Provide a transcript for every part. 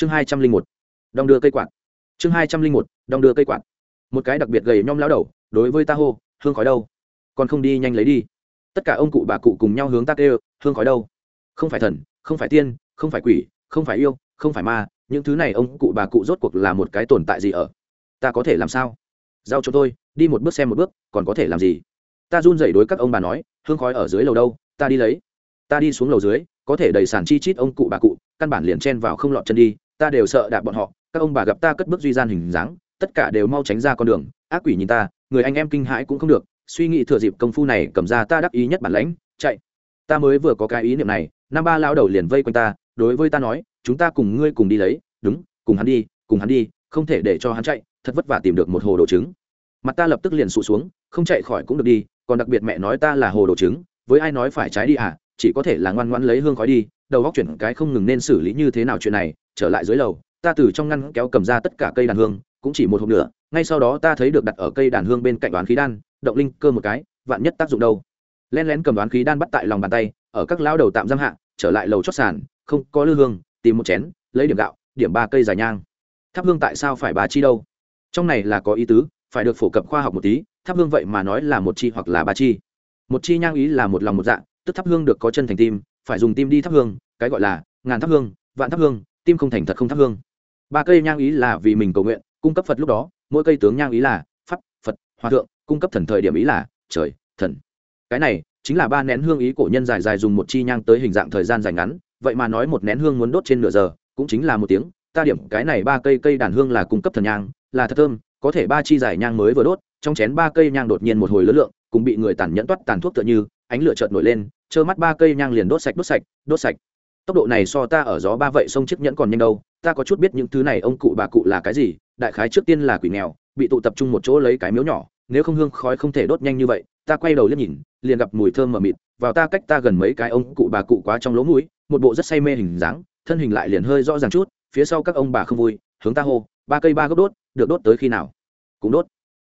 chương hai trăm linh một, đong đưa cây quạt. Chương hai trăm linh một, đong đưa cây quạt. Một cái đặc biệt gầy nhom lao đầu, đối với ta hô, hương khói đâu? Còn không đi nhanh lấy đi. Tất cả ông cụ bà cụ cùng nhau hướng ta kêu, hương khói đâu? Không phải thần, không phải tiên, không phải quỷ, không phải yêu, không phải ma, những thứ này ông cụ bà cụ rốt cuộc là một cái tồn tại gì ở? Ta có thể làm sao? Giao cho tôi, đi một bước xem một bước, còn có thể làm gì? Ta run rẩy đối các ông bà nói, hương khói ở dưới lầu đâu? Ta đi lấy. Ta đi xuống lầu dưới, có thể đầy sàn chi chít ông cụ bà cụ, căn bản liền chen vào không lọt chân đi ta đều sợ đạp bọn họ, các ông bà gặp ta cất bước duy gian hình dáng, tất cả đều mau tránh ra con đường, ác quỷ nhìn ta, người anh em kinh hãi cũng không được, suy nghĩ thừa dịp công phu này cầm ra ta đắc ý nhất bản lãnh, chạy. Ta mới vừa có cái ý niệm này, năm ba lao đầu liền vây quanh ta, đối với ta nói, chúng ta cùng ngươi cùng đi lấy, đúng, cùng hắn đi, cùng hắn đi, không thể để cho hắn chạy, thật vất vả tìm được một hồ đồ trứng. Mặt ta lập tức liền sụt xuống, không chạy khỏi cũng được đi, còn đặc biệt mẹ nói ta là hồ đồ trứng, với ai nói phải trái đi à chỉ có thể là ngoan ngoãn lấy hương khói đi đầu góc chuyển cái không ngừng nên xử lý như thế nào chuyện này, trở lại dưới lầu, ta từ trong ngăn kéo cầm ra tất cả cây đàn hương, cũng chỉ một hộp nữa, ngay sau đó ta thấy được đặt ở cây đàn hương bên cạnh đoán khí đan, động linh cơ một cái, vạn nhất tác dụng đâu. Len lén cầm đoán khí đan bắt tại lòng bàn tay, ở các lao đầu tạm giam hạ, trở lại lầu chót sàn, không có lư hương, tìm một chén, lấy điểm gạo, điểm ba cây dài nhang. Thắp hương tại sao phải bà chi đâu? Trong này là có ý tứ, phải được phổ cập khoa học một tí, thắp hương vậy mà nói là một chi hoặc là ba chi. Một chi nhang ý là một lòng một dạng tức thắp hương được có chân thành tim phải dùng tim đi thắp hương, cái gọi là ngàn thắp hương, vạn thắp hương, tim không thành thật không thắp hương. Ba cây nhang ý là vì mình cầu nguyện, cung cấp phật lúc đó, mỗi cây tướng nhang ý là pháp, phật, hòa thượng, cung cấp thần thời điểm ý là trời, thần. Cái này chính là ba nén hương ý cổ nhân dài dài dùng một chi nhang tới hình dạng thời gian dài ngắn, vậy mà nói một nén hương muốn đốt trên nửa giờ, cũng chính là một tiếng. Ta điểm cái này ba cây cây đàn hương là cung cấp thần nhang, là thật thơm, có thể ba chi dài nhang mới vừa đốt, trong chén ba cây nhang đột nhiên một hồi lớn lượng, cùng bị người tàn nhẫn toát tàn thuốc tựa như, ánh lửa chợt nổi lên trơ mắt ba cây nhang liền đốt sạch đốt sạch đốt sạch. Tốc độ này so ta ở gió ba vậy sông chiếc nhẫn còn nhanh đâu, ta có chút biết những thứ này, ông cụ bà cụ là cái gì, đại khái trước tiên là quỷ nghèo, bị tụ tập trung một chỗ lấy cái miếu nhỏ, nếu không hương khói không thể đốt nhanh như vậy, ta quay đầu liếc nhìn, liền gặp mùi thơm mờ mịt, vào ta cách ta gần mấy cái ông cụ bà cụ quá trong lỗ mũi, một bộ rất say mê hình dáng, thân hình lại liền hơi rõ ràng chút, phía sau các ông bà không vui, hướng ta hô, ba cây ba gốc đốt, được đốt tới khi nào? Cũng đốt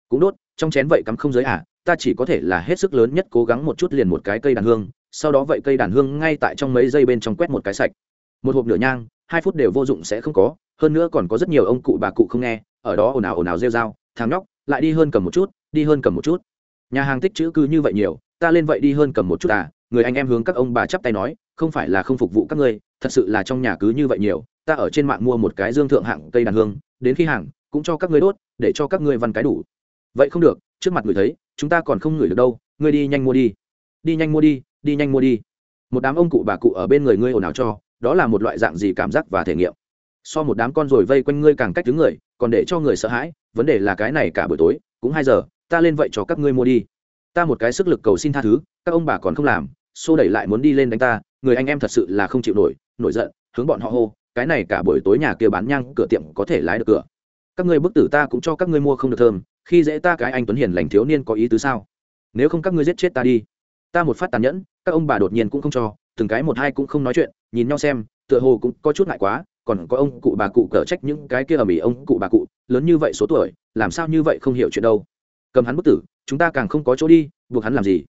cũng đốt, trong chén vậy cắm không giới à ta chỉ có thể là hết sức lớn nhất cố gắng một chút liền một cái cây đàn hương sau đó vậy cây đàn hương ngay tại trong mấy giây bên trong quét một cái sạch. Một hộp nửa nhang hai phút đều vô dụng sẽ không có hơn nữa còn có rất nhiều ông cụ bà cụ không nghe ở đó ồn ào ồn ào rêu rao, thằng nhóc lại đi hơn cầm một chút đi hơn cầm một chút. Nhà hàng tích chữ cứ như vậy nhiều ta lên vậy đi hơn cầm một chút à người anh em hướng các ông bà chắp tay nói không phải là không phục vụ các ngươi thật sự là trong nhà cứ như vậy nhiều ta ở trên mạng mua một cái dương thượng hạng cây đàn hương đến khi hàng cũng cho các ngươi đốt để cho các ngươi văn cái đủ. Vậy không được trước mặt người thấy chúng ta còn không ngửi được đâu ngươi đi nhanh mua đi. Đi nhanh mua đi đi nhanh mua đi. Một đám ông cụ bà cụ ở bên người ngươi ồn ào cho, đó là một loại dạng gì cảm giác và thể nghiệm? So một đám con rồi vây quanh ngươi càng cách thứ người, còn để cho người sợ hãi, vấn đề là cái này cả buổi tối, cũng hai giờ, ta lên vậy cho các ngươi mua đi. Ta một cái sức lực cầu xin tha thứ, các ông bà còn không làm, xô đẩy lại muốn đi lên đánh ta, người anh em thật sự là không chịu nổi nổi giận, hướng bọn họ hô, cái này cả buổi tối nhà kia bán nhang, cửa tiệm có thể lái được cửa. Các ngươi bức tử ta cũng cho các ngươi mua không được thơm, khi dễ ta cái anh tuấn hiền lành thiếu niên có ý tứ sao? Nếu không các ngươi giết chết ta đi. Ta một phát tàn nhẫn các ông bà đột nhiên cũng không cho, từng cái một hai cũng không nói chuyện, nhìn nhau xem, tựa hồ cũng có chút ngại quá, còn có ông cụ bà cụ cở trách những cái kia ở mỹ ông cụ bà cụ, lớn như vậy số tuổi, làm sao như vậy không hiểu chuyện đâu. Cầm hắn bức tử, chúng ta càng không có chỗ đi, buộc hắn làm gì?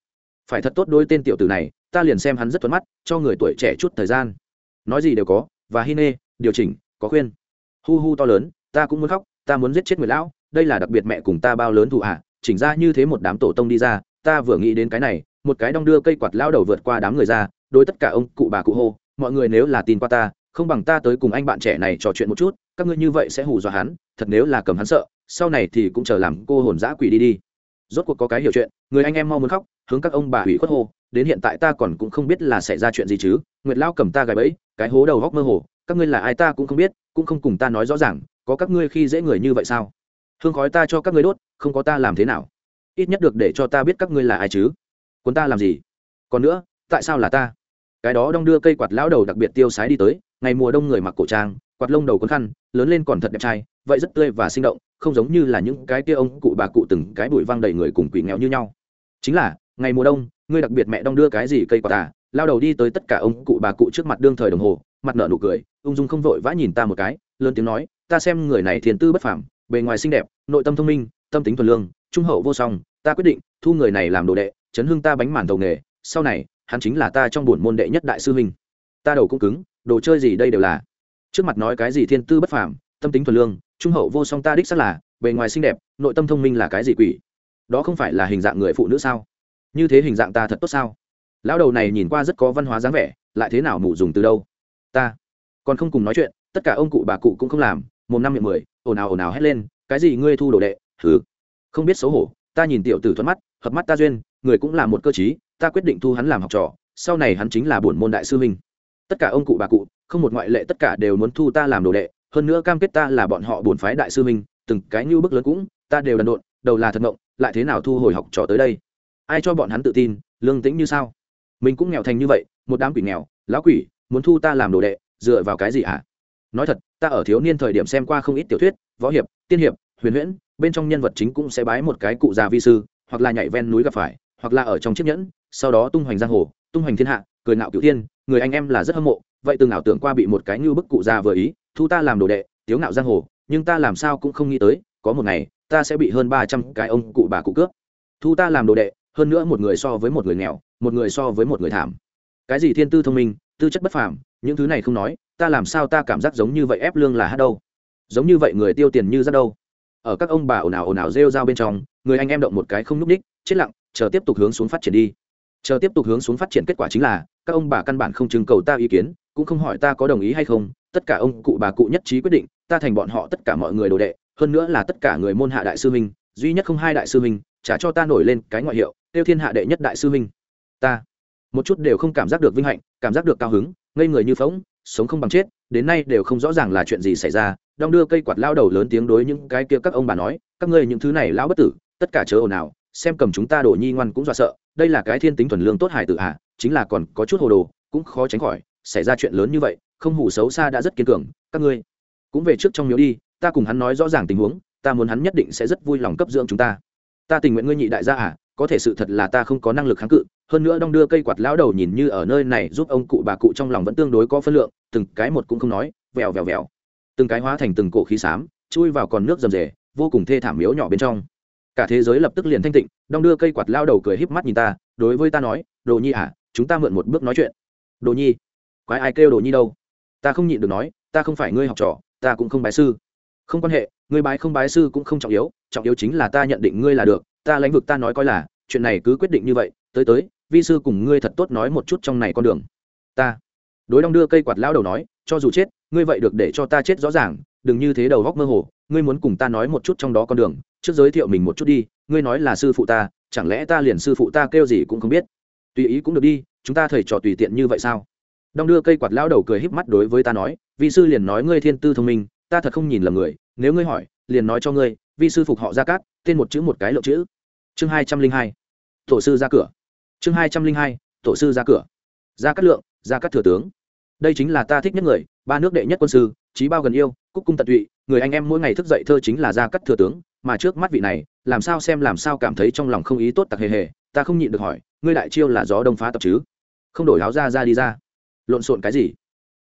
Phải thật tốt đôi tên tiểu tử này, ta liền xem hắn rất thuận mắt, cho người tuổi trẻ chút thời gian. Nói gì đều có, và hi nê, điều chỉnh, có khuyên. Hu hu to lớn, ta cũng muốn khóc, ta muốn giết chết người lão, đây là đặc biệt mẹ cùng ta bao lớn thù hạ chỉnh ra như thế một đám tổ tông đi ra, ta vừa nghĩ đến cái này một cái đong đưa cây quạt lao đầu vượt qua đám người ra, đối tất cả ông cụ bà cụ hô, mọi người nếu là tin qua ta, không bằng ta tới cùng anh bạn trẻ này trò chuyện một chút, các ngươi như vậy sẽ hù dọa hắn, thật nếu là cầm hắn sợ, sau này thì cũng chờ làm cô hồn dã quỷ đi đi. Rốt cuộc có cái hiểu chuyện, người anh em mau muốn khóc, hướng các ông bà hủy khuất hô, đến hiện tại ta còn cũng không biết là xảy ra chuyện gì chứ, nguyệt lao cầm ta gài bẫy, cái hố đầu góc mơ hồ, các ngươi là ai ta cũng không biết, cũng không cùng ta nói rõ ràng, có các ngươi khi dễ người như vậy sao? Hương khói ta cho các ngươi đốt, không có ta làm thế nào. Ít nhất được để cho ta biết các ngươi là ai chứ quân ta làm gì? Còn nữa, tại sao là ta? Cái đó đong đưa cây quạt lão đầu đặc biệt tiêu sái đi tới, ngày mùa đông người mặc cổ trang, quạt lông đầu cuốn khăn, lớn lên còn thật đẹp trai, vậy rất tươi và sinh động, không giống như là những cái kia ông cụ bà cụ từng cái bụi văng đầy người cùng quỷ nghèo như nhau. Chính là, ngày mùa đông, ngươi đặc biệt mẹ đong đưa cái gì cây quạt à? Lao đầu đi tới tất cả ông cụ bà cụ trước mặt đương thời đồng hồ, mặt nở nụ cười, ung dung không vội vã nhìn ta một cái, lớn tiếng nói, ta xem người này thiền tư bất phẳng bề ngoài xinh đẹp, nội tâm thông minh, tâm tính thuần lương, trung hậu vô song, ta quyết định thu người này làm đồ đệ chấn hưng ta bánh màn đầu nghề, sau này, hắn chính là ta trong buồn môn đệ nhất đại sư huynh. Ta đầu cũng cứng, đồ chơi gì đây đều là. Trước mặt nói cái gì thiên tư bất phàm, tâm tính thuần lương, trung hậu vô song ta đích xác là, bề ngoài xinh đẹp, nội tâm thông minh là cái gì quỷ? Đó không phải là hình dạng người phụ nữ sao? Như thế hình dạng ta thật tốt sao? Lão đầu này nhìn qua rất có văn hóa dáng vẻ, lại thế nào mụ dùng từ đâu? Ta còn không cùng nói chuyện, tất cả ông cụ bà cụ cũng không làm một năm miệng mười, ồn ào ồn ào hét lên, cái gì ngươi thu đồ đệ? Thứ không biết xấu hổ, ta nhìn tiểu tử thuận mắt, hợp mắt ta duyên người cũng là một cơ chí, ta quyết định thu hắn làm học trò, sau này hắn chính là bổn môn đại sư huynh. Tất cả ông cụ bà cụ, không một ngoại lệ tất cả đều muốn thu ta làm đồ đệ, hơn nữa cam kết ta là bọn họ bổn phái đại sư huynh, từng cái như bức lớn cũng, ta đều đần độn, đầu là thật ngộng, lại thế nào thu hồi học trò tới đây? Ai cho bọn hắn tự tin, lương tĩnh như sao? Mình cũng nghèo thành như vậy, một đám quỷ nghèo, lão quỷ, muốn thu ta làm đồ đệ, dựa vào cái gì à? nói thật, ta ở thiếu niên thời điểm xem qua không ít tiểu thuyết, võ hiệp, tiên hiệp, huyền huyễn, bên trong nhân vật chính cũng sẽ bái một cái cụ già vi sư, hoặc là nhảy ven núi gặp phải hoặc là ở trong chiếc nhẫn, sau đó tung hoành giang hồ, tung hoành thiên hạ, cười nạo cửu thiên, người anh em là rất hâm mộ, vậy từng ảo tưởng qua bị một cái như bức cụ già vừa ý, thu ta làm đồ đệ, tiếu ngạo giang hồ, nhưng ta làm sao cũng không nghĩ tới, có một ngày, ta sẽ bị hơn ba trăm cái ông cụ bà cụ cướp. Thu ta làm đồ đệ, hơn nữa một người so với một người nghèo, một người so với một người thảm. Cái gì thiên tư thông minh, tư chất bất phàm, những thứ này không nói, ta làm sao ta cảm giác giống như vậy ép lương là hát đâu. Giống như vậy người tiêu tiền như rất đâu. Ở các ông bà ồn ào ồn ào rêu rao bên trong, người anh em động một cái không n ú c ních chết lặng chờ tiếp tục hướng xuống phát triển đi. Chờ tiếp tục hướng xuống phát triển kết quả chính là, các ông bà căn bản không trưng cầu ta ý kiến, cũng không hỏi ta có đồng ý hay không, tất cả ông cụ bà cụ nhất trí quyết định, ta thành bọn họ tất cả mọi người đồ đệ, hơn nữa là tất cả người môn hạ đại sư minh duy nhất không hai đại sư minh trả cho ta nổi lên cái ngoại hiệu, tiêu thiên hạ đệ nhất đại sư minh ta một chút đều không cảm giác được vinh hạnh, cảm giác được cao hứng, ngây người như phóng sống không bằng chết, đến nay đều không rõ ràng là chuyện gì xảy ra, đong đưa cây quạt lao đầu lớn tiếng đối những cái kia các ông bà nói, các ngươi những thứ này lão bất tử, tất cả chớ ồn ào xem cầm chúng ta đổ nhi ngoan cũng dọa sợ, đây là cái thiên tính thuần lương tốt hải tự hạ à, chính là còn có chút hồ đồ, cũng khó tránh khỏi, xảy ra chuyện lớn như vậy, không hủ xấu xa đã rất kiên cường, các ngươi cũng về trước trong miếu đi, ta cùng hắn nói rõ ràng tình huống, ta muốn hắn nhất định sẽ rất vui lòng cấp dưỡng chúng ta. Ta tình nguyện ngươi nhị đại gia à có thể sự thật là ta không có năng lực kháng cự, hơn nữa đong đưa cây quạt lão đầu nhìn như ở nơi này giúp ông cụ bà cụ trong lòng vẫn tương đối có phân lượng, từng cái một cũng không nói, vèo vèo vèo. Từng cái hóa thành từng cổ khí xám, chui vào còn nước rầm rề, vô cùng thê thảm miếu nhỏ bên trong cả thế giới lập tức liền thanh tịnh đong đưa cây quạt lao đầu cười híp mắt nhìn ta, đối với ta nói, đồ nhi à chúng ta mượn một bước nói chuyện. Đồ nhi? Quái ai kêu đồ nhi đâu? Ta không nhịn được nói, ta không phải ngươi học trò, ta cũng không bái sư. Không quan hệ, ngươi bái không bái sư cũng không trọng yếu trọng yếu chính là ta nhận định ngươi là được, ta lãnh vực ta nói coi là, chuyện này cứ quyết định như vậy, tới tới, vi sư cùng ngươi thật tốt nói một chút trong này con đường. Ta. Đối đong đưa cây quạt lao đầu nói, cho dù chết, ngươi vậy được để cho ta chết rõ ràng, đừng như thế đầu góc mơ hồ, ngươi muốn cùng ta nói một chút trong đó con đường trước giới thiệu mình một chút đi, ngươi nói là sư phụ ta, chẳng lẽ ta liền sư phụ ta kêu gì cũng không biết? Tùy ý cũng được đi, chúng ta thầy trò tùy tiện như vậy sao? Đong đưa cây quạt lao đầu cười híp mắt đối với ta nói, vi sư liền nói ngươi thiên tư thông minh, ta thật không nhìn lầm người, nếu ngươi hỏi, liền nói cho ngươi, vi sư phục họ ra cát, tên một chữ một cái lộ chữ. Chương hai trăm linh hai, tổ sư ra cửa. Chương hai trăm linh hai, tổ sư ra cửa. Ra cát lượng ra cát thừa tướng. Đây chính là ta thích nhất người, ba nước đệ nhất quân sư trí bao gần yêu, cúc cung tận tụy, người anh em mỗi ngày thức dậy thơ chính là ra cát thừa tướng mà trước mắt vị này, làm sao xem làm sao cảm thấy trong lòng không ý tốt tặc hề hề, ta không nhịn được hỏi, ngươi đại chiêu là gió đông phá tập chứ? Không đổi áo ra ra đi ra. Lộn xộn cái gì?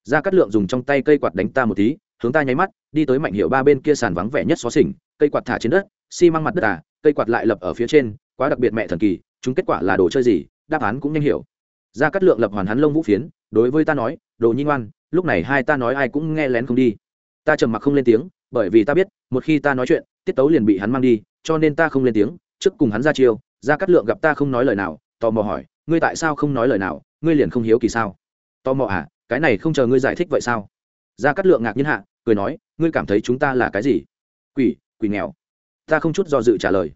Ra cát lượng dùng trong tay cây quạt đánh ta một tí, hướng ta nháy mắt, đi tới mạnh hiệu ba bên kia sàn vắng vẻ nhất xó xỉnh, cây quạt thả trên đất, xi măng mặt đất à cây quạt lại lập ở phía trên, quá đặc biệt mẹ thần kỳ, chúng kết quả là đồ chơi gì? Đáp án cũng nhanh hiểu. Ra cắt lượng lập hoàn hắn lông vũ phiến, đối với ta nói, đồ nhi ngoan, lúc này hai ta nói ai cũng nghe lén không đi. Ta trầm mặc không lên tiếng, bởi vì ta biết, một khi ta nói chuyện tiết tấu liền bị hắn mang đi, cho nên ta không lên tiếng, trước cùng hắn ra chiêu, ra cắt lượng gặp ta không nói lời nào, tò mò hỏi, ngươi tại sao không nói lời nào, ngươi liền không hiếu kỳ sao? Tò mò à cái này không chờ ngươi giải thích vậy sao? Ra cắt lượng ngạc nhiên hạ, cười nói, ngươi cảm thấy chúng ta là cái gì? Quỷ quỷ nghèo. Ta không chút do dự trả lời.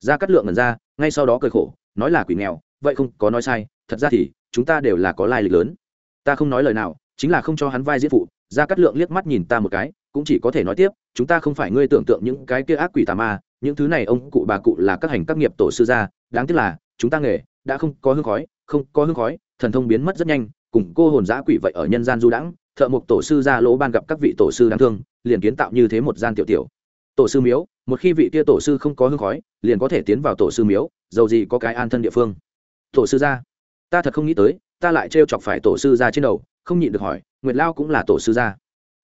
Ra cắt lượng ngẩn ra, ngay sau đó cười khổ, nói là quỷ nghèo, vậy không có nói sai, thật ra thì, chúng ta đều là có lai lịch lớn. Ta không nói lời nào, chính là không cho hắn vai diễn phụ, ra cắt lượng liếc mắt nhìn ta một cái cũng chỉ có thể nói tiếp, chúng ta không phải ngươi tưởng tượng những cái kia ác quỷ tà ma, những thứ này ông cụ bà cụ là các hành các nghiệp tổ sư gia, đáng tiếc là, chúng ta nghề đã không có hương khói, không có hương khói, thần thông biến mất rất nhanh, cùng cô hồn giã quỷ vậy ở nhân gian du đãng, thợ mộc tổ sư ra lỗ ban gặp các vị tổ sư đáng thương, liền kiến tạo như thế một gian tiểu tiểu. Tổ sư miếu, một khi vị kia tổ sư không có hương khói, liền có thể tiến vào tổ sư miếu, dầu gì có cái an thân địa phương. Tổ sư gia, ta thật không nghĩ tới, ta lại trêu chọc phải tổ sư gia trên đầu, không nhịn được hỏi, nguyệt lao cũng là tổ sư gia.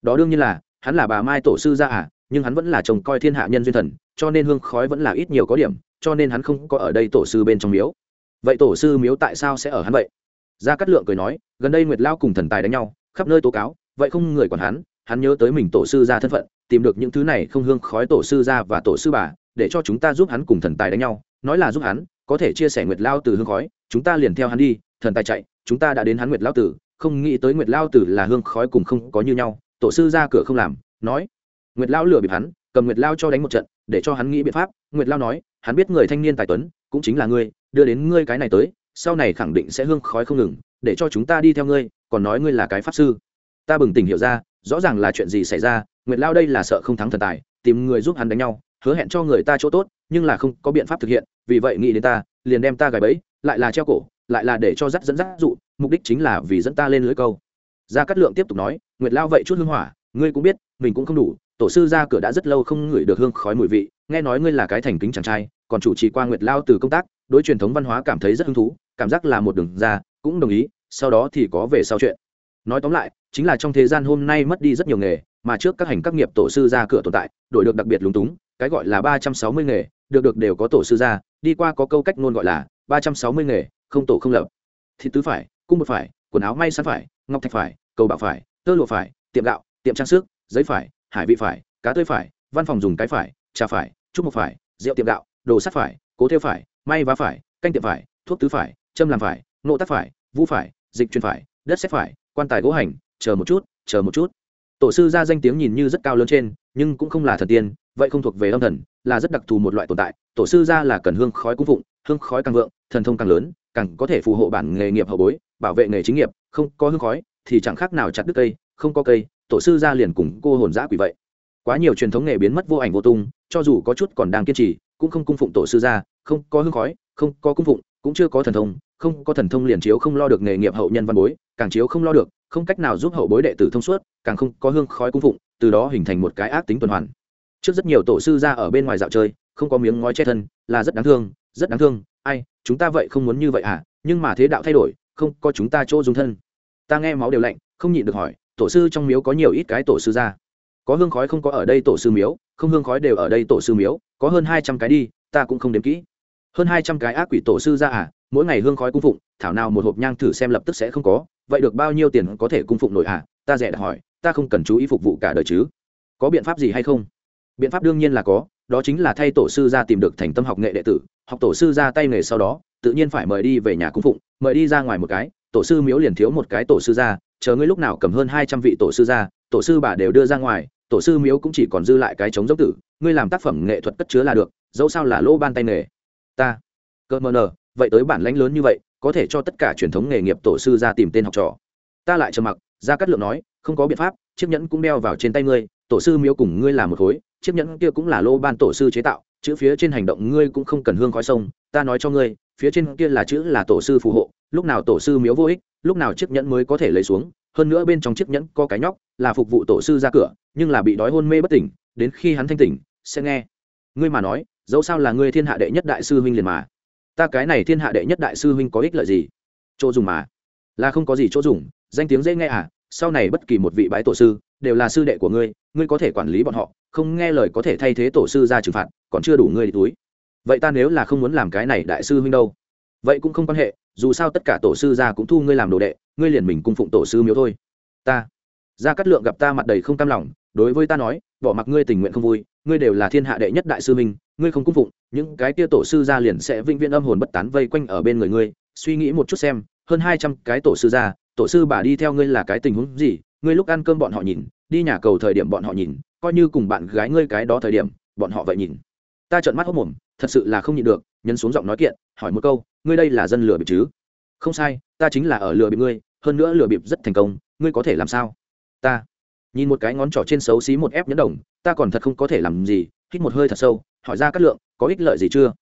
Đó đương nhiên là hắn là bà mai tổ sư gia à nhưng hắn vẫn là chồng coi thiên hạ nhân duyên thần, cho nên hương khói vẫn là ít nhiều có điểm, cho nên hắn không có ở đây tổ sư bên trong miếu. Vậy tổ sư miếu tại sao sẽ ở hắn vậy? Gia cát lượng cười nói, gần đây nguyệt lao cùng thần tài đánh nhau, khắp nơi tố cáo, vậy không người còn hắn hắn nhớ tới mình tổ sư gia thân phận, tìm được những thứ này không hương khói tổ sư gia và tổ sư bà, để cho chúng ta giúp hắn cùng thần tài đánh nhau, nói là giúp hắn, có thể chia sẻ nguyệt lao từ hương khói, chúng ta liền theo hắn đi, thần tài chạy, chúng ta đã đến hắn nguyệt lao tử, không nghĩ tới nguyệt lao tử là hương khói cùng không có như nhau tổ sư ra cửa không làm, nói, nguyệt lao lừa bịp hắn, cầm nguyệt lao cho đánh một trận, để cho hắn nghĩ biện pháp. Nguyệt lao nói, hắn biết người thanh niên tài tuấn, cũng chính là ngươi, đưa đến ngươi cái này tới, sau này khẳng định sẽ hương khói không ngừng, để cho chúng ta đi theo ngươi, còn nói ngươi là cái pháp sư. Ta bừng tỉnh hiểu ra, rõ ràng là chuyện gì xảy ra, nguyệt lao đây là sợ không thắng thần tài, tìm người giúp hắn đánh nhau, hứa hẹn cho người ta chỗ tốt, nhưng là không có biện pháp thực hiện, vì vậy nghĩ đến ta, liền đem ta gài bẫy, lại là treo cổ, lại là để cho dắt dẫn dắt dụ, mục đích chính là vì dẫn ta lên lưới câu gia cát lượng tiếp tục nói, nguyệt lao vậy chút hương hỏa, ngươi cũng biết, mình cũng không đủ, tổ sư ra cửa đã rất lâu không ngửi được hương khói mùi vị, nghe nói ngươi là cái thành kính chàng trai, còn chủ trì qua nguyệt lao từ công tác, đối truyền thống văn hóa cảm thấy rất hứng thú, cảm giác là một đường ra, cũng đồng ý, sau đó thì có về sau chuyện. Nói tóm lại, chính là trong thế gian hôm nay mất đi rất nhiều nghề, mà trước các hành các nghiệp tổ sư ra cửa tồn tại, đổi được đặc biệt lúng túng, cái gọi là ba trăm sáu mươi nghề, được được đều có tổ sư ra, đi qua có câu cách ngôn gọi là ba trăm sáu mươi nghề, không tổ không lập. Thì tứ phải, cung một phải, quần áo may sẵn phải, ngọc thạch phải cầu bạo phải, tơ lụa phải, tiệm gạo, tiệm trang sức, giấy phải, hải vị phải, cá tươi phải, văn phòng dùng cái phải, trà phải trúc một phải, rượu tiệm gạo, đồ sắt phải, cố theo phải, may vá phải, canh tiệm phải, thuốc tứ phải, châm làm phải, nộ tắc phải, vũ phải, dịch truyền phải, đất xét phải, quan tài gỗ hành, chờ một chút, chờ một chút. Tổ sư ra danh tiếng nhìn như rất cao lớn trên, nhưng cũng không là thần tiên, vậy không thuộc về âm thần, là rất đặc thù một loại tồn tại. Tổ sư ra là cần hương khói cung phụng, hương khói càng vượng, thần thông càng lớn, càng có thể phù hộ bản nghề nghiệp hậu bối, bảo vệ nghề chính nghiệp, không có hương khói thì chẳng khác nào chặt đứt cây, không có cây, tổ sư ra liền cùng cô hồn giã quỷ vậy. Quá nhiều truyền thống nghề biến mất vô ảnh vô tung, cho dù có chút còn đang kiên trì, cũng không cung phụng tổ sư ra không có hương khói, không có cung phụng, cũng chưa có thần thông, không có thần thông liền chiếu không lo được nghề nghiệp hậu nhân văn bối, càng chiếu không lo được, không cách nào giúp hậu bối đệ tử thông suốt, càng không có hương khói cung phụng, từ đó hình thành một cái ác tính tuần hoàn. Trước rất nhiều tổ sư ra ở bên ngoài dạo chơi, không có miếng ngói che thân, là rất đáng thương, rất đáng thương, ai, chúng ta vậy không muốn như vậy à nhưng mà thế đạo thay đổi, không có chúng ta chỗ dùng thân ta nghe máu đều lạnh, không nhịn được hỏi, tổ sư trong miếu có nhiều ít cái tổ sư ra? Có hương khói không có ở đây tổ sư miếu, không hương khói đều ở đây tổ sư miếu, có hơn hai trăm cái đi, ta cũng không đếm kỹ. Hơn hai trăm cái ác quỷ tổ sư ra à? Mỗi ngày hương khói cung phụng, thảo nào một hộp nhang thử xem lập tức sẽ không có, vậy được bao nhiêu tiền có thể cung phụng nổi à? Ta rẻ hỏi, ta không cần chú ý phục vụ cả đời chứ. Có biện pháp gì hay không? Biện pháp đương nhiên là có, đó chính là thay tổ sư ra tìm được thành tâm học nghệ đệ tử, học tổ sư ra tay nghề sau đó, tự nhiên phải mời đi về nhà cung phụng, mời đi ra ngoài một cái tổ sư miếu liền thiếu một cái tổ sư ra chờ ngươi lúc nào cầm hơn hai trăm vị tổ sư ra tổ sư bà đều đưa ra ngoài, tổ sư miếu cũng chỉ còn dư lại cái chống dốc tử, ngươi làm tác phẩm nghệ thuật cất chứa là được, dẫu sao là lỗ ban tay nghề. Ta. Cơ mờ nờ, vậy tới bản lãnh lớn như vậy, có thể cho tất cả truyền thống nghề nghiệp tổ sư ra tìm tên học trò. Ta lại trầm mặc ra cắt lượng nói, không có biện pháp, chiếc nhẫn cũng đeo vào trên tay ngươi, tổ sư miếu cùng ngươi làm một khối, chiếc nhẫn kia cũng là lô ban tổ sư chế tạo, chữ phía trên hành động ngươi cũng không cần hương khói sông, ta nói cho ngươi phía trên kia là chữ là tổ sư phù hộ, lúc nào tổ sư miếu vô ích, lúc nào chiếc nhẫn mới có thể lấy xuống, hơn nữa bên trong chiếc nhẫn có cái nhóc, là phục vụ tổ sư ra cửa, nhưng là bị đói hôn mê bất tỉnh, đến khi hắn thanh tỉnh, sẽ nghe. Ngươi mà nói, dẫu sao là ngươi thiên hạ đệ nhất đại sư huynh liền mà. Ta cái này thiên hạ đệ nhất đại sư huynh có ích lợi gì? Chỗ dùng mà. Là không có gì chỗ dùng, danh tiếng dễ nghe à sau này bất kỳ một vị bái tổ sư, đều là sư đệ của ngươi ngươi có thể quản lý bọn họ, không nghe lời có thể thay thế tổ sư ra trừng phạt, còn chưa đủ ngươi đi túi vậy ta nếu là không muốn làm cái này đại sư huynh đâu? Vậy cũng không quan hệ, dù sao tất cả tổ sư ra cũng thu ngươi làm đồ đệ, ngươi liền mình cung phụng tổ sư miếu thôi. Ta ra cắt lượng gặp ta mặt đầy không cam lòng, đối với ta nói, bỏ mặc ngươi tình nguyện không vui, ngươi đều là thiên hạ đệ nhất đại sư minh ngươi không cung phụng, những cái kia tổ sư ra liền sẽ vĩnh viễn âm hồn bất tán vây quanh ở bên người ngươi. Suy nghĩ một chút xem, hơn hai trăm cái tổ sư ra tổ sư bà đi theo ngươi là cái tình huống gì? Ngươi lúc ăn cơm bọn họ nhìn, đi nhà cầu thời điểm bọn họ nhìn, coi như cùng bạn gái ngươi cái đó thời điểm, bọn họ vậy nhìn ta trợn mắt hốc mồm, thật sự là không nhịn được, nhấn xuống giọng nói kiện, hỏi một câu, ngươi đây là dân lừa bịp chứ? Không sai, ta chính là ở lừa bịp ngươi, hơn nữa lừa bịp rất thành công, ngươi có thể làm sao? Ta, nhìn một cái ngón trỏ trên xấu xí một ép nhẫn đồng, ta còn thật không có thể làm gì, hít một hơi thật sâu, hỏi ra cát lượng, có ích lợi gì chưa?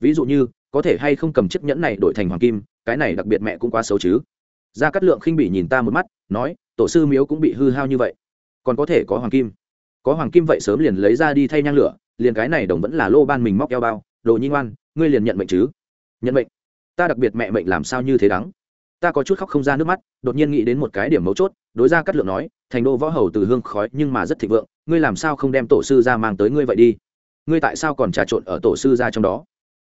Ví dụ như, có thể hay không cầm chiếc nhẫn này đổi thành hoàng kim, cái này đặc biệt mẹ cũng quá xấu chứ. Ra cát lượng khinh bỉ nhìn ta một mắt, nói, tổ sư miếu cũng bị hư hao như vậy, còn có thể có hoàng kim. Có hoàng kim vậy sớm liền lấy ra đi thay nhang lửa liền cái này đồng vẫn là lô ban mình móc eo bao, đồ nhi ngoan, ngươi liền nhận mệnh chứ? Nhận mệnh? Ta đặc biệt mẹ mệnh làm sao như thế đắng? Ta có chút khóc không ra nước mắt, đột nhiên nghĩ đến một cái điểm mấu chốt, đối ra cắt lượng nói, thành đô võ hầu từ hương khói nhưng mà rất thịnh vượng, ngươi làm sao không đem tổ sư ra mang tới ngươi vậy đi? Ngươi tại sao còn trà trộn ở tổ sư ra trong đó?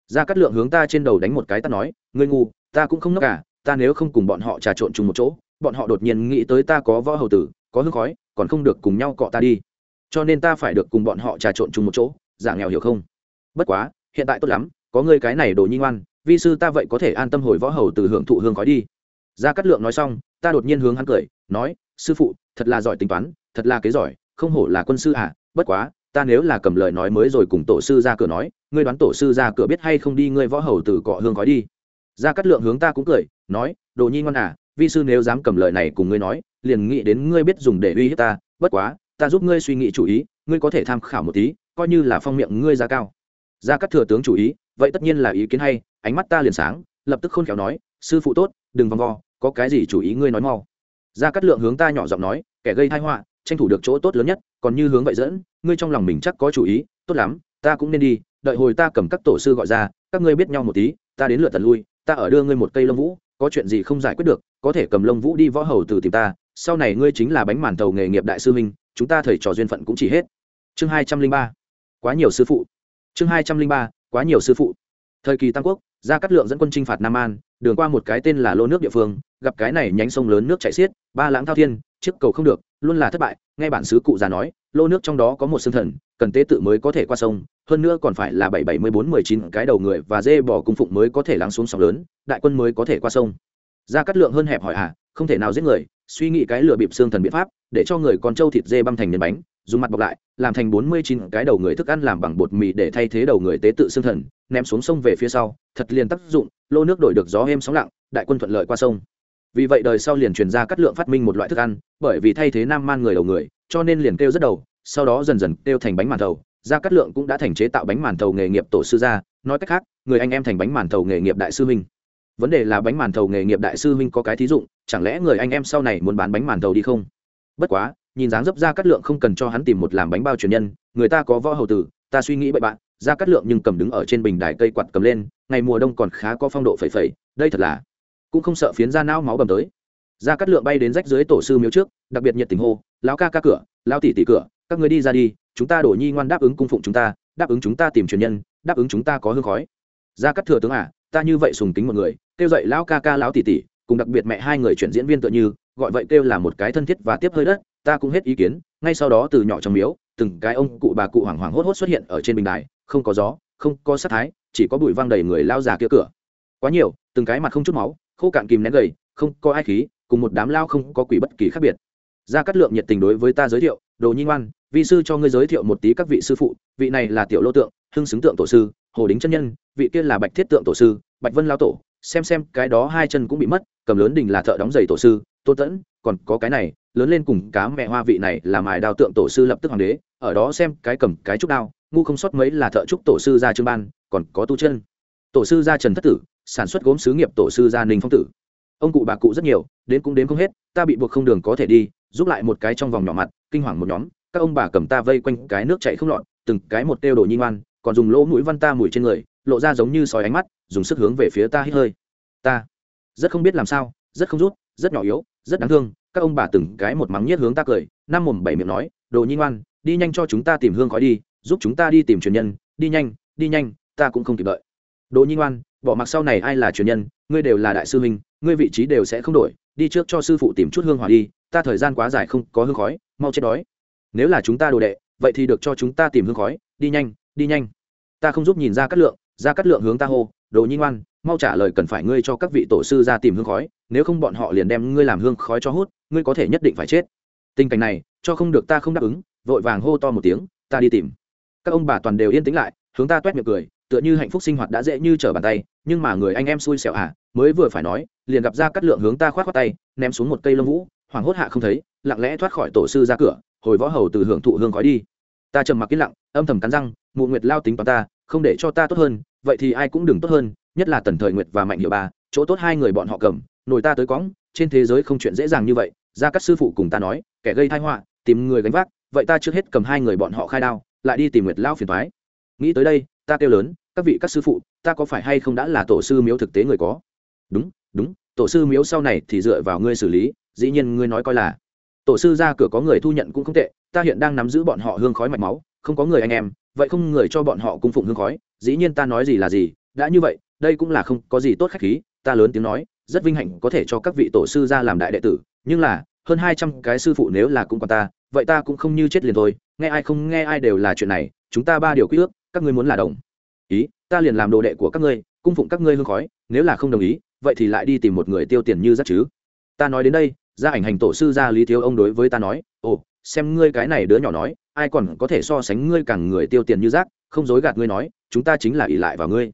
Ra cắt lượng hướng ta trên đầu đánh một cái ta nói, ngươi ngu, ta cũng không ngốc cả à, ta nếu không cùng bọn họ trà trộn chung một chỗ, bọn họ đột nhiên nghĩ tới ta có võ hầu tử, có hương khói, còn không được cùng nhau cọ ta đi cho nên ta phải được cùng bọn họ trà trộn chung một chỗ, giả nghèo hiểu không? Bất quá, hiện tại tốt lắm, có ngươi cái này đồ nhi ngoan, vi sư ta vậy có thể an tâm hồi võ hầu từ hưởng thụ hương khói đi. Gia cát lượng nói xong, ta đột nhiên hướng hắn cười, nói, sư phụ, thật là giỏi tính toán, thật là kế giỏi, không hổ là quân sư à bất quá, ta nếu là cầm lời nói mới rồi cùng tổ sư ra cửa nói, ngươi đoán tổ sư ra cửa biết hay không đi ngươi võ hầu từ cọ hương khói đi. Gia cát lượng hướng ta cũng cười, nói, đồ nhi ngoan à vi sư nếu dám cầm lời này cùng ngươi nói, liền nghĩ đến ngươi biết dùng để uy hiếp ta, bất quá ta giúp ngươi suy nghĩ chủ ý, ngươi có thể tham khảo một tí, coi như là phong miệng ngươi ra cao. Gia cát thừa tướng chủ ý, vậy tất nhiên là ý kiến hay, ánh mắt ta liền sáng, lập tức khôn khéo nói, sư phụ tốt, đừng vòng vo, có cái gì chủ ý ngươi nói mau. Gia cát lượng hướng ta nhỏ giọng nói, kẻ gây tai họa, tranh thủ được chỗ tốt lớn nhất, còn như hướng vậy dẫn, ngươi trong lòng mình chắc có chủ ý, tốt lắm, ta cũng nên đi, đợi hồi ta cầm các tổ sư gọi ra, các ngươi biết nhau một tí, ta đến lượt tần lui, ta ở đưa ngươi một cây lông vũ, có chuyện gì không giải quyết được, có thể cầm lông vũ đi võ hầu từ tìm ta, sau này ngươi chính là bánh màn tàu nghề nghiệp đại sư minh chúng ta thầy trò duyên phận cũng chỉ hết. Chương hai trăm linh ba. Quá nhiều sư phụ. Chương hai trăm linh ba, quá nhiều sư phụ. Thời kỳ tam quốc, gia cát lượng dẫn quân chinh phạt nam an, đường qua một cái tên là lô nước địa phương, gặp cái này nhánh sông lớn nước chảy xiết, ba lãng thao thiên, chiếc cầu không được, luôn là thất bại, nghe bản sứ cụ già nói, lô nước trong đó có một xương thần, cần tế tự mới có thể qua sông, hơn nữa còn phải là bảy bảy mươi bốn mười chín cái đầu người và dê bỏ cung phụng mới có thể lắng xuống sóng lớn, đại quân mới có thể qua sông. Gia cát lượng hơn hẹp hỏi à không thể nào giết người suy nghĩ cái lửa bịp xương thần biện pháp, để cho người con trâu thịt dê băm thành nhân bánh, dùng mặt bọc lại, làm thành bốn mươi chín cái đầu người thức ăn làm bằng bột mì để thay thế đầu người tế tự xương thần, ném xuống sông về phía sau, thật liền tác dụng, lô nước đổi được gió êm sóng lặng, đại quân thuận lợi qua sông. Vì vậy đời sau liền truyền ra cắt lượng phát minh một loại thức ăn, bởi vì thay thế nam man người đầu người, cho nên liền kêu rất đầu, sau đó dần dần kêu thành bánh màn thầu gia cát lượng cũng đã thành chế tạo bánh màn thầu nghề nghiệp tổ sư gia, nói cách khác, người anh em thành bánh màn thầu nghề nghiệp đại sư minh vấn đề là bánh màn thầu nghề nghiệp đại sư huynh có cái thí dụng, chẳng lẽ người anh em sau này muốn bán bánh màn thầu đi không? Bất quá, nhìn dáng dấp ra cát lượng không cần cho hắn tìm một làm bánh bao truyền nhân, người ta có võ hầu tử, ta suy nghĩ bậy bạn Ra cát lượng nhưng cầm đứng ở trên bình đài cây quạt cầm lên, ngày mùa đông còn khá có phong độ phẩy phẩy, đây thật là cũng không sợ phiến ra não máu bầm tới. Ra cát lượng bay đến rách dưới tổ sư miếu trước, đặc biệt nhiệt tình hô, lão ca ca cửa, lão tỷ tỷ cửa, các người đi ra đi, chúng ta đổ nhi ngoan đáp ứng cung phụng chúng ta, đáp ứng chúng ta tìm truyền nhân, đáp ứng chúng ta có hương khói. Ra cát thừa tướng à ta như vậy sùng kính một người, kêu dậy lão ca ca, lão tỷ tỷ, cùng đặc biệt mẹ hai người chuyển diễn viên tựa như, gọi vậy kêu là một cái thân thiết và tiếp hơi đất, ta cũng hết ý kiến, ngay sau đó từ nhỏ trong miếu, từng cái ông cụ bà cụ hoảng hoảng hốt hốt xuất hiện ở trên bình đài, không có gió, không có sát thái, chỉ có bụi văng đầy người lao già kia cửa. Quá nhiều, từng cái mặt không chút máu, khô cạn kìm nén gầy, không có ai khí, cùng một đám lao không có quỷ bất kỳ khác biệt. Gia cát lượng nhiệt tình đối với ta giới thiệu, đồ nhi ngoan vị sư cho ngươi giới thiệu một tí các vị sư phụ, vị này là tiểu lô tượng, hưng xứng tượng tổ sư hồ đính chân nhân, vị kia là bạch thiết tượng tổ sư, bạch vân lao tổ, xem xem cái đó hai chân cũng bị mất, cầm lớn đình là thợ đóng giày tổ sư tôn tẫn, còn có cái này, lớn lên cùng cá mẹ hoa vị này là mài đào tượng tổ sư lập tức hoàng đế, ở đó xem cái cầm cái trúc đao, ngu không sót mấy là thợ trúc tổ sư gia trương ban, còn có tu chân. Tổ sư gia trần thất tử, sản xuất gốm sứ nghiệp tổ sư gia ninh phong tử. Ông cụ bà cụ rất nhiều, đến cũng đến không hết, ta bị buộc không đường có thể đi, giúp lại một cái trong vòng nhỏ mặt, kinh hoàng một nhóm, các ông bà cầm ta vây quanh cái nước chạy không lọt, từng cái một tiêu đồ nhi ngoan còn dùng lỗ mũi văn ta mùi trên người, lộ ra giống như sói ánh mắt, dùng sức hướng về phía ta hít hơi. Ta rất không biết làm sao, rất không rút, rất nhỏ yếu, rất đáng thương, các ông bà từng cái một mắng nhiếc hướng ta cười, năm mồm bảy miệng nói, đồ nhi ngoan, đi nhanh cho chúng ta tìm hương khói đi, giúp chúng ta đi tìm truyền nhân, đi nhanh đi nhanh, ta cũng không kịp đợi. Đồ nhi ngoan, bỏ mặc sau này ai là truyền nhân, ngươi đều là đại sư huynh, ngươi vị trí đều sẽ không đổi, đi trước cho sư phụ tìm chút hương hỏa đi, ta thời gian quá dài không có hương khói, mau chết đói. Nếu là chúng ta đồ đệ, vậy thì được cho chúng ta tìm hương khói, đi nhanh đi nhanh. Ta không giúp nhìn ra cát lượng, ra cát lượng hướng ta hô, đồ nhi ngoan, mau trả lời cần phải ngươi cho các vị tổ sư ra tìm hương khói, nếu không bọn họ liền đem ngươi làm hương khói cho hút, ngươi có thể nhất định phải chết. Tình cảnh này, cho không được ta không đáp ứng, vội vàng hô to một tiếng, ta đi tìm. Các ông bà toàn đều yên tĩnh lại, hướng ta toét miệng cười, tựa như hạnh phúc sinh hoạt đã dễ như trở bàn tay, nhưng mà người anh em xui xẻo à mới vừa phải nói, liền gặp ra cắt lượng hướng ta khoát khoát tay, ném xuống một cây lông vũ, hoảng hốt hạ không thấy, lặng lẽ thoát khỏi tổ sư ra cửa, hồi võ hầu từ hưởng thụ hương khói đi ta trầm mặc yên lặng, âm thầm cắn răng, mụ nguyệt lao tính toán ta, không để cho ta tốt hơn, vậy thì ai cũng đừng tốt hơn, nhất là tần thời nguyệt và mạnh hiệu ba chỗ tốt hai người bọn họ cầm nổi ta tới cõng, trên thế giới không chuyện dễ dàng như vậy, ra các sư phụ cùng ta nói, kẻ gây thai họa, tìm người gánh vác, vậy ta trước hết cầm hai người bọn họ khai đao, lại đi tìm nguyệt lao phiền thoái nghĩ tới đây, ta kêu lớn, các vị các sư phụ, ta có phải hay không đã là tổ sư miếu thực tế người có? Đúng đúng, tổ sư miếu sau này thì dựa vào ngươi xử lý, dĩ nhiên ngươi nói coi là tổ sư ra cửa có người thu nhận cũng không tệ, ta hiện đang nắm giữ bọn họ hương khói mạch máu, không có người anh em, vậy không người cho bọn họ cung phụng hương khói, dĩ nhiên ta nói gì là gì, đã như vậy, đây cũng là không có gì tốt khách khí, ta lớn tiếng nói, rất vinh hạnh có thể cho các vị tổ sư ra làm đại đệ tử, nhưng là, hơn hai trăm cái sư phụ nếu là cũng còn ta, vậy ta cũng không như chết liền thôi, nghe ai không nghe ai đều là chuyện này, chúng ta ba điều quy ước, các ngươi muốn là đồng. Ý, ta liền làm đồ đệ của các ngươi, cung phụng các ngươi hương khói, nếu là không đồng ý, vậy thì lại đi tìm một người tiêu tiền như rất chứ. Ta nói đến đây gia ảnh hành tổ sư gia lý thiếu ông đối với ta nói, ồ, xem ngươi cái này đứa nhỏ nói, ai còn có thể so sánh ngươi càng người tiêu tiền như rác, không dối gạt ngươi nói, chúng ta chính là ỷ lại vào ngươi.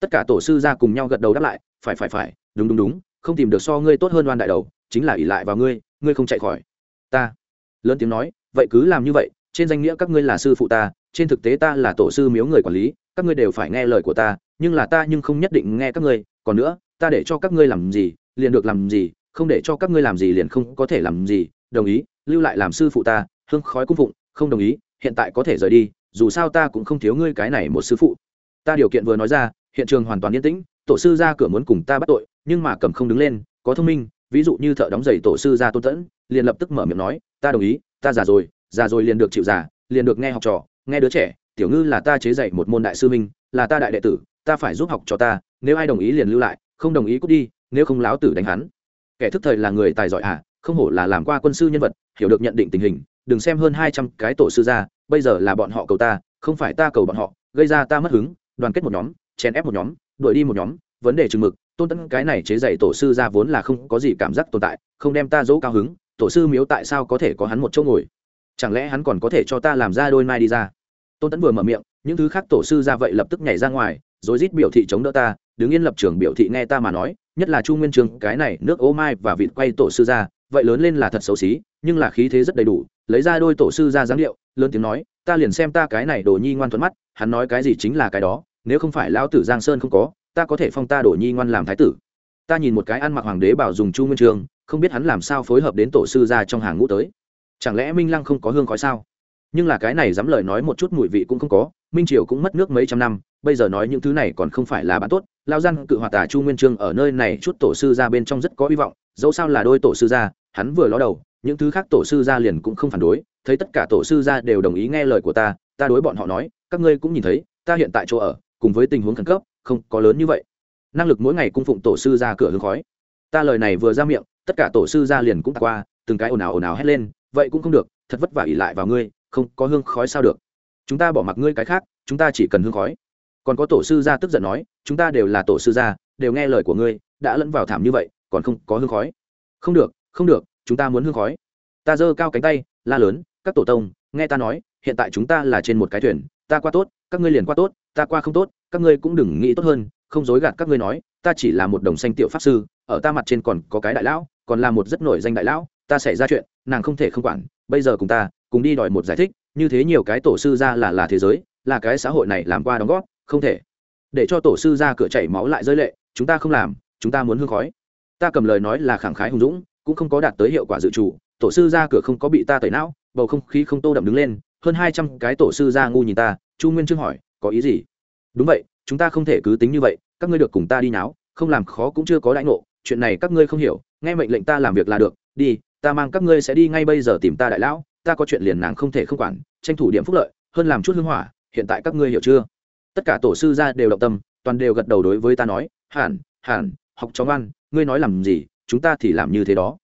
Tất cả tổ sư gia cùng nhau gật đầu đáp lại, phải phải phải, đúng đúng đúng, không tìm được so ngươi tốt hơn đoan đại đầu, chính là ỷ lại vào ngươi ngươi không chạy khỏi ta. Lớn tiếng nói, vậy cứ làm như vậy, trên danh nghĩa các ngươi là sư phụ ta, trên thực tế ta là tổ sư miếu người quản lý, các ngươi đều phải nghe lời của ta, nhưng là ta nhưng không nhất định nghe các ngươi, còn nữa, ta để cho các ngươi làm gì, liền được làm gì không để cho các ngươi làm gì liền không có thể làm gì, đồng ý, lưu lại làm sư phụ ta, hương khói cung phụng, không đồng ý, hiện tại có thể rời đi, dù sao ta cũng không thiếu ngươi cái này một sư phụ. Ta điều kiện vừa nói ra, hiện trường hoàn toàn yên tĩnh, tổ sư ra cửa muốn cùng ta bắt tội, nhưng mà cầm không đứng lên, có thông minh, ví dụ như thợ đóng giày tổ sư ra tôn tẫn, liền lập tức mở miệng nói, ta đồng ý, ta già rồi già rồi liền được chịu già, liền được nghe học trò, nghe đứa trẻ, tiểu ngư là ta chế dạy một môn đại sư minh là ta đại đệ tử, ta phải giúp học cho ta, nếu ai đồng ý liền lưu lại, không đồng ý cút đi, nếu không láo tử đánh hắn kẻ thức thời là người tài giỏi à không hổ là làm qua quân sư nhân vật, hiểu được nhận định tình hình, đừng xem hơn hai trăm cái tổ sư ra, bây giờ là bọn họ cầu ta, không phải ta cầu bọn họ, gây ra ta mất hứng, đoàn kết một nhóm, chèn ép một nhóm, đuổi đi một nhóm, vấn đề chừng mực, tôn tẫn cái này chế dạy tổ sư ra vốn là không có gì cảm giác tồn tại, không đem ta dỗ cao hứng, tổ sư miếu tại sao có thể có hắn một chỗ ngồi? Chẳng lẽ hắn còn có thể cho ta làm ra đôi mai đi ra? Tôn tẫn vừa mở miệng, những thứ khác tổ sư ra vậy lập tức nhảy ra ngoài, rồi rít biểu thị chống đỡ ta, đứng yên lập trường biểu thị nghe ta mà nói nhất là chu nguyên trường, cái này nước ô mai và vịt quay tổ sư ra vậy lớn lên là thật xấu xí, nhưng là khí thế rất đầy đủ, lấy ra đôi tổ sư ra dáng điệu, lớn tiếng nói, ta liền xem ta cái này đồ nhi ngoan thuận mắt, hắn nói cái gì chính là cái đó, nếu không phải lão tử giang sơn không có, ta có thể phong ta đồ nhi ngoan làm thái tử. Ta nhìn một cái ăn mặc hoàng đế bảo dùng chu nguyên trường, không biết hắn làm sao phối hợp đến tổ sư ra trong hàng ngũ tới. Chẳng lẽ minh lăng không có hương khói sao? Nhưng là cái này dám lời nói một chút mùi vị cũng không có, minh triều cũng mất nước mấy trăm năm, bây giờ nói những thứ này còn không phải là bạn tốt lao răn cự hòa tả chu nguyên trương ở nơi này chút tổ sư ra bên trong rất có hy vọng, dẫu sao là đôi tổ sư gia, hắn vừa ló đầu, những thứ khác tổ sư gia liền cũng không phản đối, thấy tất cả tổ sư gia đều đồng ý nghe lời của ta ta đối bọn họ nói, các ngươi cũng nhìn thấy, ta hiện tại chỗ ở, cùng với tình huống khẩn cấp, không có lớn như vậy. Năng lực mỗi ngày cung phụng tổ sư ra cửa hương khói. Ta lời này vừa ra miệng, tất cả tổ sư gia liền cũng qua, từng cái ồn ào ồn ào hét lên, vậy cũng không được, thật vất vả ỉ lại vào ngươi, không có hương khói sao được. Chúng ta bỏ mặc ngươi cái khác, chúng ta chỉ cần hương khói. Còn có tổ sư gia tức giận nói chúng ta đều là tổ sư gia, đều nghe lời của ngươi, đã lẫn vào thảm như vậy, còn không có hương khói. Không được không được, chúng ta muốn hương khói. Ta giơ cao cánh tay, la lớn, các tổ tông, nghe ta nói, hiện tại chúng ta là trên một cái thuyền, ta qua tốt, các ngươi liền qua tốt, ta qua không tốt, các ngươi cũng đừng nghĩ tốt hơn, không dối gạt các ngươi nói, ta chỉ là một đồng xanh tiểu pháp sư, ở ta mặt trên còn có cái đại lão, còn là một rất nổi danh đại lão, ta xảy ra chuyện, nàng không thể không quản, bây giờ cùng ta, cùng đi đòi một giải thích, như thế nhiều cái tổ sư ra là là thế giới, là cái xã hội này làm qua đóng góp, không thể để cho tổ sư ra cửa chảy máu lại rơi lệ, chúng ta không làm, chúng ta muốn hương khói. Ta cầm lời nói là khẳng khái hùng dũng, cũng không có đạt tới hiệu quả dự trù, tổ sư ra cửa không có bị ta tẩy não, bầu không khí không tô đậm đứng lên, hơn hai trăm cái tổ sư ra ngu nhìn ta, chu nguyên trương hỏi, có ý gì? Đúng vậy, chúng ta không thể cứ tính như vậy, các ngươi được cùng ta đi náo, không làm khó cũng chưa có đãi ngộ, chuyện này các ngươi không hiểu, nghe mệnh lệnh ta làm việc là được, đi, ta mang các ngươi sẽ đi ngay bây giờ tìm ta đại lão, ta có chuyện liền nàng không thể không quản, tranh thủ điểm phúc lợi, hơn làm chút hương hỏa, hiện tại các ngươi hiểu chưa? Tất cả tổ sư ra đều động tâm, toàn đều gật đầu đối với ta nói hẳn hẳn học chó ngoan, ngươi nói làm gì, chúng ta thì làm như thế đó.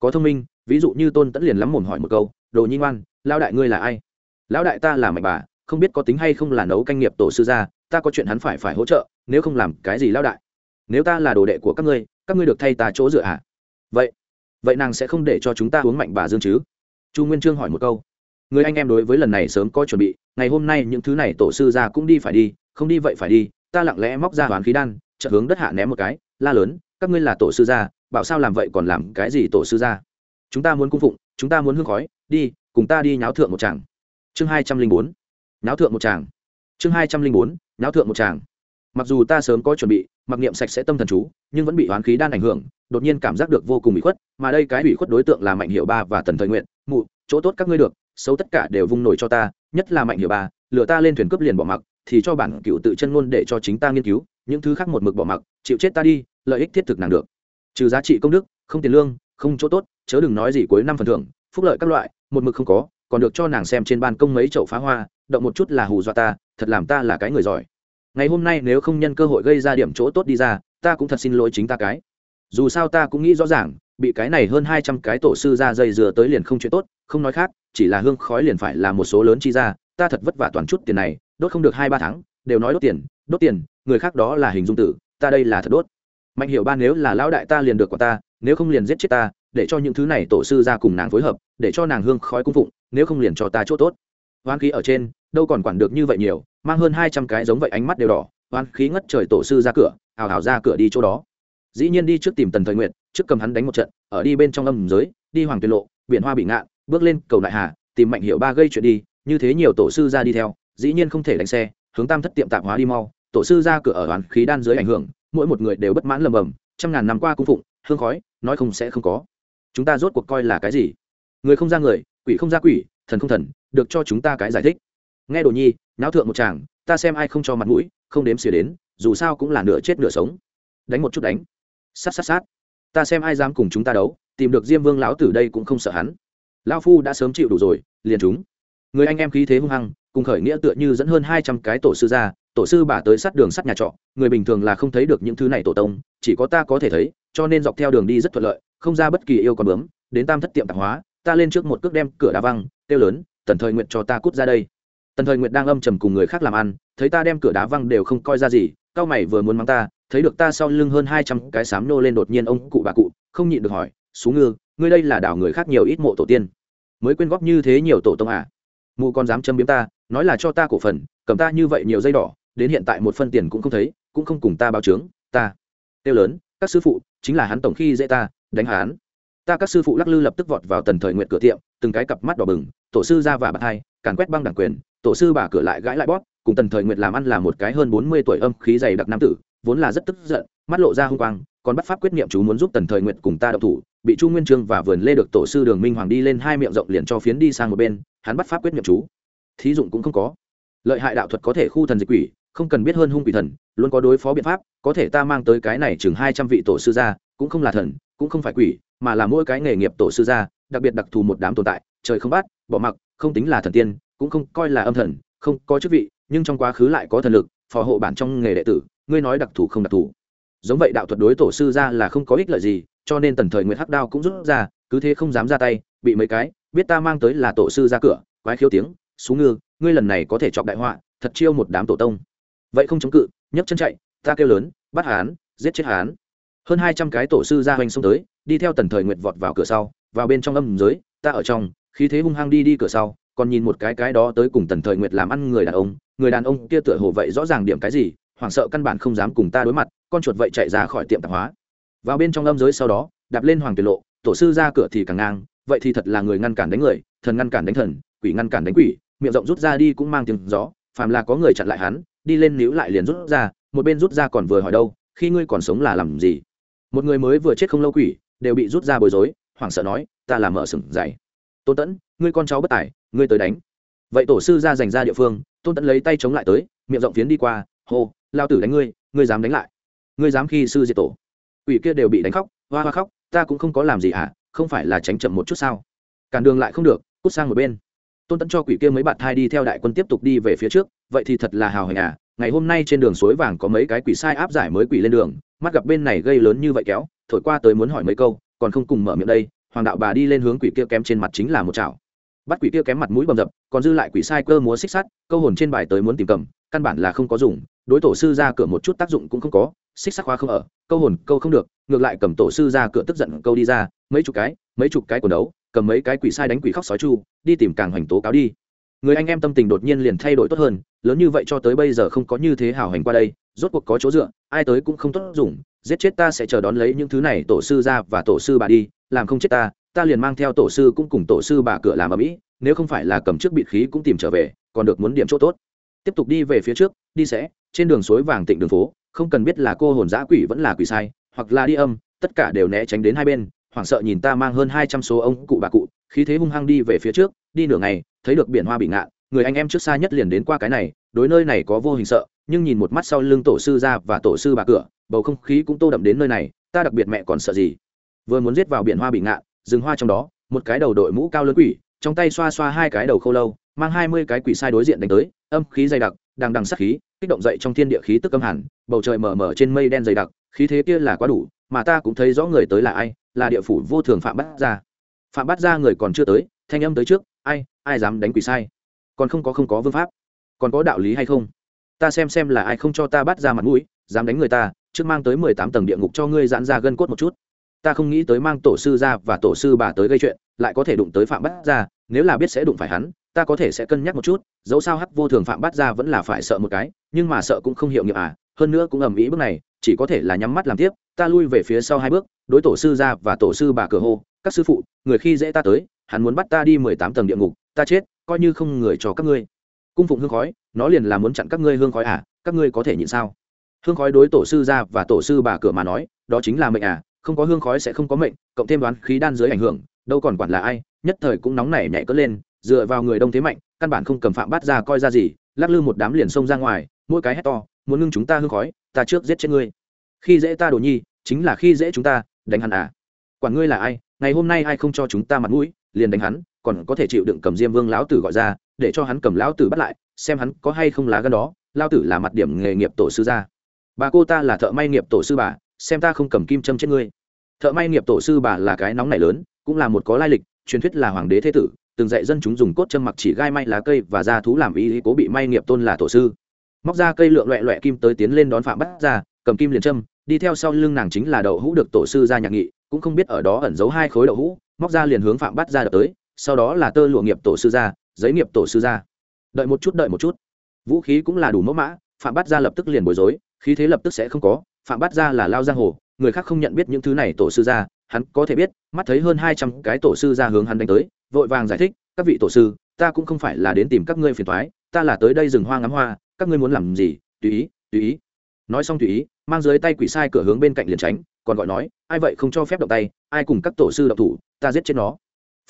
Có thông minh, ví dụ như tôn tẫn liền lắm mồm hỏi một câu, đồ nhi ngoan lao đại ngươi là ai? Lão đại ta là mạnh bà, không biết có tính hay không là nấu canh nghiệp tổ sư gia, ta có chuyện hắn phải phải hỗ trợ, nếu không làm cái gì lão đại? Nếu ta là đồ đệ của các ngươi các ngươi được thay ta chỗ dựa à vậy vậy nàng sẽ không để cho chúng ta uống mạnh bà dương chứ? Chu nguyên trương hỏi một câu người anh em đối với lần này sớm có chuẩn bị, ngày hôm nay những thứ này tổ sư ra cũng đi phải đi, không đi vậy phải đi, ta lặng lẽ móc ra hoán khí đan, chợt hướng đất hạ ném một cái, la lớn, các ngươi là tổ sư gia, bảo sao làm vậy còn làm cái gì tổ sư gia? Chúng ta muốn cung phụng, chúng ta muốn hương khói, đi, cùng ta đi nháo thượng một tràng. Chương hai trăm linh bốn, nháo thượng một tràng. Chương hai trăm linh bốn, nháo thượng một tràng. Mặc dù ta sớm có chuẩn bị, mặc niệm sạch sẽ tâm thần chú, nhưng vẫn bị hoán khí đan ảnh hưởng, đột nhiên cảm giác được vô cùng bị khuất, mà đây cái bị khuất đối tượng là mạnh hiệu ba và tần thời nguyện, mụ, chỗ tốt các ngươi được xấu tất cả đều vung nổi cho ta, nhất là mạnh hiệu bà lựa ta lên thuyền cướp liền bỏ mặc, thì cho bản cựu tự chân ngôn để cho chính ta nghiên cứu, những thứ khác một mực bỏ mặc, chịu chết ta đi, lợi ích thiết thực nàng được. Trừ giá trị công đức, không tiền lương, không chỗ tốt, chớ đừng nói gì cuối năm phần thưởng, phúc lợi các loại, một mực không có, còn được cho nàng xem trên ban công mấy chậu phá hoa, động một chút là hù dọa ta, thật làm ta là cái người giỏi. Ngày hôm nay nếu không nhân cơ hội gây ra điểm chỗ tốt đi ra, ta cũng thật xin lỗi chính ta cái. Dù sao ta cũng nghĩ rõ ràng, bị cái này hơn hai trăm cái tổ sư ra dây dừa tới liền không chuyện tốt, không nói khác chỉ là hương khói liền phải là một số lớn chi ra, ta thật vất vả toàn chút tiền này, đốt không được hai ba tháng, đều nói đốt tiền đốt tiền, người khác đó là hình dung tử, ta đây là thật đốt. Mạnh hiểu ba nếu là lão đại ta liền được của ta, nếu không liền giết chết ta, để cho những thứ này tổ sư ra cùng nàng phối hợp, để cho nàng hương khói cung phụng, nếu không liền cho ta chỗ tốt. Hoan khí ở trên, đâu còn quản được như vậy nhiều, mang hơn hai trăm cái giống vậy ánh mắt đều đỏ hoan khí ngất trời tổ sư ra cửa, hào hào ra cửa đi chỗ đó. Dĩ nhiên đi trước tìm tần thời nguyện trước cầm hắn đánh một trận, ở đi bên trong âm giới, đi hoàng tuyệt lộ, biển hoa bị ngạn bước lên, cầu đại hà, tìm mạnh hiệu ba gây chuyện đi, như thế nhiều tổ sư ra đi theo, dĩ nhiên không thể đánh xe, hướng tam thất tiệm tạp hóa đi mau. Tổ sư ra cửa ở đoàn khí đan dưới ảnh hưởng, mỗi một người đều bất mãn lầm bầm, trăm ngàn năm qua cung phụng, hương khói, nói không sẽ không có. Chúng ta rốt cuộc coi là cái gì? Người không ra người, quỷ không ra quỷ, thần không thần, được cho chúng ta cái giải thích. Nghe đồ nhi, náo thượng một chàng ta xem ai không cho mặt mũi, không đếm xỉa đến, dù sao cũng là nửa chết nửa sống. Đánh một chút đánh. Sát sát sát. Ta xem ai dám cùng chúng ta đấu, tìm được diêm vương lão tử đây cũng không sợ hắn lao phu đã sớm chịu đủ rồi, liền chúng. Người anh em khí thế hung hăng, cùng khởi nghĩa tựa như dẫn hơn hai trăm cái tổ sư ra, tổ sư bà tới sát đường sắt nhà trọ, người bình thường là không thấy được những thứ này tổ tông, chỉ có ta có thể thấy, cho nên dọc theo đường đi rất thuận lợi, không ra bất kỳ yêu con bướm, đến tam thất tiệm tạp hóa, ta lên trước một cước đem cửa đá văng tiêu lớn, tần thời nguyện cho ta cút ra đây. Tần thời nguyện đang âm trầm cùng người khác làm ăn, thấy ta đem cửa đá văng đều không coi ra gì cao mày vừa muốn mắng ta, thấy được ta sau lưng hơn hai trăm cái sám nô lên đột nhiên ông cụ bà cụ, không nhịn được hỏi xuống ngư ngươi đây là đảo người khác nhiều ít mộ tổ tiên, mới quyên góp như thế nhiều tổ tông à? Mụ còn dám châm biếm ta, nói là cho ta cổ phần, cầm ta như vậy nhiều dây đỏ, đến hiện tại một phân tiền cũng không thấy, cũng không cùng ta báo chướng, ta tiêu lớn, các sư phụ, chính là hắn tổng khi dễ ta, đánh hắn. Ta các sư phụ lắc lư lập tức vọt vào tần thời nguyện cửa tiệm, từng cái cặp mắt đỏ bừng, tổ sư ra và bạc hai, càn quét băng đảng quyền, tổ sư bà cửa lại gãi lại bóp, cùng tần thời nguyện làm ăn là một cái hơn bốn mươi tuổi âm khí dày đặc nam tử, vốn là rất tức giận, mắt lộ ra hung quang còn bắt pháp quyết niệm chú muốn giúp tần thời nguyện cùng ta đậu thủ, bị chu nguyên trương và vườn lê được tổ sư đường minh hoàng đi lên hai miệng rộng liền cho phiến đi sang một bên, hắn bắt pháp quyết niệm chú. Thí dụng cũng không có. Lợi hại đạo thuật có thể khu thần dịch quỷ, không cần biết hơn hung quỷ thần, luôn có đối phó biện pháp, có thể ta mang tới cái này chừng hai trăm vị tổ sư gia, cũng không là thần, cũng không phải quỷ, mà là mỗi cái nghề nghiệp tổ sư gia, đặc biệt đặc thù một đám tồn tại, trời không bắt, bỏ mặc, không tính là thần tiên, cũng không coi là âm thần, không có chức vị, nhưng trong quá khứ lại có thần lực, phò hộ bản trong nghề đệ tử, ngươi nói đặc thù không đặc thù giống vậy đạo thuật đối tổ sư ra là không có ích lợi gì, cho nên tần thời nguyễn hắc đao cũng rút ra, cứ thế không dám ra tay, bị mấy cái, biết ta mang tới là tổ sư ra cửa, quái khiếu tiếng xuống ngư, ngươi lần này có thể chọc đại họa, thật chiêu một đám tổ tông. Vậy không chống cự, nhấc chân chạy, ta kêu lớn, bắt hán, giết chết hán. Hơn hai trăm cái tổ sư ra hoành xông tới, đi theo tần thời nguyệt vọt vào cửa sau, vào bên trong âm giới, ta ở trong, khí thế hung hăng đi đi cửa sau, còn nhìn một cái cái đó tới cùng tần thời nguyệt làm ăn người đàn ông, người đàn ông kia tựa hồ vậy rõ ràng điểm cái gì hoảng sợ căn bản không dám cùng ta đối mặt, con chuột vậy chạy ra khỏi tiệm tạp hóa. Vào bên trong âm giới sau đó, đạp lên hoàng tuyệt lộ, tổ sư ra cửa thì càng ngang, vậy thì thật là người ngăn cản đánh người, thần ngăn cản đánh thần, quỷ ngăn cản đánh quỷ, miệng rộng rút ra đi cũng mang tiếng gió, phàm là có người chặn lại hắn, đi lên níu lại liền rút ra, một bên rút ra còn vừa hỏi đâu, khi ngươi còn sống là làm gì? Một người mới vừa chết không lâu quỷ, đều bị rút ra bối rối, hoảng sợ nói, ta là mở sừng dày. Tôn tẫn, ngươi con cháu bất tài, ngươi tới đánh. Vậy tổ sư ra dành ra địa phương, tôn tẫn lấy tay chống lại tới, miệng rộng phiến đi qua, hô lao tử đánh ngươi ngươi dám đánh lại. Ngươi dám khi sư diệt tổ. Quỷ kia đều bị đánh khóc, hoa hoa khóc, ta cũng không có làm gì à không phải là tránh chậm một chút sao? Cản đường lại không được, cút sang một bên. Tôn tẫn cho quỷ kia mấy bạn thai đi theo đại quân tiếp tục đi về phía trước, vậy thì thật là hào hạnh à? Ngày hôm nay trên đường suối vàng có mấy cái quỷ sai áp giải mới quỷ lên đường, mắt gặp bên này gây lớn như vậy kéo, thổi qua tới muốn hỏi mấy câu, còn không cùng mở miệng đây, hoàng đạo bà đi lên hướng quỷ kia kém trên mặt chính là một chảo bắt quỷ kia kém mặt mũi bầm dập, còn dư lại quỷ sai cơ múa xích sắt, câu hồn trên bài tới muốn tìm cầm, căn bản là không có dùng, đối tổ sư ra cửa một chút tác dụng cũng không có, xích sắc khóa không ở, câu hồn, câu không được, ngược lại cầm tổ sư ra cửa tức giận câu đi ra, mấy chục cái, mấy chục cái quần đấu, cầm mấy cái quỷ sai đánh quỷ khóc sói chu, đi tìm càng hoành tố cáo đi. Người anh em tâm tình đột nhiên liền thay đổi tốt hơn, lớn như vậy cho tới bây giờ không có như thế hào hành qua đây, rốt cuộc có chỗ dựa, ai tới cũng không tốt dùng, giết chết ta sẽ chờ đón lấy những thứ này tổ sư ra và tổ sư bà đi, làm không chết ta ta liền mang theo tổ sư cũng cùng tổ sư bà cửa làm ở mỹ, nếu không phải là cầm trước bịt khí cũng tìm trở về, còn được muốn điểm chỗ tốt. Tiếp tục đi về phía trước, đi sẽ, trên đường suối vàng tịnh đường phố, không cần biết là cô hồn giã quỷ vẫn là quỷ sai, hoặc là đi âm, tất cả đều né tránh đến hai bên, hoảng sợ nhìn ta mang hơn hai trăm số ông cụ bà cụ, khí thế hung hăng đi về phía trước, đi nửa ngày, thấy được biển hoa bị ngạn, người anh em trước xa nhất liền đến qua cái này, đối nơi này có vô hình sợ, nhưng nhìn một mắt sau lưng tổ sư ra và tổ sư bà cửa, bầu không khí cũng tô đậm đến nơi này, ta đặc biệt mẹ còn sợ gì. Vừa muốn giết vào biển hoa bị ngạn rừng hoa trong đó, một cái đầu đội mũ cao lớn quỷ, trong tay xoa xoa hai cái đầu khô lâu, mang hai mươi cái quỷ sai đối diện đánh tới, âm khí dày đặc, đằng đằng sắc khí, kích động dậy trong thiên địa khí tức âm hẳn bầu trời mờ mờ trên mây đen dày đặc, khí thế kia là quá đủ, mà ta cũng thấy rõ người tới là ai, là địa phủ vô thường phạm bắt ra phạm bắt ra người còn chưa tới, thanh âm tới trước, ai ai dám đánh quỷ sai? Còn không có không có vương pháp, còn có đạo lý hay không? Ta xem xem là ai không cho ta bắt ra mặt mũi, dám đánh người ta, trước mang tới mười tám tầng địa ngục cho ngươi giãn ra gân cốt một chút ta không nghĩ tới mang tổ sư ra và tổ sư bà tới gây chuyện, lại có thể đụng tới phạm bắt ra nếu là biết sẽ đụng phải hắn, ta có thể sẽ cân nhắc một chút, dẫu sao hắc vô thường phạm bắt ra vẫn là phải sợ một cái, nhưng mà sợ cũng không hiệu nghiệm à hơn nữa cũng ầm ĩ bước này, chỉ có thể là nhắm mắt làm tiếp, ta lui về phía sau hai bước, đối tổ sư ra và tổ sư bà cửa hô, các sư phụ, người khi dễ ta tới, hắn muốn bắt ta đi mười tám tầng địa ngục, ta chết, coi như không người cho các ngươi. Cung phụng hương khói, nó liền là muốn chặn các ngươi hương khói à các ngươi có thể nhịn sao? Hương khói đối tổ sư ra và tổ sư bà cửa mà nói, đó chính là mệnh à không có hương khói sẽ không có mệnh cộng thêm đoán khí đan dưới ảnh hưởng đâu còn quản là ai nhất thời cũng nóng nảy nhảy cất lên dựa vào người đông thế mạnh căn bản không cầm phạm bắt ra coi ra gì lắc lư một đám liền xông ra ngoài mỗi cái hét to muốn ngưng chúng ta hương khói ta trước giết chết ngươi. Khi dễ ta đồ nhi chính là khi dễ chúng ta đánh hắn à. Quản ngươi là ai ngày hôm nay ai không cho chúng ta mặt mũi liền đánh hắn còn có thể chịu đựng cầm diêm vương lão tử gọi ra để cho hắn cầm lão tử bắt lại xem hắn có hay không lá gân đó lão tử là mặt điểm nghề nghiệp tổ sư gia, bà cô ta là thợ may nghiệp tổ sư bà xem ta không cầm kim châm chết ngươi. Thợ may nghiệp tổ sư bà là cái nóng này lớn, cũng là một có lai lịch, truyền thuyết là hoàng đế thế tử, từng dạy dân chúng dùng cốt châm mặc chỉ gai may lá cây và da thú làm ý cố bị may nghiệp tôn là tổ sư. Móc ra cây lượng loẹ loẹ kim tới tiến lên đón phạm bắt ra cầm kim liền châm, đi theo sau lưng nàng chính là đậu hũ được tổ sư ra nhạc nghị, cũng không biết ở đó ẩn giấu hai khối đậu hũ, móc ra liền hướng phạm bắt ra đập tới, sau đó là tơ lụa nghiệp tổ sư ra, giấy nghiệp tổ sư ra. Đợi một chút, đợi một chút. Vũ khí cũng là đủ mẫu mã, phạm bắt ra lập tức liền bối rối, khí thế lập tức sẽ không có phạm Bát Gia là lao giang hồ, người khác không nhận biết những thứ này tổ sư ra hắn có thể biết, mắt thấy hơn hai trăm cái tổ sư ra hướng hắn đánh tới, vội vàng giải thích, các vị tổ sư, ta cũng không phải là đến tìm các ngươi phiền thoái ta là tới đây rừng hoa ngắm hoa, các ngươi muốn làm gì? Tùy ý tùy ý. Nói xong tùy ý, mang dưới tay quỷ sai cửa hướng bên cạnh liền tránh, còn gọi nói, ai vậy không cho phép động tay, ai cùng các tổ sư động thủ, ta giết chết nó.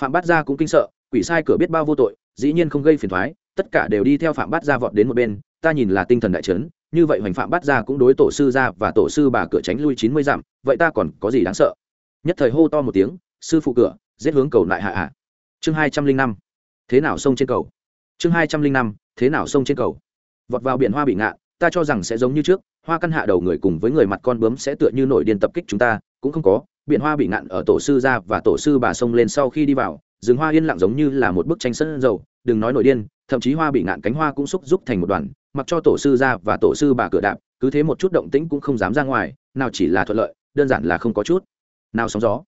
Phạm bát gia cũng kinh sợ, quỷ sai cửa biết bao vô tội, dĩ nhiên không gây phiền thoái tất cả đều đi theo phạm bát gia vọt đến một bên, ta nhìn là tinh thần đại trấn như vậy hoành phạm bắt ra cũng đối tổ sư ra và tổ sư bà cửa tránh lui chín mươi dặm, vậy ta còn có gì đáng sợ? Nhất thời hô to một tiếng, sư phụ cửa, giết hướng cầu lại hạ hạ. Chương hai trăm linh năm. Thế nào sông trên cầu? Chương hai trăm linh năm, thế nào sông trên cầu? Vọt vào biển hoa bị ngạ, ta cho rằng sẽ giống như trước, hoa căn hạ đầu người cùng với người mặt con bướm sẽ tựa như nổi điên tập kích chúng ta, cũng không có, biển hoa bị ngạn ở tổ sư ra và tổ sư bà sông lên sau khi đi vào, rừng hoa yên lặng giống như là một bức tranh sân dầu, đừng nói nổi điên, thậm chí hoa bị ngạn cánh hoa cũng xúc giúp thành một đoàn mặc cho tổ sư ra và tổ sư bà cửa đạp, cứ thế một chút động tĩnh cũng không dám ra ngoài, nào chỉ là thuận lợi, đơn giản là không có chút nào sóng gió.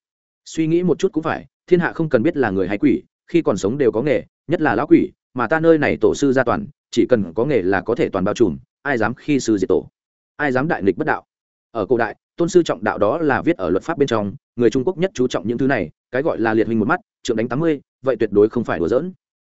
Suy nghĩ một chút cũng phải, thiên hạ không cần biết là người hay quỷ, khi còn sống đều có nghề, nhất là lão quỷ, mà ta nơi này tổ sư ra toàn, chỉ cần có nghề là có thể toàn bao trùm, ai dám khi sư diệt tổ, ai dám đại nghịch bất đạo. Ở cổ đại, tôn sư trọng đạo đó là viết ở luật pháp bên trong, người trung quốc nhất chú trọng những thứ này, cái gọi là liệt hình một mắt, trượng đánh tám mươi, vậy tuyệt đối không phải đùa giỡn.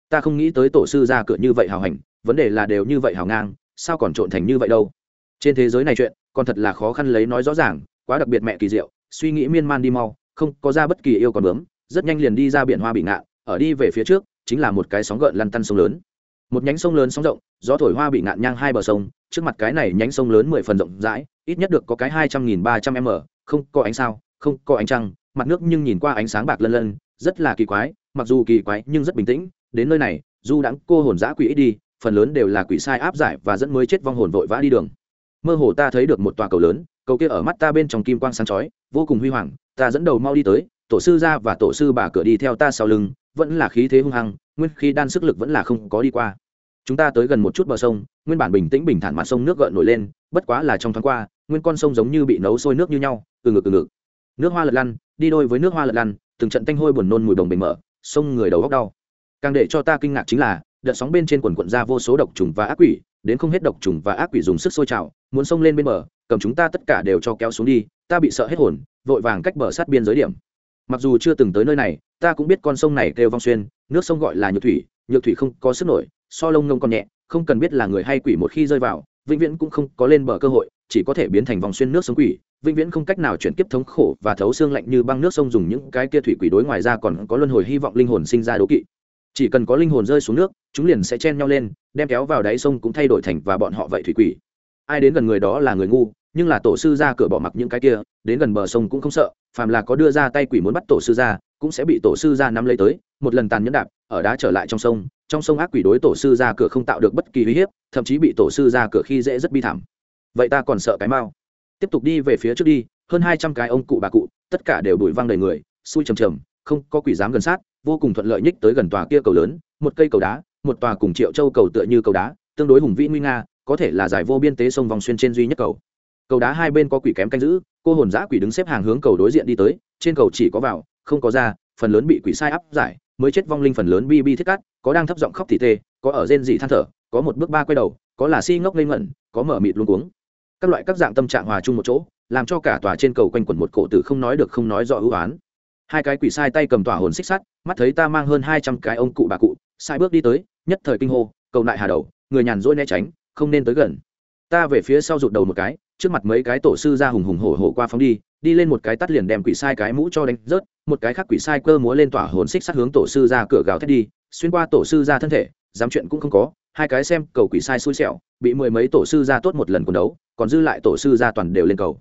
Ta không nghĩ tới tổ sư ra cửa như vậy hào hành vấn đề là đều như vậy hào ngang, sao còn trộn thành như vậy đâu? Trên thế giới này chuyện, còn thật là khó khăn lấy nói rõ ràng, quá đặc biệt mẹ kỳ diệu, suy nghĩ miên man đi mau, không có ra bất kỳ yêu còn bướm, rất nhanh liền đi ra biển hoa bị ngạn, ở đi về phía trước, chính là một cái sóng gợn lăn tăn sông lớn. Một nhánh sông lớn sóng rộng, gió thổi hoa bị ngạn nhang hai bờ sông, trước mặt cái này nhánh sông lớn mười phần rộng rãi, ít nhất được có cái hai trăm nghìn ba trăm m, không có ánh sao, không có ánh trăng, mặt nước nhưng nhìn qua ánh sáng bạc lân lân, rất là kỳ quái, mặc dù kỳ quái nhưng rất bình tĩnh, đến nơi này, du đãng cô hồn giã quỷ ít đi phần lớn đều là quỷ sai áp giải và dẫn mới chết vong hồn vội vã đi đường. Mơ hồ ta thấy được một tòa cầu lớn, cầu kia ở mắt ta bên trong kim quang sáng chói, vô cùng huy hoàng, ta dẫn đầu mau đi tới, tổ sư ra và tổ sư bà cửa đi theo ta sau lưng, vẫn là khí thế hung hăng, nguyên khí đan sức lực vẫn là không có đi qua. Chúng ta tới gần một chút bờ sông, nguyên bản bình tĩnh bình thản mặt sông nước gợn nổi lên, bất quá là trong thoáng qua, nguyên con sông giống như bị nấu sôi nước như nhau, từ ngực từ ngực. Nước hoa lật lăn, đi đôi với nước hoa lật lăn, từng trận tanh hôi buồn nôn mùi đồng bình mở, sông người đầu góc đau. Càng để cho ta kinh ngạc chính là đợt sóng bên trên quần quận ra vô số độc trùng và ác quỷ, đến không hết độc trùng và ác quỷ dùng sức sôi trào, muốn sông lên bên bờ, cầm chúng ta tất cả đều cho kéo xuống đi, ta bị sợ hết hồn, vội vàng cách bờ sát biên giới điểm. Mặc dù chưa từng tới nơi này, ta cũng biết con sông này kêu vong xuyên, nước sông gọi là nhược thủy nhược thủy không có sức nổi, so lông ngông còn nhẹ, không cần biết là người hay quỷ một khi rơi vào, vĩnh viễn cũng không có lên bờ cơ hội, chỉ có thể biến thành vòng xuyên nước sông quỷ, vĩnh viễn không cách nào chuyển kiếp thống khổ và thấu xương lạnh như băng nước sông dùng những cái kia thủy quỷ đối ngoài ra còn có luân hồi hy vọng linh hồn sinh ra đố kỵ chỉ cần có linh hồn rơi xuống nước, chúng liền sẽ chen nhau lên, đem kéo vào đáy sông cũng thay đổi thành và bọn họ vậy thủy quỷ. Ai đến gần người đó là người ngu, nhưng là tổ sư ra cửa bỏ mặc những cái kia, đến gần bờ sông cũng không sợ, phàm là có đưa ra tay quỷ muốn bắt tổ sư ra, cũng sẽ bị tổ sư ra nắm lấy tới, một lần tàn nhẫn đạp, ở đá trở lại trong sông trong sông ác quỷ đối tổ sư ra cửa không tạo được bất kỳ uy hiếp, thậm chí bị tổ sư ra cửa khi dễ rất bi thảm. Vậy ta còn sợ cái mau. Tiếp tục đi về phía trước đi, hơn hai trăm cái ông cụ bà cụ, tất cả đều đuổi văng đầy người, xui trầm trầm không có quỷ dám gần sát vô cùng thuận lợi nhích tới gần tòa kia cầu lớn, một cây cầu đá, một tòa cùng triệu châu cầu tựa như cầu đá, tương đối hùng vĩ nguy nga, có thể là giải vô biên tế sông vòng xuyên trên duy nhất cầu. Cầu đá hai bên có quỷ kém canh giữ, cô hồn giã quỷ đứng xếp hàng hướng cầu đối diện đi tới, trên cầu chỉ có vào, không có ra, phần lớn bị quỷ sai áp giải, mới chết vong linh phần lớn bi bi thiết cắt có đang thấp giọng khóc thì tê, có ở rên dị than thở, có một bước ba quay đầu, có là si ngốc lên ngẩn, có mở mịt luôn cuống. Các loại các dạng tâm trạng hòa chung một chỗ, làm cho cả tòa trên cầu quanh quẩn một cổ tử không nói được không nói rõ ưu oán hai cái quỷ sai tay cầm tòa hồn xích sắt mắt thấy ta mang hơn hai trăm cái ông cụ bà cụ, sai bước đi tới, nhất thời kinh hô, cầu lại hà đầu, người nhàn rỗi né tránh, không nên tới gần. Ta về phía sau rụt đầu một cái, trước mặt mấy cái tổ sư ra hùng hùng hổ hổ qua phóng đi đi lên một cái tắt liền đem quỷ sai cái mũ cho đánh rớt, một cái khác quỷ sai cơ múa lên tỏa hồn xích sát hướng tổ sư ra cửa gào thét đi, xuyên qua tổ sư ra thân thể, dám chuyện cũng không có, hai cái xem cầu quỷ sai xui xẻo, bị mười mấy tổ sư ra tốt một lần quần đấu, còn dư lại tổ sư ra toàn đều lên cầu.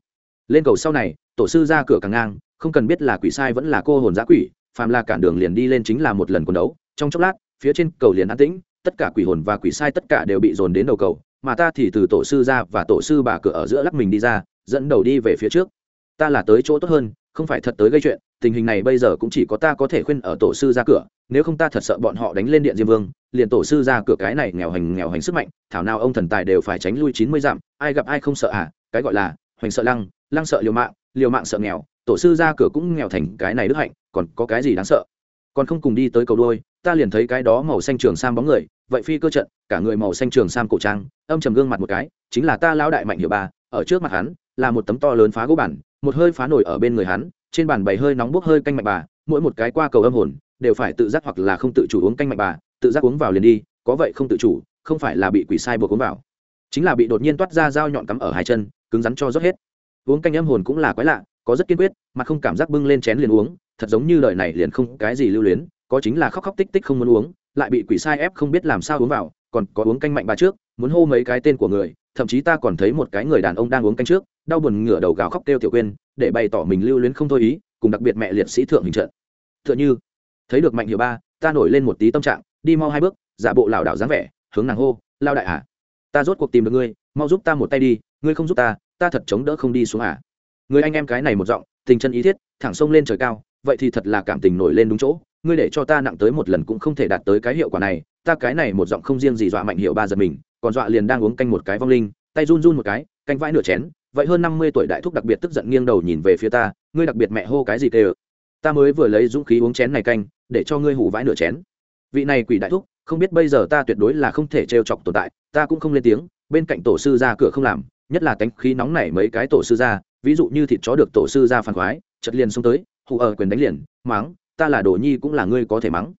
Lên cầu sau này, tổ sư ra cửa càng ngang, không cần biết là quỷ sai vẫn là cô hồn giã quỷ phàm là cản đường liền đi lên chính là một lần quần đấu. Trong chốc lát, phía trên cầu liền an tĩnh, tất cả quỷ hồn và quỷ sai tất cả đều bị dồn đến đầu cầu, mà ta thì từ tổ sư ra và tổ sư bà cửa ở giữa lắc mình đi ra, dẫn đầu đi về phía trước. Ta là tới chỗ tốt hơn, không phải thật tới gây chuyện, tình hình này bây giờ cũng chỉ có ta có thể khuyên ở tổ sư ra cửa, nếu không ta thật sợ bọn họ đánh lên điện diêm vương, liền tổ sư ra cửa cái này nghèo hành nghèo hành sức mạnh, thảo nào ông thần tài đều phải tránh lui chín mươi dặm, ai gặp ai không sợ à? Cái gọi là hoành sợ lăng lăng sợ liều mạng liều mạng sợ nghèo tổ sư ra cửa cũng nghèo thành cái này đức hạnh, còn có cái gì đáng sợ? Còn không cùng đi tới cầu đôi, ta liền thấy cái đó màu xanh trường sam bóng người, vậy phi cơ trận, cả người màu xanh trường sam cổ trang, âm trầm gương mặt một cái, chính là ta lão đại mạnh hiệu ba, ở trước mặt hắn, là một tấm to lớn phá gỗ bản, một hơi phá nổi ở bên người hắn, trên bàn bày hơi nóng bốc hơi canh mạnh bà, mỗi một cái qua cầu âm hồn, đều phải tự giác hoặc là không tự chủ uống canh mạnh bà, tự giác uống vào liền đi, có vậy không tự chủ, không phải là bị quỷ sai buộc uống vào. Chính là bị đột nhiên toát ra dao nhọn cắm ở hai chân, cứng rắn cho rót hết. Uống canh âm hồn cũng là quái lạ có rất kiên quyết, mà không cảm giác bưng lên chén liền uống, thật giống như lời này liền không cái gì lưu luyến, có chính là khóc khóc tích tích không muốn uống, lại bị quỷ sai ép không biết làm sao uống vào, còn có uống canh mạnh bà trước, muốn hô mấy cái tên của người, thậm chí ta còn thấy một cái người đàn ông đang uống canh trước, đau buồn ngửa đầu gào khóc kêu tiểu quên để bày tỏ mình lưu luyến không thôi ý, cùng đặc biệt mẹ liệt sĩ thượng hình trận. Tựa như, thấy được mạnh hiệu ba, ta nổi lên một tí tâm trạng, đi mau hai bước, giả bộ lảo đảo dáng vẻ, hướng nàng hô, lao đại à ta rốt cuộc tìm được ngươi, mau giúp ta một tay đi, ngươi không giúp ta ta thật chống đỡ không đi xuống à người anh em cái này một giọng, tình chân ý thiết, thẳng sông lên trời cao, vậy thì thật là cảm tình nổi lên đúng chỗ. Ngươi để cho ta nặng tới một lần cũng không thể đạt tới cái hiệu quả này, ta cái này một giọng không riêng gì dọa mạnh hiệu ba giật mình, còn dọa liền đang uống canh một cái vong linh, tay run run một cái, canh vãi nửa chén. Vậy hơn năm mươi tuổi đại thúc đặc biệt tức giận nghiêng đầu nhìn về phía ta, ngươi đặc biệt mẹ hô cái gì tê ta mới vừa lấy dũng khí uống chén này canh, để cho ngươi hủ vãi nửa chén. Vị này quỷ đại thúc, không biết bây giờ ta tuyệt đối là không thể trêu chọc tồn tại, ta cũng không lên tiếng, bên cạnh tổ sư ra cửa không làm, nhất là tánh khí nóng này mấy cái tổ sư ra ví dụ như thịt chó được tổ sư ra phản khoái chật liền xông tới hụ ở quyền đánh liền, mắng, ta là đồ nhi cũng là ngươi có thể mắng.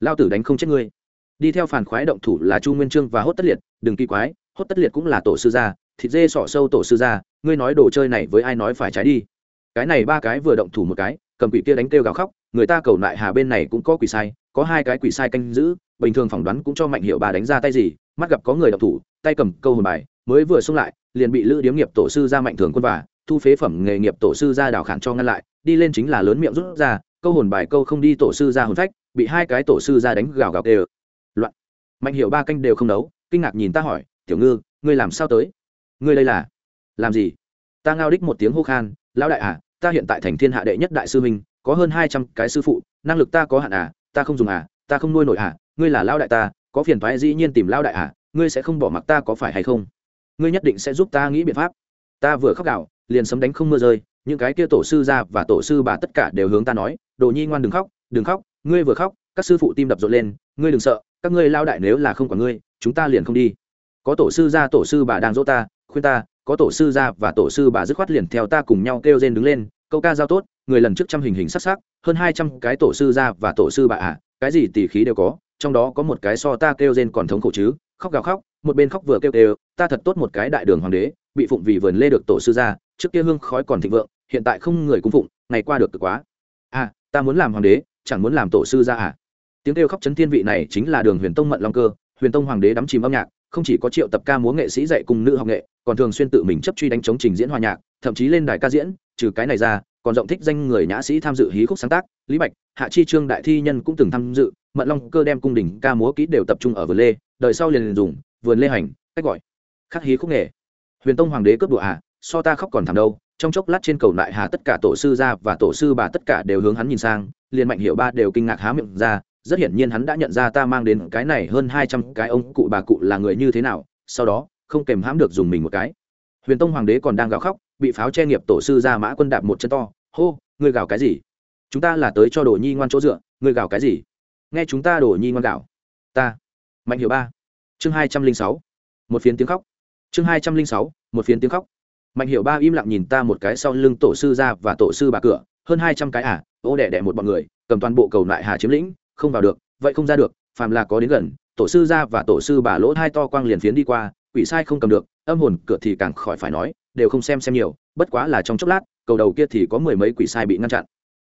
Lao tử đánh không chết ngươi. Đi theo phản khoái động thủ là chu nguyên trương và hốt tất liệt, đừng kỳ quái, hốt tất liệt cũng là tổ sư gia, thịt dê sọ sâu tổ sư gia, ngươi nói đồ chơi này với ai nói phải trái đi. Cái này ba cái vừa động thủ một cái, cầm quỷ kia đánh kêu gào khóc, người ta cầu lại hà bên này cũng có quỷ sai, có hai cái quỷ sai canh giữ, bình thường phỏng đoán cũng cho mạnh hiệu bà đánh ra tay gì, mắt gặp có người động thủ, tay cầm câu hồn bài, mới vừa xông lại, liền bị lữ điếm nghiệp tổ sư ra mạnh thường quân và thu phế phẩm nghề nghiệp tổ sư ra đào khản cho ngăn lại, đi lên chính là lớn miệng rút ra, câu hồn bài câu không đi tổ sư ra hồn phách, bị hai cái tổ sư ra đánh gào gào kêu. Loạn. Mạnh hiệu ba canh đều không nấu, kinh ngạc nhìn ta hỏi, tiểu ngư, ngươi làm sao tới? Ngươi đây là làm gì? Ta ngao đích một tiếng hô khan, lão đại à ta hiện tại thành thiên hạ đệ nhất đại sư minh có hơn hai trăm cái sư phụ, năng lực ta có hạn à ta không dùng à ta không nuôi nổi à ngươi là lão đại ta, có phiền thoái dĩ nhiên tìm lão đại à ngươi sẽ không bỏ mặc ta có phải hay không? Ngươi nhất định sẽ giúp ta nghĩ biện pháp. Ta vừa khóc gạo liền sấm đánh không mưa rơi, những cái kia tổ sư ra và tổ sư bà tất cả đều hướng ta nói, đồ nhi ngoan đừng khóc đừng khóc, ngươi vừa khóc, các sư phụ tim đập rộn lên, ngươi đừng sợ, các ngươi lao đại nếu là không có ngươi, chúng ta liền không đi. Có tổ sư gia, tổ sư bà đang dỗ ta, khuyên ta, có tổ sư gia và tổ sư bà dứt khoát liền theo ta cùng nhau kêu rên đứng lên, câu ca giao tốt, người lần trước trăm hình hình sắc sắc, hơn hai trăm cái tổ sư gia và tổ sư bà à cái gì tỉ khí đều có, trong đó có một cái so ta kêu rên còn thống khổ chứ, khóc gào khóc, một bên khóc vừa kêu kêu, ta thật tốt một cái đại đường hoàng đế bị phụng vì vườn lê được tổ sư gia trước kia hương khói còn thịnh vượng, hiện tại không người cung phụng, ngày qua được cực quá. À ta muốn làm hoàng đế, chẳng muốn làm tổ sư gia à? Tiếng kêu khóc chấn thiên vị này chính là đường huyền tông mận long cơ, huyền tông hoàng đế đắm chìm âm nhạc, không chỉ có triệu tập ca múa nghệ sĩ dạy cùng nữ học nghệ, còn thường xuyên tự mình chấp truy đánh chống trình diễn hòa nhạc, thậm chí lên đài ca diễn, trừ cái này ra, còn rộng thích danh người nhã sĩ tham dự hí khúc sáng tác, lý bạch, hạ chi trương đại thi nhân cũng từng tham dự, mận long cơ đem cung đình ca múa kỹ đều tập trung ở vườn lê, đời sau liền dùng, vườn lê hành, cách gọi. Khắc hí khúc nghề huyền tông hoàng đế cướp đùa à so ta khóc còn thảm đâu. Trong chốc lát trên cầu nại hà tất cả tổ sư gia và tổ sư bà tất cả đều hướng hắn nhìn sang, liền mạnh hiệu ba đều kinh ngạc há miệng ra. Rất hiển nhiên hắn đã nhận ra ta mang đến cái này hơn hai trăm cái ông cụ bà cụ là người như thế nào, sau đó, không kèm hãm được dùng mình một cái. Huyền tông hoàng đế còn đang gào khóc, bị pháo che nghiệp tổ sư ra mã quân đạp một chân to. Hô, ngươi gào cái gì? Chúng ta là tới cho đồ nhi ngoan chỗ dựa, ngươi gào cái gì? Nghe chúng ta đồ nhi ngoan gào ta, mạnh hiệu ba. Chương hai trăm linh sáu. Một phiến tiếng khóc chương hai trăm linh sáu, một phiến tiếng khóc. Mạnh hiệu ba im lặng nhìn ta một cái sau lưng tổ sư ra và tổ sư bà cửa, hơn hai trăm cái à ô đẻ đẻ một bọn người, cầm toàn bộ cầu lại hà chiếm lĩnh, không vào được, vậy không ra được, phàm là có đến gần, tổ sư ra và tổ sư bà lỗ hai to quang liền phiến đi qua, quỷ sai không cầm được, âm hồn cửa thì càng khỏi phải nói, đều không xem xem nhiều, bất quá là trong chốc lát, cầu đầu kia thì có mười mấy quỷ sai bị ngăn chặn.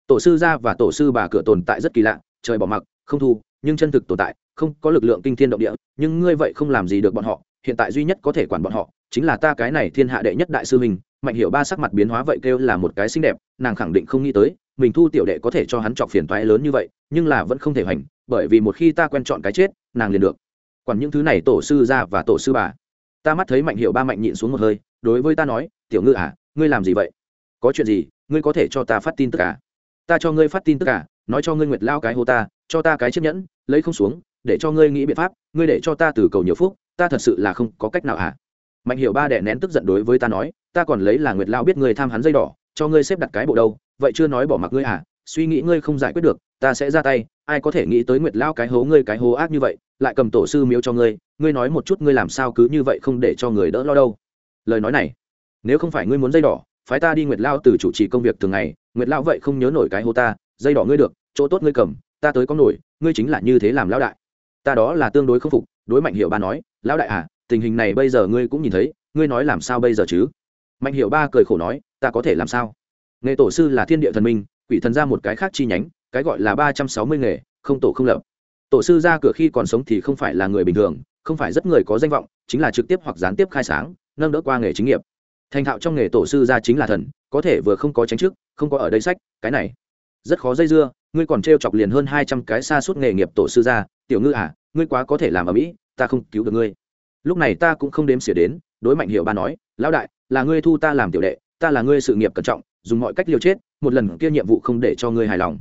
Tổ sư ra và tổ sư bà cửa tồn tại rất kỳ lạ, trời bỏ mặc, không thu, nhưng chân thực tồn tại, không có lực lượng kinh thiên động địa, nhưng ngươi vậy không làm gì được bọn họ hiện tại duy nhất có thể quản bọn họ chính là ta cái này thiên hạ đệ nhất đại sư mình mạnh hiểu ba sắc mặt biến hóa vậy kêu là một cái xinh đẹp, nàng khẳng định không nghĩ tới, mình thu tiểu đệ có thể cho hắn chọc phiền toái lớn như vậy, nhưng là vẫn không thể hoành bởi vì một khi ta quen chọn cái chết, nàng liền được. Quản những thứ này tổ sư ra và tổ sư bà. Ta mắt thấy mạnh hiệu ba mạnh nhịn xuống một hơi, đối với ta nói, tiểu ngư à ngươi làm gì vậy? Có chuyện gì, ngươi có thể cho ta phát tin tất cả à? ta cho ngươi phát tin tất cả à, nói cho ngươi nguyệt lao cái hô ta, cho ta cái chiếc nhẫn, lấy không xuống, để cho ngươi nghĩ biện pháp, ngươi để cho ta từ cầu nhiều phúc ta thật sự là không có cách nào à mạnh hiệu ba đẻ nén tức giận đối với ta nói, ta còn lấy là nguyệt lao biết ngươi tham hắn dây đỏ, cho ngươi xếp đặt cái bộ đâu, vậy chưa nói bỏ mặc ngươi à suy nghĩ ngươi không giải quyết được, ta sẽ ra tay, ai có thể nghĩ tới nguyệt lao cái hố ngươi cái hố ác như vậy, lại cầm tổ sư miếu cho ngươi ngươi nói một chút ngươi làm sao cứ như vậy không để cho người đỡ lo đâu? Lời nói này, nếu không phải ngươi muốn dây đỏ, phái ta đi nguyệt lao từ chủ trì công việc thường ngày, nguyệt lao vậy không nhớ nổi cái hố ta, dây đỏ ngươi được, chỗ tốt ngươi cầm, ta tới có nổi, ngươi chính là như thế làm lão đại. Ta đó là tương đối không phục, đối mạnh hiệu ba nói lão đại à tình hình này bây giờ ngươi cũng nhìn thấy, ngươi nói làm sao bây giờ chứ? Mạnh hiệu ba cười khổ nói, ta có thể làm sao? Nghề tổ sư là thiên địa thần minh, quỷ thần ra một cái khác chi nhánh, cái gọi là ba trăm sáu mươi nghề, không tổ không lập. Tổ sư ra cửa khi còn sống thì không phải là người bình thường, không phải rất người có danh vọng, chính là trực tiếp hoặc gián tiếp khai sáng, nâng đỡ qua nghề chính nghiệp. Thành thạo trong nghề tổ sư ra chính là thần, có thể vừa không có tránh chức không có ở đây sách, cái này rất khó dây dưa, ngươi còn t r e o chọc liền hơn hai trăm cái xa suốt nghề nghiệp tổ sư ra, tiểu ngư à ngươi quá có thể làm ở mỹ ta không cứu được ngươi. Lúc này ta cũng không đếm xỉa đến, đối mạnh hiệu ba nói, lão đại, là ngươi thu ta làm tiểu đệ, ta là ngươi sự nghiệp cẩn trọng, dùng mọi cách liều chết, một lần kia nhiệm vụ không để cho ngươi hài lòng.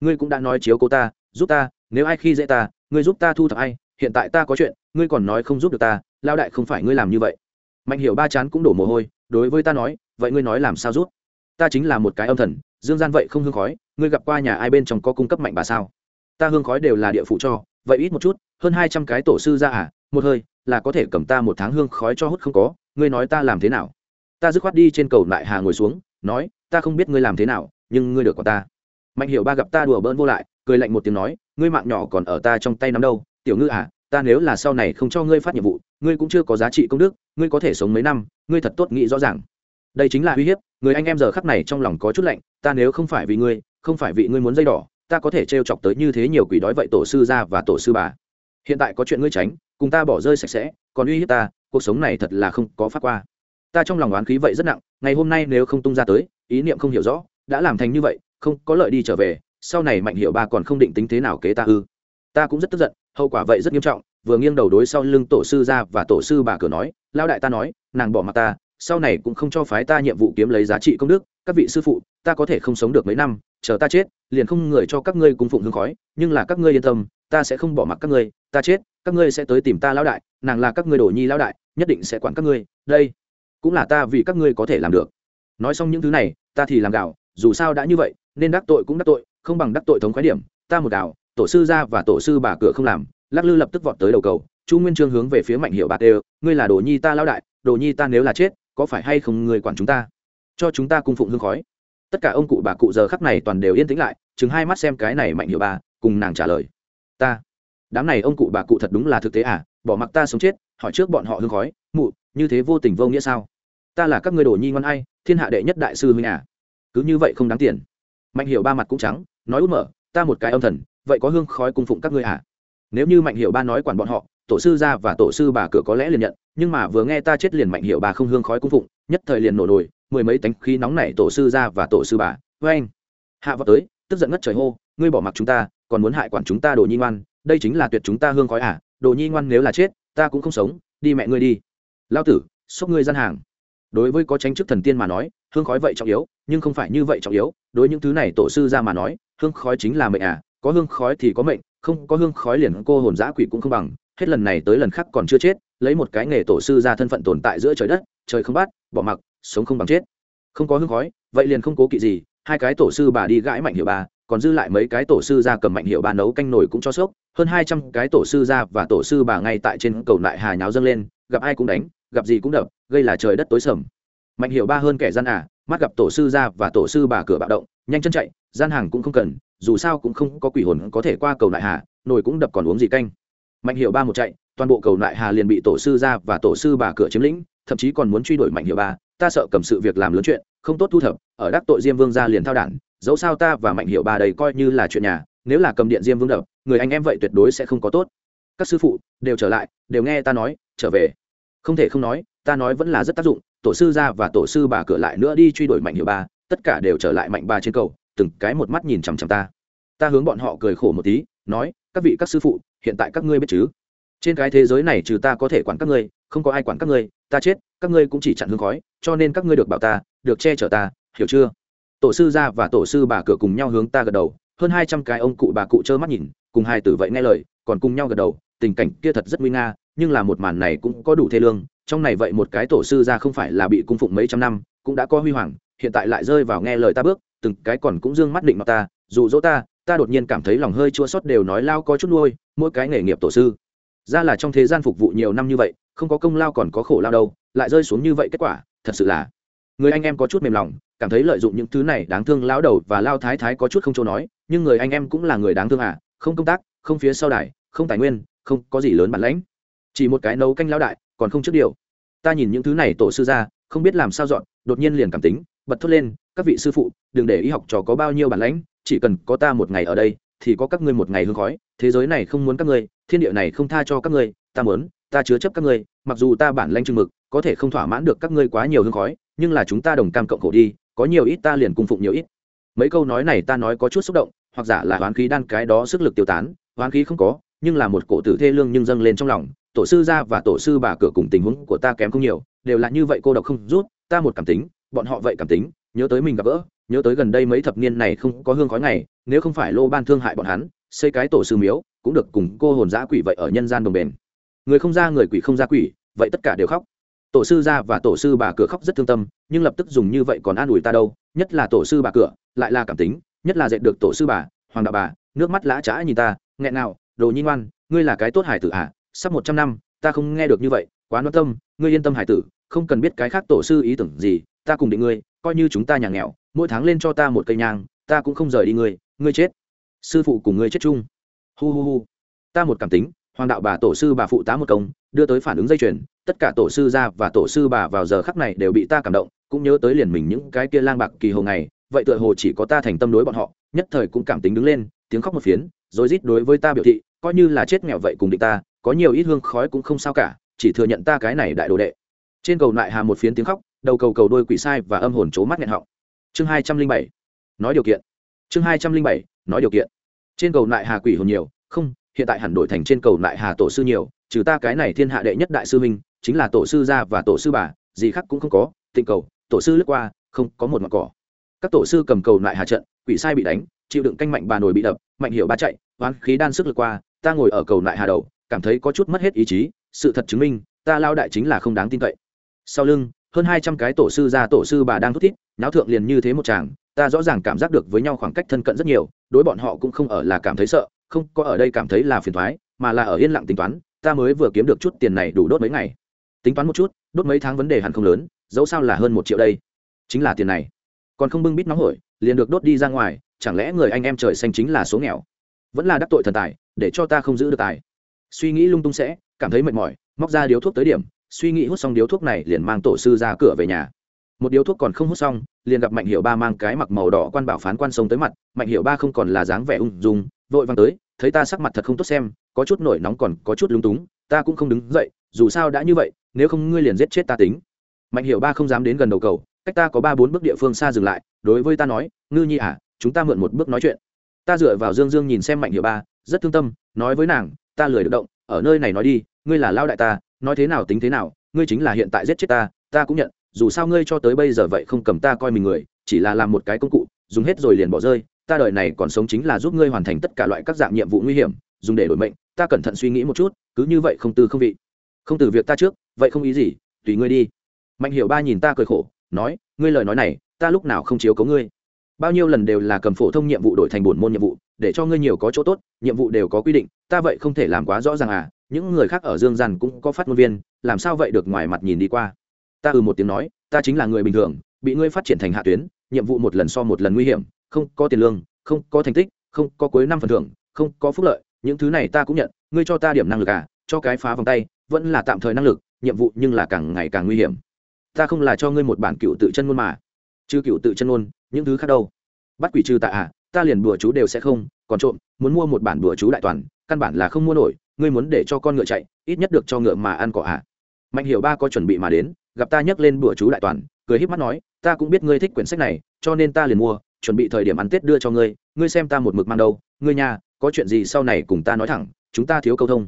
Ngươi cũng đã nói chiếu cố ta, giúp ta, nếu ai khi dễ ta, ngươi giúp ta thu thập ai, hiện tại ta có chuyện, ngươi còn nói không giúp được ta lao đại không phải ngươi làm như vậy. Mạnh hiểu ba chán cũng đổ mồ hôi, đối với ta nói, vậy ngươi nói làm sao giúp? Ta chính là một cái âm thần, dương gian vậy không hương khói, ngươi gặp qua nhà ai bên trong có cung cấp mạnh bà sao? Ta hương khói đều là địa phụ cho vậy ít một chút, hơn hai trăm cái tổ sư ra à một hơi, là có thể cầm ta một tháng hương khói cho hút không có, ngươi nói ta làm thế nào? Ta dứt khoát đi trên cầu lại hà ngồi xuống, nói, ta không biết ngươi làm thế nào, nhưng ngươi được có ta. Mạnh hiểu ba gặp ta đùa bỡn vô lại, cười lạnh một tiếng nói, ngươi mạng nhỏ còn ở ta trong tay nắm đâu, tiểu ngư à ta nếu là sau này không cho ngươi phát nhiệm vụ, ngươi cũng chưa có giá trị công đức, ngươi có thể sống mấy năm, ngươi thật tốt nghĩ rõ ràng. Đây chính là uy hiếp, người anh em giờ khắc này trong lòng có chút lạnh, ta nếu không phải vì ngươi, không phải vì ngươi muốn dây đỏ ta có thể trêu chọc tới như thế nhiều quỷ đói vậy tổ sư gia và tổ sư bà. Hiện tại có chuyện ngươi tránh, cùng ta bỏ rơi sạch sẽ, còn uy hiếp ta, cuộc sống này thật là không có phát qua. Ta trong lòng oán khí vậy rất nặng, ngày hôm nay nếu không tung ra tới, ý niệm không hiểu rõ, đã làm thành như vậy, không có lợi đi trở về, sau này mạnh hiệu ba còn không định tính thế nào kế ta ư? Ta cũng rất tức giận, hậu quả vậy rất nghiêm trọng, vừa nghiêng đầu đối sau lưng tổ sư ra và tổ sư bà cửa nói lao đại ta nói, nàng bỏ mặt ta sau này cũng không cho phái ta nhiệm vụ kiếm lấy giá trị công đức, các vị sư phụ, ta có thể không sống được mấy năm, chờ ta chết, liền không người cho các ngươi cung phụng hương khói, nhưng là các ngươi yên tâm, ta sẽ không bỏ mặc các ngươi, ta chết, các ngươi sẽ tới tìm ta lão đại, nàng là các ngươi đổ nhi lão đại, nhất định sẽ quản các ngươi, đây cũng là ta vì các ngươi có thể làm được. Nói xong những thứ này, ta thì làm gạo, dù sao đã như vậy, nên đắc tội cũng đắc tội, không bằng đắc tội thống khái điểm, ta một đảo tổ sư ra và tổ sư bà cửa không làm, lắc lư lập tức vọt tới đầu cầu, chu nguyên trương hướng về phía mạnh hiệu bạc đều ngươi là đồ nhi ta lão đại, đồ nhi ta nếu là chết có phải hay không người quản chúng ta? Cho chúng ta cung phụng hương khói. Tất cả ông cụ bà cụ giờ khắc này toàn đều yên tĩnh lại, chừng hai mắt xem cái này mạnh hiệu bà, cùng nàng trả lời. Ta, đám này ông cụ bà cụ thật đúng là thực tế à bỏ mặc ta sống chết, hỏi trước bọn họ hương khói, mụ, như thế vô tình vô nghĩa sao? Ta là các ngươi đồ nhi ngon ai, thiên hạ đệ nhất đại sư huynh à? Cứ như vậy không đáng tiền. Mạnh hiệu ba mặt cũng trắng, nói út mở, ta một cái âm thần, vậy có hương khói cung phụng các ngươi à? Nếu như mạnh hiệu ba nói quản bọn họ tổ sư gia và tổ sư bà cửa có lẽ liền nhận, nhưng mà vừa nghe ta chết liền mạnh hiệu bà không hương khói cung phụng, nhất thời liền nổ nổi mười mấy tánh khí nóng nảy tổ sư gia và tổ sư bà. Với anh. Hạ vào tới, tức giận ngất trời hô, ngươi bỏ mặc chúng ta, còn muốn hại quản chúng ta đồ nhi ngoan, đây chính là tuyệt chúng ta hương khói à đồ nhi ngoan nếu là chết, ta cũng không sống, đi mẹ ngươi đi. Lao tử, xúc ngươi gian hàng. Đối với có tranh chức thần tiên mà nói, hương khói vậy trọng yếu, nhưng không phải như vậy trọng yếu, đối những thứ này tổ sư ra mà nói, hương khói chính là mệnh à có hương khói thì có mệnh, không có hương khói liền cô hồn giã quỷ cũng không bằng hết lần này tới lần khác còn chưa chết, lấy một cái nghề tổ sư ra thân phận tồn tại giữa trời đất, trời không bắt, bỏ mặc, sống không bằng chết. Không có hương khói, vậy liền không cố kỵ gì, hai cái tổ sư bà đi gãi mạnh hiệu bà, còn dư lại mấy cái tổ sư ra cầm mạnh hiệu bà nấu canh nổi cũng cho sốc, hơn hai trăm cái tổ sư ra và tổ sư bà ngay tại trên cầu lại hà nháo dâng lên, gặp ai cũng đánh, gặp gì cũng đập, gây là trời đất tối sầm. Mạnh hiệu ba hơn kẻ gian à mắt gặp tổ sư ra và tổ sư bà cửa bạo động, nhanh chân chạy, gian hàng cũng không cần, dù sao cũng không có quỷ hồn có thể qua cầu lại hà, nồi cũng đập còn uống gì canh mạnh hiệu ba một chạy, toàn bộ cầu lại hà liền bị tổ sư ra và tổ sư bà cửa chiếm lĩnh, thậm chí còn muốn truy đuổi mạnh hiệu ba, ta sợ cầm sự việc làm lớn chuyện, không tốt thu thập, ở đắc tội diêm vương ra liền thao đản, dẫu sao ta và mạnh hiệu ba đây coi như là chuyện nhà, nếu là cầm điện diêm vương đập, người anh em vậy tuyệt đối sẽ không có tốt. Các sư phụ, đều trở lại, đều nghe ta nói, trở về. Không thể không nói, ta nói vẫn là rất tác dụng, tổ sư ra và tổ sư bà cửa lại nữa đi truy đuổi mạnh hiệu ba, tất cả đều trở lại mạnh ba trên cầu, từng cái một mắt nhìn chằm chằm ta. Ta hướng bọn họ cười khổ một tí, nói các vị các sư phụ, hiện tại các ngươi biết chứ? Trên cái thế giới này trừ ta có thể quản các ngươi, không có ai quản các ngươi, ta chết, các ngươi cũng chỉ chặn hương khói, cho nên các ngươi được bảo ta, được che chở ta, hiểu chưa? Tổ sư gia và tổ sư bà cửa cùng nhau hướng ta gật đầu, hơn hai trăm cái ông cụ bà cụ trơ mắt nhìn, cùng hai tử vậy nghe lời, còn cùng nhau gật đầu, tình cảnh kia thật rất nguy nga, nhưng là một màn này cũng có đủ thê lương, trong này vậy một cái tổ sư gia không phải là bị cung phụng mấy trăm năm, cũng đã có huy hoàng, hiện tại lại rơi vào nghe lời ta bước, từng cái còn cũng dương mắt định mặt ta, dụ dỗ ta ta đột nhiên cảm thấy lòng hơi chua xót đều nói lao có chút nuôi, mỗi cái nghề nghiệp tổ sư. Ra là trong thế gian phục vụ nhiều năm như vậy, không có công lao còn có khổ lao đâu, lại rơi xuống như vậy kết quả, thật sự là người anh em có chút mềm lòng, cảm thấy lợi dụng những thứ này đáng thương lao đầu và lao thái thái có chút không chỗ nói, nhưng người anh em cũng là người đáng thương à không công tác, không phía sau đài, không tài nguyên, không có gì lớn bản lãnh. Chỉ một cái nấu canh lao đại, còn không trước điều. Ta nhìn những thứ này tổ sư ra, không biết làm sao dọn, đột nhiên liền cảm tính, bật thốt lên, các vị sư phụ, đừng để y học trò có bao nhiêu bản lãnh chỉ cần có ta một ngày ở đây, thì có các ngươi một ngày hương khói, thế giới này không muốn các ngươi, thiên địa này không tha cho các ngươi, ta muốn, ta chứa chấp các ngươi, mặc dù ta bản lanh chừng mực, có thể không thỏa mãn được các ngươi quá nhiều hương khói, nhưng là chúng ta đồng cam cộng khổ đi, có nhiều ít ta liền cung phụng nhiều ít. Mấy câu nói này ta nói có chút xúc động, hoặc giả là hoán khí đan cái đó sức lực tiêu tán, hoán khí không có, nhưng là một cổ tử thê lương nhưng dâng lên trong lòng, tổ sư gia và tổ sư bà cửa cùng tình huống của ta kém không nhiều, đều là như vậy cô độc không rút, ta một cảm tính, bọn họ vậy cảm tính, nhớ tới mình gặp gỡ nhớ tới gần đây mấy thập niên này không có hương khói ngày, nếu không phải lô ban thương hại bọn hắn, xây cái tổ sư miếu, cũng được cùng cô hồn giã quỷ vậy ở nhân gian đồng bền. Người không ra người quỷ không ra quỷ, vậy tất cả đều khóc. Tổ sư ra và tổ sư bà cửa khóc rất thương tâm, nhưng lập tức dùng như vậy còn an ủi ta đâu, nhất là tổ sư bà cửa, lại là cảm tính, nhất là dạy được tổ sư bà, hoàng đạo bà, nước mắt lã trá nhìn ta, nghẹn nào đồ nhi ngoan, ngươi là cái tốt hải tử à sắp một trăm năm, ta không nghe được như vậy, quá noan tâm, ngươi yên tâm hải tử, không cần biết cái khác tổ sư ý tưởng gì, ta cùng định ngươi, coi như chúng ta nhà nghèo mỗi tháng lên cho ta một cây nhang, ta cũng không rời đi ngươi ngươi chết. Sư phụ cùng ngươi chết chung. Hu hu hu. Ta một cảm tính, hoàng đạo bà tổ sư bà phụ tá một công, đưa tới phản ứng dây chuyền, tất cả tổ sư gia và tổ sư bà vào giờ khắc này đều bị ta cảm động, cũng nhớ tới liền mình những cái kia lang bạc kỳ hồ ngày, vậy tựa hồ chỉ có ta thành tâm đối bọn họ, nhất thời cũng cảm tính đứng lên, tiếng khóc một phiến rồi rít đối với ta biểu thị, coi như là chết nghèo vậy cùng định ta, có nhiều ít hương khói cũng không sao cả, chỉ thừa nhận ta cái này đại đồ đệ. Trên cầu lại hà một phiến tiếng khóc, đầu cầu cầu đôi quỷ sai và âm hồn c mắt nghẹn họng chương hai trăm linh bảy, nói điều kiện. Chương hai trăm linh bảy, nói điều kiện. Trên cầu nại hà quỷ hồn nhiều, không, hiện tại hẳn đổi thành trên cầu nại hà tổ sư nhiều, trừ ta cái này thiên hạ đệ nhất đại sư minh chính là tổ sư gia và tổ sư bà, gì khác cũng không có, tịnh cầu, tổ sư lướt qua, không, có một mặt cỏ. Các tổ sư cầm cầu nại hà trận, quỷ sai bị đánh, chịu đựng canh mạnh bà nồi bị đập, mạnh hiểu ba chạy, oán khí đan sức lướt qua, ta ngồi ở cầu nại hà đầu, cảm thấy có chút mất hết ý chí, sự thật chứng minh, ta lao đại chính là không đáng tin cậy. Sau lưng, hơn hai trăm cái tổ sư gia tổ sư bà đang thút thít náo thượng liền như thế một chàng, ta rõ ràng cảm giác được với nhau khoảng cách thân cận rất nhiều, đối bọn họ cũng không ở là cảm thấy sợ, không có ở đây cảm thấy là phiền thoái mà là ở yên lặng tính toán, ta mới vừa kiếm được chút tiền này đủ đốt mấy ngày. Tính toán một chút, đốt mấy tháng vấn đề hẳn không lớn, dẫu sao là hơn một triệu đây. Chính là tiền này. Còn không bưng bít nóng hổi, liền được đốt đi ra ngoài, chẳng lẽ người anh em trời xanh chính là số nghèo? Vẫn là đắc tội thần tài, để cho ta không giữ được tài. Suy nghĩ lung tung sẽ, cảm thấy mệt mỏi, móc ra điếu thuốc tới điểm, suy nghĩ hút xong điếu thuốc này liền mang tổ sư ra cửa về nhà một điếu thuốc còn không hút xong, liền gặp mạnh hiệu ba mang cái mặc màu đỏ quan bảo phán quan sông tới mặt, mạnh hiệu ba không còn là dáng vẻ ung dung, vội vàng tới, thấy ta sắc mặt thật không tốt xem, có chút nổi nóng còn có chút lúng túng, ta cũng không đứng dậy, dù sao đã như vậy, nếu không ngươi liền giết chết ta tính. Mạnh hiệu ba không dám đến gần đầu cầu, cách ta có ba bốn bước địa phương xa dừng lại, đối với ta nói, ngư nhi à chúng ta mượn một bước nói chuyện. Ta dựa vào dương dương nhìn xem mạnh hiệu ba, rất thương tâm, nói với nàng, ta lười được động, ở nơi này nói đi, ngươi là lao đại ta, nói thế nào tính thế nào, ngươi chính là hiện tại giết chết ta ta cũng nhận dù sao ngươi cho tới bây giờ vậy không cầm ta coi mình người, chỉ là làm một cái công cụ, dùng hết rồi liền bỏ rơi, ta đời này còn sống chính là giúp ngươi hoàn thành tất cả loại các dạng nhiệm vụ nguy hiểm, dùng để đổi mệnh, ta cẩn thận suy nghĩ một chút, cứ như vậy không từ không vị. Không từ việc ta trước, vậy không ý gì, tùy ngươi đi. Mạnh hiểu ba nhìn ta cười khổ, nói, ngươi lời nói này, ta lúc nào không chiếu có ngươi? Bao nhiêu lần đều là cầm phổ thông nhiệm vụ đổi thành bổn môn nhiệm vụ, để cho ngươi nhiều có chỗ tốt, nhiệm vụ đều có quy định, ta vậy không thể làm quá rõ ràng à những người khác ở dương gian cũng có phát ngôn viên, làm sao vậy được ngoài mặt nhìn đi qua? Ta ừ một tiếng nói, ta chính là người bình thường, bị ngươi phát triển thành hạ tuyến, nhiệm vụ một lần so một lần nguy hiểm, không có tiền lương, không có thành tích, không có cuối năm phần thưởng, không có phúc lợi, những thứ này ta cũng nhận, ngươi cho ta điểm năng lực à cho cái phá vòng tay, vẫn là tạm thời năng lực, nhiệm vụ nhưng là càng ngày càng nguy hiểm. Ta không là cho ngươi một bản cựu tự chân ngôn mà. Chứ cựu tự chân ngôn, những thứ khác đâu? Bắt quỷ trừ tạ à ta liền bùa chú đều sẽ không, còn trộm, muốn mua một bản bùa chú đại toàn, căn bản là không mua nổi, ngươi muốn để cho con ngựa chạy, ít nhất được cho ngựa mà ăn cỏ à. Mạnh hiểu ba có chuẩn bị mà đến gặp ta nhấc lên bùa chú đại toàn, cười híp mắt nói, ta cũng biết ngươi thích quyển sách này, cho nên ta liền mua, chuẩn bị thời điểm ăn tết đưa cho ngươi ngươi xem ta một mực mang đâu, ngươi nhà, có chuyện gì sau này cùng ta nói thẳng, chúng ta thiếu câu thông.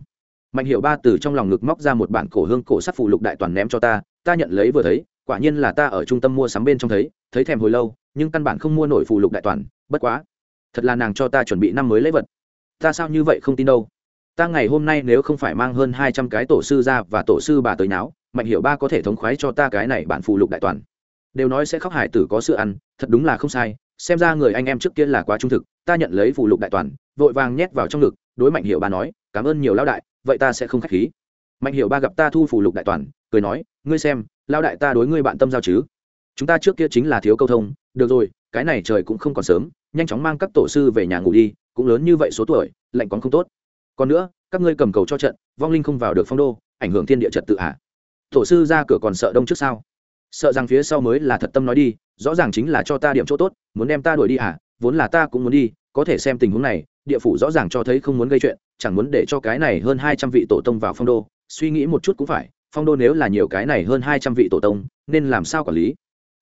Mạnh hiệu ba từ trong lòng ngực móc ra một bản cổ hương cổ sắc phụ lục đại toàn ném cho ta ta nhận lấy vừa thấy, quả nhiên là ta ở trung tâm mua sắm bên trong thấy thấy thèm hồi lâu, nhưng căn bản không mua nổi phụ lục đại toàn, bất quá. Thật là nàng cho ta chuẩn bị năm mới lấy vật. Ta sao như vậy không tin đâu? Ta ngày hôm nay nếu không phải mang hơn hai trăm cái tổ sư ra và tổ sư bà tới náo mạnh hiệu ba có thể thống khoái cho ta cái này bản phụ lục đại toàn. Đều nói sẽ khóc hải tử có sự ăn, thật đúng là không sai. Xem ra người anh em trước kia là quá trung thực, ta nhận lấy phụ lục đại toàn, vội vàng nhét vào trong ngực, đối mạnh hiệu ba nói, cảm ơn nhiều lão đại, vậy ta sẽ không khách khí. Mạnh hiệu ba gặp ta thu phụ lục đại toàn, cười nói, ngươi xem, lão đại ta đối ngươi bạn tâm giao chứ? Chúng ta trước kia chính là thiếu câu thông, được rồi, cái này trời cũng không còn sớm, nhanh chóng mang các tổ sư về nhà ngủ đi, cũng lớn như vậy số tuổi, lạnh còn không tốt. Còn nữa, các ngươi cầm cầu cho trận, vong linh không vào được phong đô, ảnh hưởng thiên địa trật tự hạ tổ sư ra cửa còn sợ đông trước sao? Sợ rằng phía sau mới là thật tâm nói đi, rõ ràng chính là cho ta điểm chỗ tốt, muốn đem ta đuổi đi à? Vốn là ta cũng muốn đi, có thể xem tình huống này, địa phủ rõ ràng cho thấy không muốn gây chuyện, chẳng muốn để cho cái này hơn hai trăm vị tổ tông vào phong đô. Suy nghĩ một chút cũng phải, phong đô nếu là nhiều cái này hơn hai trăm vị tổ tông, nên làm sao quản lý?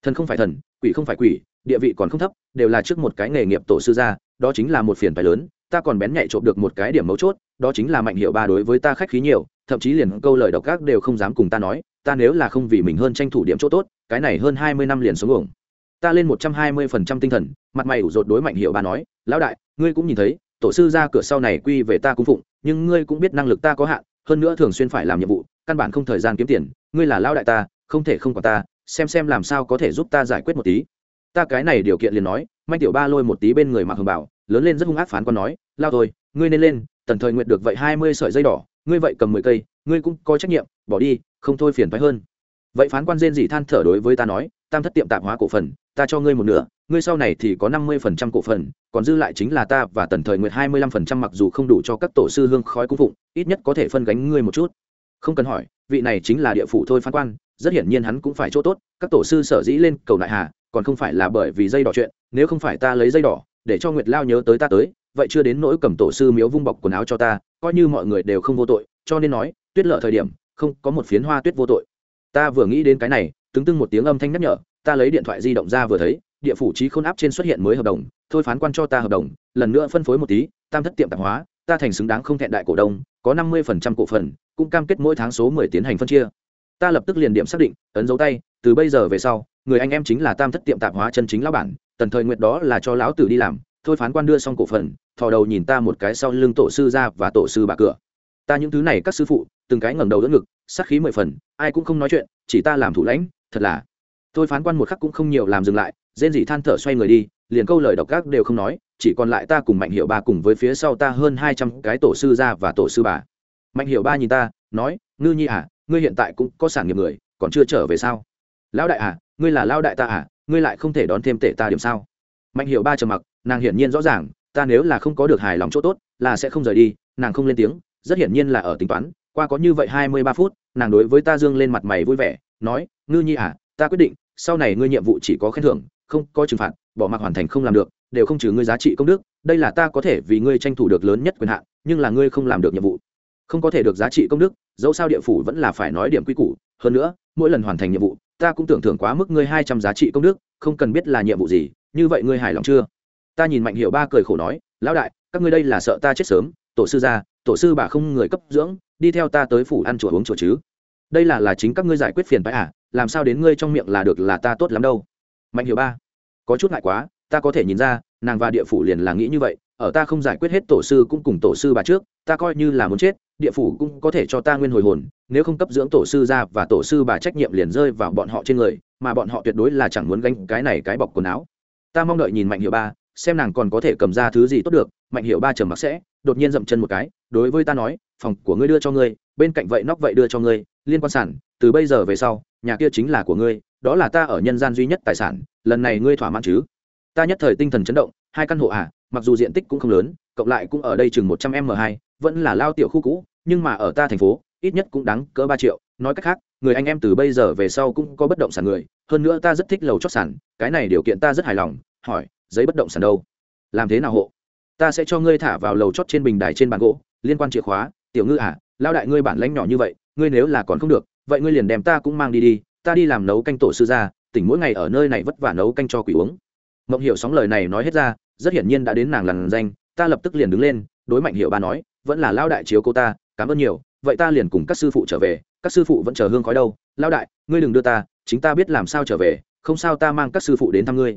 Thần không phải thần, quỷ không phải quỷ, địa vị còn không thấp, đều là trước một cái nghề nghiệp tổ sư gia, đó chính là một phiền phải lớn, ta còn bén nhạy trộm được một cái điểm mấu chốt, đó chính là mạnh hiệu ba đối với ta khách khí nhiều thậm chí liền câu lời độc ác đều không dám cùng ta nói, ta nếu là không vì mình hơn tranh thủ điểm chỗ tốt, cái này hơn hai mươi năm liền xuống ổng ta lên một trăm hai mươi phần trăm tinh thần, mặt mày ủ rột đối mạnh hiệu ba nói, lão đại, ngươi cũng nhìn thấy, tổ sư ra cửa sau này quy về ta cung phụng, nhưng ngươi cũng biết năng lực ta có hạn, hơn nữa thường xuyên phải làm nhiệm vụ, căn bản không thời gian kiếm tiền, ngươi là lão đại ta, không thể không có ta, xem xem làm sao có thể giúp ta giải quyết một tí. Ta cái này điều kiện liền nói, mạnh tiểu ba lôi một tí bên người mặc hồng bảo, lớn lên rất hung ác phán quan nói lao thôi, ngươi nên lên, tần thời nguyện được vậy hai mươi sợi dây đỏ ngươi vậy cầm mười cây, ngươi cũng có trách nhiệm, bỏ đi, không thôi phiền phái hơn. Vậy phán quan rên dị than thở đối với ta nói, tam thất tiệm tạp hóa cổ phần, ta cho ngươi một nửa, ngươi sau này thì có năm mươi phần trăm cổ phần, còn dư lại chính là ta và tần thời nguyệt hai mươi lăm phần trăm mặc dù không đủ cho các tổ sư hương khói cung phụng, ít nhất có thể phân gánh ngươi một chút. Không cần hỏi, vị này chính là địa phủ thôi phán quan, rất hiển nhiên hắn cũng phải chỗ tốt, các tổ sư sở dĩ lên cầu đại hà, còn không phải là bởi vì dây đỏ chuyện, nếu không phải ta lấy dây đỏ, để cho nguyệt lao nhớ tới ta tới, vậy chưa đến nỗi cầm tổ sư miếu vung bọc quần áo cho ta coi như mọi người đều không vô tội, cho nên nói, tuyết lợ thời điểm, không có một phiến hoa tuyết vô tội. Ta vừa nghĩ đến cái này tướng tưng một tiếng âm thanh nhắc nhở, ta lấy điện thoại di động ra vừa thấy, địa phủ trí khôn áp trên xuất hiện mới hợp đồng, thôi phán quan cho ta hợp đồng, lần nữa phân phối một tí, tam thất tiệm tạp hóa, ta thành xứng đáng không thẹn đại cổ đông, có năm mươi phần trăm cổ phần, cũng cam kết mỗi tháng số mười tiến hành phân chia. Ta lập tức liền điểm xác định, ấn dấu tay, từ bây giờ về sau, người anh em chính là tam thất tiệm tạp hóa chân chính lão bản, tần thời nguyện đó là cho lão tử đi làm thôi phán quan đưa xong cổ phần, thò đầu nhìn ta một cái sau lưng tổ sư ra và tổ sư bà cửa. Ta những thứ này các sư phụ, từng cái ngẩng đầu đỡ ngực, sát khí mười phần, ai cũng không nói chuyện, chỉ ta làm thủ lãnh, thật là. Thôi phán quan một khắc cũng không nhiều làm dừng lại, rên dị than thở xoay người đi, liền câu lời độc các đều không nói, chỉ còn lại ta cùng mạnh hiệu ba cùng với phía sau ta hơn hai trăm cái tổ sư gia và tổ sư bà. Mạnh hiệu ba nhìn ta, nói, ngư nhi à ngươi hiện tại cũng có sản nghiệp người, còn chưa trở về sao? Lão đại à ngươi là lão đại ta à ngươi lại không thể đón thêm tệ ta điểm sao? Mạnh hiệu ba trầm mặc nàng hiển nhiên rõ ràng, ta nếu là không có được hài lòng chỗ tốt, là sẽ không rời đi, nàng không lên tiếng, rất hiển nhiên là ở tính toán, qua có như vậy hai mươi ba phút, nàng đối với ta dương lên mặt mày vui vẻ, nói, ngư nhi à ta quyết định, sau này ngươi nhiệm vụ chỉ có khen thưởng, không có trừng phạt, bỏ mặc hoàn thành không làm được, đều không trừ ngươi giá trị công đức, đây là ta có thể vì ngươi tranh thủ được lớn nhất quyền hạn, nhưng là ngươi không làm được nhiệm vụ. Không có thể được giá trị công đức, dẫu sao địa phủ vẫn là phải nói điểm quy củ, hơn nữa, mỗi lần hoàn thành nhiệm vụ, ta cũng tưởng thưởng quá mức ngươi hai trăm giá trị công đức, không cần biết là nhiệm vụ gì, như vậy ngươi hài lòng chưa? Ta nhìn mạnh hiệu ba cười khổ nói, lão đại, các ngươi đây là sợ ta chết sớm, tổ sư gia tổ sư bà không người cấp dưỡng, đi theo ta tới phủ ăn chùa uống chùa chứ. Đây là là chính các ngươi giải quyết phiền phái à làm sao đến ngươi trong miệng là được là ta tốt lắm đâu. Mạnh hiệu ba, có chút ngại quá, ta có thể nhìn ra, nàng và địa phủ liền là nghĩ như vậy, ở ta không giải quyết hết tổ sư cũng cùng tổ sư bà trước, ta coi như là muốn chết, địa phủ cũng có thể cho ta nguyên hồi hồn, nếu không cấp dưỡng tổ sư ra và tổ sư bà trách nhiệm liền rơi vào bọn họ trên người, mà bọn họ tuyệt đối là chẳng muốn gánh cái này cái bọc quần áo. Ta mong đợi nhìn mạnh hiệu ba xem nàng còn có thể cầm ra thứ gì tốt được, mạnh hiệu ba trầm mặc sẽ, đột nhiên dậm chân một cái, đối với ta nói, phòng của ngươi đưa cho ngươi, bên cạnh vậy nóc vậy đưa cho ngươi, liên quan sản, từ bây giờ về sau, nhà kia chính là của ngươi, đó là ta ở nhân gian duy nhất tài sản, lần này ngươi thỏa mãn chứ? Ta nhất thời tinh thần chấn động, hai căn hộ à mặc dù diện tích cũng không lớn, cộng lại cũng ở đây chừng một trăm m hai, vẫn là lao tiểu khu cũ, nhưng mà ở ta thành phố, ít nhất cũng đáng cỡ ba triệu. Nói cách khác, người anh em từ bây giờ về sau cũng có bất động sản người, hơn nữa ta rất thích lầu chót sản, cái này điều kiện ta rất hài lòng, hỏi giấy bất động sản đâu? Làm thế nào hộ? Ta sẽ cho ngươi thả vào lầu chót trên bình đài trên bàn gỗ, liên quan chìa khóa. Tiểu ngư à lao đại ngươi bản lãnh nhỏ như vậy, ngươi nếu là còn không được, vậy ngươi liền đem ta cũng mang đi đi. Ta đi làm nấu canh tổ sư ra tỉnh mỗi ngày ở nơi này vất vả nấu canh cho quỷ uống. Mộng hiểu sóng lời này nói hết ra, rất hiển nhiên đã đến nàng lằn danh. Ta lập tức liền đứng lên, đối mạnh hiệu ba nói, vẫn là lao đại chiếu cô ta, cảm ơn nhiều. Vậy ta liền cùng các sư phụ trở về, các sư phụ vẫn chờ hương khói đâu. Lao đại, ngươi đừng đưa ta, chính ta biết làm sao trở về. Không sao ta mang các sư phụ đến thăm ngươi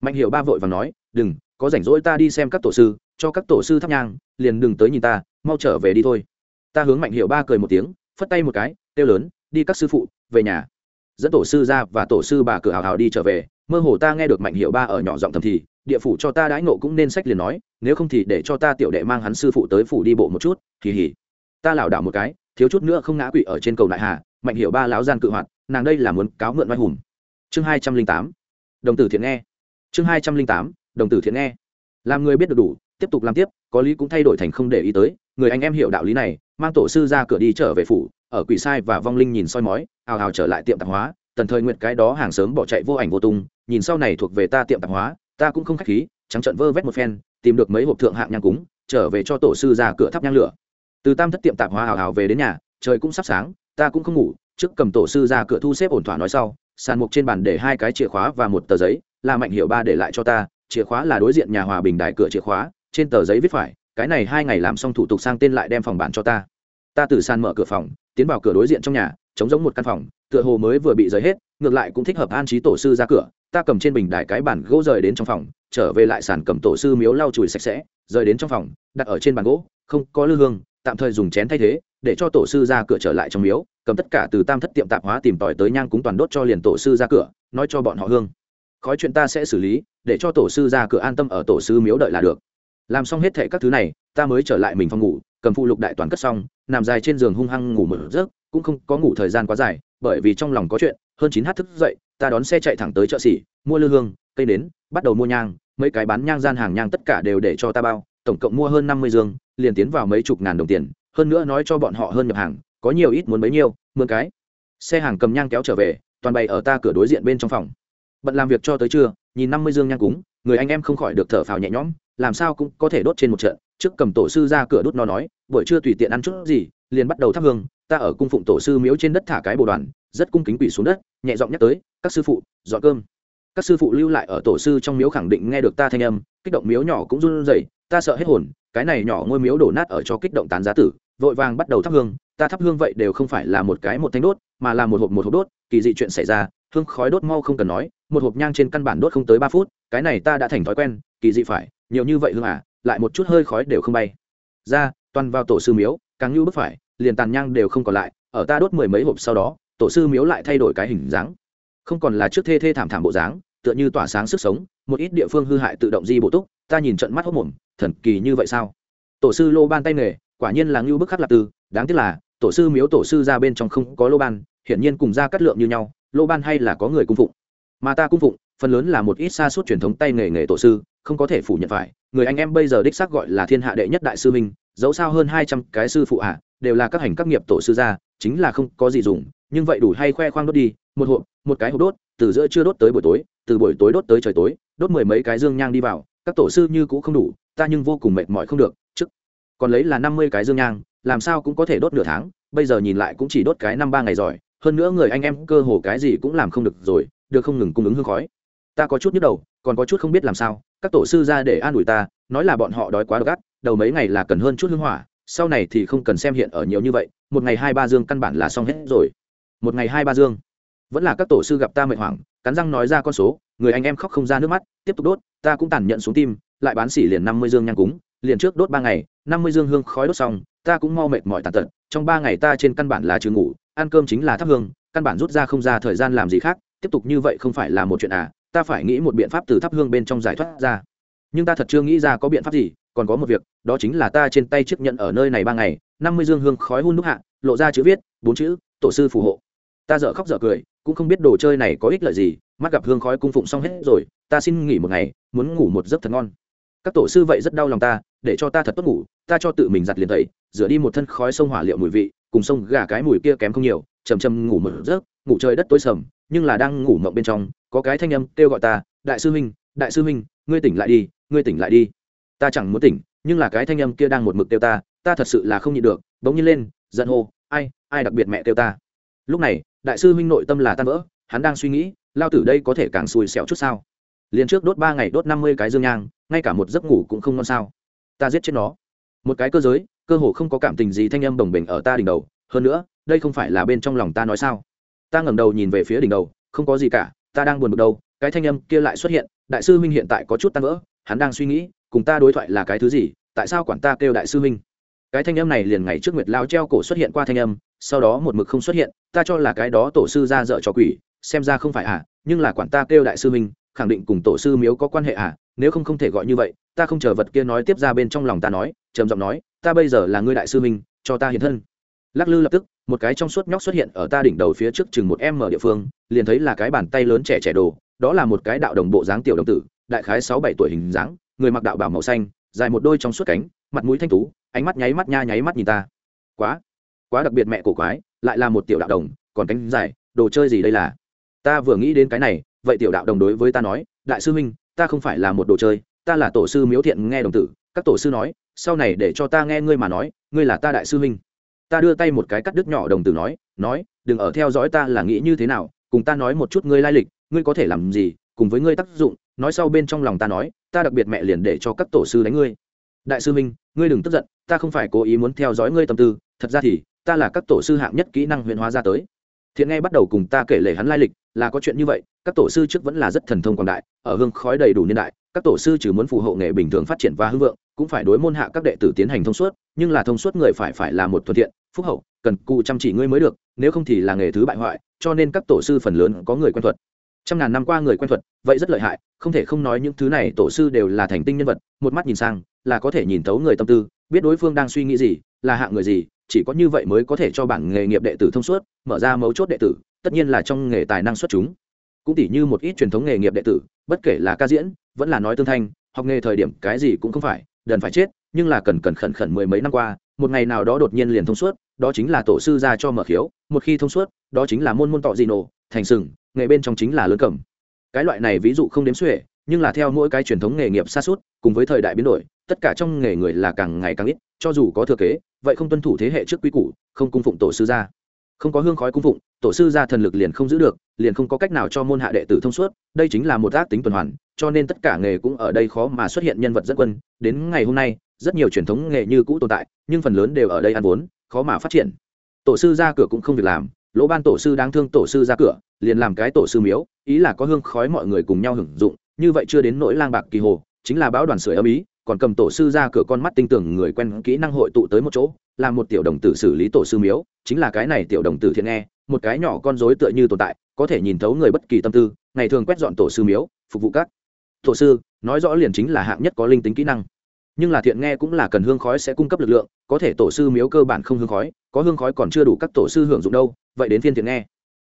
mạnh hiệu ba vội và nói, đừng, có rảnh rỗi ta đi xem các tổ sư, cho các tổ sư thắp nhang, liền đừng tới nhìn ta, mau trở về đi thôi. Ta hướng mạnh hiệu ba cười một tiếng, phất tay một cái, kêu lớn, đi các sư phụ, về nhà. Dẫn tổ sư ra và tổ sư bà cửa hào hào đi trở về, mơ hồ ta nghe được mạnh hiệu ba ở nhỏ giọng thầm thì, địa phủ cho ta đãi nộ cũng nên sách liền nói, nếu không thì để cho ta tiểu đệ mang hắn sư phụ tới phủ đi bộ một chút thì hỉ ta lảo đảo một cái, thiếu chút nữa không ngã quỵ ở trên cầu đại hà, mạnh hiệu ba lão gian cự hoạt, nàng đây là muốn cáo mượn oai hùng. Chương hai trăm linh tám. Đồng tử thiện nghe chương hai trăm linh tám, đồng tử thiện nghe. Làm người biết được đủ, tiếp tục làm tiếp, có lý cũng thay đổi thành không để ý tới. Người anh em hiểu đạo lý này, mang tổ sư ra cửa đi trở về phủ, ở quỷ sai và vong linh nhìn soi mói ào ào trở lại tiệm tạp hóa, tần thời nguyện cái đó hàng sớm bỏ chạy vô ảnh vô tung, nhìn sau này thuộc về ta tiệm tạp hóa, ta cũng không khách khí, trắng trận vơ vét một phen, tìm được mấy hộp thượng hạng nhang cúng, trở về cho tổ sư ra cửa thắp nhang lửa. Từ tam thất tiệm tạp hóa hào hào về đến nhà, trời cũng sắp sáng, ta cũng không ngủ, trước cầm tổ sư ra cửa thu xếp ổn thỏa nói sau, sàn mục trên bàn để hai cái chìa khóa và một tờ giấy là mạnh hiệu ba để lại cho ta, chìa khóa là đối diện nhà hòa bình đại cửa chìa khóa, trên tờ giấy viết phải, cái này hai ngày làm xong thủ tục sang tên lại đem phòng bản cho ta. Ta từ sàn mở cửa phòng, tiến vào cửa đối diện trong nhà chống giống một căn phòng, tựa hồ mới vừa bị rời hết, ngược lại cũng thích hợp an trí tổ sư ra cửa. Ta cầm trên bình đài cái bản gỗ rời đến trong phòng, trở về lại sàn cầm tổ sư miếu lau chùi sạch sẽ, rời đến trong phòng, đặt ở trên bàn gỗ, không có lư hương, tạm thời dùng chén thay thế, để cho tổ sư ra cửa trở lại trong miếu, cầm tất cả từ tam thất tiệm tạp hóa tìm tỏi tới nhang cúng toàn đốt cho liền tổ sư ra cửa, nói cho bọn họ hương khói chuyện ta sẽ xử lý, để cho tổ sư ra cửa an tâm ở tổ sư miếu đợi là được. Làm xong hết thệ các thứ này, ta mới trở lại mình phòng ngủ, cầm phụ lục đại toàn cất xong, nằm dài trên giường hung hăng ngủ một giấc, cũng không có ngủ thời gian quá dài, bởi vì trong lòng có chuyện, hơn chín h thức dậy, ta đón xe chạy thẳng tới chợ xỉ, mua lư hương, cây nến, bắt đầu mua nhang, mấy cái bán nhang gian hàng nhang tất cả đều để cho ta bao, tổng cộng mua hơn năm mươi dương, liền tiến vào mấy chục ngàn đồng tiền, hơn nữa nói cho bọn họ hơn nhập hàng, có nhiều ít muốn bấy nhiêu, mượn cái. Xe hàng cầm nhang kéo trở về, toàn bày ở ta cửa đối diện bên trong phòng bận làm việc cho tới trưa, nhìn năm mươi dương nhang cúng, người anh em không khỏi được thở phào nhẹ nhõm, làm sao cũng có thể đốt trên một trận. Trước cầm tổ sư ra cửa đốt nó nói, buổi trưa tùy tiện ăn chút gì, liền bắt đầu thắp hương, ta ở cung phụng tổ sư miếu trên đất thả cái bồ đoàn, rất cung kính quỷ xuống đất, nhẹ giọng nhắc tới, các sư phụ, dọn cơm. Các sư phụ lưu lại ở tổ sư trong miếu khẳng định nghe được ta thanh âm, kích động miếu nhỏ cũng run rẩy, ta sợ hết hồn, cái này nhỏ ngôi miếu đổ nát ở cho kích động tán giá tử, vội vàng bắt đầu thắp hương, ta thắp hương vậy đều không phải là một cái một thanh đốt, mà là một hộp một hộp đốt, kỳ dị chuyện xảy ra, hương khói đốt mau không cần nói một hộp nhang trên căn bản đốt không tới ba phút, cái này ta đã thành thói quen, kỳ dị phải, nhiều như vậy hương à lại một chút hơi khói đều không bay. Ra, toàn vào tổ sư miếu, càng như bức phải, liền tàn nhang đều không còn lại, ở ta đốt mười mấy hộp sau đó, tổ sư miếu lại thay đổi cái hình dáng. Không còn là trước thê thê thảm thảm bộ dáng, tựa như tỏa sáng sức sống, một ít địa phương hư hại tự động di bộ túc, ta nhìn trận mắt hốc mồm, thần kỳ như vậy sao? Tổ sư lô ban tay nghề, quả nhiên là ngưu bức khắc lạc tư đáng tiếc là, tổ sư miếu tổ sư ra bên trong không có lô ban, hiển nhiên cùng ra cắt lượng như nhau, lô ban hay là có người cung phụng mà ta cung phụng phần lớn là một ít xa suốt truyền thống tay nghề nghề tổ sư không có thể phủ nhận phải. Người anh em bây giờ đích xác gọi là thiên hạ đệ nhất đại sư minh dẫu sao hơn hai trăm cái sư phụ à, đều là các hành các nghiệp tổ sư gia chính là không có gì dùng. Nhưng vậy đủ hay khoe khoang đốt đi một hộp một cái hộp đốt từ giữa chưa đốt tới buổi tối từ buổi tối đốt tới trời tối đốt mười mấy cái dương nhang đi vào. Các tổ sư như cũ không đủ ta nhưng vô cùng mệt mỏi không được. Chức còn lấy là năm mươi cái dương nhang làm sao cũng có thể đốt nửa tháng bây giờ nhìn lại cũng chỉ đốt cái năm ba ngày giỏi hơn nữa người anh em cơ hồ cái gì cũng làm không được rồi được không ngừng cung ứng hương khói. Ta có chút nhức đầu, còn có chút không biết làm sao, các tổ sư ra để an ủi ta, nói là bọn họ đói quá gắt đầu mấy ngày là cần hơn chút hương hỏa, sau này thì không cần xem hiện ở nhiều như vậy, một ngày hai ba dương căn bản là xong hết rồi. Một ngày hai ba dương. Vẫn là các tổ sư gặp ta mệt hoảng, cắn răng nói ra con số, người anh em khóc không ra nước mắt, tiếp tục đốt, ta cũng tàn nhận xuống tim, lại bán xỉ liền năm mươi dương nhang cúng, liền trước đốt ba ngày, năm mươi dương hương khói đốt xong, ta cũng mau mệt mỏi tàn tật, trong ba ngày ta trên căn bản là trừ ngủ, ăn cơm chính là thắp hương, căn bản rút ra không ra thời gian làm gì khác tiếp tục như vậy không phải là một chuyện à ta phải nghĩ một biện pháp từ thắp hương bên trong giải thoát ra. Nhưng ta thật chưa nghĩ ra có biện pháp gì, còn có một việc, đó chính là ta trên tay chiếc nhận ở nơi này ba ngày, năm mươi dương hương khói hun đúc hạ, lộ ra chữ viết, bốn chữ, tổ sư phù hộ. Ta dở khóc dở cười, cũng không biết đồ chơi này có ích lợi gì, mắt gặp hương khói cung phụng xong hết rồi, ta xin nghỉ một ngày, muốn ngủ một giấc thật ngon. Các tổ sư vậy rất đau lòng ta, để cho ta thật tốt ngủ, ta cho tự mình giặt liền tẩy, rửa đi một thân khói sông hỏa liệu mùi vị, cùng sông gà cái mùi kia kém không nhiều chầm chầm ngủ một giấc ngủ trời đất tối sầm, nhưng là đang ngủ mộng bên trong, có cái thanh âm kêu gọi ta, đại sư huynh, đại sư huynh, ngươi tỉnh lại đi, ngươi tỉnh lại đi. Ta chẳng muốn tỉnh, nhưng là cái thanh âm kia đang một mực kêu ta ta thật sự là không nhịn được, bỗng nhiên lên, giận hô, ai ai đặc biệt mẹ kêu ta? Lúc này, đại sư huynh nội tâm là tan vỡ, hắn đang suy nghĩ, lao tử đây có thể càng xui xẻo chút sao? Liền trước đốt ba ngày đốt năm mươi cái dương nhang, ngay cả một giấc ngủ cũng không ngon sao? Ta giết chết nó. Một cái cơ giới, cơ hồ không có cảm tình gì thanh âm bồng bềnh ở ta đỉnh đầu, hơn nữa, đây không phải là bên trong lòng ta nói sao? Ta ngẩng đầu nhìn về phía đỉnh đầu, không có gì cả, ta đang buồn bực đâu, cái thanh âm kia lại xuất hiện, đại sư huynh hiện tại có chút tan vỡ, hắn đang suy nghĩ, cùng ta đối thoại là cái thứ gì, tại sao quản ta kêu đại sư huynh? Cái thanh âm này liền ngày trước nguyệt lao treo cổ xuất hiện qua thanh âm, sau đó một mực không xuất hiện, ta cho là cái đó tổ sư ra dợ cho quỷ, xem ra không phải à nhưng là quản ta kêu đại sư huynh, khẳng định cùng tổ sư miếu có quan hệ à nếu không không thể gọi như vậy, ta không chờ vật kia nói tiếp ra bên trong lòng ta nói, trầm giọng nói, ta bây giờ là ngươi đại sư huynh, cho ta hiện thân. Lắc lư lập tức một cái trong suốt nhóc xuất hiện ở ta đỉnh đầu phía trước chừng một em ở địa phương, liền thấy là cái bàn tay lớn trẻ trẻ đồ, đó là một cái đạo đồng bộ dáng tiểu đồng tử, đại khái sáu bảy tuổi hình dáng, người mặc đạo bảo màu xanh, dài một đôi trong suốt cánh, mặt mũi thanh tú, ánh mắt nháy mắt nha nháy mắt nhìn ta. Quá quá đặc biệt mẹ cổ quái, lại là một tiểu đạo đồng, còn cánh dài, đồ chơi gì đây là? Ta vừa nghĩ đến cái này, vậy tiểu đạo đồng đối với ta nói, đại sư huynh, ta không phải là một đồ chơi, ta là tổ sư miếu thiện nghe đồng tử. Các tổ sư nói, sau này để cho ta nghe ngươi mà nói, ngươi là ta đại sư huynh ta đưa tay một cái cắt đứt nhỏ đồng tử nói nói, đừng ở theo dõi ta là nghĩ như thế nào, cùng ta nói một chút ngươi lai lịch, ngươi có thể làm gì, cùng với ngươi tác dụng, nói sau bên trong lòng ta nói, ta đặc biệt mẹ liền để cho các tổ sư đánh ngươi. Đại sư minh, ngươi đừng tức giận, ta không phải cố ý muốn theo dõi ngươi tâm tư, thật ra thì, ta là các tổ sư hạng nhất kỹ năng huyền hóa ra tới. Thiện nghe bắt đầu cùng ta kể lể hắn lai lịch, là có chuyện như vậy, các tổ sư trước vẫn là rất thần thông quảng đại, ở hương khói đầy đủ niên đại các tổ sư chỉ muốn phù hộ nghề bình thường phát triển và hưng vượng, cũng phải đối môn hạ các đệ tử tiến hành thông suốt, nhưng là thông suốt người phải phải là một thuận thiện, phúc hậu, cần cụ chăm chỉ ngươi mới được, nếu không thì là nghề thứ bại hoại, cho nên các tổ sư phần lớn có người quen thuật. Trăm ngàn năm qua người quen thuật, vậy rất lợi hại, không thể không nói những thứ này tổ sư đều là thành tinh nhân vật, một mắt nhìn sang, là có thể nhìn thấu người tâm tư, biết đối phương đang suy nghĩ gì, là hạng người gì, chỉ có như vậy mới có thể cho bảng nghề nghiệp đệ tử thông suốt, mở ra mấu chốt đệ tử, tất nhiên là trong nghề tài năng xuất chúng. Cũng tỉ như một ít truyền thống nghề nghiệp đệ tử, bất kể là ca diễn vẫn là nói tương thanh, học nghề thời điểm cái gì cũng không phải, đần phải chết, nhưng là cần cần khẩn khẩn mười mấy năm qua, một ngày nào đó đột nhiên liền thông suốt, đó chính là tổ sư ra cho mở khiếu, một khi thông suốt, đó chính là môn môn tọ dị nổ, thành sừng, nghề bên trong chính là lớn cẩm cái loại này ví dụ không đếm xuể, nhưng là theo mỗi cái truyền thống nghề nghiệp xa suốt, cùng với thời đại biến đổi, tất cả trong nghề người là càng ngày càng ít, cho dù có thừa kế, vậy không tuân thủ thế hệ trước quy củ, không cung phụng tổ sư gia không có hương khói cung phụng, tổ sư gia thần lực liền không giữ được, liền không có cách nào cho môn hạ đệ tử thông suốt, đây chính là một ác tính tuần hoàn cho nên tất cả nghề cũng ở đây khó mà xuất hiện nhân vật dẫn quân. Đến ngày hôm nay, rất nhiều truyền thống nghề như cũ tồn tại, nhưng phần lớn đều ở đây ăn vốn, khó mà phát triển. Tổ sư ra cửa cũng không việc làm, lỗ ban tổ sư đáng thương tổ sư ra cửa, liền làm cái tổ sư miếu, ý là có hương khói mọi người cùng nhau hưởng dụng, như vậy chưa đến nỗi lang bạc kỳ hồ, chính là báo đoàn sưởi âm ý, còn cầm tổ sư ra cửa con mắt tinh tưởng người quen kỹ năng hội tụ tới một chỗ, làm một tiểu đồng tử xử lý tổ sư miếu, chính là cái này tiểu đồng tử thiện nghe, một cái nhỏ con rối tựa như tồn tại, có thể nhìn thấu người bất kỳ tâm tư, ngày thường quét dọn tổ sư miếu, phục vụ các tổ sư, nói rõ liền chính là hạng nhất có linh tính kỹ năng. Nhưng là thiện nghe cũng là cần hương khói sẽ cung cấp lực lượng, có thể tổ sư miếu cơ bản không hương khói, có hương khói còn chưa đủ các tổ sư hưởng dụng đâu, vậy đến phiên thiện nghe.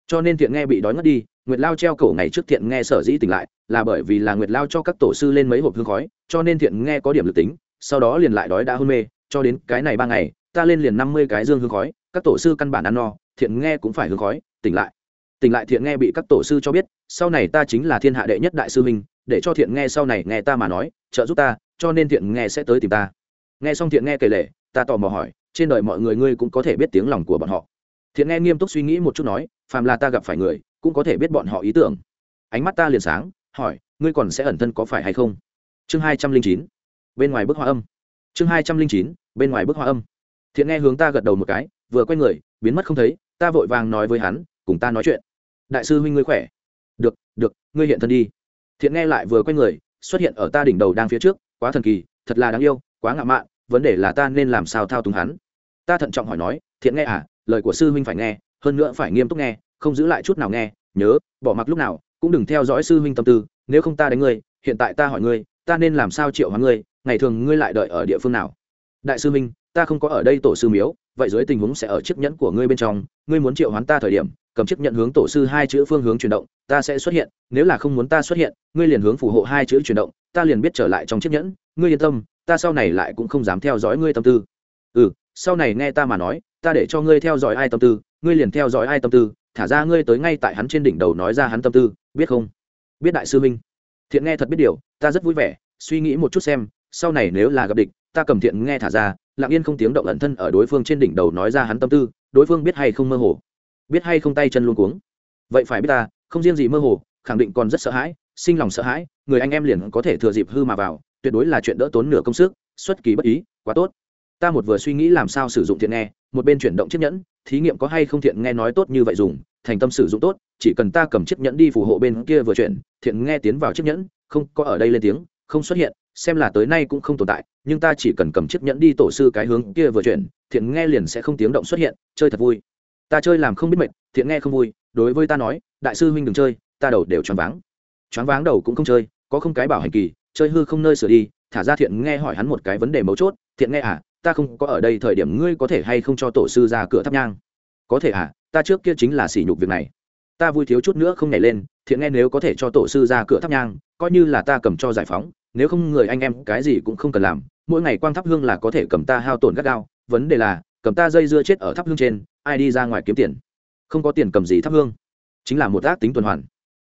Cho nên thiện nghe bị đói ngất đi, nguyệt lao treo cổ ngày trước thiện nghe sở dĩ tỉnh lại, là bởi vì là nguyệt lao cho các tổ sư lên mấy hộp hương khói, cho nên thiện nghe có điểm lực tính, sau đó liền lại đói đã hôn mê, cho đến cái này ba ngày, ta lên liền năm mươi cái dương hương khói, các tổ sư căn bản ăn no, thiện nghe cũng phải hương khói, tỉnh lại. Tỉnh lại thiện nghe bị các tổ sư cho biết, sau này ta chính là thiên hạ đệ nhất đại sư minh để cho thiện nghe sau này nghe ta mà nói, trợ giúp ta, cho nên thiện nghe sẽ tới tìm ta. Nghe xong thiện nghe kể lể ta tò mò hỏi, trên đời mọi người ngươi cũng có thể biết tiếng lòng của bọn họ. Thiện nghe nghiêm túc suy nghĩ một chút nói, phàm là ta gặp phải người, cũng có thể biết bọn họ ý tưởng. Ánh mắt ta liền sáng, hỏi, ngươi còn sẽ ẩn thân có phải hay không? Chương hai trăm linh chín, bên ngoài bức hoa âm. Chương hai trăm linh chín, bên ngoài bức hoa âm. Thiện nghe hướng ta gật đầu một cái, vừa quay người, biến mất không thấy, ta vội vàng nói với hắn, cùng ta nói chuyện. Đại sư huynh ngươi khỏe. Được được, ngươi hiện thân đi thiện nghe lại vừa quay người, xuất hiện ở ta đỉnh đầu đang phía trước, quá thần kỳ, thật là đáng yêu, quá ngạo mạn, vấn đề là ta nên làm sao thao túng hắn. Ta thận trọng hỏi nói, thiện nghe à lời của sư huynh phải nghe, hơn nữa phải nghiêm túc nghe, không giữ lại chút nào nghe, nhớ, bỏ mặc lúc nào, cũng đừng theo dõi sư huynh tâm tư, nếu không ta đánh ngươi, hiện tại ta hỏi ngươi, ta nên làm sao triệu hóa ngươi, ngày thường ngươi lại đợi ở địa phương nào? Đại sư huynh ta không có ở đây tổ sư miếu, vậy dưới tình huống sẽ ở chiếc nhẫn của ngươi bên trong, ngươi muốn triệu hoán ta thời điểm, cầm chiếc nhẫn hướng tổ sư hai chữ phương hướng chuyển động, ta sẽ xuất hiện, nếu là không muốn ta xuất hiện, ngươi liền hướng phù hộ hai chữ chuyển động, ta liền biết trở lại trong chiếc nhẫn, ngươi yên tâm, ta sau này lại cũng không dám theo dõi ngươi tâm tư. Ừ sau này nghe ta mà nói, ta để cho ngươi theo dõi ai tâm tư, ngươi liền theo dõi ai tâm tư, thả ra ngươi tới ngay tại hắn trên đỉnh đầu nói ra hắn tâm tư, biết không? Biết đại sư minh thiện nghe thật biết điều, ta rất vui vẻ, suy nghĩ một chút xem, sau này nếu là gặp địch, ta cầm thiện nghe thả ra lặng yên không tiếng động ẩn thân ở đối phương trên đỉnh đầu nói ra hắn tâm tư, đối phương biết hay không mơ hồ? Biết hay không tay chân luôn cuống? Vậy phải biết ta, không riêng gì mơ hồ, khẳng định còn rất sợ hãi, sinh lòng sợ hãi, người anh em liền có thể thừa dịp hư mà vào, tuyệt đối là chuyện đỡ tốn nửa công sức, xuất kỳ bất ý, quá tốt. Ta một vừa suy nghĩ làm sao sử dụng thiện nghe, một bên chuyển động chiếc nhẫn, thí nghiệm có hay không thiện nghe nói tốt như vậy dùng, thành tâm sử dụng tốt, chỉ cần ta cầm chiếc nhẫn đi phù hộ bên kia vừa chuyển, thiện nghe tiến vào chiếc nhẫn, không có ở đây lên tiếng, không xuất hiện xem là tới nay cũng không tồn tại, nhưng ta chỉ cần cầm chiếc nhẫn đi tổ sư cái hướng kia vừa chuyển, thiện nghe liền sẽ không tiếng động xuất hiện, chơi thật vui. Ta chơi làm không biết mệt, thiện nghe không vui, đối với ta nói, đại sư huynh đừng chơi, ta đầu đều choáng váng. Choáng váng đầu cũng không chơi, có không cái bảo hành kỳ, chơi hư không nơi sửa đi, thả ra thiện nghe hỏi hắn một cái vấn đề mấu chốt, thiện nghe à ta không có ở đây thời điểm ngươi có thể hay không cho tổ sư ra cửa thắp nhang? Có thể à ta trước kia chính là sỉ nhục việc này. Ta vui thiếu chút nữa không nhảy lên, thiện nghe nếu có thể cho tổ sư ra cửa thắp nhang, coi như là ta cầm cho giải phóng nếu không người anh em cái gì cũng không cần làm, mỗi ngày quang thắp hương là có thể cầm ta hao tổn gắt gao. Vấn đề là, cầm ta dây dưa chết ở thắp hương trên, ai đi ra ngoài kiếm tiền? Không có tiền cầm gì thắp hương. Chính là một ác tính tuần hoàn.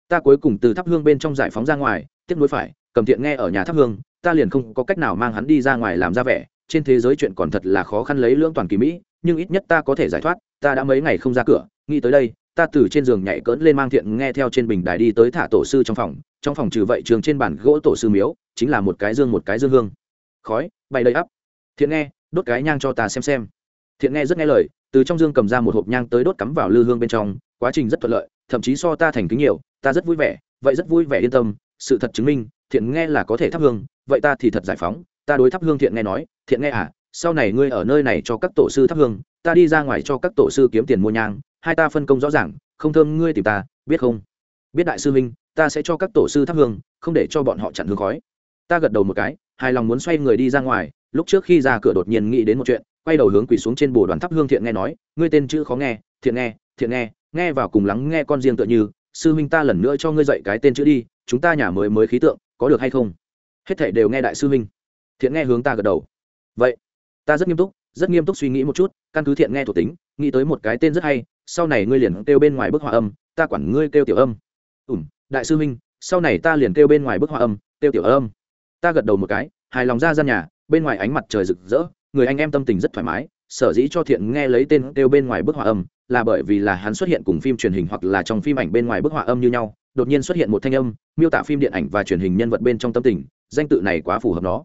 Ta cuối cùng từ thắp hương bên trong giải phóng ra ngoài tiếp nối phải, cầm thiện nghe ở nhà thắp hương, ta liền không có cách nào mang hắn đi ra ngoài làm ra vẻ. Trên thế giới chuyện còn thật là khó khăn lấy lưỡng toàn kỳ mỹ, nhưng ít nhất ta có thể giải thoát, ta đã mấy ngày không ra cửa, nghĩ tới đây ta từ trên giường nhảy cỡn lên mang thiện nghe theo trên bình đài đi tới thả tổ sư trong phòng trong phòng trừ vậy trường trên bàn gỗ tổ sư miếu, chính là một cái dương một cái dương hương. Khói, bay đầy ắp. Thiện nghe, đốt cái nhang cho ta xem xem. Thiện nghe rất nghe lời, từ trong dương cầm ra một hộp nhang tới đốt cắm vào lư hương bên trong, quá trình rất thuận lợi, thậm chí so ta thành kính nhiều, ta rất vui vẻ, vậy rất vui vẻ yên tâm, sự thật chứng minh, thiện nghe là có thể thắp hương, vậy ta thì thật giải phóng, ta đối thắp hương thiện nghe nói, thiện nghe à sau này ngươi ở nơi này cho các tổ sư thắp hương, ta đi ra ngoài cho các tổ sư kiếm tiền mua nhang hai ta phân công rõ ràng, không thơm ngươi tìm ta, biết không? Biết đại sư huynh, ta sẽ cho các tổ sư thắp hương, không để cho bọn họ chặn hương khói. Ta gật đầu một cái, hài lòng muốn xoay người đi ra ngoài, lúc trước khi ra cửa đột nhiên nghĩ đến một chuyện, quay đầu hướng quỳ xuống trên bồ đoàn thắp hương thiện nghe nói, ngươi tên chữ khó nghe, thiện nghe thiện nghe nghe vào cùng lắng nghe con riêng tựa như, sư huynh ta lần nữa cho ngươi dạy cái tên chữ đi, chúng ta nhà mới mới khí tượng, có được hay không? Hết thảy đều nghe đại sư huynh. Thiện nghe hướng ta gật đầu. Vậy, ta rất nghiêm túc, rất nghiêm túc suy nghĩ một chút, căn cứ thiện nghe thuộc tính, nghĩ tới một cái tên rất hay sau này ngươi liền kêu bên ngoài bức họa âm, ta quản ngươi kêu tiểu âm. Ủm đại sư huynh, sau này ta liền kêu bên ngoài bức họa âm, kêu tiểu âm. Ta gật đầu một cái, hài lòng ra gian nhà, bên ngoài ánh mặt trời rực rỡ, người anh em tâm tình rất thoải mái, sở dĩ cho thiện nghe lấy tên kêu bên ngoài bức họa âm, là bởi vì là hắn xuất hiện cùng phim truyền hình hoặc là trong phim ảnh bên ngoài bức họa âm như nhau, đột nhiên xuất hiện một thanh âm, miêu tả phim điện ảnh và truyền hình nhân vật bên trong tâm tình, danh tự này quá phù hợp nó.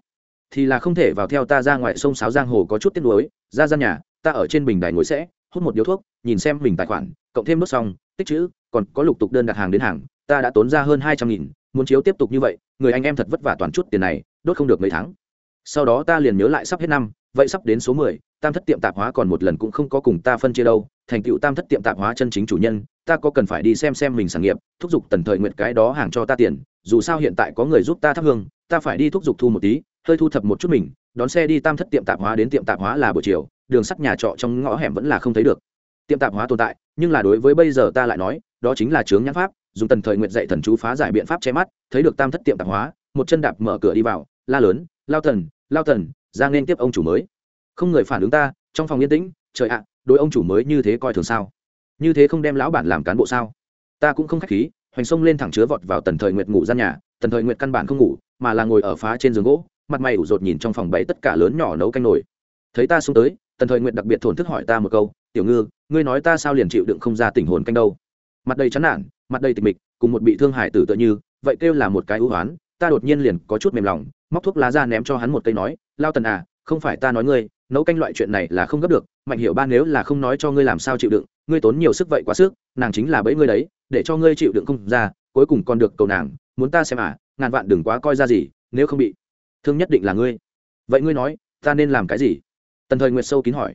Thì là không thể vào theo ta ra ngoài sông sáo giang hồ có chút tiếc nuối, ra gian nhà, ta ở trên bình đài ngồi sẽ hút một điếu thuốc, nhìn xem mình tài khoản, cộng thêm nốt xong, tích chữ, còn có lục tục đơn đặt hàng đến hàng, ta đã tốn ra hơn hai trăm nghìn, muốn chiếu tiếp tục như vậy, người anh em thật vất vả toàn chút tiền này, đốt không được mấy tháng. Sau đó ta liền nhớ lại sắp hết năm, vậy sắp đến số mười, tam thất tiệm tạp hóa còn một lần cũng không có cùng ta phân chia đâu, thành tựu tam thất tiệm tạp hóa chân chính chủ nhân, ta có cần phải đi xem xem mình sản nghiệp, thúc giục tần thời nguyện cái đó hàng cho ta tiền, dù sao hiện tại có người giúp ta thắp hương, ta phải đi thúc giục thu một tí, hơi thu thập một chút mình, đón xe đi tam thất tiệm tạp hóa đến tiệm tạp hóa là buổi chiều đường sắt nhà trọ trong ngõ hẻm vẫn là không thấy được. Tiệm tạp hóa tồn tại, nhưng là đối với bây giờ ta lại nói, đó chính là chướng nhãn pháp, dùng tần thời nguyện dạy thần chú phá giải biện pháp che mắt, thấy được tam thất tiệm tạp hóa, một chân đạp mở cửa đi vào, la lớn, lao thần lao thần, ra nên tiếp ông chủ mới. Không người phản ứng ta, trong phòng yên tĩnh, trời ạ, đối ông chủ mới như thế coi thường sao? Như thế không đem lão bản làm cán bộ sao? Ta cũng không khách khí, hoành sông lên thẳng chứa vọt vào tần thời nguyệt ngủ gian nhà, tần thời nguyệt căn bản không ngủ, mà là ngồi ở phá trên giường gỗ, mặt mày ủ rột nhìn trong phòng bẫy tất cả lớn nhỏ nấu canh nổi thấy ta xuống tới tần thời nguyện đặc biệt thổn thức hỏi ta một câu, tiểu ngư, ngươi nói ta sao liền chịu đựng không ra tình hồn canh đâu? Mặt đầy chán nản, mặt đầy tịch mịch, cùng một bị thương hải tử tựa như, vậy kêu là một cái ưu hoán, ta đột nhiên liền có chút mềm lòng, móc thuốc lá ra ném cho hắn một cây nói, lao tần à không phải ta nói ngươi, nấu canh loại chuyện này là không gấp được, mạnh hiểu ba nếu là không nói cho ngươi làm sao chịu đựng, ngươi tốn nhiều sức vậy quá sức, nàng chính là bẫy ngươi đấy, để cho ngươi chịu đựng không ra, cuối cùng còn được cầu nàng, muốn ta xem à ngàn vạn đừng quá coi ra gì, nếu không bị thương nhất định là ngươi. Vậy ngươi nói, ta nên làm cái gì? Tần thời nguyệt sâu kín hỏi,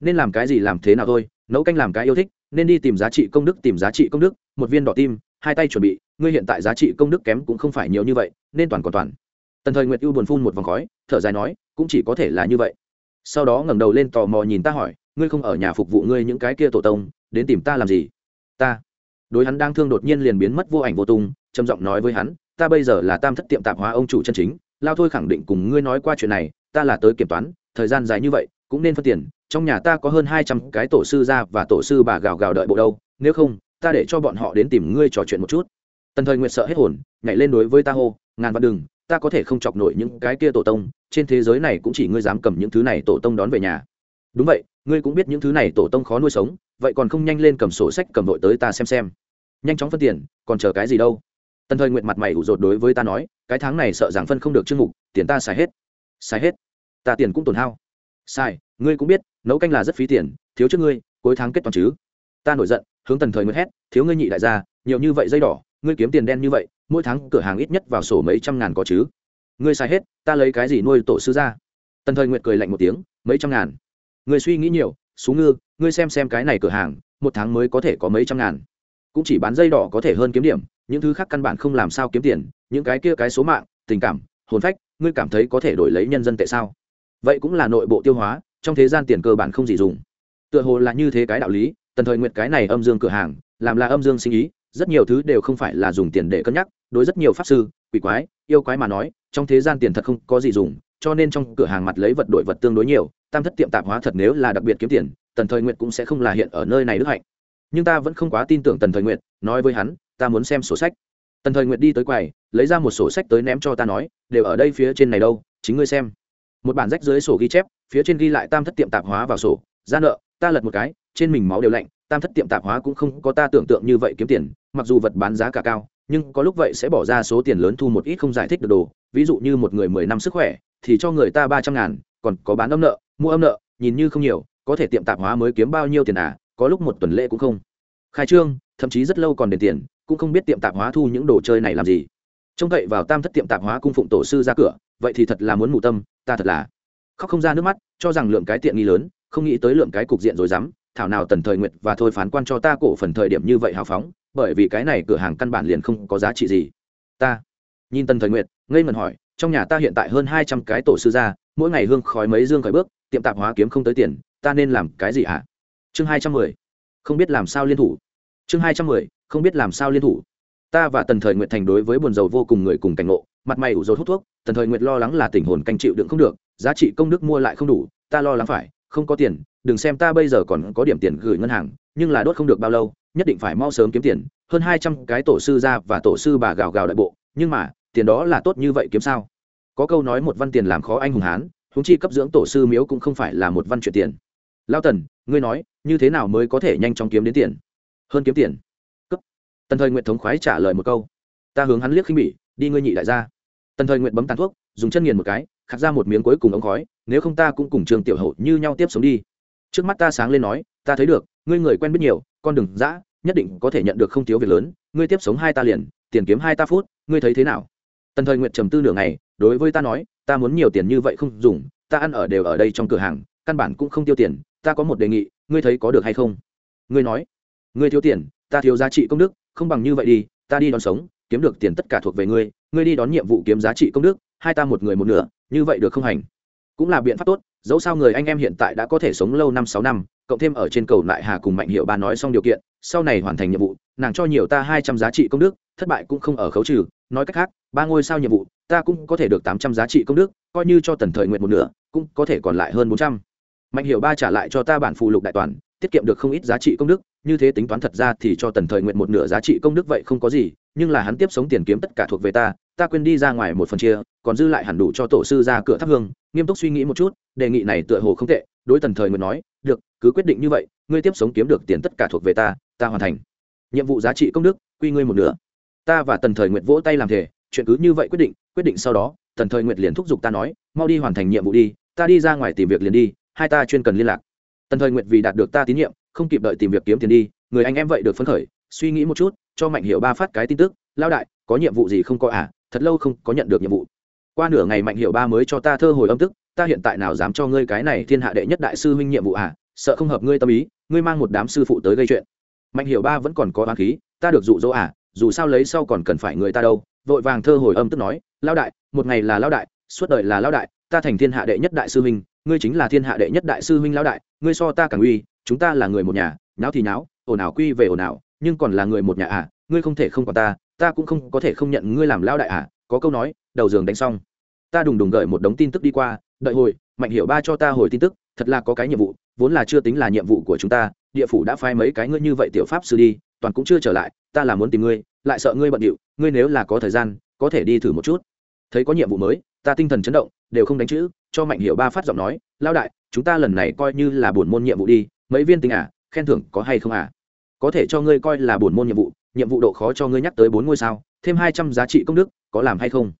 nên làm cái gì làm thế nào thôi, nấu canh làm cái yêu thích, nên đi tìm giá trị công đức, tìm giá trị công đức, một viên đỏ tim, hai tay chuẩn bị, ngươi hiện tại giá trị công đức kém cũng không phải nhiều như vậy, nên toàn còn toàn. Tần thời nguyệt ưu buồn phun một vòng khói, thở dài nói, cũng chỉ có thể là như vậy. Sau đó ngẩng đầu lên tò mò nhìn ta hỏi, ngươi không ở nhà phục vụ ngươi những cái kia tổ tông, đến tìm ta làm gì? Ta? Đối hắn đang thương đột nhiên liền biến mất vô ảnh vô tung, trầm giọng nói với hắn, ta bây giờ là tam thất tiệm tạp hóa ông chủ chân chính, lao thôi khẳng định cùng ngươi nói qua chuyện này, ta là tới kiểm toán thời gian dài như vậy, cũng nên phân tiền, trong nhà ta có hơn hai trăm cái tổ sư gia và tổ sư bà gào gào đợi bộ đâu, nếu không, ta để cho bọn họ đến tìm ngươi trò chuyện một chút. Tần thời nguyệt sợ hết hồn, nhảy lên đối với ta hô, ngàn vạn đừng, ta có thể không chọc nổi những cái kia tổ tông, trên thế giới này cũng chỉ ngươi dám cầm những thứ này tổ tông đón về nhà. Đúng vậy, ngươi cũng biết những thứ này tổ tông khó nuôi sống, vậy còn không nhanh lên cầm sổ sách cầm vội tới ta xem xem. Nhanh chóng phân tiền, còn chờ cái gì đâu? Tần thời nguyệt mặt mày ủ rột đối với ta nói, cái tháng này sợ rằng phân không được chương mục, tiền ta xài hết. Xài hết? Ta tiền cũng tổn hao. Sai, ngươi cũng biết, nấu canh là rất phí tiền, thiếu trước ngươi, cuối tháng kết toàn chứ. Ta nổi giận, hướng tần thời nguyệt hét, thiếu ngươi nhị đại gia, nhiều như vậy dây đỏ, ngươi kiếm tiền đen như vậy, mỗi tháng cửa hàng ít nhất vào sổ mấy trăm ngàn có chứ. Ngươi sai hết, ta lấy cái gì nuôi tổ sư ra? Tần thời nguyệt cười lạnh một tiếng, mấy trăm ngàn. Ngươi suy nghĩ nhiều xuống ngư, ngươi xem xem cái này cửa hàng, một tháng mới có thể có mấy trăm ngàn. Cũng chỉ bán dây đỏ có thể hơn kiếm điểm, những thứ khác căn bản không làm sao kiếm tiền, những cái kia cái số mạng, tình cảm, hồn phách, ngươi cảm thấy có thể đổi lấy nhân dân tệ sao? Vậy cũng là nội bộ tiêu hóa, trong thế gian tiền cơ bản không gì dùng. Tựa hồ là như thế cái đạo lý, tần thời nguyệt cái này âm dương cửa hàng, làm là âm dương sinh ý, rất nhiều thứ đều không phải là dùng tiền để cân nhắc, đối rất nhiều pháp sư, quỷ quái, yêu quái mà nói, trong thế gian tiền thật không có gì dùng, cho nên trong cửa hàng mặt lấy vật đổi vật tương đối nhiều, tam thất tiệm tạp hóa thật nếu là đặc biệt kiếm tiền, tần thời nguyệt cũng sẽ không là hiện ở nơi này đức hạnh. Nhưng ta vẫn không quá tin tưởng tần thời nguyệt, nói với hắn, ta muốn xem sổ sách. Tần thời nguyệt đi tới quầy, lấy ra một sổ sách tới ném cho ta nói, đều ở đây phía trên này đâu, chính ngươi xem một bản rách dưới sổ ghi chép, phía trên ghi lại tam thất tiệm tạp hóa vào sổ. Ra nợ, ta lật một cái, trên mình máu đều lạnh, tam thất tiệm tạp hóa cũng không có ta tưởng tượng như vậy kiếm tiền, mặc dù vật bán giá cả cao, nhưng có lúc vậy sẽ bỏ ra số tiền lớn thu một ít không giải thích được đồ, ví dụ như một người mười năm sức khỏe, thì cho người ta ba trăm ngàn, còn có bán âm nợ, mua âm nợ, nhìn như không nhiều, có thể tiệm tạp hóa mới kiếm bao nhiêu tiền à có lúc một tuần lễ cũng không. Khai trương, thậm chí rất lâu còn đền tiền, cũng không biết tiệm tạp hóa thu những đồ chơi này làm gì. Trông cậy vào tam thất tiệm tạp hóa cung phụng tổ sư ra cửa vậy thì thật là muốn mù tâm, ta thật là khóc không ra nước mắt, cho rằng lượng cái tiện nghi lớn, không nghĩ tới lượng cái cục diện rồi dám, thảo nào tần thời nguyệt và thôi phán quan cho ta cổ phần thời điểm như vậy hào phóng, bởi vì cái này cửa hàng căn bản liền không có giá trị gì. Ta, nhìn tần thời nguyệt, ngây ngần hỏi, trong nhà ta hiện tại hơn hai trăm cái tổ sư gia, mỗi ngày hương khói mấy dương khói bước, tiệm tạp hóa kiếm không tới tiền, ta nên làm cái gì hả? Chương hai trăm mười, không biết làm sao liên thủ. Chương hai trăm mười, không biết làm sao liên thủ. Ta và tần thời nguyệt thành đối với buồn dầu vô cùng người cùng cảnh ngộ, mặt mày ủ dầu hút thuốc tần thời nguyệt lo lắng là tình hồn canh chịu đựng không được, giá trị công đức mua lại không đủ, ta lo lắng phải, không có tiền, đừng xem ta bây giờ còn có điểm tiền gửi ngân hàng, nhưng là đốt không được bao lâu, nhất định phải mau sớm kiếm tiền, hơn hai trăm cái tổ sư ra và tổ sư bà gào gào đại bộ, nhưng mà, tiền đó là tốt như vậy kiếm sao? Có câu nói một văn tiền làm khó anh hùng hán húng chi cấp dưỡng tổ sư miếu cũng không phải là một văn chuyện tiền. Lao tần, ngươi nói, như thế nào mới có thể nhanh chóng kiếm đến tiền? Hơn kiếm tiền. Cấp. Tần thời nguyện thống khoái trả lời một câu. Ta hướng hắn liếc khinh bỉ, đi ngươi nhị đại gia tần thời nguyện bấm tàn thuốc, dùng chân nghiền một cái, khạc ra một miếng cuối cùng ống khói, nếu không ta cũng cùng trường tiểu hậu như nhau tiếp sống đi. Trước mắt ta sáng lên nói, ta thấy được, ngươi người quen biết nhiều, con đừng dã, nhất định có thể nhận được không thiếu việc lớn, ngươi tiếp sống hai ta liền, tiền kiếm hai ta phút, ngươi thấy thế nào? Tần thời nguyện trầm tư nửa ngày, đối với ta nói, ta muốn nhiều tiền như vậy không dùng, ta ăn ở đều ở đây trong cửa hàng, căn bản cũng không tiêu tiền, ta có một đề nghị, ngươi thấy có được hay không? Ngươi nói, ngươi thiếu tiền, ta thiếu giá trị công đức, không bằng như vậy đi, ta đi đón sống, kiếm được tiền tất cả thuộc về ngươi ngươi đi đón nhiệm vụ kiếm giá trị công đức, hai ta một người một nửa, như vậy được không hành? Cũng là biện pháp tốt, dẫu sao người anh em hiện tại đã có thể sống lâu năm, sáu năm, cộng thêm ở trên cầu lại hà cùng mạnh hiệu ba nói xong điều kiện, sau này hoàn thành nhiệm vụ, nàng cho nhiều ta hai trăm giá trị công đức, thất bại cũng không ở khấu trừ, nói cách khác, ba ngôi sao nhiệm vụ, ta cũng có thể được tám trăm giá trị công đức, coi như cho tần thời nguyện một nửa, cũng có thể còn lại hơn bốn trăm. Mạnh hiệu ba trả lại cho ta bản phụ lục đại toàn, tiết kiệm được không ít giá trị công đức, như thế tính toán thật ra thì cho tần thời nguyện một nửa giá trị công đức vậy không có gì, nhưng là hắn tiếp sống tiền kiếm tất cả thuộc về ta ta quên đi ra ngoài một phần chia, còn dư lại hẳn đủ cho tổ sư ra cửa thắp hương, nghiêm túc suy nghĩ một chút, đề nghị này tựa hồ không tệ, đối tần thời nguyện nói, được, cứ quyết định như vậy, ngươi tiếp sống kiếm được tiền tất cả thuộc về ta ta hoàn thành. Nhiệm vụ giá trị công đức, quy ngươi một nửa. Ta và tần thời nguyện vỗ tay làm thể chuyện cứ như vậy quyết định quyết định sau đó, tần thời nguyện liền thúc giục ta nói, mau đi hoàn thành nhiệm vụ đi, ta đi ra ngoài tìm việc liền đi, hai ta chuyên cần liên lạc. Tần thời nguyện vì đạt được ta tín nhiệm, không kịp đợi tìm việc kiếm tiền đi, người anh em vậy được phấn khởi, suy nghĩ một chút, cho mạnh hiệu ba phát cái tin tức lao đại, có nhiệm vụ gì không có à? Thật lâu không có nhận được nhiệm vụ. Qua nửa ngày mạnh hiệu ba mới cho ta thơ hồi âm tức, ta hiện tại nào dám cho ngươi cái này thiên hạ đệ nhất đại sư huynh nhiệm vụ à? Sợ không hợp ngươi tâm ý, ngươi mang một đám sư phụ tới gây chuyện. Mạnh hiệu ba vẫn còn có oán khí, ta được dụ dỗ à? Dù sao lấy sau còn cần phải người ta đâu. Vội vàng thơ hồi âm tức nói lao đại, một ngày là lao đại, suốt đời là lao đại, ta thành thiên hạ đệ nhất đại sư huynh, ngươi chính là thiên hạ đệ nhất đại sư huynh lao đại, ngươi so ta càng uy, chúng ta là người một nhà, nháo thì nháo, ồn ào quy về ồn ào, nhưng còn là người một nhà à? Ngươi không thể không còn ta ta cũng không có thể không nhận ngươi làm lao đại à có câu nói, đầu giường đánh xong. Ta đùng đùng gợi một đống tin tức đi qua, đợi hồi, mạnh hiệu ba cho ta hồi tin tức, thật là có cái nhiệm vụ, vốn là chưa tính là nhiệm vụ của chúng ta, địa phủ đã phái mấy cái ngươi như vậy tiểu pháp sư đi, toàn cũng chưa trở lại, ta là muốn tìm ngươi, lại sợ ngươi bận điệu, ngươi nếu là có thời gian, có thể đi thử một chút. Thấy có nhiệm vụ mới, ta tinh thần chấn động, đều không đánh chữ, cho mạnh hiệu ba phát giọng nói lao đại, chúng ta lần này coi như là buồn môn nhiệm vụ đi, mấy viên tình à khen thưởng có hay không à? Có thể cho ngươi coi là buồn môn nhiệm vụ nhiệm vụ độ khó cho ngươi nhắc tới bốn ngôi sao, thêm hai trăm giá trị công đức, có làm hay không?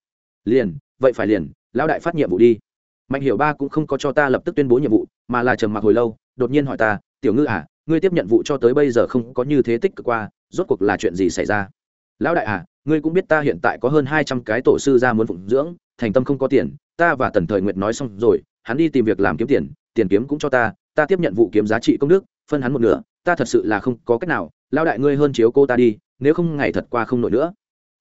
Liền, vậy phải liền, lão đại phát nhiệm vụ đi. Mạnh hiểu ba cũng không có cho ta lập tức tuyên bố nhiệm vụ, mà là trầm mặc hồi lâu, đột nhiên hỏi ta, tiểu ngư à ngươi tiếp nhận vụ cho tới bây giờ không có như thế tích cực qua, rốt cuộc là chuyện gì xảy ra? Lão đại à ngươi cũng biết ta hiện tại có hơn hai trăm cái tổ sư ra muốn phụng dưỡng, thành tâm không có tiền, ta và tần thời nguyệt nói xong rồi, hắn đi tìm việc làm kiếm tiền tiền kiếm cũng cho ta ta tiếp nhận vụ kiếm giá trị công đức, phân hắn một nửa, ta thật sự là không có cách nào lao đại ngươi hơn chiếu cô ta đi, nếu không ngày thật qua không nổi nữa.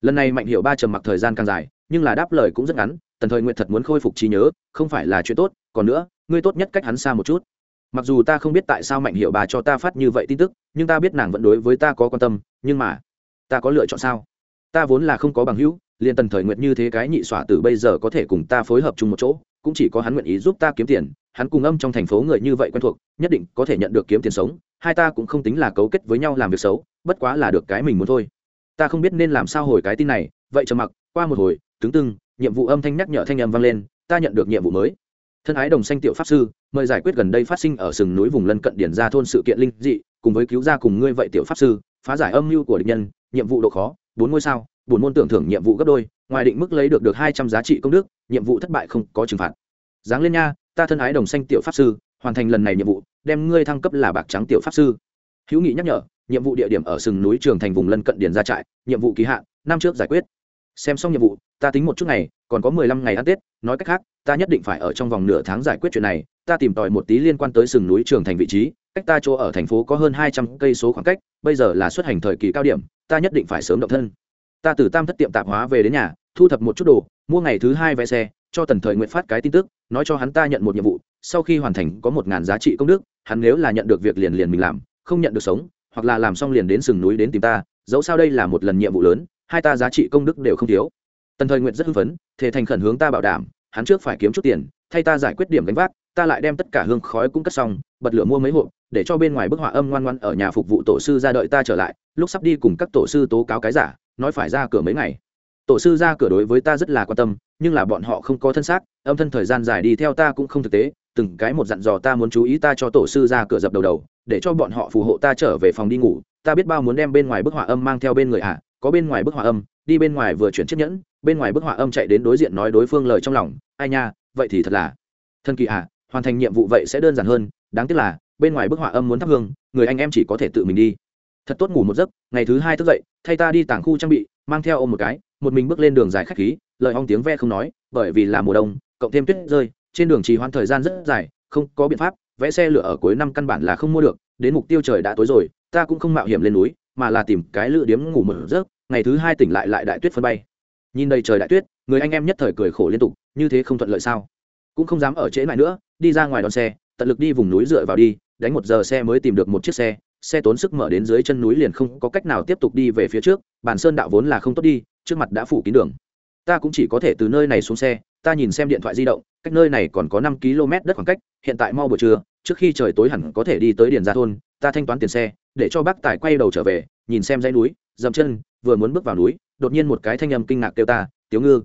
Lần này mạnh hiệu ba trầm mặc thời gian càng dài, nhưng là đáp lời cũng rất ngắn, tần thời nguyện thật muốn khôi phục trí nhớ, không phải là chuyện tốt, còn nữa, ngươi tốt nhất cách hắn xa một chút. Mặc dù ta không biết tại sao mạnh hiệu bà cho ta phát như vậy tin tức, nhưng ta biết nàng vẫn đối với ta có quan tâm, nhưng mà, ta có lựa chọn sao? Ta vốn là không có bằng hữu, liền tần thời nguyện như thế cái nhị xỏa từ bây giờ có thể cùng ta phối hợp chung một chỗ cũng chỉ có hắn nguyện ý giúp ta kiếm tiền, hắn cùng âm trong thành phố người như vậy quen thuộc, nhất định có thể nhận được kiếm tiền sống, hai ta cũng không tính là cấu kết với nhau làm việc xấu, bất quá là được cái mình muốn thôi. Ta không biết nên làm sao hồi cái tin này, vậy trầm mặc, qua một hồi, tướng tưng, nhiệm vụ âm thanh nhắc nhở thanh âm vang lên, ta nhận được nhiệm vụ mới. Thân ái đồng xanh tiểu pháp sư, mời giải quyết gần đây phát sinh ở sừng núi vùng lân cận điển ra thôn sự kiện linh dị, cùng với cứu gia cùng ngươi vậy tiểu pháp sư, phá giải âm mưu của địch nhân, nhiệm vụ độ khó, bốn ngôi sao buồn môn tưởng thưởng nhiệm vụ gấp đôi, ngoài định mức lấy được được hai trăm giá trị công đức, nhiệm vụ thất bại không có trừng phạt. Giáng lên nha, ta thân ái đồng xanh tiểu pháp sư, hoàn thành lần này nhiệm vụ, đem ngươi thăng cấp là bạc trắng tiểu pháp sư. Hữu nghị nhắc nhở, nhiệm vụ địa điểm ở sừng núi trường thành vùng lân cận điền ra trại, nhiệm vụ kỳ hạn, năm trước giải quyết. Xem xong nhiệm vụ, ta tính một chút ngày, còn có mười lăm ngày ăn tết, nói cách khác, ta nhất định phải ở trong vòng nửa tháng giải quyết chuyện này, ta tìm tòi một tí liên quan tới sừng núi trường thành vị trí, cách ta chỗ ở thành phố có hơn hai trăm cây số khoảng cách, bây giờ là xuất hành thời kỳ cao điểm, ta nhất định phải sớm động thân ta từ tam thất tiệm tạp hóa về đến nhà, thu thập một chút đồ, mua ngày thứ hai vé xe, cho tần thời nguyện phát cái tin tức, nói cho hắn ta nhận một nhiệm vụ, sau khi hoàn thành có một ngàn giá trị công đức, hắn nếu là nhận được việc liền liền mình làm, không nhận được sống, hoặc là làm xong liền đến sừng núi đến tìm ta, dẫu sao đây là một lần nhiệm vụ lớn, hai ta giá trị công đức đều không thiếu. Tần thời nguyện rất hưng phấn thể thành khẩn hướng ta bảo đảm, hắn trước phải kiếm chút tiền, thay ta giải quyết điểm gánh vác, ta lại đem tất cả hương khói cũng cất xong, bật lửa mua mấy hộp, để cho bên ngoài bức họa âm ngoan ngoan ở nhà phục vụ tổ sư ra đợi ta trở lại, lúc sắp đi cùng các tổ sư tố cáo cái giả nói phải ra cửa mấy ngày. Tổ sư ra cửa đối với ta rất là quan tâm nhưng là bọn họ không có thân xác âm thân thời gian dài đi theo ta cũng không thực tế từng cái một dặn dò ta muốn chú ý ta cho tổ sư ra cửa dập đầu đầu để cho bọn họ phù hộ ta trở về phòng đi ngủ. Ta biết bao muốn đem bên ngoài bức họa âm mang theo bên người ạ à, có bên ngoài bức họa âm đi bên ngoài vừa chuyển chiếc nhẫn bên ngoài bức họa âm chạy đến đối diện nói đối phương lời trong lòng ai nha vậy thì thật là thân kỳ ạ à, hoàn thành nhiệm vụ vậy sẽ đơn giản hơn đáng tiếc là bên ngoài bức họa âm muốn thắp hương người anh em chỉ có thể tự mình đi thật tốt ngủ một giấc, ngày thứ hai thức dậy, thay ta đi tảng khu trang bị, mang theo ôm một cái, một mình bước lên đường dài khách khí, lời hong tiếng ve không nói, bởi vì là mùa đông, cộng thêm tuyết rơi, trên đường trì hoãn thời gian rất dài, không có biện pháp vẽ xe lửa ở cuối năm căn bản là không mua được, đến mục tiêu trời đã tối rồi, ta cũng không mạo hiểm lên núi, mà là tìm cái lựa điếm ngủ một giấc, ngày thứ hai tỉnh lại lại đại tuyết phân bay. Nhìn đầy trời đại tuyết, người anh em nhất thời cười khổ liên tục, như thế không thuận lợi sao? Cũng không dám ở trễ lại nữa, đi ra ngoài đón xe, tận lực đi vùng núi dựa vào đi, đánh một giờ xe mới tìm được một chiếc xe xe tốn sức mở đến dưới chân núi liền không có cách nào tiếp tục đi về phía trước bản sơn đạo vốn là không tốt đi, trước mặt đã phủ kín đường. Ta cũng chỉ có thể từ nơi này xuống xe, ta nhìn xem điện thoại di động, cách nơi này còn có năm km đất khoảng cách, hiện tại mau buổi trưa, trước khi trời tối hẳn có thể đi tới điền gia thôn, ta thanh toán tiền xe, để cho bác tài quay đầu trở về, nhìn xem dãy núi, dậm chân, vừa muốn bước vào núi, đột nhiên một cái thanh âm kinh ngạc kêu ta tiếu ngư.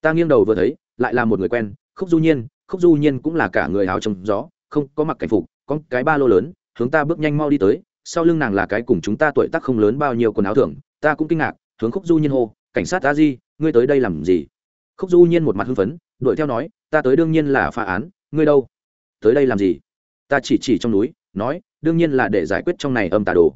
Ta nghiêng đầu vừa thấy, lại là một người quen, khúc du nhiên, khúc du nhiên cũng là cả người áo trồng gió, không có mặc cảnh phục, có cái ba lô lớn, hướng ta bước nhanh mau đi tới sau lưng nàng là cái cùng chúng ta tuổi tác không lớn bao nhiêu quần áo thưởng, ta cũng kinh ngạc, hướng khúc du nhiên hô, cảnh sát a di, ngươi tới đây làm gì? Khúc du nhiên một mặt hưng phấn, đuổi theo nói, ta tới đương nhiên là phá án, ngươi đâu? Tới đây làm gì? Ta chỉ chỉ trong núi, nói, đương nhiên là để giải quyết trong này âm tà đồ.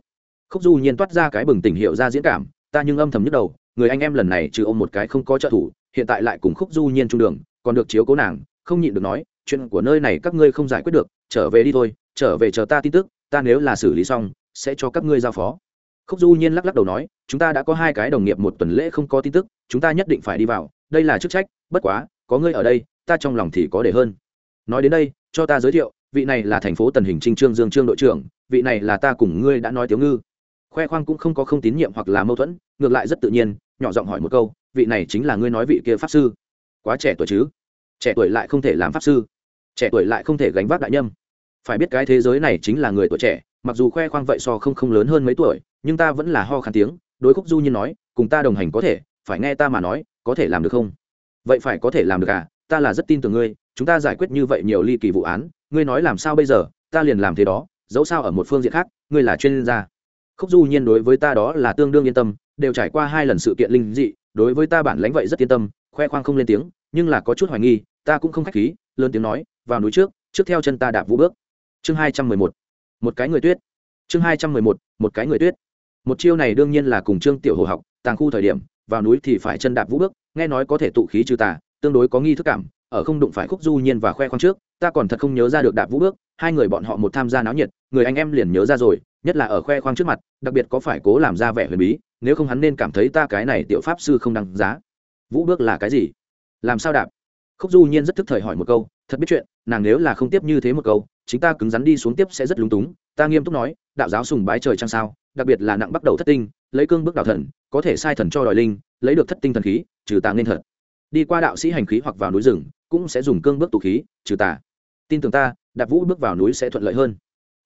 Khúc du nhiên toát ra cái bừng tỉnh hiệu ra diễn cảm, ta nhưng âm thầm nhức đầu, người anh em lần này trừ ông một cái không có trợ thủ, hiện tại lại cùng khúc du nhiên trung đường, còn được chiếu cố nàng, không nhịn được nói, chuyện của nơi này các ngươi không giải quyết được, trở về đi thôi, trở về chờ ta tin tức, ta nếu là xử lý xong sẽ cho các ngươi giao phó. Khúc du nhiên lắc lắc đầu nói, chúng ta đã có hai cái đồng nghiệp một tuần lễ không có tin tức, chúng ta nhất định phải đi vào, đây là chức trách, bất quá, có ngươi ở đây, ta trong lòng thì có để hơn. Nói đến đây, cho ta giới thiệu, vị này là thành phố tần hình trinh trương dương trương đội trưởng, vị này là ta cùng ngươi đã nói tiểu ngư. Khoe khoang cũng không có không tín nhiệm hoặc là mâu thuẫn, ngược lại rất tự nhiên, nhỏ giọng hỏi một câu, vị này chính là ngươi nói vị kia pháp sư. Quá trẻ tuổi chứ? Trẻ tuổi lại không thể làm pháp sư. Trẻ tuổi lại không thể gánh vác đại nhâm. Phải biết cái thế giới này chính là người tuổi trẻ mặc dù khoe khoang vậy so không không lớn hơn mấy tuổi, nhưng ta vẫn là ho khăn tiếng, đối khúc du nhiên nói, cùng ta đồng hành có thể, phải nghe ta mà nói, có thể làm được không? Vậy phải có thể làm được à ta là rất tin tưởng ngươi, chúng ta giải quyết như vậy nhiều ly kỳ vụ án, ngươi nói làm sao bây giờ, ta liền làm thế đó, dẫu sao ở một phương diện khác, ngươi là chuyên gia. Khúc du nhiên đối với ta đó là tương đương yên tâm, đều trải qua hai lần sự kiện linh dị, đối với ta bản lãnh vậy rất yên tâm, khoe khoang không lên tiếng, nhưng là có chút hoài nghi, ta cũng không khách khí, lớn tiếng nói, vào núi trước trước theo chân ta đạp vũ bước. Chương hai trăm mười một một cái người tuyết. Chương hai trăm mười một một cái người tuyết. Một chiêu này đương nhiên là cùng trương tiểu hồ học, tàng khu thời điểm, vào núi thì phải chân đạp vũ bước, nghe nói có thể tụ khí trừ tà, tương đối có nghi thức cảm, ở không đụng phải khúc du nhiên và khoe khoang trước, ta còn thật không nhớ ra được đạp vũ bước, hai người bọn họ một tham gia náo nhiệt, người anh em liền nhớ ra rồi, nhất là ở khoe khoang trước mặt, đặc biệt có phải cố làm ra vẻ huyền bí, nếu không hắn nên cảm thấy ta cái này tiểu pháp sư không đăng giá. Vũ bước là cái gì? Làm sao đạp? Khúc du nhiên rất thức thời hỏi một câu, thật biết chuyện, nàng nếu là không tiếp như thế một câu chính ta cứng rắn đi xuống tiếp sẽ rất lúng túng, ta nghiêm túc nói, đạo giáo sùng bái trời trăng sao, đặc biệt là nặng bắt đầu thất tinh, lấy cương bước đạo thần, có thể sai thần cho đòi linh, lấy được thất tinh thần khí, trừ tà nên thật. Đi qua đạo sĩ hành khí hoặc vào núi rừng, cũng sẽ dùng cương bước tụ khí, trừ tà tin tưởng ta, đạp vũ bước vào núi sẽ thuận lợi hơn.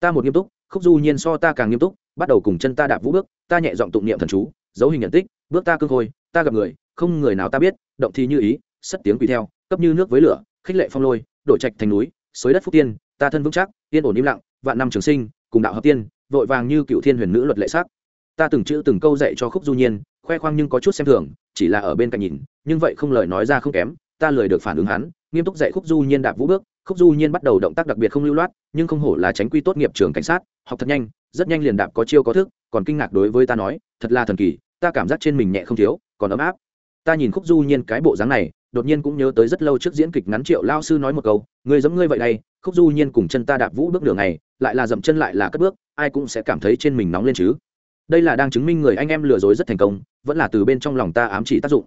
Ta một nghiêm túc, khúc du nhiên so ta càng nghiêm túc, bắt đầu cùng chân ta đạp vũ bước, ta nhẹ giọng tụng niệm thần chú, dấu hình nhận tích, bước ta cương khôi, ta gặp người, không người nào ta biết, động thi như ý, sất tiếng quỳ theo, cấp như nước với lửa, khích lệ phong lôi, đổi trạch thành núi, xới đất phúc tiên ta thân vững chắc tiên ổn im lặng, vạn năm trường sinh, cùng đạo hợp tiên, vội vàng như cựu thiên huyền nữ luật lệ sắc. Ta từng chữ từng câu dạy cho khúc du nhiên, khoe khoang nhưng có chút xem thường, chỉ là ở bên cạnh nhìn, nhưng vậy không lời nói ra không kém, ta lười được phản ứng hắn, nghiêm túc dạy khúc du nhiên đạp vũ bước, khúc du nhiên bắt đầu động tác đặc biệt không lưu loát, nhưng không hổ là tránh quy tốt nghiệp trường cảnh sát, học thật nhanh, rất nhanh liền đạp có chiêu có thức, còn kinh ngạc đối với ta nói, thật là thần kỳ, ta cảm giác trên mình nhẹ không thiếu, còn ấm áp. Ta nhìn khúc du nhiên cái bộ dáng này đột nhiên cũng nhớ tới rất lâu trước diễn kịch ngắn triệu lao sư nói một câu người giống ngươi vậy đây khúc du nhiên cùng chân ta đạp vũ bước đường này lại là dậm chân lại là cất bước, ai cũng sẽ cảm thấy trên mình nóng lên chứ. Đây là đang chứng minh người anh em lừa dối rất thành công, vẫn là từ bên trong lòng ta ám chỉ tác dụng.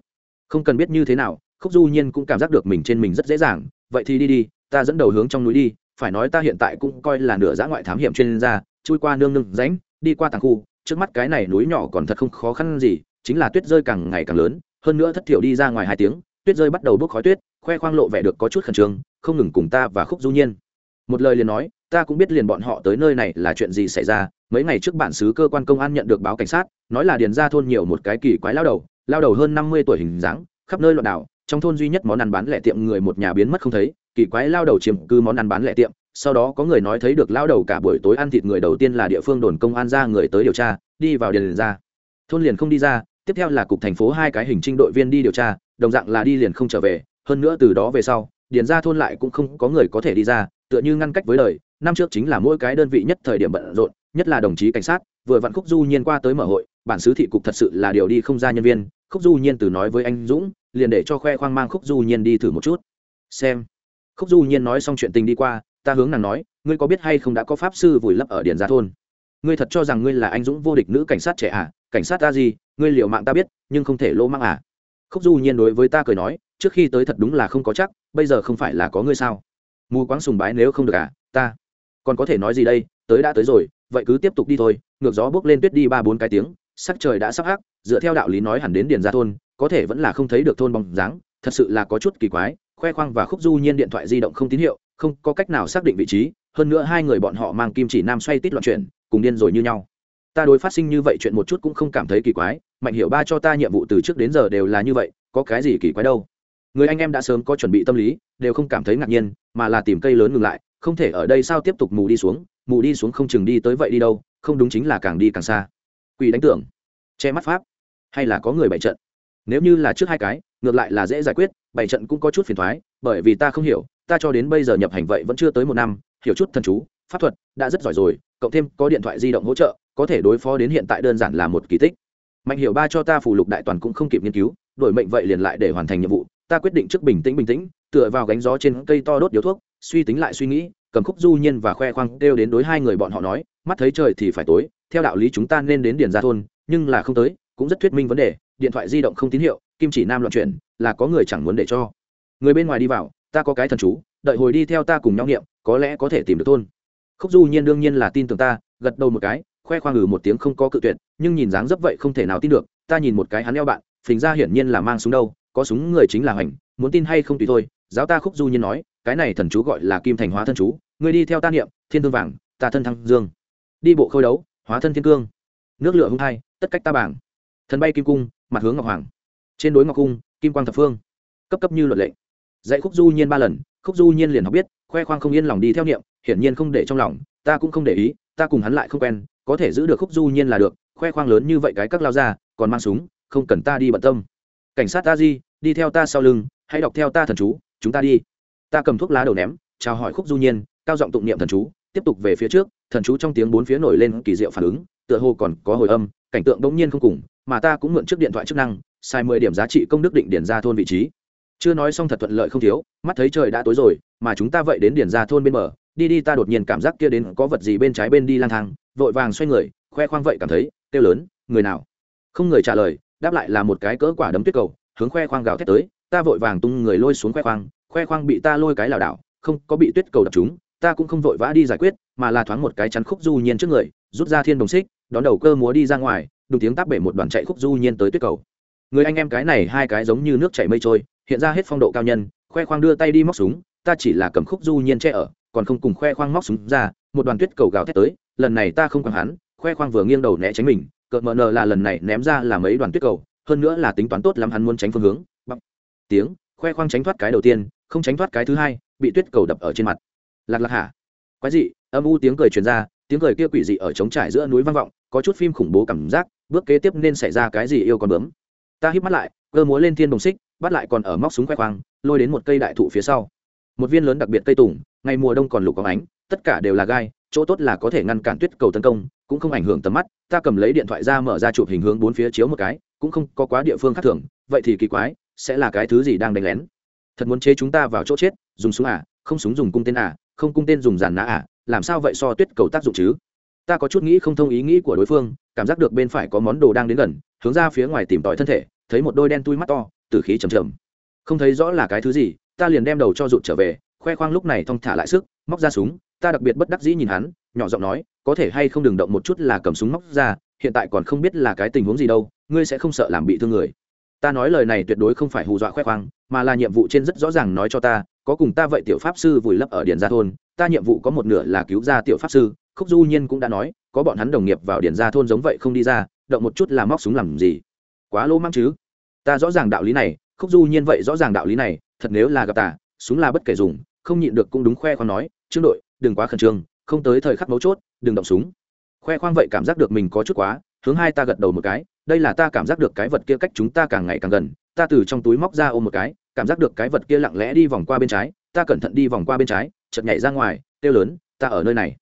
Không cần biết như thế nào, khúc du nhiên cũng cảm giác được mình trên mình rất dễ dàng, vậy thì đi đi, ta dẫn đầu hướng trong núi đi, phải nói ta hiện tại cũng coi là nửa giã ngoại thám hiểm chuyên gia, chui qua nương nương ránh đi qua tàng khu, trước mắt cái này núi nhỏ còn thật không khó khăn gì, chính là tuyết rơi càng ngày càng lớn, hơn nữa thất thiểu đi ra ngoài hai tiếng tuyết rơi bắt đầu bốc khói tuyết, khoe khoang lộ vẻ được có chút khẩn trương, không ngừng cùng ta và khúc du nhiên. Một lời liền nói, ta cũng biết liền bọn họ tới nơi này là chuyện gì xảy ra, mấy ngày trước bản xứ cơ quan công an nhận được báo cảnh sát, nói là điền ra thôn nhiều một cái kỳ quái lao đầu lao đầu hơn năm mươi tuổi hình dáng, khắp nơi loạn đảo, trong thôn duy nhất món ăn bán lẻ tiệm người một nhà biến mất không thấy, kỳ quái lao đầu chiếm cư món ăn bán lẻ tiệm, sau đó có người nói thấy được lao đầu cả buổi tối ăn thịt người đầu tiên là địa phương đồn công an ra người tới điều tra, đi vào điền ra thôn liền không đi ra tiếp theo là cục thành phố hai cái hình trinh đội viên đi điều tra, đồng dạng là đi liền không trở về, hơn nữa từ đó về sau, điền ra thôn lại cũng không có người có thể đi ra, tựa như ngăn cách với đời, năm trước chính là mỗi cái đơn vị nhất thời điểm bận rộn, nhất là đồng chí cảnh sát, vừa vặn khúc du nhiên qua tới mở hội, bản xứ thị cục thật sự là điều đi không ra nhân viên, khúc du nhiên từ nói với anh dũng, liền để cho khoe khoang mang khúc du nhiên đi thử một chút. Xem. Khúc du nhiên nói xong chuyện tình đi qua, ta hướng nàng nói, ngươi có biết hay không đã có pháp sư vùi lấp ở điền gia thôn? Ngươi thật cho rằng ngươi là anh dũng vô địch nữ cảnh sát trẻ à? Cảnh sát ta gì? Ngươi liệu mạng ta biết nhưng không thể lỗ mang à. Khúc du nhiên đối với ta cười nói trước khi tới thật đúng là không có chắc bây giờ không phải là có ngươi sao? Mù quáng sùng bái nếu không được à ta. Còn có thể nói gì đây tới đã tới rồi vậy cứ tiếp tục đi thôi ngược gió bước lên tuyết đi ba bốn cái tiếng sắc trời đã sắp hắc dựa theo đạo lý nói hẳn đến điền ra thôn có thể vẫn là không thấy được thôn bóng dáng thật sự là có chút kỳ quái khoe khoang và khúc du nhiên điện thoại di động không tín hiệu không có cách nào xác định vị trí hơn nữa hai người bọn họ mang kim chỉ nam xoay tít loạn chuyển, cùng điên rồi như nhau ta đối phát sinh như vậy chuyện một chút cũng không cảm thấy kỳ quái, mạnh hiểu ba cho ta nhiệm vụ từ trước đến giờ đều là như vậy, có cái gì kỳ quái đâu. Người anh em đã sớm có chuẩn bị tâm lý, đều không cảm thấy ngạc nhiên, mà là tìm cây lớn ngừng lại, không thể ở đây sao tiếp tục mù đi xuống, mù đi xuống không chừng đi tới vậy đi đâu, không đúng chính là càng đi càng xa. Quỷ đánh tưởng, che mắt pháp, hay là có người bày trận? Nếu như là trước hai cái, ngược lại là dễ giải quyết, bày trận cũng có chút phiền thoái, bởi vì ta không hiểu, ta cho đến bây giờ nhập hành vậy vẫn chưa tới một năm, hiểu chút thần chú, pháp thuật đã rất giỏi rồi, cộng thêm có điện thoại di động hỗ trợ có thể đối phó đến hiện tại đơn giản là một kỳ tích. Mạnh hiệu ba cho ta phủ lục đại toàn cũng không kịp nghiên cứu, đổi mệnh vậy liền lại để hoàn thành nhiệm vụ, ta quyết định trước bình tĩnh bình tĩnh, tựa vào gánh gió trên cây to đốt điếu thuốc, suy tính lại suy nghĩ, cầm khúc du nhiên và khoe khoang kêu đến đối hai người bọn họ nói, mắt thấy trời thì phải tối, theo đạo lý chúng ta nên đến điền ra thôn, nhưng là không tới, cũng rất thuyết minh vấn đề, điện thoại di động không tín hiệu, kim chỉ nam loạn chuyển, là có người chẳng muốn để cho. Người bên ngoài đi vào, ta có cái thần chú, đợi hồi đi theo ta cùng nhau nghiệm, có lẽ có thể tìm được thôn. Khúc du nhiên đương nhiên là tin tưởng ta, gật đầu một cái khoe khoang ngừ một tiếng không có cự tuyệt, nhưng nhìn dáng dấp vậy không thể nào tin được, ta nhìn một cái hắn eo bạn, phình ra hiển nhiên là mang súng đâu, có súng người chính là hoành, muốn tin hay không tùy thôi, giáo ta khúc du nhiên nói, cái này thần chú gọi là kim thành hóa thân chú người đi theo ta niệm, thiên thương vàng, ta thân thăng dương. Đi bộ khôi đấu, hóa thân thiên cương. Nước lửa hung hai, tất cách ta bảng. Thần bay kim cung, mặt hướng ngọc hoàng. Trên đối ngọc cung, kim quang thập phương. Cấp cấp như luật lệ. Dạy khúc du nhiên ba lần, khúc du nhiên liền học biết, khoe khoang không yên lòng đi theo niệm, hiển nhiên không để trong lòng, ta cũng không để ý, ta cùng hắn lại không quen có thể giữ được khúc du nhiên là được, khoe khoang lớn như vậy cái các lao ra, còn mang súng, không cần ta đi bận tâm. Cảnh sát ta di, đi theo ta sau lưng, hãy đọc theo ta thần chú, chúng ta đi. Ta cầm thuốc lá đầu ném, chào hỏi khúc du nhiên, cao giọng tụng niệm thần chú, tiếp tục về phía trước, thần chú trong tiếng bốn phía nổi lên kỳ diệu phản ứng, tựa hồ còn có hồi âm, cảnh tượng bỗng nhiên không cùng, mà ta cũng mượn trước điện thoại chức năng sai mười điểm giá trị công đức định điển ra thôn vị trí. Chưa nói xong thật thuận lợi không thiếu, mắt thấy trời đã tối rồi, mà chúng ta vậy đến điển ra thôn bên bờ, đi đi ta đột nhiên cảm giác kia đến có vật gì bên trái bên đi lang thang vội vàng xoay người, khoe khoang vậy cảm thấy, kêu lớn, người nào? Không người trả lời, đáp lại là một cái cỡ quả đấm tuyết cầu, hướng khoe khoang gào thét tới, ta vội vàng tung người lôi xuống khoe khoang khoe khoang bị ta lôi cái lảo đảo, không, có bị tuyết cầu đập chúng ta cũng không vội vã đi giải quyết, mà là thoáng một cái chắn khúc du nhiên trước người, rút ra thiên đồng xích, đón đầu cơ múa đi ra ngoài đùng tiếng táp bể một đoàn chạy khúc du nhiên tới tuyết cầu. Người anh em cái này hai cái giống như nước chảy mây trôi, hiện ra hết phong độ cao nhân, khoe khoang đưa tay đi móc súng, ta chỉ là cầm khúc du nhiên che ở, còn không cùng khoe khoang móc súng ra, một đoàn tuyết cầu gào thét tới lần này ta không còn hắn, khoe khoang vừa nghiêng đầu né tránh mình, cợt mờ nờ là lần này ném ra là mấy đoàn tuyết cầu, hơn nữa là tính toán tốt lắm hắn muốn tránh phương hướng. Bắp. tiếng, khoe khoang tránh thoát cái đầu tiên, không tránh thoát cái thứ hai, bị tuyết cầu đập ở trên mặt. Lạc lạc hả? Quái dị, âm u tiếng cười truyền ra, tiếng cười kia quỷ dị ở trống trải giữa núi vang vọng, có chút phim khủng bố cảm giác, bước kế tiếp nên xảy ra cái gì yêu con bướm. Ta hít mắt lại cơ múa lên thiên đồng xích, bắt lại còn ở móc súng khoe khoang, lôi đến một cây đại thụ phía sau. Một viên lớn đặc biệt cây tùng, ngày mùa đông còn lục có ánh, tất cả đều là gai chỗ tốt là có thể ngăn cản tuyết cầu tấn công, cũng không ảnh hưởng tầm mắt, ta cầm lấy điện thoại ra mở ra chụp hình hướng bốn phía chiếu một cái, cũng không có quá địa phương khác thường, vậy thì kỳ quái, sẽ là cái thứ gì đang đánh lén? Thật muốn chế chúng ta vào chỗ chết, dùng súng à không súng dùng cung tên à không cung tên dùng giàn nã à làm sao vậy so tuyết cầu tác dụng chứ? Ta có chút nghĩ không thông ý nghĩ của đối phương, cảm giác được bên phải có món đồ đang đến gần, hướng ra phía ngoài tìm tòi thân thể, thấy một đôi đen tui mắt to từ khí trầm trầm. Không thấy rõ là cái thứ gì, ta liền đem đầu cho rụt trở về, khoe khoang lúc này thong thả lại sức, móc ra súng ta đặc biệt bất đắc dĩ nhìn hắn, nhỏ giọng nói, có thể hay không đừng động một chút là cầm súng móc ra, hiện tại còn không biết là cái tình huống gì đâu, ngươi sẽ không sợ làm bị thương người. Ta nói lời này tuyệt đối không phải hù dọa khoe khoang, mà là nhiệm vụ trên rất rõ ràng nói cho ta, có cùng ta vậy tiểu pháp sư vùi lấp ở điện gia thôn, ta nhiệm vụ có một nửa là cứu ra tiểu pháp sư, khúc du nhiên cũng đã nói, có bọn hắn đồng nghiệp vào điện gia thôn giống vậy không đi ra, động một chút là móc súng làm gì? Quá lỗ mang chứ? Ta rõ ràng đạo lý này, khúc du nhiên vậy rõ ràng đạo lý này, thật nếu là gặp ta súng là bất kể dùng, không nhịn được cũng đúng khoe khoang nói, trương đội đừng quá khẩn trương, không tới thời khắc mấu chốt, đừng động súng. Khoe khoang vậy cảm giác được mình có chút quá, hướng hai ta gật đầu một cái, đây là ta cảm giác được cái vật kia cách chúng ta càng ngày càng gần, ta từ trong túi móc ra ôm một cái, cảm giác được cái vật kia lặng lẽ đi vòng qua bên trái, ta cẩn thận đi vòng qua bên trái, chợt nhảy ra ngoài, kêu lớn, ta ở nơi này.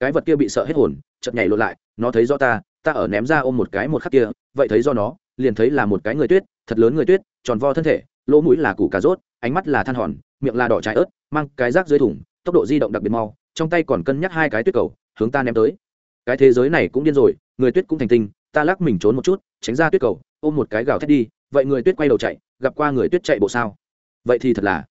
Cái vật kia bị sợ hết hồn, chợt nhảy lộn lại, nó thấy do ta ta ở ném ra ôm một cái một khắc kia, vậy thấy do nó, liền thấy là một cái người tuyết, thật lớn người tuyết, tròn vo thân thể, lỗ mũi là củ cà rốt, ánh mắt là than hòn, miệng là đỏ trái ớt, mang cái rác dưới thùng tốc độ di động đặc biệt mau trong tay còn cân nhắc hai cái tuyết cầu, hướng ta ném tới. Cái thế giới này cũng điên rồi, người tuyết cũng thành tinh, ta lắc mình trốn một chút, tránh ra tuyết cầu, ôm một cái gào thét đi, vậy người tuyết quay đầu chạy, gặp qua người tuyết chạy bộ sao? Vậy thì thật là,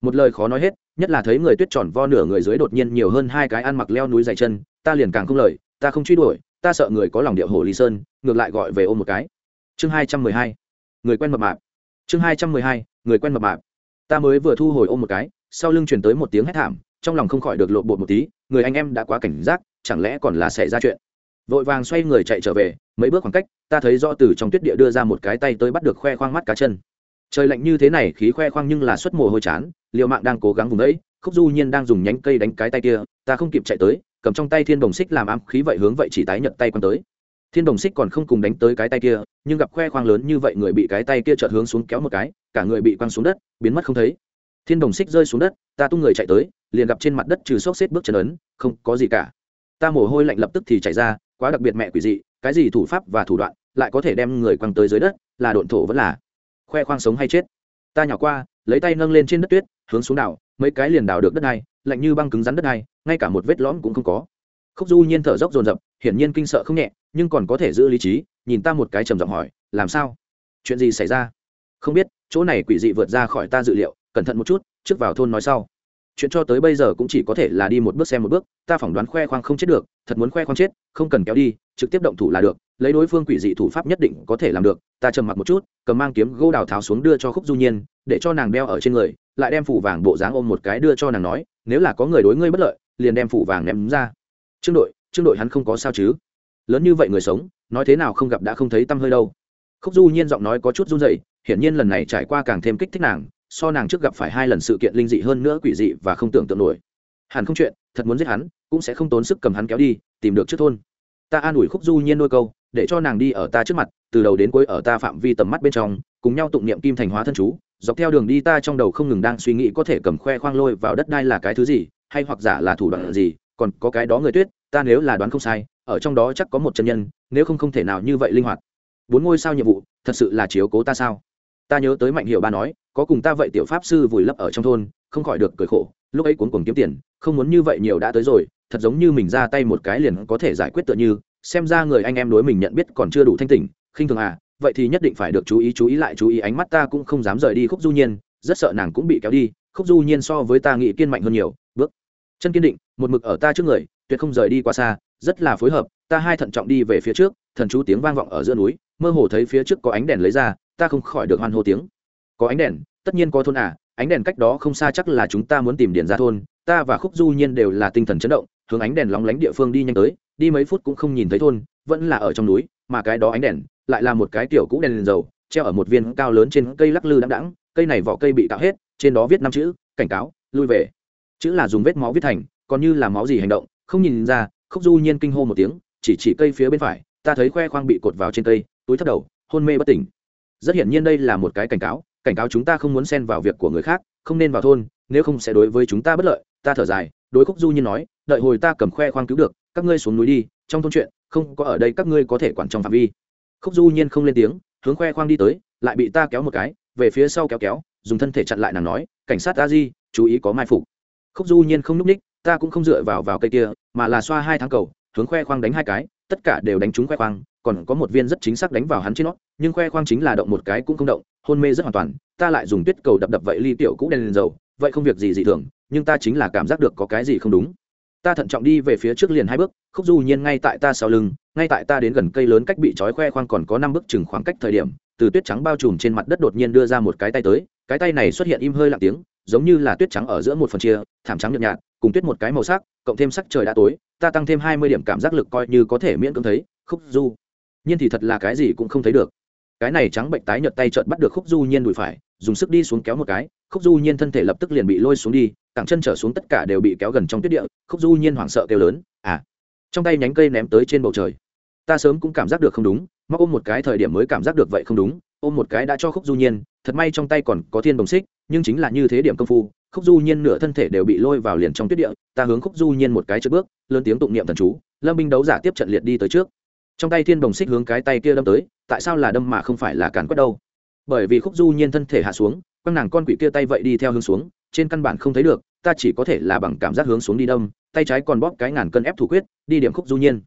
một lời khó nói hết, nhất là thấy người tuyết tròn vo nửa người dưới đột nhiên nhiều hơn hai cái ăn mặc leo núi dày chân, ta liền càng không lời, ta không truy đuổi, ta sợ người có lòng điệu hồ lý sơn, ngược lại gọi về ôm một cái. Chương hai trăm mười hai, người quen mập mạp. Chương hai trăm mười hai, người quen mập mạp. Ta mới vừa thu hồi ôm một cái, sau lưng chuyển tới một tiếng hét thảm trong lòng không khỏi được lộ bột một tí, người anh em đã quá cảnh giác, chẳng lẽ còn là xảy ra chuyện? Vội vàng xoay người chạy trở về, mấy bước khoảng cách, ta thấy do từ trong tuyết địa đưa ra một cái tay tới bắt được khoe khoang mắt cá chân. Trời lạnh như thế này, khí khoe khoang nhưng là xuất mồ hôi chán liệu mạng đang cố gắng vùng đấy, khúc du nhiên đang dùng nhánh cây đánh cái tay kia, ta không kịp chạy tới, cầm trong tay thiên đồng xích làm ám khí vậy hướng vậy chỉ tái nhận tay quăng tới. Thiên đồng xích còn không cùng đánh tới cái tay kia, nhưng gặp khoe khoang lớn như vậy người bị cái tay kia chợt hướng xuống kéo một cái, cả người bị quăng xuống đất, biến mất không thấy. Thiên đồng xích rơi xuống đất, ta tung người chạy tới liền gặp trên mặt đất trừ xốc xếp bước chân ấn, không có gì cả. Ta mồ hôi lạnh lập tức thì chạy ra, quá đặc biệt mẹ quỷ dị, cái gì thủ pháp và thủ đoạn lại có thể đem người quăng tới dưới đất, là độn thổ vẫn là khoe khoang sống hay chết. Ta nhỏ qua, lấy tay nâng lên trên đất tuyết, hướng xuống đảo, mấy cái liền đào được đất này, lạnh như băng cứng rắn đất này, ngay cả một vết lõm cũng không có. Khúc du nhiên thở dốc dồn dập, hiển nhiên kinh sợ không nhẹ, nhưng còn có thể giữ lý trí, nhìn ta một cái trầm giọng hỏi, làm sao? Chuyện gì xảy ra? Không biết, chỗ này quỷ dị vượt ra khỏi ta dự liệu, cẩn thận một chút, trước vào thôn nói sau chuyện cho tới bây giờ cũng chỉ có thể là đi một bước xem một bước, ta phỏng đoán khoe khoang không chết được, thật muốn khoe khoang chết, không cần kéo đi, trực tiếp động thủ là được, lấy đối phương quỷ dị thủ pháp nhất định có thể làm được, ta trầm mặc một chút, cầm mang kiếm gỗ đào tháo xuống đưa cho khúc du nhiên, để cho nàng đeo ở trên người, lại đem phủ vàng bộ dáng ôm một cái đưa cho nàng nói, nếu là có người đối ngươi bất lợi, liền đem phủ vàng ném ra. Trương đội trương đội hắn không có sao chứ? Lớn như vậy người sống, nói thế nào không gặp đã không thấy tâm hơi đâu. Khúc du nhiên giọng nói có chút run dậy hiển nhiên lần này trải qua càng thêm kích thích nàng so nàng trước gặp phải hai lần sự kiện linh dị hơn nữa quỷ dị và không tưởng tượng nổi. Hẳn không chuyện, thật muốn giết hắn, cũng sẽ không tốn sức cầm hắn kéo đi, tìm được trước thôn. Ta an ủi khúc du nhiên đôi câu, để cho nàng đi ở ta trước mặt, từ đầu đến cuối ở ta phạm vi tầm mắt bên trong, cùng nhau tụng niệm kim thành hóa thân chú, dọc theo đường đi ta trong đầu không ngừng đang suy nghĩ có thể cầm khoe khoang lôi vào đất đai là cái thứ gì, hay hoặc giả là thủ đoạn gì, còn có cái đó người tuyết, ta nếu là đoán không sai, ở trong đó chắc có một chân nhân, nếu không không thể nào như vậy linh hoạt. Bốn ngôi sao nhiệm vụ, thật sự là chiếu cố ta sao? Ta nhớ tới mạnh hiệu ba nói có cùng ta vậy tiểu pháp sư vùi lấp ở trong thôn, không khỏi được cười khổ, lúc ấy cuốn cuồng kiếm tiền, không muốn như vậy nhiều đã tới rồi, thật giống như mình ra tay một cái liền có thể giải quyết tựa như, xem ra người anh em đối mình nhận biết còn chưa đủ thanh tỉnh, khinh thường à vậy thì nhất định phải được chú ý chú ý lại chú ý ánh mắt ta cũng không dám rời đi khúc du nhiên, rất sợ nàng cũng bị kéo đi, khúc du nhiên so với ta nghĩ kiên mạnh hơn nhiều, bước. Chân kiên định, một mực ở ta trước người, tuyệt không rời đi quá xa, rất là phối hợp, ta hai thận trọng đi về phía trước, thần chú tiếng vang vọng ở giữa núi, mơ hồ thấy phía trước có ánh đèn lấy ra, ta không khỏi được hoan hô tiếng có ánh đèn tất nhiên có thôn à ánh đèn cách đó không xa chắc là chúng ta muốn tìm điện ra thôn ta và khúc du nhiên đều là tinh thần chấn động hướng ánh đèn lóng lánh địa phương đi nhanh tới đi mấy phút cũng không nhìn thấy thôn vẫn là ở trong núi mà cái đó ánh đèn lại là một cái tiểu cũ đèn, đèn dầu treo ở một viên cao lớn trên cây lắc lư đãng đãng cây này vỏ cây bị cạo hết trên đó viết năm chữ cảnh cáo lui về. Chữ là dùng vết máu viết thành còn như là máu gì hành động không nhìn ra khúc du nhiên kinh hô một tiếng chỉ chỉ cây phía bên phải ta thấy khoe khoang bị cột vào trên cây túi thấp đầu hôn mê bất tỉnh. Rất hiển nhiên đây là một cái cảnh cáo cảnh cáo chúng ta không muốn xen vào việc của người khác, không nên vào thôn, nếu không sẽ đối với chúng ta bất lợi. Ta thở dài, đối khúc du nhiên nói, đợi hồi ta cầm khoe khoang cứu được, các ngươi xuống núi đi, trong thôn chuyện, không có ở đây các ngươi có thể quản trong phạm vi. Khúc du nhiên không lên tiếng, hướng khoe khoang đi tới, lại bị ta kéo một cái, về phía sau kéo kéo, dùng thân thể chặn lại nàng nói, cảnh sát a di, chú ý có mai phục. Khúc du nhiên không n ú c ních, ta cũng không dựa vào vào cây kia, mà là xoa hai tháng cầu, hướng khoe khoang đánh hai cái, tất cả đều đánh trúng khoe khoang còn có một viên rất chính xác đánh vào hắn trên nó, nhưng khoe khoang chính là động một cái cũng không động, hôn mê rất hoàn toàn, ta lại dùng tuyết cầu đập đập vậy ly tiểu cũ đen lên dầu, vậy không việc gì dị thường, nhưng ta chính là cảm giác được có cái gì không đúng. Ta thận trọng đi về phía trước liền hai bước, khúc du nhiên ngay tại ta sau lưng, ngay tại ta đến gần cây lớn cách bị trói khoe khoang còn có năm bước chừng khoảng cách thời điểm, từ tuyết trắng bao trùm trên mặt đất đột nhiên đưa ra một cái tay tới, cái tay này xuất hiện im hơi lặng tiếng, giống như là tuyết trắng ở giữa một phần chia, thảm trắng nhợt nhạt, cùng tuyết một cái màu sắc, cộng thêm sắc trời đã tối, ta tăng thêm hai mươi điểm cảm giác lực coi như có thể miễn cưỡng thấy, khúc du nhiên thì thật là cái gì cũng không thấy được. Cái này trắng bệnh tái nhợt tay trợn bắt được khúc du nhiên đùi phải, dùng sức đi xuống kéo một cái, khúc du nhiên thân thể lập tức liền bị lôi xuống đi, cẳng chân trở xuống tất cả đều bị kéo gần trong tuyết địa, khúc du nhiên hoảng sợ kêu lớn à! Trong tay nhánh cây ném tới trên bầu trời. Ta sớm cũng cảm giác được không đúng móc ôm một cái thời điểm mới cảm giác được vậy không đúng, ôm một cái đã cho khúc du nhiên, thật may trong tay còn có thiên đồng xích, nhưng chính là như thế điểm công phu, khúc du nhiên nửa thân thể đều bị lôi vào liền trong tuyết địa, ta hướng khúc du nhiên một cái trước bước, lớn tiếng tụng niệm thần chú, lâm binh đấu giả tiếp trận liệt đi tới trước trong tay thiên đồng xích hướng cái tay kia đâm tới, tại sao là đâm mà không phải là càn quất đâu? Bởi vì khúc du nhiên thân thể hạ xuống, quăng nàng con quỷ kia tay vậy đi theo hướng xuống, trên căn bản không thấy được, ta chỉ có thể là bằng cảm giác hướng xuống đi đâm, tay trái còn bóp cái ngàn cân ép thủ quyết, đi điểm khúc du nhiên.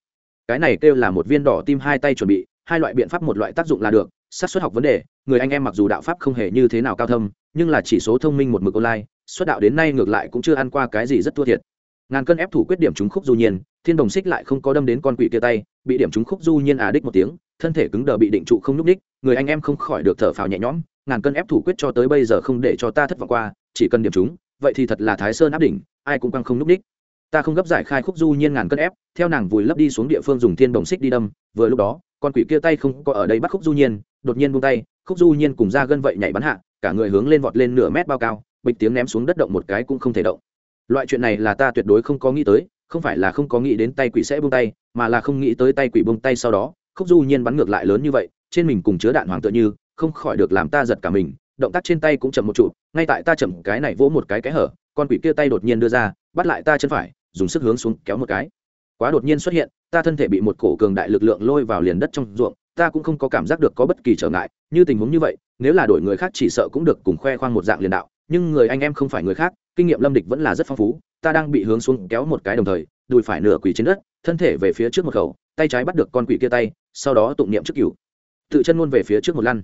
Cái này kêu là một viên đỏ tim hai tay chuẩn bị, hai loại biện pháp một loại tác dụng là được sát xuất học vấn đề, người anh em mặc dù đạo pháp không hề như thế nào cao thâm, nhưng là chỉ số thông minh một mực online xuất đạo đến nay ngược lại cũng chưa ăn qua cái gì rất thua thiệt. Ngàn cân ép thủ quyết điểm chúng khúc du nhiên thiên đồng xích lại không có đâm đến con quỷ kia tay, bị điểm trúng khúc du nhiên à đích một tiếng, thân thể cứng đờ bị định trụ không nhúc đích người anh em không khỏi được thở phào nhẹ nhõm, ngàn cân ép thủ quyết cho tới bây giờ không để cho ta thất vọng qua, chỉ cần điểm trúng, vậy thì thật là thái sơn áp đỉnh, ai cũng căng không nhúc đích ta không gấp giải khai khúc du nhiên ngàn cân ép, theo nàng vùi lấp đi xuống địa phương dùng thiên đồng xích đi đâm, vừa lúc đó, con quỷ kia tay không có ở đây bắt khúc du nhiên, đột nhiên buông tay, khúc du nhiên cùng ra gân vậy nhảy bắn hạ, cả người hướng lên vọt lên nửa mét bao cao bịch tiếng ném xuống đất động một cái cũng không thể động. Loại chuyện này là ta tuyệt đối không có nghĩ tới không phải là không có nghĩ đến tay quỷ sẽ buông tay, mà là không nghĩ tới tay quỷ buông tay sau đó, khúc du nhiên bắn ngược lại lớn như vậy, trên mình cùng chứa đạn hoàng tựa như, không khỏi được làm ta giật cả mình, động tác trên tay cũng chậm một chút. ngay tại ta chậm cái này vỗ một cái cái hở, con quỷ kia tay đột nhiên đưa ra, bắt lại ta chân phải, dùng sức hướng xuống kéo một cái quá đột nhiên xuất hiện, ta thân thể bị một cổ cường đại lực lượng lôi vào liền đất trong ruộng, ta cũng không có cảm giác được có bất kỳ trở ngại, như tình huống như vậy, nếu là đổi người khác chỉ sợ cũng được cùng khoe khoang một dạng liền đạo, nhưng người anh em không phải người khác, kinh nghiệm lâm địch vẫn là rất phong phú ta đang bị hướng xuống kéo một cái đồng thời, đùi phải nửa quỳ trên đất, thân thể về phía trước một khẩu, tay trái bắt được con quỷ kia tay, sau đó tụng niệm trước cửu. Tự chân luôn về phía trước một lăn.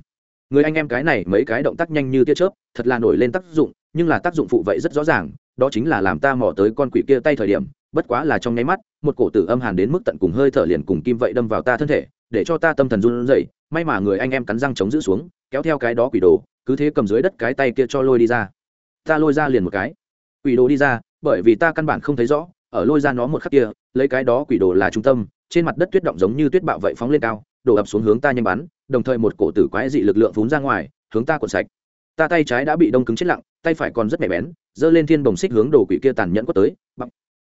Người anh em cái này mấy cái động tác nhanh như tia chớp, thật là nổi lên tác dụng, nhưng là tác dụng phụ vậy rất rõ ràng, đó chính là làm ta mò tới con quỷ kia tay thời điểm, bất quá là trong nháy mắt, một cổ tử âm hàn đến mức tận cùng hơi thở liền cùng kim vậy đâm vào ta thân thể, để cho ta tâm thần run rẩy, may mà người anh em cắn răng chống giữ xuống, kéo theo cái đó quỷ đồ, cứ thế cầm dưới đất cái tay kia cho lôi đi ra. Ta lôi ra liền một cái. Quỷ đồ đi ra bởi vì ta căn bản không thấy rõ, ở lôi ra nó một khắc kia, lấy cái đó quỷ đồ là trung tâm, trên mặt đất tuyết động giống như tuyết bạo vậy phóng lên cao, đổ ập xuống hướng ta nhanh bắn, đồng thời một cổ tử quái dị lực lượng phún ra ngoài, hướng ta cuộn sạch. Ta tay trái đã bị đông cứng chết lặng, tay phải còn rất nhạy bén, giơ lên thiên bồng xích hướng đồ quỷ kia tàn nhẫn quất tới bắp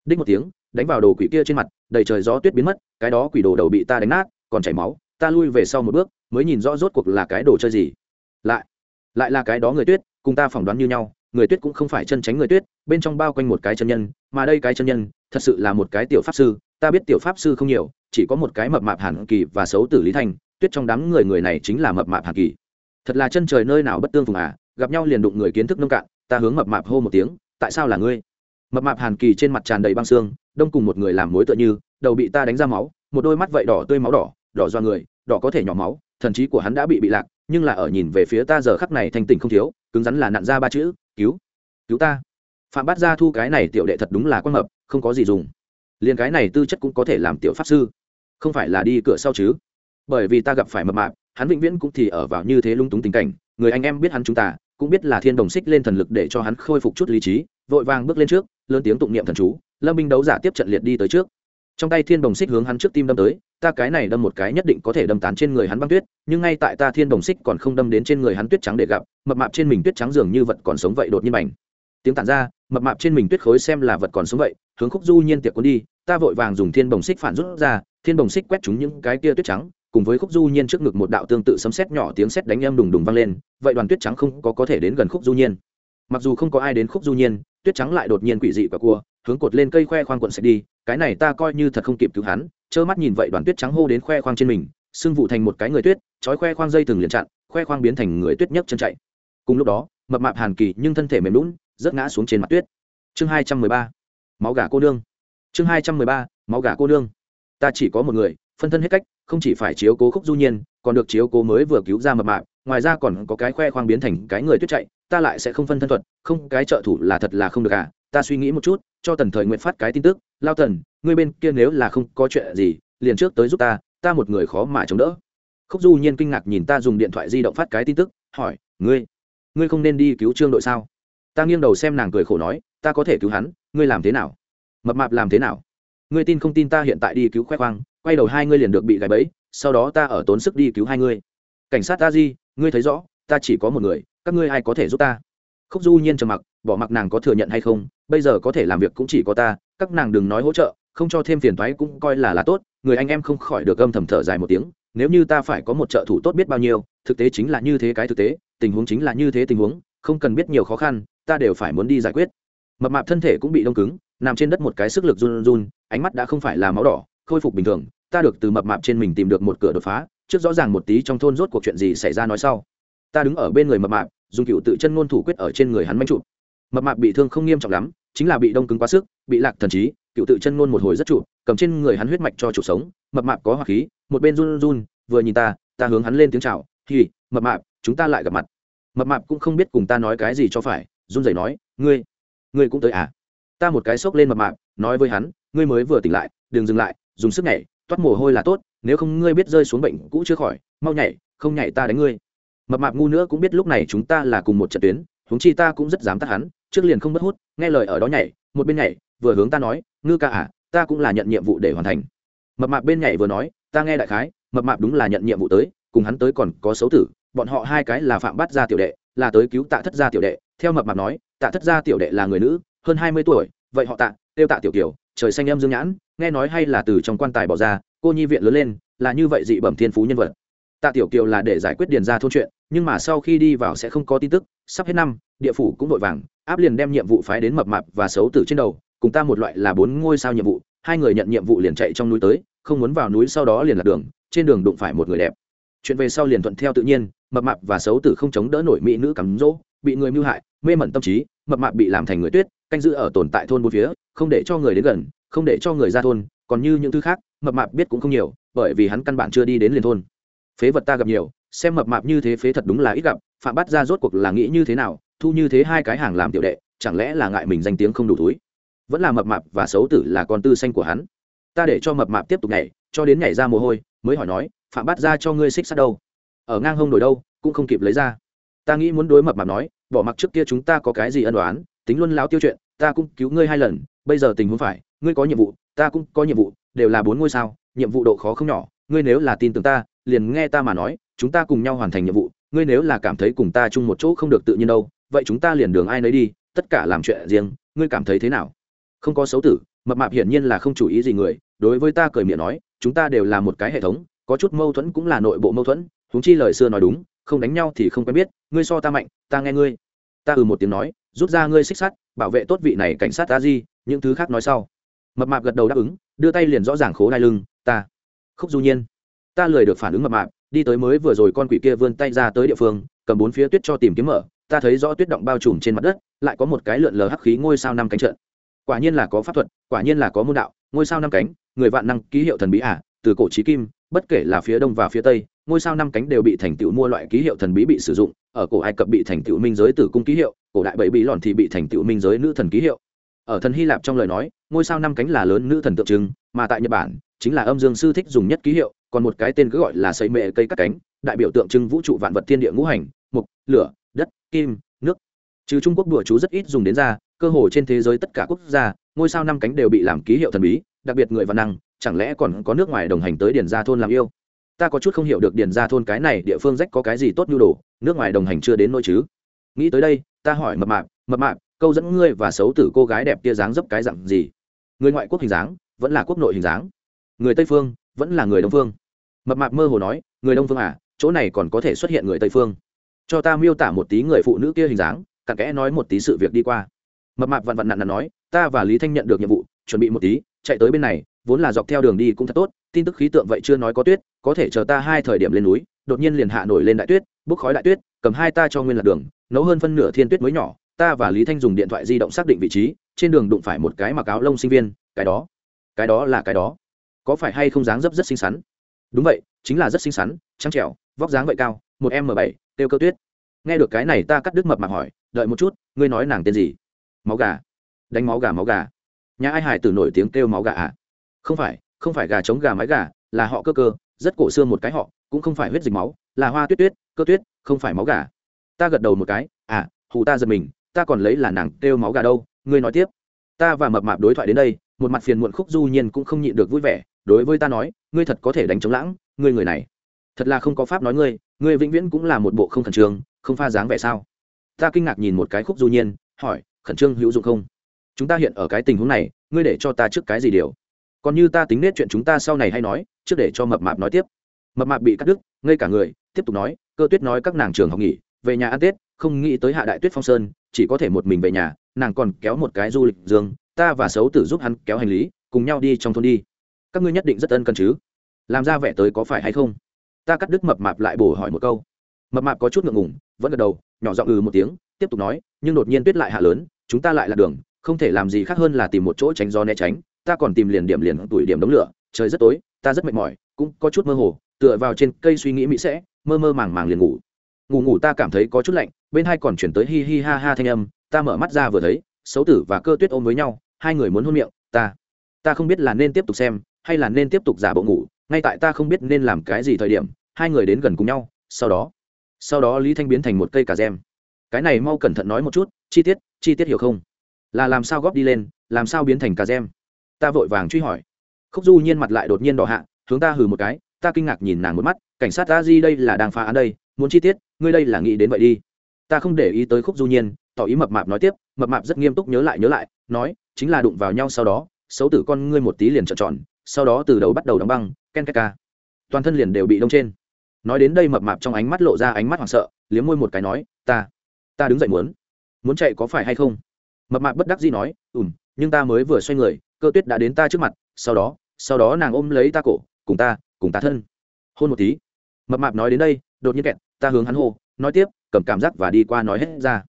đích một tiếng, đánh vào đồ quỷ kia trên mặt, đầy trời gió tuyết biến mất, cái đó quỷ đồ đầu bị ta đánh nát, còn chảy máu, ta lui về sau một bước, mới nhìn rõ rốt cuộc là cái đồ chơi gì. Lại lại là cái đó người tuyết, cùng ta phỏng đoán như nhau người tuyết cũng không phải chân tránh người tuyết, bên trong bao quanh một cái chân nhân, mà đây cái chân nhân, thật sự là một cái tiểu pháp sư, ta biết tiểu pháp sư không nhiều, chỉ có một cái mập mạp hàn kỳ và xấu tử lý thanh tuyết trong đám người người này chính là mập mạp hàn kỳ. Thật là chân trời nơi nào bất tương phùng à gặp nhau liền đụng người kiến thức nông cạn, ta hướng mập mạp hô một tiếng, tại sao là ngươi? Mập mạp hàn kỳ trên mặt tràn đầy băng xương, đông cùng một người làm mối tựa như, đầu bị ta đánh ra máu, một đôi mắt vậy đỏ tươi máu đỏ đỏ do người, đỏ có thể nhỏ máu, thần trí của hắn đã bị bị lạc, nhưng là ở nhìn về phía ta giờ khắc này thanh tỉnh không thiếu, cứng rắn là nặn ra ba chữ cứu cứu ta. Phạm bát gia thu cái này tiểu đệ thật đúng là quan mập, không có gì dùng. Liền cái này tư chất cũng có thể làm tiểu pháp sư. Không phải là đi cửa sau chứ? Bởi vì ta gặp phải mập mạp, hắn vĩnh viễn cũng thì ở vào như thế lung túng tình cảnh. Người anh em biết hắn chúng ta, cũng biết là thiên đồng xích lên thần lực để cho hắn khôi phục chút lý trí, vội vàng bước lên trước, lớn tiếng tụng niệm thần chú, lâm binh đấu giả tiếp trận liệt đi tới trước. Trong tay thiên đồng xích hướng hắn trước tim đâm tới ta cái này đâm một cái nhất định có thể đâm tán trên người hắn băng tuyết, nhưng ngay tại ta thiên đồng xích còn không đâm đến trên người hắn tuyết trắng để gặp, mập mạp trên mình tuyết trắng dường như vật còn sống vậy đột nhiên bành. Tiếng tản ra, mập mạp trên mình tuyết khối xem là vật còn sống vậy, hướng khúc du nhiên tiệc cuốn đi, ta vội vàng dùng thiên bồng xích phản rút ra, thiên bồng xích quét chúng những cái kia tuyết trắng, cùng với khúc du nhiên trước ngực một đạo tương tự sấm sét nhỏ tiếng sét đánh em đùng đùng vang lên, vậy đoàn tuyết trắng không có có thể đến gần khúc du nhiên. Mặc dù không có ai đến khúc du nhiên, tuyết trắng lại đột nhiên quỷ dị và cua hướng cột lên cây khoe khoang quận sạch đi, cái này ta coi như thật không kịp cứu hắn, trơ mắt nhìn vậy đoàn tuyết trắng hô đến khoe khoang trên mình sưng vụ thành một cái người tuyết, trói khoe khoang dây từng liền chặn, khoe khoang biến thành người tuyết nhấc chân chạy. Cùng lúc đó, mập mạp hàn kỳ nhưng thân thể mềm lún rớt ngã xuống trên mặt tuyết. Chương hai trăm mười ba, máu gà cô nương. Chương hai trăm mười ba, máu gà cô nương. Ta chỉ có một người, phân thân hết cách, không chỉ phải chiếu cố khúc du nhiên, còn được chiếu cố mới vừa cứu ra mập mạp, ngoài ra còn có cái khoe khoang biến thành cái người tuyết chạy, ta lại sẽ không phân thân thuật, không, cái trợ thủ là thật là không được à ta suy nghĩ một chút cho tần thời nguyện phát cái tin tức, lao tần, ngươi bên kia nếu là không có chuyện gì, liền trước tới giúp ta ta một người khó mà chống đỡ. Khúc du nhiên kinh ngạc nhìn ta dùng điện thoại di động phát cái tin tức, hỏi, ngươi ngươi không nên đi cứu trương đội sao? Ta nghiêng đầu xem nàng cười khổ nói, ta có thể cứu hắn, ngươi làm thế nào? Mập mạp làm thế nào? Ngươi tin không tin ta hiện tại đi cứu khoe khoang, quay đầu hai ngươi liền được bị gãy bẫy, sau đó ta ở tốn sức đi cứu hai ngươi. Cảnh sát ta di, ngươi thấy rõ, ta chỉ có một người, các ngươi ai có thể giúp ta? Khúc du nhiên trầm mặc bỏ mặc nàng có thừa nhận hay không, bây giờ có thể làm việc cũng chỉ có ta, các nàng đừng nói hỗ trợ, không cho thêm phiền thoái cũng coi là là tốt, người anh em không khỏi được âm thầm thở dài một tiếng, nếu như ta phải có một trợ thủ tốt biết bao nhiêu, thực tế chính là như thế cái thực tế, tình huống chính là như thế tình huống, không cần biết nhiều khó khăn, ta đều phải muốn đi giải quyết. Mập mạp thân thể cũng bị đông cứng, nằm trên đất một cái sức lực run run, ánh mắt đã không phải là máu đỏ, khôi phục bình thường, ta được từ mập mạp trên mình tìm được một cửa đột phá, trước rõ ràng một tí trong thôn rốt cuộc chuyện gì xảy ra nói sau. Ta đứng ở bên người mập mạp, dùng cựu tự chân ngôn thủ quyết ở trên người hắn manh chụp mập mạp bị thương không nghiêm trọng lắm, chính là bị đông cứng quá sức, bị lạc thần trí, cựu tự chân ngôn một hồi rất trụ, cầm trên người hắn huyết mạch cho chủ sống, mập mạp có hỏa khí, một bên run run, vừa nhìn ta ta hướng hắn lên tiếng chào thì mập mạp, chúng ta lại gặp mặt. Mập mạp cũng không biết cùng ta nói cái gì cho phải, run rẩy nói, ngươi ngươi cũng tới à? Ta một cái xốc lên mập mạp, nói với hắn, ngươi mới vừa tỉnh lại, đừng dừng lại, dùng sức nhảy, toát mồ hôi là tốt, nếu không ngươi biết rơi xuống bệnh cũ chưa khỏi, mau nhảy, không nhảy ta đánh ngươi. Mập mạp ngu nữa cũng biết lúc này chúng ta là cùng một trận tuyến huống chi ta cũng rất dám tắt hắn, trước liền không mất hút, nghe lời ở đó nhảy, một bên nhảy, vừa hướng ta nói, ngư ca à ta cũng là nhận nhiệm vụ để hoàn thành. Mập mạp bên nhảy vừa nói, ta nghe đại khái, mập mạp đúng là nhận nhiệm vụ tới, cùng hắn tới còn có xấu tử, bọn họ hai cái là phạm bắt gia tiểu đệ, là tới cứu tạ thất gia tiểu đệ. Theo mập mạp nói, tạ thất gia tiểu đệ là người nữ, hơn hai mươi tuổi, vậy họ tạ, tiêu tạ tiểu kiều, trời xanh em dương nhãn, nghe nói hay là từ trong quan tài bỏ ra, cô nhi viện lớn lên, là như vậy dị bẩm thiên phú nhân vật. Tạ tiểu kiều là để giải quyết điền ra thôn chuyện, nhưng mà sau khi đi vào sẽ không có tin tức sắp hết năm, địa phủ cũng vội vàng, áp liền đem nhiệm vụ phái đến mập mạp và xấu tử trên đầu, cùng ta một loại là bốn ngôi sao nhiệm vụ, hai người nhận nhiệm vụ liền chạy trong núi tới, không muốn vào núi sau đó liền lạc đường, trên đường đụng phải một người đẹp. Chuyện về sau liền thuận theo tự nhiên, mập mạp và xấu tử không chống đỡ nổi mỹ nữ cắm rỗ, bị người mưu hại, mê mẩn tâm trí, mập mạp bị làm thành người tuyết, canh giữ ở tồn tại thôn bốn phía, không để cho người đến gần, không để cho người ra thôn, còn như những thứ khác, mập mạp biết cũng không nhiều, bởi vì hắn căn bản chưa đi đến liền thôn. Phế vật ta gặp nhiều, xem mập mạp như thế phế thật đúng là ít gặp phạm bắt ra rốt cuộc là nghĩ như thế nào, thu như thế hai cái hàng làm tiểu đệ, chẳng lẽ là ngại mình danh tiếng không đủ túi? Vẫn là mập mạp và xấu tử là con tư xanh của hắn. Ta để cho mập mạp tiếp tục nhảy, cho đến nhảy ra mồ hôi, mới hỏi nói, phạm bắt ra cho ngươi xích sắt đâu? Ở ngang hông đổi đâu, cũng không kịp lấy ra. Ta nghĩ muốn đối mập mạp nói, bỏ mặc trước kia chúng ta có cái gì ân đoán tính luân láo tiêu chuyện, ta cũng cứu ngươi hai lần, bây giờ tình huống phải, ngươi có nhiệm vụ, ta cũng có nhiệm vụ, đều là bốn ngôi sao, nhiệm vụ độ khó không nhỏ, ngươi nếu là tin tưởng ta, liền nghe ta mà nói, chúng ta cùng nhau hoàn thành nhiệm vụ ngươi nếu là cảm thấy cùng ta chung một chỗ không được tự nhiên đâu, vậy chúng ta liền đường ai nấy đi, tất cả làm chuyện riêng, ngươi cảm thấy thế nào? Không có xấu tử, mập mạp hiển nhiên là không chủ ý gì người, đối với ta cười miệng nói, chúng ta đều là một cái hệ thống, có chút mâu thuẫn cũng là nội bộ mâu thuẫn, huống chi lời xưa nói đúng, không đánh nhau thì không quen biết, ngươi so ta mạnh, ta nghe ngươi. Ta ừ một tiếng nói, rút ra ngươi xích sắt, bảo vệ tốt vị này cảnh sát ta di, những thứ khác nói sau. Mập mạp gật đầu đáp ứng, đưa tay liền rõ ràng khố đai lưng, ta. Khúc du nhiên. Ta lười được phản ứng mập mạp đi tới mới vừa rồi con quỷ kia vươn tay ra tới địa phương cầm bốn phía tuyết cho tìm kiếm mở ta thấy rõ tuyết động bao trùm trên mặt đất lại có một cái lượn lờ hắc khí ngôi sao năm cánh trận quả nhiên là có pháp thuật quả nhiên là có môn đạo ngôi sao năm cánh người vạn năng ký hiệu thần bí ả à, từ cổ trí kim bất kể là phía đông và phía tây ngôi sao năm cánh đều bị thành tựu mua loại ký hiệu thần bí bị sử dụng ở cổ ai cập bị thành tựu minh giới tử cung ký hiệu cổ đại bảy bị lòn thì bị thành tựu minh giới nữ thần ký hiệu. Ở thần hy lạp trong lời nói ngôi sao năm cánh là lớn nữ thần tượng trưng mà tại nhật bản chính là âm dương sư thích dùng nhất ký hiệu còn một cái tên cứ gọi là xây mệ cây cắt cánh, đại biểu tượng trưng vũ trụ vạn vật thiên địa ngũ hành, mục, lửa, đất, kim, nước. Trừ trung quốc đùa chú rất ít dùng đến ra cơ hồ trên thế giới tất cả quốc gia, ngôi sao năm cánh đều bị làm ký hiệu thần bí, đặc biệt người văn năng, chẳng lẽ còn có nước ngoài đồng hành tới điền gia thôn làm yêu? Ta có chút không hiểu được điền gia thôn cái này địa phương rách có cái gì tốt nhu đồ, nước ngoài đồng hành chưa đến nỗi chứ? Nghĩ tới đây, ta hỏi mập mạp mập mạp, câu dẫn ngươi và xấu tử cô gái đẹp kia dáng dấp cái dặn gì? Người ngoại quốc hình dáng vẫn là quốc nội hình dáng. Người tây phương vẫn là người đông phương. Mập mạp mơ hồ nói, người đông phương à chỗ này còn có thể xuất hiện người tây phương. Cho ta miêu tả một tí người phụ nữ kia hình dáng, cặn kẽ nói một tí sự việc đi qua. Mập mạp vặn vặn nặn nặn nói, ta và lý thanh nhận được nhiệm vụ, chuẩn bị một tí, chạy tới bên này, vốn là dọc theo đường đi cũng thật tốt, tin tức khí tượng vậy chưa nói có tuyết, có thể chờ ta hai thời điểm lên núi, đột nhiên liền hạ nổi lên đại tuyết, bốc khói đại tuyết, cầm hai ta cho nguyên lạc đường, nấu hơn phân nửa thiên tuyết mới nhỏ, ta và lý thanh dùng điện thoại di động xác định vị trí, trên đường đụng phải một cái mặc áo lông sinh viên, cái đó cái đó là cái đó có phải hay không dáng dấp rất xinh xắn? Đúng vậy, chính là rất xinh xắn, trắng trẻo, vóc dáng vậy cao, một m bảy, tiêu cơ tuyết. Nghe được cái này ta cắt đứt mập mạp hỏi, đợi một chút, ngươi nói nàng tên gì? Máu gà. Đánh máu gà máu gà. Nhà ai hải tử nổi tiếng kêu máu gà à? Không phải không phải gà chống gà mái gà, là họ cơ cơ, rất cổ xưa một cái họ, cũng không phải huyết dịch máu, là hoa tuyết tuyết, cơ tuyết, không phải máu gà. Ta gật đầu một cái à hù ta giật mình, ta còn lấy là nàng kêu máu gà đâu, ngươi nói tiếp. Ta và mập mạp đối thoại đến đây, một mặt phiền muộn khúc du nhiên cũng không nhịn được vui vẻ đối với ta nói, ngươi thật có thể đánh chống lãng, ngươi người này. Thật là không có pháp nói ngươi ngươi vĩnh viễn cũng là một bộ không khẩn trương, không pha dáng vẻ sao? Ta kinh ngạc nhìn một cái khúc du nhiên, hỏi, khẩn trương hữu dụng không? Chúng ta hiện ở cái tình huống này, ngươi để cho ta trước cái gì điều? Còn như ta tính nết chuyện chúng ta sau này hay nói, trước để cho mập mạp nói tiếp. Mập mạp bị cắt đứt, ngây cả người, tiếp tục nói, cơ tuyết nói các nàng trường học nghỉ, về nhà ăn tết, không nghĩ tới hạ đại tuyết phong sơn, chỉ có thể một mình về nhà, nàng còn kéo một cái du lịch dương ta và xấu tử giúp hắn kéo hành lý, cùng nhau đi trong thôn đi các ngươi nhất định rất ân cần chứ? Làm ra vẻ tới có phải hay không? Ta cắt đứt mập mạp lại bổ hỏi một câu. Mập mạp có chút ngượng ngùng, vẫn gật đầu, nhỏ giọng ừ một tiếng, tiếp tục nói, nhưng đột nhiên tuyết lại hạ lớn, chúng ta lại là đường, không thể làm gì khác hơn là tìm một chỗ tránh gió né tránh, ta còn tìm liền điểm liền tuổi điểm đống lửa, trời rất tối, ta rất mệt mỏi, cũng có chút mơ hồ, tựa vào trên cây suy nghĩ mỹ sẽ, mơ mơ màng màng liền ngủ. Ngủ ngủ ta cảm thấy có chút lạnh, bên hai còn chuyển tới hi hi ha ha thanh âm, ta mở mắt ra vừa thấy, xấu tử và cơ tuyết ôm với nhau, hai người muốn hôn miệng, ta ta không biết là nên tiếp tục xem hay là nên tiếp tục giả bộ ngủ, ngay tại ta không biết nên làm cái gì thời điểm, hai người đến gần cùng nhau, sau đó sau đó lý thanh biến thành một cây cà gem cái này mau cẩn thận nói một chút, chi tiết chi tiết hiểu không? Là làm sao góp đi lên, làm sao biến thành cà gem ta vội vàng truy hỏi. Khúc du nhiên mặt lại đột nhiên đỏ hạ, hướng ta hừ một cái, ta kinh ngạc nhìn nàng một mắt, cảnh sát ta di đây là đang phá án đây, muốn chi tiết, ngươi đây là nghĩ đến vậy đi. Ta không để ý tới khúc du nhiên, tỏ ý mập mạp nói tiếp, mập mạp rất nghiêm túc nhớ lại nhớ lại, nói, chính là đụng vào nhau sau đó, xấu tử con ngươi một tí liền trợn tròn sau đó từ đầu bắt đầu đóng băng, ken ke toàn thân liền đều bị đông trên. Nói đến đây mập mạp trong ánh mắt lộ ra ánh mắt hoảng sợ, liếm môi một cái nói, ta ta đứng dậy muốn. Muốn chạy có phải hay không? Mập mạp bất đắc dĩ nói ùm nhưng ta mới vừa xoay người, cơ tuyết đã đến ta trước mặt, sau đó sau đó nàng ôm lấy ta cổ, cùng ta cùng ta thân. Hôn một tí. Mập mạp nói đến đây, đột nhiên kẹt, ta hướng hắn hô, nói tiếp, cầm cảm giác và đi qua nói hết ra.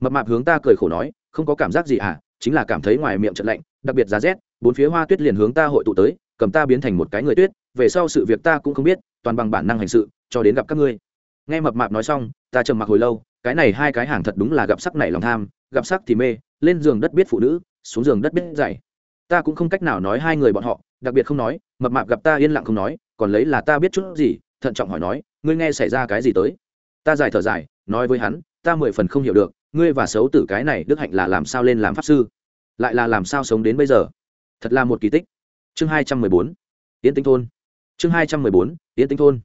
Mập mạp hướng ta cười khổ nói, không có cảm giác gì à chính là cảm thấy ngoài miệng trận lạnh, đặc biệt giá rét bốn phía hoa tuyết liền hướng ta hội tụ tới, cầm ta biến thành một cái người tuyết, về sau sự việc ta cũng không biết, toàn bằng bản năng hành sự, cho đến gặp các ngươi. Nghe mập mạp nói xong, ta trầm mặc hồi lâu, cái này hai cái hàng thật đúng là gặp sắc này lòng tham, gặp sắc thì mê, lên giường đất biết phụ nữ, xuống giường đất biết dạy. Ta cũng không cách nào nói hai người bọn họ, đặc biệt không nói, mập mạp gặp ta yên lặng không nói, còn lấy là ta biết chút gì, thận trọng hỏi nói, ngươi nghe xảy ra cái gì tới? Ta dài thở dài, nói với hắn, ta mười phần không hiểu được, ngươi và xấu tử cái này đức hạnh là làm sao lên làm pháp sư? Lại là làm sao sống đến bây giờ? Thật là một kỳ tích. Chương hai trăm mười bốn, yến tinh thôn. Chương hai trăm mười bốn, yến tinh thôn.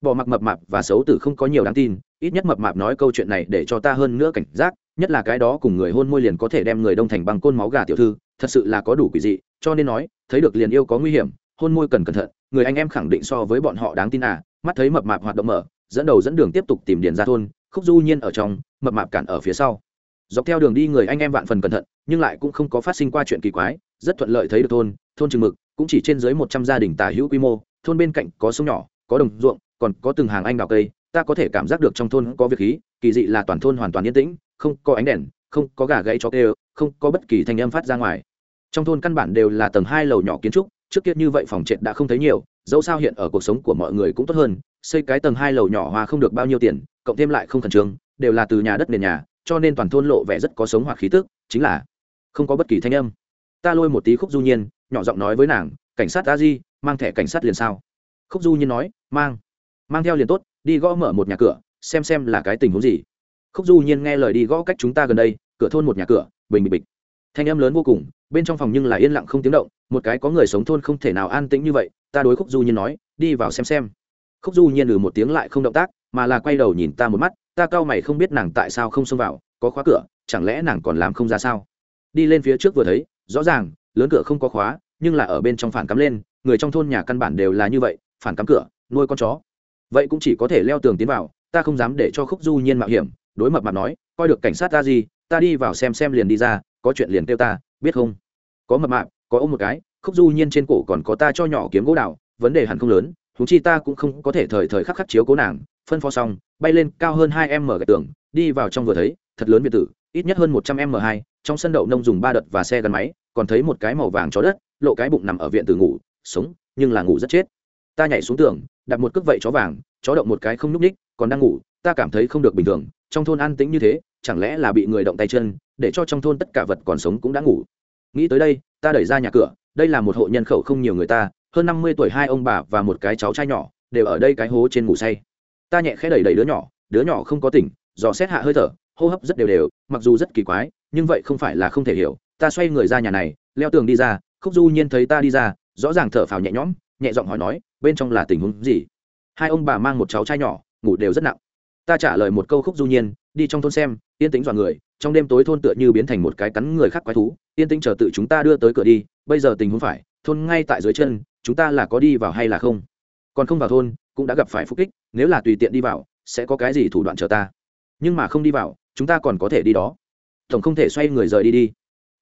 Bỏ mặc mập mạp và xấu tử không có nhiều đáng tin, ít nhất mập mạp nói câu chuyện này để cho ta hơn nữa cảnh giác, nhất là cái đó cùng người hôn môi liền có thể đem người đông thành bằng côn máu gà tiểu thư, thật sự là có đủ quỷ dị, cho nên nói, thấy được liền yêu có nguy hiểm, hôn môi cần cẩn thận, người anh em khẳng định so với bọn họ đáng tin à mắt thấy mập mạp hoạt động mở, dẫn đầu dẫn đường tiếp tục tìm điền ra thôn, khúc du nhiên ở trong, mập mạp cản ở phía sau. Dọc theo đường đi người anh em vạn phần cẩn thận, nhưng lại cũng không có phát sinh qua chuyện kỳ quái rất thuận lợi thấy được thôn thôn trường mực, cũng chỉ trên dưới một trăm gia đình tả hữu quy mô, thôn bên cạnh có sông nhỏ, có đồng ruộng, còn có từng hàng anh đào cây. Ta có thể cảm giác được trong thôn có việc khí, kỳ dị là toàn thôn hoàn toàn yên tĩnh, không có ánh đèn, không có gà gãy chó tê không có bất kỳ thanh âm phát ra ngoài. Trong thôn căn bản đều là tầng hai lầu nhỏ kiến trúc, trước kia như vậy phòng trệt đã không thấy nhiều, dẫu sao hiện ở cuộc sống của mọi người cũng tốt hơn, xây cái tầng hai lầu nhỏ hoa không được bao nhiêu tiền, cộng thêm lại không khẩn trương, đều là từ nhà đất nền nhà, cho nên toàn thôn lộ vẻ rất có sống hoặc khí tức, chính là không có bất kỳ thanh âm ta lôi một tí khúc du nhiên, nhỏ giọng nói với nàng, cảnh sát a di, mang thẻ cảnh sát liền sao? Khúc du nhiên nói, mang mang theo liền tốt, đi gõ mở một nhà cửa, xem xem là cái tình huống gì. Khúc du nhiên nghe lời đi gõ cách chúng ta gần đây, cửa thôn một nhà cửa, bình bịch bịch thanh âm lớn vô cùng, bên trong phòng nhưng là yên lặng không tiếng động, một cái có người sống thôn không thể nào an tĩnh như vậy, ta đối khúc du nhiên nói, đi vào xem xem. Khúc du nhiên ừ một tiếng lại không động tác, mà là quay đầu nhìn ta một mắt, ta cau mày không biết nàng tại sao không xông vào, có khóa cửa, chẳng lẽ nàng còn làm không ra sao? Đi lên phía trước vừa thấy rõ ràng, lớn cửa không có khóa, nhưng là ở bên trong phản cắm lên, người trong thôn nhà căn bản đều là như vậy, phản cắm cửa, nuôi con chó. Vậy cũng chỉ có thể leo tường tiến vào, ta không dám để cho khúc du nhiên mạo hiểm, đối mập mặt nói, coi được cảnh sát ta gì, ta đi vào xem xem liền đi ra, có chuyện liền kêu ta, biết không? Có mập mạp, có ôm một cái, khúc du nhiên trên cổ còn có ta cho nhỏ kiếm gỗ đào, vấn đề hẳn không lớn thú chi ta cũng không có thể thời thời khắc khắc chiếu cố nàng, phân phó xong, bay lên cao hơn hai m gạch tường, đi vào trong vừa thấy, thật lớn biệt tử ít nhất hơn một trăm m hai, trong sân đậu nông dùng ba đợt và xe gắn máy còn thấy một cái màu vàng chó đất, lộ cái bụng nằm ở viện từ ngủ, sống, nhưng là ngủ rất chết. Ta nhảy xuống tường, đặt một cước vậy chó vàng, chó động một cái không nhúc ních còn đang ngủ, ta cảm thấy không được bình thường, trong thôn an tĩnh như thế, chẳng lẽ là bị người động tay chân, để cho trong thôn tất cả vật còn sống cũng đã ngủ. Nghĩ tới đây, ta đẩy ra nhà cửa, đây là một hộ nhân khẩu không nhiều người ta, hơn năm mươi tuổi hai ông bà và một cái cháu trai nhỏ, đều ở đây cái hố trên ngủ say. Ta nhẹ khẽ đẩy đẩy đứa nhỏ đứa nhỏ không có tỉnh, dò xét hạ hơi thở, hô hấp rất đều đều, mặc dù rất kỳ quái, nhưng vậy không phải là không thể hiểu ta xoay người ra nhà này, leo tường đi ra, khúc du nhiên thấy ta đi ra, rõ ràng thở phào nhẹ nhõm, nhẹ giọng hỏi nói, bên trong là tình huống gì? Hai ông bà mang một cháu trai nhỏ, ngủ đều rất nặng. Ta trả lời một câu khúc du nhiên, đi trong thôn xem, yên tĩnh dọa người, trong đêm tối thôn tựa như biến thành một cái cắn người khác quái thú, yên tĩnh chờ tự chúng ta đưa tới cửa đi, bây giờ tình huống phải, thôn ngay tại dưới chân, chúng ta là có đi vào hay là không? Còn không vào thôn, cũng đã gặp phải phúc kích, nếu là tùy tiện đi vào, sẽ có cái gì thủ đoạn chờ ta? Nhưng mà không đi vào, chúng ta còn có thể đi đó. Tổng không thể xoay người rời đi đi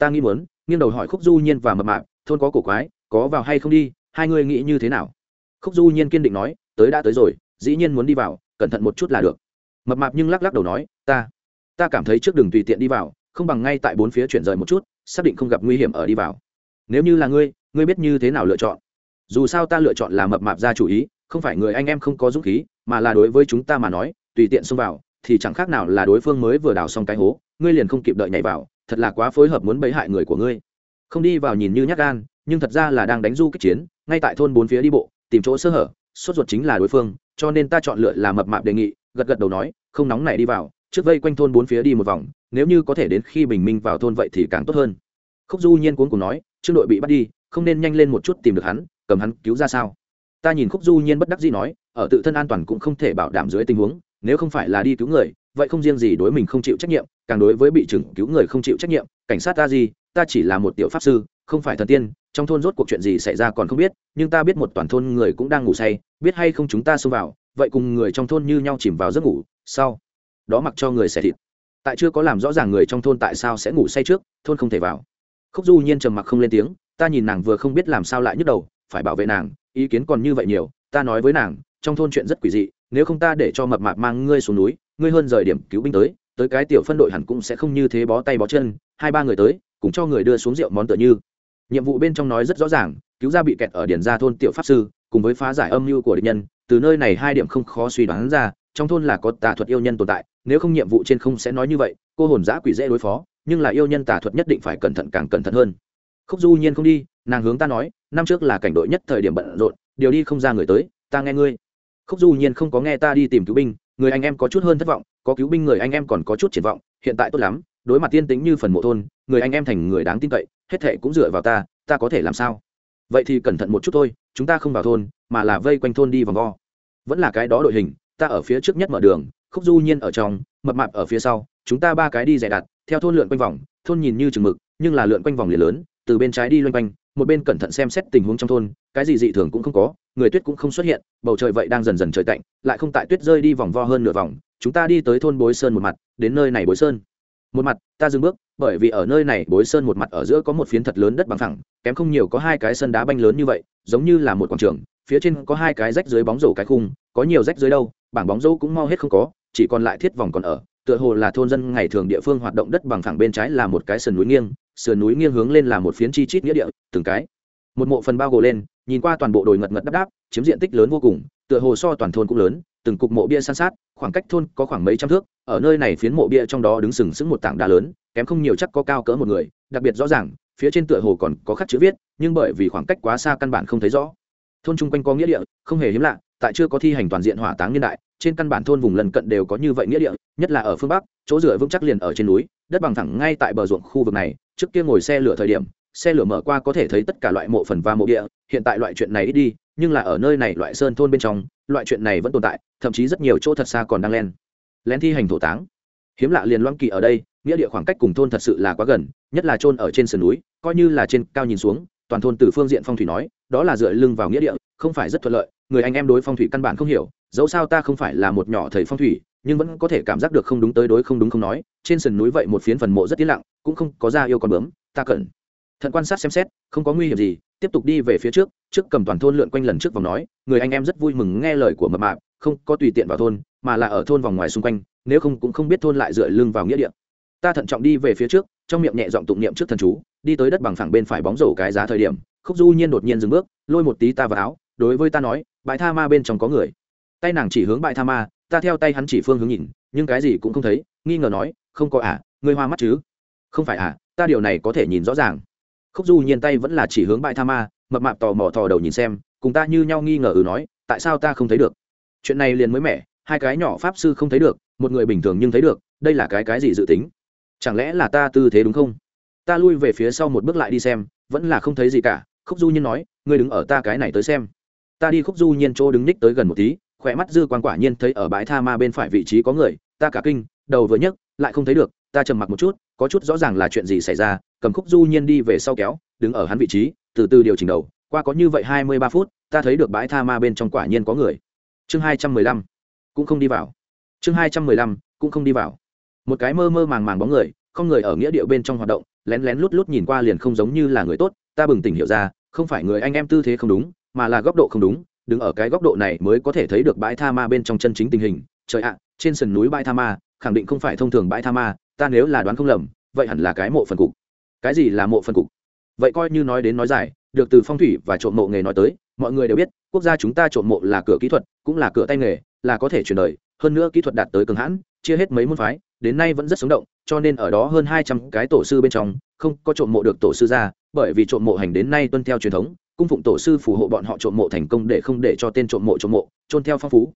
ta nghĩ muốn, nghiêng đầu hỏi khúc du nhiên và mập mạp, thôn có cổ quái, có vào hay không đi, hai người nghĩ như thế nào? Khúc du nhiên kiên định nói, tới đã tới rồi, dĩ nhiên muốn đi vào, cẩn thận một chút là được. Mập mạp nhưng lắc lắc đầu nói, ta ta cảm thấy trước đường tùy tiện đi vào, không bằng ngay tại bốn phía chuyển rời một chút, xác định không gặp nguy hiểm ở đi vào. Nếu như là ngươi ngươi biết như thế nào lựa chọn? Dù sao ta lựa chọn là mập mạp ra chủ ý, không phải người anh em không có dũng khí, mà là đối với chúng ta mà nói, tùy tiện xông vào, thì chẳng khác nào là đối phương mới vừa đào xong cái hố ngươi liền không kịp đợi nhảy vào, thật là quá phối hợp muốn bấy hại người của ngươi. Không đi vào nhìn như nhát gan, nhưng thật ra là đang đánh du kích chiến, ngay tại thôn bốn phía đi bộ, tìm chỗ sơ hở, sốt ruột chính là đối phương, cho nên ta chọn lựa là mập mạp đề nghị, gật gật đầu nói, không nóng này đi vào, trước vây quanh thôn bốn phía đi một vòng, nếu như có thể đến khi bình minh vào thôn vậy thì càng tốt hơn. Khúc du nhiên cuốn cùng nói, trương đội bị bắt đi, không nên nhanh lên một chút tìm được hắn, cầm hắn cứu ra sao? Ta nhìn khúc du nhiên bất đắc dĩ nói, ở tự thân an toàn cũng không thể bảo đảm dưới tình huống, nếu không phải là đi cứu người, vậy không riêng gì đối mình không chịu trách nhiệm càng đối với bị chừng cứu người không chịu trách nhiệm, cảnh sát ta gì, ta chỉ là một tiểu pháp sư, không phải thần tiên, trong thôn rốt cuộc chuyện gì xảy ra còn không biết, nhưng ta biết một toàn thôn người cũng đang ngủ say, biết hay không chúng ta xông vào, vậy cùng người trong thôn như nhau chìm vào giấc ngủ, sau đó mặc cho người xẻ thịt. Tại chưa có làm rõ ràng người trong thôn tại sao sẽ ngủ say trước, thôn không thể vào. Khúc du nhiên trầm mặc không lên tiếng, ta nhìn nàng vừa không biết làm sao lại nhức đầu, phải bảo vệ nàng, ý kiến còn như vậy nhiều, ta nói với nàng, trong thôn chuyện rất quỷ dị, nếu không ta để cho mập mạp mang ngươi xuống núi, ngươi hơn rời điểm cứu binh tới tới cái tiểu phân đội hẳn cũng sẽ không như thế bó tay bó chân, hai ba người tới, cùng cho người đưa xuống rượu món tựa như. Nhiệm vụ bên trong nói rất rõ ràng, cứu ra bị kẹt ở điển gia thôn tiểu pháp sư, cùng với phá giải âm mưu của địch nhân, từ nơi này hai điểm không khó suy đoán ra, trong thôn là có tà thuật yêu nhân tồn tại, nếu không nhiệm vụ trên không sẽ nói như vậy, cô hồn giã quỷ dễ đối phó, nhưng là yêu nhân tà thuật nhất định phải cẩn thận càng cẩn thận hơn. Khúc du nhiên không đi, nàng hướng ta nói, năm trước là cảnh đội nhất thời điểm bận rộn, điều đi không ra người tới, ta nghe ngươi. Khúc du nhiên không có nghe ta đi tìm cứu binh người anh em có chút hơn thất vọng, có cứu binh người anh em còn có chút triển vọng, hiện tại tốt lắm, đối mặt tiên tính như phần mộ thôn, người anh em thành người đáng tin cậy, hết thệ cũng dựa vào ta ta có thể làm sao? Vậy thì cẩn thận một chút thôi, chúng ta không vào thôn, mà là vây quanh thôn đi vòng vo. Vẫn là cái đó đội hình, ta ở phía trước nhất mở đường, khúc du nhiên ở trong, mập mạp ở phía sau, chúng ta ba cái đi dày đặt theo thôn lượn quanh vòng, thôn nhìn như chừng mực, nhưng là lượn quanh vòng liền lớn, từ bên trái đi loanh quanh, một bên cẩn thận xem xét tình huống trong thôn, cái gì dị thường cũng không có người tuyết cũng không xuất hiện, bầu trời vậy đang dần dần trời tạnh, lại không tại tuyết rơi đi vòng vo hơn nửa vòng, chúng ta đi tới thôn bối sơn một mặt, đến nơi này bối sơn. Một mặt, ta dừng bước, bởi vì ở nơi này bối sơn một mặt ở giữa có một phiến thật lớn đất bằng thẳng, kém không nhiều có hai cái sân đá banh lớn như vậy, giống như là một quảng trường, phía trên có hai cái rách dưới bóng rổ cái khung, có nhiều rách dưới đâu, bảng bóng rổ cũng mau hết không có, chỉ còn lại thiết vòng còn ở, tựa hồ là thôn dân ngày thường địa phương hoạt động đất bằng thẳng bên trái là một cái sườn núi nghiêng, sườn núi nghiêng hướng lên là một phiến chi chít nghĩa địa, từng cái. Một mộ phần bao gồ lên nhìn qua toàn bộ đồi ngật ngật đắp đáp chiếm diện tích lớn vô cùng, tựa hồ so toàn thôn cũng lớn, từng cục mộ bia san sát, khoảng cách thôn có khoảng mấy trăm thước, ở nơi này phiến mộ bia trong đó đứng sừng sững một tảng đá lớn, kém không nhiều chắc có cao cỡ một người, đặc biệt rõ ràng, phía trên tựa hồ còn có khắc chữ viết, nhưng bởi vì khoảng cách quá xa căn bản không thấy rõ. Thôn chung quanh có nghĩa địa, không hề hiếm lạ, tại chưa có thi hành toàn diện hỏa táng niên đại, trên căn bản thôn vùng lần cận đều có như vậy nghĩa địa, nhất là ở phương bắc, chỗ rửa vững chắc liền ở trên núi, đất bằng thẳng ngay tại bờ ruộng khu vực này, trước kia ngồi xe lửa thời điểm, xe lửa mở qua có thể thấy tất cả loại mộ phần và mộ địa hiện tại loại chuyện này ít đi, nhưng là ở nơi này loại sơn thôn bên trong, loại chuyện này vẫn tồn tại, thậm chí rất nhiều chỗ thật xa còn đang len. Len thi hành thổ táng. Hiếm lạ liền loan kỳ ở đây, nghĩa địa khoảng cách cùng thôn thật sự là quá gần, nhất là trôn ở trên sườn núi, coi như là trên cao nhìn xuống, toàn thôn từ phương diện phong thủy nói, đó là dựa lưng vào nghĩa địa, không phải rất thuận lợi, người anh em đối phong thủy căn bản không hiểu, dẫu sao ta không phải là một nhỏ thầy phong thủy, nhưng vẫn có thể cảm giác được không đúng tới đối không đúng không nói, trên sườn núi vậy một phiến phần mộ rất yên lặng, cũng không có ra yêu con bướm, ta cần thận quan sát xem xét, không có nguy hiểm gì tiếp tục đi về phía trước trước cầm toàn thôn lượn quanh lần trước vòng nói, người anh em rất vui mừng nghe lời của mập mạp, không có tùy tiện vào thôn, mà là ở thôn vòng ngoài xung quanh, nếu không cũng không biết thôn lại dựa lưng vào nghĩa địa. Ta thận trọng đi về phía trước, trong miệng nhẹ giọng tụng niệm trước thần chú, đi tới đất bằng phẳng bên phải bóng rổ cái giá thời điểm, khúc du nhiên đột nhiên dừng bước, lôi một tí ta vào áo, đối với ta nói, bãi tha ma bên trong có người. Tay nàng chỉ hướng bãi tha ma, ta theo tay hắn chỉ phương hướng nhìn, nhưng cái gì cũng không thấy, nghi ngờ nói, không có à ngươi hoa mắt chứ? Không phải à ta điều này có thể nhìn rõ ràng khúc du nhiên tay vẫn là chỉ hướng bãi tha ma, mập mạp tò mò thò đầu nhìn xem, cùng ta như nhau nghi ngờ ừ nói, tại sao ta không thấy được? Chuyện này liền mới mẻ, hai cái nhỏ pháp sư không thấy được, một người bình thường nhưng thấy được, đây là cái cái gì dự tính? Chẳng lẽ là ta tư thế đúng không? Ta lui về phía sau một bước lại đi xem, vẫn là không thấy gì cả, khúc du nhiên nói, ngươi đứng ở ta cái này tới xem. Ta đi khúc du nhiên chỗ đứng ních tới gần một tí, khỏe mắt dư quan quả nhiên thấy ở bãi tha ma bên phải vị trí có người, ta cả kinh, đầu vừa nhấc, lại không thấy được, ta trầm mặc một chút, có chút rõ ràng là chuyện gì xảy ra cầm khúc du nhiên đi về sau kéo, đứng ở hắn vị trí, từ từ điều chỉnh đầu, qua có như vậy hai mươi ba phút, ta thấy được bãi tha ma bên trong quả nhiên có người. Chương hai trăm mười lăm, cũng không đi vào. Chương hai trăm mười lăm, cũng không đi vào. Một cái mơ mơ màng màng bóng người, không người ở nghĩa địa bên trong hoạt động, lén lén lút lút nhìn qua liền không giống như là người tốt, ta bừng tỉnh hiểu ra, không phải người anh em tư thế không đúng, mà là góc độ không đúng, đứng ở cái góc độ này mới có thể thấy được bãi tha ma bên trong chân chính tình hình. Trời ạ, trên sườn núi bãi tha ma, khẳng định không phải thông thường bãi tha ma, ta nếu là đoán không lầm, vậy hẳn là cái mộ phần cục cái gì là mộ phần cục? Vậy coi như nói đến nói dài, được từ phong thủy và trộm mộ nghề nói tới, mọi người đều biết, quốc gia chúng ta trộm mộ là cửa kỹ thuật, cũng là cửa tay nghề, là có thể chuyển đời, hơn nữa kỹ thuật đạt tới cường hãn, chia hết mấy môn phái, đến nay vẫn rất sống động, cho nên ở đó hơn hai trăm cái tổ sư bên trong, không có trộm mộ được tổ sư ra, bởi vì trộm mộ hành đến nay tuân theo truyền thống, cung phụng tổ sư phù hộ bọn họ trộm mộ thành công để không để cho tên trộm mộ trộm mộ trôn theo phong phú.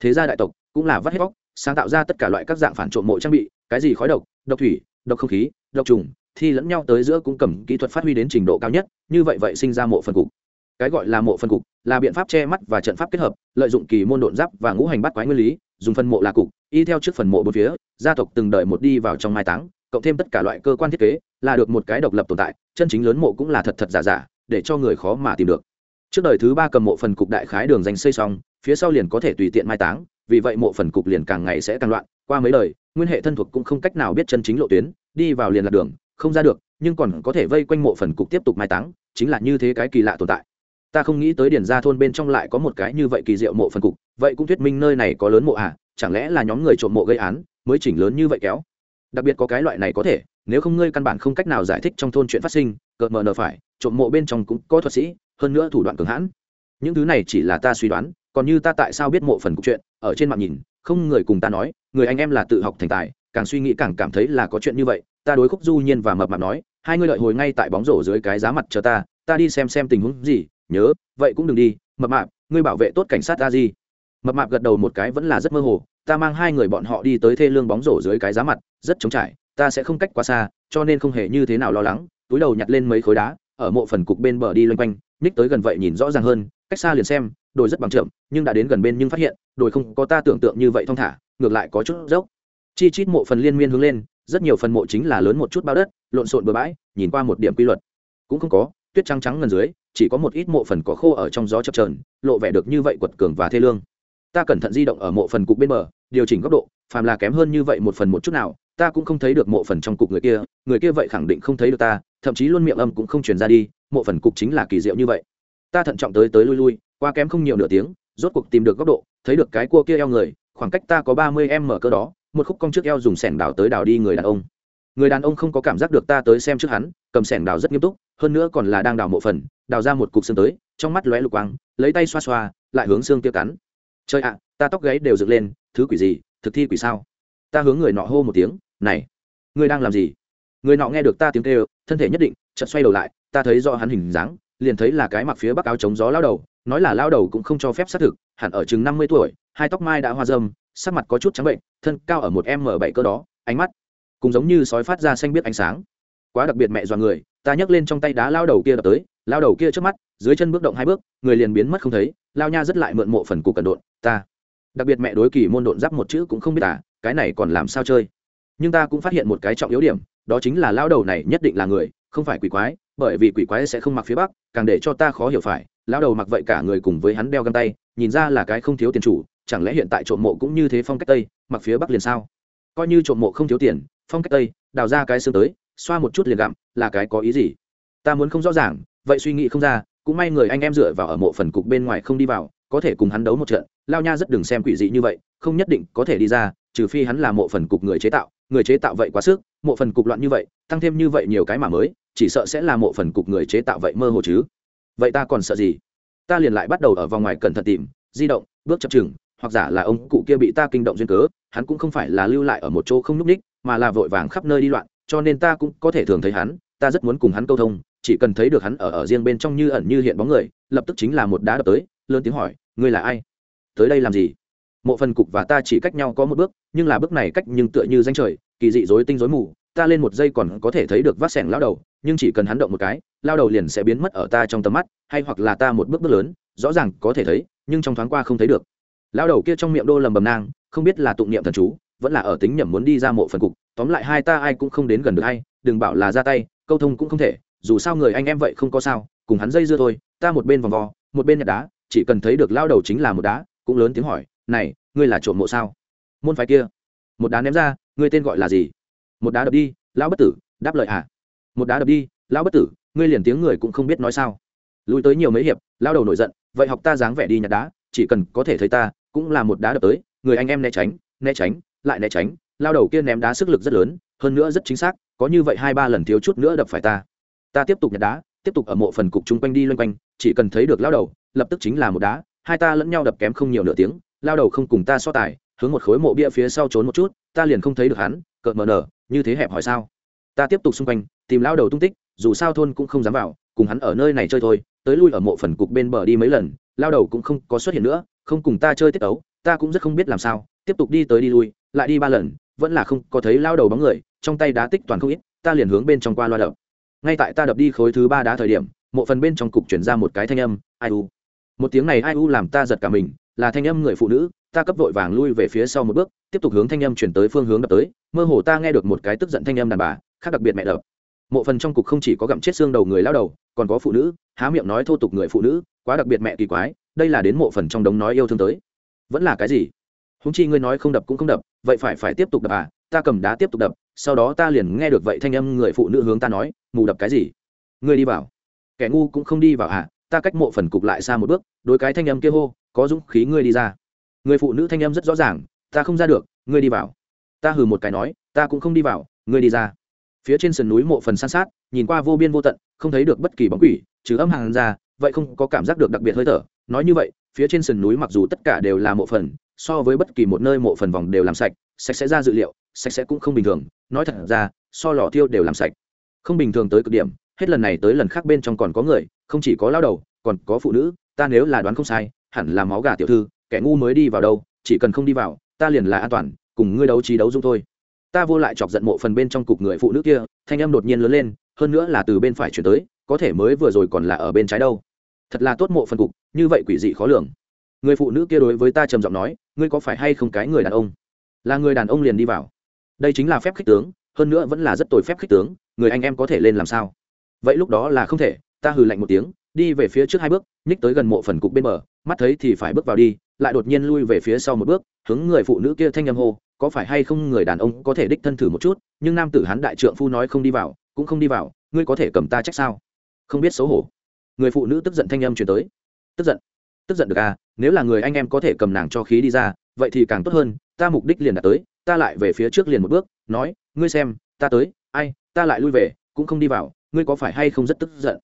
Thế gia đại tộc cũng là vắt hết bóc, sáng tạo ra tất cả loại các dạng phản trộm mộ trang bị, cái gì khói độc độc thủy, độc không khí, độc trùng thi lẫn nhau tới giữa cũng cầm kỹ thuật phát huy đến trình độ cao nhất, như vậy vậy sinh ra mộ phần cục. Cái gọi là mộ phần cục là biện pháp che mắt và trận pháp kết hợp, lợi dụng kỳ môn độn giáp và ngũ hành bắt quái nguyên lý, dùng phần mộ là cục, y theo trước phần mộ bốn phía, gia tộc từng đợi một đi vào trong mai táng, cộng thêm tất cả loại cơ quan thiết kế, là được một cái độc lập tồn tại, chân chính lớn mộ cũng là thật thật giả giả, để cho người khó mà tìm được. Trước đời thứ ba cầm mộ phần cục đại khái đường dành xây xong, phía sau liền có thể tùy tiện mai táng, vì vậy mộ phần cục liền càng ngày sẽ càng loạn. Qua mấy đời, nguyên hệ thân thuộc cũng không cách nào biết chân chính lộ tuyến, đi vào liền lạc đường không ra được, nhưng còn có thể vây quanh mộ phần cục tiếp tục mai táng, chính là như thế cái kỳ lạ tồn tại. Ta không nghĩ tới điển ra thôn bên trong lại có một cái như vậy kỳ diệu mộ phần cục, vậy cũng thuyết minh nơi này có lớn mộ à chẳng lẽ là nhóm người trộm mộ gây án, mới chỉnh lớn như vậy kéo? Đặc biệt có cái loại này có thể, nếu không ngươi căn bản không cách nào giải thích trong thôn chuyện phát sinh, cợt mờ nờ phải, trộm mộ bên trong cũng có thuật sĩ, hơn nữa thủ đoạn cường hãn. Những thứ này chỉ là ta suy đoán, còn như ta tại sao biết mộ phần cục chuyện, ở trên mạng nhìn, không người cùng ta nói, người anh em là tự học thành tài, càng suy nghĩ càng cảm thấy là có chuyện như vậy ta đối khúc du nhiên và mập mạp nói, hai ngươi lợi hồi ngay tại bóng rổ dưới cái giá mặt chờ ta ta đi xem xem tình huống gì, nhớ, vậy cũng đừng đi, mập mạp, ngươi bảo vệ tốt cảnh sát ta gì mập mạp gật đầu một cái vẫn là rất mơ hồ, ta mang hai người bọn họ đi tới thê lương bóng rổ dưới cái giá mặt, rất trống trải, ta sẽ không cách quá xa, cho nên không hề như thế nào lo lắng, túi đầu nhặt lên mấy khối đá, ở mộ phần cục bên bờ đi loanh quanh ních tới gần vậy nhìn rõ ràng hơn, cách xa liền xem, đồi rất bằng trượm nhưng đã đến gần bên nhưng phát hiện, đồi không có ta tưởng tượng như vậy thong thả, ngược lại có chút dốc chi chít mộ phần liên miên hướng lên, rất nhiều phần mộ chính là lớn một chút bao đất, lộn xộn bừa bãi, nhìn qua một điểm quy luật. Cũng không có, tuyết trắng trắng ngần dưới, chỉ có một ít mộ phần có khô ở trong gió chập trờn lộ vẻ được như vậy quật cường và thê lương. Ta cẩn thận di động ở mộ phần cục bên bờ, điều chỉnh góc độ, phàm là kém hơn như vậy một phần một chút nào, ta cũng không thấy được mộ phần trong cục người kia người kia vậy khẳng định không thấy được ta, thậm chí luôn miệng âm cũng không truyền ra đi, mộ phần cục chính là kỳ diệu như vậy. Ta thận trọng tới tới lui lui, qua kém không nhiều nửa tiếng, rốt cuộc tìm được góc độ, thấy được cái cua kia eo người khoảng cách ta có ba mươi em mở cơ đó, một khúc cong trước eo dùng sẻng đào tới đào đi người đàn ông. Người đàn ông không có cảm giác được ta tới xem trước hắn, cầm sẻng đào rất nghiêm túc, hơn nữa còn là đang đào mộ phần, đào ra một cục xương tới, trong mắt lóe lục quang, lấy tay xoa xoa, lại hướng xương kia cắn. Trời ạ, ta tóc gáy đều dựng lên, thứ quỷ gì, thực thi quỷ sao? Ta hướng người nọ hô một tiếng, này ngươi đang làm gì? Người nọ nghe được ta tiếng kêu, thân thể nhất định, chợt xoay đầu lại, ta thấy do hắn hình dáng liền thấy là cái mặc phía bắc áo chống gió lao đầu, nói là lao đầu cũng không cho phép xác thực, hẳn ở chừng năm mươi tuổi, hai tóc mai đã hoa dâm, sắc mặt có chút trắng bệnh, thân cao ở một m bảy cơ đó, ánh mắt cũng giống như sói phát ra xanh biết ánh sáng. Quá đặc biệt mẹ dọa người, ta nhấc lên trong tay đá lao đầu kia đập tới, lao đầu kia trước mắt, dưới chân bước động hai bước, người liền biến mất không thấy, lao nha rất lại mượn mộ phần cục cẩn độn, ta. Đặc biệt mẹ đối kỳ môn độn giáp một chữ cũng không biết à cái này còn làm sao chơi? Nhưng ta cũng phát hiện một cái trọng yếu điểm, đó chính là lao đầu này nhất định là người, không phải quỷ quái bởi vì quỷ quái sẽ không mặc phía bắc, càng để cho ta khó hiểu phải lao đầu mặc vậy cả người cùng với hắn đeo găng tay, nhìn ra là cái không thiếu tiền chủ, chẳng lẽ hiện tại trộm mộ cũng như thế phong cách tây, mặc phía bắc liền sao? Coi như trộm mộ không thiếu tiền, phong cách tây, đào ra cái xương tới, xoa một chút liền gặm, là cái có ý gì? Ta muốn không rõ ràng, vậy suy nghĩ không ra, cũng may người anh em dựa vào ở mộ phần cục bên ngoài không đi vào, có thể cùng hắn đấu một trận, lao nha rất đừng xem quỷ dị như vậy, không nhất định có thể đi ra, trừ phi hắn là mộ phần cục người chế tạo, người chế tạo vậy quá sức, mộ phần cục loạn như vậy, tăng thêm như vậy nhiều cái mà mới chỉ sợ sẽ là mộ phần cục người chế tạo vậy mơ hồ chứ. Vậy ta còn sợ gì? Ta liền lại bắt đầu ở vòng ngoài cẩn thận tìm, di động, bước chập chừng, hoặc giả là ông cụ kia bị ta kinh động duyên cớ, hắn cũng không phải là lưu lại ở một chỗ không n ú c ních mà là vội vàng khắp nơi đi loạn, cho nên ta cũng có thể thường thấy hắn, ta rất muốn cùng hắn câu thông, chỉ cần thấy được hắn ở ở riêng bên trong như ẩn như hiện bóng người, lập tức chính là một đá đập tới, lớn tiếng hỏi, ngươi là ai? Tới đây làm gì? Mộ phần cục và ta chỉ cách nhau có một bước, nhưng là bước này cách nhưng tựa như danh trời, kỳ dị dối tinh dối mù ta lên một giây còn có thể thấy được vắt sẻng lao đầu, nhưng chỉ cần hắn động một cái, lao đầu liền sẽ biến mất ở ta trong tầm mắt, hay hoặc là ta một bước bước lớn, rõ ràng có thể thấy, nhưng trong thoáng qua không thấy được. Lao đầu kia trong miệng đô lầm bầm nang, không biết là tụng niệm thần chú, vẫn là ở tính nhầm muốn đi ra mộ phần cục, tóm lại hai ta ai cũng không đến gần được hay, đừng bảo là ra tay, câu thông cũng không thể, dù sao người anh em vậy không có sao, cùng hắn dây dưa thôi, ta một bên vòng vò một bên nhặt đá, chỉ cần thấy được lao đầu chính là một đá, cũng lớn tiếng hỏi, này, ngươi là trộm mộ sao? Môn phái kia, một đá ném ra, ngươi tên gọi là gì? Một đá đập đi, lão bất tử, đáp lời à. Một đá đập đi, lão bất tử, ngươi liền tiếng người cũng không biết nói sao. Lùi tới nhiều mấy hiệp lao đầu nổi giận, vậy học ta dáng vẻ đi nhặt đá, chỉ cần có thể thấy ta, cũng là một đá đập tới, người anh em né tránh né tránh, lại né tránh lao đầu kia ném đá sức lực rất lớn, hơn nữa rất chính xác, có như vậy hai ba lần thiếu chút nữa đập phải ta. Ta tiếp tục nhặt đá, tiếp tục ở mộ phần cục chung quanh đi loanh quanh, chỉ cần thấy được lao đầu, lập tức chính là một đá, hai ta lẫn nhau đập kém không nhiều nửa tiếng lao đầu không cùng ta so tài, hướng một khối mộ bia phía sau trốn một chút, ta liền không thấy được hắn, cợt mờ nở như thế hẹp hỏi sao? Ta tiếp tục xung quanh, tìm lao đầu tung tích, dù sao thôn cũng không dám vào, cùng hắn ở nơi này chơi thôi, tới lui ở mộ phần cục bên bờ đi mấy lần lao đầu cũng không có xuất hiện nữa, không cùng ta chơi tiết ấu ta cũng rất không biết làm sao, tiếp tục đi tới đi lui, lại đi ba lần, vẫn là không có thấy lao đầu bóng người, trong tay đá tích toàn không ít, ta liền hướng bên trong qua loa đập. Ngay tại ta đập đi khối thứ ba đá thời điểm, mộ phần bên trong cục chuyển ra một cái thanh âm, ai u. Một tiếng này ai u làm ta giật cả mình, là thanh âm người phụ nữ ta cấp vội vàng lui về phía sau một bước, tiếp tục hướng thanh âm chuyển tới phương hướng đập tới, mơ hồ ta nghe được một cái tức giận thanh âm đàn bà, khác đặc biệt mẹ đập. Mộ phần trong cục không chỉ có gặm chết xương đầu người lao đầu, còn có phụ nữ, há miệng nói thô tục người phụ nữ, quá đặc biệt mẹ kỳ quái, đây là đến mộ phần trong đống nói yêu thương tới. Vẫn là cái gì? Húng chi ngươi nói không đập cũng không đập, vậy phải phải tiếp tục đập à? Ta cầm đá tiếp tục đập, sau đó ta liền nghe được vậy thanh âm người phụ nữ hướng ta nói, mù đập cái gì? Ngươi đi vào. Kẻ ngu cũng không đi vào à? Ta cách mộ phần cục lại xa một bước đôi cái thanh âm kia hô, có dũng khí ngươi đi ra người phụ nữ thanh em rất rõ ràng, ta không ra được, ngươi đi vào. Ta hừ một cái nói, ta cũng không đi vào, ngươi đi ra. Phía trên sườn núi mộ phần san sát, nhìn qua vô biên vô tận, không thấy được bất kỳ bóng quỷ, trừ âm hàng ra, vậy không có cảm giác được đặc biệt hơi thở. Nói như vậy, phía trên sườn núi mặc dù tất cả đều là mộ phần, so với bất kỳ một nơi mộ phần vòng đều làm sạch sạch sẽ ra dự liệu, sạch sẽ cũng không bình thường. Nói thật ra, so lò thiêu đều làm sạch. Không bình thường tới cực điểm, hết lần này tới lần khác bên trong còn có người, không chỉ có lao đầu, còn có phụ nữ, ta nếu là đoán không sai, hẳn là máu gà tiểu thư kẻ ngu mới đi vào đâu, chỉ cần không đi vào, ta liền là an toàn, cùng ngươi đấu trí đấu dung thôi. Ta vô lại chọc giận mộ phần bên trong cục người phụ nữ kia, thanh âm đột nhiên lớn lên, hơn nữa là từ bên phải chuyển tới, có thể mới vừa rồi còn là ở bên trái đâu. Thật là tốt mộ phần cục, như vậy quỷ dị khó lường. Người phụ nữ kia đối với ta trầm giọng nói, ngươi có phải hay không cái người đàn ông? Là người đàn ông liền đi vào. Đây chính là phép khích tướng, hơn nữa vẫn là rất tồi phép khích tướng, người anh em có thể lên làm sao? Vậy lúc đó là không thể, ta hừ lạnh một tiếng đi về phía trước hai bước, nhích tới gần mộ phần cục bên bờ, mắt thấy thì phải bước vào đi, lại đột nhiên lui về phía sau một bước, hướng người phụ nữ kia thanh â m hô, có phải hay không người đàn ông có thể đích thân thử một chút, nhưng nam tử hán đại trượng phu nói không đi vào, cũng không đi vào, ngươi có thể cầm ta trách sao? Không biết xấu hổ. Người phụ nữ tức giận thanh âm chuyển tới. Tức giận tức giận được à nếu là người anh em có thể cầm nàng cho khí đi ra, vậy thì càng tốt hơn, ta mục đích liền đã tới, ta lại về phía trước liền một bước, nói, ngươi xem, ta tới, ai, ta lại lui về, cũng không đi vào, ngươi có phải hay không rất tức giận?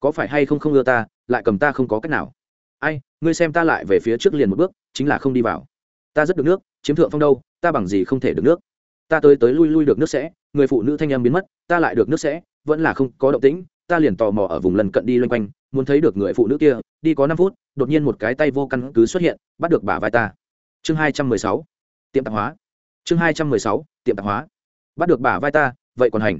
Có phải hay không không ưa ta, lại cầm ta không có cách nào. Ai, ngươi xem ta lại về phía trước liền một bước, chính là không đi vào. Ta rất được nước, chiếm thượng phong đâu, ta bằng gì không thể được nước? Ta tới tới lui lui được nước sẽ, người phụ nữ thanh em biến mất, ta lại được nước sẽ, vẫn là không có động tĩnh, ta liền tò mò ở vùng lần cận đi loanh quanh, muốn thấy được người phụ nữ kia, đi có năm phút, đột nhiên một cái tay vô căn cứ xuất hiện, bắt được bả vai ta. Chương hai trăm mười sáu, tiệm tạp hóa. Chương hai trăm mười sáu, tiệm tạp hóa. Bắt được bả vai ta, vậy còn hành.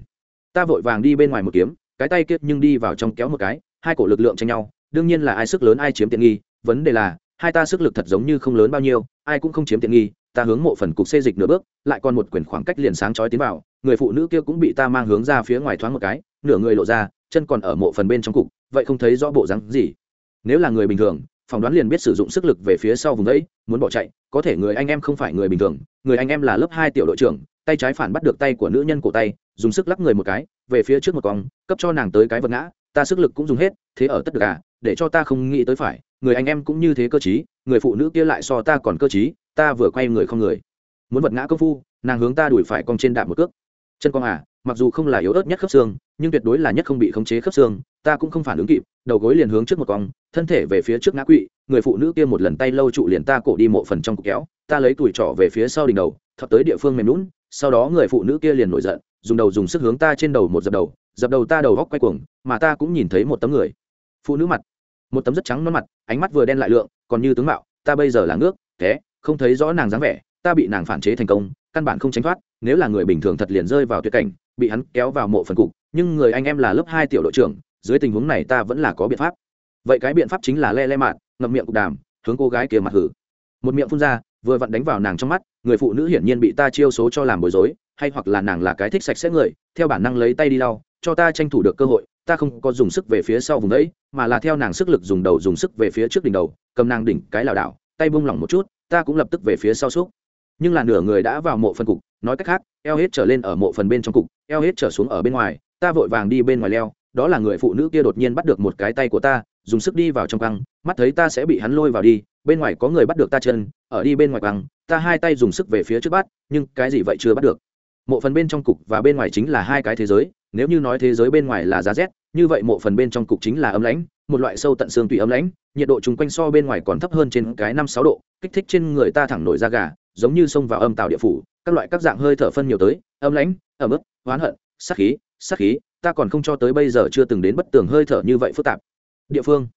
Ta vội vàng đi bên ngoài một kiếm cái tay kia nhưng đi vào trong kéo một cái, hai cổ lực lượng tranh nhau, đương nhiên là ai sức lớn ai chiếm tiện nghi, vấn đề là, hai ta sức lực thật giống như không lớn bao nhiêu, ai cũng không chiếm tiện nghi, ta hướng mộ phần cục xê dịch nửa bước, lại còn một quyển khoảng cách liền sáng chói tiến vào, người phụ nữ kia cũng bị ta mang hướng ra phía ngoài thoáng một cái, nửa người lộ ra, chân còn ở mộ phần bên trong cục, vậy không thấy rõ bộ dáng gì. Nếu là người bình thường, phỏng đoán liền biết sử dụng sức lực về phía sau vùng đấy, muốn bỏ chạy, có thể người anh em không phải người bình thường, người anh em là lớp hai tiểu đội trưởng, tay trái phản bắt được tay của nữ nhân cổ tay, dùng sức lắc người một cái về phía trước một cong cấp cho nàng tới cái vật ngã, ta sức lực cũng dùng hết, thế ở tất cả, để cho ta không nghĩ tới phải, người anh em cũng như thế cơ trí, người phụ nữ kia lại so ta còn cơ trí, ta vừa quay người không người. Muốn vật ngã công phu, nàng hướng ta đuổi phải cong trên đạp một cước. Chân con à mặc dù không là yếu ớt nhất khớp xương, nhưng tuyệt đối là nhất không bị khống chế khớp xương, ta cũng không phản ứng kịp, đầu gối liền hướng trước một cong thân thể về phía trước ngã quỵ, người phụ nữ kia một lần tay lâu trụ liền ta cổ đi mộ phần trong cục kéo, ta lấy tuổi trỏ về phía sau đỉnh đầu thập tới địa phương mềm lún sau đó người phụ nữ kia liền nổi giận dùng đầu dùng sức hướng ta trên đầu một dập đầu dập đầu ta đầu góc quay cuồng, mà ta cũng nhìn thấy một tấm người. Phụ nữ mặt. Một tấm rất trắng non mặt, ánh mắt vừa đen lại lượng, còn như tướng mạo, ta bây giờ là ngước thế không thấy rõ nàng dáng vẻ, ta bị nàng phản chế thành công, căn bản không tránh thoát, nếu là người bình thường thật liền rơi vào tuyệt cảnh, bị hắn kéo vào mộ phần cục, nhưng người anh em là lớp hai tiểu đội trưởng, dưới tình huống này ta vẫn là có biện pháp. Vậy cái biện pháp chính là le le mạn, ngậm miệng cục đàm, hướng cô gái kia mặt hử. Một miệng phun ra, vừa vặn đánh vào nàng trong mắt, người phụ nữ hiển nhiên bị ta chiêu số cho làm bối rối hay hoặc là nàng là cái thích sạch sẽ người, theo bản năng lấy tay đi lau, cho ta tranh thủ được cơ hội, ta không có dùng sức về phía sau vùng đấy, mà là theo nàng sức lực dùng đầu dùng sức về phía trước đỉnh đầu, cầm nàng đỉnh cái lảo đảo, tay bung lỏng một chút, ta cũng lập tức về phía sau xúc. Nhưng là nửa người đã vào mộ phần cục, nói cách khác, eo hết trở lên ở mộ phần bên trong cục, eo hết trở xuống ở bên ngoài, ta vội vàng đi bên ngoài leo, đó là người phụ nữ kia đột nhiên bắt được một cái tay của ta, dùng sức đi vào trong căng mắt thấy ta sẽ bị hắn lôi vào đi, bên ngoài có người bắt được ta chân, ở đi bên ngoài căng ta hai tay dùng sức về phía trước bắt, nhưng cái gì vậy chưa bắt được mộ phần bên trong cục và bên ngoài chính là hai cái thế giới, nếu như nói thế giới bên ngoài là giá rét, như vậy mộ phần bên trong cục chính là ấm lãnh, một loại sâu tận xương tùy ấm lãnh, nhiệt độ chung quanh so bên ngoài còn thấp hơn trên cái năm sáu độ, kích thích trên người ta thẳng nổi da gà, giống như xông vào âm tàu địa phủ, các loại các dạng hơi thở phân nhiều tới, ấm lãnh, ẩm ướt oán hận, sát khí sát khí, ta còn không cho tới bây giờ chưa từng đến bất tường hơi thở như vậy phức tạp. Địa phương.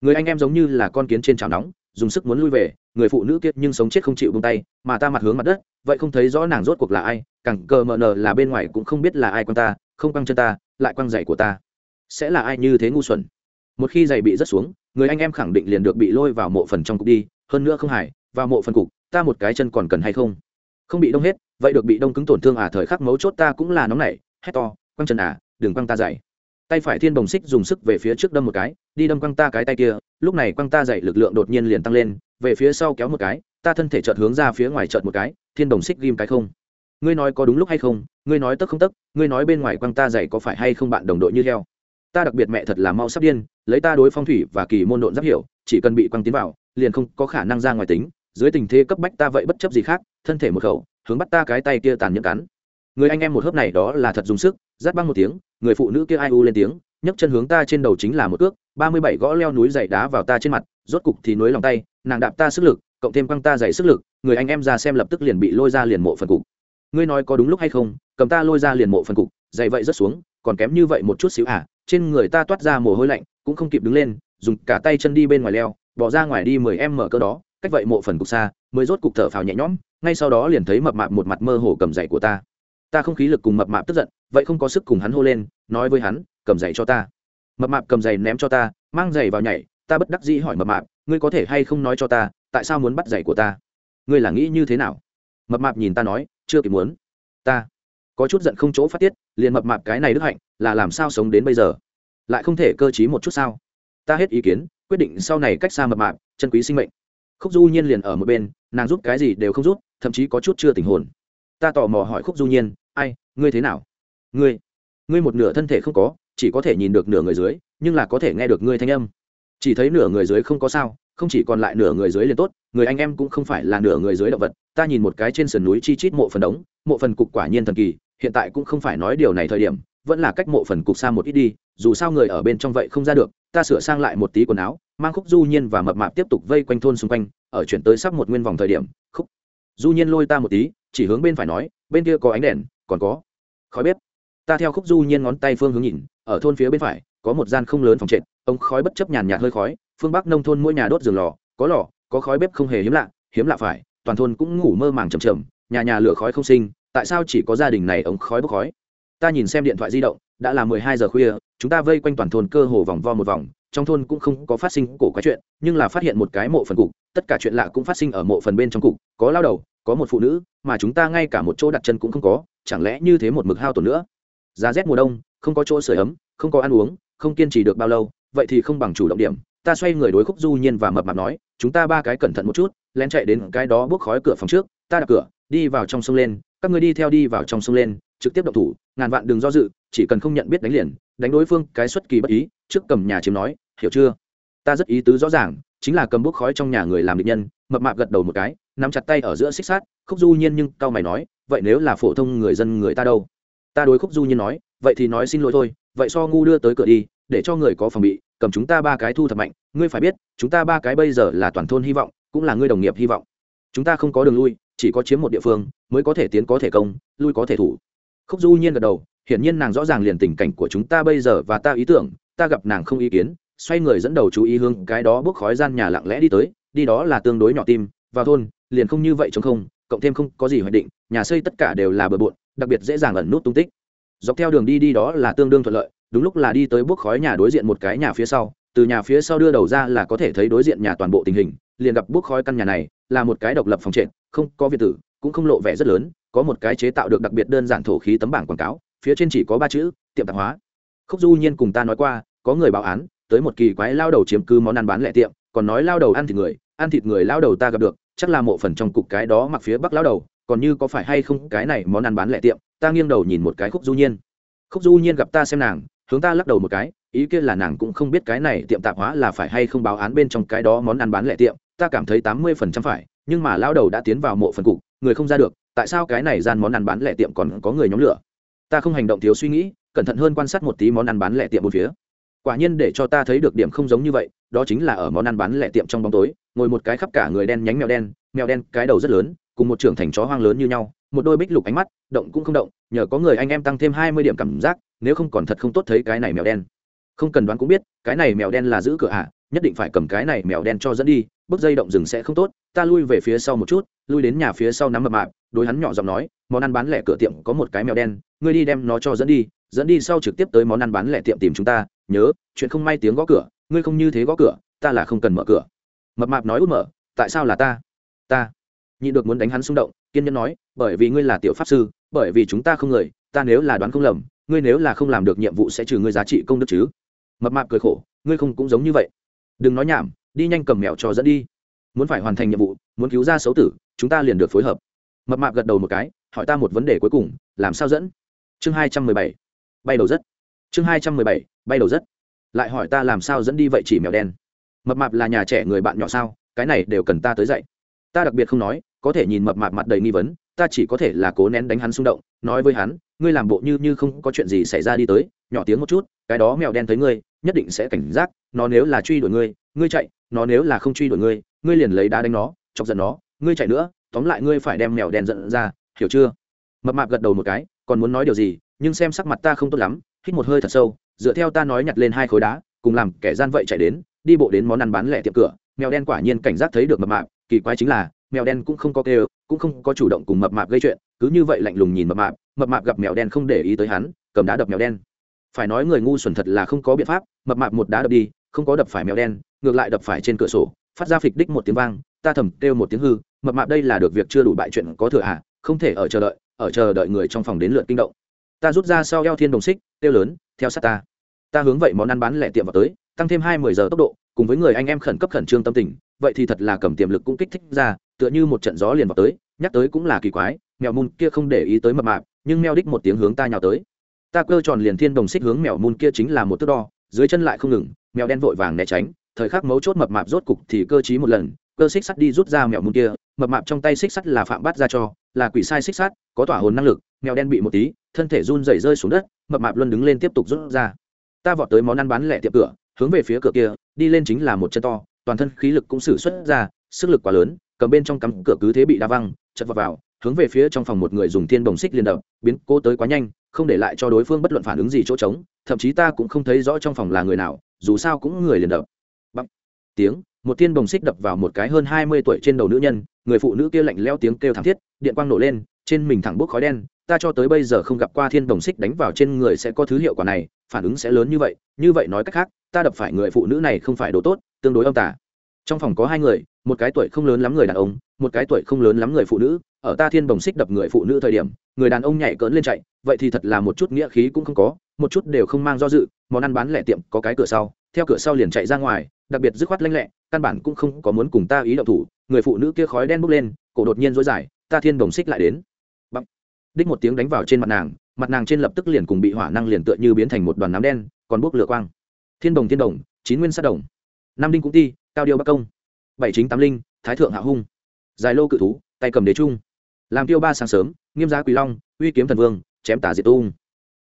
Người anh em giống như là con kiến trên chảo nóng dùng sức muốn lui về, người phụ nữ kiệt nhưng sống chết không chịu bông tay, mà ta mặt hướng mặt đất, vậy không thấy rõ nàng rốt cuộc là ai, cẳng cờ mờ nờ là bên ngoài cũng không biết là ai quan ta, không quăng chân ta, lại quăng giày của ta. Sẽ là ai như thế ngu xuẩn? Một khi giày bị rớt xuống, người anh em khẳng định liền được bị lôi vào mộ phần trong cục đi, hơn nữa không hải vào mộ phần cục, ta một cái chân còn cần hay không? Không bị đông hết, vậy được bị đông cứng tổn thương à thời khắc mấu chốt ta cũng là nóng nảy, hét to, quăng chân à đừng quăng ta giày. tay phải thiên đồng xích dùng sức về phía trước đâm một cái, đi đâm quăng ta cái tay kia lúc này quăng ta dậy lực lượng đột nhiên liền tăng lên, về phía sau kéo một cái, ta thân thể chợt hướng ra phía ngoài chợt một cái, thiên đồng xích ghim cái không. Ngươi nói có đúng lúc hay không? Ngươi nói tấc không tấc ngươi nói bên ngoài quăng ta dậy có phải hay không bạn đồng đội như theo ta đặc biệt mẹ thật là mau sắp điên, lấy ta đối phong thủy và kỳ môn độn giáp hiểu, chỉ cần bị quăng tiến vào, liền không có khả năng ra ngoài tính. Dưới tình thế cấp bách ta vậy bất chấp gì khác, thân thể một khẩu, hướng bắt ta cái tay kia tàn nhẫn cắn. Người anh em một hớp này đó là thật dùng sức, rát băng một tiếng, người phụ nữ kia ai u lên tiếng nhấc chân hướng ta trên đầu chính là một cước, ba mươi bảy gõ leo núi dày đá vào ta trên mặt, rốt cục thì nối lòng tay, nàng đạp ta sức lực, cộng thêm quăng ta dày sức lực, người anh em ra xem lập tức liền bị lôi ra liền mộ phần cục. Ngươi nói có đúng lúc hay không? Cầm ta lôi ra liền mộ phần cục, dày vậy rất xuống, còn kém như vậy một chút xíu à? Trên người ta toát ra mồ hôi lạnh, cũng không kịp đứng lên, dùng cả tay chân đi bên ngoài leo, bỏ ra ngoài đi mười em mở cơ đó, cách vậy mộ phần cục xa, mới rốt cục thở phào nhẹ nhõm, ngay sau đó liền thấy mập mạp một mặt mơ hồ cầm dậy của ta. Ta không khí lực cùng mập mạp tức giận, vậy không có sức cùng hắn hô lên, nói với hắn cầm giày cho ta. Mập mạp cầm giày ném cho ta, mang giày vào nhảy, ta bất đắc dĩ hỏi mập mạp, ngươi có thể hay không nói cho ta, tại sao muốn bắt giày của ta? Ngươi là nghĩ như thế nào? Mập mạp nhìn ta nói, chưa kịp muốn. Ta có chút giận không chỗ phát tiết, liền mập mạp cái này đức hạnh, là làm sao sống đến bây giờ? Lại không thể cơ t một chút sao? Ta hết ý kiến, quyết định sau này cách xa mập mạp, chân quý sinh mệnh. Khúc du nhiên liền ở một bên, nàng giúp cái gì đều không giúp, thậm chí có chút chưa tình hồn. Ta tò mò hỏi khúc du nhiên, ai, ngươi thế nào? Ngươi ngươi một nửa thân thể không có chỉ có thể nhìn được nửa người dưới, nhưng là có thể nghe được ngươi thanh âm. Chỉ thấy nửa người dưới không có sao, không chỉ còn lại nửa người dưới liền tốt, người anh em cũng không phải là nửa người dưới động vật. Ta nhìn một cái trên sườn núi chi chít mộ phần đống, mộ phần cục quả nhiên thần kỳ, hiện tại cũng không phải nói điều này thời điểm, vẫn là cách mộ phần cục xa một ít đi, dù sao người ở bên trong vậy không ra được, ta sửa sang lại một tí quần áo, mang khúc du nhiên và mập mạp tiếp tục vây quanh thôn xung quanh, ở chuyển tới sắp một nguyên vòng thời điểm, khúc du nhiên lôi ta một tí, chỉ hướng bên phải nói, bên kia có ánh đèn, còn có khói bếp ta theo khúc du nhiên ngón tay phương hướng nhìn, ở thôn phía bên phải, có một gian không lớn phòng trệt ông khói bất chấp nhàn nhạt hơi khói, phương bắc nông thôn mỗi nhà đốt giường lò, có lò, có khói bếp không hề hiếm lạ hiếm lạ phải, toàn thôn cũng ngủ mơ màng chầm chầm nhà nhà lửa khói không sinh, tại sao chỉ có gia đình này ống khói bốc khói? Ta nhìn xem điện thoại di động, đã là mười hai giờ khuya, chúng ta vây quanh toàn thôn cơ hồ vòng vo một vòng, trong thôn cũng không có phát sinh cổ quái chuyện, nhưng là phát hiện một cái mộ phần cục, tất cả chuyện lạ cũng phát sinh ở mộ phần bên trong cục, có lao đầu, có một phụ nữ, mà chúng ta ngay cả một chỗ đặt chân cũng không có, chẳng lẽ như thế một mực hao tổn nữa? Giá rét mùa đông, không có chỗ sửa ấm, không có ăn uống, không kiên trì được bao lâu, vậy thì không bằng chủ động điểm. Ta xoay người đối khúc du nhiên và mập mạp nói, chúng ta ba cái cẩn thận một chút, lén chạy đến cái đó bước khói cửa phòng trước, ta đặt cửa, đi vào trong sông lên, các người đi theo đi vào trong sông lên, trực tiếp động thủ, ngàn vạn đừng do dự, chỉ cần không nhận biết đánh liền, đánh đối phương cái xuất kỳ bất ý. Trước cầm nhà chiếm nói, hiểu chưa? Ta rất ý tứ rõ ràng, chính là cầm bốc khói trong nhà người làm định nhân. Mập mạp gật đầu một cái, nắm chặt tay ở giữa xích sát khúc du nhiên nhưng cao mày nói, vậy nếu là phổ thông người dân người ta đâu? Ta đối khúc du nhiên nói, vậy thì nói xin lỗi thôi, vậy so ngu đưa tới cửa đi, để cho người có phòng bị, cầm chúng ta ba cái thu thập mạnh, ngươi phải biết, chúng ta ba cái bây giờ là toàn thôn hy vọng, cũng là ngươi đồng nghiệp hy vọng. Chúng ta không có đường lui, chỉ có chiếm một địa phương, mới có thể tiến có thể công, lui có thể thủ. Khúc du nhiên gật đầu, hiển nhiên nàng rõ ràng liền tình cảnh của chúng ta bây giờ và ta ý tưởng, ta gặp nàng không ý kiến, xoay người dẫn đầu chú ý hương cái đó bốc khói gian nhà lặng lẽ đi tới, đi đó là tương đối nhỏ tim, vào thôn, liền không như vậy chống không, cộng thêm không có gì hoạch định, nhà xây tất cả đều là bờ bộn đặc biệt dễ dàng ẩn nút tung tích. Dọc theo đường đi đi đó là tương đương thuận lợi, đúng lúc là đi tới bước khói nhà đối diện một cái nhà phía sau, từ nhà phía sau đưa đầu ra là có thể thấy đối diện nhà toàn bộ tình hình, liền gặp bước khói căn nhà này là một cái độc lập phòng trệt, không có việt tử, cũng không lộ vẻ rất lớn, có một cái chế tạo được đặc biệt đơn giản thổ khí tấm bảng quảng cáo, phía trên chỉ có ba chữ, tiệm tạp hóa. Khúc du nhiên cùng ta nói qua, có người báo án, tới một kỳ quái lao đầu chiếm cứ món ăn bán lẻ tiệm, còn nói lao đầu ăn thịt người, ăn thịt người lao đầu ta gặp được, chắc là mộ phần trong cục cái đó mặc phía bắc lao đầu còn như có phải hay không, cái này món ăn bán lẻ tiệm, ta nghiêng đầu nhìn một cái khúc du nhiên. Khúc du nhiên gặp ta xem nàng, hướng ta lắc đầu một cái, ý kia là nàng cũng không biết cái này tiệm tạp hóa là phải hay không báo án bên trong cái đó món ăn bán lẻ tiệm, ta cảm thấy tám mươi phần trăm phải, nhưng mà lao đầu đã tiến vào mộ phần cục, người không ra được, tại sao cái này gian món ăn bán lẻ tiệm còn có người nhóm lửa? Ta không hành động thiếu suy nghĩ, cẩn thận hơn quan sát một tí món ăn bán lẻ tiệm một phía. Quả nhiên để cho ta thấy được điểm không giống như vậy, đó chính là ở món ăn bán lẻ tiệm trong bóng tối, ngồi một cái khắp cả người đen nhánh mèo đen mèo đen cái đầu rất lớn cùng một trưởng thành chó hoang lớn như nhau một đôi bích lục ánh mắt động cũng không động nhờ có người anh em tăng thêm hai mươi điểm cảm giác nếu không còn thật không tốt thấy cái này mèo đen. Không cần đoán cũng biết cái này mèo đen là giữ cửa ạ à, nhất định phải cầm cái này mèo đen cho dẫn đi bước dây động rừng sẽ không tốt ta lui về phía sau một chút lui đến nhà phía sau nắm mập mạp đối hắn nhỏ giọng nói món ăn bán lẻ cửa tiệm có một cái mèo đen ngươi đi đem nó cho dẫn đi dẫn đi sau trực tiếp tới món ăn bán lẻ tiệm tìm chúng ta nhớ chuyện không may tiếng gõ cửa ngươi không như thế gõ cửa ta là không cần mở cửa. Mập mạp nói út mở tại sao là ta? Ta nhịn được muốn đánh hắn xung động, kiên nhẫn nói, bởi vì ngươi là tiểu pháp sư, bởi vì chúng ta không người, ta nếu là đoán không lầm, ngươi nếu là không làm được nhiệm vụ sẽ trừ ngươi giá trị công đức chứ. Mập mạp cười khổ, ngươi không cũng giống như vậy. Đừng nói nhảm, đi nhanh cầm mèo cho dẫn đi. Muốn phải hoàn thành nhiệm vụ, muốn cứu ra xấu tử, chúng ta liền được phối hợp. Mập mạp gật đầu một cái, hỏi ta một vấn đề cuối cùng, làm sao dẫn? Chương hai trăm mười bảy. Bay đầu rất. Chương hai trăm mười bảy, bay đầu rất. Lại hỏi ta làm sao dẫn đi vậy chỉ mèo đen. Mập mạp là nhà trẻ người bạn nhỏ sao, cái này đều cần ta tới dạy. Ta đặc biệt không nói có thể nhìn mập mạp mặt đầy nghi vấn, ta chỉ có thể là cố nén đánh hắn xung động, nói với hắn, ngươi làm bộ như như không có chuyện gì xảy ra đi tới, nhỏ tiếng một chút, cái đó mèo đen thấy ngươi, nhất định sẽ cảnh giác, nó nếu là truy đuổi ngươi ngươi chạy, nó nếu là không truy đuổi ngươi ngươi liền lấy đá đánh nó, chọc giận nó, ngươi chạy nữa, tóm lại ngươi phải đem mèo đen giận ra, hiểu chưa? Mập mạp gật đầu một cái, còn muốn nói điều gì, nhưng xem sắc mặt ta không tốt lắm, hít một hơi thật sâu, dựa theo ta nói nhặt lên hai khối đá, cùng làm kẻ gian vậy chạy đến, đi bộ đến món ăn bán lẻ tiệm cửa, mèo đen quả nhiên cảnh giác thấy được mập mạp, kỳ quái chính là mèo đen cũng không có kêu, cũng không có chủ động cùng mập mạp gây chuyện, cứ như vậy lạnh lùng nhìn mập mạp mập mạp gặp mèo đen không để ý tới hắn, cầm đá đập mèo đen. Phải nói người ngu xuẩn thật là không có biện pháp, mập mạp một đá đập đi, không có đập phải mèo đen, ngược lại đập phải trên cửa sổ, phát ra phịch đích một tiếng vang, ta thầm kêu một tiếng hư, mập mạp đây là được việc chưa đủ bại chuyện có thừa à không thể ở chờ đợi, ở chờ đợi người trong phòng đến lượt kinh động. Ta rút ra sau eo thiên đồng xích, kêu lớn, theo sát ta. Ta hướng vậy món ăn bán lẻ tiệm vào tới, tăng thêm hai mươi giờ tốc độ, cùng với người anh em khẩn cấp khẩn trương tâm tình, vậy thì thật là cầm tiềm lực cũng kích thích ra tựa như một trận gió liền vào tới, nhắc tới cũng là kỳ quái, mèo mùn kia không để ý tới mập mạp, nhưng mèo đích một tiếng hướng ta nhào tới. Ta cơ tròn liền thiên đồng xích hướng mèo mùn kia chính là một thước đo, dưới chân lại không ngừng, mèo đen vội vàng né tránh, thời khắc mấu chốt mập mạp rốt cục thì cơ chí một lần, cơ xích sắt đi rút ra mèo mùn kia, mập mạp trong tay xích sắt là phạm bắt ra cho, là quỷ sai xích sắt, có tỏa hồn năng lực, mèo đen bị một tí, thân thể run rẩy rơi xuống đất, mập mạp luôn đứng lên tiếp tục rút ra. Ta vọt tới món ăn bán lẻ tiệm cửa, hướng về phía cửa kia, đi lên chính là một chân to, toàn thân khí lực cũng sử xuất ra sức lực quá lớn, cầm bên trong cắm cửa cứ thế bị đa văng, chật vào vào, hướng về phía trong phòng một người dùng thiên đồng xích liên đập, biến cố tới quá nhanh, không để lại cho đối phương bất luận phản ứng gì chỗ trống, thậm chí ta cũng không thấy rõ trong phòng là người nào, dù sao cũng người liền đập. Bằng tiếng, một thiên đồng xích đập vào một cái hơn hai mươi tuổi trên đầu nữ nhân, người phụ nữ kia lạnh leo tiếng kêu thảm thiết, điện quang nổ lên, trên mình thẳng bốc khói đen, ta cho tới bây giờ không gặp qua thiên đồng xích đánh vào trên người sẽ có thứ hiệu quả này, phản ứng sẽ lớn như vậy như vậy nói cách khác, ta đập phải người phụ nữ này không phải đồ tốt, tương đối âm tả trong phòng có hai người, một cái tuổi không lớn lắm người đàn ông, một cái tuổi không lớn lắm người phụ nữ. Ở ta thiên bồng xích đập người phụ nữ thời điểm, người đàn ông nhảy cỡn lên chạy. Vậy thì thật là một chút nghĩa khí cũng không có, một chút đều không mang do dự. Món ăn bán lẻ tiệm có cái cửa sau, theo cửa sau liền chạy ra ngoài, đặc biệt dứt khoát lanh lẹ, căn bản cũng không có muốn cùng ta ý động thủ. Người phụ nữ kia khói đen bốc lên, cổ đột nhiên dối dài, ta thiên bồng xích lại đến. Bằng. đích một tiếng đánh vào trên mặt nàng mặt nàng trên lập tức liền cùng bị hỏa năng liền tựa như biến thành một đoàn nám đen, còn bốc lửa quang. Thiên đồng thiên đồng, chín nguyên sát đồng. Nam đinh cũng ti cao điêu bắc công, bảy chính tám linh, thái thượng hạ hung, dài lô cự thú, tay cầm đế trung, làm tiêu ba sáng sớm, nghiêm giá quỳ long, uy kiếm thần vương, chém tả diệt tung.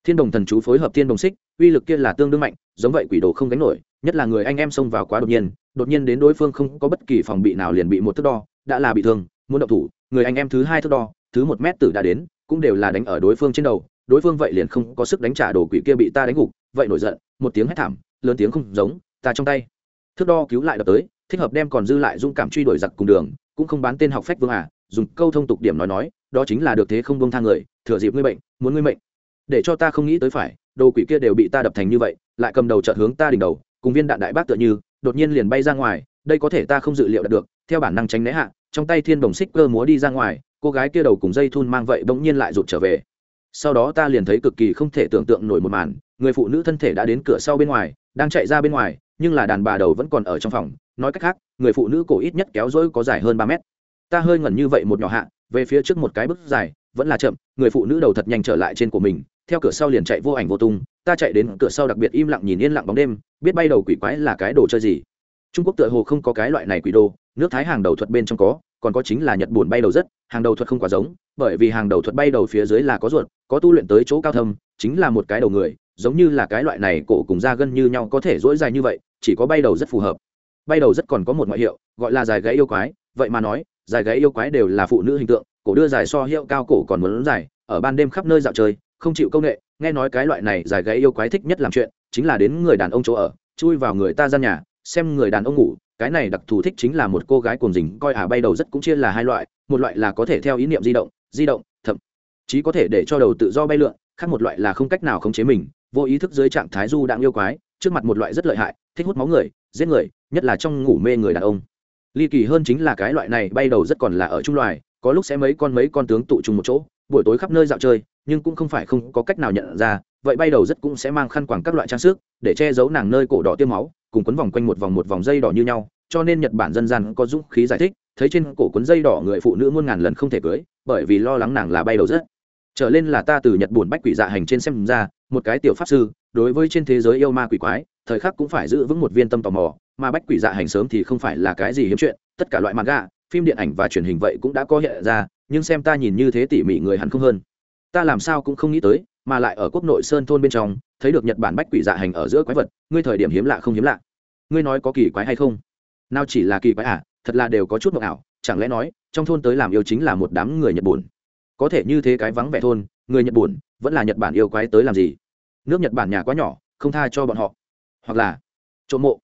Thiên đồng thần chú phối hợp thiên đồng xích, uy lực kia là tương đương mạnh, giống vậy quỷ đồ không gánh nổi, nhất là người anh em xông vào quá đột nhiên đột nhiên đến đối phương không có bất kỳ phòng bị nào liền bị một thước đo, đã là bị thương, muốn động thủ, người anh em thứ hai thước đo, thứ một mét tử đã đến, cũng đều là đánh ở đối phương trên đầu, đối phương vậy liền không có sức đánh trả đồ quỷ kia bị ta đánh gục, vậy nổi giận, một tiếng hét thảm, lớn tiếng không giống, ta trong tay thước đo cứu lại đập tới, thích hợp đem còn dư lại dung cảm truy đuổi giặc cùng đường, cũng không bán tên học phách vương à dùng câu thông tục điểm nói nói, đó chính là được thế không buông thang người, thừa dịp ngươi bệnh, muốn ngươi mệnh. Để cho ta không nghĩ tới phải, đồ quỷ kia đều bị ta đập thành như vậy, lại cầm đầu chợt hướng ta đỉnh đầu, cùng viên đạn đại bác tựa như, đột nhiên liền bay ra ngoài, đây có thể ta không dự liệu được, theo bản năng tránh né hạ, trong tay thiên đồng xích cơ múa đi ra ngoài, cô gái kia đầu cùng dây thun mang vậy bỗng nhiên lại rụt trở về. Sau đó ta liền thấy cực kỳ không thể tưởng tượng nổi một màn, người phụ nữ thân thể đã đến cửa sau bên ngoài, đang chạy ra bên ngoài nhưng là đàn bà đầu vẫn còn ở trong phòng, nói cách khác, người phụ nữ cổ ít nhất kéo dỗi có dài hơn ba mét. Ta hơi ngẩn như vậy một nhỏ hạ, về phía trước một cái bước dài, vẫn là chậm, người phụ nữ đầu thật nhanh trở lại trên của mình, theo cửa sau liền chạy vô ảnh vô tung, ta chạy đến cửa sau đặc biệt im lặng nhìn yên lặng bóng đêm, biết bay đầu quỷ quái là cái đồ chơi gì. Trung quốc tựa hồ không có cái loại này quỷ đồ, nước thái hàng đầu thuật bên trong có, còn có chính là nhật buồn bay đầu rất, hàng đầu thuật không quá giống, bởi vì hàng đầu thuật bay đầu phía dưới là có ruột, có tu luyện tới chỗ cao thâm, chính là một cái đầu người, giống như là cái loại này cổ cùng da gân như nhau có thể dỗi dài như vậy chỉ có bay đầu rất phù hợp. Bay đầu rất còn có một ngoại hiệu, gọi là dài gãy yêu quái. Vậy mà nói, dài gãy yêu quái đều là phụ nữ hình tượng, cổ đưa dài so hiệu cao cổ còn muốn dài, ở ban đêm khắp nơi dạo chơi, không chịu công nghệ, nghe nói cái loại này dài gãy yêu quái thích nhất làm chuyện, chính là đến người đàn ông chỗ ở, chui vào người ta gian nhà, xem người đàn ông ngủ. Cái này đặc thù thích chính là một cô gái cuồng dình, coi à bay đầu rất cũng chia là hai loại, một loại là có thể theo ý niệm di động di động, thậm chí có thể để cho đầu tự do bay lượn, khác một loại là không cách nào khống chế mình, vô ý thức dưới trạng thái du đang yêu quái, trước mặt một loại rất lợi hại thích hút máu người, giết người, nhất là trong ngủ mê người đàn ông. Ly kỳ hơn chính là cái loại này bay đầu rất còn là ở trung loài, có lúc sẽ mấy con mấy con tướng tụ trùng một chỗ, buổi tối khắp nơi dạo chơi, nhưng cũng không phải không có cách nào nhận ra, vậy bay đầu rất cũng sẽ mang khăn quàng các loại trang sức, để che giấu nàng nơi cổ đỏ tiêm máu, cùng quấn vòng quanh một vòng một vòng dây đỏ như nhau, cho nên nhật bản dân gian có dũng khí giải thích, thấy trên cổ cuốn dây đỏ người phụ nữ muôn ngàn lần không thể cưới, bởi vì lo lắng nàng là bay đầu rất. Trở lên là ta từ nhật buồn bách quỷ dạ hành trên xem ra, một cái tiểu pháp sư, đối với trên thế giới yêu ma quỷ quái thời khắc cũng phải giữ vững một viên tâm tò mò, mà bách quỷ dạ hành sớm thì không phải là cái gì hiếm chuyện, tất cả loại mặt gà phim điện ảnh và truyền hình vậy cũng đã có hiện ra, nhưng xem ta nhìn như thế tỉ mỉ người hẳn không hơn. Ta làm sao cũng không nghĩ tới, mà lại ở quốc nội sơn thôn bên trong, thấy được nhật bản bách quỷ dạ hành ở giữa quái vật, ngươi thời điểm hiếm lạ không hiếm lạ. Ngươi nói có kỳ quái hay không? Nào chỉ là kỳ quái à thật là đều có chút mộng ảo, chẳng lẽ nói, trong thôn tới làm yêu chính là một đám người nhật bùn có thể như thế cái vắng vẻ thôn, người nhật bùn vẫn là nhật bản yêu quái tới làm gì? Nước nhật bản nhà quá nhỏ, không tha cho bọn họ hoặc là trộm mộ,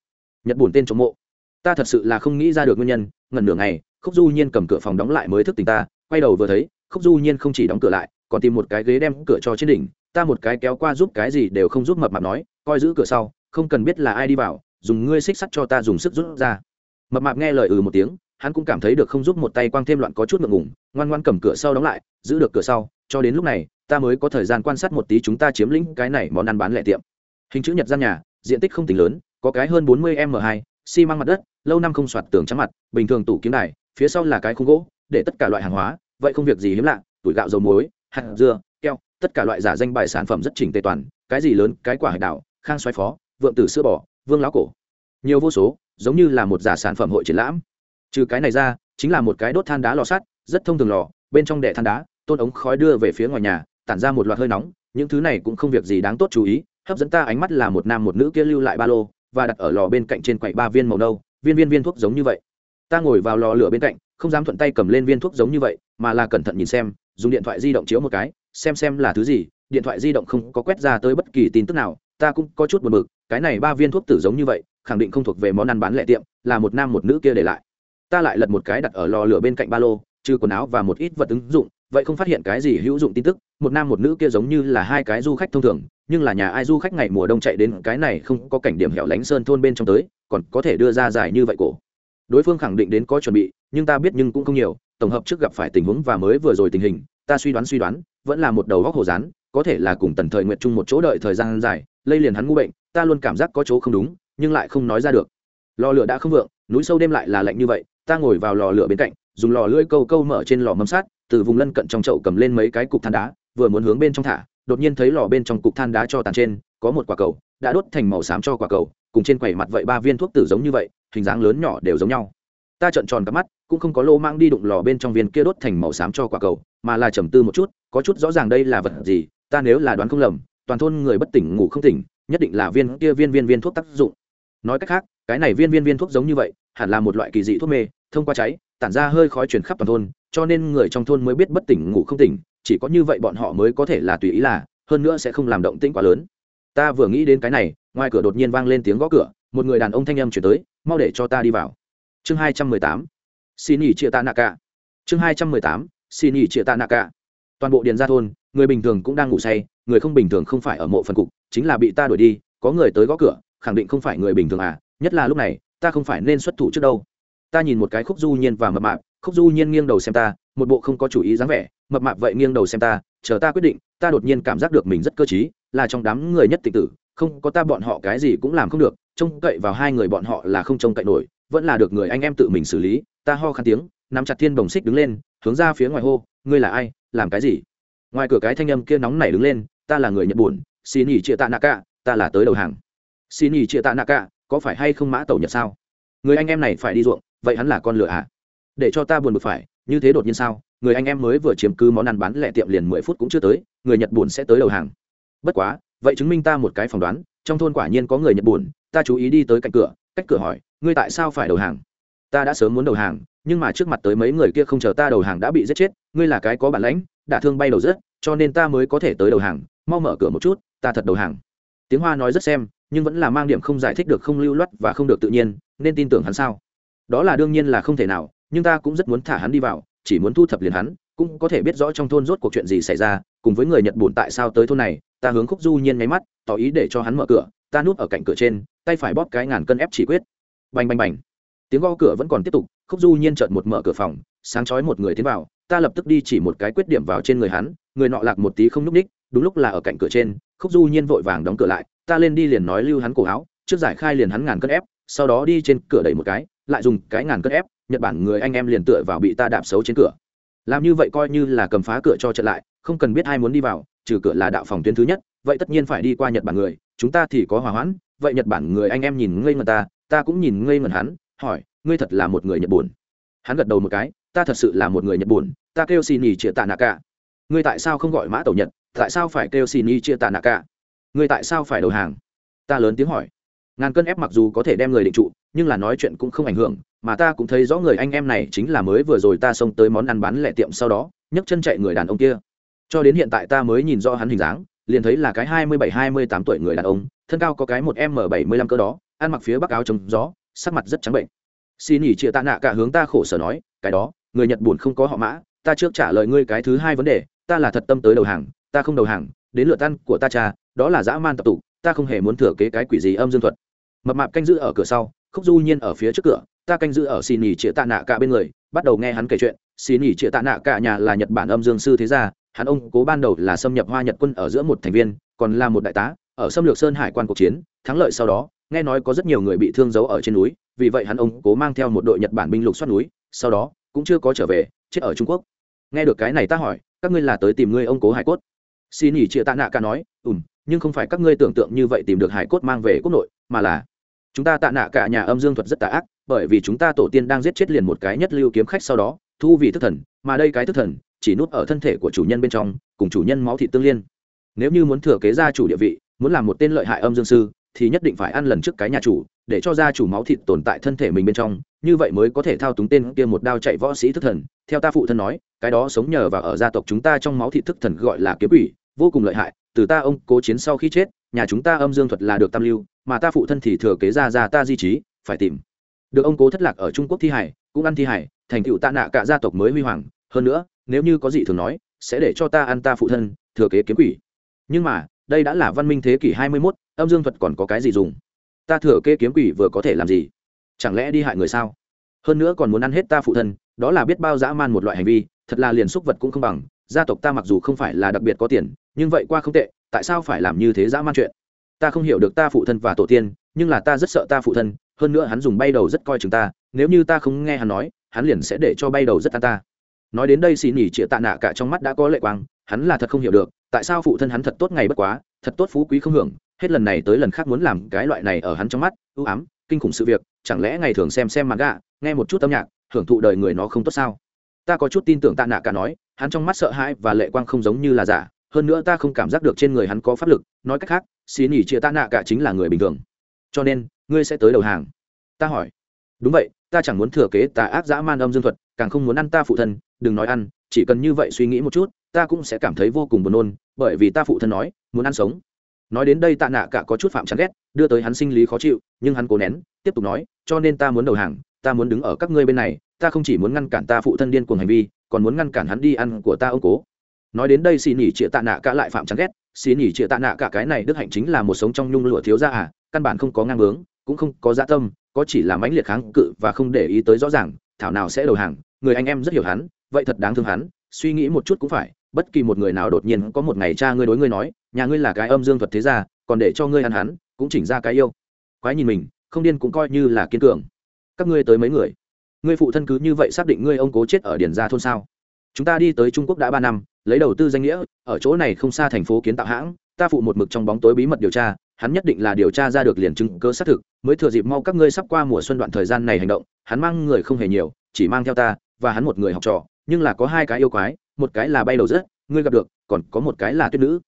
nhật bản tên trộm mộ. Ta thật sự là không nghĩ ra được nguyên nhân ngần nửa ngày, khúc du nhiên cầm cửa phòng đóng lại mới thức tỉnh ta, quay đầu vừa thấy, khúc du nhiên không chỉ đóng cửa lại, còn tìm một cái ghế đem cửa cho trên đỉnh, ta một cái kéo qua giúp cái gì đều không giúp mập mạp nói, coi giữ cửa sau, không cần biết là ai đi vào, dùng ngươi xích sắt cho ta dùng sức rút ra. Mập mạp nghe lời ừ một tiếng, hắn cũng cảm thấy được không giúp một tay quang thêm loạn có chút ngượng ngùng, ngoan ngoan cầm cửa sau đóng lại, giữ được cửa sau, cho đến lúc này, ta mới có thời gian quan sát một tí chúng ta chiếm lĩnh cái này món ăn bán lẻ tiệm. Hình chữ nhật gian nhà diện tích không tính lớn, có cái hơn bốn mươi m hai, xi măng mặt đất, lâu năm không soạt tường trắng mặt, bình thường tủ kiếm đài, phía sau là cái khung gỗ, để tất cả loại hàng hóa, vậy không việc gì hiếm lạ, tuổi gạo dầu muối, hạt dưa, keo, tất cả loại giả danh bài sản phẩm rất chỉnh tề toàn, cái gì lớn, cái quả hải đảo, khang xoáy phó, vượng tử sữa bò, vương lão cổ. Nhiều vô số, giống như là một giả sản phẩm hội triển lãm. Trừ cái này ra, chính là một cái đốt than đá lò sắt, rất thông thường lò, bên trong đẻ than đá, tôn ống khói đưa về phía ngoài nhà, tản ra một loạt hơi nóng, những thứ này cũng không việc gì đáng tốt chú ý hấp dẫn ta ánh mắt là một nam một nữ kia lưu lại ba lô, và đặt ở lò bên cạnh trên quầy ba viên màu nâu, viên viên viên thuốc giống như vậy. Ta ngồi vào lò lửa bên cạnh, không dám thuận tay cầm lên viên thuốc giống như vậy, mà là cẩn thận nhìn xem, dùng điện thoại di động chiếu một cái, xem xem là thứ gì, điện thoại di động không có quét ra tới bất kỳ tin tức nào, ta cũng có chút buồn bực, cái này ba viên thuốc tử giống như vậy, khẳng định không thuộc về món ăn bán lẻ tiệm, là một nam một nữ kia để lại. Ta lại lật một cái đặt ở lò lửa bên cạnh ba lô, trừ quần áo và một ít vật ứng dụng vậy không phát hiện cái gì hữu dụng tin tức, một nam một nữ kia giống như là hai cái du khách thông thường, nhưng là nhà ai du khách ngày mùa đông chạy đến cái này không có cảnh điểm hẻo lánh sơn thôn bên trong tới, còn có thể đưa ra giải như vậy cổ. Đối phương khẳng định đến có chuẩn bị, nhưng ta biết nhưng cũng không nhiều, tổng hợp trước gặp phải tình huống và mới vừa rồi tình hình, ta suy đoán suy đoán, vẫn là một đầu góc hồ rán có thể là cùng tần thời nguyện chung một chỗ đợi thời gian dài, lây liền hắn ngu bệnh, ta luôn cảm giác có chỗ không đúng, nhưng lại không nói ra được. Lò lửa đã không vượng, núi sâu đêm lại là lạnh như vậy, ta ngồi vào lò lửa bên cạnh, dùng lò lưỡi câu câu mở trên lò mâm sát từ vùng lân cận trong chậu cầm lên mấy cái cục than đá, vừa muốn hướng bên trong thả, đột nhiên thấy lò bên trong cục than đá cho tàn trên, có một quả cầu, đã đốt thành màu xám cho quả cầu, cùng trên quầy mặt vậy ba viên thuốc tử giống như vậy, hình dáng lớn nhỏ đều giống nhau. Ta trợn tròn cả mắt, cũng không có lô mang đi đụng lò bên trong viên kia đốt thành màu xám cho quả cầu, mà là trầm tư một chút, có chút rõ ràng đây là vật gì, ta nếu là đoán không lầm, toàn thôn người bất tỉnh ngủ không tỉnh, nhất định là viên kia viên viên viên thuốc tác dụng. Nói cách khác, cái này viên viên viên thuốc giống như vậy, hẳn là một loại kỳ dị thuốc mê, thông qua cháy, tản ra hơi khói truyền khắp toàn thôn cho nên người trong thôn mới biết bất tỉnh ngủ không tỉnh, chỉ có như vậy bọn họ mới có thể là tùy ý là, hơn nữa sẽ không làm động tĩnh quá lớn. Ta vừa nghĩ đến cái này, ngoài cửa đột nhiên vang lên tiếng gõ cửa, một người đàn ông thanh âm chuyển tới, mau để cho ta đi vào. Chương hai trăm mười tám, xin nghỉ chia ta nạ cả. Chương hai trăm mười tám, xin nghỉ chia ta nạ cả. Toàn bộ điền gia thôn, người bình thường cũng đang ngủ say, người không bình thường không phải ở mộ phần cục, chính là bị ta đuổi đi, có người tới gõ cửa, khẳng định không phải người bình thường à nhất là lúc này, ta không phải nên xuất thủ trước đâu. Ta nhìn một cái khúc du nhiên và mập mạp khúc du nhiên nghiêng đầu xem ta, một bộ không có chủ ý dáng vẻ, mập mạp vậy nghiêng đầu xem ta, chờ ta quyết định, ta đột nhiên cảm giác được mình rất cơ t là trong đám người nhất tịch tử, không có ta bọn họ cái gì cũng làm không được, trông cậy vào hai người bọn họ là không trông cậy nổi, vẫn là được người anh em tự mình xử lý, ta ho khăn tiếng, nắm chặt thiên bồng xích đứng lên, hướng ra phía ngoài hô, ngươi là ai? Làm cái gì? Ngoài cửa cái thanh âm kia nóng nảy đứng lên, ta là người nhật buồn xin nghỉ chia tạ nạ cả, ta là tới đầu hàng. Xin nghỉ chia tạ nạ cả, có phải hay không mã tẩu nhật sao? Người anh em này phải đi ruộng, vậy hắn là con lửa à để cho ta buồn bực phải, như thế đột nhiên sao? Người anh em mới vừa chiếm cứ món ăn bán lẻ tiệm liền mười phút cũng chưa tới, người nhật buồn sẽ tới đầu hàng. Bất quá, vậy chứng minh ta một cái phỏng đoán, trong thôn quả nhiên có người nhật buồn, ta chú ý đi tới cạnh cửa, cách cửa hỏi, ngươi tại sao phải đầu hàng? Ta đã sớm muốn đầu hàng, nhưng mà trước mặt tới mấy người kia không chờ ta đầu hàng đã bị giết chết, ngươi là cái có bản lãnh, đã thương bay đầu rớt, cho nên ta mới có thể tới đầu hàng, mau mở cửa một chút, ta thật đầu hàng. Tiếng hoa nói rất xem, nhưng vẫn là mang điểm không giải thích được không lưu loát và không được tự nhiên, nên tin tưởng hắn sao? Đó là đương nhiên là không thể nào nhưng ta cũng rất muốn thả hắn đi vào, chỉ muốn thu thập liền hắn, cũng có thể biết rõ trong thôn rốt cuộc chuyện gì xảy ra, cùng với người nhật bùn tại sao tới thôn này, ta hướng khúc du nhiên nháy mắt, tỏ ý để cho hắn mở cửa, ta núp ở cạnh cửa trên, tay phải bóp cái ngàn cân ép chỉ quyết. Bành bành bành. Tiếng gõ cửa vẫn còn tiếp tục, khúc du nhiên chợt một mở cửa phòng, sáng chói một người tiến vào, ta lập tức đi chỉ một cái quyết điểm vào trên người hắn, người nọ lạc một tí không n ú c ních đúng lúc là ở cạnh cửa trên, khúc du nhiên vội vàng đóng cửa lại, ta lên đi liền nói lưu hắn cổ áo, trước giải khai liền hắn ngàn cân ép, sau đó đi trên cửa đẩy một cái lại dùng cái ngàn cân ép, nhật bản người anh em liền tựa vào bị ta đạp xấu trên cửa. Làm như vậy coi như là cầm phá cửa cho trận lại, không cần biết ai muốn đi vào, trừ cửa là đạo phòng tuyến thứ nhất, vậy tất nhiên phải đi qua nhật bản người, chúng ta thì có hòa hoãn, vậy nhật bản người anh em nhìn ngây ngần ta ta cũng nhìn ngây ngần hắn, hỏi, ngươi thật là một người nhật buồn. Hắn gật đầu một cái, ta thật sự là một người nhật buồn, ta kêu xin ý chia tạ nạ cả. Ngươi tại sao không gọi mã tẩu nhật, tại sao phải kêu xin ý chia tạ nạ cả? Ngươi tại sao phải đầu hàng? Ta lớn tiếng hỏi ngàn cân ép mặc dù có thể đem người định trụ, nhưng là nói chuyện cũng không ảnh hưởng, mà ta cũng thấy rõ người anh em này chính là mới vừa rồi ta xông tới món ăn bán lẻ tiệm sau đó, nhấc chân chạy người đàn ông kia. Cho đến hiện tại ta mới nhìn rõ hắn hình dáng, liền thấy là cái hai mươi bảy, hai mươi tám tuổi người đàn ông, thân cao có cái một m bảy mươi lăm cơ đó, ăn mặc phía bắc áo trồng gió, sắc mặt rất trắng bệnh. Xin ỉ chia tạ nạ cả hướng ta khổ sở nói, cái đó, người nhật buồn không có họ mã, ta trước trả lời ngươi cái thứ hai vấn đề, ta là thật tâm tới đầu hàng, ta không đầu hàng, đến lượt ăn của ta cha, đó là dã man tập tụ, ta không hề muốn thừa kế cái quỷ gì âm dương thuật mập mạp canh giữ ở cửa sau, khúc du nhiên ở phía trước cửa, ta canh giữ ở xin nghỉ chĩa tạ nạ cả bên người, bắt đầu nghe hắn kể chuyện. Xin nghỉ chĩa tạ nạ cả nhà là nhật bản âm dương sư thế gia, hắn ông cố ban đầu là xâm nhập hoa nhật quân ở giữa một thành viên, còn là một đại tá, ở xâm lược sơn hải quan cuộc chiến, thắng lợi sau đó, nghe nói có rất nhiều người bị thương giấu ở trên núi, vì vậy hắn ông cố mang theo một đội nhật bản binh lục xoát núi, sau đó, cũng chưa có trở về, chết ở trung quốc. Nghe được cái này ta hỏi, các ngươi là tới tìm ngươi ông cố hải cốt? Xin nghỉ chia tạ nạ cả nói ùm nhưng không phải các ngươi tưởng tượng như vậy tìm được hải cốt mang về quốc nội, mà là chúng ta tạ nạ cả nhà âm dương thuật rất tà ác, bởi vì chúng ta tổ tiên đang giết chết liền một cái nhất lưu kiếm khách sau đó, thu vì thức thần, mà đây cái thức thần chỉ nút ở thân thể của chủ nhân bên trong, cùng chủ nhân máu thịt tương liên. Nếu như muốn thừa kế gia chủ địa vị, muốn làm một tên lợi hại âm dương sư, thì nhất định phải ăn lần trước cái nhà chủ, để cho gia chủ máu thịt tồn tại thân thể mình bên trong, như vậy mới có thể thao túng tên kia một đao chạy võ sĩ thức thần. Theo ta phụ thân nói, cái đó sống nhờ và ở gia tộc chúng ta trong máu thịt thức thần gọi là kiếm ủy vô cùng lợi hại từ ta ông cố chiến sau khi chết nhà chúng ta âm dương thuật là được tam lưu mà ta phụ thân thì thừa kế ra ra ta di trí phải tìm. Được ông cố thất lạc ở trung quốc thi hải cũng ăn thi hải thành tựu tạ nạ cả gia tộc mới huy hoàng. Hơn nữa nếu như có gì thường nói sẽ để cho ta ăn ta phụ thân thừa kế kiếm quỷ. Nhưng mà đây đã là văn minh thế kỷ hai mươi 21, âm dương thuật còn có cái gì dùng? Ta thừa kế kiếm quỷ vừa có thể làm gì? Chẳng lẽ đi hại người sao? Hơn nữa còn muốn ăn hết ta phụ thân đó là biết bao dã man một loại hành vi thật là liền xúc vật cũng không bằng. Gia tộc ta mặc dù không phải là đặc biệt có tiền nhưng vậy qua không tệ, tại sao phải làm như thế dã man chuyện? Ta không hiểu được ta phụ thân và tổ tiên, nhưng là ta rất sợ ta phụ thân, hơn nữa hắn dùng bay đầu rất coi chừng ta, nếu như ta không nghe hắn nói, hắn liền sẽ để cho bay đầu rất ta ta. Nói đến đây xì nỉ chĩa tạ nạ cả trong mắt đã có lệ quang, hắn là thật không hiểu được, tại sao phụ thân hắn thật tốt ngày bất quá, thật tốt phú quý không hưởng, hết lần này tới lần khác muốn làm cái loại này ở hắn trong mắt, ưu ám, kinh khủng sự việc, chẳng lẽ ngày thường xem xem mặt gạ nghe một chút âm nhạc, hưởng thụ đời người nó không tốt sao? Ta có chút tin tưởng tạ nạ cả nói, hắn trong mắt sợ hãi và lệ quang không giống như là giả hơn nữa ta không cảm giác được trên người hắn có pháp lực, nói cách khác xì nỉ chia tạ nạ cả chính là người bình thường. Cho nên, ngươi sẽ tới đầu hàng. Ta hỏi. Đúng vậy, ta chẳng muốn thừa kế tà ác dã man âm dương thuật, càng không muốn ăn ta phụ thân, đừng nói ăn, chỉ cần như vậy suy nghĩ một chút, ta cũng sẽ cảm thấy vô cùng buồn nôn, bởi vì ta phụ thân nói, muốn ăn sống. Nói đến đây tạ nạ cả có chút phạm chán ghét, đưa tới hắn sinh lý khó chịu, nhưng hắn cố nén, tiếp tục nói, cho nên ta muốn đầu hàng, ta muốn đứng ở các ngươi bên này, ta không chỉ muốn ngăn cản ta phụ thân điên cuồng hành vi, còn muốn ngăn cản hắn đi ăn của ta ông cố nói đến đây xì nỉ chĩa tạ nạ cả lại phạm chán ghét, xì nỉ chĩa tạ nạ cả cái này đức hạnh chính là một sống trong nhung lụa thiếu ra à căn bản không có ngang bướng, cũng không có dạ tâm, có chỉ là mãnh liệt kháng cự và không để ý tới rõ ràng, thảo nào sẽ đầu hàng, người anh em rất hiểu hắn, vậy thật đáng thương hắn, suy nghĩ một chút cũng phải, bất kỳ một người nào đột nhiên có một ngày cha ngươi đối ngươi nói, nhà ngươi là cái âm dương thuật thế gia, còn để cho ngươi ăn hắn, cũng chỉnh ra cái yêu. Quái nhìn mình, không điên cũng coi như là kiên cường. Các ngươi tới mấy người? Ngươi phụ thân cứ như vậy xác định ngươi ông cố chết ở điển gia thôn sao? Chúng ta đi tới trung quốc đã ba năm lấy đầu tư danh nghĩa, ở chỗ này không xa thành phố kiến tạo hãng, ta phụ một mực trong bóng tối bí mật điều tra, hắn nhất định là điều tra ra được liền chứng cơ xác thực, mới thừa dịp mau các ngươi sắp qua mùa xuân đoạn thời gian này hành động, hắn mang người không hề nhiều, chỉ mang theo ta và hắn một người học trò, nhưng là có hai cái yêu quái, một cái là bay đầu rớt, ngươi gặp được, còn có một cái là tuyết nữ.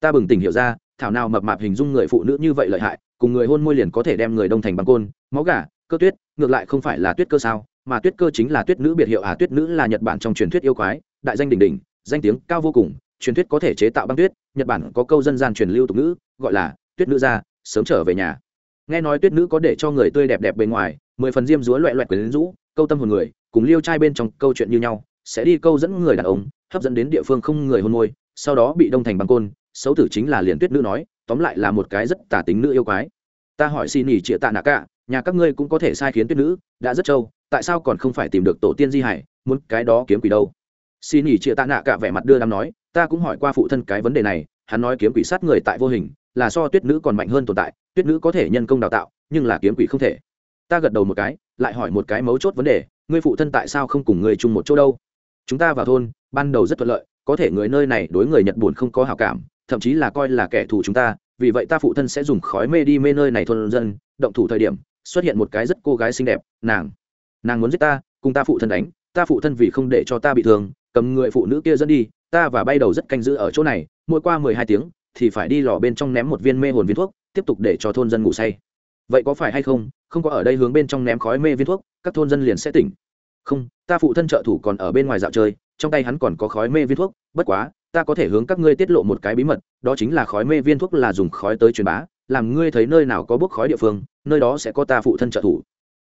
Ta bừng tỉnh hiểu ra, thảo nào mập mạp hình dung người phụ nữ như vậy lợi hại, cùng người hôn môi liền có thể đem người đông thành bằng côn, máu gà, cơ tuyết, ngược lại không phải là tuyết cơ sao, mà tuyết cơ chính là tuyết nữ biệt hiệu à tuyết nữ là nhật bản trong truyền thuyết yêu quái, đại danh đỉnh đỉnh danh tiếng cao vô cùng, truyền thuyết có thể chế tạo băng tuyết, nhật bản có câu dân gian truyền lưu tục nữ gọi là tuyết nữ ra sớm trở về nhà. Nghe nói tuyết nữ có để cho người tươi đẹp đẹp bên ngoài, mười phần diêm dúa loẹ loẹt quyến rũ, câu tâm hồn người, cùng liêu trai bên trong câu chuyện như nhau, sẽ đi câu dẫn người đàn ông, hấp dẫn đến địa phương không người hôn môi, sau đó bị đông thành băng côn, xấu tử chính là liền tuyết nữ nói, tóm lại là một cái rất tả tính nữ yêu quái. Ta hỏi xin nghỉ chĩa tạ nạ cả, nhà các ngươi cũng có thể sai khiến tuyết nữ, đã rất trâu, tại sao còn không phải tìm được tổ tiên di hải, muốn cái đó kiếm quỷ đâu? Xin nghỉ chia tạ nạ cả vẻ mặt đưa đám nói, ta cũng hỏi qua phụ thân cái vấn đề này, hắn nói kiếm quỷ sát người tại vô hình, là so tuyết nữ còn mạnh hơn tồn tại, tuyết nữ có thể nhân công đào tạo, nhưng là kiếm quỷ không thể. Ta gật đầu một cái, lại hỏi một cái mấu chốt vấn đề, ngươi phụ thân tại sao không cùng người chung một chỗ đâu? Chúng ta vào thôn, ban đầu rất thuận lợi, có thể người nơi này đối người nhật buồn không có hảo cảm, thậm chí là coi là kẻ thù chúng ta, vì vậy ta phụ thân sẽ dùng khói mê đi mê nơi này thôn dân, động thủ thời điểm, xuất hiện một cái rất cô gái xinh đẹp, nàng nàng muốn giết ta, cùng ta phụ thân đánh, ta phụ thân vì không để cho ta bị thương cầm người phụ nữ kia dẫn đi, ta và bay đầu rất canh giữ ở chỗ này, mỗi qua mười hai tiếng, thì phải đi lò bên trong ném một viên mê hồn viên thuốc, tiếp tục để cho thôn dân ngủ say. Vậy có phải hay không không có ở đây hướng bên trong ném khói mê viên thuốc, các thôn dân liền sẽ tỉnh. Không, ta phụ thân trợ thủ còn ở bên ngoài dạo chơi, trong tay hắn còn có khói mê viên thuốc, bất quá, ta có thể hướng các ngươi tiết lộ một cái bí mật, đó chính là khói mê viên thuốc là dùng khói tới truyền bá, làm ngươi thấy nơi nào có bốc khói địa phương, nơi đó sẽ có ta phụ thân trợ thủ.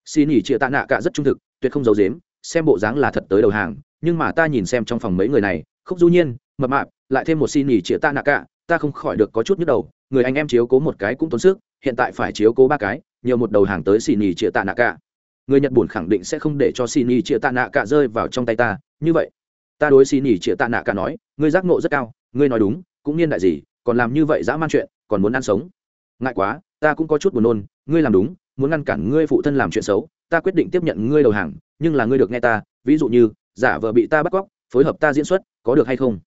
Xin nhỉ chia tạ nạ cả rất trung thực, tuyệt không giấu dếm xem bộ dáng là thật tới đầu hàng nhưng mà ta nhìn xem trong phòng mấy người này, khúc du nhiên, mập mạp, lại thêm một xin nhỉ chĩa ta nạ cả, ta không khỏi được có chút nhức đầu, người anh em chiếu cố một cái cũng tốn sức, hiện tại phải chiếu cố ba cái, nhiều một đầu hàng tới xin nhỉ chĩa ta nạ cả. Người nhật bổn khẳng định sẽ không để cho xin nhỉ chĩa ta nạ cả rơi vào trong tay ta, như vậy. Ta đối xin nhỉ chĩa ta nạ cả nói, ngươi giác ngộ rất cao, ngươi nói đúng, cũng niên đại gì, còn làm như vậy dã man chuyện, còn muốn ăn sống. Ngại quá, ta cũng có chút buồn nôn, ngươi làm đúng, muốn ngăn cản ngươi phụ thân làm chuyện xấu, ta quyết định tiếp nhận ngươi đầu hàng, nhưng là ngươi được nghe ta, ví dụ như giả vợ bị ta bắt cóc, phối hợp ta diễn xuất, có được hay không?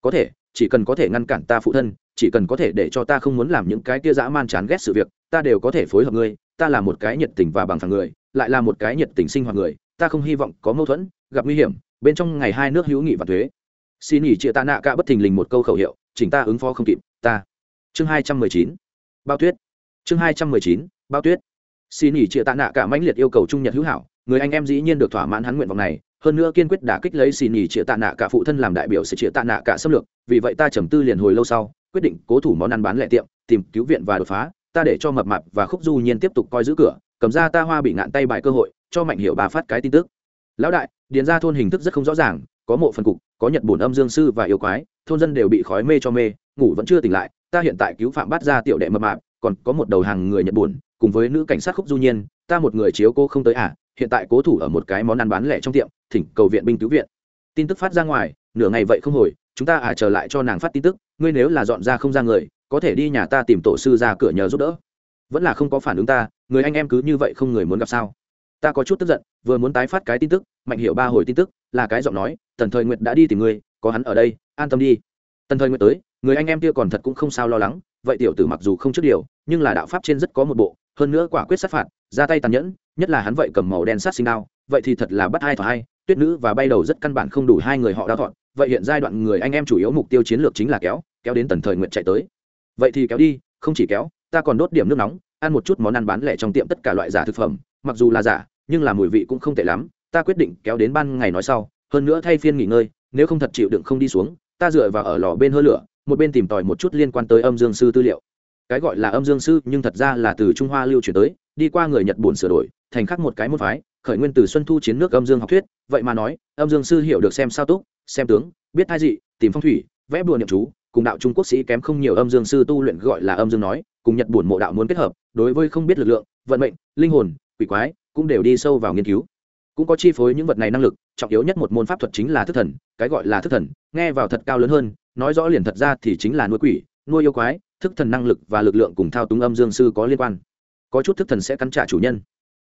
Có thể, chỉ cần có thể ngăn cản ta phụ thân, chỉ cần có thể để cho ta không muốn làm những cái kia dã man chán ghét sự việc, ta đều có thể phối hợp ngươi, ta là một cái nhiệt tình và bằng phẳng người, lại là một cái nhiệt tình sinh hoạt người, ta không hy vọng có mâu thuẫn, gặp nguy hiểm, bên trong ngày hai nước hữu nghị và thuế. Xin nghỉ chia ta nạ cả bất thình lình một câu khẩu hiệu, chỉnh ta ứng phó không kịp, ta. Chương hai trăm mười chín. Bao tuyết. Chương hai trăm mười chín, bao tuyết. Xin nghỉ chia tạ nạ cả mãnh liệt yêu cầu trung nhật hữu hảo người anh em dĩ nhiên được thỏa mãn hắn nguyện vọng này, hơn nữa kiên quyết đả kích lấy xì nhì chĩa tạ nạ cả phụ thân làm đại biểu sẽ chĩa tạ nạ cả xâm lược, vì vậy ta trầm tư liền hồi lâu sau, quyết định cố thủ món ăn bán lẻ tiệm, tìm cứu viện và đột phá, ta để cho mập mạp và khúc du nhiên tiếp tục coi giữ cửa, cầm ra ta hoa bị ngạn tay bài cơ hội, cho mạnh hiệu bà phát cái tin tức. Lão đại, điền ra thôn hình thức rất không rõ ràng, có mộ phần cục, có nhật bổn âm dương sư và yêu quái, thôn dân đều bị khói mê cho mê, ngủ vẫn chưa tỉnh lại, ta hiện tại cứu phạm bắt ra tiểu đệ mập mạp, còn có một đầu hàng người nhật bổn cùng với nữ cảnh sát khúc du nhiên, ta một người chiếu cô không tới à hiện tại cố thủ ở một cái món ăn bán lẻ trong tiệm, thỉnh cầu viện binh cứu viện. Tin tức phát ra ngoài, nửa ngày vậy không hồi, chúng ta à trở lại cho nàng phát tin tức, ngươi nếu là dọn ra không ra người, có thể đi nhà ta tìm tổ sư ra cửa nhờ giúp đỡ. Vẫn là không có phản ứng ta, người anh em cứ như vậy không người muốn gặp sao? Ta có chút tức giận, vừa muốn tái phát cái tin tức, mạnh hiểu ba hồi tin tức, là cái giọng nói, tần thời nguyệt đã đi tìm ngươi, có hắn ở đây, an tâm đi. Tần thời nguyệt tới, người anh em kia còn thật cũng không sao lo lắng, vậy tiểu tử mặc dù không trước điều, nhưng là đạo pháp trên rất có một bộ hơn nữa quả quyết sát phạt, ra tay tàn nhẫn, nhất là hắn vậy cầm màu đen sát sinh đao, vậy thì thật là bắt hai thỏa hai, tuyết nữ và bay đầu rất căn bản không đủ hai người họ đao thọn, vậy hiện giai đoạn người anh em chủ yếu mục tiêu chiến lược chính là kéo kéo đến tần thời nguyện chạy tới. Vậy thì kéo đi, không chỉ kéo, ta còn đốt điểm nước nóng, ăn một chút món ăn bán lẻ trong tiệm tất cả loại giả thực phẩm, mặc dù là giả, nhưng là mùi vị cũng không tệ lắm, ta quyết định kéo đến ban ngày nói sau, hơn nữa thay phiên nghỉ ngơi, nếu không thật chịu đựng không đi xuống, ta dựa vào ở lò bên hơ lửa, một bên tìm tòi một chút liên quan tới âm dương sư tư liệu cái gọi là âm dương sư, nhưng thật ra là từ trung hoa lưu truyền tới, đi qua người nhật bổn sửa đổi, thành khắc một cái môn phái, khởi nguyên từ xuân thu chiến nước âm dương học thuyết. Vậy mà nói, âm dương sư hiểu được xem sao túc, xem tướng, biết thai dị, tìm phong thủy, vẽ bùa niệm chú, cùng đạo trung quốc sĩ kém không nhiều âm dương sư tu luyện gọi là âm dương nói, cùng nhật bổn mộ đạo muốn kết hợp, đối với không biết lực lượng, vận mệnh, linh hồn, quỷ quái, cũng đều đi sâu vào nghiên cứu. Cũng có chi phối những vật này năng lực, trọng yếu nhất một môn pháp thuật chính là thức thần, cái gọi là thức thần, nghe vào thật cao lớn hơn, nói rõ liền thật ra thì chính là nuôi quỷ, nuôi yêu quái thức thần năng lực và lực lượng cùng thao túng âm dương sư có liên quan. Có chút thức thần sẽ cắn trả chủ nhân.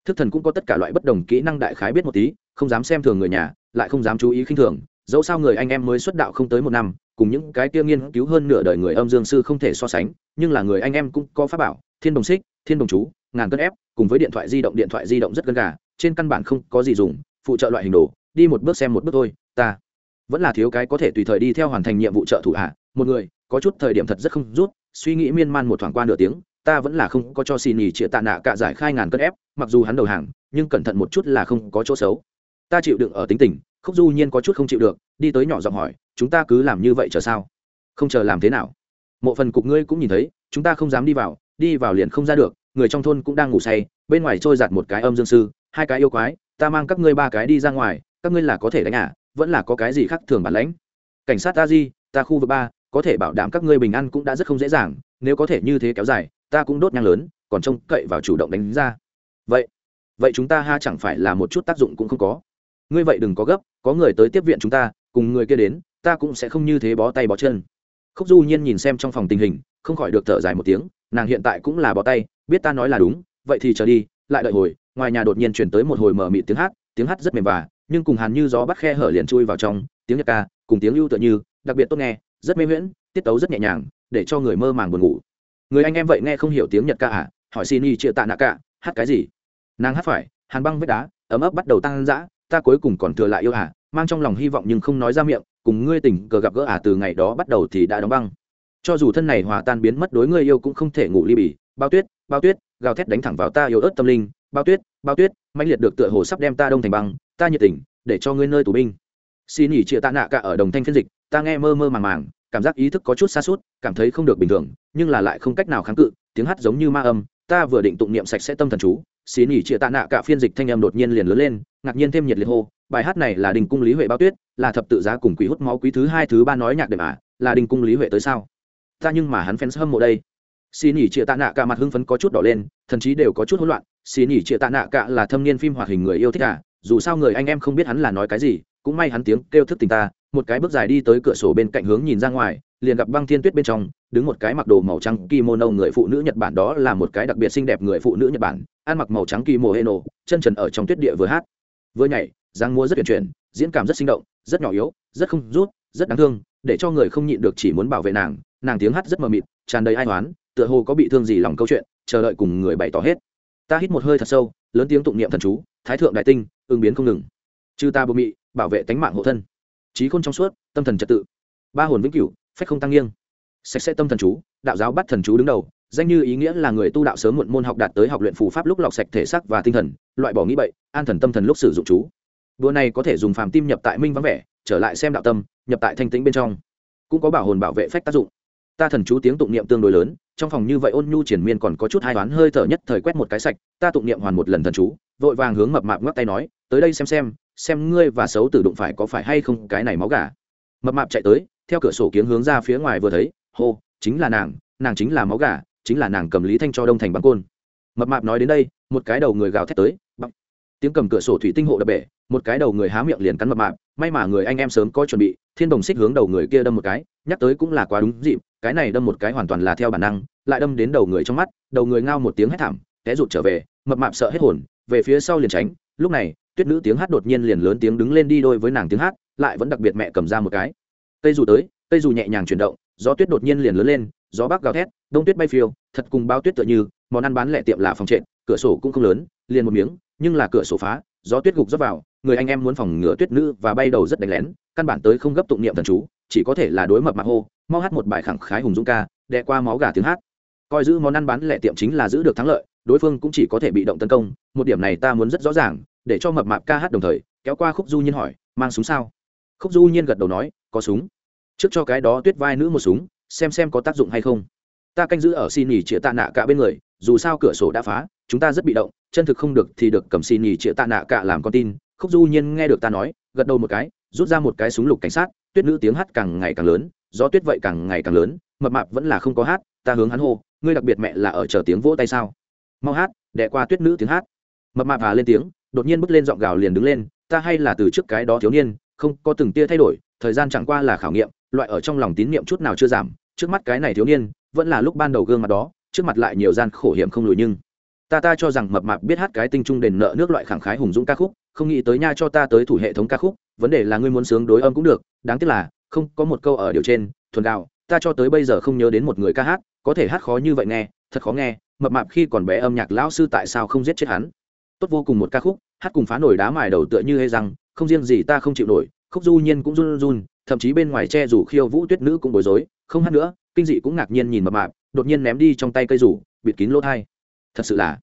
Thức thần cũng có tất cả loại bất đồng kỹ năng đại khái biết một tí, không dám xem thường người nhà, lại không dám chú ý khinh thường, dẫu sao người anh em mới xuất đạo không tới một năm, cùng những cái kia nghiên cứu hơn nửa đời người âm dương sư không thể so sánh, nhưng là người anh em cũng có pháp bảo, thiên đồng xích, thiên đồng chú, ngàn cân ép, cùng với điện thoại di động, điện thoại di động rất gần gà, trên căn bản không có gì dùng, phụ trợ loại hình đồ, đi một bước xem một bước thôi, ta vẫn là thiếu cái có thể tùy thời đi theo hoàn thành nhiệm vụ trợ thủ hạ, một người, có chút thời điểm thật rất không rút suy nghĩ miên man một thoáng qua nửa tiếng, ta vẫn là không có cho xì nhì chĩa tạ nạ cả giải khai ngàn cân ép, mặc dù hắn đầu hàng, nhưng cẩn thận một chút là không có chỗ xấu. Ta chịu đựng ở tính tình, khúc du nhiên có chút không chịu được, đi tới nhỏ giọng hỏi, chúng ta cứ làm như vậy chờ sao? Không chờ làm thế nào. Mộ phần cục ngươi cũng nhìn thấy, chúng ta không dám đi vào đi vào liền không ra được, người trong thôn cũng đang ngủ say, bên ngoài trôi giặt một cái âm dương sư, hai cái yêu quái, ta mang các ngươi ba cái đi ra ngoài, các ngươi là có thể đánh à vẫn là có cái gì khác thường bản lãnh. Cảnh sát ta di, ta khu vực ba có thể bảo đảm các ngươi bình an cũng đã rất không dễ dàng, nếu có thể như thế kéo dài, ta cũng đốt nhang lớn, còn trông cậy vào chủ động đánh ra. Vậy vậy chúng ta ha chẳng phải là một chút tác dụng cũng không có. Ngươi vậy đừng có gấp, có người tới tiếp viện chúng ta, cùng người kia đến, ta cũng sẽ không như thế bó tay bó chân. Khúc du nhiên nhìn xem trong phòng tình hình, không khỏi được thở dài một tiếng, nàng hiện tại cũng là bó tay, biết ta nói là đúng, vậy thì chờ đi, lại đợi hồi, ngoài nhà đột nhiên chuyển tới một hồi mở mịt tiếng hát tiếng hát rất mềm và, nhưng cùng hàn như gió bắt khe hở liền chui vào trong, tiếng nhật ca, cùng tiếng lưu tựa như, đặc biệt tốt nghe rất mê huyễn, tiết tấu rất nhẹ nhàng, để cho người mơ màng buồn ngủ. Người anh em vậy nghe không hiểu tiếng nhật ca à? Hỏi xin y chia tạ nạ cả, hát cái gì? Nàng hát phải, hàn băng vết đá, ấm ấp bắt đầu tăng dã, ta cuối cùng còn thừa lại yêu à mang trong lòng hy vọng nhưng không nói ra miệng, cùng ngươi tình cờ gặp gỡ à từ ngày đó bắt đầu thì đã đóng băng. Cho dù thân này hòa tan biến mất đối ngươi yêu cũng không thể ngủ ly bì. bao tuyết bao tuyết, gào thét đánh thẳng vào ta yêu ớt tâm linh. Bao tuyết bao tuyết mạnh liệt được tựa hồ sắp đem ta đông thành băng, ta nhiệt tình, để cho ngươi nơi tù binh xin nghỉ chia tạ nạ cả ở đồng thanh phiên dịch, ta nghe mơ mơ màng màng, cảm giác ý thức có chút xa suốt, cảm thấy không được bình thường, nhưng là lại không cách nào kháng cự, tiếng hát giống như ma âm, ta vừa định tụng niệm sạch sẽ tâm thần chú. Xin nghỉ chia tạ nạ cả phiên dịch thanh âm đột nhiên liền lớn lên, ngạc nhiên thêm nhiệt liệt hô, bài hát này là đình cung lý huệ bao tuyết, là thập tự giá cùng quý hút máu quý thứ hai, thứ ba nói nhạc đệm à là đình cung lý huệ tới sao? Ta nhưng mà hắn fans hâm mộ đây. Xin nghỉ chia tạ nạ cả mặt hưng phấn có chút đỏ lên, thần chí đều có chút hỗn loạn. Xin nghỉ chia tạ nạ cả là thâm niên phim hoạt hình người yêu thích à dù sao người anh em không biết hắn là nói cái gì cũng may hắn tiếng kêu thức tình ta, một cái bước dài đi tới cửa sổ bên cạnh hướng nhìn ra ngoài, liền gặp băng thiên tuyết bên trong, đứng một cái mặc đồ màu trắng kimono người phụ nữ nhật bản, đó là một cái đặc biệt xinh đẹp người phụ nữ nhật bản, ăn mặc màu trắng kimono, chân trần ở trong tuyết địa vừa hát. Vừa nhảy giang múa rất tuyển chuyển, diễn cảm rất sinh động, rất nhỏ yếu, rất không rút, rất đáng thương, để cho người không nhịn được chỉ muốn bảo vệ nàng nàng tiếng hát rất mờ mịt, tràn đầy ai toán tựa hồ có bị thương gì lòng câu chuyện, chờ đợi cùng người bày tỏ hết. Ta hít một hơi thật sâu, lớn tiếng tụng niệm thần chú, thái thượng đại tinh, ứng biến không ngừng. Chư ta bồ mị bảo vệ tánh mạng hộ thân. Trí khôn trong suốt, tâm thần trật tự. Ba hồn vĩnh cửu, phách không tăng nghiêng. Sạch sẽ tâm thần chú, đạo giáo bắt thần chú đứng đầu, danh như ý nghĩa là người tu đạo sớm muộn môn học đạt tới học luyện phù pháp lúc lọc sạch thể xác và tinh thần, loại bỏ nghĩ bậy, an thần tâm thần lúc sử dụng chú. Đùa này có thể dùng phàm tim nhập tại minh vắng vẻ, trở lại xem đạo tâm, nhập tại thanh tĩnh bên trong. Cũng có bảo hồn bảo vệ phách tác dụng. Ta thần chú tiếng tụng niệm tương đối lớn, trong phòng như vậy ôn nhu triển miên còn có chút hai đoán hơi thở nhất thời quét một cái sạch, ta tụng niệm hoàn một lần thần chú, vội vàng hướng mập mạp ngắt tay nói, tới đây xem xem xem ngươi và xấu tử đụng phải có phải hay không cái này máu gà mập mạp chạy tới, theo cửa sổ kiếng hướng ra phía ngoài vừa thấy, hô, chính là nàng nàng chính là máu gà, chính là nàng cầm lý thanh cho đông thành băng côn mập mạp nói đến đây, một cái đầu người gào thét tới băng. tiếng cầm cửa sổ thủy tinh hộ đập bể, một cái đầu người há miệng liền cắn mập mạp, may mà người anh em sớm có chuẩn bị, thiên đồng xích hướng đầu người kia đâm một cái, nhắc tới cũng là quá đúng dịp, cái này đâm một cái hoàn toàn là theo bản năng, lại đâm đến đầu người trong mắt, đầu người ngao một tiếng hét thảm, té rụt trở về, mập mạp sợ hết hồn, về phía sau liền tránh, lúc này tuyết nữ tiếng hát đột nhiên liền lớn tiếng đứng lên đi đôi với nàng tiếng hát, lại vẫn đặc biệt mẹ cầm ra một cái. Cây dù tới cây dù nhẹ nhàng chuyển động, gió tuyết đột nhiên liền lớn lên, gió bắc gào thét, đông tuyết bay phiêu, thật cùng bao tuyết tựa như, món ăn bán lẻ tiệm là phòng trện cửa sổ cũng không lớn, liền một miếng, nhưng là cửa sổ phá, gió tuyết gục dốc vào, người anh em muốn phòng ngừa tuyết nữ và bay đầu rất đánh lén, căn bản tới không gấp tụng niệm thần chú, chỉ có thể là đối mập mạc hô, mau hát một bài khẳng khái hùng dũng ca đe qua máu gà tiếng hát. Coi giữ món ăn bán lẻ tiệm chính là giữ được thắng lợi, đối phương cũng chỉ có thể bị động tấn công, một điểm này ta muốn rất rõ ràng để cho mập mạp ca hát đồng thời, kéo qua khúc du nhiên hỏi, mang súng sao? Khúc du nhiên gật đầu nói, có súng. Trước cho cái đó tuyết vai nữ một súng, xem xem có tác dụng hay không. Ta canh giữ ở xin nhì chĩa tạ nạ cả bên người, dù sao cửa sổ đã phá, chúng ta rất bị động, chân thực không được thì được cầm xin nhì chĩa tạ nạ cả làm con tin. Khúc du nhiên nghe được ta nói, gật đầu một cái, rút ra một cái súng lục cảnh sát, tuyết nữ tiếng hát càng ngày càng lớn, gió tuyết vậy càng ngày càng lớn, mập mạp vẫn là không có hát, ta hướng hắn hô, ngươi đặc biệt mẹ là ở chờ tiếng vỗ tay sao? Mau hát đẻ qua tuyết nữ tiếng hát. Mập mạp hà lên tiếng đột nhiên bước lên giọng gào liền đứng lên, ta hay là từ trước cái đó thiếu niên, không có từng tia thay đổi, thời gian chẳng qua là khảo nghiệm, loại ở trong lòng tín niệm chút nào chưa giảm, trước mắt cái này thiếu niên, vẫn là lúc ban đầu gương mặt đó, trước mặt lại nhiều gian khổ hiểm không lùi nhưng, ta ta cho rằng mập mạp biết hát cái tinh trung đền nợ nước loại khẳng khái hùng dũng ca khúc, không nghĩ tới nha cho ta tới thủ hệ thống ca khúc, vấn đề là ngươi muốn sướng đối âm cũng được, đáng tiếc là, không có một câu ở điều trên, thuần gạo ta cho tới bây giờ không nhớ đến một người ca hát, có thể hát khó như vậy nghe, thật khó nghe, mập mạp khi còn bé âm nhạc lão sư tại sao không giết chết hắn? Tốt vô cùng một ca khúc, hát cùng phá nổi đá mài đầu tựa như hay rằng không riêng gì ta không chịu nổi, khúc du nhiên cũng run run thậm chí bên ngoài che rủ khiêu vũ tuyết nữ cũng bối rối, không hát nữa, kinh dị cũng ngạc nhiên nhìn mập mạp, đột nhiên ném đi trong tay cây rủ, bịt kín lỗ thai. Thật sự là,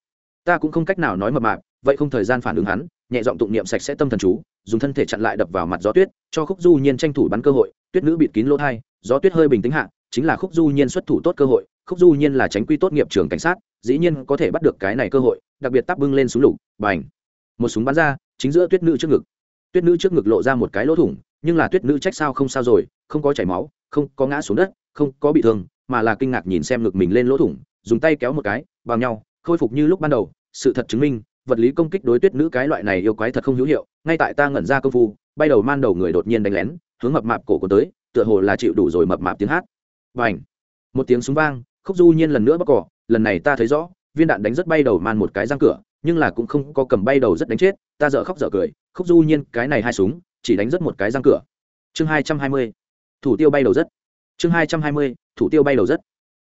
ta cũng không cách nào nói mập mạp, vậy không thời gian phản ứng hắn, nhẹ giọng tụng niệm sạch sẽ tâm thần chú, dùng thân thể chặn lại đập vào mặt gió tuyết, cho khúc du nhiên tranh thủ bắn cơ hội, tuyết nữ bịt kín lỗ thai, gió tuyết hơi bình tĩnh hạ, chính là khúc du nhiên xuất thủ tốt cơ hội, khúc du nhiên là tránh quy tốt nghiệp trường cảnh sát dĩ nhiên có thể bắt được cái này cơ hội, đặc biệt tắp bưng lên súng lục, bành. Một súng bắn ra, chính giữa tuyết nữ trước ngực. Tuyết nữ trước ngực lộ ra một cái lỗ thủng, nhưng là tuyết nữ trách sao không sao rồi, không có chảy máu, không có ngã xuống đất, không có bị thương, mà là kinh ngạc nhìn xem ngực mình lên lỗ thủng, dùng tay kéo một cái, bằng nhau, khôi phục như lúc ban đầu. Sự thật chứng minh, vật lý công kích đối tuyết nữ cái loại này yêu quái thật không hữu hiệu, ngay tại ta ngẩn ra công phu, bay đầu man đầu người đột nhiên đánh lén, hướng mập mạp cổ của tới, tựa hồ là chịu đủ rồi mập mạp tiếng hát. Và ảnh một tiếng súng vang, khúc du nhiên lần nữa bóc cỏ lần này ta thấy rõ, viên đạn đánh rất bay đầu man một cái răng cửa, nhưng là cũng không có cầm bay đầu rất đánh chết, ta dở khóc dở cười, khúc du nhiên cái này hai súng, chỉ đánh rất một cái răng cửa. Chương hai trăm hai mươi, thủ tiêu bay đầu rất. Chương hai trăm hai mươi, thủ tiêu bay đầu rất.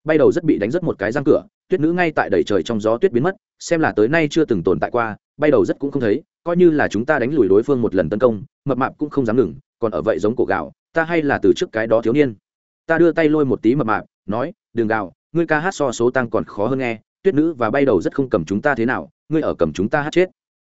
Bay đầu rất bị đánh rất một cái răng cửa, tuyết nữ ngay tại đầy trời trong gió tuyết biến mất, xem là tới nay chưa từng tồn tại qua, bay đầu rất cũng không thấy, coi như là chúng ta đánh lùi đối phương một lần tấn công, mập mạp cũng không dám ngừng, còn ở vậy giống cổ gạo, ta hay là từ trước cái đó thiếu niên. Ta đưa tay lôi một tí mập mạp, nói đừng gạo ngươi ca hát so số tăng còn khó hơn nghe, tuyết nữ và bay đầu rất không cầm chúng ta thế nào, ngươi ở cầm chúng ta hát chết.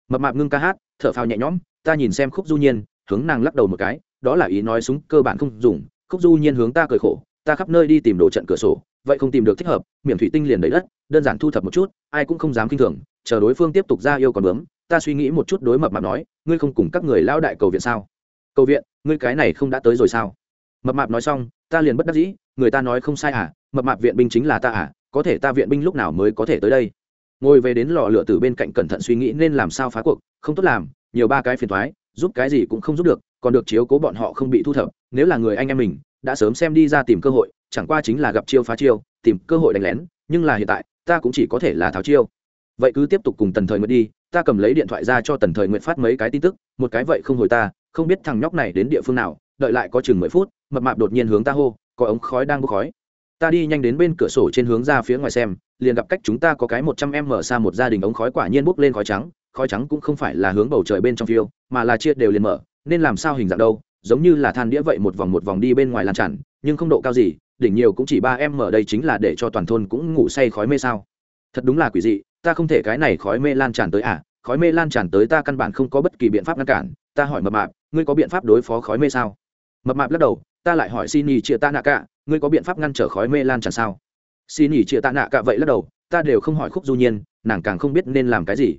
Mập mạp ngưng ca hát, thở phào nhẹ nhõm, ta nhìn xem khúc du nhiên, hướng nàng lắc đầu một cái, đó là ý nói súng cơ bản không dùng, khúc du nhiên hướng ta cười khổ, ta khắp nơi đi tìm đồ trận cửa sổ, vậy không tìm được thích hợp, miệng thủy tinh liền đầy đất, đơn giản thu thập một chút, ai cũng không dám kinh thường, chờ đối phương tiếp tục ra yêu còn bướm, ta suy nghĩ một chút đối mập mạp nói, ngươi không cùng các người lao đại cầu viện sao? Cầu viện, ngươi cái này không đã tới rồi sao? Mập mạp nói xong, ta liền bất đắc dĩ, người ta nói không sai à mập mạp viện binh chính là ta à có thể ta viện binh lúc nào mới có thể tới đây? Ngồi về đến lò lửa từ bên cạnh cẩn thận suy nghĩ nên làm sao phá cuộc, không tốt làm, nhiều ba cái phiền thoái giúp cái gì cũng không giúp được, còn được chiếu cố bọn họ không bị thu thập, nếu là người anh em mình, đã sớm xem đi ra tìm cơ hội, chẳng qua chính là gặp chiêu phá chiêu, tìm cơ hội đánh lén, nhưng là hiện tại, ta cũng chỉ có thể là tháo chiêu. Vậy cứ tiếp tục cùng tần thời nguyện đi, ta cầm lấy điện thoại ra cho tần thời nguyện phát mấy cái tin tức, một cái vậy không hồi ta, không biết thằng nhóc này đến địa phương nào, đợi lại có chừng mười phút, mập mạp đột nhiên hướng ta hô, có ống khói đang bốc khói ta đi nhanh đến bên cửa sổ trên hướng ra phía ngoài xem, liền gặp cách chúng ta có cái một trăm em mở xa một gia đình ống khói quả nhiên bốc lên khói trắng khói trắng cũng không phải là hướng bầu trời bên trong phiêu, mà là chia đều liền mở, nên làm sao hình dạng đâu, giống như là than đĩa vậy một vòng một vòng đi bên ngoài lan tràn, nhưng không độ cao gì, đỉnh nhiều cũng chỉ ba em mở đây chính là để cho toàn thôn cũng ngủ say khói mê sao. Thật đúng là quỷ dị, ta không thể cái này khói mê lan tràn tới à khói mê lan tràn tới ta căn bản không có bất kỳ biện pháp ngăn cản, ta hỏi mập mạp, ngươi có biện pháp đối phó khói mê sao? Mập mạp lắc đầu, ta lại hỏi xin ý chia ta nạ cả ngươi có biện pháp ngăn trở khói mê lan tràn sao? Xin nhỉ chia tạ nạ cả vậy lắc đầu, ta đều không hỏi khúc du nhiên, nàng càng không biết nên làm cái gì.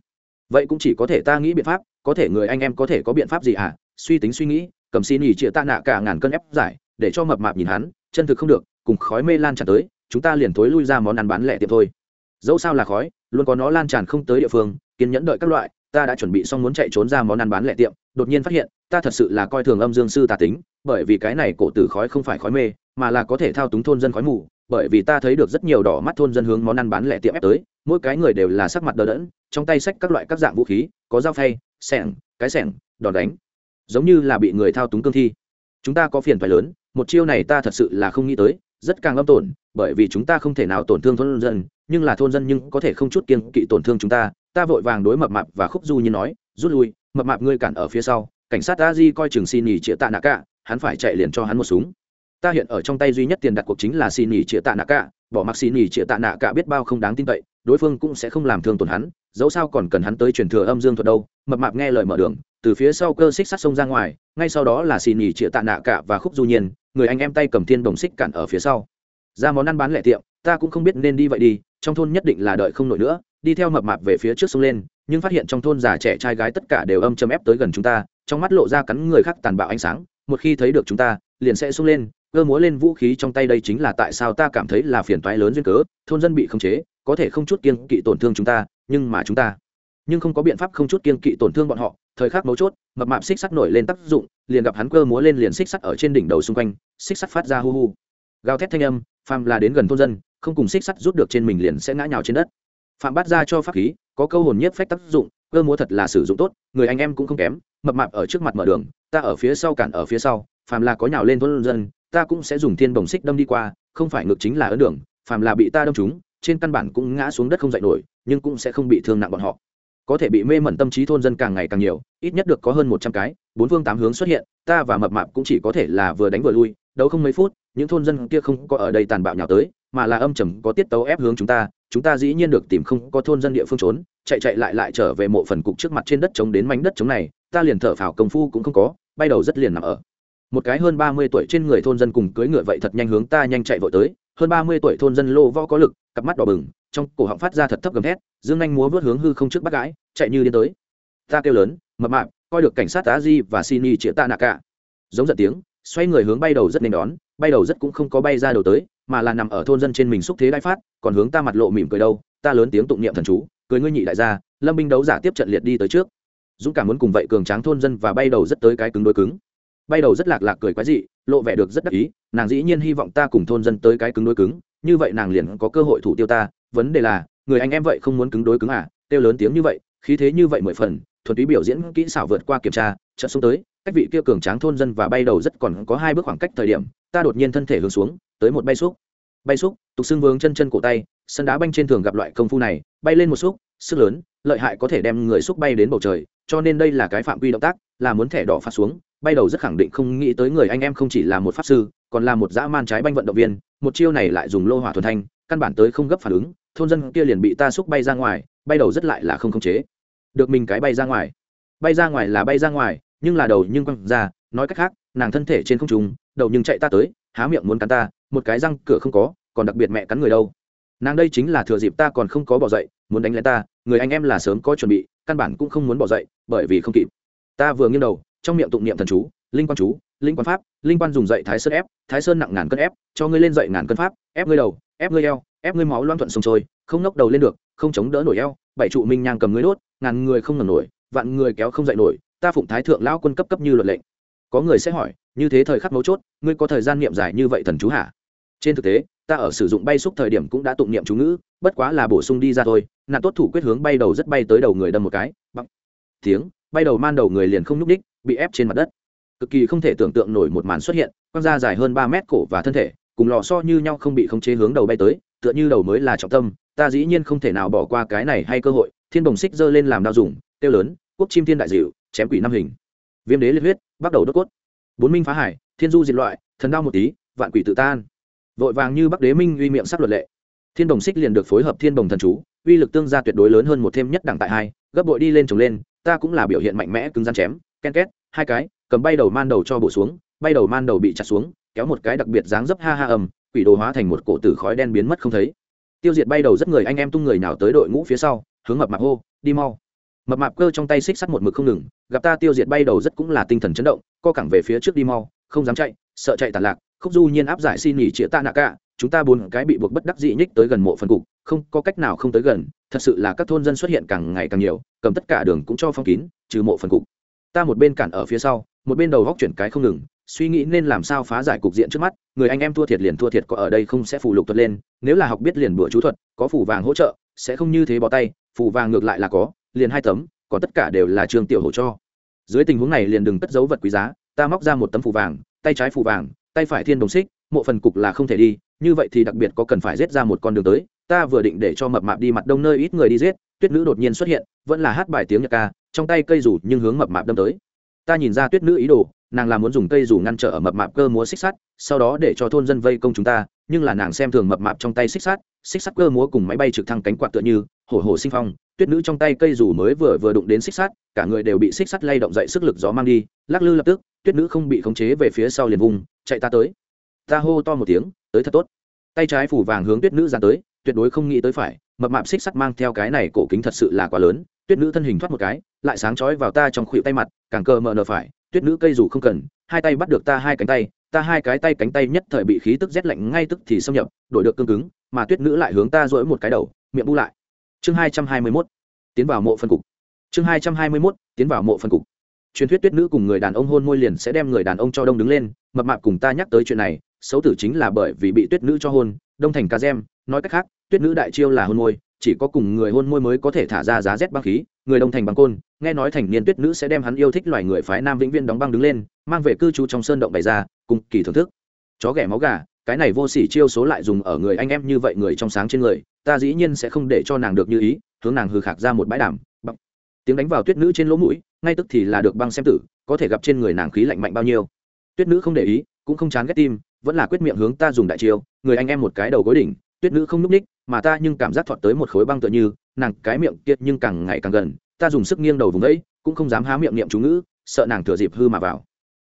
Vậy cũng chỉ có thể ta nghĩ biện pháp, có thể người anh em có thể có biện pháp gì à? Suy tính suy nghĩ, cầm xin nhỉ chia tạ nạ cả ngàn cân ép giải, để cho mập mạp nhìn hắn, chân thực không được, cùng khói mê lan tràn tới, chúng ta liền thối lui ra món ăn bán lẻ tiệm thôi. Dẫu sao là khói, luôn có nó lan tràn không tới địa phương, kiên nhẫn đợi các loại, ta đã chuẩn bị xong muốn chạy trốn ra món ăn bán lẻ tiệm, đột nhiên phát hiện, ta thật sự là coi thường âm dương sư tà tính, bởi vì cái này cổ tử khói không phải khói mê mà là có thể thao túng thôn dân khói mù, bởi vì ta thấy được rất nhiều đỏ mắt thôn dân hướng món ăn bán lẻ tiệm ép tới, mỗi cái người đều là sắc mặt đờ đẫn, trong tay xách các loại các dạng vũ khí, có dao phay, sẻng, cái sẻng, đòn đánh, giống như là bị người thao túng cương thi. Chúng ta có phiền phải lớn, một chiêu này ta thật sự là không nghĩ tới, rất càng âm tổn, bởi vì chúng ta không thể nào tổn thương thôn dân, nhưng là thôn dân nhưng có thể không chút kiên kỵ tổn thương chúng ta ta vội vàng đối mập mạp và khúc du như nói, rút lui, mập mạp ngươi cản ở phía sau, cảnh sát a di coi chừng xin nhì chĩa tạ nạ cả, hắn phải chạy liền cho hắn một súng ta hiện ở trong tay duy nhất tiền đặt cuộc chính là xin nhì chĩa tạ nạ cả. Bỏ mặc xin nhì chĩa tạ nạ cả biết bao không đáng tin cậy, đối phương cũng sẽ không làm thương tổn hắn, dẫu sao còn cần hắn tới truyền thừa âm dương thuật đâu. Mập mạp nghe lời mở đường, từ phía sau cơ xích sắt sông ra ngoài, ngay sau đó là xì nhì chĩa tạ nạ cả và khúc du nhiên, người anh em tay cầm thiên đồng xích cản ở phía sau. Ra món ăn bán lẻ tiệm, ta cũng không biết nên đi vậy đi, trong thôn nhất định là đợi không nổi nữa, đi theo mập mạp về phía trước sông lên, nhưng phát hiện trong thôn già trẻ trai gái tất cả đều âm châm ép tới gần chúng ta, trong mắt lộ ra cắn người khác tàn bạo ánh sáng, một khi thấy được chúng ta, liền sẽ sung lên cơ múa lên vũ khí trong tay đây chính là tại sao ta cảm thấy là phiền toái lớn duyên cớ, thôn dân bị khống chế, có thể không chút kiên kỵ tổn thương chúng ta, nhưng mà chúng ta nhưng không có biện pháp không chút kiên kỵ tổn thương bọn họ, thời khắc mấu chốt, mập mạp xích sắt nổi lên tác dụng, liền gặp hắn cơ múa lên liền xích sắt ở trên đỉnh đầu xung quanh, xích sắt phát ra hu hu. Gào thét thanh âm, phàm là đến gần thôn dân, không cùng xích sắt rút được trên mình liền sẽ ngã nhào trên đất. Phạm bắt ra cho pháp khí, có câu hồn nhiếp phách tác dụng, cơ múa thật là sử dụng tốt, người anh em cũng không kém, mập mạp ở trước mặt mở đường, ta ở phía sau cản ở phía sau, phàm là có nhào lên thôn dân ta cũng sẽ dùng thiên bồng xích đâm đi qua, không phải ngược chính là ấn đường, phàm là bị ta đâm trúng, trên căn bản cũng ngã xuống đất không dậy nổi, nhưng cũng sẽ không bị thương nặng bọn họ. Có thể bị mê mẩn tâm trí thôn dân càng ngày càng nhiều, ít nhất được có hơn một trăm cái, bốn phương tám hướng xuất hiện, ta và mập mạp cũng chỉ có thể là vừa đánh vừa lui, đấu không mấy phút, những thôn dân kia không có ở đây tàn bạo nhào tới, mà là âm trầm có tiết tấu ép hướng chúng ta chúng ta dĩ nhiên được tìm không có thôn dân địa phương trốn, chạy chạy lại lại trở về mộ phần cục trước mặt trên đất trống đến mảnh đất trống này, ta liền thở phào công phu cũng không có, bay đầu rất liền nằm ở một cái hơn ba mươi tuổi trên người thôn dân cùng cưỡi ngựa vậy thật nhanh hướng ta nhanh chạy vội tới. Hơn ba mươi tuổi thôn dân lô võ có lực, cặp mắt đỏ bừng, trong cổ họng phát ra thật thấp gầm thét, dương nhanh múa vớt hướng hư không trước bắt gái, chạy như điên tới. Ta kêu lớn, mập mạp, coi được cảnh sát tá di và sini chĩa ta nạ cả. Giống giận tiếng, xoay người hướng bay đầu rất nên đón, bay đầu rất cũng không có bay ra đầu tới, mà là nằm ở thôn dân trên mình xúc thế đai phát, còn hướng ta mặt lộ mỉm cười đâu, ta lớn tiếng tụng niệm thần chú, cười ngươi nhị đại gia, lâm binh đấu giả tiếp trận liệt đi tới trước. Dũng cảm muốn cùng vậy cường tráng thôn dân và bay đầu rất tới cái cứng đối cứng bay đầu rất lạc lạc cười quái dị, lộ vẻ được rất đắc ý, nàng dĩ nhiên hy vọng ta cùng thôn dân tới cái cứng đối cứng, như vậy nàng liền có cơ hội thủ tiêu ta, vấn đề là, người anh em vậy không muốn cứng đối cứng à kêu lớn tiếng như vậy, khí thế như vậy mười phần, thuần túy biểu diễn kỹ xảo vượt qua kiểm tra trận xuống tới, cách vị kia cường tráng thôn dân và bay đầu rất còn có hai bước khoảng cách thời điểm, ta đột nhiên thân thể hướng xuống, tới một bay xúc. Bay xúc, tục xưng vướng chân chân cổ tay, sân đá banh trên thường gặp loại công phu này, bay lên một xúc, sức lớn, lợi hại có thể đem người xúc bay đến bầu trời, cho nên đây là cái phạm quy động tác, là muốn thẻ đỏ phạt xuống bay đầu rất khẳng định không nghĩ tới người anh em không chỉ là một pháp sư, còn là một dã man trái banh vận động viên, một chiêu này lại dùng lô hỏa thuần thanh, căn bản tới không gấp phản ứng, thôn dân kia liền bị ta xúc bay ra ngoài, bay đầu rất lại là không khống chế. Được mình cái bay ra ngoài. Bay ra ngoài là bay ra ngoài, nhưng là đầu nhưng quăng ra, nói cách khác, nàng thân thể trên không trung, đầu nhưng chạy ta tới, há miệng muốn cắn ta, một cái răng cửa không có, còn đặc biệt mẹ cắn người đâu. Nàng đây chính là thừa dịp ta còn không có bỏ dậy, muốn đánh lấy ta, người anh em là sớm có chuẩn bị, căn bản cũng không muốn bỏ dậy, bởi vì không kịp. Ta vừa nghiêng đầu trong miệng tụng niệm thần chú, linh quan chú, linh quan pháp, linh quan dùng dậy thái sơn ép, thái sơn nặng ngàn cân ép, cho ngươi lên dậy ngàn cân pháp, ép ngươi đầu, ép ngươi eo, ép ngươi máu loan thuận sông trôi, không nốc đầu lên được, không chống đỡ nổi eo, bảy trụ minh nhang cầm ngươi đốt, ngàn người không ngầm nổi, vạn người kéo không dậy nổi, ta phụng thái thượng lão quân cấp cấp như luật lệnh. Có người sẽ hỏi, như thế thời khắc mấu chốt, ngươi có thời gian niệm dài như vậy thần chú hả? Trên thực tế, ta ở sử dụng bay xúc thời điểm cũng đã tụng niệm chú ngữ, bất quá là bổ sung đi ra thôi, nạn tốt thủ quyết hướng bay đầu rất bay tới đầu người đâm một cái bằng tiếng, bay đầu man đầu người liền không nhúc đích bị ép trên mặt đất. Cực kỳ không thể tưởng tượng nổi một màn xuất hiện quăng da dài hơn ba mét cổ và thân thể, cùng lò so như nhau không bị khống chế hướng đầu bay tới, tựa như đầu mới là trọng tâm, ta dĩ nhiên không thể nào bỏ qua cái này hay cơ hội, thiên đồng xích giơ lên làm đao dùng tiêu lớn, quốc chim thiên đại dịu, chém quỷ năm hình. Viêm đế liệt huyết, bắt đầu đốt cốt. Bốn minh phá hải, thiên du diệt loại, thần đao một tí, vạn quỷ tự tan. Vội vàng như bắc đế minh uy miệng sắp luật lệ. Thiên đồng xích liền được phối hợp thiên đồng thần chú, uy lực tương gia tuyệt đối lớn hơn một thêm nhất đẳng tại hai, gấp bội đi lên trồng lên, ta cũng là biểu hiện mạnh mẽ cứng rắn chém ken két, hai cái, cầm bay đầu man đầu cho bổ xuống, bay đầu man đầu bị chặt xuống, kéo một cái đặc biệt dáng dấp ha ha ầm, quỷ đồ hóa thành một cổ tử khói đen biến mất không thấy. Tiêu diệt bay đầu rất người anh em tung người nào tới đội ngũ phía sau, hướng mập mạp hô, đi mau. Mập mạp cơ trong tay xích sắt một mực không ngừng, gặp ta tiêu diệt bay đầu rất cũng là tinh thần chấn động, co cẳng về phía trước đi mau, không dám chạy, sợ chạy tàn lạc, khúc du nhiên áp giải xin nghỉ chĩa ta nạ cả, chúng ta bốn cái bị buộc bất đắc dĩ nhích tới gần mộ phần cục, không có cách nào không tới gần, thật sự là các thôn dân xuất hiện càng ngày càng nhiều, cầm tất cả đường cũng cho phong kín, trừ mộ phần cục ta một bên cản ở phía sau, một bên đầu góc chuyển cái không ngừng, suy nghĩ nên làm sao phá giải cục diện trước mắt, người anh em thua thiệt liền thua thiệt, có ở đây không sẽ phủ lục thuật lên, nếu là học biết liền bữa chú thuật, có phủ vàng hỗ trợ, sẽ không như thế bỏ tay phủ vàng ngược lại là có, liền hai tấm, còn tất cả đều là trường tiểu hỗ cho. Dưới tình huống này liền đừng cất dấu vật quý giá, ta móc ra một tấm phủ vàng, tay trái phủ vàng, tay phải thiên đồng xích, mộ phần cục là không thể đi, như vậy thì đặc biệt có cần phải giết ra một con đường tới, ta vừa định để cho mập mạp đi mặt đông nơi ít người đi giết, tuyết nữ đột nhiên xuất hiện, vẫn là hát bài tiếng nhạc ca trong tay cây rủ nhưng hướng mập mạp đâm tới. Ta nhìn ra tuyết nữ ý đồ, nàng là muốn dùng cây rủ ngăn trở ở mập mạp cơ múa xích sắt, sau đó để cho thôn dân vây công chúng ta, nhưng là nàng xem thường mập mạp trong tay xích sắt xích sắt cơ múa cùng máy bay trực thăng cánh quạt tựa như, hổ hổ sinh phong, tuyết nữ trong tay cây rủ mới vừa vừa đụng đến xích sắt, cả người đều bị xích sắt lay động dậy sức lực gió mang đi, lắc lư lập tức, tuyết nữ không bị khống chế về phía sau liền vùng, chạy ta tới. Ta hô to một tiếng, tới thật tốt. Tay trái phủ vàng hướng tuyết nữ ra tới, tuyệt đối không nghĩ tới phải, mập mạp xích sắt mang theo cái này cổ kính thật sự là quá lớn, tuyết nữ thân hình thoát một cái lại sáng chói vào ta trong khuỷu tay mặt, càng cờ mờ nở phải, tuyết nữ cây dù không cần, hai tay bắt được ta hai cánh tay, ta hai cái tay cánh tay nhất thời bị khí tức rét lạnh ngay tức thì xâm nhập, đổi được cương cứng, mà tuyết nữ lại hướng ta dỗi một cái đầu, miệng bu lại. Chương hai trăm hai mươi mốt, tiến vào mộ phân cục. Chương hai trăm hai mươi mốt, tiến vào mộ phân cục. Truyền thuyết tuyết nữ cùng người đàn ông hôn môi liền sẽ đem người đàn ông cho đông đứng lên, mập mạp cùng ta nhắc tới chuyện này, xấu tử chính là bởi vì bị tuyết nữ cho hôn, đông thành ca gem nói cách khác, tuyết nữ đại chiêu là hôn môi chỉ có cùng người hôn môi mới có thể thả ra giá rét băng khí, người đông thành băng côn, nghe nói thành niên tuyết nữ sẽ đem hắn yêu thích loài người phái nam vĩnh viên đóng băng đứng lên, mang về cư trú trong sơn động bày ra, cùng kỳ thưởng thức. Chó ghẻ máu gà, cái này vô sỉ chiêu số lại dùng ở người anh em như vậy người trong sáng trên người, ta dĩ nhiên sẽ không để cho nàng được như ý, hướng nàng hư khạc ra một bãi đảm băng. tiếng đánh vào tuyết nữ trên lỗ mũi, ngay tức thì là được băng xem tử, có thể gặp trên người nàng khí lạnh mạnh bao nhiêu. Tuyết nữ không để ý, cũng không chán ghét tim, vẫn là quyết miệng hướng ta dùng đại chiêu, người anh em một cái đầu gối đỉnh tuyết nữ không n ú c ních, mà ta nhưng cảm giác thọt tới một khối băng tựa như, nàng cái miệng kiệt nhưng càng ngày càng gần, ta dùng sức nghiêng đầu vùng ấy, cũng không dám há miệng niệm chú ngữ, sợ nàng thừa dịp hư mà vào.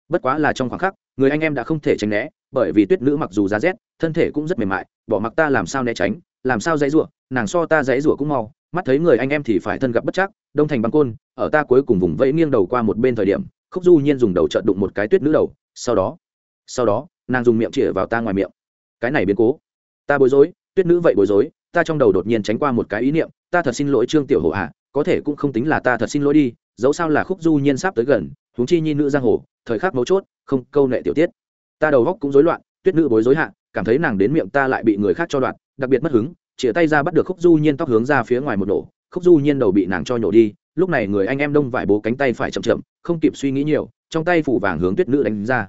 Bất quá là trong khoảng khắc, người anh em đã không thể tránh né, bởi vì tuyết nữ mặc dù giá rét, thân thể cũng rất mềm mại, bỏ mặc ta làm sao né tránh, làm sao dãy rủa, nàng so ta dãy rủa cũng mau, mắt thấy người anh em thì phải thân gặp bất chắc, đông thành băng côn, ở ta cuối cùng vùng vẫy nghiêng đầu qua một bên thời điểm, khúc du nhiên dùng đầu trợn đụng một cái tuyết nữ đầu, sau đó sau đó, nàng dùng miệng chĩa vào ta ngoài miệng. Cái này biến cố, ta bối rối tuyết nữ vậy bối rối ta trong đầu đột nhiên tránh qua một cái ý niệm ta thật xin lỗi trương tiểu hồ ạ à, có thể cũng không tính là ta thật xin lỗi đi dẫu sao là khúc du nhiên sắp tới gần huống chi nhi nữ giang hồ thời khắc mấu chốt không câu nệ tiểu tiết. Ta đầu góc cũng rối loạn tuyết nữ bối rối hạ cảm thấy nàng đến miệng ta lại bị người khác cho đoạn đặc biệt mất hứng chĩa tay ra bắt được khúc du nhiên tóc hướng ra phía ngoài một nổ khúc du nhiên đầu bị nàng cho nhổ đi lúc này người anh em đông vải bố cánh tay phải chậm chậm không kịp suy nghĩ nhiều trong tay phủ vàng hướng tuyết nữ đánh ra.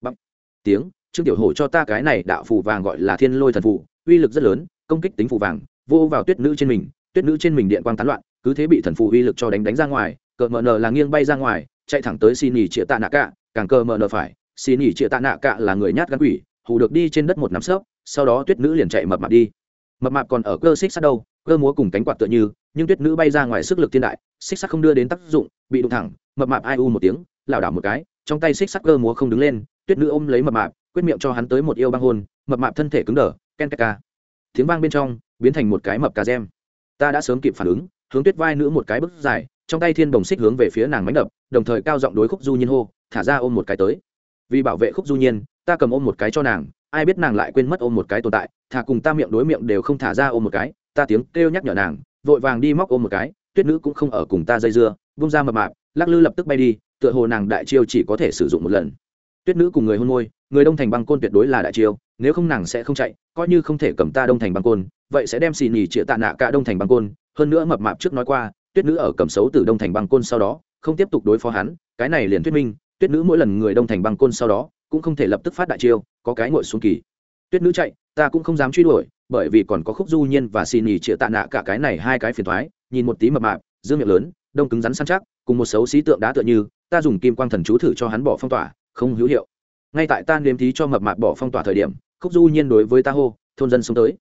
Bằng tiếng trương tiểu hổ cho ta cái này đạo phủ vàng gọi là thiên lôi thần phủ uy lực rất lớn công kích tính phủ vàng vô vào tuyết nữ trên mình tuyết nữ trên mình điện quang tán loạn cứ thế bị thần phù uy lực cho đánh đánh ra ngoài cờ mờ nờ là nghiêng bay ra ngoài chạy thẳng tới xin nhì chĩa tạ nạ cạ, càng cờ mờ nờ phải xin nhì chĩa tạ nạ cạ là người nhát gan quỷ hù được đi trên đất một nắm sớp sau đó tuyết nữ liền chạy mập mạp đi. Mập mạp còn ở cơ xích sắt đâu cơ múa cùng cánh quạt tựa như nhưng tuyết nữ bay ra ngoài sức lực thiên đại xích sắt không đưa đến tác dụng bị đụng thẳng mập mạp ai u một tiếng lảo đảo một cái trong tay xích sắt cơ múa không đứng lên tuyết nữ ôm lấy mập mạp quyết miệng cho hắn tới một yêu băng hôn mập mạp thân thể cứng đờ ken ka tiếng vang bên trong, biến thành một cái mập cà gem ta đã sớm kịp phản ứng, hướng tuyết vai nữ một cái bức dài, trong tay thiên đồng xích hướng về phía nàng mánh đập, đồng thời cao giọng đối khúc du nhiên hô, thả ra ôm một cái tới. Vì bảo vệ khúc du nhiên, ta cầm ôm một cái cho nàng, ai biết nàng lại quên mất ôm một cái tồn tại, thả cùng ta miệng đối miệng đều không thả ra ôm một cái, ta tiếng kêu nhắc nhở nàng, vội vàng đi móc ôm một cái, tuyết nữ cũng không ở cùng ta dây dưa bung ra mập mạp, lắc lư lập tức bay đi, tựa hồ nàng đại chiêu chỉ có thể sử dụng một lần. Tuyết nữ cùng người hôn môi người đông thành băng côn tuyệt đối là đại chiêu, nếu không nàng sẽ không chạy, coi như không thể cầm ta đông thành băng côn, vậy sẽ đem xì nhì chĩa tạ nạ cả đông thành băng côn, hơn nữa mập mạp trước nói qua, tuyết nữ ở cầm xấu từ đông thành băng côn sau đó, không tiếp tục đối phó hắn, cái này liền thuyết minh, tuyết nữ mỗi lần người đông thành băng côn sau đó, cũng không thể lập tức phát đại chiêu, có cái ngồi xuống kỳ. Tuyết nữ chạy, ta cũng không dám truy đuổi, bởi vì còn có khúc du nhiên và xì nhì chĩa tạ nạ cả cái này hai cái phiền thoái, nhìn một tí mập mạp, dương miệng lớn, đông cứng rắn săn chắc, cùng một xấu xí tượng đá tựa như, ta dùng kim quang thần chú thử cho hắn bỏ phong tỏa, không hữu hiệu ngay tại ta nếm thí cho mập mạp bỏ phong tỏa thời điểm, khúc du nhiên đối với ta hô, thôn dân xuống tới.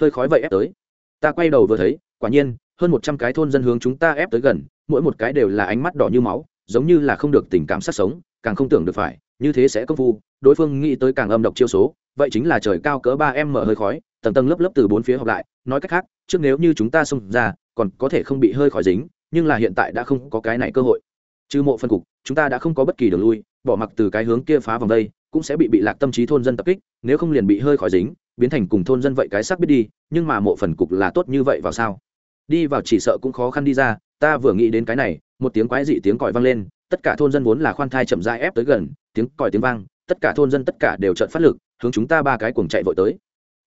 Hơi khói vậy ép tới. Ta quay đầu vừa thấy, quả nhiên, hơn một trăm cái thôn dân hướng chúng ta ép tới gần, mỗi một cái đều là ánh mắt đỏ như máu, giống như là không được tình cảm sát sống, càng không tưởng được phải, như thế sẽ công phu, đối phương nghĩ tới càng âm độc chiêu số, vậy chính là trời cao cỡ ba em mở hơi khói, tầng tầng lớp lớp từ bốn phía họp lại, nói cách khác, trước nếu như chúng ta xông ra, còn có thể không bị hơi khói dính, nhưng là hiện tại đã không có cái này cơ hội. Trừ mộ phân cục, chúng ta đã không có bất kỳ đường lui bỏ mặc từ cái hướng kia phá vòng đây, cũng sẽ bị bị lạc tâm trí thôn dân tập kích, nếu không liền bị hơi khỏi dính, biến thành cùng thôn dân vậy cái xác biết đi, nhưng mà mộ phần cục là tốt như vậy vào sao? Đi vào chỉ sợ cũng khó khăn đi ra, ta vừa nghĩ đến cái này, một tiếng quái dị tiếng còi vang lên, tất cả thôn dân vốn là khoan thai chậm rãi ép tới gần, tiếng còi tiếng vang, tất cả thôn dân tất cả đều trợn phát lực, hướng chúng ta ba cái cuồng chạy vội tới.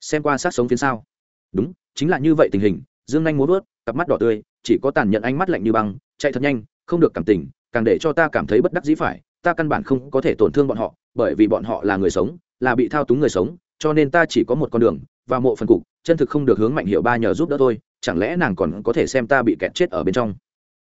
Xem qua sát sống phía sau. Đúng, chính là như vậy tình hình, dương anh muốn vớt, cặp mắt đỏ tươi, chỉ có tàn nhận ánh mắt lạnh như băng, chạy thật nhanh, không được cảm tình, càng để cho ta cảm thấy bất đắc dĩ phải ta căn bản không có thể tổn thương bọn họ, bởi vì bọn họ là người sống, là bị thao túng người sống, cho nên ta chỉ có một con đường, và mộ phần cục, chân thực không được hướng mạnh hiệu ba nhờ giúp đỡ tôi, chẳng lẽ nàng còn có thể xem ta bị kẹt chết ở bên trong?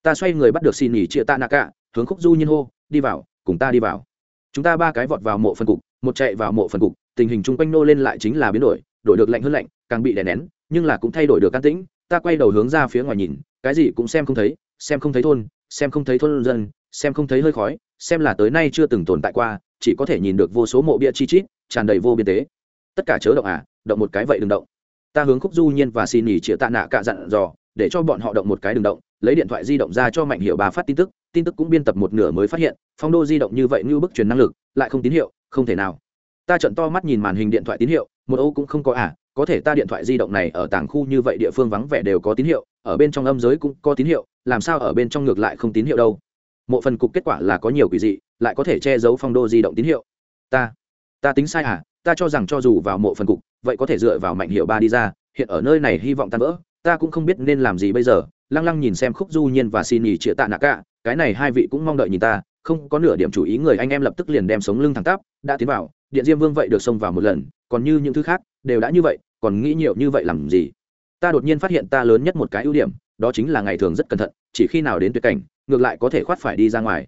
Ta xoay người bắt được xin nghỉ chia ta nạ cả hướng khúc du nhiên hô, đi vào, cùng ta đi vào. Chúng ta ba cái vọt vào mộ phần cục, một chạy vào mộ phần cục, tình hình chung quanh nô lên lại chính là biến đổi đổi được lạnh hơn lạnh, càng bị đè nén, nhưng là cũng thay đổi được can tĩnh. Ta quay đầu hướng ra phía ngoài nhìn, cái gì cũng xem không thấy, xem không thấy thôn, xem không thấy thôn dân, xem không thấy hơi khói xem là tới nay chưa từng tồn tại qua, chỉ có thể nhìn được vô số mộ bia chi chít, tràn đầy vô biên tế. Tất cả chớ động à động một cái vậy đừng động. Ta hướng khúc du nhiên và xin nghỉ chĩa tạ nạ cạ dặn dò, để cho bọn họ động một cái đừng động, lấy điện thoại di động ra cho mạnh hiệu bà phát tin tức tin tức cũng biên tập một nửa mới phát hiện, phong đô di động như vậy như bức truyền năng lực, lại không tín hiệu, không thể nào. Ta trận to mắt nhìn màn hình điện thoại tín hiệu, một ô cũng không có à có thể ta điện thoại di động này ở tàng khu như vậy địa phương vắng vẻ đều có tín hiệu, ở bên trong âm giới cũng có tín hiệu, làm sao ở bên trong ngược lại không tín hiệu đâu? Mộ phần cục kết quả là có nhiều quỷ dị, lại có thể che giấu phong đô di động tín hiệu. Ta ta tính sai à? Ta cho rằng cho dù vào mộ phần cục, vậy có thể dựa vào mạnh hiệu ba đi ra, hiện ở nơi này hy vọng tan vỡ, ta cũng không biết nên làm gì bây giờ. Lăng lăng nhìn xem khúc du nhiên và xin nhì chĩa tạ nạ cả cái này hai vị cũng mong đợi nhìn ta, không có nửa điểm chủ ý người anh em lập tức liền đem sống lưng thẳng tắp, đã tiến vào, điện diêm vương vậy được xông vào một lần, còn như những thứ khác, đều đã như vậy, còn nghĩ nhiều như vậy làm gì? Ta đột nhiên phát hiện ta lớn nhất một cái ưu điểm, đó chính là ngày thường rất cẩn thận, chỉ khi nào đến tuyệt cảnh ngược lại có thể khoát phải đi ra ngoài.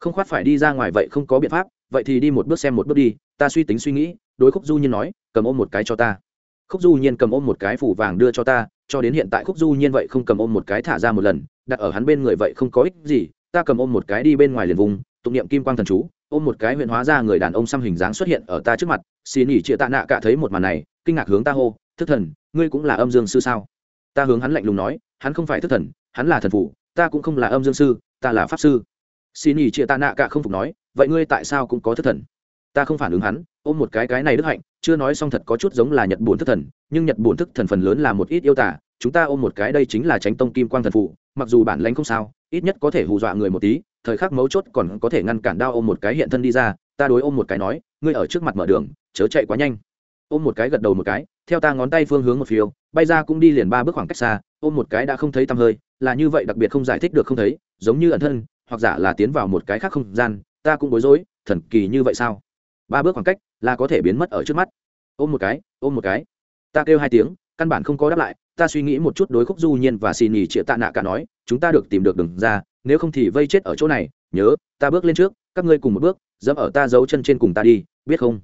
Không khoát phải đi ra ngoài vậy không có biện pháp, vậy thì đi một bước xem một bước đi, ta suy tính suy nghĩ, đối khúc du nhiên nói, cầm ôm một cái cho ta. Khúc du nhiên cầm ôm một cái phủ vàng đưa cho ta, cho đến hiện tại khúc du nhiên vậy không cầm ôm một cái thả ra một lần, đặt ở hắn bên người vậy không có ích gì, ta cầm ôm một cái đi bên ngoài liền vùng, tụng niệm kim quang thần chú, ôm một cái huyện hóa ra người đàn ông xăm hình dáng xuất hiện ở ta trước mặt, xin nhỉ chia tạ nạ cả thấy một màn này, kinh ngạc hướng ta hô, thức thần, ngươi cũng là âm dương sư sao? Ta hướng hắn lạnh lùng nói, hắn không phải thức thần, hắn là thần phụ ta cũng không là âm dương sư, ta là pháp sư. Xin nhỉ chia ta nạ cả không phục nói, vậy ngươi tại sao cũng có thất thần? Ta không phản ứng hắn, ôm một cái cái này đức hạnh, chưa nói xong thật có chút giống là nhật bổn thức thần, nhưng nhật bổn thức thần phần lớn là một ít yêu tả chúng ta ôm một cái đây chính là tránh tông kim quang thần phụ, mặc dù bản lãnh không sao, ít nhất có thể hù dọa người một tí, thời khắc mấu chốt còn có thể ngăn cản đao ôm một cái hiện thân đi ra, ta đối ôm một cái nói, ngươi ở trước mặt mở đường, chớ chạy quá nhanh. Ôm một cái gật đầu một cái, theo ta ngón tay phương hướng một phiêu, bay ra cũng đi liền ba bước khoảng cách xa, ôm một cái đã không thấy tăm hơi là như vậy đặc biệt không giải thích được không thấy, giống như ẩn thân, hoặc giả là tiến vào một cái khác không gian, ta cũng bối rối, thần kỳ như vậy sao? Ba bước khoảng cách là có thể biến mất ở trước mắt. Ôm một cái, ôm một cái. Ta kêu hai tiếng, căn bản không có đáp lại, ta suy nghĩ một chút đối khúc du nhiên và xì nhì chĩa tạ nạ cả nói, chúng ta được tìm được đường ra, nếu không thì vây chết ở chỗ này, nhớ, ta bước lên trước, các ngươi cùng một bước, dẫm ở ta giấu chân trên cùng ta đi, biết không?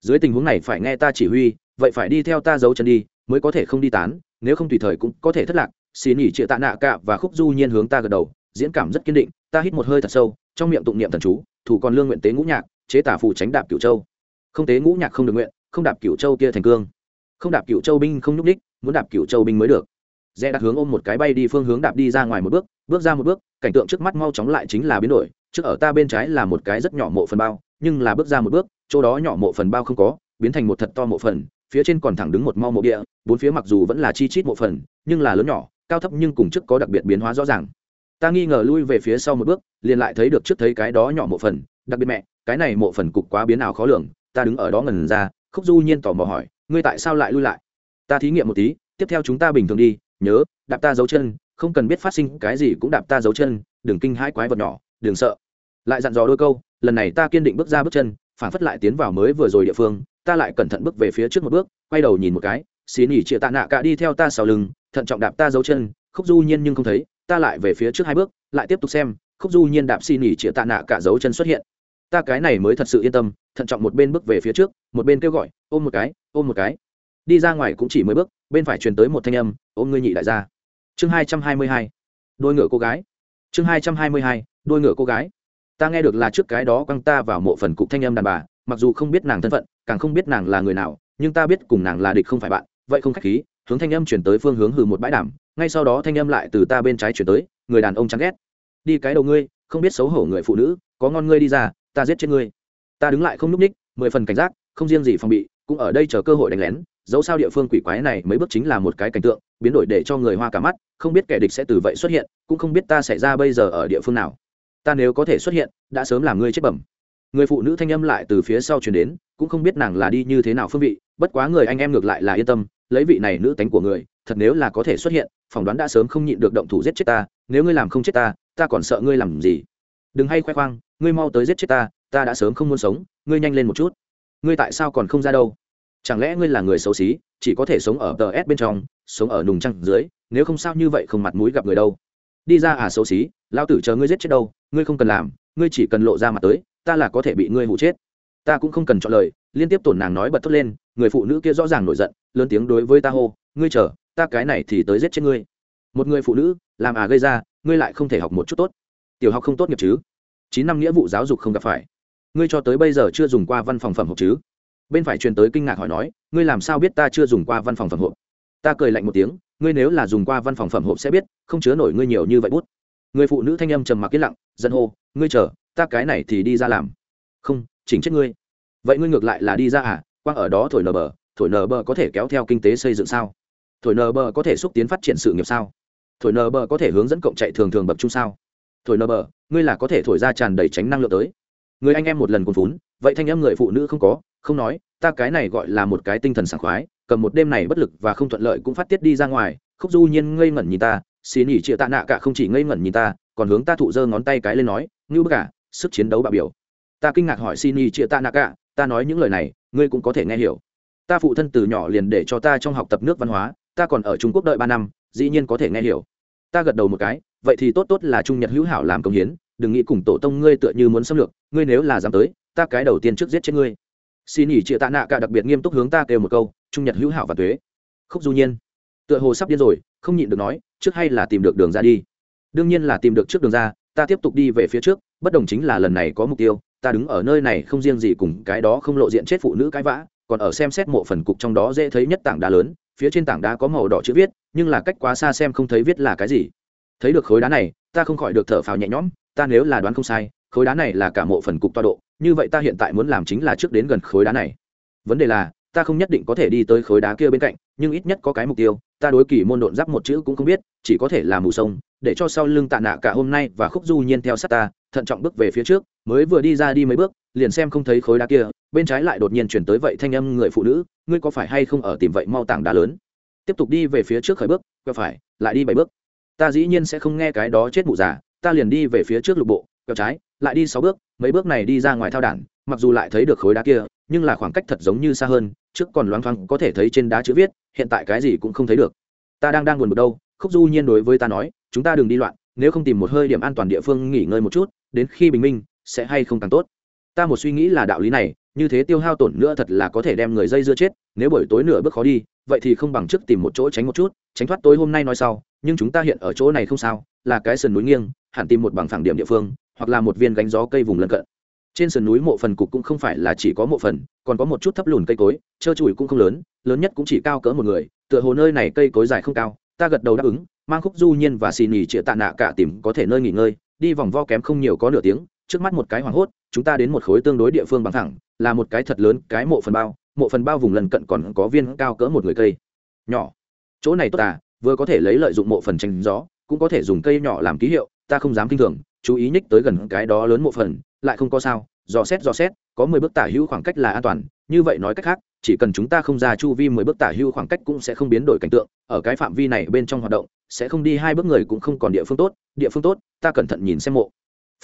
Dưới tình huống này phải nghe ta chỉ huy, vậy phải đi theo ta giấu chân đi, mới có thể không đi tán, nếu không tùy thời cũng có thể thất lạc xì nỉ chịa tạ nạ cạ và khúc du nhiên hướng ta gật đầu, diễn cảm rất kiên định, ta hít một hơi thật sâu, trong miệng tụng niệm thần chú, thủ còn lương nguyện tế ngũ nhạc, chế tả phù tránh đạp cửu châu. Không tế ngũ nhạc không được nguyện, không đạp cửu châu kia thành cương. Không đạp cửu châu binh không nhúc ních muốn đạp cửu châu binh mới được. Dè đặt hướng ôm một cái bay đi phương hướng đạp đi ra ngoài một bước bước ra một bước, cảnh tượng trước mắt mau chóng lại chính là biến đổi, trước ở ta bên trái là một cái rất nhỏ mộ phần bao, nhưng là bước ra một bước, chỗ đó nhỏ mộ phần bao không có, biến thành một thật to mộ phần, phía trên còn thẳng đứng một mau mộ địa, bốn phía mặc dù vẫn là chi chít mộ phần, nhưng là lớn nhỏ cao thấp nhưng cùng trước có đặc biệt biến hóa rõ ràng. Ta nghi ngờ lui về phía sau một bước, liền lại thấy được trước thấy cái đó nhỏ mộ phần, đặc biệt mẹ, cái này mộ phần cục quá biến ảo khó lường, ta đứng ở đó ngần ra, khúc du nhiên tò mò hỏi, ngươi tại sao lại lui lại? Ta thí nghiệm một tí, tiếp theo chúng ta bình thường đi, nhớ, đạp ta dấu chân, không cần biết phát sinh cái gì cũng đạp ta dấu chân, đừng kinh hãi quái vật nhỏ, đừng sợ. Lại dặn dò đôi câu, lần này ta kiên định bước ra bước chân, phản phất lại tiến vào mới vừa rồi địa phương, ta lại cẩn thận bước về phía trước một bước, quay đầu nhìn một cái xì nỉ chĩa tạ nạ cả đi theo ta sau lưng, thận trọng đạp ta dấu chân, khúc du nhiên nhưng không thấy, ta lại về phía trước hai bước, lại tiếp tục xem, khúc du nhiên đạp xì nỉ chĩa tạ nạ cả dấu chân xuất hiện. Ta cái này mới thật sự yên tâm, thận trọng một bên bước về phía trước, một bên kêu gọi, ôm một cái, ôm một cái. Đi ra ngoài cũng chỉ mới bước, bên phải truyền tới một thanh âm, ôm ngươi nhị đại gia. Chương hai trăm hai mươi hai, đôi ngựa cô gái. Chương hai trăm hai mươi hai, đôi ngựa cô gái. Ta nghe được là trước cái đó quăng ta vào mộ phần cục thanh âm đàn bà, mặc dù không biết nàng thân phận, càng không biết nàng là người nào, nhưng ta biết cùng nàng là địch không phải bạn vậy không khách khí, hướng thanh âm chuyển tới phương hướng hừ một bãi đảm ngay sau đó thanh âm lại từ ta bên trái chuyển tới, người đàn ông chán ghét. Đi cái đầu ngươi, không biết xấu hổ người phụ nữ, có ngon ngươi đi ra, ta giết chết ngươi. Ta đứng lại không núp ních, mười phần cảnh giác, không riêng gì phòng bị, cũng ở đây chờ cơ hội đánh lén, dẫu sao địa phương quỷ quái này mấy bước chính là một cái cảnh tượng, biến đổi để cho người hoa cả mắt, không biết kẻ địch sẽ từ vậy xuất hiện, cũng không biết ta xảy ra bây giờ ở địa phương nào. Ta nếu có thể xuất hiện, đã sớm làm ngươi chết bẩm. Người phụ nữ thanh âm lại từ phía sau chuyển đến, cũng không biết nàng là đi như thế nào phương vị, bất quá người anh em ngược lại là yên tâm lấy vị này nữ tánh của người, thật nếu là có thể xuất hiện, phỏng đoán đã sớm không nhịn được động thủ giết chết ta, nếu ngươi làm không chết ta ta còn sợ ngươi làm gì? Đừng hay khoe khoang, ngươi mau tới giết chết ta ta đã sớm không muốn sống, ngươi nhanh lên một chút. Ngươi tại sao còn không ra đâu? Chẳng lẽ ngươi là người xấu xí, chỉ có thể sống ở tờ s bên trong, sống ở nùng trăng dưới, nếu không sao như vậy không mặt mũi gặp người đâu? Đi ra à xấu xí lao tử chờ ngươi giết chết đâu, ngươi không cần làm, ngươi chỉ cần lộ ra mặt tới, ta là có thể bị ngươi hụ chết. Ta cũng không cần chọn lời, liên tiếp tổn nàng nói bật thốt lên người phụ nữ kia rõ ràng nổi giận, lớn tiếng đối với ta hô, ngươi chờ, ta cái này thì tới giết chết ngươi. Một người phụ nữ, làm à gây ra, ngươi lại không thể học một chút tốt. Tiểu học không tốt nghiệp chứ? Chín năm nghĩa vụ giáo dục không gặp phải. Ngươi cho tới bây giờ chưa dùng qua văn phòng phẩm hộp chứ? Bên phải truyền tới kinh ngạc hỏi nói, ngươi làm sao biết ta chưa dùng qua văn phòng phẩm hộp? Ta cười lạnh một tiếng, ngươi nếu là dùng qua văn phòng phẩm hộp sẽ biết, không chứa nổi ngươi nhiều như vậy bút. Người phụ nữ thanh âm trầm mặc yên lặng dân hô, ngươi chờ, ta cái này thì đi ra làm. Không, chỉnh chết ngươi. Vậy ngươi ngược lại là đi ra à? Quang ở đó thổi nờ bờ, thổi nờ bờ có thể kéo theo kinh tế xây dựng sao? Thổi nờ bờ có thể xúc tiến phát triển sự nghiệp sao? Thổi nờ bờ có thể hướng dẫn cộng chạy thường thường bậc chung sao? Thổi nờ bờ, ngươi là có thể thổi ra tràn đầy tránh năng lượng tới. Người anh em một lần còn vốn vậy thanh em người phụ nữ không có, không nói, ta cái này gọi là một cái tinh thần sảng khoái, cầm một đêm này bất lực và không thuận lợi cũng phát tiết đi ra ngoài, khúc du nhiên ngây ngẩn nhìn ta, xì nỉ chịa tạ nạ cả không chỉ ngây ngẩn nhìn ta, còn hướng ta thụ giơ ngón tay cái lên nói, ngưu bức cả sức chiến đấu bạo biểu. Ta kinh ngạc hỏi xì nỉ chịa tạ nạ cả, ta nói những lời này ngươi cũng có thể nghe hiểu. Ta phụ thân từ nhỏ liền để cho ta trong học tập nước văn hóa, ta còn ở trung quốc đợi ba năm, dĩ nhiên có thể nghe hiểu. Ta gật đầu một cái, vậy thì tốt tốt là trung nhật hữu hảo làm công hiến, đừng nghĩ cùng tổ tông ngươi tựa như muốn xâm lược, ngươi nếu là dám tới, ta cái đầu tiên trước giết chết ngươi. Xin ỉ chịa tạ nạ cả đặc biệt nghiêm túc hướng ta kêu một câu, trung nhật hữu hảo và thuế khúc du nhiên. Tựa hồ sắp điên rồi, không nhịn được nói, trước hay là tìm được đường ra đi. Đương nhiên là tìm được trước đường ra, ta tiếp tục đi về phía trước, bất đồng chính là lần này có mục tiêu ta đứng ở nơi này không riêng gì cùng cái đó không lộ diện chết phụ nữ cãi vã, còn ở xem xét mộ phần cục trong đó dễ thấy nhất tảng đá lớn, phía trên tảng đá có màu đỏ chữ viết, nhưng là cách quá xa xem không thấy viết là cái gì. Thấy được khối đá này, ta không khỏi được thở phào nhẹ nhõm, ta nếu là đoán không sai, khối đá này là cả mộ phần cục toa độ, như vậy ta hiện tại muốn làm chính là trước đến gần khối đá này. Vấn đề là, ta không nhất định có thể đi tới khối đá kia bên cạnh, nhưng ít nhất có cái mục tiêu, ta đối kỳ môn độn giáp một chữ cũng không biết, chỉ có thể là mù sông, để cho sau lưng tạ nạ cả hôm nay và khúc du nhiên theo sát ta thận trọng bước về phía trước, mới vừa đi ra đi mấy bước, liền xem không thấy khối đá kia, bên trái lại đột nhiên chuyển tới vậy thanh âm người phụ nữ, ngươi có phải hay không ở tìm vậy mau tảng đá lớn? Tiếp tục đi về phía trước khởi bước, quẹo phải, lại đi bảy bước. Ta dĩ nhiên sẽ không nghe cái đó chết mụ già, ta liền đi về phía trước lục bộ, quẹo trái, lại đi sáu bước, mấy bước này đi ra ngoài thao đản, mặc dù lại thấy được khối đá kia, nhưng là khoảng cách thật giống như xa hơn, trước còn loáng thoáng có thể thấy trên đá chữ viết, hiện tại cái gì cũng không thấy được. Ta đang đang buồn bực đâu, khúc du nhiên đối với ta nói, chúng ta đừng đi loạn, nếu không tìm một hơi điểm an toàn địa phương nghỉ ngơi một chút đến khi bình minh, sẽ hay không càng tốt. Ta một suy nghĩ là đạo lý này, như thế tiêu hao tổn nữa thật là có thể đem người dây dưa chết, nếu buổi tối nửa bước khó đi, vậy thì không bằng trước tìm một chỗ tránh một chút, tránh thoát tối hôm nay nói sau, nhưng chúng ta hiện ở chỗ này không sao, là cái sườn núi nghiêng, hẳn tìm một bằng phẳng điểm địa phương, hoặc là một viên gánh gió cây vùng lân cận. Trên sườn núi mộ phần cục cũng không phải là chỉ có mộ phần, còn có một chút thấp lùn cây cối, trơ trụi cũng không lớn lớn nhất cũng chỉ cao cỡ một người, tựa hồ nơi này cây cối dài không cao, ta gật đầu đáp ứng, mang khúc du nhiên và xì nỉ chĩa tạ nạ cả tìm có thể nơi nghỉ ngơi đi vòng vo kém không nhiều có nửa tiếng, trước mắt một cái hoảng hốt, chúng ta đến một khối tương đối địa phương bằng thẳng, là một cái thật lớn, cái mộ phần bao, mộ phần bao vùng lần cận còn có viên cao cỡ một người cây. Nhỏ. Chỗ này tốt à vừa có thể lấy lợi dụng mộ phần tranh gió, cũng có thể dùng cây nhỏ làm ký hiệu, ta không dám kinh thường, chú ý nhích tới gần cái đó lớn mộ phần, lại không có sao, dò xét dò xét, có mười bước tả hữu khoảng cách là an toàn, như vậy nói cách khác chỉ cần chúng ta không ra chu vi mười bước tả hưu khoảng cách cũng sẽ không biến đổi cảnh tượng, ở cái phạm vi này bên trong hoạt động, sẽ không đi hai bước người cũng không còn địa phương tốt, địa phương tốt, ta cẩn thận nhìn xem mộ.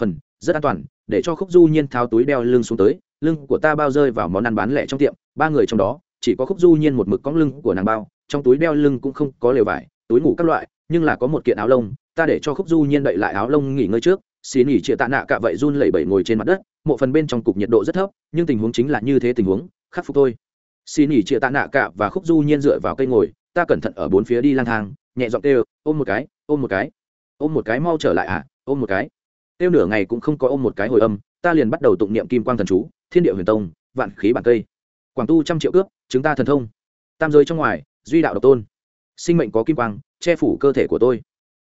Phần, rất an toàn, để cho khúc du nhiên tháo túi đeo lưng xuống tới, lưng của ta bao rơi vào món ăn bán lẻ trong tiệm, ba người trong đó, chỉ có khúc du nhiên một mực cong lưng của nàng bao, trong túi đeo lưng cũng không có lều vải, túi ngủ các loại, nhưng là có một kiện áo lông, ta để cho khúc du nhiên đậy lại áo lông nghỉ ngơi trước xì nỉ chịa tạ nạ cả vậy run lẩy bẩy ngồi trên mặt đất, mộ phần bên trong cục nhiệt độ rất thấp, nhưng tình huống chính là như thế tình huống, khắc phục thôi xin nghỉ chia tạ nạ cả và khúc du nhiên dựa vào cây ngồi, ta cẩn thận ở bốn phía đi lang thang, nhẹ giọng kêu, ôm một cái, ôm một cái, ôm một cái mau trở lại à ôm một cái. Kêu nửa ngày cũng không có ôm một cái hồi âm, ta liền bắt đầu tụng niệm kim quang thần chú, thiên địa huyền tông, vạn khí bản cây. Quảng tu trăm triệu cướp chúng ta thần thông. Tam giới trong ngoài, duy đạo độc tôn. Sinh mệnh có kim quang, che phủ cơ thể của tôi.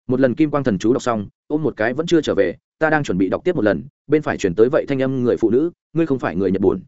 Một lần kim quang thần chú đọc xong, ôm một cái vẫn chưa trở về, ta đang chuẩn bị đọc tiếp một lần, bên phải chuyển tới vậy thanh âm người phụ nữ, ngươi không phải người nhật buồn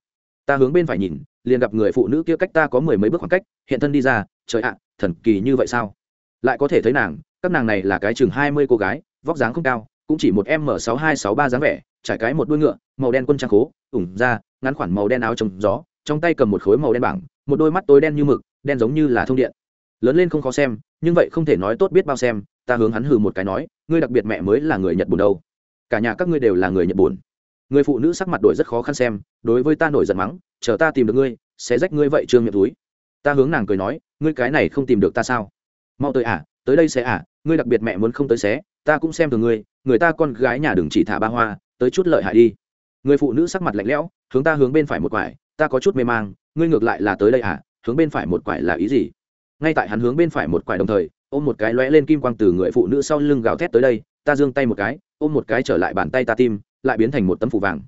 ta hướng bên phải nhìn, liền gặp người phụ nữ kia cách ta có mười mấy bước khoảng cách, hiện thân đi ra, trời ạ, thần kỳ như vậy sao? Lại có thể thấy nàng, các nàng này là cái chừng hai mươi cô gái, vóc dáng không cao, cũng chỉ một m sáu hai sáu ba dáng vẻ, trải cái một đuôi ngựa, màu đen quân trang khố, ủng ra ngắn khoản màu đen áo trồng gió, trong tay cầm một khối màu đen bảng, một đôi mắt tối đen như mực, đen giống như là thông điện. Lớn lên không khó xem, nhưng vậy không thể nói tốt biết bao xem, ta hướng hắn hừ một cái nói, ngươi đặc biệt mẹ mới là người nhật bùn đâu. Cả nhà các ngươi đều là người nhật bùn người phụ nữ sắc mặt đổi rất khó khăn xem, đối với ta nổi giận mắng, chờ ta tìm được ngươi, sẽ rách ngươi vậy trương miệng túi. Ta hướng nàng cười nói, ngươi cái này không tìm được ta sao? Mau tới à tới đây sẽ à ngươi đặc biệt mẹ muốn không tới xé ta cũng xem thường ngươi, người ta con gái nhà đừng chỉ thả ba hoa, tới chút lợi hại đi. Người phụ nữ sắc mặt lạnh lẽo, hướng ta hướng bên phải một quải, ta có chút mê mang, ngươi ngược lại là tới đây à hướng bên phải một quải là ý gì? Ngay tại hắn hướng bên phải một quải đồng thời, ôm một cái lóe lên kim quang từ người phụ nữ sau lưng gào thét tới đây, ta giương tay một cái, ôm một cái trở lại bàn tay ta tim lại biến thành một tấm phủ vàng.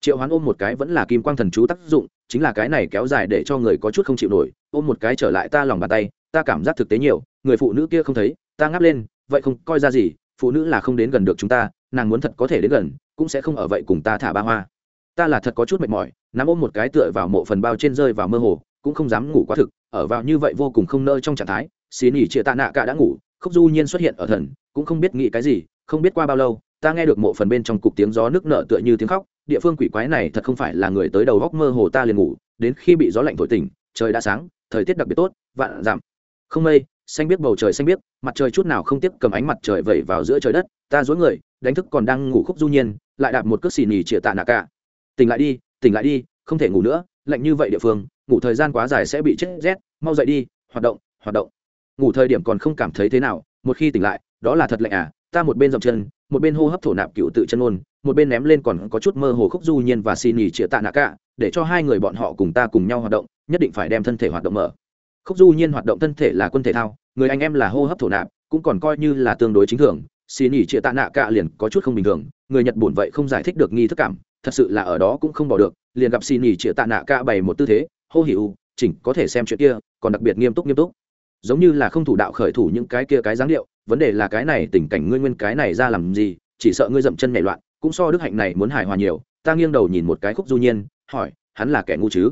Triệu hoán ôm một cái vẫn là kim quang thần chú tác dụng, chính là cái này kéo dài để cho người có chút không chịu nổi, ôm một cái trở lại ta lòng bàn tay, ta cảm giác thực tế nhiều, người phụ nữ kia không thấy, ta ngáp lên, vậy không coi ra gì, phụ nữ là không đến gần được chúng ta, nàng muốn thật có thể đến gần, cũng sẽ không ở vậy cùng ta thả ba hoa. Ta là thật có chút mệt mỏi, nắm ôm một cái tựa vào mộ phần bao trên rơi vào mơ hồ, cũng không dám ngủ quá thực, ở vào như vậy vô cùng không nơi trong trạng thái xì nỉ chia tạ nạ cả đã ngủ, khúc du nhiên xuất hiện ở thần, cũng không biết nghĩ cái gì, không biết qua bao lâu ta nghe được mộ phần bên trong cục tiếng gió nước nợ tựa như tiếng khóc, địa phương quỷ quái này thật không phải là người tới đầu góc mơ hồ ta liền ngủ, đến khi bị gió lạnh thổi tỉnh, trời đã sáng, thời tiết đặc biệt tốt, vạn giảm không mây, xanh biết bầu trời xanh biết mặt trời chút nào không tiếp cầm ánh mặt trời vẩy vào giữa trời đất, ta dối người, đánh thức còn đang ngủ khúc du nhiên, lại đạp một cước xì nỉ chĩa tạ nạ cả. Tỉnh lại đi, tỉnh lại đi, không thể ngủ nữa, lạnh như vậy địa phương, ngủ thời gian quá dài sẽ bị chết rét, mau dậy đi, hoạt động hoạt động. Ngủ thời điểm còn không cảm thấy thế nào, một khi tỉnh lại, đó là thật lạnh à ta một bên dậm chân, một bên hô hấp thổ nạp cựu tự chân ôn một bên ném lên còn có chút mơ hồ khúc du nhiên và xin nỉ chĩa tạ nạ cả, để cho hai người bọn họ cùng ta cùng nhau hoạt động, nhất định phải đem thân thể hoạt động mở. Khúc du nhiên hoạt động thân thể là quân thể thao, người anh em là hô hấp thổ nạp, cũng còn coi như là tương đối chính thường. Xin nỉ chĩa tạ nạ cả liền có chút không bình thường, người nhật buồn vậy không giải thích được nghi thức cảm, thật sự là ở đó cũng không bỏ được, liền gặp xin nỉ chĩa tạ nạ cả bày một tư thế, hô hiểu chỉnh, có thể xem chuyện kia, còn đặc biệt nghiêm túc nghiêm túc. Giống như là không thủ đạo khởi thủ những cái kia cái dáng điệu vấn đề là cái này tình cảnh ngươi nguyên cái này ra làm gì, chỉ sợ ngươi dậm chân nhảy loạn, cũng so đức hạnh này muốn hài hòa nhiều. Ta nghiêng đầu nhìn một cái khúc du nhiên, hỏi, hắn là kẻ ngu chứ?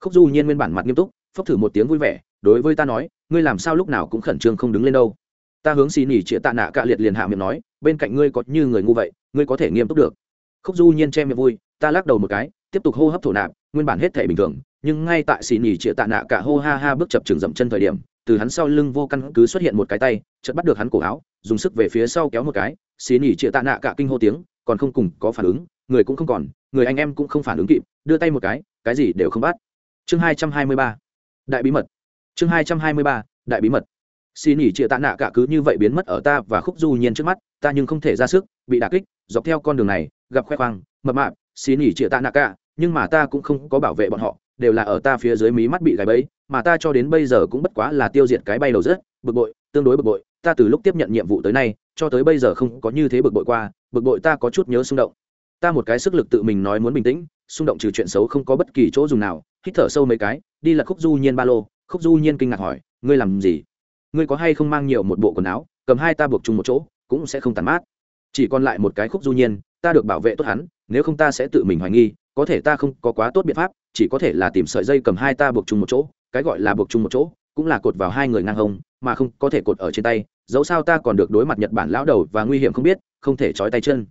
Khúc du nhiên nguyên bản mặt nghiêm túc, phốc thử một tiếng vui vẻ, đối với ta nói, ngươi làm sao lúc nào cũng khẩn trương không đứng lên đâu. Ta hướng xì nỉ chĩa tạ nạ cạ liệt liền hạ miệng nói, bên cạnh ngươi có như người ngu vậy, ngươi có thể nghiêm túc được. Khúc du nhiên che miệng vui, ta lắc đầu một cái, tiếp tục hô hấp thổ nạp, nguyên bản hết thể bình thường, nhưng ngay tại xì nỉ chĩa tạ nạ cả hô ha ha bước chập trường dậm chân thời điểm từ hắn sau lưng vô căn cứ xuất hiện một cái tay, chợt bắt được hắn cổ áo, dùng sức về phía sau kéo một cái, xì nỉ chĩa tạ nạ cả kinh hô tiếng, còn không cùng có phản ứng, người cũng không còn, người anh em cũng không phản ứng kịp, đưa tay một cái cái gì đều không bắt. Chương hai trăm hai mươi ba, đại bí mật. Chương hai trăm hai mươi ba, đại bí mật. Xì nỉ chĩa tạ nạ cả cứ như vậy biến mất ở ta và khúc du nhiên trước mắt, ta nhưng không thể ra sức, bị đà kích, dọc theo con đường này, gặp khoe khoang, mập mạp, xì nỉ chĩa tạ nạ cả nhưng mà ta cũng không có bảo vệ bọn họ, đều là ở ta phía dưới mí mắt bị gài bẫy, mà ta cho đến bây giờ cũng bất quá là tiêu diệt cái bay đầu rất bực bội, tương đối bực bội, ta từ lúc tiếp nhận nhiệm vụ tới nay, cho tới bây giờ không có như thế bực bội qua, bực bội ta có chút nhớ xung động. Ta một cái sức lực tự mình nói muốn bình tĩnh, xung động trừ chuyện xấu không có bất kỳ chỗ dùng nào, hít thở sâu mấy cái, đi là khúc du nhiên ba lô, khúc du nhiên kinh ngạc hỏi, ngươi làm gì? Ngươi có hay không mang nhiều một bộ quần áo, cầm hai ta buộc chung một chỗ, cũng sẽ không tàn mát. Chỉ còn lại một cái khúc du nhiên, ta được bảo vệ tốt hắn, nếu không ta sẽ tự mình hoài nghi có thể ta không có quá tốt biện pháp, chỉ có thể là tìm sợi dây cầm hai ta buộc chung một chỗ, cái gọi là buộc chung một chỗ, cũng là cột vào hai người ngang hông, mà không có thể cột ở trên tay, dẫu sao ta còn được đối mặt nhật bản lão đầu và nguy hiểm không biết, không thể trói tay chân.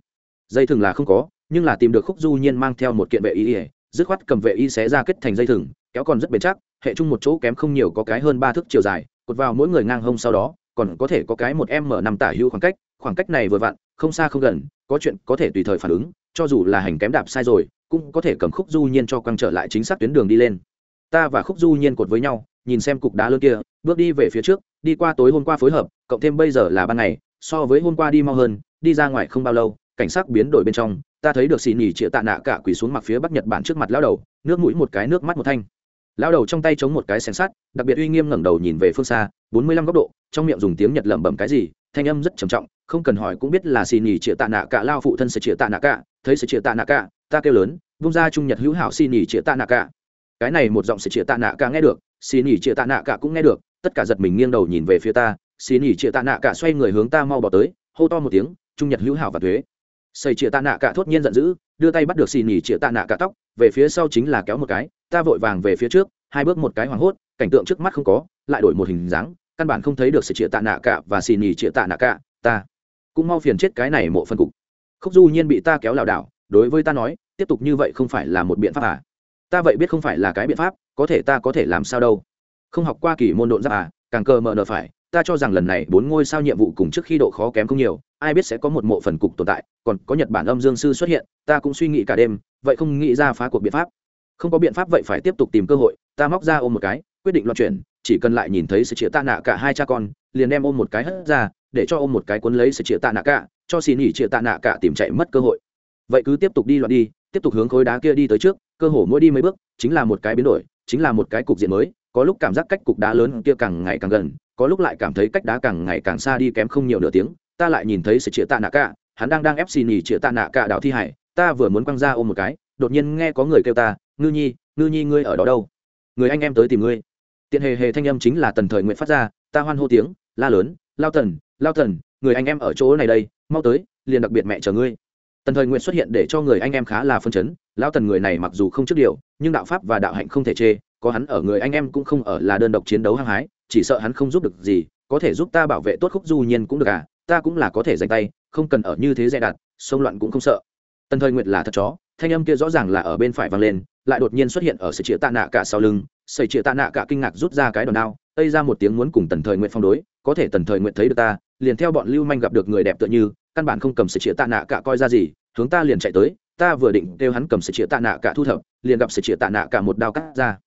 Dây thừng là không có, nhưng là tìm được khúc du nhiên mang theo một kiện vệ y ỉa dứt khoát cầm vệ y xé ra kết thành dây thừng, kéo còn rất bền chắc, hệ chung một chỗ kém không nhiều có cái hơn ba thước chiều dài, cột vào mỗi người ngang hông sau đó, còn có thể có cái một m nằm tả hữu khoảng cách khoảng cách này vừa vặn, không xa không gần, có chuyện có thể tùy thời phản ứng, cho dù là hành kém đạp sai rồi cũng có thể cầm khúc du nhiên cho quăng trở lại chính xác tuyến đường đi lên. Ta và khúc du nhiên cột với nhau, nhìn xem cục đá lớn kia, bước đi về phía trước, đi qua tối hôm qua phối hợp, cộng thêm bây giờ là ban ngày, so với hôm qua đi mau hơn, đi ra ngoài không bao lâu, cảnh sắc biến đổi bên trong, ta thấy được xì nhì chĩa tạ nạ cả quỳ xuống mặt phía bắc nhật bản trước mặt lao đầu, nước mũi một cái, nước mắt một thanh. Lao đầu trong tay chống một cái xẻng sắt, đặc biệt uy nghiêm ngẩng đầu nhìn về phương xa, bốn mươi lăm góc độ, trong miệng dùng tiếng nhật lẩm bẩm cái gì, thanh âm rất trầm trọng, không cần hỏi cũng biết là xì nhì chĩa tạ nạ cả lao phụ thân sẽ chĩa tạ nạ cả, thấy sẽ chĩa tạ nạ cả ta kêu lớn, vung ra trung nhật hữu hảo xin nhì chĩa tạ nạ cả. Cái này một giọng sẽ chĩa tạ nạ cả nghe được, xin nhì chĩa tạ nạ cả cũng nghe được, tất cả giật mình nghiêng đầu nhìn về phía ta, xin nhì chĩa tạ nạ cả xoay người hướng ta mau bỏ tới, hô to một tiếng, trung nhật hữu hảo và thuế. Xây chĩa tạ nạ cả thốt nhiên giận dữ, đưa tay bắt được xin nhì chĩa tạ nạ cả tóc, về phía sau chính là kéo một cái, ta vội vàng về phía trước, hai bước một cái hoảng hốt, cảnh tượng trước mắt không có, lại đổi một hình dáng, căn bản không thấy được sự chĩa tạ nạ cả và xin nhì chĩa tạ nạ cả, ta cũng mau phiền chết cái này mộ phân cục. Khúc du nhiên bị ta kéo lảo đảo đối với ta nói, tiếp tục như vậy không phải là một biện pháp à? Ta vậy biết không phải là cái biện pháp, có thể ta có thể làm sao đâu? Không học qua kỳ môn độn giáp à càng cờ mờ nờ phải, ta cho rằng lần này bốn ngôi sao nhiệm vụ cùng trước khi độ khó kém không nhiều, ai biết sẽ có một mộ phần cục tồn tại, còn có nhật bản âm dương sư xuất hiện, ta cũng suy nghĩ cả đêm, vậy không nghĩ ra phá cuộc biện pháp. Không có biện pháp vậy phải tiếp tục tìm cơ hội, ta móc ra ôm một cái, quyết định loạn chuyển, chỉ cần lại nhìn thấy sự chĩa tạ nạ cả hai cha con, liền đem ôm một cái hất ra, để cho ôm một cái cuốn lấy sự chĩa tạ nạ cả, cho xì nghỉ chĩa tạ nạ cả tìm chạy mất cơ hội vậy cứ tiếp tục đi loạn đi, tiếp tục hướng khối đá kia đi tới trước, cơ hồ mỗi đi mấy bước, chính là một cái biến đổi, chính là một cái cục diện mới, có lúc cảm giác cách cục đá lớn kia càng ngày càng gần, có lúc lại cảm thấy cách đá càng ngày càng xa đi kém không nhiều nửa tiếng, ta lại nhìn thấy sự chĩa tạ nạ cả hắn đang đang ép xì nỉ chĩa tạ nạ cả đảo thi hải, ta vừa muốn quăng ra ôm một cái, đột nhiên nghe có người kêu ta, ngư nhi ngư nhi ngươi ở đó đâu? Người anh em tới tìm ngươi. Tiện hề hề thanh âm chính là tần thời nguyện phát ra, ta hoan hô tiếng, la lớn, lao tần lao tần người anh em ở chỗ này đây, mau tới, liền đặc biệt mẹ chờ ngươi tần thời nguyện xuất hiện để cho người anh em khá là phân chấn lao tần người này mặc dù không trước điều, nhưng đạo pháp và đạo hạnh không thể chê, có hắn ở người anh em cũng không ở là đơn độc chiến đấu hăng hái, chỉ sợ hắn không giúp được gì, có thể giúp ta bảo vệ tốt khúc du nhiên cũng được à ta cũng là có thể dành tay, không cần ở như thế dè đặt xông loạn cũng không sợ. Tần thời nguyệt là thật chó, thanh âm kia rõ ràng là ở bên phải vang lên lại đột nhiên xuất hiện ở sợi chĩa tạ nạ cả sau lưng. Sợi chĩa tạ nạ cả kinh ngạc rút ra cái đòn đao, tây ra một tiếng muốn cùng tần thời nguyện phong đối. Có thể tần thời nguyện thấy được ta, liền theo bọn lưu manh gặp được người đẹp tựa như, căn bản không cầm sợi chĩa tạ nạ cả coi ra gì, hướng ta liền chạy tới. Ta vừa định kêu hắn cầm sợi chĩa tạ nạ cả thu thập, liền gặp sợi chĩa tạ nạ cả một đao cắt ra.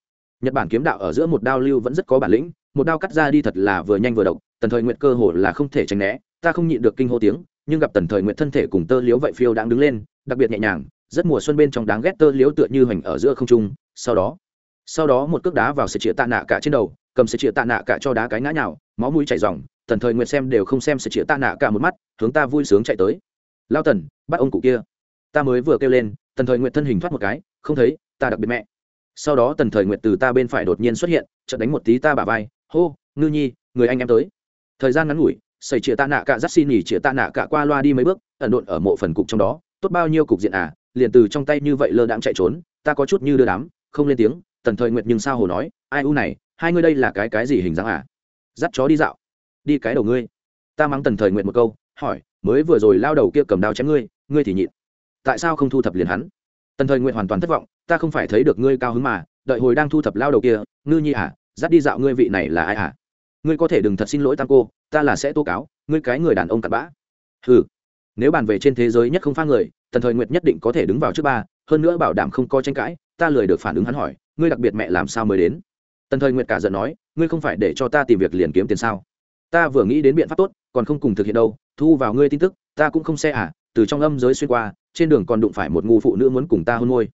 Nhật bản kiếm đạo ở giữa một đao lưu vẫn rất có bản lĩnh, một đao cắt ra đi thật là vừa nhanh vừa độc, tần thời nguyện cơ hồ là không thể tránh né. Ta không nhịn được kinh hô tiếng, nhưng gặp tần thời nguyện thân thể cùng tơ liếu vậy phiêu đang đứng lên, đặc biệt nhẹ nhàng rất mùa xuân bên trong đáng ghét tơ liếu tựa như hoành ở giữa không trung, sau đó sau đó một cước đá vào sợi chĩa tạ nạ cả trên đầu, cầm sợi chĩa tạ nạ cả cho đá cái ngã nhào, máu mũi chảy ròng, tần thời nguyện xem đều không xem sợi chĩa tạ nạ cả một mắt, hướng ta vui sướng chạy tới. Lao tần, bắt ông cụ kia. Ta mới vừa kêu lên, tần thời nguyện thân hình thoát một cái, không thấy, ta đặc biệt mẹ. Sau đó tần thời nguyện từ ta bên phải đột nhiên xuất hiện, chợt đánh một tí ta bả vai, hô, ngư nhi, người anh em tới. Thời gian ngắn ngủi xảy chĩa tạ nạ cả dắt xin nhỉ chĩa tạ nạ cả qua loa đi mấy bước, ẩn độn ở mộ phần cục trong đó, tốt bao nhiêu cục diện à liền từ trong tay như vậy lơ đãng chạy trốn, ta có chút như đưa đám, không lên tiếng, tần thời nguyệt nhưng sao hồ nói, ai u này, hai ngươi đây là cái cái gì hình dáng à? Dắt chó đi dạo, đi cái đầu ngươi. Ta mắng tần thời nguyệt một câu, hỏi, mới vừa rồi lao đầu kia cầm đao chém ngươi ngươi thì nhịn. Tại sao không thu thập liền hắn? Tần thời nguyệt hoàn toàn thất vọng, ta không phải thấy được ngươi cao hứng mà, đợi hồi đang thu thập lao đầu kia, ngư nhi à dắt đi dạo ngươi vị này là ai à? Ngươi có thể đừng thật xin lỗi tam cô, ta là sẽ tố cáo, ngươi cái người đàn ông cặn bã. Ừ nếu bàn về trên thế giới nhất không pha người tần thời nguyệt nhất định có thể đứng vào trước ba, hơn nữa bảo đảm không có tranh cãi, ta lười được phản ứng hắn hỏi, ngươi đặc biệt mẹ làm sao mới đến? Tần thời nguyệt cả giận nói, ngươi không phải để cho ta tìm việc liền kiếm tiền sao? Ta vừa nghĩ đến biện pháp tốt, còn không cùng thực hiện đâu, thu vào ngươi tin tức, ta cũng không xe à từ trong âm giới xuyên qua, trên đường còn đụng phải một ngu phụ nữ muốn cùng ta hôn môi.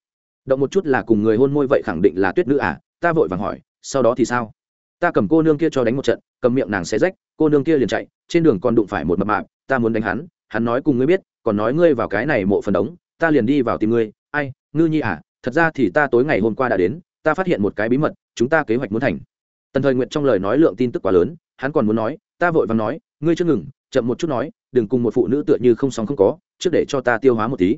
Động một chút là cùng người hôn môi vậy khẳng định là tuyết nữ à ta vội vàng hỏi, sau đó thì sao? Ta cầm cô nương kia cho đánh một trận, cầm miệng nàng xé rách, cô nương kia liền chạy, trên đường còn đụng phải một mập mạp, ta muốn đánh hắn hắn nói cùng ngươi biết còn nói ngươi vào cái này mộ phần đống, ta liền đi vào tìm ngươi. Ai, ngư nhi à thật ra thì ta tối ngày hôm qua đã đến, ta phát hiện một cái bí mật, chúng ta kế hoạch muốn thành. Tần thời nguyện trong lời nói lượng tin tức quá lớn, hắn còn muốn nói, ta vội vàng nói, ngươi chưa ngừng, chậm một chút nói, đừng cùng một phụ nữ tựa như không sóng không có, trước để cho ta tiêu hóa một tí.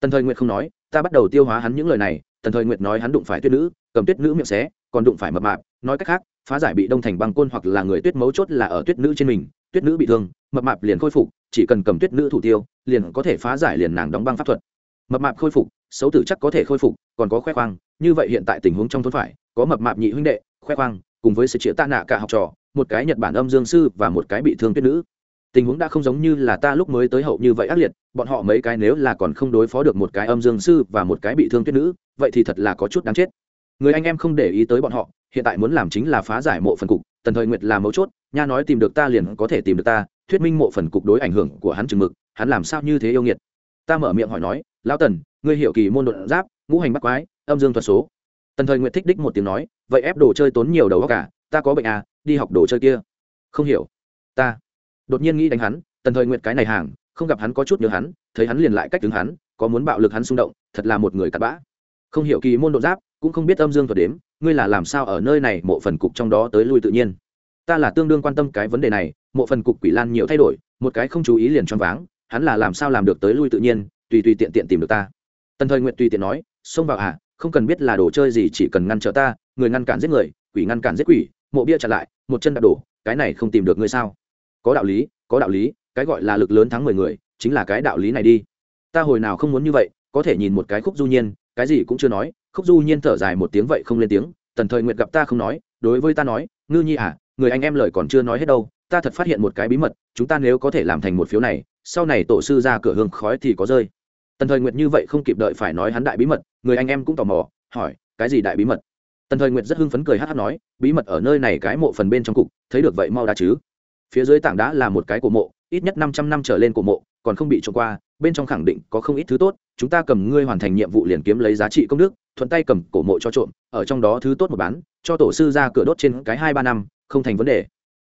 Tần thời nguyện không nói, ta bắt đầu tiêu hóa hắn những lời này. Tần thời Nguyệt nói hắn đụng phải tuyết nữ, cầm tuyết nữ miệng xé, còn đụng phải mập mạp, nói cách khác, phá giải bị đông thành băng côn hoặc là người tuyết mấu chốt là ở tuyết nữ trên mình tuyết nữ bị thương, mập mạp liền khôi phục, chỉ cần cầm tuyết nữ thủ tiêu, liền có thể phá giải liền nàng đóng băng pháp thuật. Mập mạp khôi phục, xấu tử chắc có thể khôi phục, còn có khoe khoang, như vậy hiện tại tình huống trong thôn phải, có mập mạp nhị huynh đệ, khoe khoang, cùng với sự chĩa tạ nạ cả học trò, một cái nhật bản âm dương sư và một cái bị thương tuyết nữ. Tình huống đã không giống như là ta lúc mới tới hậu như vậy ác liệt, bọn họ mấy cái nếu là còn không đối phó được một cái âm dương sư và một cái bị thương tuyết nữ, vậy thì thật là có chút đáng chết. Người anh em không để ý tới bọn họ, hiện tại muốn làm chính là phá giải mộ phần cục tần thời nguyệt là mấu chốt, nha nói tìm được ta liền có thể tìm được ta, thuyết minh mộ phần cục đối ảnh hưởng của hắn chừng mực, hắn làm sao như thế yêu nghiệt. Ta mở miệng hỏi nói, lão tần, ngươi hiểu kỳ môn đột giáp, ngũ hành bắt quái, âm dương thuật số. Tần thời nguyệt thích đích một tiếng nói, vậy ép đồ chơi tốn nhiều đầu óc cả ta có bệnh à đi học đồ chơi kia. Không hiểu. Ta. Đột nhiên nghĩ đánh hắn, tần thời nguyệt cái này hàng, không gặp hắn có chút nhớ hắn, thấy hắn liền lại cách đứng hắn, có muốn bạo lực hắn xung động, thật là một người cặn bã. Không hiểu kỳ môn độ giáp, cũng không biết âm dương thuật đếm ngươi là làm sao ở nơi này, mộ phần cục trong đó tới lui tự nhiên? Ta là tương đương quan tâm cái vấn đề này, mộ phần cục quỷ lan nhiều thay đổi, một cái không chú ý liền choáng váng, hắn là làm sao làm được tới lui tự nhiên, tùy tùy tiện tiện tìm được ta. Tần thời nguyện tùy tiện nói, xông vào à không cần biết là đồ chơi gì, chỉ cần ngăn trở ta, người ngăn cản giết người, quỷ ngăn cản giết quỷ, mộ bia chặn lại, một chân đạp đổ, cái này không tìm được ngươi sao? Có đạo lý, có đạo lý, cái gọi là lực lớn thắng mười người, chính là cái đạo lý này đi. Ta hồi nào không muốn như vậy, có thể nhìn một cái khúc du nhiên cái gì cũng chưa nói, khúc du nhiên thở dài một tiếng vậy không lên tiếng, tần thời nguyệt gặp ta không nói, đối với ta nói, ngư nhi à người anh em lời còn chưa nói hết đâu, ta thật phát hiện một cái bí mật, chúng ta nếu có thể làm thành một phiếu này, sau này tổ sư ra cửa hương khói thì có rơi. Tần thời nguyệt như vậy không kịp đợi phải nói hắn đại bí mật, người anh em cũng tò mò, hỏi, cái gì đại bí mật? Tần thời nguyệt rất hưng phấn cười hát hát nói, bí mật ở nơi này cái mộ phần bên trong cục, thấy được vậy mau đã chứ. Phía dưới tảng đá là một cái cổ mộ, ít nhất năm trăm năm trở lên cổ mộ còn không bị trộm qua, bên trong khẳng định có không ít thứ tốt, chúng ta cầm ngươi hoàn thành nhiệm vụ liền kiếm lấy giá trị công đức, thuận tay cầm cổ mộ cho trộm, ở trong đó thứ tốt một bán, cho tổ sư ra cửa đốt trên cái hai ba năm, không thành vấn đề.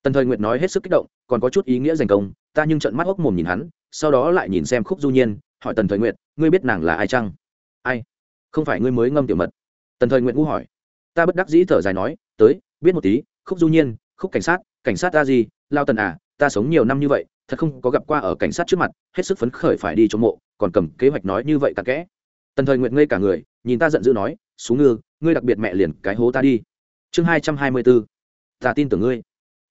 Tần thời nguyệt nói hết sức kích động, còn có chút ý nghĩa giành công, ta nhưng trận mắt hốc mồm nhìn hắn, sau đó lại nhìn xem khúc du nhiên, hỏi tần thời nguyệt, ngươi biết nàng là ai chăng? Ai? Không phải ngươi mới ngâm tiểu mật. Tần thời nguyệt ngũ hỏi. Ta bất đắc dĩ thở dài nói, tới, biết một tí, khúc du nhiên, khúc cảnh sát cảnh sát ta gì lao tần à ta sống nhiều năm như vậy thật không có gặp qua ở cảnh sát trước mặt, hết sức phấn khởi phải đi chống mộ, còn cầm kế hoạch nói như vậy tặc kẽ. Tần thời nguyện ngây cả người, nhìn ta giận dữ nói xuống ngư, ngươi đặc biệt mẹ liền cái hố ta đi. Chương hai trăm hai mươi bốn ta tin tưởng ngươi.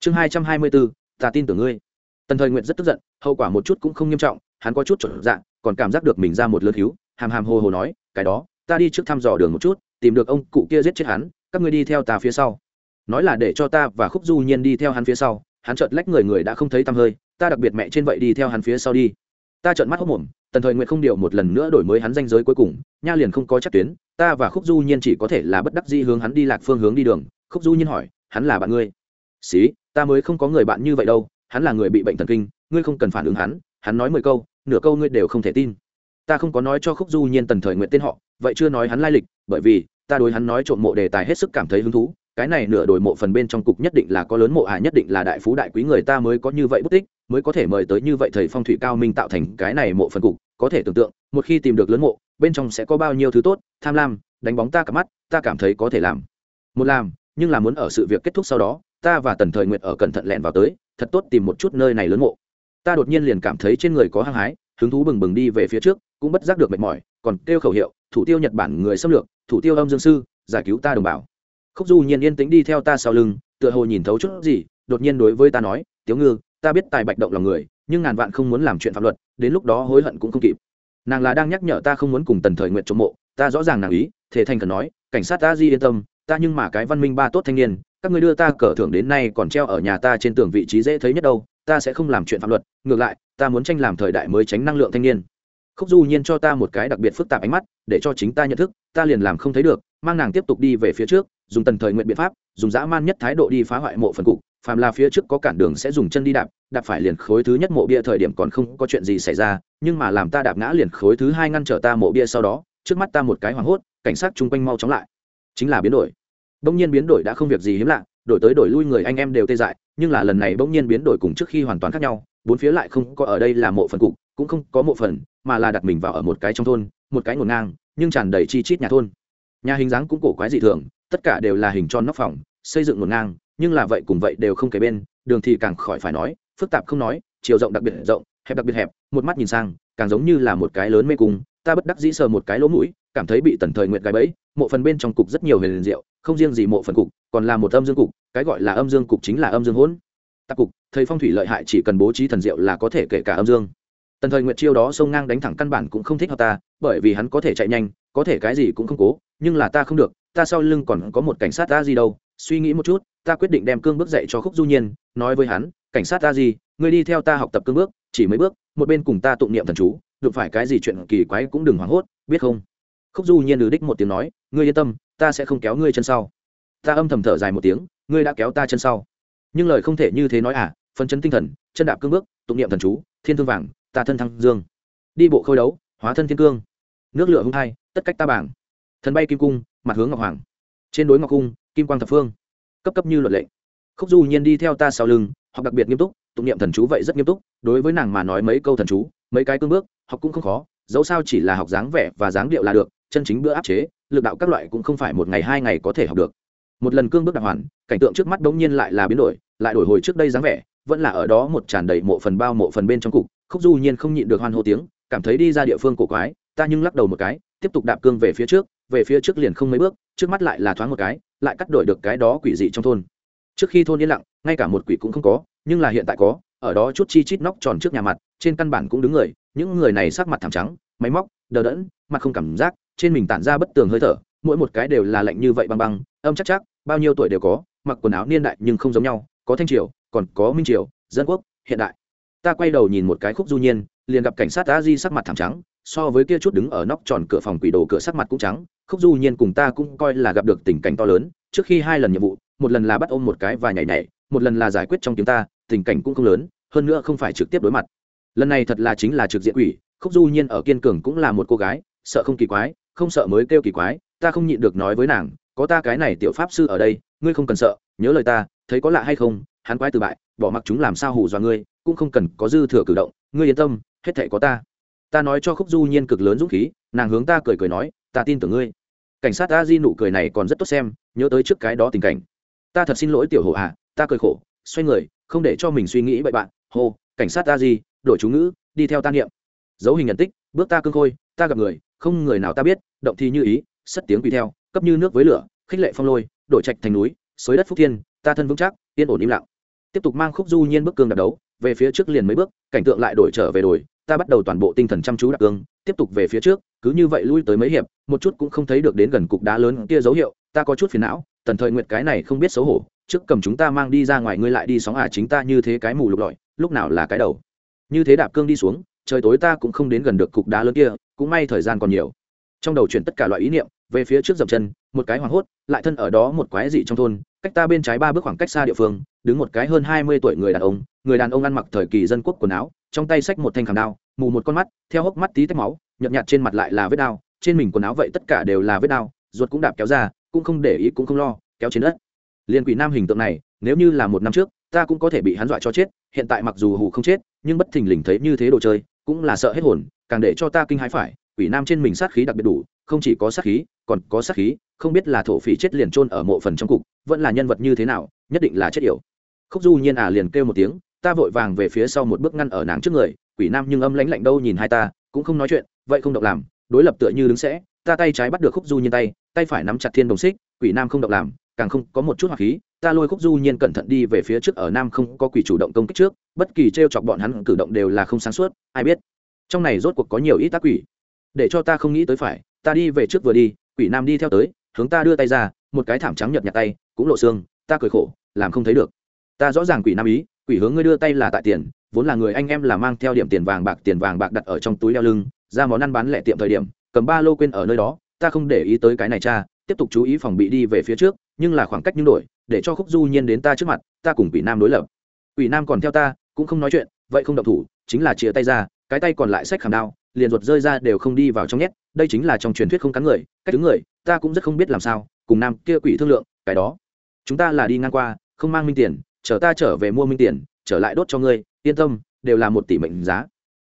Chương hai trăm hai mươi bốn ta tin tưởng ngươi. Tần thời nguyện rất tức giận, hậu quả một chút cũng không nghiêm trọng, hắn có chút chuẩn dạng còn cảm giác được mình ra một lượt hữu hàm hàm hồ hồ nói, cái đó, ta đi trước thăm dò đường một chút, tìm được ông cụ kia giết chết hắn, các ngươi đi theo ta phía sau. Nói là để cho ta và khúc du nhiên đi theo hắn phía sau, hắn chợt lách người người đã không thấy tăm hơi ta đặc biệt mẹ trên vậy đi theo hắn phía sau đi. Ta trợn mắt hốc mồm, tần thời nguyện không điều một lần nữa đổi mới hắn danh giới cuối cùng, nha liền không có chắc tuyến, ta và khúc du nhiên chỉ có thể là bất đắc di hướng hắn đi lạc phương hướng đi đường. Khúc du nhiên hỏi, hắn là bạn ngươi? Xí, ta mới không có người bạn như vậy đâu, hắn là người bị bệnh thần kinh, ngươi không cần phản ứng hắn hắn nói mười câu, nửa câu ngươi đều không thể tin. Ta không có nói cho khúc du nhiên tần thời nguyện tên họ, vậy chưa nói hắn lai lịch, bởi vì, ta đối hắn nói trộm mộ đề tài hết sức cảm thấy hứng thú, cái này nửa đổi mộ phần bên trong cục nhất định là có lớn mộ hạ nhất định là đại phú đại quý người ta mới có như vậy bút tích mới có thể mời tới như vậy thầy phong thủy cao minh tạo thành cái này mộ phần cục, có thể tưởng tượng, một khi tìm được lớn mộ, bên trong sẽ có bao nhiêu thứ tốt, tham lam, đánh bóng ta cả mắt, ta cảm thấy có thể làm. Một làm, nhưng là muốn ở sự việc kết thúc sau đó, ta và tần thời nguyện ở cẩn thận lẹn vào tới, thật tốt tìm một chút nơi này lớn mộ. Ta đột nhiên liền cảm thấy trên người có hăng hái, hứng thú bừng bừng đi về phía trước, cũng bất giác được mệt mỏi, còn kêu khẩu hiệu, thủ tiêu nhật bản người xâm lược, thủ tiêu âm dương sư, giải cứu ta đồng bào. Khúc du nhiên yên tĩnh đi theo ta sau lưng, tựa hồ nhìn thấu chút gì, đột nhiên đối với ta nói tiếu ngư ta biết tài bạch động lòng người, nhưng ngàn vạn không muốn làm chuyện pháp luật, đến lúc đó hối hận cũng không kịp. Nàng là đang nhắc nhở ta không muốn cùng tần thời nguyện chống mộ, ta rõ ràng nàng ý thể thành cần nói, cảnh sát ta di yên tâm, ta nhưng mà cái văn minh ba tốt thanh niên, các người đưa ta cờ thưởng đến nay còn treo ở nhà ta trên tường vị trí dễ thấy nhất đâu, ta sẽ không làm chuyện pháp luật, ngược lại, ta muốn tranh làm thời đại mới tránh năng lượng thanh niên. Khúc du nhiên cho ta một cái đặc biệt phức tạp ánh mắt, để cho chính ta nhận thức, ta liền làm không thấy được, mang nàng tiếp tục đi về phía trước, dùng tần thời nguyện biện pháp, dùng dã man nhất thái độ đi phá hoại mộ phần cục phàm là phía trước có cản đường sẽ dùng chân đi đạp đạp phải liền khối thứ nhất mộ bia thời điểm còn không có chuyện gì xảy ra, nhưng mà làm ta đạp ngã liền khối thứ hai ngăn trở ta mộ bia sau đó, trước mắt ta một cái hoảng hốt, cảnh sát chung quanh mau chóng lại. Chính là biến đổi. Bỗng nhiên biến đổi đã không việc gì hiếm lạ, đổi tới đổi lui người anh em đều tê dại, nhưng là lần này bỗng nhiên biến đổi cùng trước khi hoàn toàn khác nhau, bốn phía lại không có ở đây là mộ phần cục, cũng không có mộ phần, mà là đặt mình vào ở một cái trong thôn, một cái ngổn ngang, nhưng tràn đầy chi chít nhà thôn. Nhà hình dáng cũng cổ quái dị thường, tất cả đều là hình tròn nóc phòng, xây dựng ngổn ngang nhưng là vậy cùng vậy đều không kể bên, đường thì càng khỏi phải nói, phức tạp không nói, chiều rộng đặc biệt rộng, hẹp đặc biệt hẹp, một mắt nhìn sang, càng giống như là một cái lớn mê cung, ta bất đắc dĩ sờ một cái lỗ mũi, cảm thấy bị tần thời nguyệt gái bẫy, mộ phần bên trong cục rất nhiều huyền diệu, không riêng gì mộ phần cục, còn là một âm dương cục, cái gọi là âm dương cục chính là âm dương hỗn. Tạp cục, thầy phong thủy lợi hại chỉ cần bố trí thần diệu là có thể kể cả âm dương. Tần thời nguyệt chiêu đó xông ngang đánh thẳng căn bản cũng không thích hợp ta, bởi vì hắn có thể chạy nhanh, có thể cái gì cũng không cố, nhưng là ta không được, ta sau lưng còn có một cảnh sát ta gì đâu suy nghĩ một chút, ta quyết định đem cương bước dạy cho khúc du nhiên, nói với hắn, cảnh sát ta gì ngươi đi theo ta học tập cương bước, chỉ mấy bước, một bên cùng ta tụng niệm thần chú, đụng phải cái gì chuyện kỳ quái cũng đừng hoảng hốt, biết không? Khúc du nhiên lừ đích một tiếng nói, ngươi yên tâm, ta sẽ không kéo ngươi chân sau. Ta âm thầm thở dài một tiếng, ngươi đã kéo ta chân sau. Nhưng lời không thể như thế nói à phân chân tinh thần, chân đạp cương bước, tụng niệm thần chú, thiên thương vàng, ta thân thăng dương. Đi bộ khôi đấu, hóa thân thiên cương. Nước lửa hung hai, tất cách ta bảng. Thần bay kim cung, mặt hướng ngọc hoàng. Trên đối ngọc cung kim quang thập phương. Cấp cấp như luật lệ. Khúc du nhiên đi theo ta sau lưng, học đặc biệt nghiêm túc, tụng niệm thần chú vậy rất nghiêm túc, đối với nàng mà nói mấy câu thần chú, mấy cái cương bước, học cũng không khó, dẫu sao chỉ là học dáng vẻ và dáng điệu là được, chân chính bữa áp chế, lực đạo các loại cũng không phải một ngày hai ngày có thể học được. Một lần cương bước đặc hoàn cảnh tượng trước mắt bỗng nhiên lại là biến đổi, lại đổi hồi trước đây dáng vẻ, vẫn là ở đó một tràn đầy mộ phần bao mộ phần bên trong cục, khúc du nhiên không nhịn được hoan hô tiếng, cảm thấy đi ra địa phương cổ quái, ta nhưng lắc đầu một cái, tiếp tục đạp cương về phía trước, về phía trước liền không mấy bước, trước mắt lại là thoáng một cái lại cắt đổi được cái đó quỷ dị trong thôn. Trước khi thôn yên lặng, ngay cả một quỷ cũng không có, nhưng là hiện tại có, ở đó chút chi chít nóc tròn trước nhà mặt, trên căn bản cũng đứng người, những người này sắc mặt thảm trắng, máy móc, đờ đẫn, mặt không cảm giác, trên mình tản ra bất tường hơi thở, mỗi một cái đều là lạnh như vậy băng băng, âm chắc chắc, bao nhiêu tuổi đều có, mặc quần áo niên đại nhưng không giống nhau, có thanh triều, còn có minh triều, dân quốc, hiện đại. Ta quay đầu nhìn một cái khúc du nhiên, liền gặp cảnh sát a di sắc mặt thảm trắng so với kia chút đứng ở nóc tròn cửa phòng quỷ đồ cửa sắc mặt cũng trắng, khúc du nhiên cùng ta cũng coi là gặp được tình cảnh to lớn, trước khi hai lần nhiệm vụ, một lần là bắt ôm một cái và nhảy nhảy, một lần là giải quyết trong tiếng ta, tình cảnh cũng không lớn, hơn nữa không phải trực tiếp đối mặt. Lần này thật là chính là trực diện quỷ, khúc du nhiên ở kiên cường cũng là một cô gái, sợ không kỳ quái, không sợ mới kêu kỳ quái, ta không nhịn được nói với nàng, có ta cái này tiểu pháp sư ở đây, ngươi không cần sợ, nhớ lời ta, thấy có lạ hay không, hắn quái từ bại, bỏ mặc chúng làm sao hù dọa ngươi, cũng không cần có dư thừa cử động, ngươi yên tâm, hết thảy có ta ta nói cho khúc du nhiên cực lớn dũng khí, nàng hướng ta cười cười nói, ta tin tưởng ngươi. Cảnh sát a di nụ cười này còn rất tốt xem, nhớ tới trước cái đó tình cảnh. Ta thật xin lỗi tiểu hồ à ta cười khổ, xoay người, không để cho mình suy nghĩ bậy bạn. Hô, cảnh sát a di, đổi chú ngữ, đi theo ta niệm. Dấu hình nhận tích, bước ta cương khôi, ta gặp người, không người nào ta biết, động thi như ý, sất tiếng quỳ theo, cấp như nước với lửa, khích lệ phong lôi đổi trạch thành núi, xới đất phúc thiên, ta thân vững chắc, yên ổn im lặng. Tiếp tục mang khúc du nhiên bước cương đạp đấu, về phía trước liền mấy bước, cảnh tượng lại đổi trở về đổi ta bắt đầu toàn bộ tinh thần chăm chú đạp cương, tiếp tục về phía trước, cứ như vậy lui tới mấy hiệp, một chút cũng không thấy được đến gần cục đá lớn kia dấu hiệu, ta có chút phiền não, tần thời nguyệt cái này không biết xấu hổ, trước cầm chúng ta mang đi ra ngoài ngươi lại đi sóng à chính ta như thế cái mù lục lọi, lúc nào là cái đầu. Như thế đạp cương đi xuống, trời tối ta cũng không đến gần được cục đá lớn kia, cũng may thời gian còn nhiều. Trong đầu chuyển tất cả loại ý niệm, về phía trước dập chân, một cái hoảng hốt, lại thân ở đó một quái dị trong thôn, cách ta bên trái ba bước khoảng cách xa địa phương, đứng một cái hơn hai mươi tuổi người đàn ông, người đàn ông ăn mặc thời kỳ dân quốc quần áo trong tay xách một thanh khảm đao, mù một con mắt, theo hốc mắt tí tách máu, nhợt nhạt trên mặt lại là vết đao, trên mình quần áo vậy tất cả đều là vết đao, ruột cũng đạp kéo ra, cũng không để ý cũng không lo, kéo trên đất. Liên quỷ nam hình tượng này, nếu như là một năm trước, ta cũng có thể bị hắn dọa cho chết, hiện tại mặc dù hù không chết, nhưng bất thình lình thấy như thế đồ chơi, cũng là sợ hết hồn, càng để cho ta kinh hãi phải, quỷ nam trên mình sát khí đặc biệt đủ, không chỉ có sát khí, còn có sát khí, không biết là thổ phỉ chết liền trôn ở mộ phần trong cục, vẫn là nhân vật như thế nào, nhất định là chết yểu. Khúc du nhiên à liền kêu một tiếng ta vội vàng về phía sau một bước ngăn ở nàng trước người, quỷ nam nhưng âm lãnh lạnh đâu nhìn hai ta, cũng không nói chuyện, vậy không động làm, đối lập tựa như đứng sẽ, ta tay trái bắt được khúc du nhiên tay tay phải nắm chặt thiên đồng xích, quỷ nam không động làm, càng không có một chút hoặc khí, ta lôi khúc du nhiên cẩn thận đi về phía trước ở nam không có quỷ chủ động công kích trước, bất kỳ t r e o chọc bọn hắn cử động đều là không sáng suốt, ai biết. Trong này rốt cuộc có nhiều ít tác quỷ. Để cho ta không nghĩ tới phải, ta đi về trước vừa đi, quỷ nam đi theo tới, hướng ta đưa tay ra, một cái thảm trắng nhợt nhạt tay, cũng lộ xương, ta cười khổ, làm không thấy được. Ta rõ ràng quỷ nam ý quỷ hướng ngươi đưa tay là tại tiền, vốn là người anh em là mang theo điểm tiền vàng bạc, tiền vàng bạc đặt ở trong túi đeo lưng, ra món ăn bán lẻ tiệm thời điểm, cầm ba lô quên ở nơi đó, ta không để ý tới cái này cha, tiếp tục chú ý phòng bị đi về phía trước, nhưng là khoảng cách nhưng đổi, để cho khúc du nhiên đến ta trước mặt, ta cùng quỷ nam đối lập. Quỷ nam còn theo ta, cũng không nói chuyện, vậy không động thủ, chính là chia tay ra, cái tay còn lại sách khảm đao, liền ruột rơi ra đều không đi vào trong nhét, đây chính là trong truyền thuyết không cắn người, cách đứng người, ta cũng rất không biết làm sao, cùng nam kia quỷ thương lượng, cái đó. Chúng ta là đi ngang qua, không mang minh tiền chờ ta trở về mua minh tiền, trở lại đốt cho ngươi, yên tâm, đều là một tỷ mệnh giá.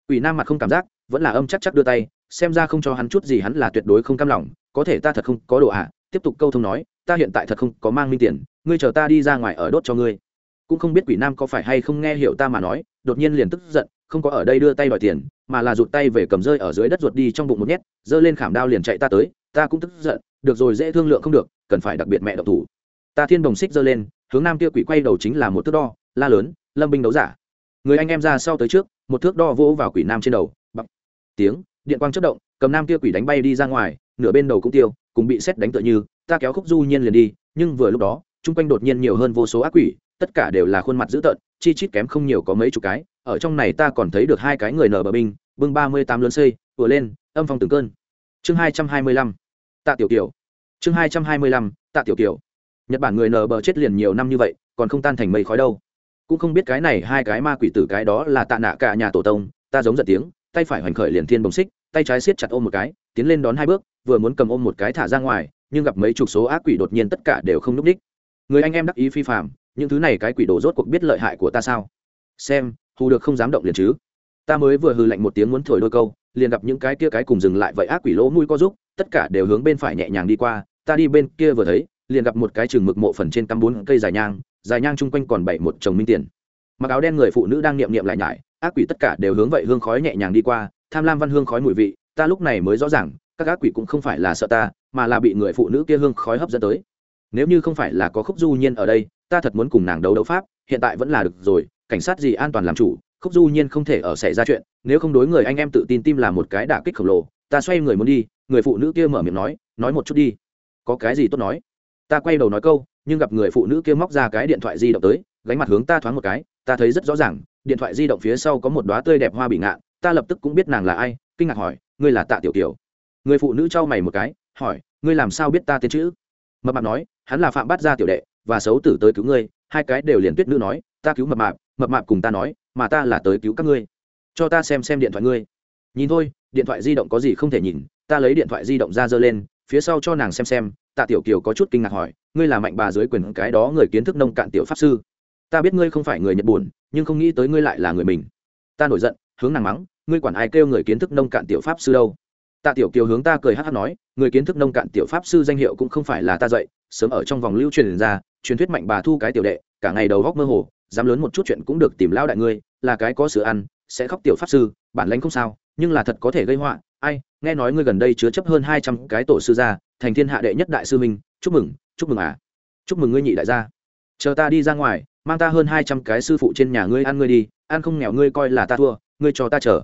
Quỷ nam mặt không cảm giác, vẫn là âm chắc chắc đưa tay, xem ra không cho hắn chút gì hắn là tuyệt đối không cam lòng, có thể ta thật không có đồ ạ. À. tiếp tục câu thông nói, ta hiện tại thật không có mang minh tiền, ngươi chờ ta đi ra ngoài ở đốt cho ngươi. Cũng không biết quỷ nam có phải hay không nghe hiểu ta mà nói, đột nhiên liền tức giận, không có ở đây đưa tay đòi tiền, mà là rụt tay về cầm rơi ở dưới đất ruột đi trong bụng một nhét, giơ lên khảm đao liền chạy ta tới, ta cũng tức giận, được rồi dễ thương lượng không được, cần phải đặc biệt mẹ độc thủ. Ta thiên đồng xích giơ lên hướng nam kia quỷ quay đầu chính là một thước đo, la lớn, lâm binh đấu giả. Người anh em ra sau tới trước, một thước đo vỗ vào quỷ nam trên đầu, bập. tiếng, điện quang chất động, cầm nam kia quỷ đánh bay đi ra ngoài, nửa bên đầu cũng tiêu, cùng bị xét đánh tựa như, ta kéo khúc du nhiên liền đi, nhưng vừa lúc đó, chung quanh đột nhiên nhiều hơn vô số ác quỷ, tất cả đều là khuôn mặt dữ tợn, chi chít kém không nhiều có mấy chục cái, ở trong này ta còn thấy được hai cái người nở bờ binh, bưng ba mươi tám lớn xây, vừa lên, âm phong từng cơn. Chương hai trăm hai mươi lăm, tạ tiểu kiều. Chương hai trăm hai mươi lăm, tạ tiểu kiều nhật bản người nờ bờ chết liền nhiều năm như vậy, còn không tan thành mây khói đâu. Cũng không biết cái này hai cái ma quỷ tử cái đó là tạ nạ cả nhà tổ tông, ta giống giật tiếng, tay phải hoành khởi liền thiên bồng xích, tay trái siết chặt ôm một cái, tiến lên đón hai bước, vừa muốn cầm ôm một cái thả ra ngoài, nhưng gặp mấy chục số ác quỷ đột nhiên tất cả đều không núp đích. Người anh em đắc ý phi phạm những thứ này cái quỷ đồ rốt cuộc biết lợi hại của ta sao? Xem, hù được không dám động liền chứ. Ta mới vừa hư lạnh một tiếng muốn thổi đôi câu, liền gặp những cái kia cái cùng dừng lại vậy ác quỷ lỗ mũi có giúp tất cả đều hướng bên phải nhẹ nhàng đi qua, ta đi bên kia vừa thấy liền gặp một cái chừng mực mộ phần trên tăm bốn cây dài nhang dài nhang chung quanh còn bảy một chồng minh tiền. Mặc áo đen người phụ nữ đang niệm niệm lại nhải, ác quỷ tất cả đều hướng vậy hương khói nhẹ nhàng đi qua, tham lam văn hương khói mùi vị, ta lúc này mới rõ ràng, các ác quỷ cũng không phải là sợ ta, mà là bị người phụ nữ kia hương khói hấp dẫn tới. Nếu như không phải là có khúc du nhiên ở đây, ta thật muốn cùng nàng đấu đấu pháp, hiện tại vẫn là được rồi, cảnh sát gì an toàn làm chủ, khúc du nhiên không thể ở xảy ra chuyện, nếu không đối người anh em tự tin tim là một cái đả kích khổng lồ, ta xoay người muốn đi, người phụ nữ kia mở miệng nói nói một chút đi. Có cái gì tốt nói? Ta quay đầu nói câu, nhưng gặp người phụ nữ kia móc ra cái điện thoại di động tới, gánh mặt hướng ta thoáng một cái, ta thấy rất rõ ràng, điện thoại di động phía sau có một đoá tươi đẹp hoa bị ngạn, ta lập tức cũng biết nàng là ai, kinh ngạc hỏi, ngươi là tạ tiểu kiều. Người phụ nữ trao mày một cái, hỏi, ngươi làm sao biết ta tên chữ? Mập mạp nói, hắn là phạm Bát gia tiểu đệ, và xấu tử tới cứu ngươi, hai cái đều liền tuyết nữ nói, ta cứu mập mạp mập mạp cùng ta nói, mà ta là tới cứu các ngươi. Cho ta xem xem điện thoại ngươi. Nhìn thôi, điện thoại di động có gì không thể nhìn, ta lấy điện thoại di động ra giơ lên, phía sau cho nàng xem xem tạ tiểu kiều có chút kinh ngạc hỏi, ngươi là mạnh bà dưới quyền, cái đó người kiến thức nông cạn tiểu pháp sư. Ta biết ngươi không phải người nhật buồn, nhưng không nghĩ tới ngươi lại là người mình. Ta nổi giận, hướng nàng mắng, ngươi quản ai kêu người kiến thức nông cạn tiểu pháp sư đâu? Tạ tiểu kiều hướng ta cười hát hát nói, người kiến thức nông cạn tiểu pháp sư danh hiệu cũng không phải là ta dạy, sớm ở trong vòng lưu truyền ra, truyền thuyết mạnh bà thu cái tiểu đệ, cả ngày đầu góc mơ hồ, dám lớn một chút chuyện cũng được tìm lao đại ngươi, là cái có sữa ăn, sẽ khóc tiểu pháp sư, bản lãnh không sao, nhưng là thật có thể gây họa. Ai, nghe nói ngươi gần đây chứa chấp hơn hai trăm cái tổ sư gia thành thiên hạ đệ nhất đại sư minh chúc mừng chúc mừng à. Chúc mừng ngươi nhị đại gia. Chờ ta đi ra ngoài, mang ta hơn hai trăm cái sư phụ trên nhà ngươi ăn ngươi đi, ăn không nghèo ngươi coi là ta thua, ngươi cho ta chờ.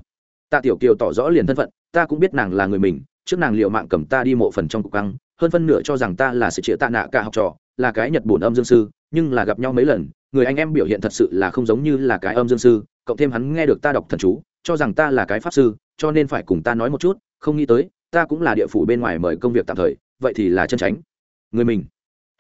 Tạ tiểu kiều tỏ rõ liền thân phận, ta cũng biết nàng là người mình, trước nàng liệu mạng cầm ta đi mộ phần trong cục căng, hơn phân nửa cho rằng ta là sự chĩa tạ nạ cả học trò, là cái nhật bổn âm dương sư, nhưng là gặp nhau mấy lần, người anh em biểu hiện thật sự là không giống như là cái âm dương sư, cộng thêm hắn nghe được ta đọc thần chú, cho rằng ta là cái pháp sư, cho nên phải cùng ta nói một chút, không nghĩ tới ta cũng là địa phủ bên ngoài mời công việc tạm thời, vậy thì là chân tránh. Người mình.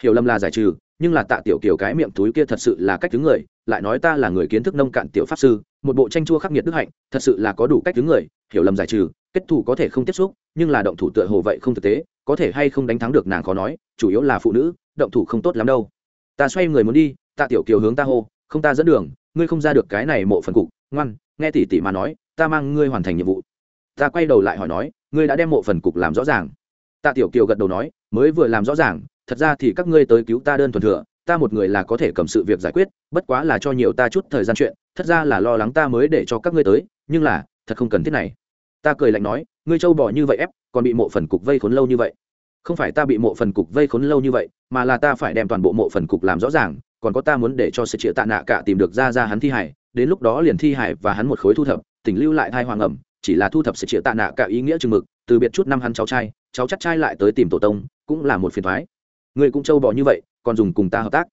Hiểu lầm là giải trừ, nhưng là tạ tiểu kiều cái miệng túi kia thật sự là cách thứ người, lại nói ta là người kiến thức nông cạn tiểu pháp sư, một bộ tranh chua khắc nghiệt đức hạnh, thật sự là có đủ cách thứ người, hiểu lầm giải trừ, kết thù có thể không tiếp xúc, nhưng là động thủ tựa hồ vậy không thực tế, có thể hay không đánh thắng được nàng khó nói, chủ yếu là phụ nữ, động thủ không tốt lắm đâu. Ta xoay người muốn đi, tạ tiểu kiều hướng ta hô, không ta dẫn đường, ngươi không ra được cái này mộ phần cục, ngoan, nghe tỷ tỷ mà nói, ta mang ngươi hoàn thành nhiệm vụ. Ta quay đầu lại hỏi nói ngươi đã đem mộ phần cục làm rõ ràng. Tạ tiểu kiều gật đầu nói, mới vừa làm rõ ràng, thật ra thì các ngươi tới cứu ta đơn thuần thừa, ta một người là có thể cầm sự việc giải quyết, bất quá là cho nhiều ta chút thời gian chuyện, thật ra là lo lắng ta mới để cho các ngươi tới, nhưng là, thật không cần thiết này. Ta cười lạnh nói, ngươi trâu bỏ như vậy ép, còn bị mộ phần cục vây khốn lâu như vậy. Không phải ta bị mộ phần cục vây khốn lâu như vậy, mà là ta phải đem toàn bộ mộ phần cục làm rõ ràng, còn có ta muốn để cho sự chĩa tạ nạ cả tìm được ra ra hắn thi hải đến lúc đó liền thi hải và hắn một khối thu thập, tỉnh lưu lại thai hoàng ẩm chỉ là thu thập sự chĩa tạ nạ cả ý nghĩa chừng mực, từ biệt chút năm hắn cháu trai, cháu chắc trai lại tới tìm tổ tông, cũng là một phiền thoái. Người cũng trâu bò như vậy, còn dùng cùng ta hợp tác.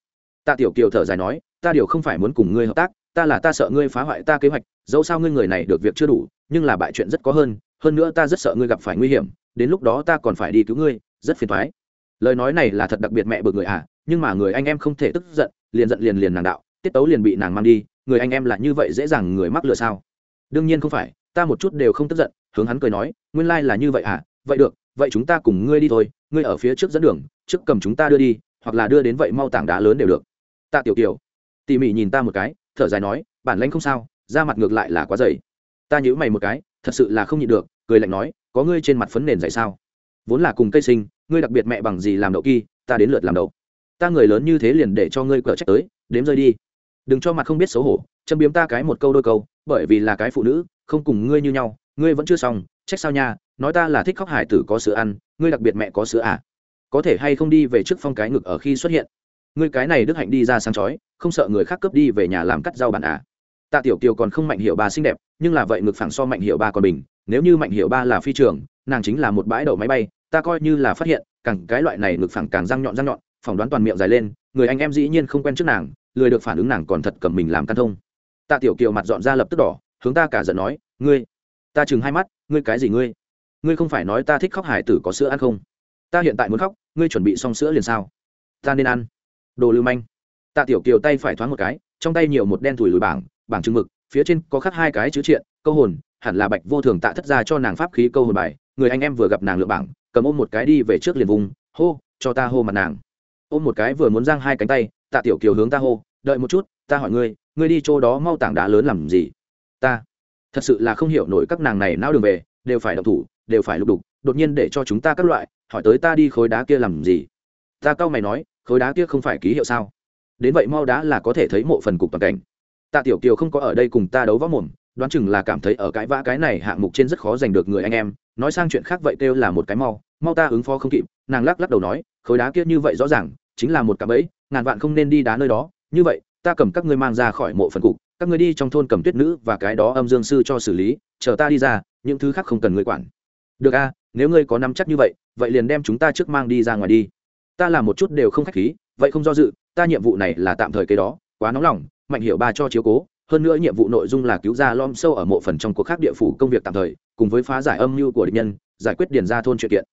Tạ tiểu kiều thở dài nói, ta điều không phải muốn cùng ngươi hợp tác, ta là ta sợ ngươi phá hoại ta kế hoạch, dẫu sao ngươi người này được việc chưa đủ, nhưng là bại chuyện rất có hơn hơn nữa ta rất sợ ngươi gặp phải nguy hiểm, đến lúc đó ta còn phải đi cứu ngươi, rất phiền thoái. Lời nói này là thật đặc biệt mẹ bực người à nhưng mà người anh em không thể tức giận, liền giận liền liền nàng đạo, tiết tấu liền bị nàng mang đi, người anh em là như vậy dễ dàng người mắc lừa sao? Đương nhiên không phải ta một chút đều không tức giận, hướng hắn cười nói, nguyên lai、like、là như vậy à? Vậy được, vậy chúng ta cùng ngươi đi thôi, ngươi ở phía trước dẫn đường, trước cầm chúng ta đưa đi, hoặc là đưa đến vậy mau tảng đá lớn đều được. Tạ tiểu kiều, tỉ mỉ nhìn ta một cái, thở dài nói, bản lãnh không sao, da mặt ngược lại là quá dày. Ta nhữ mày một cái, thật sự là không nhịn được, cười lạnh nói, có ngươi trên mặt phấn nền dày sao? Vốn là cùng cây sinh, ngươi đặc biệt mẹ bằng gì làm đậu kỳ, ta đến lượt làm đậu. Ta người lớn như thế liền để cho ngươi cờ trách tới, đếm rơi đi. Đừng cho mặt không biết xấu hổ, châm biếm ta cái một câu đôi câu, bởi vì là cái phụ nữ không cùng ngươi như nhau, ngươi vẫn chưa xong, trách sao nha, nói ta là thích khóc hải tử có sữa ăn, ngươi đặc biệt mẹ có sữa à? Có thể hay không đi về trước phong cái ngực ở khi xuất hiện? Ngươi cái này đức hạnh đi ra sáng chói, không sợ người khác cướp đi về nhà làm cắt rau bản à? Tạ tiểu kiều còn không mạnh hiệu ba xinh đẹp, nhưng là vậy ngực phẳng so mạnh hiệu ba còn bình, nếu như mạnh hiệu ba là phi trường, nàng chính là một bãi đậu máy bay, ta coi như là phát hiện, càng cái loại này ngực phẳng càng răng nhọn răng nhọn, phỏng đoán toàn miệng dài lên, người anh em dĩ nhiên không quen trước nàng, lười được phản ứng nàng còn thật cầm mình làm căn thông. Tạ tiểu kiều mặt dọn ra lập tức đỏ hướng ta cả giận nói, ngươi, ta chừng hai mắt, ngươi cái gì ngươi? Ngươi không phải nói ta thích khóc hải tử có sữa ăn không? Ta hiện tại muốn khóc, ngươi chuẩn bị xong sữa liền sao? Ta nên ăn. Đồ lưu manh. Tạ tiểu kiều tay phải thoáng một cái, trong tay nhiều một đen thùi lùi bảng bảng chừng mực, phía trên có khắc hai cái chữ triện, câu hồn, hẳn là bạch vô thường tạ thất ra cho nàng pháp khí câu hồn bài, người anh em vừa gặp nàng lựa bảng, cầm ôm một cái đi về trước liền vùng, hô, cho ta hô mặt nàng. Ôm một cái vừa muốn giang hai cánh tay, tạ tiểu kiều hướng ta hô, đợi một chút, ta hỏi ngươi ngươi đi chỗ đó mau tảng đá lớn làm gì? Ta. Thật sự là không hiểu nổi các nàng này não đường về, đều phải độc thủ, đều phải lục đục, đột nhiên để cho chúng ta các loại, hỏi tới ta đi khối đá kia làm gì? Ta cau mày nói, khối đá kia không phải ký hiệu sao? Đến vậy mau đá là có thể thấy mộ phần cục toàn cảnh. Tạ tiểu kiều không có ở đây cùng ta đấu võ mồm, đoán chừng là cảm thấy ở cãi vã cái này hạng mục trên rất khó giành được người anh em. Nói sang chuyện khác vậy kêu là một cái mau mau ta ứng phó không kịp, nàng lắc lắc đầu nói, khối đá kia như vậy rõ ràng, chính là một cạm ấy ngàn vạn không nên đi đá nơi đó. Như vậy, ta cầm các ngươi mang ra khỏi mộ phần cục các ngươi đi trong thôn cầm tuyết nữ và cái đó âm dương sư cho xử lý, chờ ta đi ra, những thứ khác không cần ngươi quản. Được a nếu ngươi có nắm chắc như vậy vậy liền đem chúng ta trước mang đi ra ngoài đi. Ta làm một chút đều không khách khí, vậy không do dự, ta nhiệm vụ này là tạm thời cái đó, quá nóng lòng, mạnh hiệu ba cho chiếu cố, hơn nữa nhiệm vụ nội dung là cứu ra lom sâu ở mộ phần trong cuộc khác địa phủ công việc tạm thời, cùng với phá giải âm mưu của địch nhân, giải quyết điền ra thôn chuyện kiện.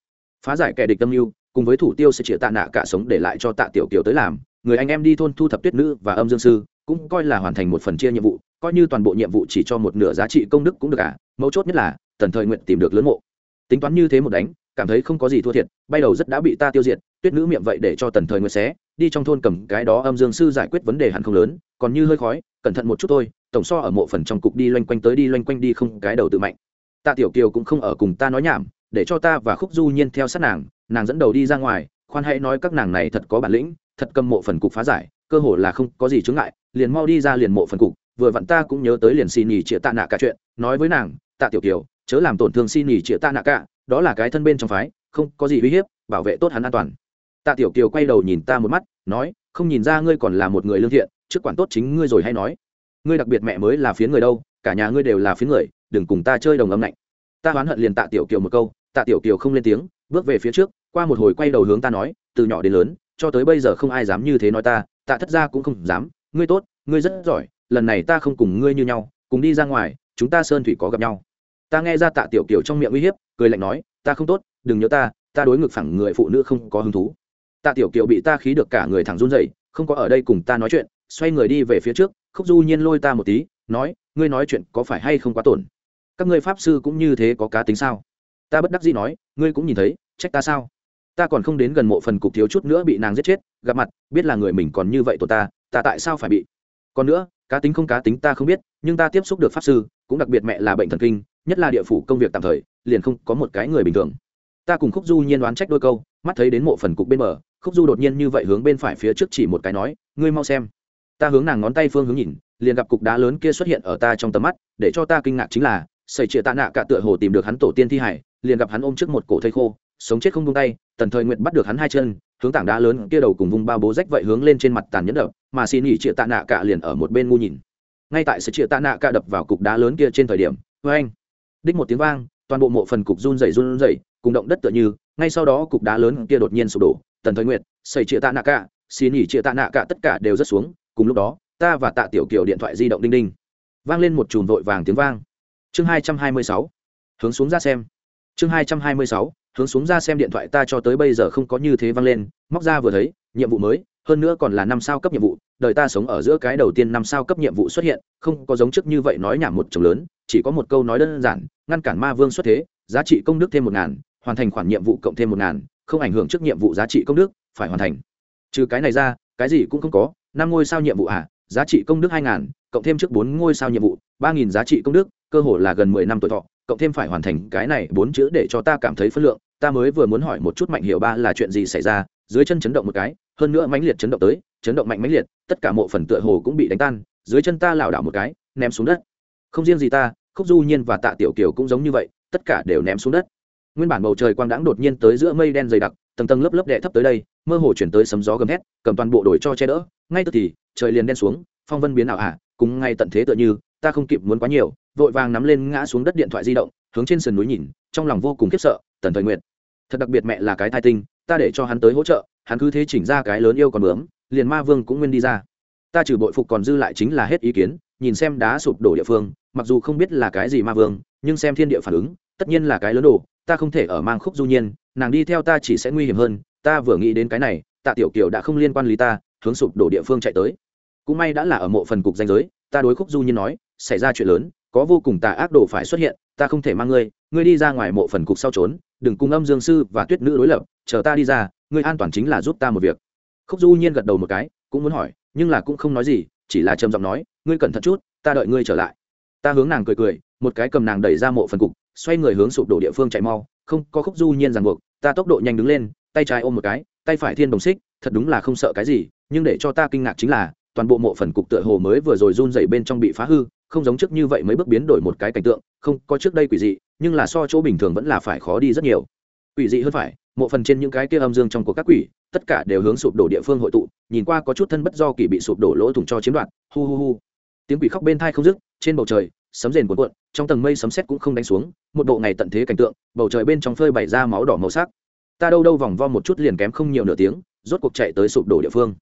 Phá giải kẻ địch âm mưu, cùng với thủ tiêu sẽ chĩa tạ nạ cả sống để lại cho tạ tiểu kiều tới làm, người anh em đi thôn thu thập tuyết nữ và âm dương sư cũng coi là hoàn thành một phần chia nhiệm vụ, coi như toàn bộ nhiệm vụ chỉ cho một nửa giá trị công đức cũng được à mấu chốt nhất là, tần thời nguyện tìm được lớn mộ. Tính toán như thế một đánh, cảm thấy không có gì thua thiệt, bay đầu rất đã bị ta tiêu diệt, tuyết nữ miệng vậy để cho tần thời nguyện xé, đi trong thôn cầm cái đó âm dương sư giải quyết vấn đề hẳn không lớn, còn như hơi khói, cẩn thận một chút thôi, tổng so ở mộ phần trong cục đi loanh quanh tới đi loanh quanh đi không cái đầu tự mạnh. Tạ tiểu kiều cũng không ở cùng ta nói nhảm, để cho ta và khúc du nhiên theo sát nàng nàng dẫn đầu đi ra ngoài, khoan hãy nói các nàng này thật có bản lĩnh, thật cầm mộ phần cục phá giải, cơ hồ là không có gì chướng ngại liền mau đi ra liền mộ phần cục, vừa vặn ta cũng nhớ tới liền xin nhì chĩa tạ nạ cả chuyện, nói với nàng, tạ tiểu kiều, chớ làm tổn thương xin nhì chĩa tạ nạ cả, đó là cái thân bên trong phái, không có gì uy hiếp, bảo vệ tốt hắn an toàn. Tạ tiểu kiều quay đầu nhìn ta một mắt, nói, không nhìn ra ngươi còn là một người lương thiện, trước quản tốt chính ngươi rồi hay nói. Ngươi đặc biệt mẹ mới là phiến người đâu, cả nhà ngươi đều là phiến người, đừng cùng ta chơi đồng âm lạnh. Ta oán hận liền tạ tiểu kiều một câu, tạ tiểu kiều không lên tiếng, bước về phía trước, qua một hồi quay đầu hướng ta nói, từ nhỏ đến lớn, cho tới bây giờ không ai dám như thế nói ta, tạ thất gia cũng không dám ngươi tốt, ngươi rất giỏi, lần này ta không cùng ngươi như nhau, cùng đi ra ngoài, chúng ta sơn thủy có gặp nhau. Ta nghe ra tạ tiểu kiều trong miệng uy hiếp, cười lạnh nói, ta không tốt, đừng nhớ ta ta đối ngực phẳng người phụ nữ không có hứng thú. Tạ tiểu kiều bị ta khí được cả người thẳng run rẩy, không có ở đây cùng ta nói chuyện, xoay người đi về phía trước, khúc du nhiên lôi ta một tí, nói, ngươi nói chuyện có phải hay không quá tổn? Các ngươi pháp sư cũng như thế có cá tính sao? Ta bất đắc dĩ nói, ngươi cũng nhìn thấy, trách ta sao? Ta còn không đến gần mộ phần cục thiếu chút nữa bị nàng giết chết, gặp mặt, biết là người mình còn như vậy tội ta ta tại sao phải bị? Còn nữa, cá tính không cá tính ta không biết, nhưng ta tiếp xúc được pháp sư, cũng đặc biệt mẹ là bệnh thần kinh, nhất là địa phủ công việc tạm thời, liền không có một cái người bình thường. Ta cùng khúc du nhiên đoán trách đôi câu, mắt thấy đến mộ phần cục bên bờ, khúc du đột nhiên như vậy hướng bên phải phía trước chỉ một cái nói, ngươi mau xem. Ta hướng nàng ngón tay phương hướng nhìn, liền gặp cục đá lớn kia xuất hiện ở ta trong tầm mắt, để cho ta kinh ngạc chính là xảy chĩa tạ nạ cả tựa hồ tìm được hắn tổ tiên thi hải, liền gặp hắn ôm trước một cổ thây khô, sống chết không tung tay, tần thời nguyện bắt được hắn hai chân hướng tảng đá lớn kia đầu cùng vùng ba bố rách vậy hướng lên trên mặt tàn nhẫn đập, mà xin nghỉ chĩa tạ nạ cả liền ở một bên ngu nhìn. Ngay tại sự chĩa tạ nạ cả đập vào cục đá lớn kia trên thời điểm vê anh đích một tiếng vang, toàn bộ mộ phần cục run rẩy run rẩy, cùng động đất tựa như, ngay sau đó cục đá lớn kia đột nhiên sụp đổ, tần thời nguyệt xây chĩa tạ nạ cả, xin nghỉ chĩa tạ nạ cả tất cả đều rất xuống, cùng lúc đó, ta và tạ tiểu kiều điện thoại di động đinh đinh. Vang lên một chùm vội vàng tiếng vang. Chương hai trăm hai mươi sáu, hướng xuống ra xem. Chương hai trăm hai mươi sáu hướng xuống ra xem điện thoại ta cho tới bây giờ không có như thế vang lên, móc ra vừa thấy, nhiệm vụ mới, hơn nữa còn là năm sao cấp nhiệm vụ, đời ta sống ở giữa cái đầu tiên năm sao cấp nhiệm vụ xuất hiện, không có giống trước như vậy nói nhảm một chồng lớn, chỉ có một câu nói đơn giản, ngăn cản ma vương xuất thế, giá trị công đức thêm một ngàn, hoàn thành khoản nhiệm vụ cộng thêm một ngàn, không ảnh hưởng trước nhiệm vụ giá trị công đức, phải hoàn thành. Trừ cái này ra, cái gì cũng không có, năm ngôi sao nhiệm vụ à giá trị công đức hai ngàn, cộng thêm trước bốn ngôi sao nhiệm vụ, ba nghìn giá trị công đức, cơ hồ là gần mười năm tuổi thọ cộng thêm phải hoàn thành cái này bốn chữ để cho ta cảm thấy phân lượng ta mới vừa muốn hỏi một chút mạnh hiệu ba là chuyện gì xảy ra dưới chân chấn động một cái hơn nữa mãnh liệt chấn động tới chấn động mạnh mãnh liệt tất cả mộ phần tựa hồ cũng bị đánh tan dưới chân ta lảo đảo một cái ném xuống đất. Không riêng gì ta khúc du nhiên và tạ tiểu kiều cũng giống như vậy tất cả đều ném xuống đất. Nguyên bản bầu trời quang đãng đột nhiên tới giữa mây đen dày đặc tầng tầng lớp lớp đệ thấp tới đây mơ hồ chuyển tới sấm gió gầm hét cầm toàn bộ đổi cho che đỡ ngay tức thì trời liền đen xuống phong vân biến ảo ả à, cùng ngay tận thế tựa như ta không kịp muốn quá nhiều, vội vàng nắm lên ngã xuống đất điện thoại di động, hướng trên sườn núi nhìn, trong lòng vô cùng khiếp sợ, tần thời nguyện thật đặc biệt mẹ là cái thai tinh, ta để cho hắn tới hỗ trợ, hắn cứ thế chỉnh ra cái lớn yêu còn bướm, liền ma vương cũng nguyên đi ra. Ta trừ bội phục còn dư lại chính là hết ý kiến, nhìn xem đá sụp đổ địa phương, mặc dù không biết là cái gì ma vương, nhưng xem thiên địa phản ứng, tất nhiên là cái lớn đổ ta không thể ở mang khúc du nhiên, nàng đi theo ta chỉ sẽ nguy hiểm hơn, ta vừa nghĩ đến cái này, tạ tiểu kiều đã không liên quan lý ta, hướng sụp đổ địa phương chạy tới. Cũng may đã là ở mộ phần cục danh giới, ta đối khúc du nhiên nói xảy ra chuyện lớn, có vô cùng tà ác đồ phải xuất hiện, ta không thể mang ngươi ngươi đi ra ngoài mộ phần cục sau trốn, đừng cùng âm dương sư và tuyết nữ đối lập, chờ ta đi ra, ngươi an toàn chính là giúp ta một việc. Khúc du nhiên gật đầu một cái, cũng muốn hỏi, nhưng là cũng không nói gì, chỉ là trầm giọng nói, ngươi cẩn thận chút, ta đợi ngươi trở lại. Ta hướng nàng cười cười, một cái cầm nàng đẩy ra mộ phần cục, xoay người hướng sụp đổ địa phương chạy mau, không, có khúc du nhiên ràng buộc, ta tốc độ nhanh đứng lên, tay trái ôm một cái, tay phải thiên đồng xích, thật đúng là không sợ cái gì, nhưng để cho ta kinh ngạc chính là, toàn bộ mộ phần cục tựa hồ mới vừa rồi run dày bên trong bị phá hư không giống trước như vậy mấy bước biến đổi một cái cảnh tượng, không, có trước đây quỷ dị, nhưng là so chỗ bình thường vẫn là phải khó đi rất nhiều. Quỷ dị hơn phải, mộ phần trên những cái kia âm dương trong của các quỷ, tất cả đều hướng sụp đổ địa phương hội tụ, nhìn qua có chút thân bất do kỳ bị sụp đổ lỗ thủng cho chiếm đoạt, hu hu hu. Tiếng quỷ khóc bên thai không dứt, trên bầu trời, sấm rền cuộn cuộn, trong tầng mây sấm sét cũng không đánh xuống, một bộ ngày tận thế cảnh tượng, bầu trời bên trong phơi bày ra máu đỏ màu sắc. Ta đâu đâu vòng vo một chút liền kém không nhiều nửa tiếng, rốt cuộc chạy tới sụp đổ địa phương.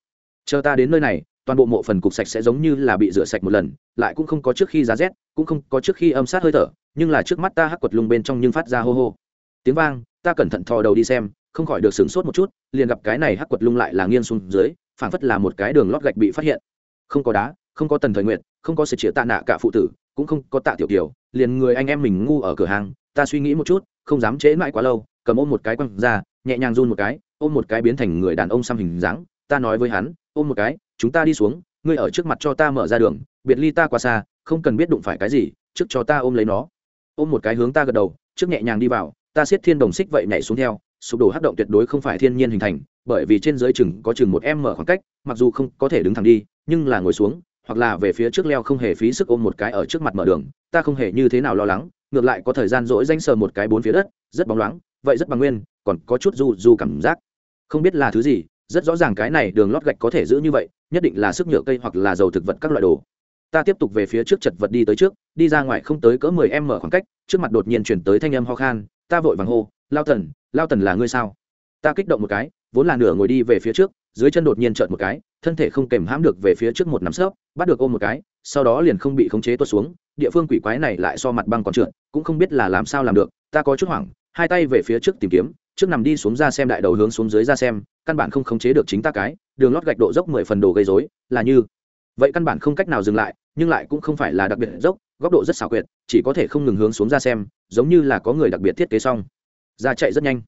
Chờ ta đến nơi này toàn bộ mộ phần cục sạch sẽ giống như là bị rửa sạch một lần, lại cũng không có trước khi giá rét, cũng không có trước khi âm sát hơi thở, nhưng là trước mắt ta hắc quật lung bên trong nhưng phát ra hô hô. Tiếng vang, ta cẩn thận thò đầu đi xem, không khỏi được sửng sốt một chút, liền gặp cái này hắc quật lung lại là nghiêng xuống dưới, phảng phất là một cái đường lót gạch bị phát hiện. Không có đá, không có tần thời nguyện không có sự chĩa tạ nạ cả phụ tử, cũng không có tạ tiểu kiều, liền người anh em mình ngu ở cửa hàng, ta suy nghĩ một chút, không dám chế mãi quá lâu, cầm ôm một cái quăng ra, nhẹ nhàng run một cái, ôm một cái biến thành người đàn ông xăm hình dáng, ta nói với hắn, ôm một cái chúng ta đi xuống, ngươi ở trước mặt cho ta mở ra đường, biệt ly ta qua xa, không cần biết đụng phải cái gì, trước cho ta ôm lấy nó. Ôm một cái hướng ta gật đầu, trước nhẹ nhàng đi vào, ta siết thiên đồng xích vậy nhảy xuống theo, sụp đổ hát động tuyệt đối không phải thiên nhiên hình thành, bởi vì trên dưới chừng có chừng một em mở khoảng cách, mặc dù không có thể đứng thẳng đi, nhưng là ngồi xuống, hoặc là về phía trước leo không hề phí sức ôm một cái ở trước mặt mở đường, ta không hề như thế nào lo lắng, ngược lại có thời gian rỗi danh sờ một cái bốn phía đất, rất bóng loáng, vậy rất bằng nguyên, còn có chút du du cảm giác. Không biết là thứ gì, rất rõ ràng cái này đường lót gạch có thể giữ như vậy nhất định là sức nhựa cây hoặc là dầu thực vật các loại đồ. Ta tiếp tục về phía trước chật vật đi tới trước, đi ra ngoài không tới cỡ mười em mở khoảng cách, trước mặt đột nhiên chuyển tới thanh âm ho khan, ta vội vàng hô, lao tần lao tần là ngươi sao? Ta kích động một cái, vốn là nửa ngồi đi về phía trước, dưới chân đột nhiên trợn một cái, thân thể không kèm hãm được về phía trước một nắm sớp bắt được ôm một cái, sau đó liền không bị khống chế tuột xuống, địa phương quỷ quái này lại so mặt băng còn trượt, cũng không biết là làm sao làm được, ta có chút hoảng, hai tay về phía trước tìm kiếm, trước nằm đi xuống ra xem đại đầu hướng xuống dưới ra xem, căn bản không khống chế được chính ta cái đường lót gạch độ dốc mười phần đồ gây dối là như. Vậy căn bản không cách nào dừng lại, nhưng lại cũng không phải là đặc biệt dốc, góc độ rất xảo quyệt, chỉ có thể không ngừng hướng xuống ra xem, giống như là có người đặc biệt thiết kế xong. Ra chạy rất nhanh.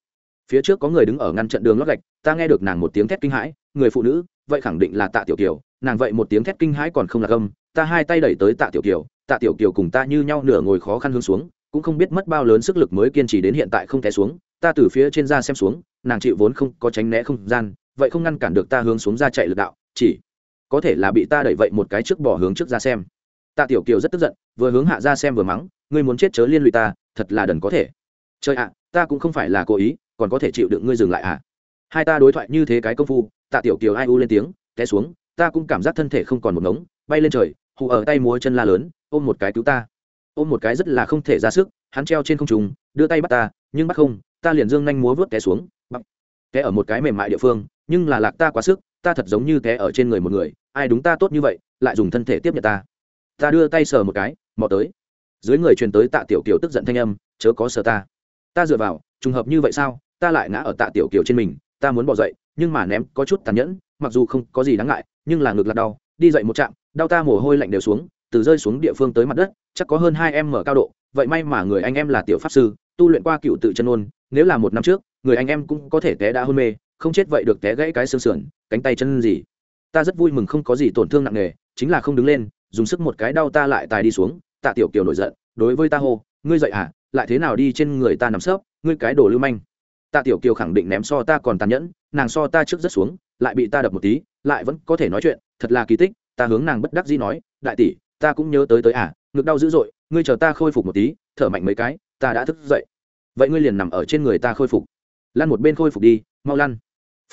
Phía trước có người đứng ở ngăn trận đường lót gạch, ta nghe được nàng một tiếng thét kinh hãi, người phụ nữ, vậy khẳng định là tạ tiểu kiều, nàng vậy một tiếng thét kinh hãi còn không là gâm ta hai tay đẩy tới tạ tiểu kiều, tạ tiểu kiều cùng ta như nhau nửa ngồi khó khăn hướng xuống, cũng không biết mất bao lớn sức lực mới kiên trì đến hiện tại không té xuống, ta từ phía trên ra xem xuống, nàng chịu vốn không có tránh né không gian vậy không ngăn cản được ta hướng xuống ra chạy lực đạo, chỉ có thể là bị ta đẩy vậy một cái trước bỏ hướng trước ra xem. Tạ tiểu kiều rất tức giận, vừa hướng hạ ra xem vừa mắng, ngươi muốn chết chớ liên lụy ta, thật là đần có thể. Trời ạ, ta cũng không phải là cố ý, còn có thể chịu đựng ngươi dừng lại à? Hai ta đối thoại như thế cái công phu, tạ tiểu kiều ai u lên tiếng, té xuống, ta cũng cảm giác thân thể không còn một ngống, bay lên trời, hù ở tay múa chân la lớn, ôm một cái cứu ta. Ôm một cái rất là không thể ra sức, hắn treo trên không trùng đưa tay bắt ta, nhưng bắt không, ta liền dương nhanh múa vớt té xuống, bắt, té ở một cái mềm mại địa phương nhưng là lạc ta quá sức, ta thật giống như té ở trên người một người, ai đúng ta tốt như vậy, lại dùng thân thể tiếp nhận ta. Ta đưa tay sờ một cái, mò tới. Dưới người truyền tới tạ tiểu kiều tức giận thanh âm, chớ có sờ ta. Ta dựa vào, trùng hợp như vậy sao? Ta lại ngã ở tạ tiểu kiều trên mình, ta muốn bỏ dậy, nhưng mà ném có chút tàn nhẫn, mặc dù không có gì đáng ngại, nhưng là ngực là đau. Đi dậy một chạm đau ta mồ hôi lạnh đều xuống, từ rơi xuống địa phương tới mặt đất, chắc có hơn hai em mở cao độ. Vậy may mà người anh em là tiểu pháp sư, tu luyện qua cựu tự chân ôn, nếu là một năm trước, người anh em cũng có thể té đã hôn mê không chết vậy được té gãy cái xương sườn, cánh tay chân gì. Ta rất vui mừng không có gì tổn thương nặng nề, chính là không đứng lên, dùng sức một cái đau ta lại tài đi xuống, tạ tiểu kiều nổi giận, đối với ta hô, ngươi dậy à lại thế nào đi trên người ta nằm sấp, ngươi cái đồ lưu manh. Tạ tiểu kiều khẳng định ném so ta còn tàn nhẫn, nàng so ta trước rất xuống, lại bị ta đập một tí, lại vẫn có thể nói chuyện, thật là kỳ tích, ta hướng nàng bất đắc dĩ nói, đại tỷ, ta cũng nhớ tới tới à ngực đau dữ dội, ngươi chờ ta khôi phục một tí, thở mạnh mấy cái, ta đã thức dậy. Vậy ngươi liền nằm ở trên người ta khôi phục. Lăn một bên khôi phục đi, mau lăn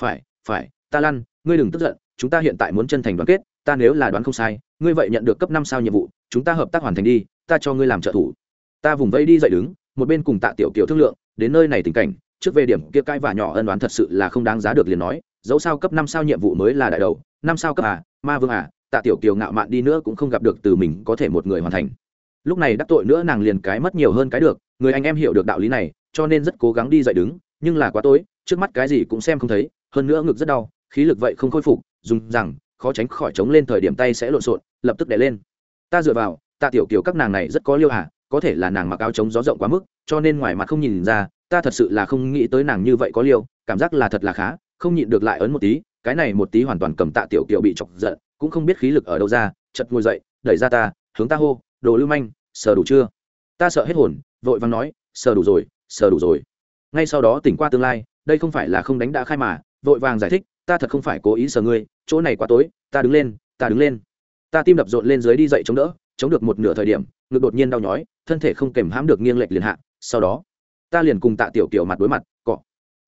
phải phải, ta lăn, ngươi đừng tức giận, chúng ta hiện tại muốn chân thành đoàn kết, ta nếu là đoán không sai, ngươi vậy nhận được cấp năm sao nhiệm vụ, chúng ta hợp tác hoàn thành đi, ta cho ngươi làm trợ thủ. Ta vùng vây đi dậy đứng, một bên cùng tạ tiểu kiểu thương lượng, đến nơi này tình cảnh, trước về điểm kia cãi và nhỏ ân đoán thật sự là không đáng giá được liền nói, dẫu sao cấp năm sao nhiệm vụ mới là đại đầu, năm sao cấp à ma vương à tạ tiểu kiều ngạo mạn đi nữa cũng không gặp được từ mình có thể một người hoàn thành. Lúc này đắc tội nữa nàng liền cái mất nhiều hơn cái được, người anh em hiểu được đạo lý này, cho nên rất cố gắng đi dậy đứng, nhưng là quá tối, trước mắt cái gì cũng xem không thấy hơn nữa ngực rất đau, khí lực vậy không khôi phục, dùng rằng, khó tránh khỏi chống lên thời điểm tay sẽ lộn xộn, lập tức đè lên. Ta dựa vào tạ tiểu kiều các nàng này rất có liêu hả có thể là nàng mặc áo chống gió rộng quá mức, cho nên ngoài mặt không nhìn ra, ta thật sự là không nghĩ tới nàng như vậy có liêu, cảm giác là thật là khá, không nhịn được lại ấn một tí, cái này một tí hoàn toàn cầm tạ tiểu kiều bị chọc giận, cũng không biết khí lực ở đâu ra chật ngồi dậy, đẩy ra ta, hướng ta hô, đồ lưu manh, sờ đủ chưa? Ta sợ hết hồn, vội vàng nói, sờ đủ rồi, sờ đủ rồi. Ngay sau đó tỉnh qua tương lai, đây không phải là không đánh đã khai mà vội vàng giải thích, ta thật không phải cố ý sờ ngươi, chỗ này quá tối, ta đứng lên, ta đứng lên. Ta tim đập rộn lên dưới đi dậy chống đỡ, chống được một nửa thời điểm, ngực đột nhiên đau nhói, thân thể không kềm hãm được nghiêng lệch liền hạ, sau đó, ta liền cùng tạ tiểu kiều mặt đối mặt, cọ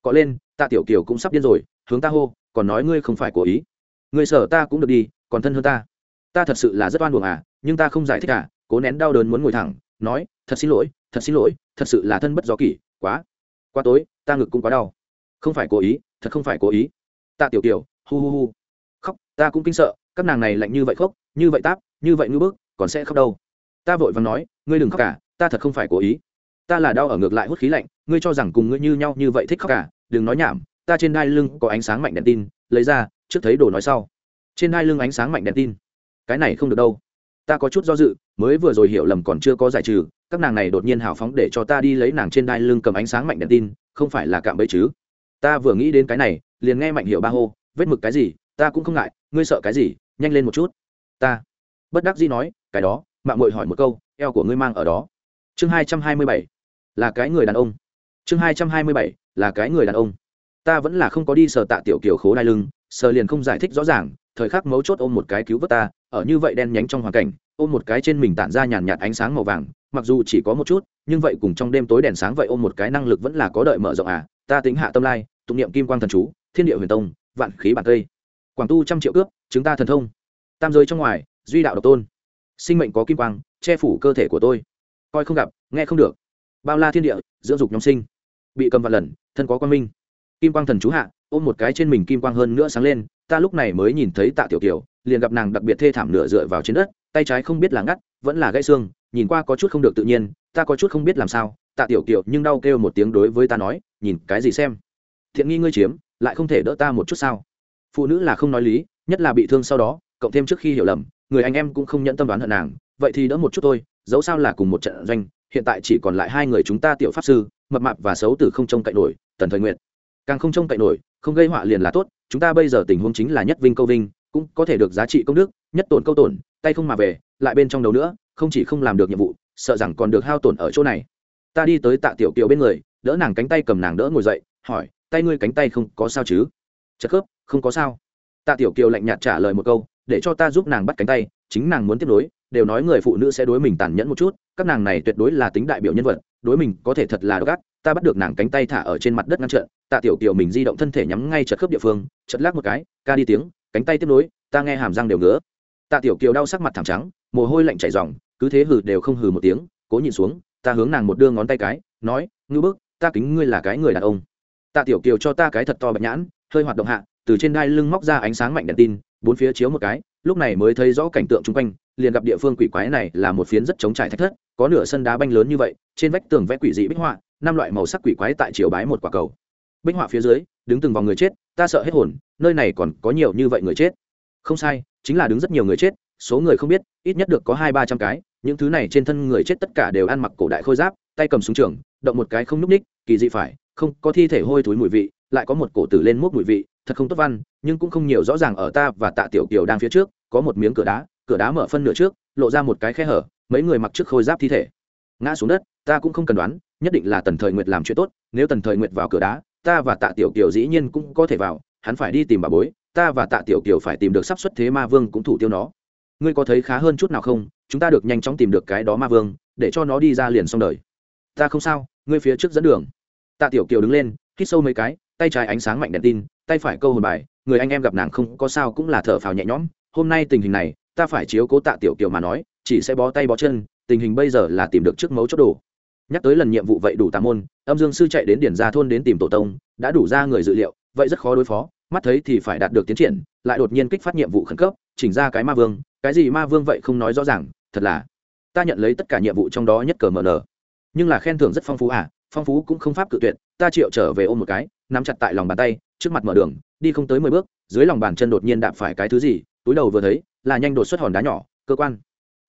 cọ lên, tạ tiểu kiều cũng sắp điên rồi, hướng ta hô, còn nói ngươi không phải cố ý. Người sở ta cũng được đi, còn thân hơn ta. Ta thật sự là rất oan buồn à nhưng ta không giải thích à cố nén đau đớn muốn ngồi thẳng, nói, thật xin lỗi, thật xin lỗi, thật sự là thân bất gió kỷ, quá quá tối, ta ngực cũng quá đau. Không phải cố ý thật không phải cố ý. Tạ tiểu kiều, hu hu hu. Khóc, ta cũng kinh sợ, các nàng này lạnh như vậy khóc, như vậy táp, như vậy ngư bức, còn sẽ khóc đâu? Ta vội vàng nói, ngươi đừng khóc cả, ta thật không phải cố ý. Ta là đau ở ngược lại hút khí lạnh, ngươi cho rằng cùng ngươi như nhau như vậy thích khóc cả, đừng nói nhảm, ta trên đai lưng có ánh sáng mạnh đèn tin, lấy ra, trước thấy đồ nói sau. Trên đai lưng ánh sáng mạnh đèn tin. Cái này không được đâu. Ta có chút do dự, mới vừa rồi hiểu lầm còn chưa có giải trừ, các nàng này đột nhiên hào phóng để cho ta đi lấy nàng trên đai lưng cầm ánh sáng mạnh đèn tin, không phải là cạm bẫy chứ? Ta vừa nghĩ đến cái này, liền nghe mạnh hiệu ba hô, vết mực cái gì? Ta cũng không ngại, ngươi sợ cái gì? Nhanh lên một chút. Ta bất đắc dĩ nói, cái đó, mạng mội hỏi một câu, eo của ngươi mang ở đó. Chương hai trăm hai mươi bảy, là cái người đàn ông. Chương hai trăm hai mươi bảy, là cái người đàn ông. Ta vẫn là không có đi sờ tạ tiểu kiều khố đai lưng, sờ liền không giải thích rõ ràng, thời khắc mấu chốt ôm một cái cứu vớt ta, ở như vậy đen nhánh trong hoàn cảnh, ôm một cái trên mình tản ra nhàn nhạt ánh sáng màu vàng, mặc dù chỉ có một chút nhưng vậy cùng trong đêm tối đèn sáng vậy ôm một cái năng lực vẫn là có đợi mở rộng à? Ta tính hạ tâm lai, tụng niệm kim quang thần chú, thiên địa huyền tông, vạn khí bản cây quảng tu trăm triệu cướp chúng ta thần thông. Tam giới trong ngoài, duy đạo độc tôn. Sinh mệnh có kim quang, che phủ cơ thể của tôi. Coi không gặp, nghe không được. Bao la thiên địa, dưỡng dục nhóm sinh. Bị cầm vạn lần, thân có quan minh. Kim quang thần chú hạ, ôm một cái trên mình kim quang hơn nữa sáng lên, ta lúc này mới nhìn thấy tạ tiểu kiều, liền gặp nàng đặc biệt thê thảm nửa dựa vào trên đất, tay trái không biết là ngắt, vẫn là gãy xương, nhìn qua có chút không được tự nhiên ta có chút không biết làm sao, tạ tiểu kiều nhưng đau kêu một tiếng đối với ta nói, nhìn cái gì xem? Thiện nghi ngươi chiếm, lại không thể đỡ ta một chút sao? Phụ nữ là không nói lý, nhất là bị thương sau đó, cộng thêm trước khi hiểu lầm, người anh em cũng không nhận tâm đoán hận nàng, vậy thì đỡ một chút thôi, dẫu sao là cùng một trận doanh, hiện tại chỉ còn lại hai người chúng ta tiểu pháp sư, mập mạp và xấu tử không trông cậy nổi, tần thời nguyện càng không trông cậy nổi, không gây họa liền là tốt, chúng ta bây giờ tình huống chính là nhất vinh câu vinh, cũng có thể được giá trị công đức, nhất tổn câu tổn, tay không mà về, lại bên trong đầu nữa, không chỉ không làm được nhiệm vụ sợ rằng còn được hao tổn ở chỗ này. Ta đi tới tạ tiểu kiều bên người, đỡ nàng cánh tay cầm nàng đỡ ngồi dậy, hỏi, tay ngươi cánh tay không có sao chứ? Chất khớp, không có sao. Tạ tiểu kiều lạnh nhạt trả lời một câu, để cho ta giúp nàng bắt cánh tay, chính nàng muốn tiếp nối, đều nói người phụ nữ sẽ đối mình tàn nhẫn một chút, các nàng này tuyệt đối là tính đại biểu nhân vật, đối mình có thể thật là gắt ta bắt được nàng cánh tay thả ở trên mặt đất ngăn trận tạ tiểu kiều mình di động thân thể nhắm ngay chật khớp địa phương, chật lắc một cái, ca đi tiếng, cánh tay tiếp nối, ta nghe hàm răng đều ngứa. Tạ tiểu kiều đau sắc mặt thảm trắng, mồ hôi lạnh chảy ròng cứ thế hừ đều không hừ một tiếng, cố nhìn xuống, ta hướng nàng một đưa ngón tay cái, nói ngư bức, ta kính ngươi là cái người đàn ông. Tạ tiểu kiều cho ta cái thật to bạch nhãn, hơi hoạt động hạ, từ trên đai lưng móc ra ánh sáng mạnh đèn tin, bốn phía chiếu một cái, lúc này mới thấy rõ cảnh tượng chung quanh, liền gặp địa phương quỷ quái này là một phiến rất trống trải thách thất, có nửa sân đá banh lớn như vậy, trên vách tường vẽ quỷ dị bích họa, năm loại màu sắc quỷ quái tại chiều bái một quả cầu. Bích họa phía dưới, đứng từng vòng người chết, ta sợ hết hồn, nơi này còn có nhiều như vậy người chết. Không sai, chính là đứng rất nhiều người chết số người không biết, ít nhất được có hai ba trăm cái, những thứ này trên thân người chết tất cả đều ăn mặc cổ đại khôi giáp, tay cầm súng trường, động một cái không núp ních, kỳ dị phải, không, có thi thể hôi thối mùi vị, lại có một cổ tử lên mốc mùi vị, thật không tốt văn, nhưng cũng không nhiều rõ ràng ở ta và tạ tiểu kiều đang phía trước, có một miếng cửa đá cửa đá mở phân nửa trước, lộ ra một cái khe hở, mấy người mặc trước khôi giáp thi thể. Ngã xuống đất, ta cũng không cần đoán, nhất định là tần thời nguyệt làm chuyện tốt, nếu tần thời nguyệt vào cửa đá, ta và tạ tiểu kiều dĩ nhiên cũng có thể vào, hắn phải đi tìm bà bối, ta và tạ tiểu kiều phải tìm được sắp xuất thế ma vương cũng thủ tiêu nó ngươi có thấy khá hơn chút nào không? Chúng ta được nhanh chóng tìm được cái đó ma vương, để cho nó đi ra liền xong đời. Ta không sao, ngươi phía trước dẫn đường. Tạ tiểu kiều đứng lên, hít sâu mấy cái, tay trái ánh sáng mạnh đèn tin, tay phải câu hồn bài, người anh em gặp nàng không có sao cũng là thở phào nhẹ nhõm. Hôm nay tình hình này, ta phải chiếu cố tạ tiểu kiều mà nói, chỉ sẽ bó tay bó chân, tình hình bây giờ là tìm được trước mấu chốt đồ. Nhắc tới lần nhiệm vụ vậy đủ tà môn, âm dương sư chạy đến điển gia thôn đến tìm tổ tông, đã đủ ra người dự liệu vậy rất khó đối phó, mắt thấy thì phải đạt được tiến triển, lại đột nhiên kích phát nhiệm vụ khẩn cấp, chỉnh ra cái ma vương, cái gì ma vương vậy không nói rõ ràng, thật là, ta nhận lấy tất cả nhiệm vụ trong đó nhất cờ mờ nờ. Nhưng là khen thưởng rất phong phú à phong phú cũng không pháp cự tuyệt, ta triệu trở về ôm một cái, nắm chặt tại lòng bàn tay, trước mặt mở đường, đi không tới mười bước, dưới lòng bàn chân đột nhiên đạp phải cái thứ gì, túi đầu vừa thấy, là nhanh đột xuất hòn đá nhỏ, cơ quan.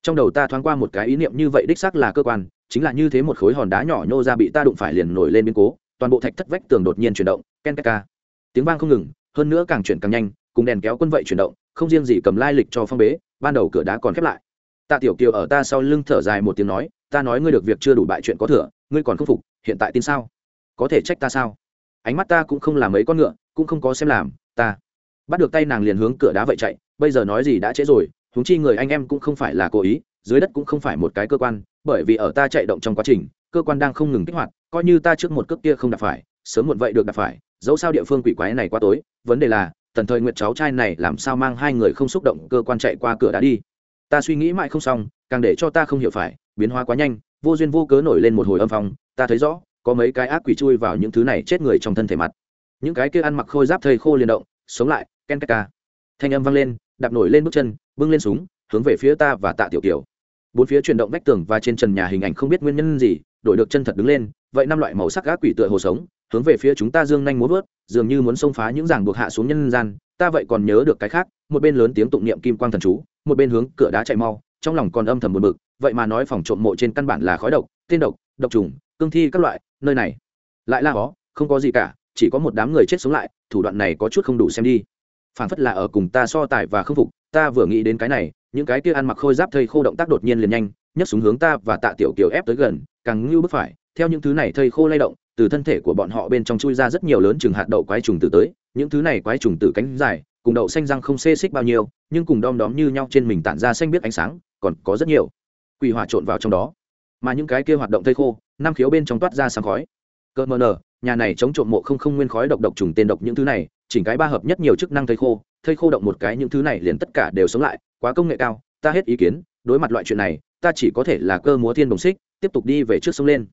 Trong đầu ta thoáng qua một cái ý niệm như vậy đích xác là cơ quan, chính là như thế một khối hòn đá nhỏ nhô ra bị ta đụng phải liền nổi lên biến cố, toàn bộ thạch thất vách tường đột nhiên chuyển động, ken ka tiếng vang không ngừng, hơn nữa càng chuyển càng nhanh, cùng đèn kéo quân vậy chuyển động, không riêng gì cầm lai lịch cho phong bế, ban đầu cửa đá còn khép lại. Tạ tiểu kiều ở ta sau lưng thở dài một tiếng nói, ta nói ngươi được việc chưa đủ bại chuyện có thừa, ngươi còn không phục, hiện tại tin sao? Có thể trách ta sao? Ánh mắt ta cũng không làm mấy con ngựa, cũng không có xem làm, ta bắt được tay nàng liền hướng cửa đá vậy chạy, bây giờ nói gì đã trễ rồi, huống chi người anh em cũng không phải là cố ý, dưới đất cũng không phải một cái cơ quan, bởi vì ở ta chạy động trong quá trình, cơ quan đang không ngừng kích hoạt, coi như ta trước một cước kia không đạp phải, sớm muộn vậy được đạp phải dẫu sao địa phương quỷ quái này quá tối, vấn đề là, tần thời nguyệt cháu trai này làm sao mang hai người không xúc động cơ quan chạy qua cửa đã đi. Ta suy nghĩ mãi không xong, càng để cho ta không hiểu phải, biến hóa quá nhanh, vô duyên vô cớ nổi lên một hồi âm phong, ta thấy rõ, có mấy cái ác quỷ chui vào những thứ này chết người trong thân thể mặt. Những cái kia ăn mặc khôi giáp thầy khô liền động, sống lại, ken ka thanh âm vang lên, đạp nổi lên bước chân, bưng lên súng, hướng về phía ta và tạ tiểu kiều. Bốn phía chuyển động vách tường và trên trần nhà hình ảnh không biết nguyên nhân gì, đổi được chân thật đứng lên, vậy năm loại màu sắc ác quỷ tựa hồ sống hướng về phía chúng ta dương nhanh muốn vớt, dường như muốn xông phá những ràng buộc hạ xuống nhân gian, ta vậy còn nhớ được cái khác, một bên lớn tiếng tụng niệm kim quang thần chú, một bên hướng cửa đá chạy mau, trong lòng còn âm thầm buồn bực, vậy mà nói phòng trộm mộ trên căn bản là khói độc, tên độc độc trùng, cương thi các loại, nơi này. Lại là có, không có gì cả, chỉ có một đám người chết sống lại, thủ đoạn này có chút không đủ xem đi. Phản phất là ở cùng ta so tài và khâm phục, ta vừa nghĩ đến cái này, những cái kia ăn mặc khôi giáp thây khô động tác đột nhiên liền nhanh, nhấc súng hướng ta và tạ tiểu kiều ép tới gần, càng ngưu bước phải, theo những thứ này thây khô lay động từ thân thể của bọn họ bên trong chui ra rất nhiều lớn chừng hạt đậu quái trùng tử tới, những thứ này quái trùng tử cánh dài, cùng đậu xanh răng không xê xích bao nhiêu, nhưng cùng đom đóm như nhau trên mình tản ra xanh biết ánh sáng, còn có rất nhiều quỷ hỏa trộn vào trong đó. Mà những cái kia hoạt động thây khô, năm khiếu bên trong toát ra sáng khói. Cơ mờ nở nhà này chống trộm mộ không không nguyên khói độc độc trùng tên độc những thứ này, chỉnh cái ba hợp nhất nhiều chức năng thây khô thây khô động một cái những thứ này liền tất cả đều sống lại, quá công nghệ cao, ta hết ý kiến, đối mặt loại chuyện này, ta chỉ có thể là cơ múa thiên đồng xích, tiếp tục đi về trước sông lên.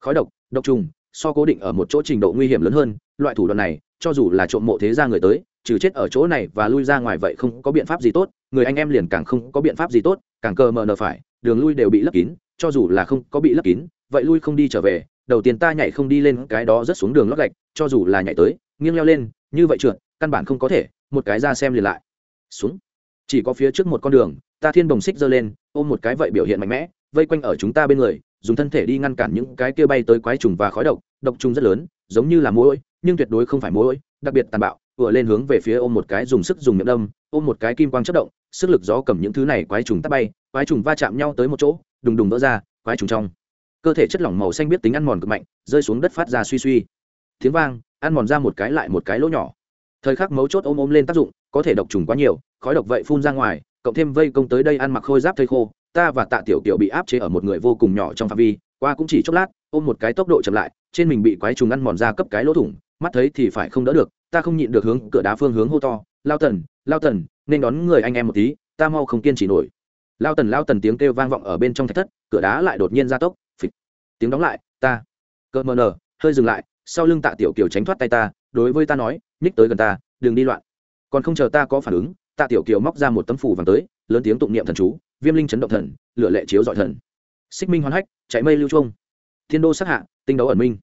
Khói độc độc trùng so cố định ở một chỗ trình độ nguy hiểm lớn hơn, loại thủ đoạn này, cho dù là trộm mộ thế ra người tới, trừ chết ở chỗ này và lui ra ngoài vậy không có biện pháp gì tốt, người anh em liền càng không có biện pháp gì tốt, càng cờ mờ nờ phải, đường lui đều bị lấp kín, cho dù là không có bị lấp kín, vậy lui không đi trở về, đầu tiên ta nhảy không đi lên cái đó rất xuống đường lót gạch, cho dù là nhảy tới, nghiêng leo lên, như vậy trượt, căn bản không có thể, một cái ra xem liền lại. Xuống. Chỉ có phía trước một con đường, ta thiên đồng xích giơ lên, ôm một cái vậy biểu hiện mạnh mẽ, vây quanh ở chúng ta bên người dùng thân thể đi ngăn cản những cái kia bay tới quái trùng và khói độc độc trùng rất lớn, giống như là mũi nhưng tuyệt đối không phải mũi đặc biệt tàn bạo, vừa lên hướng về phía ôm một cái dùng sức dùng miệng đâm, ôm một cái kim quang chất động, sức lực gió cầm những thứ này quái trùng tắt bay, quái trùng va chạm nhau tới một chỗ, đùng đùng vỡ ra, quái trùng trong. Cơ thể chất lỏng màu xanh biết tính ăn mòn cực mạnh, rơi xuống đất phát ra suy suy. Tiếng vang, ăn mòn ra một cái lại một cái lỗ nhỏ. Thời khắc mấu chốt ôm ôm lên tác dụng, có thể độc trùng quá nhiều, khói độc vậy phun ra ngoài, cộng thêm vây công tới đây ăn mặc khôi giáp thây khô ta và tạ tiểu tiểu bị áp chế ở một người vô cùng nhỏ trong phạm vi, qua cũng chỉ chốc lát, ôm một cái tốc độ chậm lại, trên mình bị quái trùng ăn mòn ra cấp cái lỗ thủng, mắt thấy thì phải không đỡ được, ta không nhịn được hướng cửa đá phương hướng hô to, lao tần lao tần, nên đón người anh em một tí, ta mau không kiên trì nổi. Lao tần lao tần tiếng kêu vang vọng ở bên trong thạch thất, cửa đá lại đột nhiên ra tốc, phịch. Tiếng đóng lại, ta. Cơ mờ nờ hơi dừng lại, sau lưng tạ tiểu kiều tránh thoát tay ta, đối với ta nói, nhích tới gần ta, đừng đi loạn. Còn không chờ ta có phản ứng, tạ tiểu kiều móc ra một tấm phủ vàng tới, lớn tiếng tụng niệm thần chú viêm linh chấn động thần lựa lệ chiếu dọi thần. Xích minh hoán hách, chạy mây lưu trung thiên đô sát hạ, tinh đấu ẩn minh.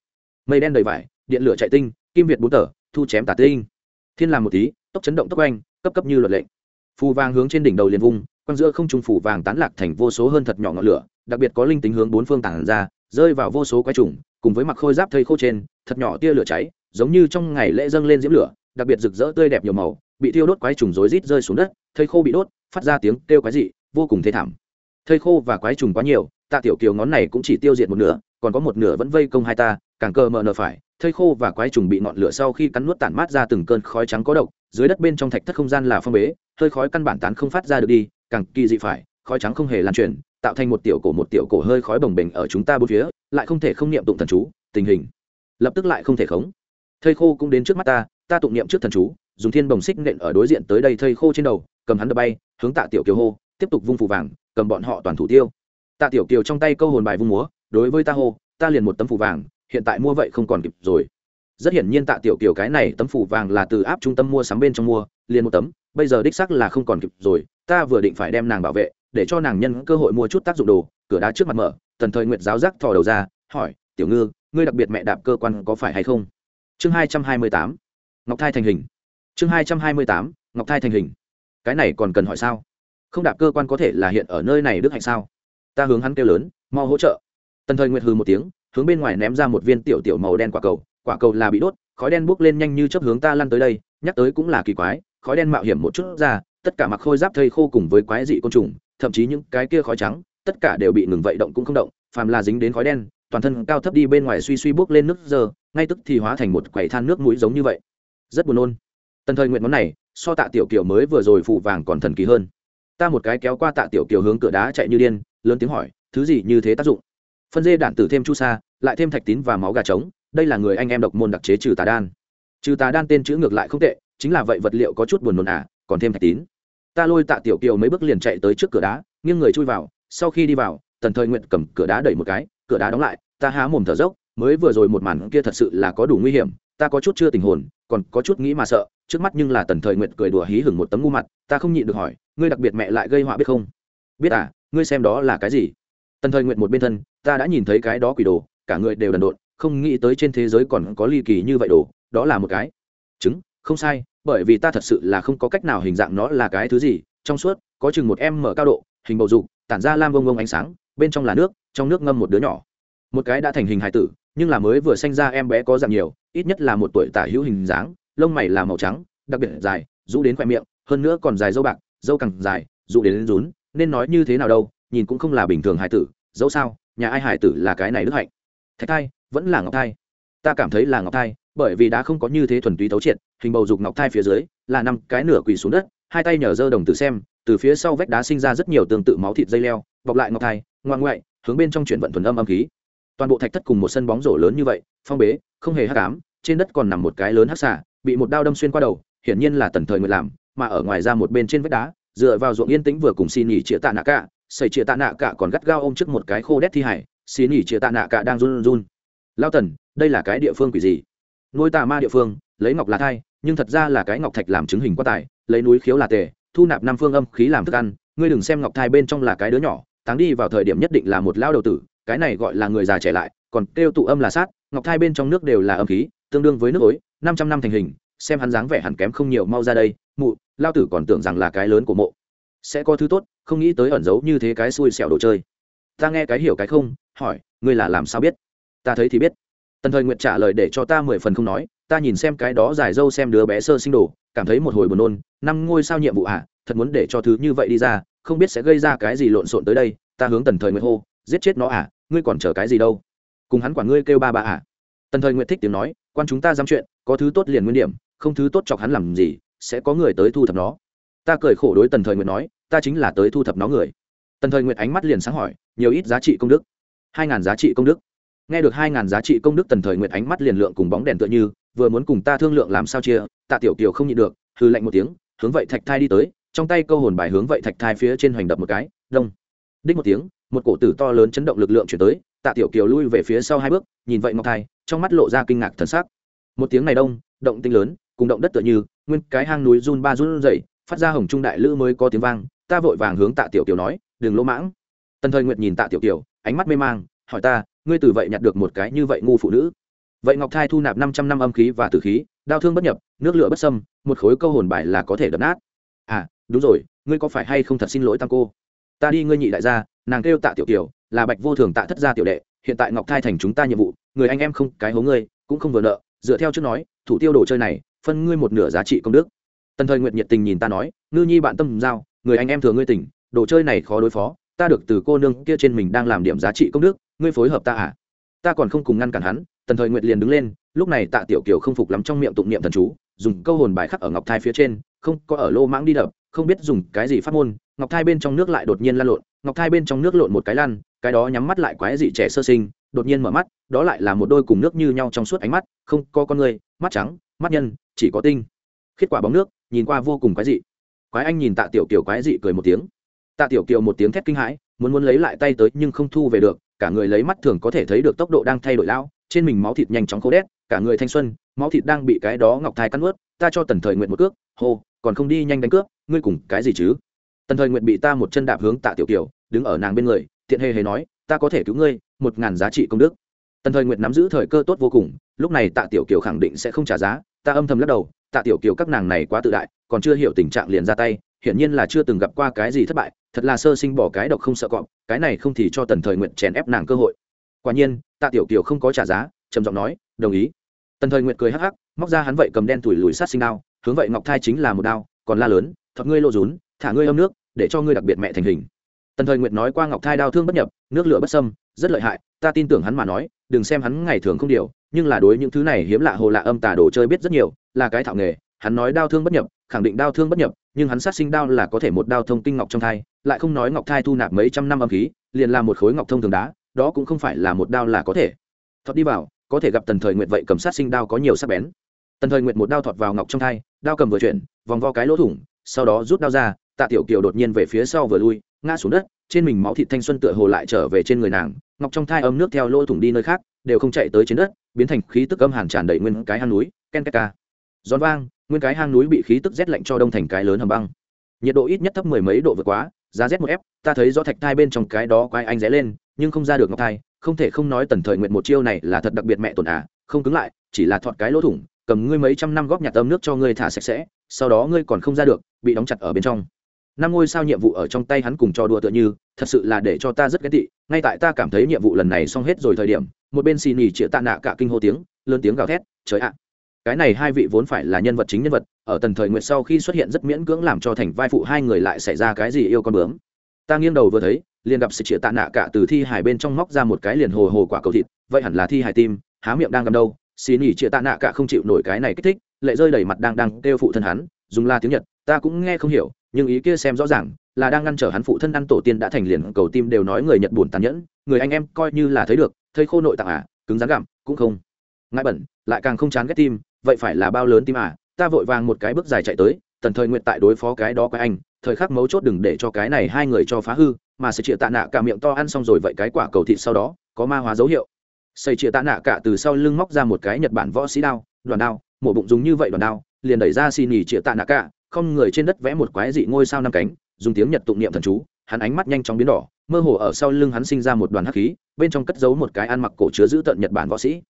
Mây đen đầy vải, điện lửa chạy tinh, kim việt bốn tờ, thu chém tả tinh. Thiên làm một tí, tốc chấn động tốc anh cấp cấp như luật lệnh phù vàng hướng trên đỉnh đầu liền vung quanh giữa không trung phủ vàng tán lạc thành vô số hơn thật nhỏ ngọn lửa, đặc biệt có linh tính hướng bốn phương tản ra, rơi vào vô số quái trùng, cùng với mặc khôi giáp thây khô trên, thật nhỏ tia lửa cháy, giống như trong ngày lễ dâng lên diễm lửa, đặc biệt rực rỡ tươi đẹp nhiều màu, bị thiêu đốt quái trùng rối rít rơi xuống đất, thây khô bị đốt, phát ra tiếng kêu quái dị vô cùng thê thảm. Thây khô và quái trùng quá nhiều, tạ tiểu kiều ngón này cũng chỉ tiêu diệt một nửa, còn có một nửa vẫn vây công hai ta, càng cờ mờ nở phải thây khô và quái trùng bị ngọn lửa sau khi cắn nuốt tản mát ra từng cơn khói trắng có độc, dưới đất bên trong thạch thất không gian là phong bế, hơi khói căn bản tán không phát ra được đi, càng kỳ dị phải, khói trắng không hề lan truyền, tạo thành một tiểu cổ một tiểu cổ hơi khói bồng bềnh ở chúng ta bốn phía, lại không thể không niệm tụng thần chú, tình hình lập tức lại không thể khống. Thây khô cũng đến trước mắt ta ta tụng niệm trước thần chú, dùng thiên bồng xích nện ở đối diện tới đây thây khô trên đầu, cầm hắn đập bay, hướng tạ tiểu kiều hô tiếp tục vung phù vàng, cầm bọn họ toàn thủ tiêu. Tạ tiểu kiều trong tay câu hồn bài vung múa, đối với ta hô, ta liền một tấm phù vàng, hiện tại mua vậy không còn kịp rồi. Rất hiển nhiên tạ tiểu kiều cái này tấm phù vàng là từ áp trung tâm mua sắm bên trong mua, liền một tấm, bây giờ đích sắc là không còn kịp rồi, ta vừa định phải đem nàng bảo vệ, để cho nàng nhân cơ hội mua chút tác dụng đồ, cửa đá trước mặt mở, tần thời nguyệt giáo giác thò đầu ra, hỏi, tiểu ngư, ngươi đặc biệt mẹ đạp cơ quan có phải hay không? Chương hai trăm hai mươi tám, ngọc thai thành hình. Chương hai trăm hai mươi tám, ngọc thai thành hình. Cái này còn cần hỏi sao? Không đạp cơ quan có thể là hiện ở nơi này đức hạnh sao? Ta hướng hắn kêu lớn, mau hỗ trợ. Tần thời nguyệt hừ một tiếng, hướng bên ngoài ném ra một viên tiểu tiểu màu đen quả cầu. Quả cầu là bị đốt, khói đen bốc lên nhanh như chấp hướng ta lăn tới đây, nhắc tới cũng là kỳ quái, khói đen mạo hiểm một chút ra, tất cả mặc khôi giáp thây khô cùng với quái dị côn trùng, thậm chí những cái kia khói trắng, tất cả đều bị ngừng vậy động cũng không động, phàm là dính đến khói đen, toàn thân cao thấp đi bên ngoài suy suy bốc lên nước giờ ngay tức thì hóa thành một quầy than nước mũi giống như vậy. Rất buồn nôn. Tần thời nguyện món này, so tạ tiểu kiểu mới vừa rồi phụ vàng còn thần kỳ hơn ta một cái kéo qua tạ tiểu kiều hướng cửa đá chạy như điên, lớn tiếng hỏi, thứ gì như thế tác dụng? Phân dê đạn tử thêm chu sa, lại thêm thạch tín và máu gà trống, đây là người anh em độc môn đặc chế trừ tà đan. Trừ tà đan tên chữ ngược lại không tệ, chính là vậy vật liệu có chút buồn nôn à còn thêm thạch tín. Ta lôi tạ tiểu kiều mấy bước liền chạy tới trước cửa đá, nghiêng người chui vào, sau khi đi vào, tần thời nguyện cầm cửa đá đẩy một cái, cửa đá đóng lại, ta há mồm thở dốc, mới vừa rồi một màn kia thật sự là có đủ nguy hiểm, ta có chút chưa tình hồn, còn có chút nghĩ mà sợ trước mắt nhưng là tần thời nguyện cười đùa hí hửng một tấm ngu mặt, ta không nhịn được hỏi, ngươi đặc biệt mẹ lại gây họa biết không? Biết à ngươi xem đó là cái gì? Tần thời nguyện một bên thân, ta đã nhìn thấy cái đó quỷ đồ, cả người đều đần độn, không nghĩ tới trên thế giới còn có ly kỳ như vậy đồ, đó là một cái. Chứng, không sai, bởi vì ta thật sự là không có cách nào hình dạng nó là cái thứ gì, trong suốt, có chừng một em mở cao độ, hình bầu dục, tản ra lam vông vông ánh sáng, bên trong là nước, trong nước ngâm một đứa nhỏ. Một cái đã thành hình hài tử, nhưng là mới vừa sinh ra em bé có dạng nhiều, ít nhất là một tuổi tả hữu hình dáng lông mày là màu trắng đặc biệt dài rũ đến khoe miệng hơn nữa còn dài dâu bạc dâu càng dài rũ đến, đến rún nên nói như thế nào đâu nhìn cũng không là bình thường Hải tử dẫu sao nhà ai Hải tử là cái này đức hạnh. Thạch thai vẫn là ngọc thai. Ta cảm thấy là ngọc thai bởi vì đã không có như thế thuần túy tấu triệt hình bầu dục ngọc thai phía dưới là năm cái nửa quỳ xuống đất hai tay nhờ dơ đồng tử xem từ phía sau vách đá sinh ra rất nhiều tương tự máu thịt dây leo bọc lại ngọc thai ngoan ngoại hướng bên trong chuyển vận thuần âm âm khí. Toàn bộ thạch thất cùng một sân bóng rổ lớn như vậy phong bế không hề hắc ám trên đất còn nằm một cái lớn hắc xả bị một đao đâm xuyên qua đầu, hiển nhiên là tần thời người làm, mà ở ngoài ra một bên trên vách đá, dựa vào ruộng yên tĩnh vừa cùng xì nhỉ chĩa tạ nạ cả xảy chĩa tạ nạ cả còn gắt gao ôm trước một cái khô đét thi hải xì nhỉ chĩa tạ nạ cả đang run run lao tần, đây là cái địa phương quỷ gì? Nuôi tà ma địa phương, lấy ngọc là thai, nhưng thật ra là cái ngọc thạch làm chứng hình quá tài, lấy núi khiếu là tề, thu nạp năm phương âm khí làm thức ăn, ngươi đừng xem ngọc thai bên trong là cái đứa nhỏ, táng đi vào thời điểm nhất định là một lao đầu tử, cái này gọi là người già trẻ lại, còn kêu tụ âm là sát, ngọc thai bên trong nước đều là âm khí tương đương với nước ối, năm trăm năm thành hình, xem hắn dáng vẻ hẳn kém không nhiều, mau ra đây, mụ, lao tử còn tưởng rằng là cái lớn của mộ. Sẽ có thứ tốt, không nghĩ tới ẩn giấu như thế cái xui xẻo đồ chơi. Ta nghe cái hiểu cái không, hỏi, ngươi là làm sao biết? Ta thấy thì biết. Tần thời nguyện trả lời để cho ta mười phần không nói, ta nhìn xem cái đó dài dâu xem đứa bé sơ sinh đồ, cảm thấy một hồi buồn nôn, năm ngôi sao nhiệm vụ à thật muốn để cho thứ như vậy đi ra, không biết sẽ gây ra cái gì lộn xộn tới đây, ta hướng tần thời nguyện hô, giết chết nó à ngươi còn chờ cái gì đâu? Cùng hắn quản ngươi kêu ba bà à tần thời nguyện thích tiếng nói, quan chúng ta dám chuyện, có thứ tốt liền nguyên điểm, không thứ tốt chọc hắn làm gì, sẽ có người tới thu thập nó. Ta cười khổ đối tần thời nguyện nói, ta chính là tới thu thập nó người. Tần thời nguyện ánh mắt liền sáng hỏi, nhiều ít giá trị công đức? Hai ngàn giá trị công đức. Nghe được hai ngàn giá trị công đức, tần thời nguyện ánh mắt liền lượng cùng bóng đèn tựa như, vừa muốn cùng ta thương lượng làm sao chia, tạ tiểu kiều không nhịn được hư lạnh một tiếng, hướng vậy thạch thai đi tới, trong tay câu hồn bài hướng vậy thạch thai phía trên hoành đập một cái, đông. Đích một tiếng, một cổ tử to lớn chấn động lực lượng chuyển tới, tạ tiểu kiều lui về phía sau hai bước, nhìn vậy ngọc thai trong mắt lộ ra kinh ngạc thần sắc. Một tiếng này đông, động tinh lớn, cùng động đất tựa như, nguyên cái hang núi run ba run dậy phát ra hồng trung đại lữ mới có tiếng vang, ta vội vàng hướng tạ tiểu kiều nói, đừng lỗ mãng. Tần thời nguyệt nhìn tạ tiểu kiều, ánh mắt mê mang, hỏi ta, ngươi từ vậy nhặt được một cái như vậy ngu phụ nữ? Vậy ngọc thai thu nạp năm trăm năm âm khí và tử khí, đau thương bất nhập, nước lửa bất sâm một khối câu hồn bài là có thể đập nát. À đúng rồi, ngươi có phải hay không thật xin lỗi tam cô? Ta đi, ngươi nhị đại gia, nàng kêu tạ tiểu kiều, là bạch vô thường tạ thất gia tiểu đệ, hiện tại ngọc thai thành chúng ta nhiệm vụ người anh em không cái hố ngươi, cũng không vừa nợ, dựa theo trước nói, thủ tiêu đồ chơi này, phân ngươi một nửa giá trị công đức. Tần thời nguyệt nhiệt tình nhìn ta nói, ngư nhi bạn tâm giao, người anh em thừa ngươi tỉnh, đồ chơi này khó đối phó, ta được từ cô nương kia trên mình đang làm điểm giá trị công đức, ngươi phối hợp ta à? Ta còn không cùng ngăn cản hắn, tần thời nguyệt liền đứng lên, lúc này tạ tiểu kiều không phục lắm trong miệng tụng niệm thần chú, dùng câu hồn bài khắc ở ngọc thai phía trên, không có ở lô mãng đi đập, không biết dùng cái gì phát môn, ngọc thai bên trong nước lại đột nhiên lan lộn, ngọc thai bên trong nước lộn một cái lan, cái đó nhắm mắt lại quái dị trẻ sơ sinh đột nhiên mở mắt, đó lại là một đôi cùng nước như nhau trong suốt ánh mắt, không có con người, mắt trắng, mắt nhân, chỉ có tinh. Khiết quả bóng nước, nhìn qua vô cùng quái dị. Quái anh nhìn tạ tiểu kiều quái dị cười một tiếng. Tạ tiểu kiều một tiếng thét kinh hãi, muốn muốn lấy lại tay tới nhưng không thu về được, cả người lấy mắt thường có thể thấy được tốc độ đang thay đổi lão, trên mình máu thịt nhanh chóng khô đét, cả người thanh xuân, máu thịt đang bị cái đó ngọc thai cắn ướt ta cho tần thời nguyện một cước, hô, còn không đi nhanh đánh cướp, ngươi cùng cái gì chứ? Tần thời nguyện bị ta một chân đạp hướng tạ tiểu kiều, đứng ở nàng bên người, tiện hề hề nói, ta có thể cứu ngươi một ngàn giá trị công đức. Tần thời nguyệt nắm giữ thời cơ tốt vô cùng, lúc này tạ tiểu kiều khẳng định sẽ không trả giá, ta âm thầm lắc đầu, tạ tiểu kiều các nàng này quá tự đại, còn chưa hiểu tình trạng liền ra tay, hiển nhiên là chưa từng gặp qua cái gì thất bại, thật là sơ sinh bỏ cái độc không sợ cọp, cái này không thì cho tần thời nguyện chèn ép nàng cơ hội. Quả nhiên, tạ tiểu kiều không có trả giá, trầm giọng nói, đồng ý. Tần thời nguyện cười hắc hắc, móc ra hắn vậy cầm đen tuổi lùi sát sinh đao, hướng vậy ngọc thai chính là một đao, còn la lớn thật ngươi lộ rún, thả ngươi âm nước, để cho ngươi đặc biệt mẹ thành hình. Tần thời nguyện nói qua ngọc thai đao thương bất nhập, nước lửa bất sâm rất lợi hại, ta tin tưởng hắn mà nói, đừng xem hắn ngày thường không điều, nhưng là đối những thứ này hiếm lạ hồ lạ âm tà đồ chơi biết rất nhiều, là cái thạo nghề, hắn nói đao thương bất nhập, khẳng định đao thương bất nhập, nhưng hắn sát sinh đao là có thể một đao thông kinh ngọc trong thai, lại không nói ngọc thai thu nạp mấy trăm năm âm khí, liền làm một khối ngọc thông thường đá, đó cũng không phải là một đao là có thể. Thọt đi vào, có thể gặp tần thời nguyện vậy cầm sát sinh đao có nhiều sắc bén. Tần thời nguyện một đao thọt vào ngọc trong thai, đao cầm vừa chuyển, vòng vo cái lỗ thủng, sau đó rút đao ra, tạ tiểu kiều đột nhiên về phía sau vừa lui, ngã xuống đất, trên mình máu thịt thanh xuân tựa hồ lại trở về trên người nàng ngọc trong thai ấm nước theo lỗ thủng đi nơi khác, đều không chạy tới trên đất, biến thành khí tức âm hàn tràn đầy nguyên cái hang núi, ken ca. Giòn vang, nguyên cái hang núi bị khí tức rét lạnh cho đông thành cái lớn hầm băng. Nhiệt độ ít nhất thấp mười mấy độ vượt quá, giá rét một ép, ta thấy do thạch thai bên trong cái đó quay anh rẽ lên, nhưng không ra được ngọc thai, không thể không nói tần thời nguyện một chiêu này là thật đặc biệt mẹ tổn à không cứng lại, chỉ là thọt cái lỗ thủng, cầm ngươi mấy trăm năm góp nhặt âm nước cho ngươi thả sạch sẽ, sau đó ngươi còn không ra được, bị đóng chặt ở bên trong. Năm ngôi sao nhiệm vụ ở trong tay hắn cùng cho đùa tựa như thật sự là để cho ta rất ghét tị. Ngay tại ta cảm thấy nhiệm vụ lần này xong hết rồi thời điểm, một bên xì nỉ chĩa tạ nạ cả kinh hô tiếng, lớn tiếng gào thét, trời ạ! Cái này hai vị vốn phải là nhân vật chính nhân vật, ở tần thời nguyệt sau khi xuất hiện rất miễn cưỡng làm cho thành vai phụ hai người lại xảy ra cái gì yêu con bướm. Ta nghiêng đầu vừa thấy, liền gặp sự chĩa tạ nạ cả từ thi Hải bên trong móc ra một cái liền hồ hồ quả cầu thịt, vậy hẳn là thi Hải tim, há miệng đang cầm đâu? Xì nỉ chĩa tạ nạ cả không chịu nổi cái này kích thích, lệ rơi đầy mặt đang đang kêu phụ thân hắn, dùng la tiếng nhật, ta cũng nghe không hiểu, nhưng ý kia xem rõ ràng là đang ngăn trở hắn phụ thân ăn tổ tiên đã thành liền, cầu tim đều nói người nhật buồn tàn nhẫn, người anh em coi như là thấy được thấy khô nội tạng à cứng rắn gặm, cũng không. Ngại bẩn, lại càng không chán ghét tim, vậy phải là bao lớn tim à ta vội vàng một cái bước dài chạy tới, tần thời nguyện tại đối phó cái đó quái anh, thời khắc mấu chốt đừng để cho cái này hai người cho phá hư, mà sẽ chịa tạ nạ cả miệng to ăn xong rồi vậy cái quả cầu thịt sau đó, có ma hóa dấu hiệu. Xây chịa tạ nạ cả từ sau lưng móc ra một cái nhật bản võ sĩ đao, đoàn đao, mổ bụng dùng như vậy đoàn đao, liền đẩy ra xì nhì chịa tạ nạ cả, không người trên đất vẽ một quái dị ngôi sao năm cánh dùng tiếng nhật tụng niệm thần chú, hắn ánh mắt nhanh chóng biến đỏ, mơ hồ ở sau lưng hắn sinh ra một đoàn hắc khí, bên trong cất giấu một cái ăn mặc cổ chứa giữ tận nhật bản võ sĩ.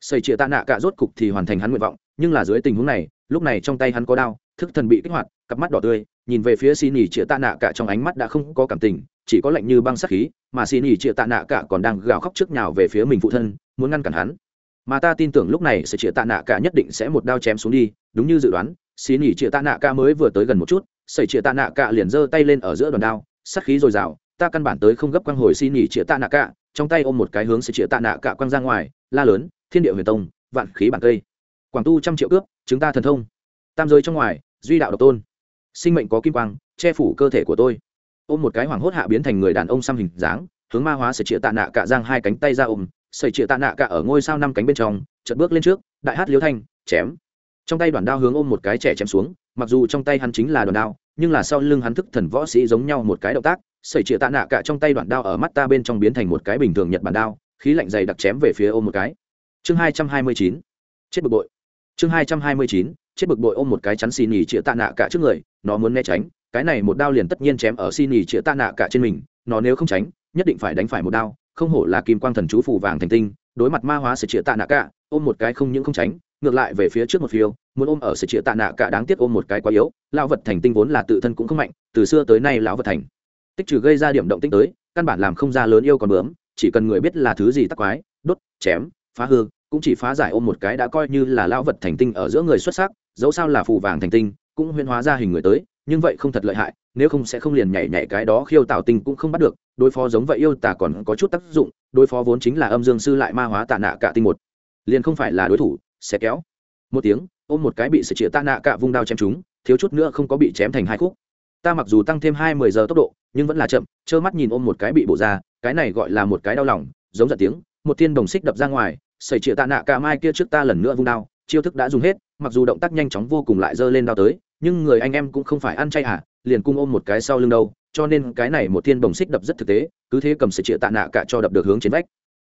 Xây chĩa tạ nạ cả rốt cục thì hoàn thành hắn nguyện vọng, nhưng là dưới tình huống này, lúc này trong tay hắn có đao, thức thần bị kích hoạt, cặp mắt đỏ tươi, nhìn về phía xin ỉ chĩa tạ nạ cả trong ánh mắt đã không có cảm tình, chỉ có lạnh như băng sắc khí, mà xin ỉ chĩa tạ nạ cả còn đang gào khóc trước nhào về phía mình phụ thân, muốn ngăn cản hắn. Mà ta tin tưởng lúc này sẽ chĩa tạ nạ cả nhất định sẽ một đao chém xuống đi, đúng như dự đoán xin ỉ chĩa tạ nạ cả mới vừa tới gần một chút sẩy chia tạ nạ cạ liền giơ tay lên ở giữa đoàn đao sắc khí dồi dào ta căn bản tới không gấp quang hồi xin nghỉ chia tạ nạ cạ, trong tay ôm một cái hướng sẩy chia tạ nạ cạ quăng ra ngoài la lớn thiên địa huyền tông vạn khí bản cây. Quảng tu trăm triệu cướp chúng ta thần thông. Tam giới trong ngoài duy đạo độc tôn. Sinh mệnh có kim quang che phủ cơ thể của tôi. Ôm một cái hoảng hốt hạ biến thành người đàn ông xăm hình dáng hướng ma hóa sợi chĩa tạ nạ cả giang hai cánh tay ra ôm sợi chĩa tạ nạ cả ở ngôi sao năm cánh bên trong chợt bước lên trước đại hát liếu thanh chém. Trong tay đoàn đao hướng ôm một cái trẻ chém xuống mặc dù trong tay hắn chính là đoàn đao, nhưng là sau lưng hắn thức thần võ sĩ giống nhau một cái động tác, sẩy chĩa tạ nạ cả trong tay đoạn đao ở mắt ta bên trong biến thành một cái bình thường nhật bản đao, khí lạnh dày đặc chém về phía ôm một cái. Chương hai trăm hai mươi chín, chết bực bội. Chương hai trăm hai mươi chín, chết bực bội ôm một cái chắn xì nhì chĩa tạ nạ cả trước người, nó muốn né tránh, cái này một đao liền tất nhiên chém ở xì nhì chĩa tạ nạ cả trên mình, nó nếu không tránh, nhất định phải đánh phải một đao, không hổ là kim quang thần chú phủ vàng thành tinh, đối mặt ma hóa sẩy chĩa tạ nạ cả, ôm một cái không những không tránh ngược lại về phía trước một phiêu, muốn ôm ở sẽ chĩa tạ nạ cả đáng tiếc ôm một cái quá yếu, lão vật thành tinh vốn là tự thân cũng không mạnh, từ xưa tới nay lão vật thành. Tích trừ gây ra điểm động tinh tới, căn bản làm không ra lớn yêu còn bướm, chỉ cần người biết là thứ gì tắc quái, đốt, chém, phá hư, cũng chỉ phá giải ôm một cái đã coi như là lão vật thành tinh ở giữa người xuất sắc, dẫu sao là phù vàng thành tinh, cũng huyên hóa ra hình người tới, nhưng vậy không thật lợi hại, nếu không sẽ không liền nhảy nhảy cái đó khiêu tạo tinh cũng không bắt được, đối phó giống vậy yêu tả còn có chút tác dụng, đối phó vốn chính là âm dương sư lại ma hóa tạ nạ cả tinh một. Liền không phải là đối thủ sẽ kéo. Một tiếng, ôm một cái bị sợi chĩa tạ nạ cả vung đao chém chúng thiếu chút nữa không có bị chém thành hai khúc. Ta mặc dù tăng thêm hai mươi giờ tốc độ, nhưng vẫn là chậm, trơ mắt nhìn ôm một cái bị bổ ra, cái này gọi là một cái đau lòng, giống giận tiếng, một thiên đồng xích đập ra ngoài sẩy chĩa tạ nạ cả mai kia trước ta lần nữa vung đao, chiêu thức đã dùng hết, mặc dù động tác nhanh chóng vô cùng lại giơ lên đao tới, nhưng người anh em cũng không phải ăn chay à liền cung ôm một cái sau lưng đâu, cho nên cái này một thiên bồng xích đập rất thực tế, cứ thế cầm sợi chĩa tạ nạ cả cho đập được hướng trên vách.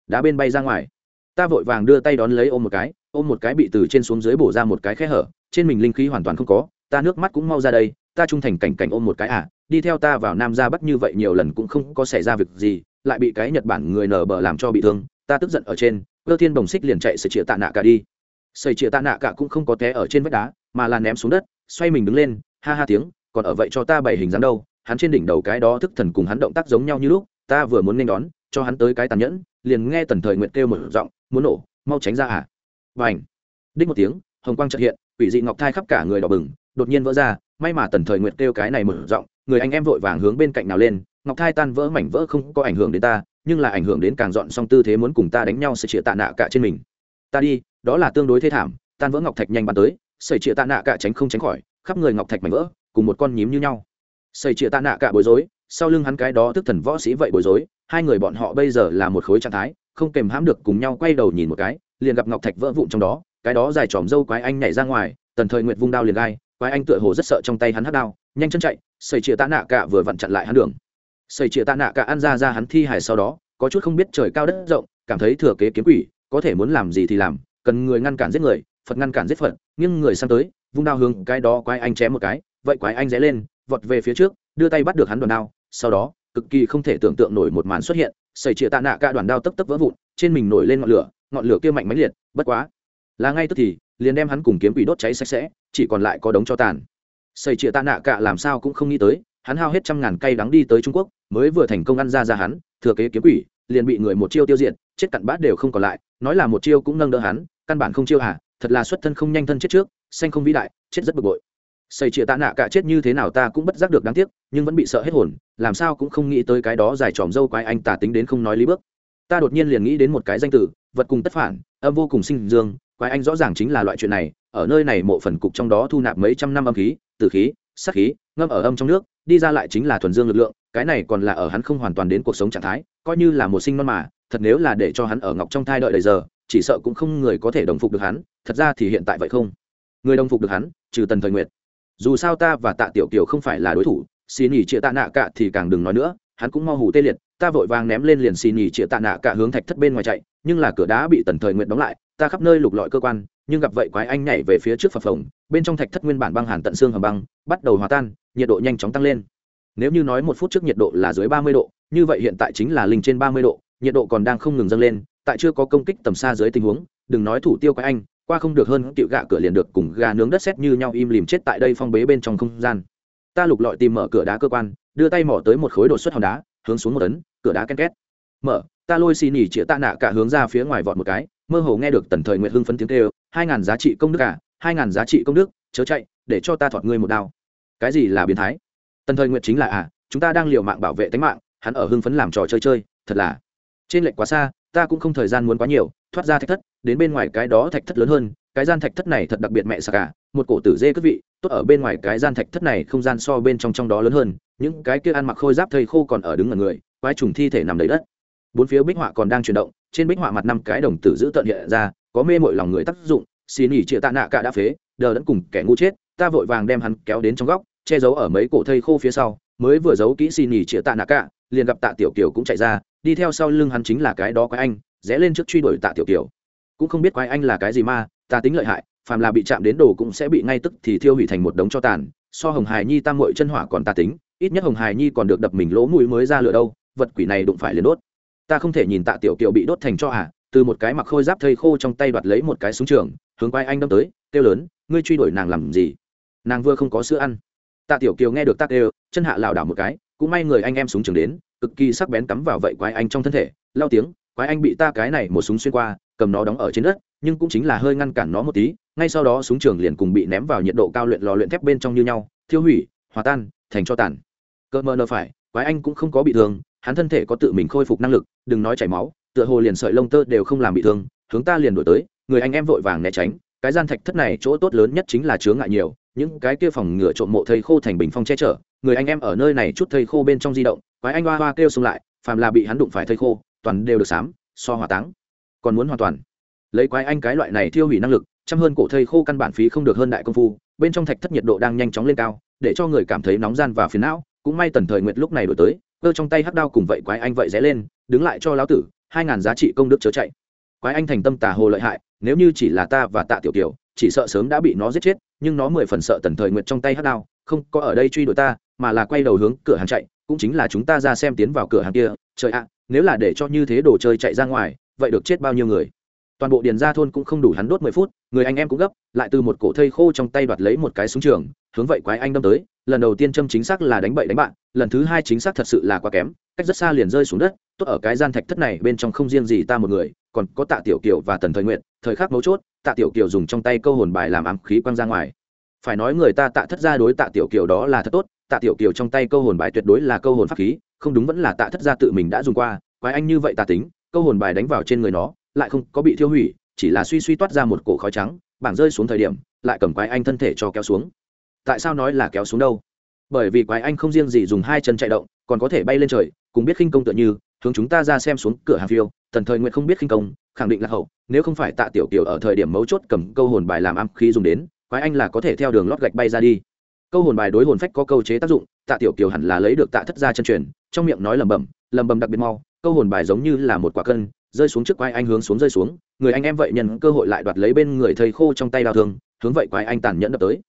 Đá bên bay ra ngoài. Ta vội vàng đưa tay đón lấy ôm một cái ôm một cái bị từ trên xuống dưới bổ ra một cái khe hở, trên mình linh khí hoàn toàn không có, ta nước mắt cũng mau ra đây, ta trung thành cảnh cảnh ôm một cái à đi theo ta vào nam ra bắc như vậy nhiều lần cũng không có xảy ra việc gì, lại bị cái nhật bản người nở bờ làm cho bị thương, ta tức giận ở trên, cơ thiên bồng xích liền chạy sợi chĩa tạ nạ cả đi. Sợi chĩa tạ nạ cả cũng không có té ở trên vách đá, mà là ném xuống đất, xoay mình đứng lên, ha ha tiếng, còn ở vậy cho ta bảy hình dáng đâu, hắn trên đỉnh đầu cái đó thức thần cùng hắn động tác giống nhau như lúc, ta vừa muốn nên đón, cho hắn tới cái tàn nhẫn, liền nghe tần thời nguyện kêu một giọng, muốn nổ, mau tránh ra à và ảnh. Đích một tiếng hồng quang trợ hiện quỷ dị ngọc thai khắp cả người đỏ bừng đột nhiên vỡ ra may mà tần thời nguyệt kêu cái này một rộng, người anh em vội vàng hướng bên cạnh nào lên ngọc thai tan vỡ mảnh vỡ không có ảnh hưởng đến ta nhưng là ảnh hưởng đến càng dọn xong tư thế muốn cùng ta đánh nhau sẽ chĩa tạ nạ cả trên mình. Ta đi đó là tương đối thế thảm tan vỡ ngọc thạch nhanh bắn tới sẩy chĩa tạ nạ cả tránh không tránh khỏi khắp người ngọc thạch mảnh vỡ cùng một con nhím như nhau. Sẩy chĩa tạ nạ cả bối rối sau lưng hắn cái đó tức thần võ sĩ vậy bối rối hai người bọn họ bây giờ là một khối trạng thái không kèm hãm được cùng nhau quay đầu nhìn một cái liền gặp ngọc thạch vỡ vụn trong đó, cái đó dài tròm dâu quái anh nhảy ra ngoài, tần thời nguyệt vung đao liền gai, quái anh tựa hồ rất sợ trong tay hắn hất đao, nhanh chân chạy xây chia tạ nạ cả vừa vặn chặn lại hắn đường. Xây chia tạ nạ cả ăn ra ra hắn thi hài sau đó, có chút không biết trời cao đất rộng, cảm thấy thừa kế kiếm quỷ, có thể muốn làm gì thì làm, cần người ngăn cản giết người, phật ngăn cản giết phật nhưng người sang tới, vung đao hướng cái đó quái anh chém một cái, vậy quái anh rẽ lên, vọt về phía trước, đưa tay bắt được hắn đoàn đao, sau đó, cực kỳ không thể tưởng tượng nổi một màn xuất hiện xảy chĩa tạ nạ cả đoàn đao tấp tấp vỡ vụn, trên mình nổi lên ngọn lửa ngọn lửa kia mạnh mãnh liệt, bất quá, là ngay tức thì, liền đem hắn cùng kiếm quỷ đốt cháy sạch sẽ, chỉ còn lại có đống cho tàn. Sầy chĩa tạ nạ cả làm sao cũng không nghĩ tới, hắn hao hết trăm ngàn cây đắng đi tới trung quốc, mới vừa thành công ăn ra ra hắn, thừa kế kiếm quỷ, liền bị người một chiêu tiêu diệt, chết cặn bát đều không còn lại, nói là một chiêu cũng nâng đỡ hắn, căn bản không chiêu hả, thật là xuất thân không nhanh thân chết trước, xanh không vĩ đại, chết rất bực bội. Xây chĩa tạ nạ cả chết như thế nào ta cũng bất giác được đáng tiếc, nhưng vẫn bị sợ hết hồn, làm sao cũng không nghĩ tới cái đó dài tròm dâu quái anh tả tính đến không nói lý bước. Ta đột nhiên liền nghĩ đến một cái danh từ vật cùng tất phản, âm vô cùng sinh dương, quái anh rõ ràng chính là loại chuyện này, ở nơi này mộ phần cục trong đó thu nạp mấy trăm năm âm khí, tử khí sắc khí, ngâm ở âm trong nước, đi ra lại chính là thuần dương lực lượng, cái này còn là ở hắn không hoàn toàn đến cuộc sống trạng thái, coi như là một sinh non mà, thật nếu là để cho hắn ở ngọc trong thai đợi đầy giờ, chỉ sợ cũng không người có thể đồng phục được hắn, thật ra thì hiện tại vậy không? Người đồng phục được hắn, trừ tần thời nguyệt. Dù sao ta và tạ tiểu kiều không phải là đối thủ, xin nghỉ chia tạ nạ cả thì càng đừng nói nữa, hắn cũng mau hủ tê liệt, ta vội vàng ném lên liền xin nghỉ chia tạ nạ cả hướng thạch thất bên ngoài chạy nhưng là cửa đá bị tần thời nguyện đóng lại, ta khắp nơi lục lọi cơ quan, nhưng gặp vậy quái anh nhảy về phía trước phập phồng, bên trong thạch thất nguyên bản băng hàn tận xương hầm băng, bắt đầu hòa tan, nhiệt độ nhanh chóng tăng lên. Nếu như nói một phút trước nhiệt độ là dưới ba mươi độ, như vậy hiện tại chính là linh trên ba mươi độ, nhiệt độ còn đang không ngừng dâng lên, tại chưa có công kích tầm xa dưới tình huống, đừng nói thủ tiêu quái anh, qua không được hơn tiệu gạ cửa liền được cùng gà nướng đất sét như nhau im lìm chết tại đây phong bế bên trong không gian. Ta lục lọi tìm mở cửa đá cơ quan, đưa tay mỏ tới một khối đột xuất hòn đá, hướng xuống một tấn, cửa đá ken két. Mở ta lôi xì nỉ chĩa tạ nạ cả hướng ra phía ngoài vọt một cái, mơ hồ nghe được tần thời nguyện hưng phấn tiếng kêu, hai ngàn giá trị công đức cả hai ngàn giá trị công đức, chớ chạy, để cho ta thọt ngươi một đao. Cái gì là biến thái? Tần thời nguyện chính là à chúng ta đang liều mạng bảo vệ tính mạng, hắn ở hưng phấn làm trò chơi chơi, thật là. Trên lệnh quá xa, ta cũng không thời gian muốn quá nhiều, thoát ra thạch thất, đến bên ngoài cái đó thạch thất lớn hơn, cái gian thạch thất này thật đặc biệt mẹ xà cả một cổ tử dê cất vị, tốt ở bên ngoài cái gian thạch thất này không gian so bên trong trong đó lớn hơn, những cái kia ăn mặc khôi giáp thầy khô còn ở đứng ở người, quái trùng thi thể nằm đầy đất bốn phía bích họa còn đang chuyển động, trên bích họa mặt năm cái đồng tử giữ tận hiện ra, có mê mội lòng người tác dụng xin ỉ chịa tạ nạ cả đã phế, đờ đẫn cùng kẻ ngu chết, ta vội vàng đem hắn kéo đến trong góc, che giấu ở mấy cổ thây khô phía sau, mới vừa giấu kỹ xin ỉ chịa tạ nạ cả, liền gặp tạ tiểu kiều cũng chạy ra, đi theo sau lưng hắn chính là cái đó quái anh, rẽ lên trước truy đuổi tạ tiểu kiều. Cũng không biết quái anh là cái gì ma ta tính lợi hại, phàm là bị chạm đến đồ cũng sẽ bị ngay tức thì thiêu hủy thành một đống cho tàn, so hồng hài nhi tam mội chân hỏa còn ta tính, ít nhất hồng hài nhi còn được đập mình lỗ mũi mới ra lửa đâu, vật quỷ này đụng phải liền đốt ta không thể nhìn tạ tiểu kiều bị đốt thành cho à từ một cái mặc khôi giáp thây khô trong tay đoạt lấy một cái súng trường, hướng quay anh đâm tới, kêu lớn, ngươi truy đuổi nàng làm gì? Nàng vừa không có sữa ăn. Tạ tiểu kiều nghe được tác đều, chân hạ lảo đảo một cái, cũng may người anh em súng trường đến, cực kỳ sắc bén cắm vào vậy quái anh trong thân thể lao tiếng quái anh bị ta cái này một súng xuyên qua, cầm nó đóng ở trên đất, nhưng cũng chính là hơi ngăn cản nó một tí, ngay sau đó súng trường liền cùng bị ném vào nhiệt độ cao luyện lò luyện thép bên trong như nhau, thiêu hủy, hòa tan, thành cho tàn. Cỡ mờ nờ phải, quái anh cũng không có bị thương hắn thân thể có tự mình khôi phục năng lực, đừng nói chảy máu, tựa hồ liền sợi lông tơ đều không làm bị thương, hướng ta liền đổi tới, người anh em vội vàng né tránh, cái gian thạch thất này chỗ tốt lớn nhất chính là chứa ngại nhiều, những cái kia phòng ngựa trộm mộ thầy khô thành bình phong che chở, người anh em ở nơi này chút thầy khô bên trong di động, quái anh hoa hoa kêu xung lại, phàm là bị hắn đụng phải thầy khô, toàn đều được sám, so hỏa táng. Còn muốn hoàn toàn. Lấy quái anh cái loại này thiêu hủy năng lực chăm hơn cổ thầy khô căn bản phí không được hơn đại công phu, bên trong thạch thất nhiệt độ đang nhanh chóng lên cao, để cho người cảm thấy nóng gian và phiền não, cũng may tần thời nguyệt lúc này đổi tới cơ trong tay hắc đao cùng vậy quái anh vậy rẽ lên, đứng lại cho lão tử, hai ngàn giá trị công đức chớ chạy. Quái anh thành tâm tà hồ lợi hại, nếu như chỉ là ta và tạ tiểu kiều, chỉ sợ sớm đã bị nó giết chết, nhưng nó mười phần sợ tần thời nguyệt trong tay hắc đao, không có ở đây truy đuổi ta, mà là quay đầu hướng cửa hàng chạy, cũng chính là chúng ta ra xem tiến vào cửa hàng kia. Trời ạ, nếu là để cho như thế đồ chơi chạy ra ngoài, vậy được chết bao nhiêu người? Toàn bộ điền gia thôn cũng không đủ hắn đốt mười phút, người anh em cũng gấp, lại từ một cổ thây khô trong tay đoạt lấy một cái súng trường, hướng vậy quái anh đâm tới, lần đầu tiên châm chính xác là đánh bậy đánh bạn lần thứ hai chính xác thật sự là quá kém, cách rất xa liền rơi xuống đất, tốt ở cái gian thạch thất này bên trong không riêng gì ta một người, còn có tạ tiểu kiều và tần thời nguyện thời khắc mấu chốt, tạ tiểu kiều dùng trong tay câu hồn bài làm ám khí quăng ra ngoài. Phải nói người ta tạ thất gia đối tạ tiểu kiều đó là thật tốt, tạ tiểu kiều trong tay câu hồn bài tuyệt đối là câu hồn pháp khí, không đúng vẫn là tạ thất gia tự mình đã dùng qua, quái anh như vậy tạ tính, câu hồn bài đánh vào trên người nó, lại không có bị thiêu hủy, chỉ là suy suy toát ra một cổ khói trắng, bảng rơi xuống thời điểm, lại cầm quái anh thân thể cho kéo xuống. Tại sao nói là kéo xuống đâu? Bởi vì quái anh không riêng gì dùng hai chân chạy động, còn có thể bay lên trời, cùng biết khinh công tựa như, hướng chúng ta ra xem xuống cửa hàng phiêu, tần thời nguyện không biết khinh công, khẳng định là hậu, nếu không phải tạ tiểu kiều ở thời điểm mấu chốt cầm câu hồn bài làm âm khi dùng đến, quái anh là có thể theo đường lót gạch bay ra đi. Câu hồn bài đối hồn phách có câu chế tác dụng, tạ tiểu kiều hẳn là lấy được tạ thất gia chân truyền, trong miệng nói lẩm bẩm lẩm bẩm đặc biệt mau, câu hồn bài giống như là một quả cân, rơi xuống trước quái anh hướng xuống rơi xuống, người anh em vậy nhân cơ hội lại đoạt lấy bên người thầy khô trong tay đào thương, hướng vậy quái anh tàn nhẫn đập tới.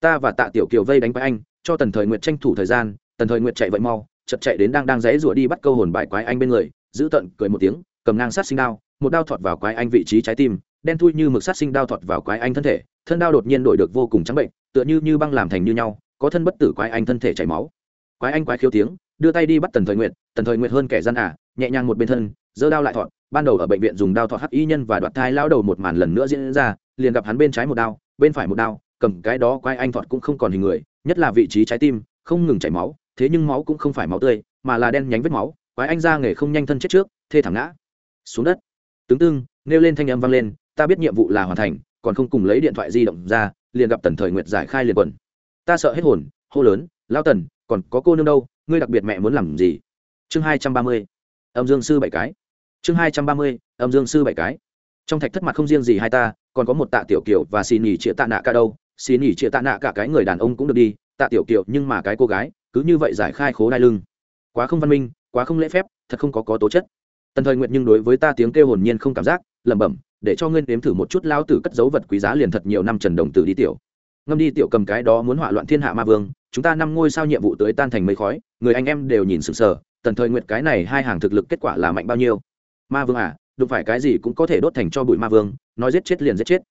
Ta và tạ tiểu kiều vây đánh quái anh cho tần thời nguyệt tranh thủ thời gian, tần thời nguyệt chạy vậy mau chật chạy đến đang đang rẽ rủa đi bắt câu hồn bài quái anh bên người, giữ tận cười một tiếng, cầm ngang sát sinh đao, một đao thọt vào quái anh vị trí trái tim, đen thui như mực sát sinh đao thọt vào quái anh thân thể, thân đao đột nhiên đổi được vô cùng trắng bệnh, tựa như như băng làm thành như nhau, có thân bất tử quái anh thân thể chảy máu. Quái anh quái khiếu tiếng, đưa tay đi bắt tần thời nguyệt, tần thời nguyệt hơn kẻ gian ả nhẹ nhàng một bên thân, giơ đao lại thọt, ban đầu ở bệnh viện dùng đao thọt hắc y nhân và đoạt thai lao đầu một màn lần nữa diễn ra, liền gặp hắn bên trái một đao, bên phải một đao, cầm cái đó quái anh thọt cũng không còn hình người nhất là vị trí trái tim, không ngừng chảy máu, thế nhưng máu cũng không phải máu tươi, mà là đen nhánh vết máu, quái anh ra nghề không nhanh thân chết trước, thê thảm ngã. Xuống đất. Tướng tương nêu lên thanh âm vang lên, ta biết nhiệm vụ là hoàn thành, còn không cùng lấy điện thoại di động ra, liền gặp tần thời nguyệt giải khai liền quần. Ta sợ hết hồn, hô lớn lao tần, còn có cô nương đâu, ngươi đặc biệt mẹ muốn làm gì? Chương hai trăm ba mươi. Âm dương sư bảy cái. Chương hai trăm ba mươi, âm dương sư bảy cái. Trong thạch thất mặt không riêng gì hai ta, còn có một tạ tiểu kiều và xì nhì chĩa tạ nạ cả đâu xì nhì chia tạ nạ cả cái người đàn ông cũng được đi, tạ tiểu kiệu nhưng mà cái cô gái, cứ như vậy giải khai khố đai lưng. Quá không văn minh, quá không lễ phép, thật không có có tố chất. Tần thời nguyện nhưng đối với ta tiếng kêu hồn nhiên không cảm giác, lẩm bẩm, để cho ngươi nếm thử một chút lao tử cất dấu vật quý giá liền thật nhiều năm trần đồng tử đi tiểu. Ngâm đi tiểu cầm cái đó muốn hỏa loạn thiên hạ ma vương, chúng ta năm ngôi sao nhiệm vụ tới tan thành mây khói, người anh em đều nhìn sừng sờ, tần thời nguyện cái này hai hàng thực lực kết quả là mạnh bao nhiêu? Ma vương à đụng phải cái gì cũng có thể đốt thành cho bụi ma vương, nói giết chết liền giết chết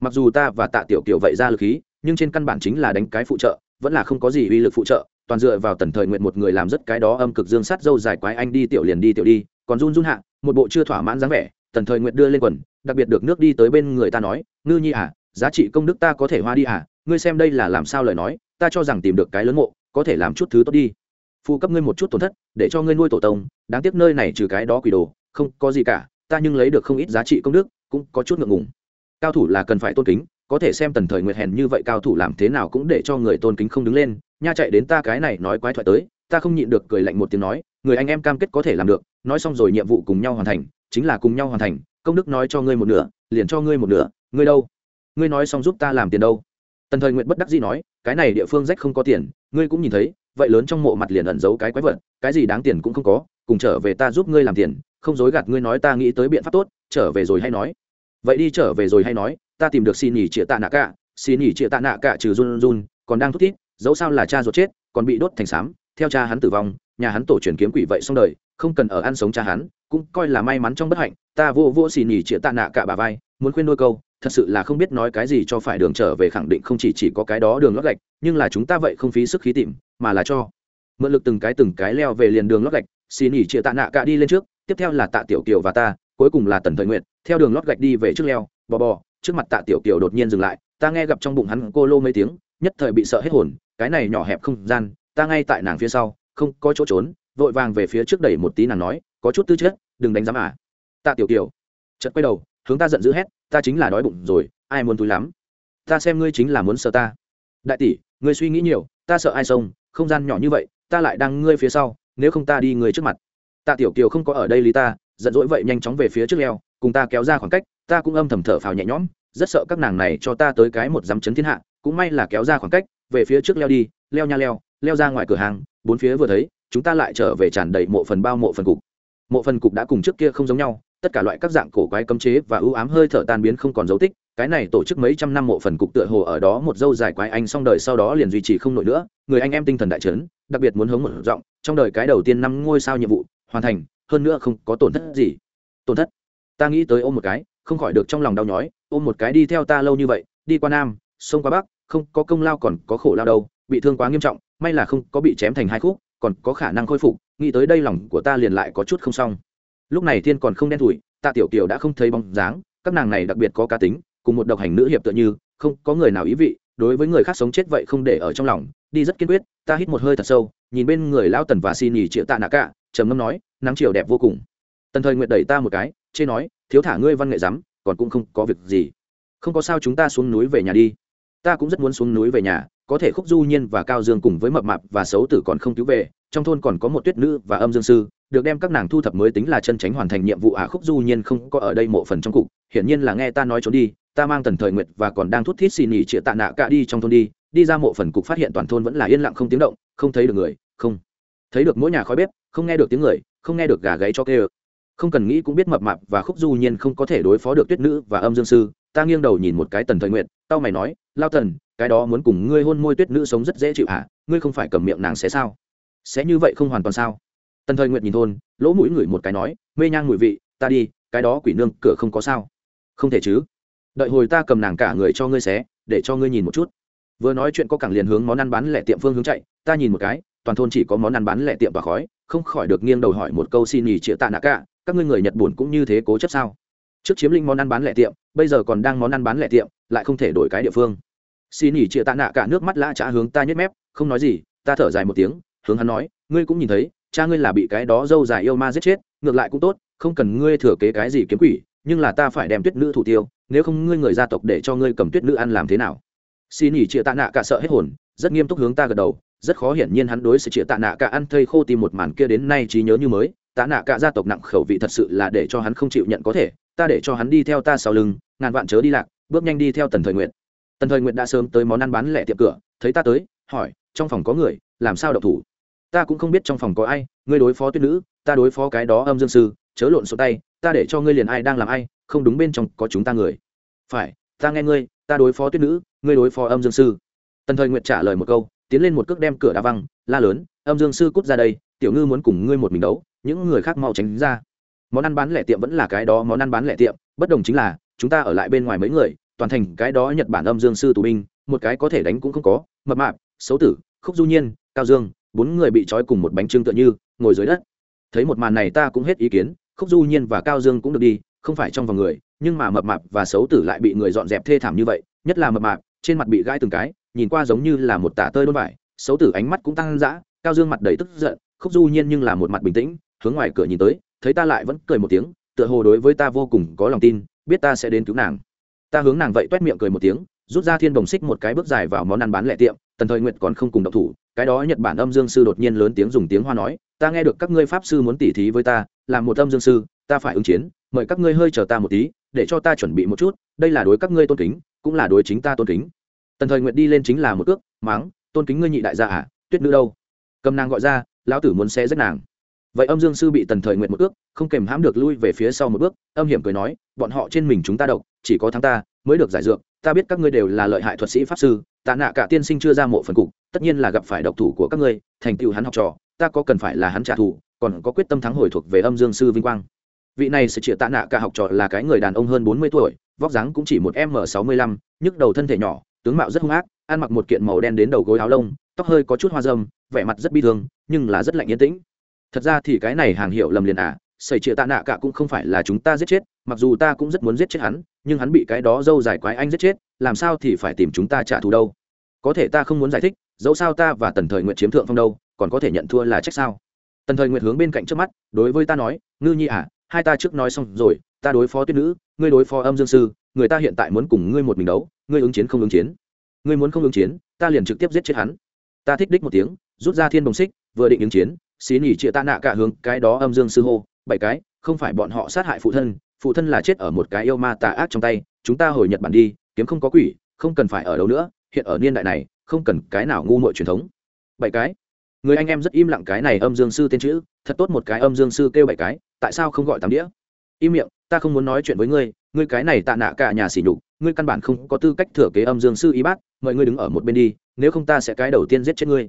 mặc dù ta và tạ tiểu kiểu vậy ra lực khí, nhưng trên căn bản chính là đánh cái phụ trợ, vẫn là không có gì uy lực phụ trợ, toàn dựa vào tần thời nguyện một người làm rất cái đó âm cực dương sát dâu dài quái anh đi tiểu liền đi tiểu đi, còn run run hạ, một bộ chưa thỏa mãn dáng vẻ, tần thời nguyện đưa lên quần, đặc biệt được nước đi tới bên người ta nói, ngư nhi à giá trị công đức ta có thể hoa đi à ngươi xem đây là làm sao lời nói, ta cho rằng tìm được cái lớn mộ, có thể làm chút thứ tốt đi. Phụ cấp ngươi một chút tổn thất, để cho ngươi nuôi tổ tông, đáng tiếc nơi này trừ cái đó quỷ đồ, không có gì cả, ta nhưng lấy được không ít giá trị công đức, cũng có chút ngượng ngùng cao thủ là cần phải tôn kính, có thể xem tần thời nguyệt hèn như vậy cao thủ làm thế nào cũng để cho người tôn kính không đứng lên. Nha chạy đến ta cái này nói quái thoại tới, ta không nhịn được cười lạnh một tiếng nói, người anh em cam kết có thể làm được, nói xong rồi nhiệm vụ cùng nhau hoàn thành, chính là cùng nhau hoàn thành, công đức nói cho ngươi một nửa, liền cho ngươi một nửa, ngươi đâu? Ngươi nói xong giúp ta làm tiền đâu? Tần thời nguyện bất đắc dĩ nói, cái này địa phương rách không có tiền, ngươi cũng nhìn thấy, vậy lớn trong mộ mặt liền ẩn giấu cái quái vật, cái gì đáng tiền cũng không có, cùng trở về ta giúp ngươi làm tiền, không dối gạt ngươi nói ta nghĩ tới biện pháp tốt, trở về rồi hay nói vậy đi trở về rồi hay nói, ta tìm được xin nhỉ chĩa tạ nạ cả. Xin nhỉ chĩa tạ nạ cả trừ run run, còn đang thúc thiết dẫu sao là cha ruột chết, còn bị đốt thành xám theo cha hắn tử vong, nhà hắn tổ truyền kiếm quỷ vậy xong đời, không cần ở ăn sống cha hắn, cũng coi là may mắn trong bất hạnh. Ta vô vô xì nhì chĩa tạ nạ cả bà vai, muốn khuyên nuôi câu, thật sự là không biết nói cái gì cho phải đường trở về khẳng định không chỉ chỉ có cái đó đường lót gạch, nhưng là chúng ta vậy không phí sức khí tìm, mà là cho. Mượn lực từng cái từng cái leo về liền đường lót gạch xì nhì chĩa tạ nạ cả đi lên trước, tiếp theo là tạ tiểu kiều và ta, cuối cùng là tần thời nguyện theo đường lót gạch đi về trước leo, bò bò, trước mặt tạ tiểu kiều đột nhiên dừng lại, ta nghe gặp trong bụng hắn cô lô mấy tiếng, nhất thời bị sợ hết hồn, cái này nhỏ hẹp không gian, ta ngay tại nàng phía sau, không có chỗ trốn, vội vàng về phía trước đẩy một tí nàng nói, có chút tư chất, đừng đánh giám à. Tạ tiểu kiều, chợt quay đầu, hướng ta giận dữ hét, ta chính là đói bụng rồi, ai muốn túi lắm? Ta xem ngươi chính là muốn sợ ta. Đại tỷ, ngươi suy nghĩ nhiều, ta sợ ai xông, không gian nhỏ như vậy, ta lại đang ngươi phía sau, nếu không ta đi ngươi trước mặt. Tạ tiểu kiều không có ở đây lý ta, giận dỗi vậy nhanh chóng về phía trước leo cùng ta kéo ra khoảng cách, ta cũng âm thầm thở phào nhẹ nhõm, rất sợ các nàng này cho ta tới cái một dám chấn thiên hạ, cũng may là kéo ra khoảng cách, về phía trước leo đi, leo nha leo leo ra ngoài cửa hàng, bốn phía vừa thấy, chúng ta lại trở về tràn đầy mộ phần bao mộ phần cục. Mộ phần cục đã cùng trước kia không giống nhau, tất cả loại các dạng cổ quái cấm chế và ưu ám hơi thở tan biến không còn dấu tích, cái này tổ chức mấy trăm năm mộ phần cục tựa hồ ở đó một dâu dài quái anh xong đời sau đó liền duy trì không nổi nữa, người anh em tinh thần đại trấn đặc biệt muốn hướng một giọng, trong đời cái đầu tiên năm ngôi sao nhiệm vụ, hoàn thành, hơn nữa không có tổn thất gì. Tổn thất? Ta nghĩ tới ôm một cái, không khỏi được trong lòng đau nhói, ôm một cái đi theo ta lâu như vậy, đi qua nam, sông qua bắc, không có công lao còn có khổ lao đâu, bị thương quá nghiêm trọng, may là không có bị chém thành hai khúc, còn có khả năng khôi phục, nghĩ tới đây lòng của ta liền lại có chút không xong. Lúc này thiên còn không đen thủi tạ tiểu kiều đã không thấy bóng dáng, các nàng này đặc biệt có cá tính, cùng một độc hành nữ hiệp tựa như, không có người nào ý vị, đối với người khác sống chết vậy không để ở trong lòng, đi rất kiên quyết, ta hít một hơi thật sâu, nhìn bên người lao tần và xin nhì chịu tạ nạ cả, trầm ngâm nói, nắng chiều đẹp vô cùng tần thời nguyện đẩy ta một cái, chê nói, thiếu thả ngươi văn nghệ rắm còn cũng không có việc gì. Không có sao chúng ta xuống núi về nhà đi. Ta cũng rất muốn xuống núi về nhà, có thể khúc du nhiên và cao dương cùng với mập mạp và xấu tử còn không cứu về, trong thôn còn có một tuyết nữ và âm dương sư, được đem các nàng thu thập mới tính là chân tránh hoàn thành nhiệm vụ ả khúc du nhiên không có ở đây mộ phần trong cục, hiển nhiên là nghe ta nói trốn đi, ta mang tần thời nguyệt và còn đang thút thít xì nỉ chĩa tạ nạ cả đi trong thôn đi đi ra mộ phần cục phát hiện toàn thôn vẫn là yên lặng không tiếng động, không thấy được người, không thấy được mỗi nhà khói bếp, không nghe được tiếng người, không nghe được gà gáy cho kê không cần nghĩ cũng biết mập mạp và khúc du nhiên không có thể đối phó được tuyết nữ và âm dương sư. Ta nghiêng đầu nhìn một cái tần thời nguyện tao mày nói, lao tần, cái đó muốn cùng ngươi hôn môi tuyết nữ sống rất dễ chịu hả? Ngươi không phải cầm miệng nàng sẽ sao? Sẽ như vậy không hoàn toàn sao? Tần thời nguyện nhìn thôn, lỗ mũi ngửi một cái nói, mê nhang mùi vị, ta đi, cái đó quỷ nương cửa không có sao. Không thể chứ. Đợi hồi ta cầm nàng cả người cho ngươi xé, để cho ngươi nhìn một chút. Vừa nói chuyện có cẳng liền hướng món ăn bán lẻ tiệm phương hướng chạy, ta nhìn một cái, toàn thôn chỉ có món ăn bán lẻ tiệm và khói, không khỏi được nghiêng đầu hỏi một câu xin nhì chĩa tạ nạ cả các ngươi người nhật buồn cũng như thế cố chấp sao? Trước chiếm lĩnh món ăn bán lẻ tiệm, bây giờ còn đang món ăn bán lẻ tiệm, lại không thể đổi cái địa phương. Xin nhì chia tạ nạ cả nước mắt lã trả hướng ta nhếch mép, không nói gì, ta thở dài một tiếng, hướng hắn nói, ngươi cũng nhìn thấy, cha ngươi là bị cái đó dâu dài yêu ma giết chết, ngược lại cũng tốt, không cần ngươi thừa kế cái gì kiếm quỷ, nhưng là ta phải đem tuyết nữ thủ tiêu, nếu không ngươi người gia tộc để cho ngươi cầm tuyết nữ ăn làm thế nào? Xin nhỉ chia tạ nạ cả sợ hết hồn, rất nghiêm túc hướng ta gật đầu, rất khó hiển nhiên hắn đối sự chia tạ nạ cả ăn thây khô tìm một màn kia đến nay trí nhớ như mới tạ nạ cả gia tộc nặng khẩu vị thật sự là để cho hắn không chịu nhận có thể, ta để cho hắn đi theo ta sau lưng, ngàn vạn chớ đi lạc, bước nhanh đi theo tần thời nguyện tần thời nguyện đã sớm tới món ăn bán lẻ tiệm cửa, thấy ta tới, hỏi, trong phòng có người, làm sao đậu thủ? Ta cũng không biết trong phòng có ai, ngươi đối phó tuyết nữ, ta đối phó cái đó âm dương sư, chớ lộn số tay, ta để cho ngươi liền ai đang làm ai, không đúng bên trong có chúng ta người. Phải, ta nghe ngươi, ta đối phó tuyết nữ, ngươi đối phó âm dương sư. Tần thời nguyệt trả lời một câu, tiến lên một cước đem cửa đá văng, la lớn, âm dương sư cút ra đây, tiểu ngư muốn cùng ngươi một mình đấu những người khác mau tránh ra. Món ăn bán lẻ tiệm vẫn là cái đó, món ăn bán lẻ tiệm, bất đồng chính là, chúng ta ở lại bên ngoài mấy người, toàn thành cái đó nhật bản âm dương sư tù binh, một cái có thể đánh cũng không có, mập mạp, xấu tử, khúc du nhiên, cao dương, bốn người bị trói cùng một bánh trưng tựa như, ngồi dưới đất. Thấy một màn này ta cũng hết ý kiến, khúc du nhiên và cao dương cũng được đi, không phải trong vòng người, nhưng mà mập mạp và xấu tử lại bị người dọn dẹp thê thảm như vậy, nhất là mập mạp, trên mặt bị gãi từng cái, nhìn qua giống như là một tả tơi đôn vải, xấu tử ánh mắt cũng tăng dã, cao dương mặt đầy tức giận, khúc du nhiên nhưng là một mặt bình tĩnh hướng ngoài cửa nhìn tới, thấy ta lại vẫn cười một tiếng, tựa hồ đối với ta vô cùng có lòng tin, biết ta sẽ đến cứu nàng. Ta hướng nàng vậy t miệng cười một tiếng, rút ra thiên đồng xích một cái bước dài vào món ăn bán lẻ tiệm, tần thời nguyệt còn không cùng độc thủ, cái đó nhật bản âm dương sư đột nhiên lớn tiếng dùng tiếng hoa nói, ta nghe được các ngươi pháp sư muốn tỉ thí với ta làm một âm dương sư, ta phải ứng chiến, mời các ngươi hơi chờ ta một tí, để cho ta chuẩn bị một chút, đây là đối các ngươi tôn kính, cũng là đối chính ta tôn kính. Tần thời nguyệt đi lên chính là một ước máng, tôn kính ngươi nhị đại gia à tuyết nữ đâu? Cầm nàng gọi ra, lão tử muốn xe rách nàng vậy âm dương sư bị tần thời nguyện một ước, không kèm hãm được lui về phía sau một bước, âm hiểm cười nói, bọn họ trên mình chúng ta độc, chỉ có thắng ta, mới được giải dược, ta biết các ngươi đều là lợi hại thuật sĩ pháp sư, tạ nạ cả tiên sinh chưa ra mộ phần cục, tất nhiên là gặp phải độc thủ của các ngươi, thành tựu hắn học trò, ta có cần phải là hắn trả thù, còn có quyết tâm thắng hồi thuộc về âm dương sư vinh quang. Vị này sẽ chịu tạ nạ cả học trò là cái người đàn ông hơn bốn mươi tuổi, vóc dáng cũng chỉ một m sáu mươi lăm, nhức đầu thân thể nhỏ, tướng mạo rất hung ác, ăn mặc một kiện màu đen đến đầu gối áo lông, tóc hơi có chút hoa dâm vẻ mặt rất bi thương, nhưng là rất lạnh yên tĩnh thật ra thì cái này hàng hiệu lầm liền à xảy chịa tạ nạ cả cũng không phải là chúng ta giết chết, mặc dù ta cũng rất muốn giết chết hắn, nhưng hắn bị cái đó dâu dài quái anh giết chết, làm sao thì phải tìm chúng ta trả thù đâu? Có thể ta không muốn giải thích, dẫu sao ta và tần thời nguyện chiếm thượng phong đâu, còn có thể nhận thua là trách sao? Tần thời nguyện hướng bên cạnh trước mắt, đối với ta nói, ngư nhi à hai ta trước nói xong rồi, ta đối phó tuyết nữ, ngươi đối phó âm dương sư, người ta hiện tại muốn cùng ngươi một mình đấu, ngươi ứng chiến không ứng chiến. Ngươi muốn không ứng chiến, ta liền trực tiếp giết chết hắn. Ta thích đích một tiếng, rút ra thiên bồng xích, vừa định ứng chiến xí nhỉ chịa ta nạ cả hướng cái đó âm dương sư hô, bảy cái, không phải bọn họ sát hại phụ thân phụ thân là chết ở một cái yêu ma tà ác trong tay, chúng ta hồi nhật bản đi, kiếm không có quỷ, không cần phải ở đâu nữa, hiện ở niên đại này, không cần cái nào ngu muội truyền thống. Bảy cái. Người anh em rất im lặng cái này âm dương sư tên chữ, thật tốt một cái âm dương sư kêu bảy cái, tại sao không gọi tám đĩa? Im miệng, ta không muốn nói chuyện với ngươi ngươi cái này tạ nạ cả nhà xỉ nhục, ngươi căn bản không có tư cách thừa kế âm dương sư y bát, mời ngươi đứng ở một bên đi, nếu không ta sẽ cái đầu tiên giết chết ngươi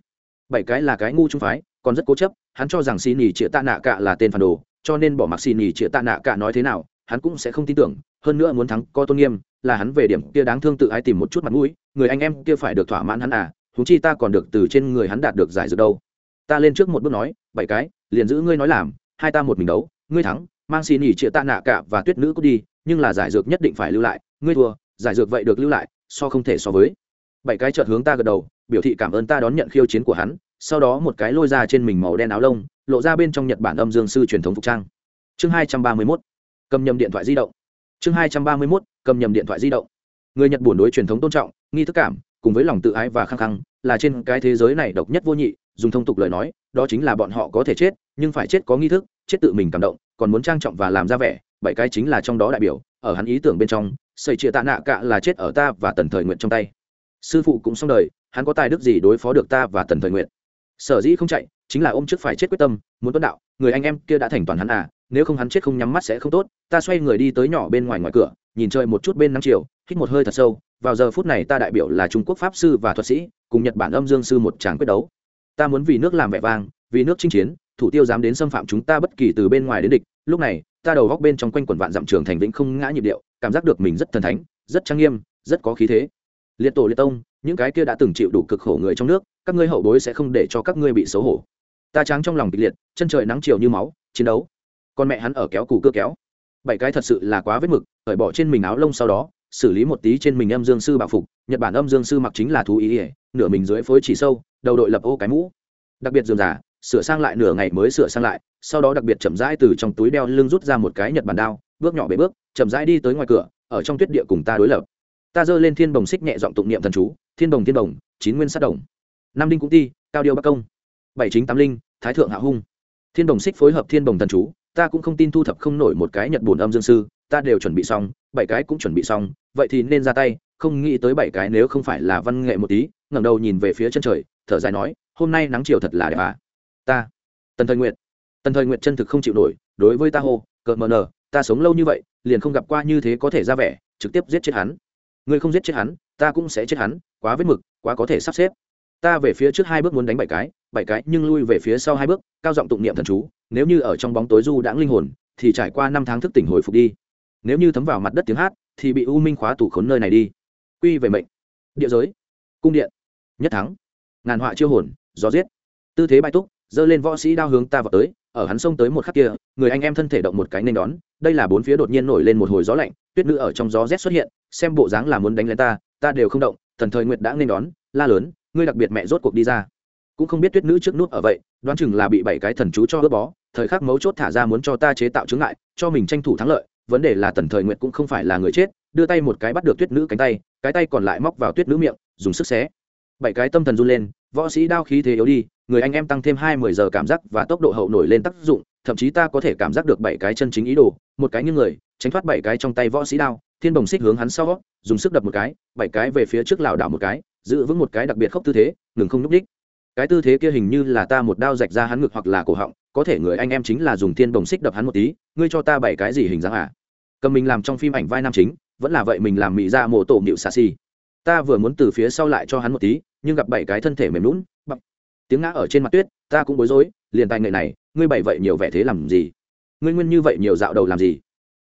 bảy cái là cái ngu trung phái, còn rất cố chấp, hắn cho rằng xì nỉ chĩa tạ nạ cả là tên phản đồ, cho nên bỏ mặc xì nỉ chĩa tạ nạ cả nói thế nào, hắn cũng sẽ không tin tưởng, hơn nữa muốn thắng có tôn nghiêm, là hắn về điểm kia đáng thương tự ai tìm một chút mặt mũi, người anh em kia phải được thỏa mãn hắn à thú chi ta còn được từ trên người hắn đạt được giải dược đâu. Ta lên trước một bước nói, bảy cái, liền giữ ngươi nói làm, hai ta một mình đấu, ngươi thắng, mang xì nỉ chĩa tạ nạ cả và tuyết nữ cút đi, nhưng là giải dược nhất định phải lưu lại, ngươi thua, giải dược vậy được lưu lại, so không thể so với bảy cái chợt hướng ta gật đầu, biểu thị cảm ơn ta đón nhận khiêu chiến của hắn, sau đó một cái lôi ra trên mình màu đen áo lông, lộ ra bên trong nhật bản âm dương sư truyền thống phục trang. Chương hai trăm ba mươi mốt, cầm nhầm điện thoại di động. Chương hai trăm ba mươi mốt, cầm nhầm điện thoại di động. Người nhật buồn đối truyền thống tôn trọng, nghi thức cảm, cùng với lòng tự ái và khăng khăng, là trên cái thế giới này độc nhất vô nhị, dùng thông tục lời nói, đó chính là bọn họ có thể chết, nhưng phải chết có nghi thức, chết tự mình cảm động, còn muốn trang trọng và làm ra vẻ, bảy cái chính là trong đó đại biểu, ở hắn ý tưởng bên trong, xây chia tạ nạ cạ là chết ở ta và tần thời nguyện trong tay sư phụ cũng xong đời, hắn có tài đức gì đối phó được ta và tần thời nguyện sở dĩ không chạy, chính là ôm trước phải chết quyết tâm, muốn tuấn đạo, người anh em kia đã thành toàn hắn à nếu không hắn chết không nhắm mắt sẽ không tốt, ta xoay người đi tới nhỏ bên ngoài ngoài cửa, nhìn chơi một chút bên nắng chiều, hít một hơi thật sâu, vào giờ phút này ta đại biểu là trung quốc pháp sư và thuật sĩ, cùng nhật bản âm dương sư một tràng quyết đấu. Ta muốn vì nước làm vẻ vang, vì nước chinh chiến, thủ tiêu dám đến xâm phạm chúng ta bất kỳ từ bên ngoài đến địch. Lúc này, ta đầu góc bên trong quanh quần vạn dặm trường thành vĩnh không ngã nhịp điệu, cảm giác được mình rất thần thánh, rất trang nghiêm, rất có khí thế liệt tổ liệt tông, những cái kia đã từng chịu đủ cực khổ người trong nước, các ngươi hậu bối sẽ không để cho các ngươi bị xấu hổ. Ta tráng trong lòng kịch liệt, chân trời nắng chiều như máu, chiến đấu. Con mẹ hắn ở kéo cù cưa kéo. Bảy cái thật sự là quá vết mực, cởi bỏ trên mình áo lông sau đó, xử lý một tí trên mình âm dương sư bảo phục, nhật bản âm dương sư mặc chính là thú ý ỉa nửa mình dưới phối chỉ sâu, đầu đội lập ô cái mũ. Đặc biệt dườm giả sửa sang lại nửa ngày mới sửa sang lại, sau đó đặc biệt chậm rãi từ trong túi đeo lưng rút ra một cái nhật bản đao, bước nhỏ bể bước, chậm rãi đi tới ngoài cửa, ở trong tuyết địa cùng ta đối lập ta giơ lên thiên bồng xích nhẹ giọng tụng niệm thần chú, thiên bồng thiên bồng, chín nguyên sát đồng. Nam đinh cũng ti, cao điêu bắc công. Bảy chính tám linh, thái thượng hạ hung. Thiên bồng xích phối hợp thiên bồng thần chú, ta cũng không tin thu thập không nổi một cái nhật bùn âm dương sư, ta đều chuẩn bị xong, bảy cái cũng chuẩn bị xong, vậy thì nên ra tay, không nghĩ tới bảy cái nếu không phải là văn nghệ một tí, ngẩng đầu nhìn về phía chân trời, thở dài nói, hôm nay nắng chiều thật là đẹp à. Ta, tần thời nguyện tần thời nguyện chân thực không chịu nổi, đối với ta hô, cợt mờ nờ ta sống lâu như vậy, liền không gặp qua như thế có thể ra vẻ, trực tiếp giết chết hắn ngươi không giết chết hắn, ta cũng sẽ chết hắn, quá vết mực, quá có thể sắp xếp. Ta về phía trước hai bước muốn đánh bảy cái bảy cái nhưng lui về phía sau hai bước, cao giọng tụng niệm thần chú, nếu như ở trong bóng tối du đãng linh hồn, thì trải qua năm tháng thức tỉnh hồi phục đi. Nếu như thấm vào mặt đất tiếng hát, thì bị u minh khóa tủ khốn nơi này đi. Quy về mệnh. Địa giới. Cung điện. Nhất thắng. Ngàn họa chiêu hồn, gió giết. Tư thế bại túc, giơ lên võ sĩ đao hướng ta vào tới, ở hắn xông tới một khắc kia, người anh em thân thể động một cái nên đón. Đây là bốn phía đột nhiên nổi lên một hồi gió lạnh, tuyết nữ ở trong gió rét xuất hiện xem bộ dáng là muốn đánh lên ta ta đều không động, thần thời nguyệt đã nên đón, la lớn, ngươi đặc biệt mẹ rốt cuộc đi ra. Cũng không biết tuyết nữ trước nút ở vậy, đoán chừng là bị bảy cái thần chú cho ướp bó, thời khắc mấu chốt thả ra muốn cho ta chế tạo chứng ngại, cho mình tranh thủ thắng lợi, vấn đề là tần thời nguyệt cũng không phải là người chết, đưa tay một cái bắt được tuyết nữ cánh tay, cái tay còn lại móc vào tuyết nữ miệng, dùng sức xé. Bảy cái tâm thần run lên, võ sĩ đao khí thế yếu đi, người anh em tăng thêm hai mươi giờ cảm giác và tốc độ hậu nổi lên tác dụng, thậm chí ta có thể cảm giác được bảy cái chân chính ý đồ, một cái như người, tránh thoát bảy cái trong tay võ sĩ đao thiên bồng xích hướng hắn sau, dùng sức đập một cái, bảy cái về phía trước lảo đảo một cái, giữ vững một cái đặc biệt khốc tư thế, ngừng không n ú c đích cái tư thế kia hình như là ta một đao rạch ra hắn ngực hoặc là cổ họng, có thể người anh em chính là dùng thiên bồng xích đập hắn một tí, ngươi cho ta bảy cái gì hình dáng à? Cầm mình làm trong phim ảnh vai nam chính, vẫn là vậy mình làm mỹ ra mộ tổ nhịu xà xì. Ta vừa muốn từ phía sau lại cho hắn một tí, nhưng gặp bảy cái thân thể mềm lún bắp tiếng ngã ở trên mặt tuyết, ta cũng bối rối, liền tài nghệ này, ngươi bảy vậy nhiều vẻ thế làm gì? Ngươi nguyên như vậy nhiều dạo đầu làm gì?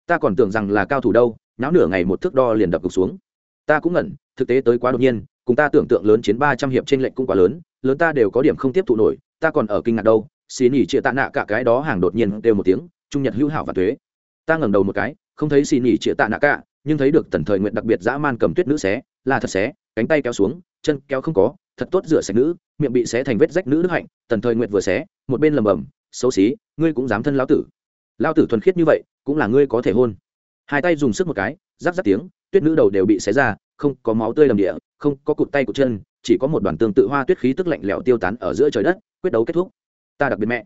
Ta còn tưởng rằng là cao thủ đâu náo nửa ngày một thước đo liền đập cục xuống. Ta cũng ngẩn, thực tế tới quá đột nhiên, cùng ta tưởng tượng lớn chiến ba trăm hiệp trên lệnh cũng quá lớn lớn ta đều có điểm không tiếp thụ nổi, ta còn ở kinh ngạc đâu xì nỉ chĩa tạ nạ cả cái đó hàng đột nhiên đều một tiếng, trung nhật hữu hảo và thuế. Ta ngẩng đầu một cái, không thấy xì nỉ chĩa tạ nạ cả, nhưng thấy được tần thời nguyện đặc biệt dã man cầm tuyết nữ xé, là thật xé, cánh tay kéo xuống, chân kéo không có, thật tốt rửa sạch nữ, miệng bị xé thành vết rách nữ đức hạnh, tần thời nguyện vừa xé, một bên lầm bầm, xấu xí, ngươi cũng dám thân lão tử. Lao tử thuần khiết như vậy, cũng là ngươi có thể hôn hai tay dùng sức một cái, rắc rắc tiếng, tuyết nữ đầu đều bị xé ra, không có máu tươi lầm địa, không có cụt tay cụt chân, chỉ có một đoàn tương tự hoa tuyết khí tức lạnh lẽo tiêu tán ở giữa trời đất, quyết đấu kết thúc. Ta đặc biệt mẹ.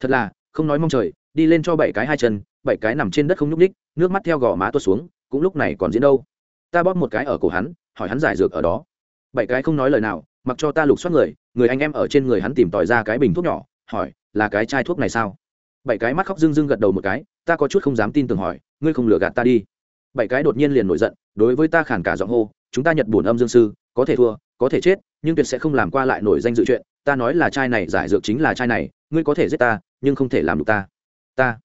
Thật là, không nói mong trời, đi lên cho bảy cái hai chân, bảy cái nằm trên đất không nhúc ních nước mắt theo gò má tuột xuống, cũng lúc này còn diễn đâu. Ta bóp một cái ở cổ hắn, hỏi hắn giải dược ở đó. Bảy cái không nói lời nào, mặc cho ta lục soát người người anh em ở trên người hắn tìm tòi ra cái bình thuốc nhỏ, hỏi, là cái chai thuốc này sao? Bảy cái mắt khóc dưng dưng gật đầu một cái, ta có chút không dám tin tưởng hỏi ngươi không lừa gạt ta đi. Bảy cái đột nhiên liền nổi giận, đối với ta khản cả giọng hô, chúng ta nhật bổn âm dương sư, có thể thua, có thể chết, nhưng tuyệt sẽ không làm qua lại nổi danh dự chuyện. Ta nói là trai này, giải dược chính là trai này, ngươi có thể giết ta, nhưng không thể làm được ta. Ta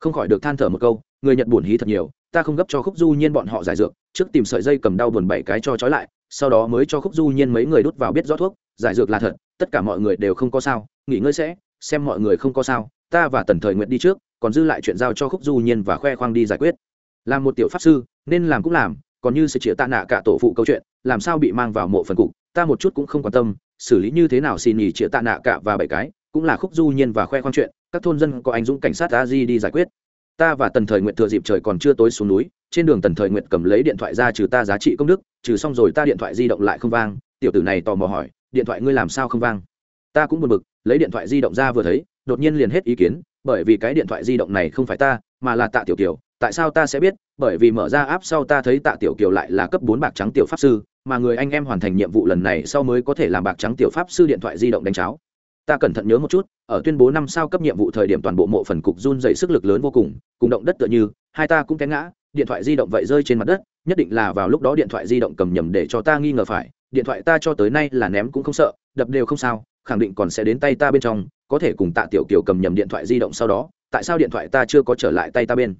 không khỏi được than thở một câu, người nhật buồn hí thật nhiều, ta không gấp cho khúc du nhiên bọn họ giải dược, trước tìm sợi dây cầm đau buồn bảy cái cho trói lại, sau đó mới cho khúc du nhiên mấy người đút vào biết rõ thuốc, giải dược là thật, tất cả mọi người đều không có sao, nghỉ ngơi sẽ, xem mọi người không có sao, ta và tần thời nguyện đi trước còn dư lại chuyện giao cho khúc du nhiên và khoe khoang đi giải quyết. Làm một tiểu pháp sư, nên làm cũng làm, còn như sự chĩa tạ nạ cả tổ phụ câu chuyện, làm sao bị mang vào mộ phần cục, ta một chút cũng không quan tâm, xử lý như thế nào xin nhì chĩa tạ nạ cả và bảy cái, cũng là khúc du nhiên và khoe khoang chuyện, các thôn dân có anh dũng cảnh sát a di đi giải quyết. Ta và tần thời nguyện thừa dịp trời còn chưa tối xuống núi, trên đường tần thời nguyện cầm lấy điện thoại ra trừ ta giá trị công đức, trừ xong rồi ta điện thoại di động lại không vang, tiểu tử này tò mò hỏi, điện thoại ngươi làm sao không vang? Ta cũng buồn bực, lấy điện thoại di động ra vừa thấy, đột nhiên liền hết ý kiến bởi vì cái điện thoại di động này không phải ta, mà là tạ tiểu kiều. Tại sao ta sẽ biết? Bởi vì mở ra áp sau ta thấy tạ tiểu kiều lại là cấp bốn bạc trắng tiểu pháp sư, mà người anh em hoàn thành nhiệm vụ lần này sau mới có thể làm bạc trắng tiểu pháp sư điện thoại di động đánh cháo. Ta cẩn thận nhớ một chút, ở tuyên bố năm sao cấp nhiệm vụ thời điểm toàn bộ mộ phần cục run dày sức lực lớn vô cùng cùng động đất tựa như, hai ta cũng té ngã, điện thoại di động vậy rơi trên mặt đất, nhất định là vào lúc đó điện thoại di động cầm nhầm để cho ta nghi ngờ phải, điện thoại ta cho tới nay là ném cũng không sợ, đập đều không sao, khẳng định còn sẽ đến tay ta bên trong có thể cùng tạ tiểu kiều cầm nhầm điện thoại di động sau đó, tại sao điện thoại ta chưa có trở lại tay ta bên?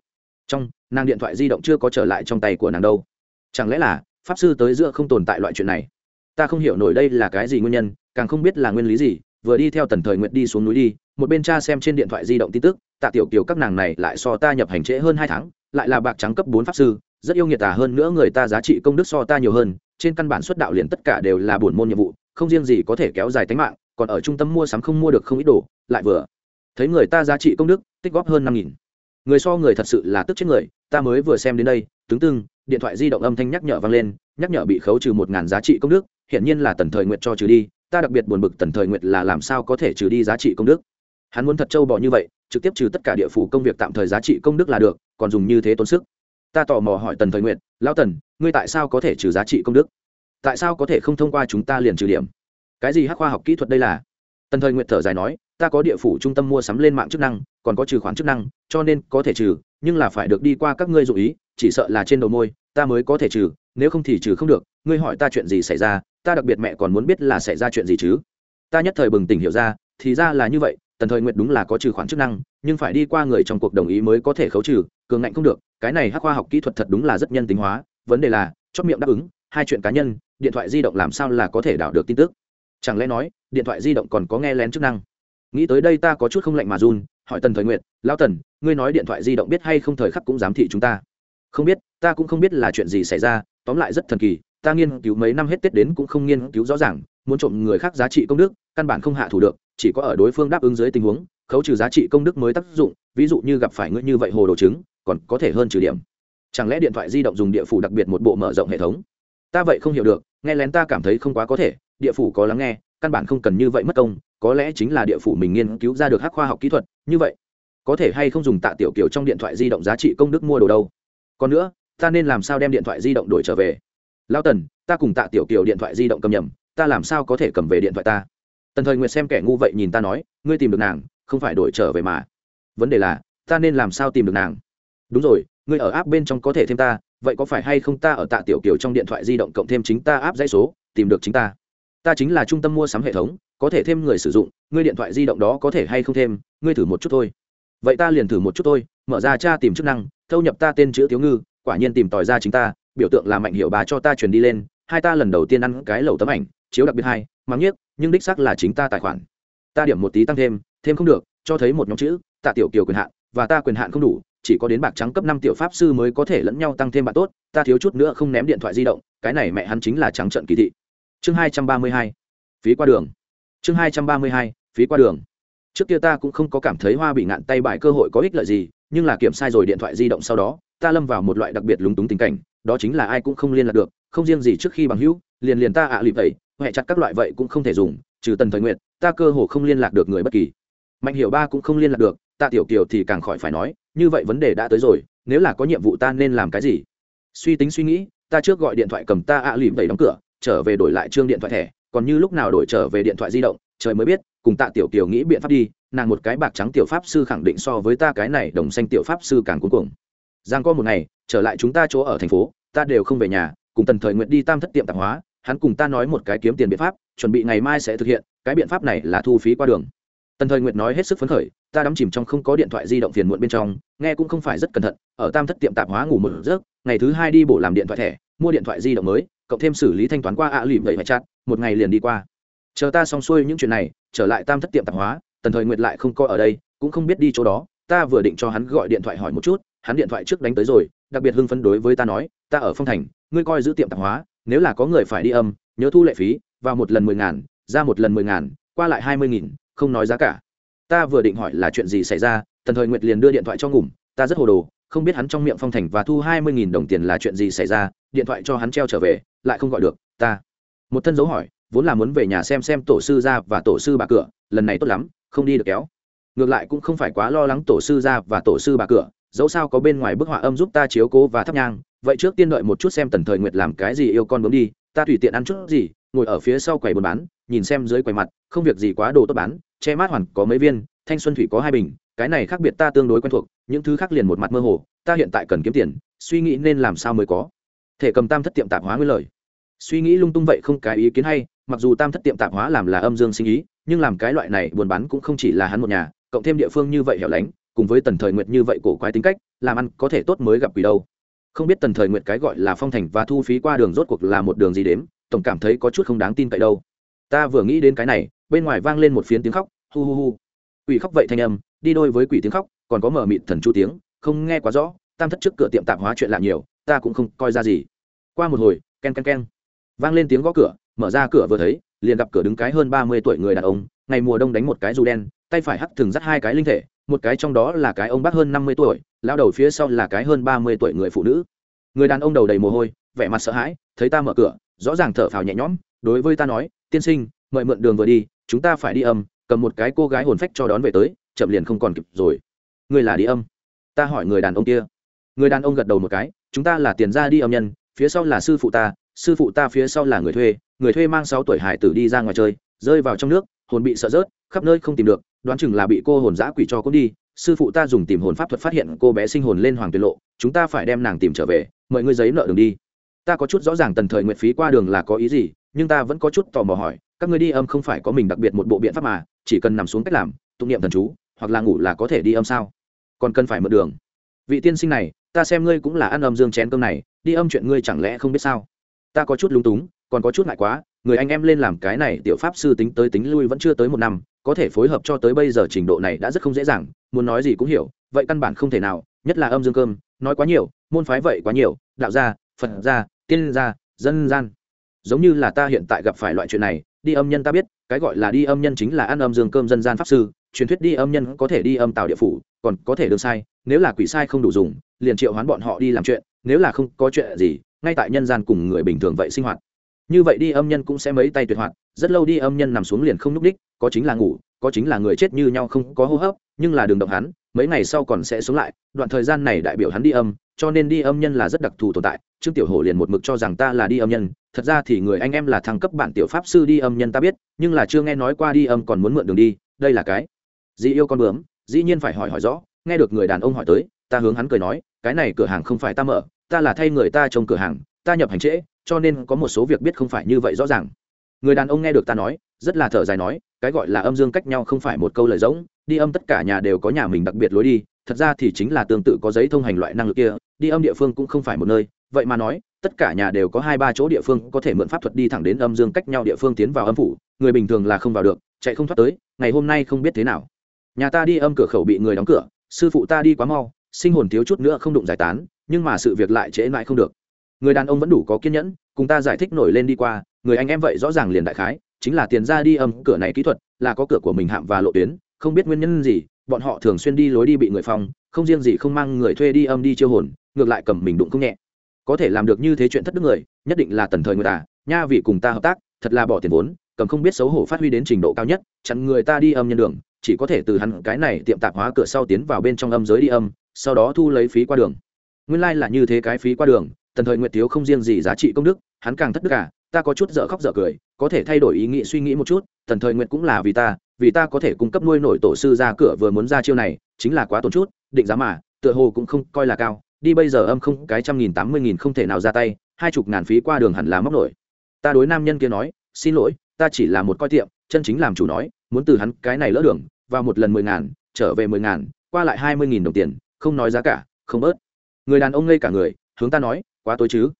Trong, nàng điện thoại di động chưa có trở lại trong tay của nàng đâu. Chẳng lẽ là, pháp sư tới giữa không tồn tại loại chuyện này? Ta không hiểu nổi đây là cái gì nguyên nhân, càng không biết là nguyên lý gì, vừa đi theo tần thời nguyện đi xuống núi đi, một bên cha xem trên điện thoại di động tin tức, tạ tiểu kiều các nàng này lại so ta nhập hành trễ hơn hai tháng, lại là bạc trắng cấp bốn pháp sư, rất yêu nghiệt tả hơn nữa người ta giá trị công đức so ta nhiều hơn, trên căn bản xuất đạo liền tất cả đều là buồn môn nhiệm vụ, không riêng gì có thể kéo dài tính mạng còn ở trung tâm mua sắm không mua được không ít đồ, lại vừa. Thấy người ta giá trị công đức, tích góp hơn năm nghìn. Người so người thật sự là tức chết người, ta mới vừa xem đến đây tướng tương điện thoại di động âm thanh nhắc nhở vang lên, nhắc nhở bị khấu trừ một ngàn giá trị công đức hiện nhiên là tần thời nguyện cho trừ đi, ta đặc biệt buồn bực tần thời nguyện là làm sao có thể trừ đi giá trị công đức. Hắn muốn thật trâu bỏ như vậy, trực tiếp trừ tất cả địa phủ công việc tạm thời giá trị công đức là được, còn dùng như thế tốn sức. Ta tò mò hỏi tần thời nguyện lão tần, ngươi tại sao có thể trừ giá trị công đức? Tại sao có thể không thông qua chúng ta liền trừ điểm? Cái gì hắc khoa học kỹ thuật đây là? Tần thời nguyện thở dài nói, ta có địa phủ trung tâm mua sắm lên mạng chức năng, còn có trừ khoản chức năng, cho nên có thể trừ, nhưng là phải được đi qua các ngươi dụ ý, chỉ sợ là trên đầu môi, ta mới có thể trừ, nếu không thì trừ không được, ngươi hỏi ta chuyện gì xảy ra, ta đặc biệt mẹ còn muốn biết là xảy ra chuyện gì chứ? Ta nhất thời bừng tỉnh hiểu ra, thì ra là như vậy, tần thời nguyện đúng là có trừ khoản chức năng, nhưng phải đi qua người trong cuộc đồng ý mới có thể khấu trừ, cường ngạnh không được, cái này hắc khoa học kỹ thuật thật đúng là rất nhân tính hóa, vấn đề là chót miệng đáp ứng, hai chuyện cá nhân, điện thoại di động làm sao là có thể đảo được tin tức? Chẳng lẽ nói, điện thoại di động còn có nghe lén chức năng? Nghĩ tới đây ta có chút không lạnh mà run, hỏi tần thời nguyện lao tần, ngươi nói điện thoại di động biết hay không thời khắc cũng giám thị chúng ta? Không biết, ta cũng không biết là chuyện gì xảy ra, tóm lại rất thần kỳ, ta nghiên cứu mấy năm hết tết đến cũng không nghiên cứu rõ ràng, muốn trộm người khác giá trị công đức, căn bản không hạ thủ được, chỉ có ở đối phương đáp ứng dưới tình huống, khấu trừ giá trị công đức mới tác dụng, ví dụ như gặp phải ngươi như vậy hồ đồ chứng, còn có thể hơn trừ điểm. Chẳng lẽ điện thoại di động dùng địa phủ đặc biệt một bộ mở rộng hệ thống? Ta vậy không hiểu được, nghe lén ta cảm thấy không quá có thể địa phủ có lắng nghe, căn bản không cần như vậy mất công, có lẽ chính là địa phủ mình nghiên cứu ra được hắc khoa học kỹ thuật, như vậy, có thể hay không dùng tạ tiểu kiểu trong điện thoại di động giá trị công đức mua đồ đâu. Còn nữa, ta nên làm sao đem điện thoại di động đổi trở về? Lao tần, ta cùng tạ tiểu kiều điện thoại di động cầm nhầm, ta làm sao có thể cầm về điện thoại ta? Tần thời nguyệt xem kẻ ngu vậy nhìn ta nói, ngươi tìm được nàng, không phải đổi trở về mà. Vấn đề là, ta nên làm sao tìm được nàng? Đúng rồi, ngươi ở áp bên trong có thể thêm ta, vậy có phải hay không ta ở tạ tiểu kiều trong điện thoại di động cộng thêm chính ta áp dãy số, tìm được chính ta? Ta chính là trung tâm mua sắm hệ thống, có thể thêm người sử dụng, ngươi điện thoại di động đó có thể hay không thêm, ngươi thử một chút thôi. Vậy ta liền thử một chút thôi, mở ra tra tìm chức năng, thâu nhập ta tên chữ thiếu ngư, quả nhiên tìm tòi ra chính ta, biểu tượng là mạnh hiệu bà cho ta truyền đi lên, hai ta lần đầu tiên ăn cái lẩu tấm ảnh, chiếu đặc biệt hai mắng nhiếc, nhưng đích xác là chính ta tài khoản. Ta điểm một tí tăng thêm thêm không được, cho thấy một nhóm chữ, tạ tiểu kiều quyền hạn, và ta quyền hạn không đủ, chỉ có đến bạc trắng cấp năm tiểu pháp sư mới có thể lẫn nhau tăng thêm bạn tốt, ta thiếu chút nữa không ném điện thoại di động, cái này mẹ hắn chính là trắng trận kỳ thị chương hai trăm ba mươi hai, phí qua đường. Chương hai trăm ba mươi hai, phí qua đường. Trước kia ta cũng không có cảm thấy hoa bị ngạn tay bài cơ hội có ích lợi gì, nhưng là kiểm sai rồi điện thoại di động sau đó, ta lâm vào một loại đặc biệt lúng túng tình cảnh, đó chính là ai cũng không liên lạc được, không riêng gì trước khi bằng hữu, liền liền ta ạ à lịp vậy huệ chặt các loại vậy cũng không thể dùng, trừ tần thời nguyện ta cơ hồ không liên lạc được người bất kỳ. Mạnh hiểu ba cũng không liên lạc được, ta tiểu kiều thì càng khỏi phải nói, như vậy vấn đề đã tới rồi, nếu là có nhiệm vụ ta nên làm cái gì? Suy tính suy nghĩ, ta trước gọi điện thoại cầm ta ạ à lìm đóng cửa trở về đổi lại trương điện thoại thẻ, còn như lúc nào đổi trở về điện thoại di động, trời mới biết, cùng tạ tiểu kiều nghĩ biện pháp đi, nàng một cái bạc trắng tiểu pháp sư khẳng định so với ta cái này đồng xanh tiểu pháp sư càng cuối cùng giang có một ngày, trở lại chúng ta chỗ ở thành phố, ta đều không về nhà, cùng tần thời nguyện đi tam thất tiệm tạp hóa, hắn cùng ta nói một cái kiếm tiền biện pháp, chuẩn bị ngày mai sẽ thực hiện, cái biện pháp này là thu phí qua đường. Tần thời nguyện nói hết sức phấn khởi, ta đắm chìm trong không có điện thoại di động phiền muộn bên trong, nghe cũng không phải rất cẩn thận, ở tam thất tiệm tạp hóa ngủ một giấc, ngày thứ hai đi bổ làm điện thoại thẻ, mua điện thoại di động mới cộng thêm xử lý thanh toán qua ạ à vậy phải chặt một ngày liền đi qua. Chờ ta xong xuôi những chuyện này, trở lại tam thất tiệm tạp hóa, tần thời nguyệt lại không coi ở đây, cũng không biết đi chỗ đó, ta vừa định cho hắn gọi điện thoại hỏi một chút, hắn điện thoại trước đánh tới rồi, đặc biệt hưng phấn đối với ta nói, ta ở phong thành, ngươi coi giữ tiệm tạp hóa, nếu là có người phải đi âm, nhớ thu lệ phí, vào một lần mười ngàn, ra một lần mười ngàn, qua lại hai mươi nghìn, không nói giá cả. Ta vừa định hỏi là chuyện gì xảy ra, tần thời nguyệt liền đưa điện thoại cho ngủm ta rất hồ đồ không biết hắn trong miệng phong thành và thu hai mươi nghìn đồng tiền là chuyện gì xảy ra, điện thoại cho hắn treo trở về, lại không gọi được, ta. Một thân dấu hỏi, vốn là muốn về nhà xem xem tổ sư ra và tổ sư bà cửa, lần này tốt lắm, không đi được kéo. Ngược lại cũng không phải quá lo lắng tổ sư ra và tổ sư bà cửa, dẫu sao có bên ngoài bức họa âm giúp ta chiếu cố và thắp nhang, vậy trước tiên đợi một chút xem tần thời nguyệt làm cái gì yêu con bướm đi, ta tùy tiện ăn chút gì, ngồi ở phía sau quầy buôn bán, nhìn xem dưới quầy mặt, không việc gì quá đồ tốt bán, che mát hoàn có mấy viên, thanh xuân thủy có hai bình, cái này khác biệt ta tương đối quen thuộc những thứ khác liền một mặt mơ hồ, ta hiện tại cần kiếm tiền, suy nghĩ nên làm sao mới có. Thể cầm tam thất tiệm tạp hóa nguyên lời. Suy nghĩ lung tung vậy không cái ý kiến hay, mặc dù tam thất tiệm tạp hóa làm là âm dương sinh ý, nhưng làm cái loại này buôn bán cũng không chỉ là hắn một nhà, cộng thêm địa phương như vậy hẻo lánh, cùng với tần thời nguyệt như vậy cổ quái tính cách, làm ăn có thể tốt mới gặp quỷ đâu. Không biết tần thời nguyệt cái gọi là phong thành và thu phí qua đường rốt cuộc là một đường gì đếm, tổng cảm thấy có chút không đáng tin cậy đâu. Ta vừa nghĩ đến cái này, bên ngoài vang lên một phiến tiếng khóc, hu hu hu. Quỷ khóc vậy thanh âm, đi đôi với quỷ tiếng khóc còn có mở mịt thần chu tiếng, không nghe quá rõ, tam thất trước cửa tiệm tạp hóa chuyện lạ nhiều, ta cũng không coi ra gì. Qua một hồi, ken ken ken, vang lên tiếng gõ cửa, mở ra cửa vừa thấy, liền gặp cửa đứng cái hơn ba mươi tuổi người đàn ông, ngày mùa đông đánh một cái dù đen, tay phải hắt thường dắt hai cái linh thể, một cái trong đó là cái ông bác hơn năm mươi tuổi lao đầu phía sau là cái hơn ba mươi tuổi người phụ nữ. Người đàn ông đầu đầy mồ hôi, vẻ mặt sợ hãi, thấy ta mở cửa, rõ ràng thở phào nhẹ nhõm, đối với ta nói, tiên sinh, mời mượn đường vừa đi, chúng ta phải đi âm, cầm một cái cô gái hồn phách cho đón về tới, chậm liền không còn kịp rồi. Ngươi là đi âm. Ta hỏi người đàn ông kia. Người đàn ông gật đầu một cái, chúng ta là tiền ra đi âm nhân, phía sau là sư phụ ta, sư phụ ta phía sau là người thuê người thuê mang sáu tuổi hải tử đi ra ngoài chơi, rơi vào trong nước, hồn bị sợ rớt, khắp nơi không tìm được, đoán chừng là bị cô hồn giã quỷ cho cốt đi, sư phụ ta dùng tìm hồn pháp thuật phát hiện cô bé sinh hồn lên hoàng tuyệt lộ, chúng ta phải đem nàng tìm trở về, mời ngươi giấy nợ đường đi. Ta có chút rõ ràng tần thời nguyện phí qua đường là có ý gì, nhưng ta vẫn có chút tò mò hỏi, các ngươi đi âm không phải có mình đặc biệt một bộ biện pháp mà, chỉ cần nằm xuống cách làm, tụng niệm thần chú, hoặc là ngủ là có thể đi âm sao? Còn cần phải mượn đường. Vị tiên sinh này, ta xem ngươi cũng là ăn âm dương chén cơm này, đi âm chuyện ngươi chẳng lẽ không biết sao? Ta có chút lúng túng, còn có chút ngại quá, người anh em lên làm cái này tiểu pháp sư tính tới tính lui vẫn chưa tới một năm, có thể phối hợp cho tới bây giờ trình độ này đã rất không dễ dàng, muốn nói gì cũng hiểu, vậy căn bản không thể nào, nhất là âm dương cơm, nói quá nhiều, môn phái vậy quá nhiều, đạo gia, phật gia, tiên gia, dân gian. Giống như là ta hiện tại gặp phải loại chuyện này, đi âm nhân ta biết, cái gọi là đi âm nhân chính là ăn âm dương cơm dân gian pháp sư truyền thuyết đi âm nhân có thể đi âm tạo địa phủ, còn có thể đường sai, nếu là quỷ sai không đủ dùng, liền triệu hoán bọn họ đi làm chuyện, nếu là không có chuyện gì, ngay tại nhân gian cùng người bình thường vậy sinh hoạt. Như vậy đi âm nhân cũng sẽ mấy tay tuyệt hoạt, rất lâu đi âm nhân nằm xuống liền không n ú c đích, có chính là ngủ, có chính là người chết như nhau không có hô hấp, nhưng là đường động hắn, mấy ngày sau còn sẽ sống lại, đoạn thời gian này đại biểu hắn đi âm, cho nên đi âm nhân là rất đặc thù tồn tại, trương tiểu hổ liền một mực cho rằng ta là đi âm nhân, thật ra thì người anh em là thăng cấp bản tiểu pháp sư đi âm nhân ta biết, nhưng là chưa nghe nói qua đi âm còn muốn mượn đường đi, đây là cái dì yêu con bướm, dĩ nhiên phải hỏi hỏi rõ, nghe được người đàn ông hỏi tới, ta hướng hắn cười nói, cái này cửa hàng không phải ta mở, ta là thay người ta trông cửa hàng, ta nhập hành trễ, cho nên có một số việc biết không phải như vậy rõ ràng. Người đàn ông nghe được ta nói, rất là thở dài nói, cái gọi là âm dương cách nhau không phải một câu lời rỗng đi âm tất cả nhà đều có nhà mình đặc biệt lối đi, thật ra thì chính là tương tự có giấy thông hành loại năng lực kia, đi âm địa phương cũng không phải một nơi, vậy mà nói, tất cả nhà đều có hai ba chỗ địa phương có thể mượn pháp thuật đi thẳng đến âm dương cách nhau địa phương tiến vào âm phủ, người bình thường là không vào được, chạy không thoát tới, ngày hôm nay không biết thế nào nhà ta đi âm cửa khẩu bị người đóng cửa, sư phụ ta đi quá mau, sinh hồn thiếu chút nữa không đụng giải tán, nhưng mà sự việc lại trễ mãi không được. Người đàn ông vẫn đủ có kiên nhẫn, cùng ta giải thích nổi lên đi qua, người anh em vậy rõ ràng liền đại khái, chính là tiền ra đi âm cửa này kỹ thuật, là có cửa của mình hạm và lộ tuyến, không biết nguyên nhân gì, bọn họ thường xuyên đi lối đi bị người phong, không riêng gì không mang người thuê đi âm đi chiêu hồn, ngược lại cầm mình đụng không nhẹ. Có thể làm được như thế chuyện thất đức người, nhất định là tần thời người ta, nha vì cùng ta hợp tác, thật là bỏ tiền vốn, cầm không biết xấu hổ phát huy đến trình độ cao nhất, chặn người ta đi âm nhân đường chỉ có thể từ hắn cái này tiệm tạp hóa cửa sau tiến vào bên trong âm giới đi âm, sau đó thu lấy phí qua đường. Nguyên lai、like、là như thế cái phí qua đường, tần thời nguyệt thiếu không riêng gì giá trị công đức, hắn càng thất đức cả ta có chút dở khóc dở cười, có thể thay đổi ý nghĩ suy nghĩ một chút, tần thời nguyệt cũng là vì ta vì ta có thể cung cấp nuôi nổi tổ sư ra cửa vừa muốn ra chiêu này, chính là quá tốn chút, định giá mà, tựa hồ cũng không coi là cao, đi bây giờ âm không, cái trăm nghìn, tám mươi nghìn không thể nào ra tay, hai chục ngàn phí qua đường hẳn là móc nổi. Ta đối nam nhân kia nói, xin lỗi, ta chỉ là một coi tiệm, chân chính làm chủ nói, muốn từ hắn cái này lỡ đường vào một lần mười ngàn, trở về mười ngàn, qua lại hai mươi nghìn đồng tiền, không nói giá cả, không bớt. Người đàn ông ngây cả người, hướng ta nói, quá tối chứ?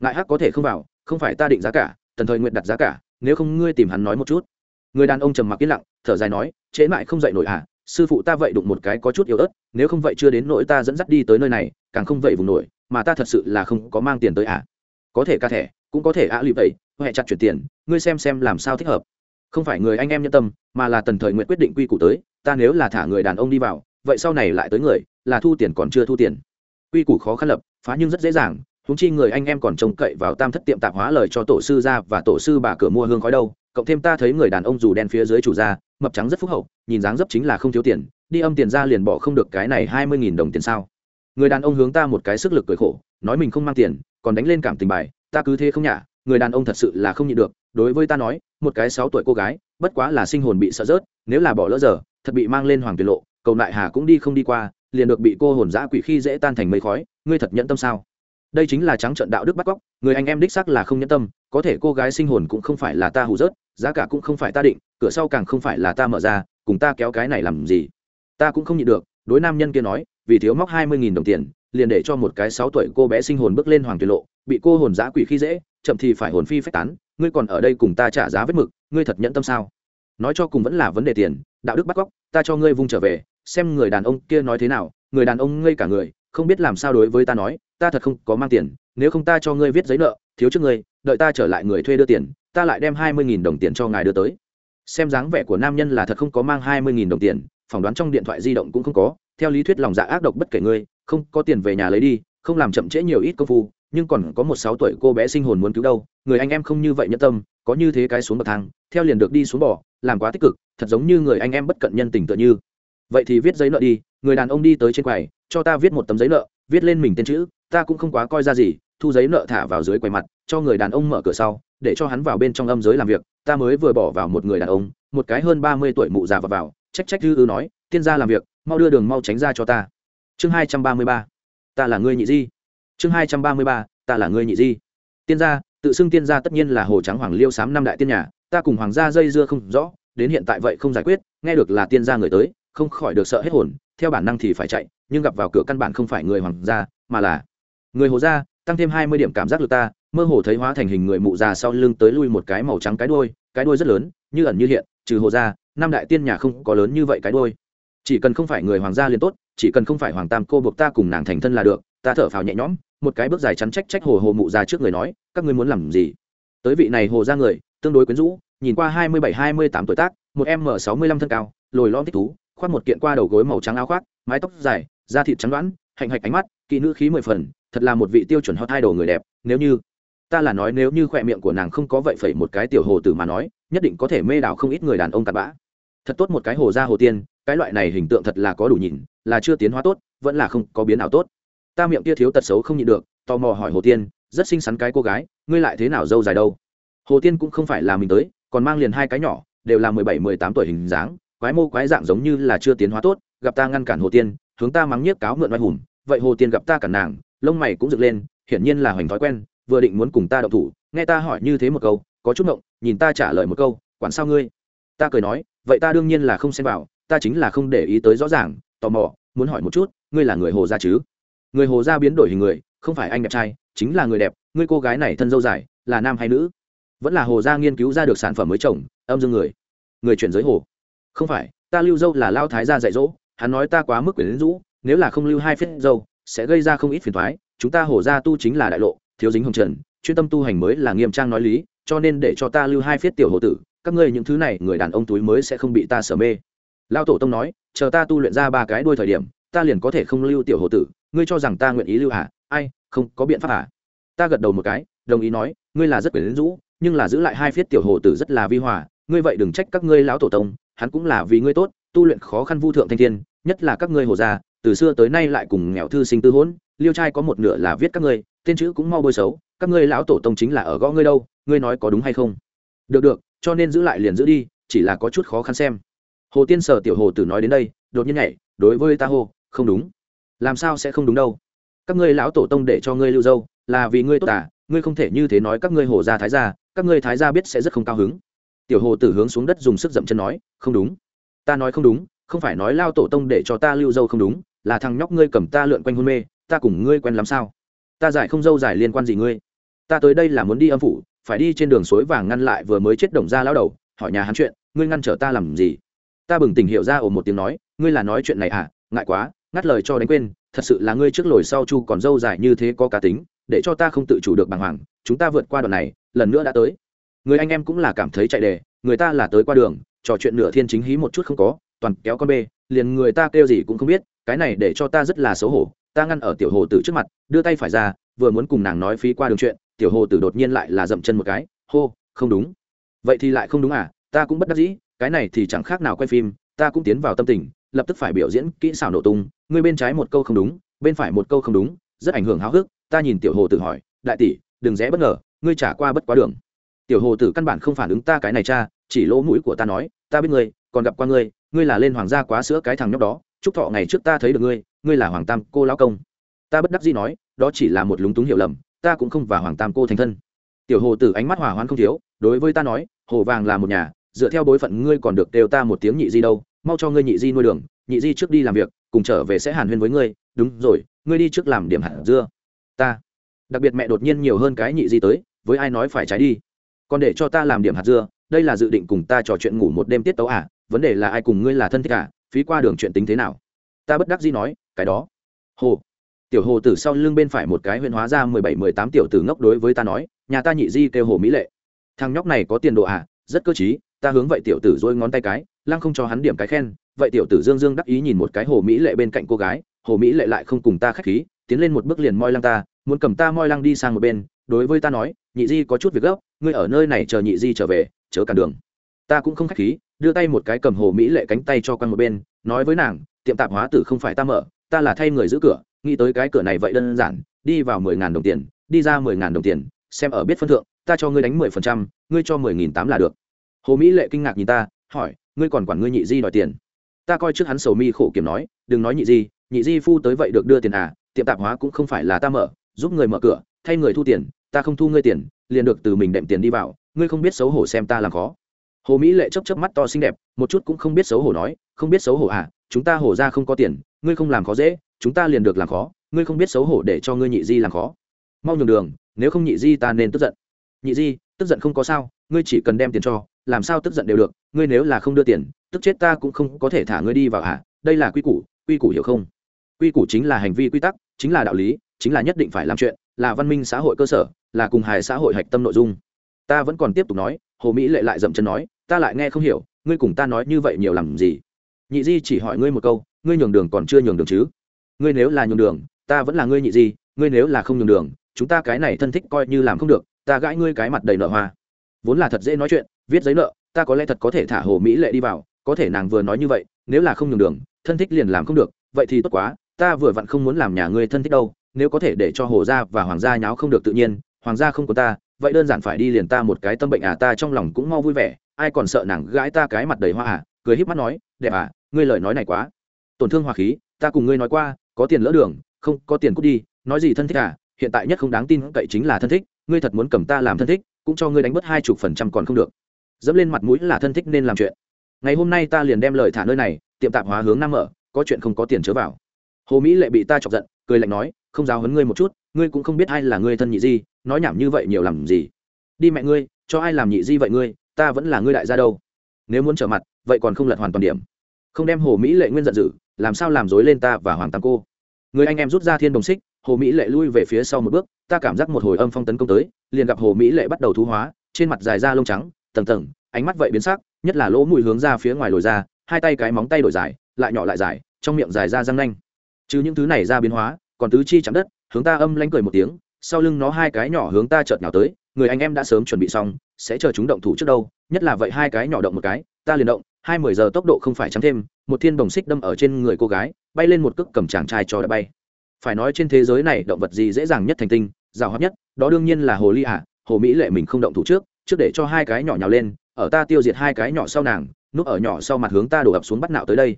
Ngại hắc có thể không vào, không phải ta định giá cả, tần thời nguyện đặt giá cả, nếu không ngươi tìm hắn nói một chút. Người đàn ông trầm mặc yên lặng, thở dài nói chế mại không dậy nổi à sư phụ ta vậy đụng một cái có chút yếu ớt, nếu không vậy chưa đến nỗi ta dẫn dắt đi tới nơi này, càng không vậy vùng nổi, mà ta thật sự là không có mang tiền tới à. Có thể ca thẻ, cũng có thể ạ lụy vậy huệ chặt chuyển tiền, ngươi xem xem làm sao thích hợp không phải người anh em nhân tâm mà là tần thời nguyện quyết định quy củ tới ta nếu là thả người đàn ông đi vào vậy sau này lại tới người là thu tiền còn chưa thu tiền. Quy củ khó khăn lập phá nhưng rất dễ dàng húng chi người anh em còn trông cậy vào tam thất tiệm tạp hóa lời cho tổ sư ra và tổ sư bà cửa mua hương khói đâu cộng thêm ta thấy người đàn ông dù đen phía dưới chủ gia, mập trắng rất phúc hậu nhìn dáng dấp chính là không thiếu tiền đi âm tiền ra liền bỏ không được cái này hai mươi nghìn đồng tiền sao. Người đàn ông hướng ta một cái sức lực cười khổ nói mình không mang tiền còn đánh lên cảm tình bài ta cứ thế không nhả người đàn ông thật sự là không nhịn được đối với ta nói, một cái sáu tuổi cô gái, bất quá là sinh hồn bị sợ rớt, nếu là bỏ lỡ giờ, thật bị mang lên hoàng tuyệt lộ, cầu đại hà cũng đi không đi qua, liền được bị cô hồn giã quỷ khi dễ tan thành mây khói, ngươi thật nhẫn tâm sao? Đây chính là trắng trận đạo đức bắt cóc, người anh em đích sắc là không nhẫn tâm, có thể cô gái sinh hồn cũng không phải là ta hù rớt giá cả cũng không phải ta định, cửa sau càng không phải là ta mở ra, cùng ta kéo cái này làm gì? Ta cũng không nhịn được, đối nam nhân kia nói, vì thiếu móc hai mươi nghìn đồng tiền, liền để cho một cái sáu tuổi cô bé sinh hồn bước lên hoàng tuyệt lộ, bị cô hồn giã quỷ khi dễ, chậm thì phải hồn phi phách tán ngươi còn ở đây cùng ta trả giá vết mực, ngươi thật nhẫn tâm sao? Nói cho cùng vẫn là vấn đề tiền, đạo đức bắt cóc, ta cho ngươi vung trở về, xem người đàn ông kia nói thế nào, người đàn ông ngây cả người, không biết làm sao đối với ta nói, ta thật không có mang tiền, nếu không ta cho ngươi viết giấy nợ, thiếu trước ngươi, đợi ta trở lại người thuê đưa tiền, ta lại đem hai mươi nghìn đồng tiền cho ngài đưa tới. Xem dáng vẻ của nam nhân là thật không có mang hai mươi nghìn đồng tiền, phỏng đoán trong điện thoại di động cũng không có, theo lý thuyết lòng dạ ác độc bất kể ngươi, không có tiền về nhà lấy đi, không làm chậm trễ nhiều ít công phu nhưng còn có một sáu tuổi cô bé sinh hồn muốn cứu đâu người anh em không như vậy nhẫn tâm có như thế cái xuống bậc thang theo liền được đi xuống bỏ làm quá tích cực thật giống như người anh em bất cận nhân tình tựa như. Vậy thì viết giấy nợ đi người đàn ông đi tới trên quầy cho ta viết một tấm giấy nợ viết lên mình tên chữ ta cũng không quá coi ra gì thu giấy nợ thả vào dưới quầy mặt cho người đàn ông mở cửa sau để cho hắn vào bên trong âm giới làm việc ta mới vừa bỏ vào một người đàn ông một cái hơn ba mươi tuổi mụ già vào, vào trách trách dư ư nói tiên gia làm việc mau đưa đường mau tránh ra cho ta. Chương hai trăm ba mươi ba ta là người nhị di chương hai trăm ba mươi ba ta là người nhị di tiên gia tự xưng tiên gia tất nhiên là hồ trắng hoàng liêu sám năm đại tiên nhà ta cùng hoàng gia dây dưa không rõ đến hiện tại vậy không giải quyết nghe được là tiên gia người tới không khỏi được sợ hết hồn theo bản năng thì phải chạy nhưng gặp vào cửa căn bản không phải người hoàng gia mà là người hồ gia tăng thêm hai mươi điểm cảm giác được ta mơ hồ thấy hóa thành hình người mụ già sau lưng tới lui một cái màu trắng cái đuôi, cái đuôi rất lớn như ẩn như hiện trừ hồ gia năm đại tiên nhà không có lớn như vậy cái đuôi. chỉ cần không phải người hoàng gia liền tốt chỉ cần không phải hoàng tam cô buộc ta cùng nàng thành thân là được ta thở phào nhẹ nhõm một cái bước dài chắn trách trách hồ hồ mụ già trước người nói, các ngươi muốn làm gì? Tới vị này hồ gia người, tương đối quyến rũ, nhìn qua hai mươi bảy, hai mươi tám tuổi tác, một m sáu mươi lăm thân cao, lồi lom thích thú, khoác một kiện qua đầu gối màu trắng áo khoác, mái tóc dài, da thịt trắng đoãn, hạnh hạch ánh mắt, kỹ nữ khí mười phần, thật là một vị tiêu chuẩn hot hai đồ người đẹp, nếu như, ta là nói nếu như khỏe miệng của nàng không có vậy phẩy một cái tiểu hồ tử mà nói, nhất định có thể mê đảo không ít người đàn ông tạt bã. Thật tốt một cái hồ ra hồ tiên, cái loại này hình tượng thật là có đủ nhìn, là chưa tiến hóa tốt, vẫn là không có biến nào tốt ta miệng kia thiếu tật xấu không nhịn được, tò mò hỏi hồ tiên, rất xinh xắn cái cô gái, ngươi lại thế nào dâu dài đâu? Hồ tiên cũng không phải là mình tới, còn mang liền hai cái nhỏ, đều là mười bảy, mười tám tuổi hình dáng, quái mô quái dạng giống như là chưa tiến hóa tốt, gặp ta ngăn cản hồ tiên, hướng ta mắng nhiếc cáo mượn oai hùng, vậy hồ tiên gặp ta cản nàng, lông mày cũng dựng lên, hiển nhiên là hoành thói quen, vừa định muốn cùng ta đậu thủ, nghe ta hỏi như thế một câu, có chút ngộng, nhìn ta trả lời một câu, quản sao ngươi? Ta cười nói, vậy ta đương nhiên là không xem vào, ta chính là không để ý tới rõ ràng, tò mò, muốn hỏi một chút, ngươi là người hồ gia chứ? Người hồ gia biến đổi hình người, không phải anh đẹp trai, chính là người đẹp, Người cô gái này thân dâu dài, là nam hay nữ? Vẫn là hồ gia nghiên cứu ra được sản phẩm mới trồng, âm dương người. Người chuyển giới hồ. Không phải, ta lưu dâu là lao thái gia dạy dỗ, hắn nói ta quá mức quyển rũ, nếu là không lưu hai phết dâu, sẽ gây ra không ít phiền thoái chúng ta hồ gia tu chính là đại lộ, thiếu dính hồng trần, chuyên tâm tu hành mới là nghiêm trang nói lý, cho nên để cho ta lưu hai phết tiểu hồ tử, các ngươi những thứ này, người đàn ông túi mới sẽ không bị ta sở mê. Lao tổ tông nói, chờ ta tu luyện ra ba cái đuôi thời điểm ta liền có thể không lưu tiểu hồ tử, ngươi cho rằng ta nguyện ý lưu hả? Ai, không, có biện pháp hả ta gật đầu một cái, đồng ý nói, ngươi là rất quyển rũ, nhưng là giữ lại hai phiết tiểu hồ tử rất là vi hòa, ngươi vậy đừng trách các ngươi lão tổ tông, hắn cũng là vì ngươi tốt, tu luyện khó khăn vu thượng thanh thiên, nhất là các ngươi hồ gia, từ xưa tới nay lại cùng nghèo thư sinh tư hỗn, liêu trai có một nửa là viết các ngươi, tên chữ cũng mau bôi xấu, các ngươi lão tổ tông chính là ở gõ ngươi đâu, ngươi nói có đúng hay không? Được được, cho nên giữ lại liền giữ đi, chỉ là có chút khó khăn xem. Hồ tiên sở tiểu hồ tử nói đến đây, đột nhiên nhảy, đối với ta hô không đúng. Làm sao sẽ không đúng đâu? Các ngươi lão tổ tông để cho ngươi lưu dâu, là vì ngươi tốt à? Ngươi không thể như thế nói các ngươi hồ gia thái gia, các ngươi thái gia biết sẽ rất không cao hứng. Tiểu hồ tử hướng xuống đất dùng sức dậm chân nói, không đúng. Ta nói không đúng, không phải nói lao tổ tông để cho ta lưu dâu không đúng, là thằng nhóc ngươi cầm ta lượn quanh hôn mê, ta cùng ngươi quen làm sao? Ta giải không dâu giải liên quan gì ngươi? Ta tới đây là muốn đi âm phủ, phải đi trên đường suối vàng ngăn lại vừa mới chết đồng ra lao đầu, hỏi nhà hắn chuyện, ngươi ngăn trở ta làm gì? Ta bừng tỉnh hiểu ra ồ một tiếng nói, ngươi là nói chuyện này à? Ngại quá ngắt lời cho đánh quên, thật sự là ngươi trước lồi sau chu còn dâu dài như thế có cá tính, để cho ta không tự chủ được bàng hoàng, chúng ta vượt qua đoạn này, lần nữa đã tới. Người anh em cũng là cảm thấy chạy đề, người ta là tới qua đường, trò chuyện nửa thiên chính hí một chút không có, toàn kéo con bê, liền người ta kêu gì cũng không biết, cái này để cho ta rất là xấu hổ, ta ngăn ở tiểu hồ tử trước mặt, đưa tay phải ra, vừa muốn cùng nàng nói phí qua đường chuyện, tiểu hồ tử đột nhiên lại là dậm chân một cái, hô, không đúng. Vậy thì lại không đúng à ta cũng bất đắc dĩ, cái này thì chẳng khác nào quay phim, ta cũng tiến vào tâm tình lập tức phải biểu diễn kỹ xảo nổ tung ngươi bên trái một câu không đúng, bên phải một câu không đúng, rất ảnh hưởng háo hức, ta nhìn tiểu hồ tử hỏi, đại tỷ, đừng rẽ bất ngờ, ngươi trả qua bất quá đường. Tiểu hồ tử căn bản không phản ứng ta cái này cha, chỉ lỗ mũi của ta nói, ta biết ngươi, còn gặp qua ngươi ngươi là lên hoàng gia quá sữa cái thằng nhóc đó, chúc thọ ngày trước ta thấy được ngươi ngươi là hoàng tam cô lão công. Ta bất đắc dĩ nói, đó chỉ là một lúng túng hiểu lầm, ta cũng không và hoàng tam cô thành thân. Tiểu hồ tử ánh mắt hỏa hoan không thiếu, đối với ta nói, hồ vàng là một nhà, dựa theo bối phận ngươi còn được đều ta một tiếng nhị di đâu mau cho ngươi nhị di nuôi đường, nhị di trước đi làm việc, cùng trở về sẽ hàn huyên với ngươi. Đúng rồi, ngươi đi trước làm điểm hạt dưa. Ta. Đặc biệt mẹ đột nhiên nhiều hơn cái nhị di tới, với ai nói phải trái đi. Còn để cho ta làm điểm hạt dưa, đây là dự định cùng ta trò chuyện ngủ một đêm tiết tấu à? Vấn đề là ai cùng ngươi là thân thích à? Phí qua đường chuyện tính thế nào? Ta bất đắc dĩ nói, cái đó. Hồ. Tiểu hồ tử sau lưng bên phải một cái huyện hóa ra mười bảy, mười tám tiểu tử ngốc đối với ta nói, nhà ta nhị di kêu hồ mỹ lệ. Thằng nhóc này có tiền đồ à? Rất cơ t ta hướng vậy tiểu tử dôi ngón tay cái lăng không cho hắn điểm cái khen, vậy tiểu tử dương dương đắc ý nhìn một cái hồ mỹ lệ bên cạnh cô gái, hồ mỹ lệ lại không cùng ta k h á c h khí, tiến lên một bước liền moi lăng ta, muốn cầm ta moi lăng đi sang một bên, đối với ta nói, nhị di có chút việc gấp, ngươi ở nơi này chờ nhị di trở về, chớ cản đường. Ta cũng không k h á c h khí, đưa tay một cái cầm hồ mỹ lệ cánh tay cho q một bên, nói với nàng, tiệm tạp hóa tử không phải ta mở, ta là thay người giữ cửa, nghĩ tới cái cửa này vậy đơn giản, đi vào mười ngàn đồng tiền, đi ra mười ngàn đồng tiền, xem ở biết phân thượng, ta cho ngươi đánh mười phần trăm, ngươi cho mười nghìn tám là được. Hồ mỹ lệ kinh ngạc nhìn ta, hỏi ngươi còn quản ngươi nhị di đòi tiền. Ta coi trước hắn sầu mi khổ kiểm nói, đừng nói nhị di nhị di phu tới vậy được đưa tiền à tiệm tạp hóa cũng không phải là ta mở, giúp người mở cửa, thay người thu tiền, ta không thu ngươi tiền, liền được từ mình đệm tiền đi vào, ngươi không biết xấu hổ xem ta làm khó. Hồ mỹ lệ chấp chấp mắt to xinh đẹp, một chút cũng không biết xấu hổ nói, không biết xấu hổ à chúng ta hổ ra không có tiền, ngươi không làm khó dễ, chúng ta liền được làm khó, ngươi không biết xấu hổ để cho ngươi nhị di làm khó. Mau nhường đường, nếu không nhị di ta nên tức giận. Nhị di, tức giận không có sao ngươi chỉ cần đem tiền cho, làm sao tức giận đều được, ngươi nếu là không đưa tiền, tức chết ta cũng không có thể thả ngươi đi vào hả? Đây là quy củ quy củ hiểu không? Quy củ chính là hành vi quy tắc, chính là đạo lý, chính là nhất định phải làm chuyện, là văn minh xã hội cơ sở, là cùng hài xã hội hạch tâm nội dung. Ta vẫn còn tiếp tục nói, hồ mỹ lệ lại dậm chân nói, ta lại nghe không hiểu, ngươi cùng ta nói như vậy nhiều làm gì? Nhị di chỉ hỏi ngươi một câu, ngươi nhường đường còn chưa nhường đường chứ? Ngươi nếu là nhường đường, ta vẫn là ngươi nhị di, ngươi nếu là không nhường đường, chúng ta cái này thân thích coi như làm không được, ta gãi ngươi cái mặt đầy nợ hoa vốn là thật dễ nói chuyện, viết giấy nợ, ta có lẽ thật có thể thả hồ mỹ lệ đi vào, có thể nàng vừa nói như vậy, nếu là không nhường đường, thân thích liền làm không được, vậy thì tốt quá, ta vừa vặn không muốn làm nhà ngươi thân thích đâu, nếu có thể để cho hồ gia và hoàng gia nháo không được tự nhiên, hoàng gia không có ta, vậy đơn giản phải đi liền ta một cái tâm bệnh à ta trong lòng cũng mau vui vẻ, ai còn sợ nàng gãi ta cái mặt đầy hoa à cười híp mắt nói, đẹp à ngươi lời nói này quá, tổn thương hòa khí, ta cùng ngươi nói qua, có tiền lỡ đường, không, có tiền cút đi, nói gì thân thích à hiện tại nhất không đáng tin cậy chính là thân thích, ngươi thật muốn cầm ta làm thân thích cũng cho ngươi đánh bớt hai chục phần trăm còn không được. Dẫm lên mặt mũi là thân thích nên làm chuyện. Ngày hôm nay ta liền đem lời thả nơi này, tiệm tạp hóa hướng nam mở, có chuyện không có tiền chớ vào. Hồ mỹ lệ bị ta chọc giận, cười lạnh nói, không giáo hấn ngươi một chút, ngươi cũng không biết ai là ngươi thân nhị di, nói nhảm như vậy nhiều làm gì? Đi mẹ ngươi, cho ai làm nhị di vậy ngươi, ta vẫn là ngươi đại gia đâu. Nếu muốn trở mặt, vậy còn không lật hoàn toàn điểm. Không đem hồ mỹ lệ nguyên giận dữ, làm sao làm dối lên ta và hoàng tam cô? Người anh em rút ra thiên đồng xích hồ mỹ lệ lui về phía sau một bước, ta cảm giác một hồi âm phong tấn công tới, liền gặp hồ mỹ lệ bắt đầu thú hóa, trên mặt dài da lông trắng, tầng tầng, ánh mắt vậy biến sắc, nhất là lỗ mùi hướng ra phía ngoài lồi ra, hai tay cái móng tay đổi dài, lại nhỏ lại dài, trong miệng dài ra răng nanh. Chứ những thứ này ra biến hóa, còn tứ chi chạm đất, hướng ta âm lanh cười một tiếng, sau lưng nó hai cái nhỏ hướng ta chợt nhào tới, người anh em đã sớm chuẩn bị xong, sẽ chờ chúng động thủ trước đâu, nhất là vậy hai cái nhỏ động một cái, ta liền động, hai mười giờ tốc độ không phải trắng thêm, một thiên đồng xích đâm ở trên người cô gái, bay lên một cước cầm chàng trai cho đã bay phải nói trên thế giới này động vật gì dễ dàng nhất thành tinh rào hoạt nhất, đó đương nhiên là hồ ly ạ hồ mỹ lệ mình không động thủ trước trước để cho hai cái nhỏ nhào lên, ở ta tiêu diệt hai cái nhỏ sau nàng, núp ở nhỏ sau mặt hướng ta đổ ập xuống bắt nạo tới đây.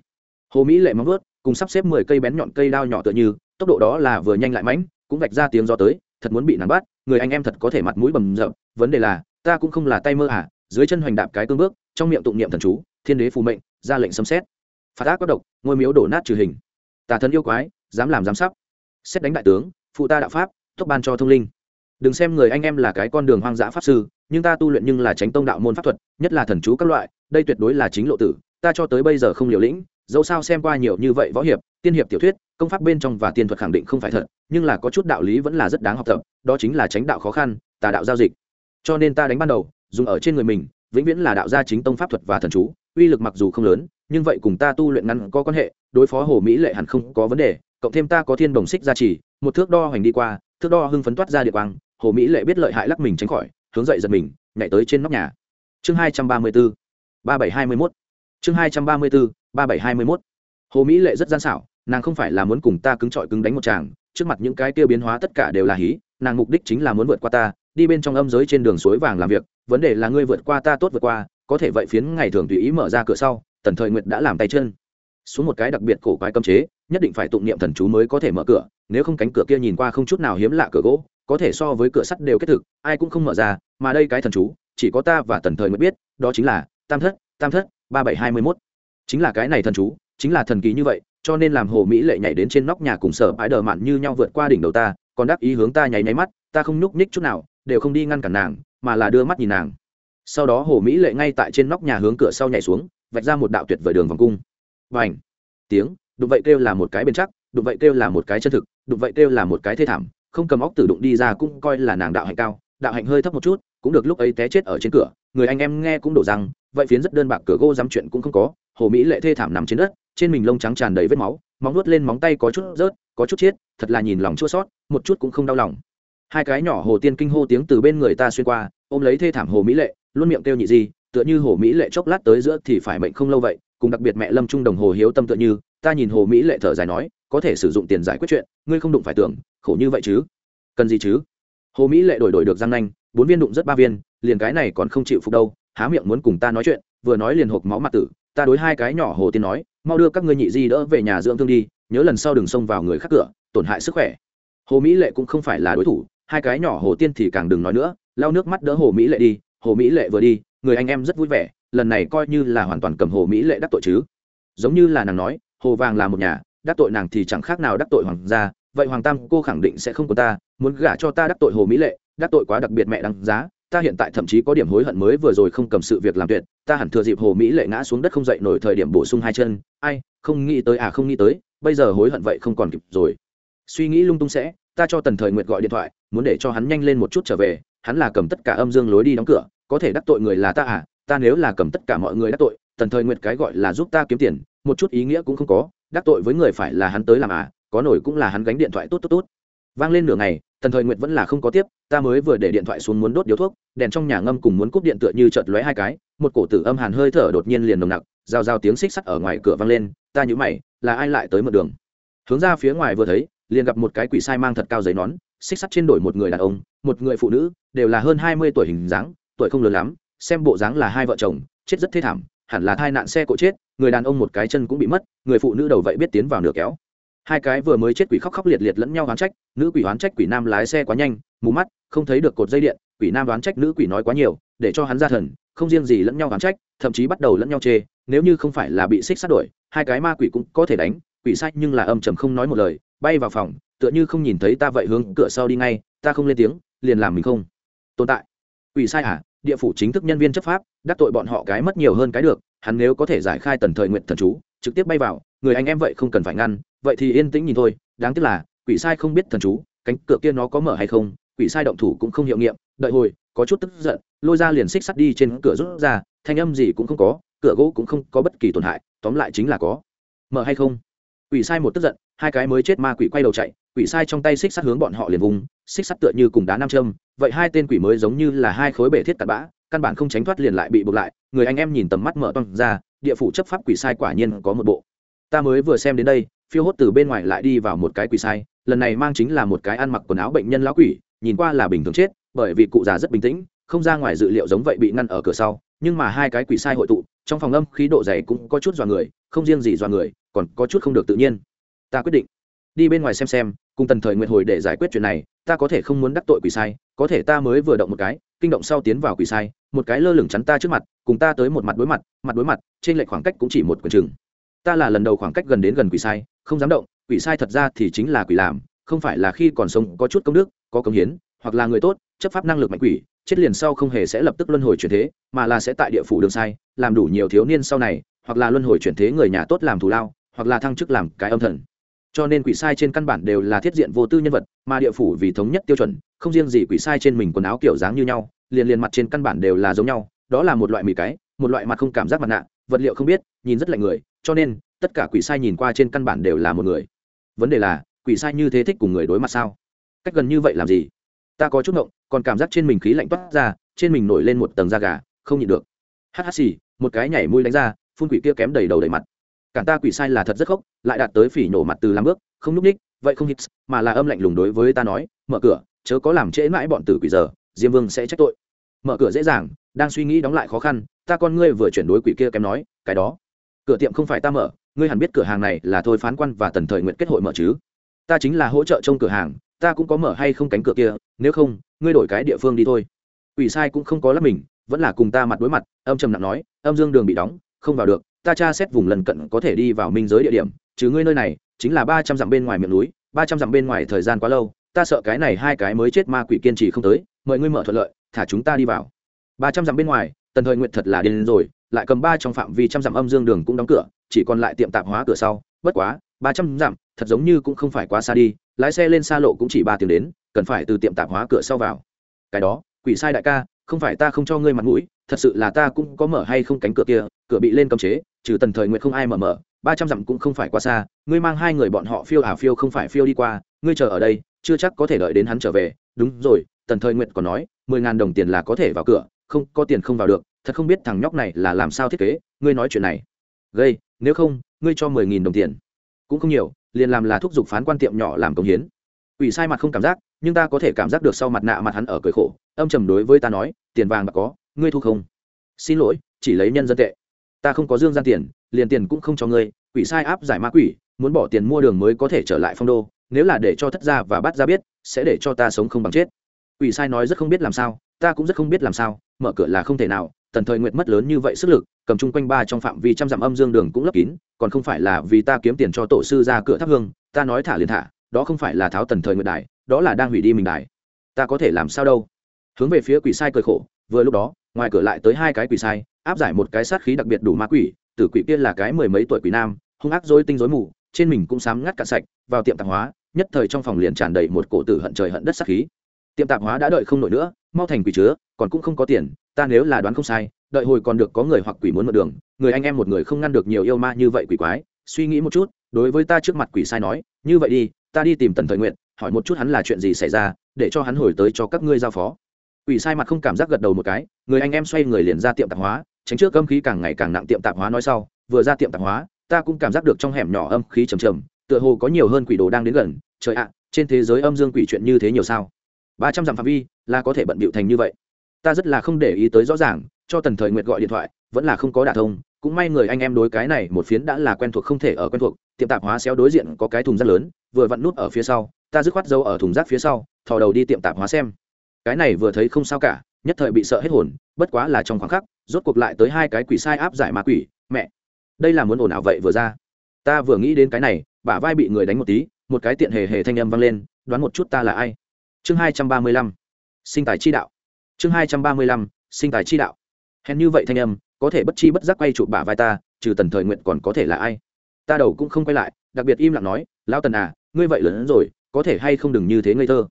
Hồ mỹ lệ móng vớt cùng sắp xếp mười cây bén nhọn cây đao nhỏ tựa như, tốc độ đó là vừa nhanh lại mãnh, cũng vạch ra tiếng gió tới, thật muốn bị nắm bắt, người anh em thật có thể mặt mũi bầm rậm vấn đề là, ta cũng không là tay mơ à dưới chân hoành đạp cái cương bước, trong miệng tụng niệm thần chú, thiên đế phù mệnh, ra lệnh xâm xét phạt ác có độc, ngôi miếu đổ nát trừ hình. Tà thần yêu quái, dám làm dám sắp xét đánh đại tướng, phụ ta đạo pháp thúc ban cho thông linh. Đừng xem người anh em là cái con đường hoang dã pháp sư, nhưng ta tu luyện nhưng là tránh tông đạo môn pháp thuật, nhất là thần chú các loại, đây tuyệt đối là chính lộ tử, ta cho tới bây giờ không liều lĩnh, dẫu sao xem qua nhiều như vậy võ hiệp, tiên hiệp tiểu thuyết, công pháp bên trong và tiên thuật khẳng định không phải thật, nhưng là có chút đạo lý vẫn là rất đáng học tập, đó chính là tránh đạo khó khăn, tà đạo giao dịch. Cho nên ta đánh ban đầu, dùng ở trên người mình, vĩnh viễn là đạo gia chính tông pháp thuật và thần chú, uy lực mặc dù không lớn, nhưng vậy cùng ta tu luyện ngắn có quan hệ, đối phó hồ mỹ lệ hẳn không có vấn đề cộng thêm ta có thiên đồng xích gia trì, một thước đo hoành đi qua, thước đo hưng phấn toát ra địa quang, hồ mỹ lệ biết lợi hại lắc mình tránh khỏi, hướng dậy giật mình, nhảy tới trên nóc nhà. Chương hai trăm ba mươi bốn ba bảy hai mươi mốt. Chương hai trăm ba mươi bốn ba bảy hai mươi mốt. Hồ mỹ lệ rất gian xảo, nàng không phải là muốn cùng ta cứng trọi cứng đánh một chàng, trước mặt những cái tiêu biến hóa tất cả đều là hí, nàng mục đích chính là muốn vượt qua ta, đi bên trong âm giới trên đường suối vàng làm việc, vấn đề là ngươi vượt qua ta tốt vượt qua, có thể vậy phiến ngày thường tùy ý mở ra cửa sau, tần thời nguyệt đã làm tay chân. Xuống một cái đặc biệt cổ quái cấm chế nhất định phải tụng niệm thần chú mới có thể mở cửa, nếu không cánh cửa kia nhìn qua không chút nào hiếm lạ cửa gỗ, có thể so với cửa sắt đều kết thực, ai cũng không mở ra, mà đây cái thần chú, chỉ có ta và tần thời mới biết, đó chính là tam thất tam thất, ba bảy hai mươi mốt. Chính là cái này thần chú, chính là thần kỳ như vậy, cho nên làm hồ mỹ lệ nhảy đến trên nóc nhà cùng sở bãi đờ mặn như nhau vượt qua đỉnh đầu ta, còn đáp ý hướng ta nháy nháy mắt, ta không nhúc nhích chút nào, đều không đi ngăn cản nàng, mà là đưa mắt nhìn nàng. Sau đó hồ mỹ lệ ngay tại trên nóc nhà hướng cửa sau nhảy xuống, vạch ra một đạo tuyệt vời đường vòng cung. Và ảnh tiếng đụng vậy kêu là một cái bền chắc, đụng vậy kêu là một cái chân thực, đụng vậy kêu là một cái thê thảm, không cầm óc tử đụng đi ra cũng coi là nàng đạo hạnh cao, đạo hạnh hơi thấp một chút, cũng được lúc ấy té chết ở trên cửa, người anh em nghe cũng đổ rằng vậy phiến rất đơn bạc cửa gỗ dám chuyện cũng không có, hồ mỹ lệ thê thảm nằm trên đất, trên mình lông trắng tràn đầy vết máu, móng nuốt lên móng tay có chút rớt, có chút chết, thật là nhìn lòng chua sót một chút cũng không đau lòng. Hai cái nhỏ hồ tiên kinh hô tiếng từ bên người ta xuyên qua, ôm lấy thê thảm hồ mỹ lệ, luôn miệng kêu nhị gì tựa như hồ mỹ lệ chốc lát tới giữa thì phải mệnh không lâu vậy, cùng đặc biệt mẹ lâm trung đồng hồ hiếu tâm tựa như ta nhìn hồ mỹ lệ thở dài nói, có thể sử dụng tiền giải quyết chuyện, ngươi không đụng phải tưởng, khổ như vậy chứ? Cần gì chứ? Hồ mỹ lệ đổi đổi được răng nanh, bốn viên đụng rất ba viên, liền cái này còn không chịu phục đâu, há miệng muốn cùng ta nói chuyện, vừa nói liền hộp máu mặt tử, ta đối hai cái nhỏ hồ tiên nói, mau đưa các ngươi nhị di đỡ về nhà dưỡng thương đi, nhớ lần sau đừng xông vào người khác cửa, tổn hại sức khỏe. Hồ mỹ lệ cũng không phải là đối thủ, hai cái nhỏ hồ tiên thì càng đừng nói nữa, lau nước mắt đỡ hồ mỹ lệ đi, hồ mỹ lệ vừa đi, người anh em rất vui vẻ, lần này coi như là hoàn toàn cầm hồ mỹ lệ đắc tội chứ. Giống như là nàng nói hồ vàng là một nhà, đắc tội nàng thì chẳng khác nào đắc tội hoàng gia, vậy hoàng tam cô khẳng định sẽ không có ta, muốn gả cho ta đắc tội hồ mỹ lệ, đắc tội quá đặc biệt mẹ đáng giá, ta hiện tại thậm chí có điểm hối hận mới vừa rồi không cầm sự việc làm tuyệt, ta hẳn thừa dịp hồ mỹ lệ ngã xuống đất không dậy nổi thời điểm bổ sung hai chân, ai, không nghĩ tới à không nghĩ tới, bây giờ hối hận vậy không còn kịp rồi. Suy nghĩ lung tung sẽ, ta cho tần thời nguyệt gọi điện thoại, muốn để cho hắn nhanh lên một chút trở về, hắn là cầm tất cả âm dương lối đi đóng cửa, có thể đắc tội người là ta à ta nếu là cầm tất cả mọi người đắc tội, tần thời nguyệt cái gọi là giúp ta kiếm tiền một chút ý nghĩa cũng không có, đắc tội với người phải là hắn tới làm à có nổi cũng là hắn gánh điện thoại tốt tốt tốt. Vang lên nửa ngày, tần thời nguyệt vẫn là không có tiếp, ta mới vừa để điện thoại xuống muốn đốt điếu thuốc, đèn trong nhà ngâm cùng muốn cúp điện tựa như chợt lóe hai cái, một cổ tử âm hàn hơi thở đột nhiên liền nồng nặc, rào rào tiếng xích sắt ở ngoài cửa vang lên, ta nhíu mày, là ai lại tới mượn đường? Hướng ra phía ngoài vừa thấy, liền gặp một cái quỷ sai mang thật cao giấy nón, xích sắt trên đổi một người đàn ông, một người phụ nữ, đều là hơn hai mươi tuổi hình dáng, tuổi không lớn lắm, xem bộ dáng là hai vợ chồng, chết rất thê thảm, hẳn là thai nạn xe cộ chết người đàn ông một cái chân cũng bị mất, người phụ nữ đầu vậy biết tiến vào nửa kéo. Hai cái vừa mới chết quỷ khóc khóc liệt liệt lẫn nhau oán trách, nữ quỷ oán trách quỷ nam lái xe quá nhanh, mù mắt, không thấy được cột dây điện, quỷ nam oán trách nữ quỷ nói quá nhiều, để cho hắn ra thần, không riêng gì lẫn nhau oán trách, thậm chí bắt đầu lẫn nhau chê, nếu như không phải là bị xích sát đổi, hai cái ma quỷ cũng có thể đánh, quỷ sai nhưng là âm trầm không nói một lời, bay vào phòng, tựa như không nhìn thấy ta vậy hướng cửa sau đi ngay, ta không lên tiếng, liền làm mình không tồn tại. Quỷ sai à địa phủ chính thức nhân viên chấp pháp, đắc tội bọn họ cái mất nhiều hơn cái được hắn nếu có thể giải khai tần thời nguyện thần chú, trực tiếp bay vào, người anh em vậy không cần phải ngăn, vậy thì yên tĩnh nhìn thôi. Đáng tiếc là, quỷ sai không biết thần chú, cánh cửa kia nó có mở hay không, quỷ sai động thủ cũng không hiệu nghiệm. Đợi hồi, có chút tức giận, lôi ra liền xích sắt đi trên cửa rút ra, thanh âm gì cũng không có, cửa gỗ cũng không có bất kỳ tổn hại, tóm lại chính là có. Mở hay không? Quỷ sai một tức giận, hai cái mới chết ma quỷ quay đầu chạy, quỷ sai trong tay xích sắt hướng bọn họ liền vùng, xích sắt tựa như cùng đá nam châm, vậy hai tên quỷ mới giống như là hai khối bể thiết cặn bã căn bản không tránh thoát liền lại bị buộc lại, người anh em nhìn tầm mắt mở toang ra, địa phủ chấp pháp quỷ sai quả nhiên có một bộ. Ta mới vừa xem đến đây, phiêu hốt từ bên ngoài lại đi vào một cái quỷ sai, lần này mang chính là một cái ăn mặc quần áo bệnh nhân lão quỷ, nhìn qua là bình thường chết, bởi vì cụ già rất bình tĩnh, không ra ngoài dự liệu giống vậy bị ngăn ở cửa sau, nhưng mà hai cái quỷ sai hội tụ, trong phòng âm khí độ dày cũng có chút dọa người, không riêng gì dọa người, còn có chút không được tự nhiên. Ta quyết định đi bên ngoài xem xem, cùng tần thời nguyện hồi để giải quyết chuyện này, ta có thể không muốn đắc tội quỷ sai, có thể ta mới vừa động một cái, kinh động sau tiến vào quỷ sai một cái lơ lửng chắn ta trước mặt, cùng ta tới một mặt đối mặt mặt đối mặt, trên lệch khoảng cách cũng chỉ một quần chừng. Ta là lần đầu khoảng cách gần đến gần quỷ sai, không dám động, quỷ sai thật ra thì chính là quỷ làm, không phải là khi còn sống có chút công đức, có công hiến, hoặc là người tốt, chấp pháp năng lực mạnh quỷ, chết liền sau không hề sẽ lập tức luân hồi chuyển thế, mà là sẽ tại địa phủ đường sai, làm đủ nhiều thiếu niên sau này, hoặc là luân hồi chuyển thế người nhà tốt làm thù lao, hoặc là thăng chức làm cái âm thần. Cho nên quỷ sai trên căn bản đều là thiết diện vô tư nhân vật, mà địa phủ vì thống nhất tiêu chuẩn, không riêng gì quỷ sai trên mình quần áo kiểu dáng như nhau liền liền mặt trên căn bản đều là giống nhau, đó là một loại mì cái, một loại mặt không cảm giác mặt nạ, vật liệu không biết, nhìn rất lạnh người, cho nên, tất cả quỷ sai nhìn qua trên căn bản đều là một người. Vấn đề là, quỷ sai như thế thích cùng người đối mặt sao? Cách gần như vậy làm gì? Ta có chút ngộng, còn cảm giác trên mình khí lạnh toát ra, trên mình nổi lên một tầng da gà, không nhịn được. Hắt hắt xì, một cái nhảy mũi đánh ra, phun quỷ kia kém đầy đầu đầy mặt. Cản ta quỷ sai là thật rất khốc lại đạt tới phỉ nổ mặt từ làm bước, không núp ních, vậy không hít, mà là âm lạnh lùng đối với ta nói, mở cửa, chớ có làm trễ mãi bọn tử quỷ giờ diêm vương sẽ trách tội. Mở cửa dễ dàng, đang suy nghĩ đóng lại khó khăn, ta con ngươi vừa chuyển đối quỷ kia kém nói, cái đó, cửa tiệm không phải ta mở, ngươi hẳn biết cửa hàng này là thôi phán quan và tần thời nguyện kết hội mở chứ? Ta chính là hỗ trợ trong cửa hàng, ta cũng có mở hay không cánh cửa kia, nếu không, ngươi đổi cái địa phương đi thôi. Ủy sai cũng không có lắp mình, vẫn là cùng ta mặt đối mặt, âm trầm nặng nói, âm dương đường bị đóng, không vào được, ta tra xét vùng lần cận có thể đi vào minh giới địa điểm chứ ngươi nơi này, chính là ba trăm dặm bên ngoài miệng núi, ba trăm dặm bên ngoài thời gian quá lâu ta sợ cái này hai cái mới chết ma quỷ kiên trì không tới, mời ngươi mở thuận lợi, thả chúng ta đi vào. Ba trăm dặm bên ngoài, tần thời nguyện thật là điên rồi, lại cầm ba trong phạm vi trăm dặm âm dương đường cũng đóng cửa, chỉ còn lại tiệm tạp hóa cửa sau. Bất quá, ba trăm dặm, thật giống như cũng không phải quá xa đi, lái xe lên xa lộ cũng chỉ ba tiếng đến, cần phải từ tiệm tạp hóa cửa sau vào. Cái đó, quỷ sai đại ca, không phải ta không cho ngươi mặt mũi, thật sự là ta cũng có mở hay không cánh cửa kia, cửa bị lên cấm chế, trừ tần thời nguyện không ai mở mở, ba trăm dặm cũng không phải quá xa, ngươi mang hai người bọn họ phiêu à phiêu không phải phiêu đi qua, ngươi chờ ở đây chưa chắc có thể đợi đến hắn trở về. Đúng rồi, tần thời nguyện còn nói, mười ngàn đồng tiền là có thể vào cửa, không, có tiền không vào được. Thật không biết thằng nhóc này là làm sao thiết kế, ngươi nói chuyện này. Gây, nếu không, ngươi cho mười nghìn đồng tiền. Cũng không nhiều, liền làm là thúc giục phán quan tiệm nhỏ làm công hiến. Ủy sai mặt không cảm giác, nhưng ta có thể cảm giác được sau mặt nạ mặt hắn ở cười khổ. Âm trầm đối với ta nói, tiền vàng bạc có, ngươi thu không? Xin lỗi, chỉ lấy nhân dân tệ. Ta không có dương gian tiền, liền tiền cũng không cho ngươi. Quỷ sai áp giải ma quỷ, muốn bỏ tiền mua đường mới có thể trở lại phong đô nếu là để cho thất gia và bắt ra biết, sẽ để cho ta sống không bằng chết. Quỷ sai nói rất không biết làm sao, ta cũng rất không biết làm sao, mở cửa là không thể nào, tần thời nguyện mất lớn như vậy sức lực, cầm chung quanh ba trong phạm vi trăm dặm âm dương đường cũng lấp kín, còn không phải là vì ta kiếm tiền cho tổ sư ra cửa thắp hương, ta nói thả liền thả, đó không phải là tháo tần thời nguyện đài, đó là đang hủy đi mình đài. Ta có thể làm sao đâu? Hướng về phía quỷ sai cười khổ, vừa lúc đó, ngoài cửa lại tới hai cái quỷ sai, áp giải một cái sát khí đặc biệt đủ ma quỷ, tử quỷ kia là cái mười mấy tuổi quỷ nam, hung ác dối tinh dối mù, trên mình cũng sám ngắt cạn sạch, vào tiệm tạp hóa nhất thời trong phòng liền tràn đầy một cổ tử hận trời hận đất sát khí. Tiệm tạp hóa đã đợi không nổi nữa, mau thành quỷ chứa, còn cũng không có tiền, ta nếu là đoán không sai, đợi hồi còn được có người hoặc quỷ muốn mượn đường, người anh em một người không ngăn được nhiều yêu ma như vậy quỷ quái. Suy nghĩ một chút, đối với ta trước mặt quỷ sai nói, như vậy đi, ta đi tìm tần thời nguyện hỏi một chút hắn là chuyện gì xảy ra, để cho hắn hồi tới cho các ngươi giao phó. Quỷ sai mặt không cảm giác gật đầu một cái, người anh em xoay người liền ra tiệm tạp hóa, tránh trước âm khí càng ngày càng nặng tiệm tạp hóa nói sau, vừa ra tiệm tạp hóa, ta cũng cảm giác được trong hẻm nhỏ âm khí trầm trầm tựa hồ có nhiều hơn quỷ đồ đang đến gần, trời ạ à, trên thế giới âm dương quỷ chuyện như thế nhiều sao? Ba trăm dặm phạm vi, là có thể bận bịu thành như vậy. Ta rất là không để ý tới rõ ràng, cho tần thời nguyệt gọi điện thoại, vẫn là không có đả thông, cũng may người anh em đối cái này một phiến đã là quen thuộc không thể ở quen thuộc, tiệm tạp hóa xéo đối diện có cái thùng rác lớn, vừa vặn nút ở phía sau, ta dứt khoát dâu ở thùng rác phía sau, thò đầu đi tiệm tạp hóa xem. Cái này vừa thấy không sao cả, nhất thời bị sợ hết hồn, bất quá là trong khoảng khắc, rốt cuộc lại tới hai cái quỷ sai áp giải ma quỷ, mẹ. Đây là muốn ồn ào vậy vừa ra. Ta vừa nghĩ đến cái này bả vai bị người đánh một tí, một cái tiện hề hề thanh âm vang lên, đoán một chút ta là ai. Chương hai trăm ba mươi lăm, sinh tài chi đạo. Chương hai trăm ba mươi lăm, sinh tài chi đạo. Hèn như vậy thanh âm, có thể bất chi bất giác quay chụp bả vai ta, trừ tần thời nguyện còn có thể là ai. Ta đầu cũng không quay lại, đặc biệt im lặng nói, lão tần à ngươi vậy lớn rồi, có thể hay không đừng như thế ngây thơ?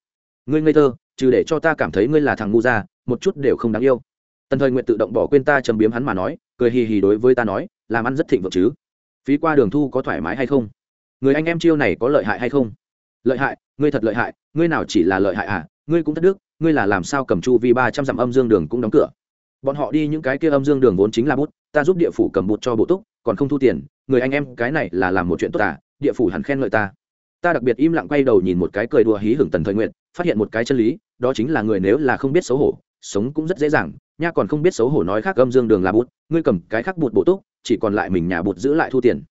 Ngươi ngây thơ, trừ để cho ta cảm thấy ngươi là thằng ngu ra một chút đều không đáng yêu. Tần thời nguyện tự động bỏ quên ta chấm biếm hắn mà nói, cười hì hì đối với ta nói, làm ăn rất thịnh vượng chứ. Phí qua đường thu có thoải mái hay không? Người anh em chiêu này có lợi hại hay không? Lợi hại, ngươi thật lợi hại, ngươi nào chỉ là lợi hại à? Ngươi cũng thất đức, ngươi là làm sao cầm chu vi ba trăm dặm âm dương đường cũng đóng cửa? Bọn họ đi những cái kia âm dương đường vốn chính là bút, ta giúp địa phủ cầm bút cho bộ túc, còn không thu tiền, người anh em cái này là làm một chuyện tốt à? Địa phủ hẳn khen ngợi ta. Ta đặc biệt im lặng quay đầu nhìn một cái cười đùa hí hưởng tần thời nguyện phát hiện một cái chân lý, đó chính là người nếu là không biết xấu hổ, sống cũng rất dễ dàng, nha còn không biết xấu hổ nói khác âm dương đường là bút, ngươi cầm cái khác bụt bổ túc, chỉ còn lại mình nhà bụt giữ lại thu tiền.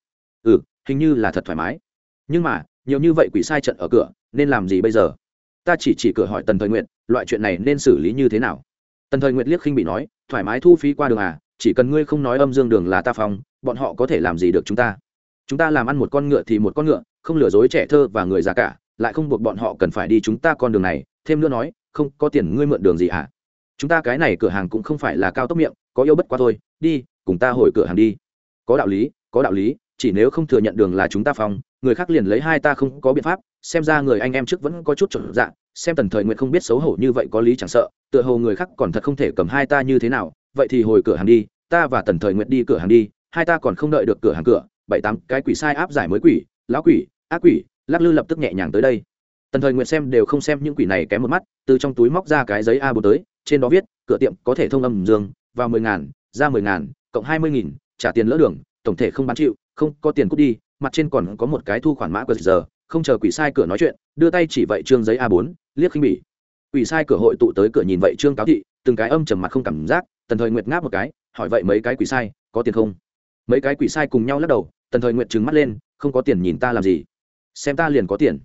Ừ hình như là thật thoải mái. Nhưng mà nhiều như vậy quỷ sai trận ở cửa nên làm gì bây giờ? Ta chỉ chỉ cửa hỏi tần thời nguyện loại chuyện này nên xử lý như thế nào? Tần thời nguyệt liếc khinh bị nói thoải mái thu phí qua đường à chỉ cần ngươi không nói âm dương đường là ta phòng, bọn họ có thể làm gì được chúng ta? Chúng ta làm ăn một con ngựa thì một con ngựa không lừa dối trẻ thơ và người già cả lại không buộc bọn họ cần phải đi chúng ta con đường này thêm nữa nói không có tiền ngươi mượn đường gì hả? Chúng ta cái này cửa hàng cũng không phải là cao tốc miệng có yêu bất quá thôi đi cùng ta hồi cửa hàng đi. Có đạo lý có đạo lý chỉ nếu không thừa nhận đường là chúng ta phong, người khác liền lấy hai ta không có biện pháp, xem ra người anh em trước vẫn có chút chuẩn dạ xem tần thời nguyện không biết xấu hổ như vậy có lý chẳng sợ, tựa hồ người khác còn thật không thể cầm hai ta như thế nào, vậy thì hồi cửa hàng đi, ta và tần thời nguyện đi cửa hàng đi, hai ta còn không đợi được cửa hàng cửa, bảy tám cái quỷ sai áp giải mới quỷ, lão quỷ, ác quỷ, lắc lư lập tức nhẹ nhàng tới đây. Tần thời nguyện xem đều không xem những quỷ này kém một mắt, từ trong túi móc ra cái giấy a bốn tới, trên đó viết, cửa tiệm có thể thông âm dương, vào mười ngàn, ra mười ngàn, cộng hai mươi nghìn, trả tiền lỡ đường tổng thể không bán chịu, không có tiền cút đi, mặt trên còn có một cái thu khoản mã qr giờ, không chờ quỷ sai cửa nói chuyện, đưa tay chỉ vậy trương giấy a 4 liếc khinh bỉ. Quỷ sai cửa hội tụ tới cửa nhìn vậy trương cáo thị, từng cái âm trầm mặt không cảm giác, tần thời nguyệt ngáp một cái, hỏi vậy mấy cái quỷ sai, có tiền không? Mấy cái quỷ sai cùng nhau lắc đầu, tần thời nguyệt trừng mắt lên, không có tiền nhìn ta làm gì? Xem ta liền có tiền.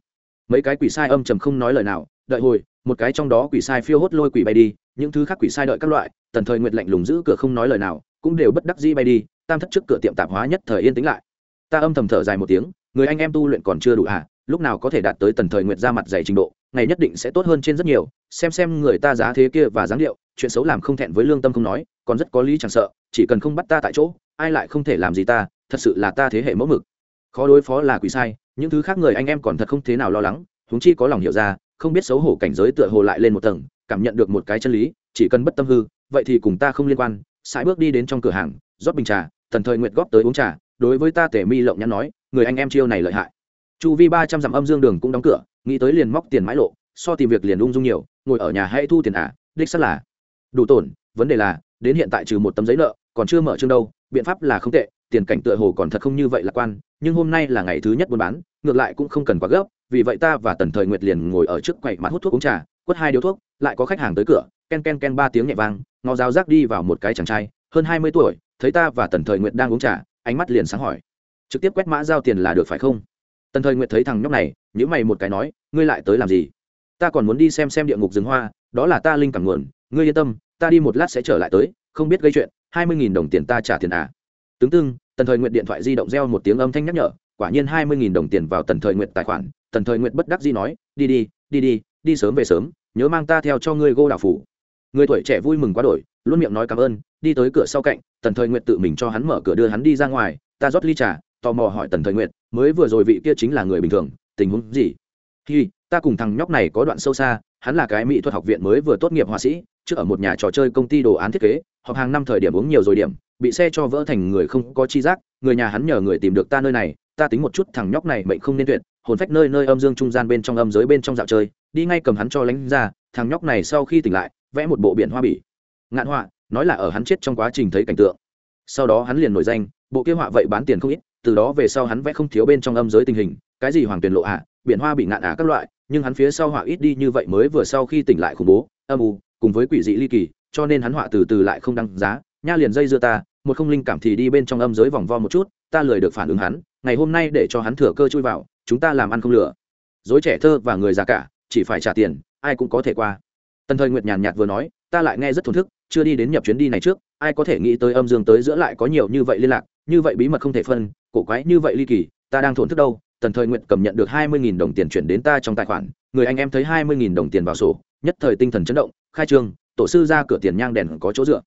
Mấy cái quỷ sai âm trầm không nói lời nào, đợi hồi, một cái trong đó quỷ sai phiêu hốt lôi quỷ bay đi, những thứ khác quỷ sai đợi các loại, tần thời nguyệt lạnh lùng giữ cửa không nói lời nào, cũng đều bất đắc dĩ bay đi tam thất trước cửa tiệm tạp hóa nhất thời yên tĩnh lại. Ta âm thầm thở dài một tiếng, người anh em tu luyện còn chưa đủ à lúc nào có thể đạt tới tần thời nguyệt ra mặt dày trình độ, ngày nhất định sẽ tốt hơn trên rất nhiều, xem xem người ta giá thế kia và dáng điệu, chuyện xấu làm không thẹn với lương tâm không nói, còn rất có lý chẳng sợ, chỉ cần không bắt ta tại chỗ, ai lại không thể làm gì ta, thật sự là ta thế hệ mẫu mực. Khó đối phó là quỷ sai, những thứ khác người anh em còn thật không thế nào lo lắng, huống chi có lòng hiểu ra, không biết xấu hổ cảnh giới tựa hồ lại lên một tầng, cảm nhận được một cái chân lý, chỉ cần bất tâm hư, vậy thì cùng ta không liên quan, sải bước đi đến trong cửa hàng, rót bình trà tần thời nguyệt góp tới uống trà đối với ta tể mi lộng nhắn nói người anh em chiêu này lợi hại. Chu vi ba trăm dặm âm dương đường cũng đóng cửa nghĩ tới liền móc tiền mãi lộ so tìm việc liền ung dung nhiều ngồi ở nhà hay thu tiền ả à, đích sắt là. Đủ tổn vấn đề là đến hiện tại trừ một tấm giấy nợ còn chưa mở chương đâu biện pháp là không tệ tiền cảnh tựa hồ còn thật không như vậy lạc quan nhưng hôm nay là ngày thứ nhất buôn bán ngược lại cũng không cần quá gấp vì vậy ta và tần thời nguyệt liền ngồi ở trước quầy mặt hút thuốc uống trà quất hai điếu thuốc lại có khách hàng tới cửa ken ken ken ba tiếng nhẹ vang ngó giáo rác đi vào một cái chàng trai hơn hai mươi tuổi thấy ta và tần thời nguyện đang uống trà, ánh mắt liền sáng hỏi. Trực tiếp quét mã giao tiền là được phải không? Tần thời nguyện thấy thằng nhóc này nhữ mày một cái nói, ngươi lại tới làm gì? Ta còn muốn đi xem xem địa ngục rừng hoa, đó là ta linh cảm nguồn, ngươi yên tâm, ta đi một lát sẽ trở lại tới, không biết gây chuyện, hai mươi nghìn đồng tiền ta trả tiền à? Tướng tương tần thời nguyện điện thoại di động reo một tiếng âm thanh nhắc nhở, quả nhiên hai mươi nghìn đồng tiền vào tần thời nguyện tài khoản, tần thời nguyện bất đắc di nói, đi đi đi đi đi sớm về sớm, nhớ mang ta theo cho ngươi gô đảo phủ. Người tuổi trẻ vui mừng quá đổi, luôn miệng nói cảm ơn, đi tới cửa sau cạnh tần thời nguyện tự mình cho hắn mở cửa đưa hắn đi ra ngoài, ta rót ly trà, tò mò hỏi tần thời nguyện mới vừa rồi vị kia chính là người bình thường, tình huống gì? Hi, ta cùng thằng nhóc này có đoạn sâu xa, hắn là cái mỹ thuật học viện mới vừa tốt nghiệp họa sĩ trước ở một nhà trò chơi công ty đồ án thiết kế, họp hàng năm thời điểm uống nhiều rồi điểm, bị xe cho vỡ thành người không có chi giác, người nhà hắn nhờ người tìm được ta nơi này, ta tính một chút thằng nhóc này mệnh không nên tuyệt, hồn phách nơi nơi âm dương trung gian bên trong âm giới bên trong dạo chơi, đi ngay cầm hắn cho lánh ra, thằng nhóc này sau khi tỉnh lại, vẽ một bộ biển hoa bỉ. Ngạn họa nói là ở hắn chết trong quá trình thấy cảnh tượng. Sau đó hắn liền nổi danh, bộ kia họa vậy bán tiền không ít, từ đó về sau hắn vẽ không thiếu bên trong âm giới tình hình, cái gì hoàng tuyền lộ ạ biển hoa bị ngạn ả các loại, nhưng hắn phía sau họa ít đi như vậy mới vừa sau khi tỉnh lại khủng bố, âm u, cùng với quỷ dị ly kỳ, cho nên hắn họa từ từ lại không đăng giá, nha liền dây dưa ta, một không linh cảm thì đi bên trong âm giới vòng vo một chút, ta lười được phản ứng hắn, ngày hôm nay để cho hắn thừa cơ chui vào, chúng ta làm ăn không lửa dối trẻ thơ và người già cả, chỉ phải trả tiền, ai cũng có thể qua. Tần thời nguyệt nhàn nhạt vừa nói, ta lại nghe rất thổn thức chưa đi đến nhập chuyến đi này trước, ai có thể nghĩ tới âm dương tới giữa lại có nhiều như vậy liên lạc, như vậy bí mật không thể phân, cổ quái như vậy ly kỳ, ta đang thổn thức đâu, tần thời nguyệt cầm nhận được hai mươi đồng tiền chuyển đến ta trong tài khoản, người anh em thấy hai mươi đồng tiền vào sổ, nhất thời tinh thần chấn động, khai trương, tổ sư ra cửa tiền nhang đèn có chỗ dựa.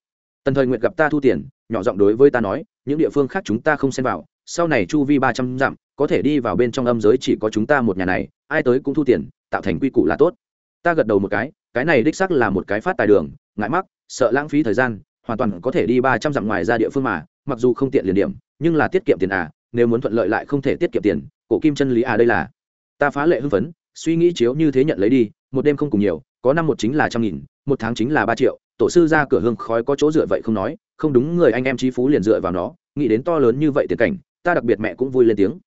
Tần thời nguyệt gặp ta thu tiền, nhỏ giọng đối với ta nói, những địa phương khác chúng ta không xen vào, sau này chu vi ba trăm dặm, có thể đi vào bên trong âm giới chỉ có chúng ta một nhà này, ai tới cũng thu tiền, tạo thành quy củ là tốt. Ta gật đầu một cái cái này đích xác là một cái phát tài đường, ngại mắc, sợ lãng phí thời gian, hoàn toàn có thể đi ba trăm dặm ngoài ra địa phương mà, mặc dù không tiện liền điểm, nhưng là tiết kiệm tiền à nếu muốn thuận lợi lại không thể tiết kiệm tiền, cổ kim chân lý à đây là. Ta phá lệ hưng phấn, suy nghĩ chiếu như thế nhận lấy đi, một đêm không cùng nhiều, có năm một chính là trăm nghìn, một tháng chính là ba triệu, tổ sư ra cửa hương khói có chỗ dựa vậy không nói, không đúng người anh em trí phú liền dựa vào nó, nghĩ đến to lớn như vậy tiền cảnh, ta đặc biệt mẹ cũng vui lên tiếng.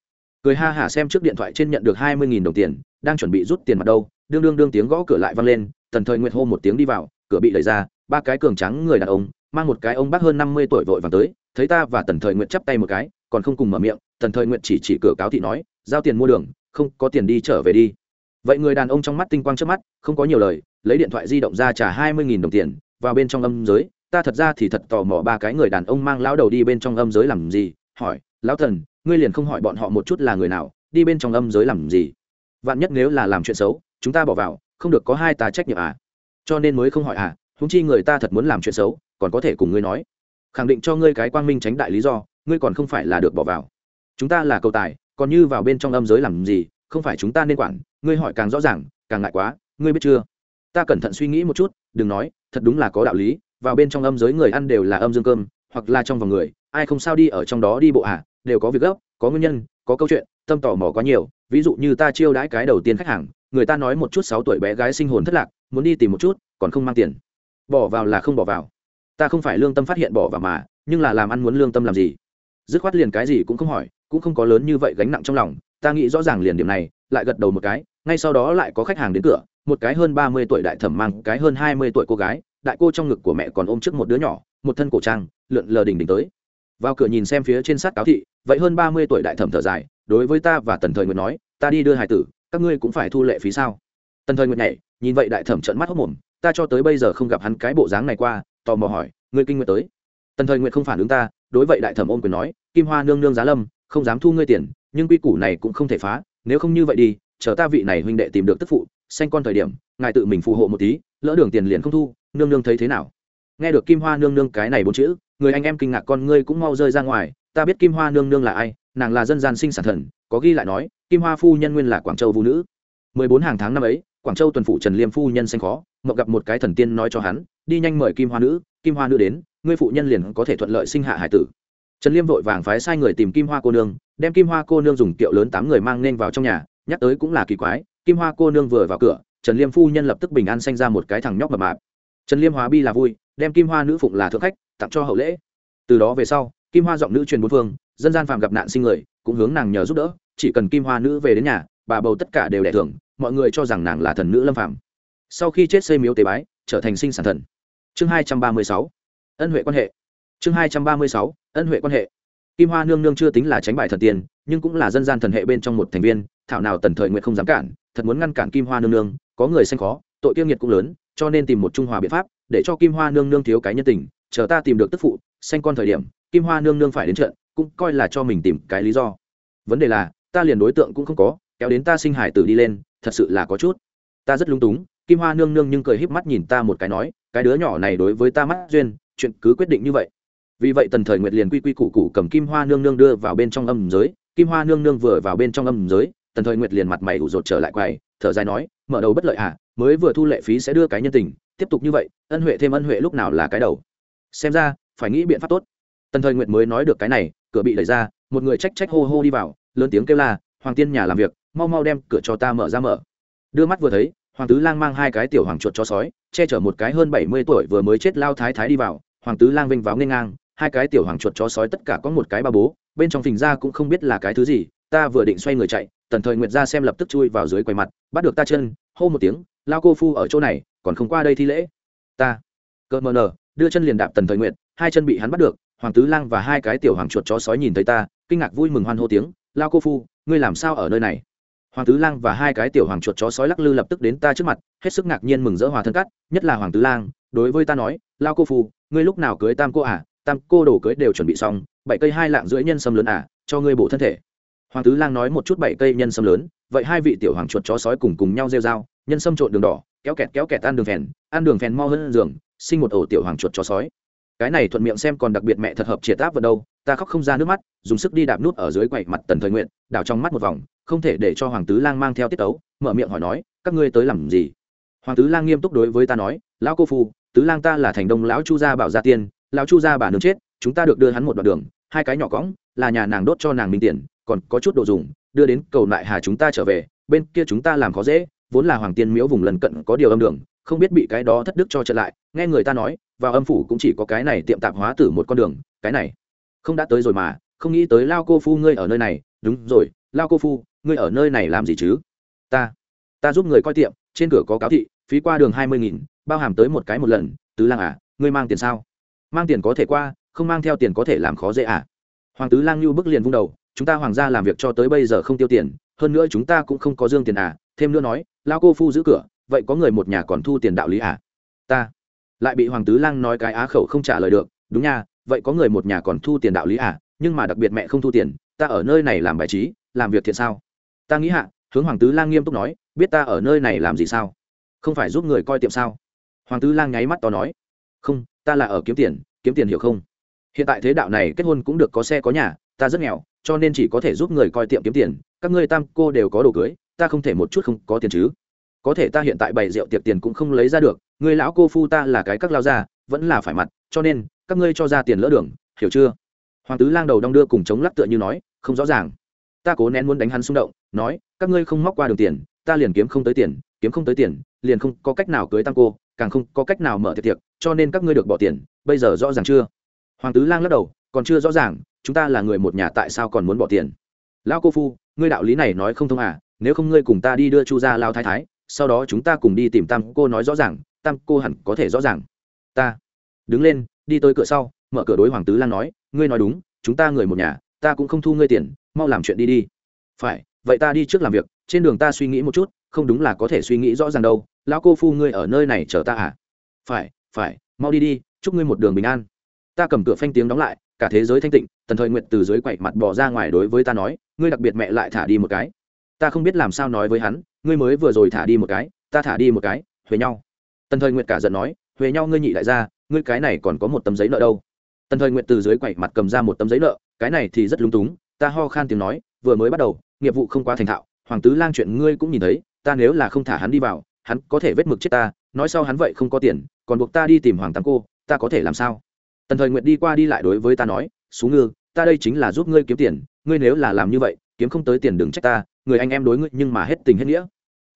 Cười ha hả xem trước điện thoại trên nhận được hai mươi nghìn đồng tiền đang chuẩn bị rút tiền mặt đâu, đương đương đương tiếng gõ cửa lại vang lên, tần thời nguyệt hô một tiếng đi vào, cửa bị đẩy ra, ba cái cường trắng người đàn ông, mang một cái ông bác hơn năm mươi tuổi vội vàng tới, thấy ta và tần thời nguyệt chắp tay một cái, còn không cùng mở miệng, tần thời nguyệt chỉ chỉ cửa cáo thị nói, giao tiền mua đường, không có tiền đi trở về đi. Vậy người đàn ông trong mắt tinh quang trước mắt, không có nhiều lời, lấy điện thoại di động ra trả hai mươi đồng tiền, vào bên trong âm giới, ta thật ra thì thật tò mò ba cái người đàn ông mang lão đầu đi bên trong âm giới làm gì, hỏi, lão thần, ngươi liền không hỏi bọn họ một chút là người nào, đi bên trong âm giới làm gì? Vạn nhất nếu là làm chuyện xấu, chúng ta bỏ vào, không được có hai ta trách nhiệm à? Cho nên mới không hỏi à húng chi người ta thật muốn làm chuyện xấu, còn có thể cùng ngươi nói. Khẳng định cho ngươi cái quang minh tránh đại lý do, ngươi còn không phải là được bỏ vào. Chúng ta là cầu tài, còn như vào bên trong âm giới làm gì, không phải chúng ta nên quản, ngươi hỏi càng rõ ràng, càng ngại quá, ngươi biết chưa? Ta cẩn thận suy nghĩ một chút, đừng nói, thật đúng là có đạo lý, vào bên trong âm giới người ăn đều là âm dương cơm, hoặc là trong vòng người, ai không sao đi ở trong đó đi bộ à đều có việc gấp, có nguyên nhân, có câu chuyện tâm tò mò quá nhiều, ví dụ như ta chiêu đãi cái đầu tiên khách hàng, người ta nói một chút sáu tuổi bé gái sinh hồn thất lạc, muốn đi tìm một chút, còn không mang tiền. Bỏ vào là không bỏ vào. Ta không phải lương tâm phát hiện bỏ vào mà, nhưng là làm ăn muốn lương tâm làm gì? Dứt khoát liền cái gì cũng không hỏi, cũng không có lớn như vậy gánh nặng trong lòng, ta nghĩ rõ ràng liền điểm này, lại gật đầu một cái, ngay sau đó lại có khách hàng đến cửa, một cái hơn ba mươi tuổi đại thẩm mang cái hơn hai mươi tuổi cô gái, đại cô trong ngực của mẹ còn ôm trước một đứa nhỏ, một thân cổ trang, lượn lờ đình đình tới. Vào cửa nhìn xem phía trên sát cáo thị, vậy hơn ba mươi tuổi đại thẩm thở dài đối với ta và tần thời nguyệt nói, ta đi đưa hải tử, các ngươi cũng phải thu lệ phí sao? Tần thời nguyệt nhảy, nhìn vậy đại thẩm trận mắt hốc mồm, ta cho tới bây giờ không gặp hắn cái bộ dáng này qua, tò mò hỏi, ngươi kinh nguyệt tới? Tần thời nguyệt không phản ứng ta, đối vậy đại thẩm ôm quyền nói, kim hoa nương nương giá lâm, không dám thu ngươi tiền, nhưng quy củ này cũng không thể phá, nếu không như vậy đi, chờ ta vị này huynh đệ tìm được tức phụ xanh con thời điểm, ngài tự mình phù hộ một tí, lỡ đường tiền liền không thu, nương nương thấy thế nào? Nghe được kim hoa nương nương cái này bốn chữ, người anh em kinh ngạc con ngươi cũng mau rơi ra ngoài, ta biết kim hoa nương nương là ai nàng là dân gian sinh sản thần, có ghi lại nói, kim hoa phu nhân nguyên là quảng châu vũ nữ. Mười bốn hàng tháng năm ấy, quảng châu tuần phủ trần liêm phu nhân xanh khó mậu gặp một cái thần tiên nói cho hắn, đi nhanh mời kim hoa nữ, kim hoa nữ đến, ngươi phụ nhân liền có thể thuận lợi sinh hạ hải tử. Trần liêm vội vàng phái sai người tìm kim hoa cô nương, đem kim hoa cô nương dùng kiệu lớn tám người mang nên vào trong nhà, nhắc tới cũng là kỳ quái, kim hoa cô nương vừa vào cửa, trần liêm phu nhân lập tức bình an sanh ra một cái thằng nhóc mập mạp. Trần liêm hóa bi là vui, đem kim hoa nữ phụng là thượng khách, tặng cho hậu lễ. Từ đó về sau, kim hoa giọng nữ truyền bốn phương dân gian phạm gặp nạn sinh người, cũng hướng nàng nhờ giúp đỡ, chỉ cần kim hoa nữ về đến nhà, bà bầu tất cả đều đẻ thưởng, mọi người cho rằng nàng là thần nữ lâm phạm sau khi chết xây miếu tế bái, trở thành sinh sản thần. Chương hai trăm ba mươi sáu, ân huệ quan hệ. Chương hai trăm ba mươi sáu, ân huệ quan hệ. Kim hoa nương nương chưa tính là tránh bài thần tiền nhưng cũng là dân gian thần hệ bên trong một thành viên, thảo nào tần thời nguyện không dám cản, thật muốn ngăn cản kim hoa nương nương, có người xanh khó, tội kiêng nhiệt cũng lớn, cho nên tìm một trung hòa biện pháp, để cho kim hoa nương nương thiếu cái nhân tình, chờ ta tìm được tức phụ xanh con thời điểm, kim hoa nương nương phải đến trận cũng coi là cho mình tìm cái lý do. Vấn đề là, ta liền đối tượng cũng không có, kéo đến ta sinh hải tử đi lên, thật sự là có chút. Ta rất lung túng, kim hoa nương nương nhưng cười híp mắt nhìn ta một cái nói, cái đứa nhỏ này đối với ta mắt duyên, chuyện cứ quyết định như vậy. Vì vậy tần thời nguyệt liền quy quy củ củ cầm kim hoa nương nương đưa vào bên trong âm giới, kim hoa nương nương vừa vào bên trong âm giới, tần thời nguyệt liền mặt mày ủ rột trở lại quầy, thở dài nói, mở đầu bất lợi à mới vừa thu lệ phí sẽ đưa cái nhân tình, tiếp tục như vậy, ân huệ thêm ân huệ lúc nào là cái đầu. Xem ra, phải nghĩ biện pháp tốt. Tần thời nguyệt mới nói được cái này cửa bị đẩy ra, một người trách trách hô hô đi vào, lớn tiếng kêu la, hoàng tiên nhà làm việc, mau mau đem cửa cho ta mở ra mở. Đưa mắt vừa thấy, hoàng tứ lang mang hai cái tiểu hoàng chuột cho sói, che chở một cái hơn bảy mươi tuổi vừa mới chết lao thái thái đi vào. Hoàng tứ lang vinh váo nghênh ngang, hai cái tiểu hoàng chuột chó sói tất cả có một cái ba bố, bên trong phình ra cũng không biết là cái thứ gì. Ta vừa định xoay người chạy, tần thời nguyệt ra xem lập tức chui vào dưới quầy mặt, bắt được ta chân, hô một tiếng, lao cô phu ở chỗ này, còn không qua đây thi lễ. Ta, cợt mờ nở, đưa chân liền đạp tần thời nguyệt, hai chân bị hắn bắt được hoàng tứ lang và hai cái tiểu hoàng chuột chó sói nhìn thấy ta, kinh ngạc vui mừng hoan hô tiếng, lao cô phu, ngươi làm sao ở nơi này? Hoàng tứ lang và hai cái tiểu hoàng chuột chó sói lắc lư lập tức đến ta trước mặt, hết sức ngạc nhiên mừng rỡ hòa thân cắt nhất là hoàng tứ lang, đối với ta nói, lao cô phu, ngươi lúc nào cưới tam cô à? Tam cô đồ cưới đều chuẩn bị xong, bảy cây hai lạng rưỡi nhân sâm lớn à cho ngươi bổ thân thể. Hoàng tứ lang nói một chút bảy cây nhân sâm lớn, vậy hai vị tiểu hoàng chuột chó sói cùng cùng nhau rêu dao nhân sâm trộn đường đỏ, kéo kẹt kéo kẹt ăn đường phèn, ăn đường phèn mo hơn giường, sinh một ổ tiểu hoàng chuột chó sói cái này thuận miệng xem còn đặc biệt mẹ thật hợp triệt áp vào đâu, ta khóc không ra nước mắt, dùng sức đi đạp nút ở dưới quậy mặt tần thời nguyện đảo trong mắt một vòng, không thể để cho hoàng tứ lang mang theo tiết tấu, mở miệng hỏi nói, các ngươi tới làm gì? Hoàng tứ lang nghiêm túc đối với ta nói, lão cô phu, tứ lang ta là thành đông lão chu gia bảo gia tiên, lão chu gia bà nương chết, chúng ta được đưa hắn một đoạn đường, hai cái nhỏ cõng, là nhà nàng đốt cho nàng minh tiền, còn có chút đồ dùng, đưa đến cầu lại hà chúng ta trở về, bên kia chúng ta làm khó dễ, vốn là hoàng tiên miếu vùng lần cận có điều âm đường không biết bị cái đó thất đức cho trở lại, nghe người ta nói, vào âm phủ cũng chỉ có cái này tiệm tạp hóa tử một con đường, cái này không đã tới rồi mà, không nghĩ tới lao cô phu ngươi ở nơi này, đúng rồi, lao cô phu, ngươi ở nơi này làm gì chứ? Ta ta giúp người coi tiệm, trên cửa có cáo thị, phí qua đường hai mươi nghìn, bao hàm tới một cái một lần, tứ lang à ngươi mang tiền sao? Mang tiền có thể qua, không mang theo tiền có thể làm khó dễ à? Hoàng tứ lang nhu bức liền vung đầu, chúng ta hoàng gia làm việc cho tới bây giờ không tiêu tiền, hơn nữa chúng ta cũng không có dương tiền à thêm nữa nói, lao cô phu giữ cửa vậy có người một nhà còn thu tiền đạo lý à? Ta. Lại bị hoàng tứ lang nói cái á khẩu không trả lời được. Đúng nha, vậy có người một nhà còn thu tiền đạo lý à? Nhưng mà đặc biệt mẹ không thu tiền, ta ở nơi này làm bài trí, làm việc thiện sao? Ta nghĩ hạ, hướng hoàng tứ lang nghiêm túc nói, biết ta ở nơi này làm gì sao? Không phải giúp người coi tiệm sao? Hoàng tứ lang nháy mắt to nói. Không, ta là ở kiếm tiền kiếm tiền hiểu không? Hiện tại thế đạo này kết hôn cũng được có xe có nhà, ta rất nghèo, cho nên chỉ có thể giúp người coi tiệm kiếm tiền. Các ngươi tam cô đều có đồ cưới, ta không thể một chút không có tiền chứ? Có thể ta hiện tại bày rượu tiệc tiền cũng không lấy ra được người lão cô phu ta là cái các lao ra vẫn là phải mặt, cho nên, các ngươi cho ra tiền lỡ đường, hiểu chưa? Hoàng tứ lang đầu đong đưa cùng chống lắc tựa như nói, không rõ ràng. Ta cố nén muốn đánh hắn xung động, nói, các ngươi không móc qua đường tiền, ta liền kiếm không tới tiền, kiếm không tới tiền, liền không có cách nào cưới tăng cô, càng không có cách nào mở tiệc tiệc, cho nên các ngươi được bỏ tiền, bây giờ rõ ràng chưa? Hoàng tứ lang lắc đầu, còn chưa rõ ràng, chúng ta là người một nhà tại sao còn muốn bỏ tiền? Lão cô phu, ngươi đạo lý này nói không thông à nếu không ngươi cùng ta đi đưa chu ra lao thái thái sau đó chúng ta cùng đi tìm tam cô nói rõ ràng, tam cô hẳn có thể rõ ràng. Ta. Đứng lên, đi tới cửa sau, mở cửa đối hoàng tứ lang nói, ngươi nói đúng, chúng ta người một nhà, ta cũng không thu ngươi tiền, mau làm chuyện đi đi. Phải, vậy ta đi trước làm việc, trên đường ta suy nghĩ một chút, không đúng là có thể suy nghĩ rõ ràng đâu, lão cô phu ngươi ở nơi này chờ ta à? Phải phải, mau đi đi, chúc ngươi một đường bình an. Ta cầm cửa phanh tiếng đóng lại, cả thế giới thanh tịnh, tần thời nguyện từ dưới quậy mặt bỏ ra ngoài đối với ta nói, ngươi đặc biệt mẹ lại thả đi một cái ta không biết làm sao nói với hắn, ngươi mới vừa rồi thả đi một cái, ta thả đi một cái, huề nhau. Tần thời Nguyệt cả giận nói, huề nhau ngươi nhị lại ra ngươi cái này còn có một tấm giấy nợ đâu. Tần thời Nguyệt từ dưới quậy mặt cầm ra một tấm giấy nợ, cái này thì rất lúng túng, ta ho khan tiếng nói, vừa mới bắt đầu, nghiệp vụ không quá thành thạo, hoàng tứ lang chuyện ngươi cũng nhìn thấy, ta nếu là không thả hắn đi vào, hắn có thể vết mực chết ta, nói sau hắn vậy không có tiền, còn buộc ta đi tìm hoàng tám cô, ta có thể làm sao? Tần thời Nguyệt đi qua đi lại đối với ta nói xú ngư, ta đây chính là giúp ngươi kiếm tiền, ngươi nếu là làm như vậy, kiếm không tới tiền đừng trách ta người anh em đối ngươi nhưng mà hết tình hết nghĩa.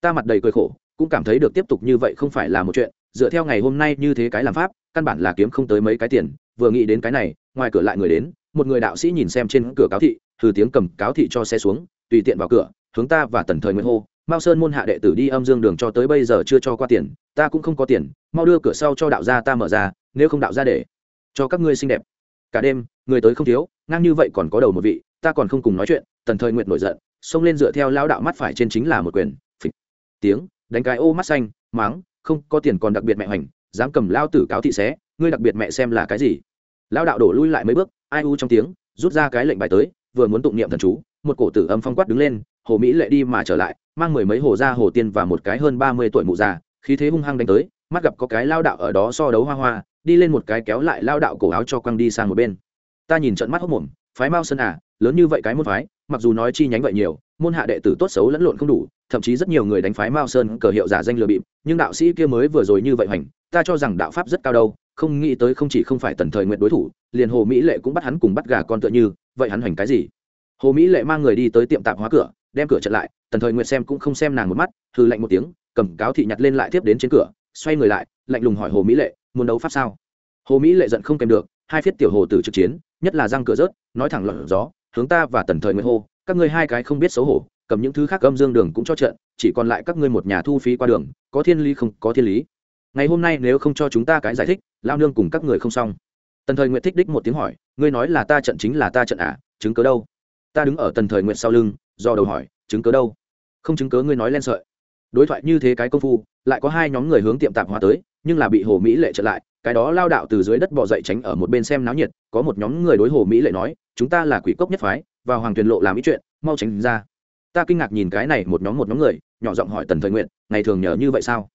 Ta mặt đầy cười khổ, cũng cảm thấy được tiếp tục như vậy không phải là một chuyện, dựa theo ngày hôm nay như thế cái làm pháp, căn bản là kiếm không tới mấy cái tiền, vừa nghĩ đến cái này, ngoài cửa lại người đến, một người đạo sĩ nhìn xem trên cửa cáo thị thử tiếng cầm cáo thị cho xe xuống, tùy tiện vào cửa, hướng ta và tần thời nguyễn hô, mao sơn môn hạ đệ tử đi âm dương đường cho tới bây giờ chưa cho qua tiền, ta cũng không có tiền, mau đưa cửa sau cho đạo gia ta mở ra, nếu không đạo gia để cho các ngươi xinh đẹp. Cả đêm, người tới không thiếu, ngang như vậy còn có đầu một vị ta còn không cùng nói chuyện, tần thời nguyện nổi giận, xông lên dựa theo lao đạo mắt phải trên chính là một quyền, phịch, tiếng, đánh cái ô mắt xanh, máng, không có tiền còn đặc biệt mẹ hoành, dám cầm lao tử cáo thị xé, ngươi đặc biệt mẹ xem là cái gì? Lao đạo đổ lui lại mấy bước, ai u trong tiếng, rút ra cái lệnh bài tới, vừa muốn tụng niệm thần chú, một cổ tử âm phong quát đứng lên, hồ mỹ lệ đi mà trở lại, mang mười mấy hồ ra hồ tiên và một cái hơn ba mươi tuổi mụ già, khí thế hung hăng đánh tới, mắt gặp có cái lao đạo ở đó so đấu hoa hoa, đi lên một cái kéo lại lao đạo cổ áo cho quăng đi sang một bên. Ta nhìn trận mắt hốc mồm phái mao sơn à lớn như vậy cái môn phái, mặc dù nói chi nhánh vậy nhiều, môn hạ đệ tử tốt xấu lẫn lộn không đủ, thậm chí rất nhiều người đánh phái mao sơn cờ hiệu giả danh lừa bịp, nhưng đạo sĩ kia mới vừa rồi như vậy hoành, ta cho rằng đạo pháp rất cao đâu, không nghĩ tới không chỉ không phải tần thời nguyện đối thủ, liền hồ mỹ lệ cũng bắt hắn cùng bắt gà con tựa như, vậy hắn hoành cái gì? Hồ mỹ lệ mang người đi tới tiệm tạp hóa cửa, đem cửa chặn lại, tần thời nguyện xem cũng không xem nàng một mắt hư lạnh một tiếng, cầm cáo thị nhặt lên lại tiếp đến trên cửa, xoay người lại, lạnh lùng hỏi hồ mỹ lệ, muốn đấu pháp sao? Hồ mỹ lệ giận không kèm được, hai phiết tiểu hồ tử trực chiến nhất là răng cửa rớt, nói thẳng lọt gió, hướng ta và tần thời nguyện hô, các ngươi hai cái không biết xấu hổ, cầm những thứ khác âm dương đường cũng cho trận, chỉ còn lại các ngươi một nhà thu phí qua đường, có thiên lý không, có thiên lý. Ngày hôm nay nếu không cho chúng ta cái giải thích lao nương cùng các người không xong. Tần thời nguyện thích đích một tiếng hỏi, ngươi nói là ta trận chính là ta trận à chứng cớ đâu? Ta đứng ở tần thời nguyện sau lưng, do đầu hỏi, chứng cớ đâu? Không chứng cớ ngươi nói len sợi. Đối thoại như thế cái công phu, lại có hai nhóm người hướng tiệm tạp hóa tới, nhưng là bị hồ mỹ lệ trở lại cái đó lao đạo từ dưới đất bò dậy tránh ở một bên xem náo nhiệt, có một nhóm người đối hồ mỹ lệ nói, chúng ta là quỷ cốc nhất phái, vào hoàng tuyền lộ làm ý chuyện, mau tránh ra. Ta kinh ngạc nhìn cái này một nhóm một nhóm người, nhỏ giọng hỏi tần thời nguyện ngày thường nhờ như vậy sao?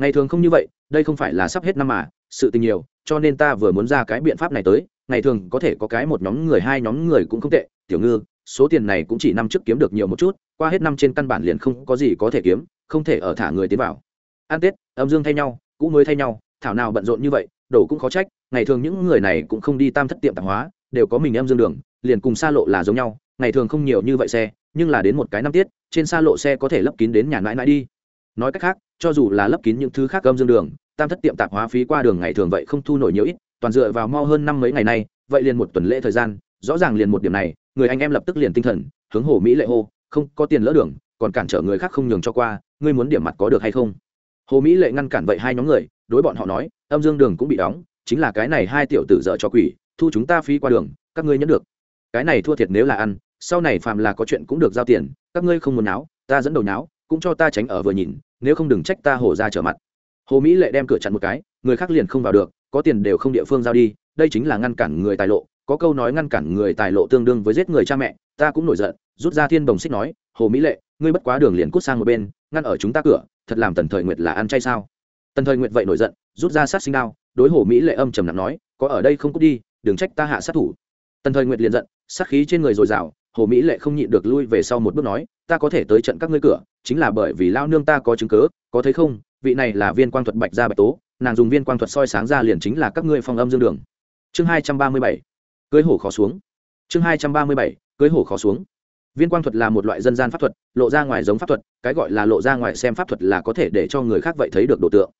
Ngày thường không như vậy, đây không phải là sắp hết năm mà, sự tình nhiều, cho nên ta vừa muốn ra cái biện pháp này tới, ngày thường có thể có cái một nhóm người, hai nhóm người cũng không tệ, tiểu ngư, số tiền này cũng chỉ năm trước kiếm được nhiều một chút, qua hết năm trên căn bản liền không có gì có thể kiếm, không thể ở thả người tiến vào. Ăn tết, âm dương thay nhau, cũ mới thay nhau, thảo nào bận rộn như vậy đổ cũng khó trách, ngày thường những người này cũng không đi tam thất tiệm tạp hóa, đều có mình em dương đường, liền cùng xa lộ là giống nhau, ngày thường không nhiều như vậy xe, nhưng là đến một cái năm tiết, trên xa lộ xe có thể lấp kín đến nhà mãi mãi đi. Nói cách khác, cho dù là lấp kín những thứ khác âm dương đường, tam thất tiệm tạp hóa phí qua đường ngày thường vậy không thu nổi nhiều ít, toàn dựa vào mo hơn năm mấy ngày nay, vậy liền một tuần lễ thời gian, rõ ràng liền một điểm này, người anh em lập tức liền tinh thần, hướng hồ mỹ lệ hô, không có tiền lỡ đường, còn cản trở người khác không nhường cho qua, ngươi muốn điểm mặt có được hay không? Hồ mỹ lệ ngăn cản vậy hai nhóm người đối bọn họ nói, âm dương đường cũng bị đóng, chính là cái này hai tiểu tử dợ cho quỷ, thu chúng ta phí qua đường, các ngươi nhẫn được. Cái này thua thiệt nếu là ăn, sau này phàm là có chuyện cũng được giao tiền, các ngươi không muốn náo, ta dẫn đầu náo, cũng cho ta tránh ở vừa nhìn, nếu không đừng trách ta hổ ra trở mặt. Hồ mỹ lệ đem cửa chặn một cái, người khác liền không vào được, có tiền đều không địa phương giao đi, đây chính là ngăn cản người tài lộ, có câu nói ngăn cản người tài lộ tương đương với giết người cha mẹ, ta cũng nổi giận, rút ra thiên đồng xích nói, hồ mỹ lệ, ngươi bất quá đường liền cút sang một bên, ngăn ở chúng ta cửa, thật làm tần thời nguyệt là ăn chay sao? Tần thời nguyệt vậy nổi giận, rút ra sát sinh đao, đối hồ mỹ lệ âm trầm nặng nói, có ở đây không cút đi, đừng trách ta hạ sát thủ. Tần thời nguyệt liền giận, sát khí trên người dồi dào hồ mỹ lệ không nhịn được lui về sau một bước nói, ta có thể tới trận các ngươi cửa, chính là bởi vì lao nương ta có chứng cớ, có thấy không, vị này là viên quang thuật bạch gia bạch tố, nàng dùng viên quang thuật soi sáng ra liền chính là các ngươi phong âm dương đường. Chương hai trăm ba mươi bảy, cưới hổ khó xuống. Chương hai trăm ba mươi bảy, cưới hổ khó xuống viên quang thuật là một loại dân gian pháp thuật, lộ ra ngoài giống pháp thuật, cái gọi là lộ ra ngoài xem pháp thuật là có thể để cho người khác vậy thấy được đồ tượng.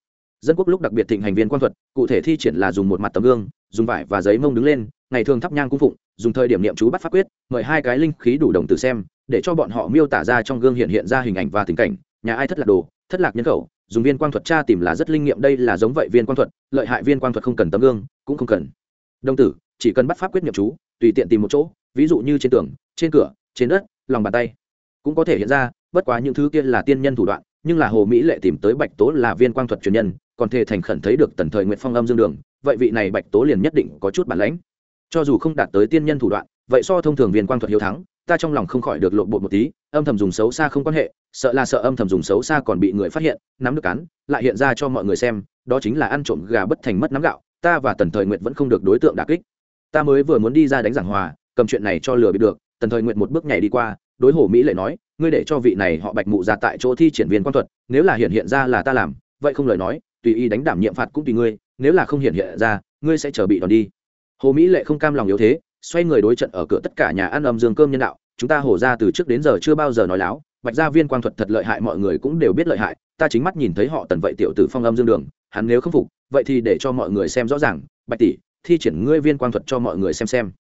Dân quốc lúc đặc biệt thịnh hành viên quang thuật, cụ thể thi triển là dùng một mặt tấm gương, dùng vải và giấy mông đứng lên, ngày thường thắp nhang cung phụng, dùng thời điểm niệm chú bắt pháp quyết, mời hai cái linh khí đủ đồng từ xem, để cho bọn họ miêu tả ra trong gương hiện hiện ra hình ảnh và tình cảnh, nhà ai thất lạc đồ, thất lạc nhân khẩu, dùng viên quang thuật tra tìm là rất linh nghiệm, đây là giống vậy viên quang thuật, lợi hại viên quang thuật không cần tấm gương, cũng không cần. Đồng tử, chỉ cần bắt pháp quyết niệm chú, tùy tiện tìm một chỗ, ví dụ như trên tường, trên cửa trên đất, lòng bàn tay. Cũng có thể hiện ra, bất quá những thứ kia là tiên nhân thủ đoạn, nhưng là hồ mỹ lệ tìm tới bạch tố là viên quang thuật truyền nhân, còn thể thành khẩn thấy được tần thời nguyện phong âm dương đường, vậy vị này bạch tố liền nhất định có chút bản lãnh. Cho dù không đạt tới tiên nhân thủ đoạn, vậy so thông thường viên quang thuật hiếu thắng, ta trong lòng không khỏi được lộn bột một tí, âm thầm dùng xấu xa không quan hệ, sợ là sợ âm thầm dùng xấu xa còn bị người phát hiện, nắm được cắn, lại hiện ra cho mọi người xem, đó chính là ăn trộm gà bất thành mất nắm gạo, ta và tần thời nguyện vẫn không được đối tượng đà kích. Ta mới vừa muốn đi ra đánh giảng hòa, cầm chuyện này cho lừa bị được tần thời nguyện một bước nhảy đi qua, đối hồ mỹ lệ nói, ngươi để cho vị này họ bạch mụ ra tại chỗ thi triển viên quan thuật, nếu là hiện hiện ra là ta làm, vậy không lời nói, tùy ý đánh đảm nhiệm phạt cũng tùy ngươi, nếu là không hiện hiện ra, ngươi sẽ chờ bị đòn đi. Hồ mỹ lệ không cam lòng yếu thế, xoay người đối trận ở cửa tất cả nhà ăn âm dương cơm nhân đạo, chúng ta hổ ra từ trước đến giờ chưa bao giờ nói láo, bạch gia viên quang thuật thật lợi hại, mọi người cũng đều biết lợi hại, ta chính mắt nhìn thấy họ tần vậy tiểu tử phong âm dương đường, hắn nếu không phục, vậy thì để cho mọi người xem rõ ràng, bạch tỷ, thi triển ngươi viên quang thuật cho mọi người xem xem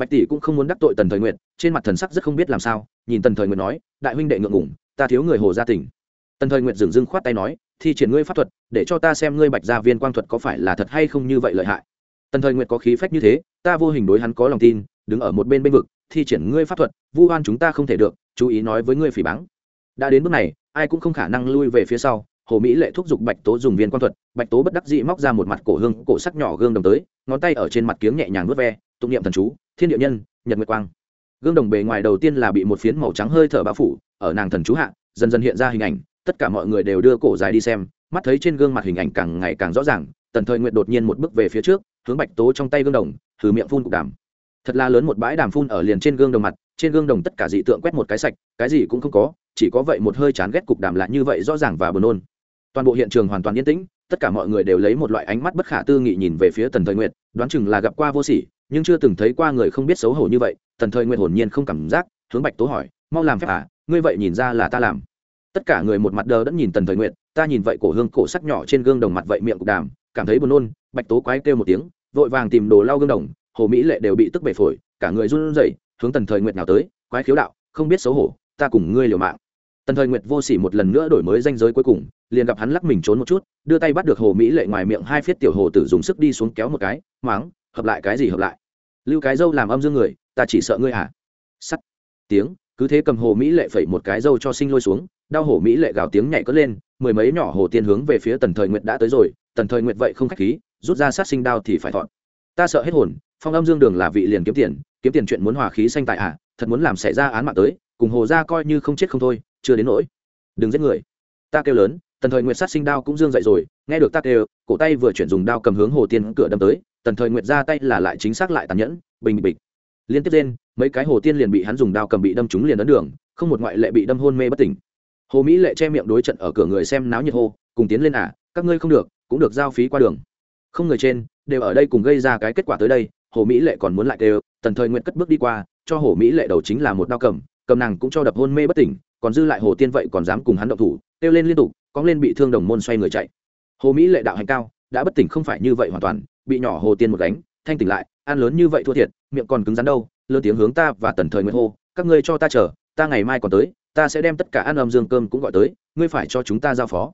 bạch tỷ cũng không muốn đắc tội tần thời nguyện trên mặt thần sắc rất không biết làm sao, nhìn tần thời nguyện nói, đại huynh đệ ngượng ngủng ta thiếu người hồ gia tỉnh. Tần thời nguyện dừng dưng khoát tay nói, thi triển ngươi pháp thuật, để cho ta xem ngươi bạch gia viên quang thuật có phải là thật hay không như vậy lợi hại. Tần thời nguyện có khí phách như thế, ta vô hình đối hắn có lòng tin, đứng ở một bên bên vực, thi triển ngươi pháp thuật, vu oan chúng ta không thể được, chú ý nói với ngươi phỉ báng. Đã đến bước này, ai cũng không khả năng lui về phía sau, hồ mỹ lệ thúc giục bạch tố dùng viên quan thuật, bạch tố bất đắc dĩ móc ra một mặt cổ hương, cổ sắc nhỏ gương đồng tới, ngón tay ở trên mặt kiếng nhẹ nhàng vớt ve tụng niệm thần chú, thiên địa nhân, nhật nguyệt quang. Gương đồng bề ngoài đầu tiên là bị một phiến màu trắng hơi thở bao phủ, ở nàng thần chú hạ, dần dần hiện ra hình ảnh, tất cả mọi người đều đưa cổ dài đi xem, mắt thấy trên gương mặt hình ảnh càng ngày càng rõ ràng, tần thời nguyện đột nhiên một bước về phía trước, hướng bạch tố trong tay gương đồng, thử miệng phun cục đàm. Thật là lớn một bãi đàm phun ở liền trên gương đồng mặt, trên gương đồng tất cả dị tượng quét một cái sạch, cái gì cũng không có, chỉ có vậy một hơi chán ghét cục đàm lại như vậy rõ ràng và buồn nôn. Toàn bộ hiện trường hoàn toàn yên tĩnh, tất cả mọi người đều lấy một loại ánh mắt bất khả tư nghị nhìn về phía tần thời nguyện đoán chừng là gặp qua vô sỉ nhưng chưa từng thấy qua người không biết xấu hổ như vậy, tần thời nguyện hồn nhiên không cảm giác, hướng bạch tố hỏi, mau làm phép à? Ngươi vậy nhìn ra là ta làm. Tất cả người một mặt đờ đẫn nhìn tần thời nguyện ta nhìn vậy cổ hương cổ sắc nhỏ trên gương đồng mặt vậy miệng cục đàm, cảm thấy buồn nôn. Bạch tố quái kêu một tiếng, vội vàng tìm đồ lau gương đồng, hồ mỹ lệ đều bị tức bể phổi, cả người run rẩy, hướng tần thời nguyệt nào tới, quái khiếu đạo, không biết xấu hổ, ta cùng ngươi liều mạng. Tần thời nguyệt vô sỉ một lần nữa đổi mới danh giới cuối cùng, liền gặp hắn lắc mình trốn một chút, đưa tay bắt được hồ mỹ lệ ngoài miệng hai phiết tiểu hồ tử dùng sức đi xuống kéo một cái, máng hợp lại cái gì hợp lại? Lưu cái dâu làm âm dương người, ta chỉ sợ ngươi hả sắt. Tiếng, cứ thế cầm hồ mỹ lệ phẩy một cái dâu cho sinh lôi xuống, đau hồ mỹ lệ gào tiếng nhảy cất lên, mười mấy nhỏ hồ tiên hướng về phía tần thời nguyệt đã tới rồi, tần thời nguyệt vậy không khách khí, rút ra sát sinh đao thì phải thọn. Ta sợ hết hồn, phong âm dương đường là vị liền kiếm tiền kiếm tiền chuyện muốn hòa khí sanh tại hạ à, thật muốn làm xảy ra án mạng tới, cùng hồ ra coi như không chết không thôi, chưa đến nỗi. Đừng giết người. Ta kêu lớn, tần thời nguyệt sát sinh đao cũng dương dậy rồi, nghe được ta kêu, cổ tay vừa chuyển dùng đao cầm hướng hồ tiên cửa đâm tới tần thời nguyệt ra tay là lại chính xác lại tàn nhẫn, bình bịch liên tiếp lên mấy cái hồ tiên liền bị hắn dùng đao cầm bị đâm trúng liền ấn đường, không một ngoại lệ bị đâm hôn mê bất tỉnh. Hồ mỹ lệ che miệng đối trận ở cửa người xem náo nhiệt hô, cùng tiến lên à các ngươi không được, cũng được giao phí qua đường. Không người trên, đều ở đây cùng gây ra cái kết quả tới đây, hồ mỹ lệ còn muốn lại đều tần thời nguyện cất bước đi qua, cho hồ mỹ lệ đầu chính là một đao cầm cầm nàng cũng cho đập hôn mê bất tỉnh, còn dư lại hồ tiên vậy còn dám cùng hắn động thủ, kêu lên liên tục cóng lên bị thương đồng môn xoay người chạy. Hồ mỹ lệ đạo hành cao, đã bất tỉnh không phải như vậy hoàn toàn bị nhỏ hồ tiên một đánh thanh tỉnh lại, ăn lớn như vậy thua thiệt, miệng còn cứng rắn đâu, lớn tiếng hướng ta và tần thời nguyện hô, các ngươi cho ta chờ, ta ngày mai còn tới, ta sẽ đem tất cả ăn âm dương cơm cũng gọi tới, ngươi phải cho chúng ta giao phó.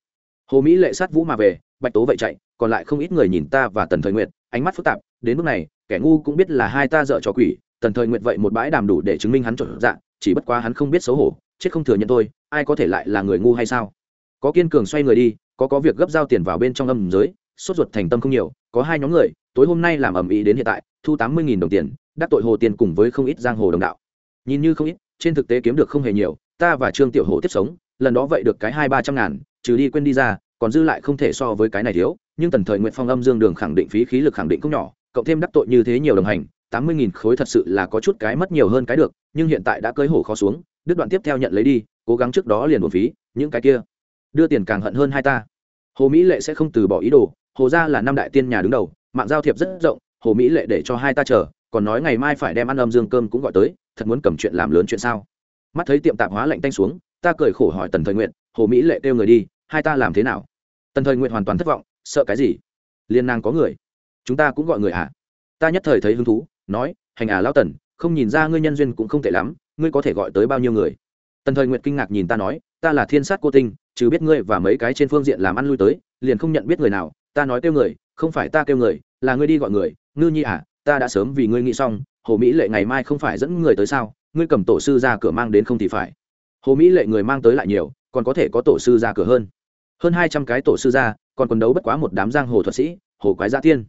Hồ mỹ lệ sát vũ mà về, bạch tố vậy chạy, còn lại không ít người nhìn ta và tần thời nguyện, ánh mắt phức tạp, đến lúc này, kẻ ngu cũng biết là hai ta dợ cho quỷ, tần thời nguyện vậy một bãi đàm đủ để chứng minh hắn trộn dạ chỉ bất quá hắn không biết xấu hổ, chết không thừa nhận tôi ai có thể lại là người ngu hay sao? Có kiên cường xoay người đi, có có việc gấp giao tiền vào bên trong âm giới, sốt ruột thành tâm không nhiều có hai nhóm người, tối hôm nay làm ầm ĩ đến hiện tại, thu tám mươi đồng tiền, đắc tội hồ tiền cùng với không ít giang hồ đồng đạo. Nhìn như không ít, trên thực tế kiếm được không hề nhiều, ta và trương tiểu hồ tiếp sống, lần đó vậy được cái hai ba trăm ngàn, trừ đi quên đi ra, còn dư lại không thể so với cái này thiếu, nhưng tần thời nguyện phong âm dương đường khẳng định phí khí lực khẳng định không nhỏ, cộng thêm đắc tội như thế nhiều đồng hành, tám mươi nghìn khối thật sự là có chút cái mất nhiều hơn cái được, nhưng hiện tại đã cưới hổ khó xuống, đứt đoạn tiếp theo nhận lấy đi, cố gắng trước đó liền một phí, những cái kia. Đưa tiền càng hận hơn hai ta hồ mỹ lệ sẽ không từ bỏ ý đồ, hồ gia là năm đại tiên nhà đứng đầu, mạng giao thiệp rất rộng, hồ mỹ lệ để cho hai ta chờ, còn nói ngày mai phải đem ăn âm dương cơm cũng gọi tới, thật muốn cầm chuyện làm lớn chuyện sao? Mắt thấy tiệm tạp hóa lạnh tanh xuống, ta cười khổ hỏi tần thời nguyện hồ mỹ lệ kêu người đi, hai ta làm thế nào? Tần thời nguyện hoàn toàn thất vọng, sợ cái gì? Liên nàng có người? Chúng ta cũng gọi người à ta nhất thời thấy hứng thú, nói, hành à lao tần, không nhìn ra ngươi nhân duyên cũng không tệ lắm, ngươi có thể gọi tới bao nhiêu người? Tần thời nguyện kinh ngạc nhìn ta nói, ta là thiên sát cô tinh chứ biết ngươi và mấy cái trên phương diện làm ăn lui tới, liền không nhận biết người nào, ta nói kêu người, không phải ta kêu người, là ngươi đi gọi người, ngư nhi à ta đã sớm vì ngươi nghĩ xong, hồ mỹ lệ ngày mai không phải dẫn người tới sao, ngươi cầm tổ sư ra cửa mang đến không thì phải. Hồ mỹ lệ người mang tới lại nhiều, còn có thể có tổ sư ra cửa hơn. Hơn hai trăm cái tổ sư ra, còn quần đấu bất quá một đám giang hồ thuật sĩ, hồ quái gia tiên.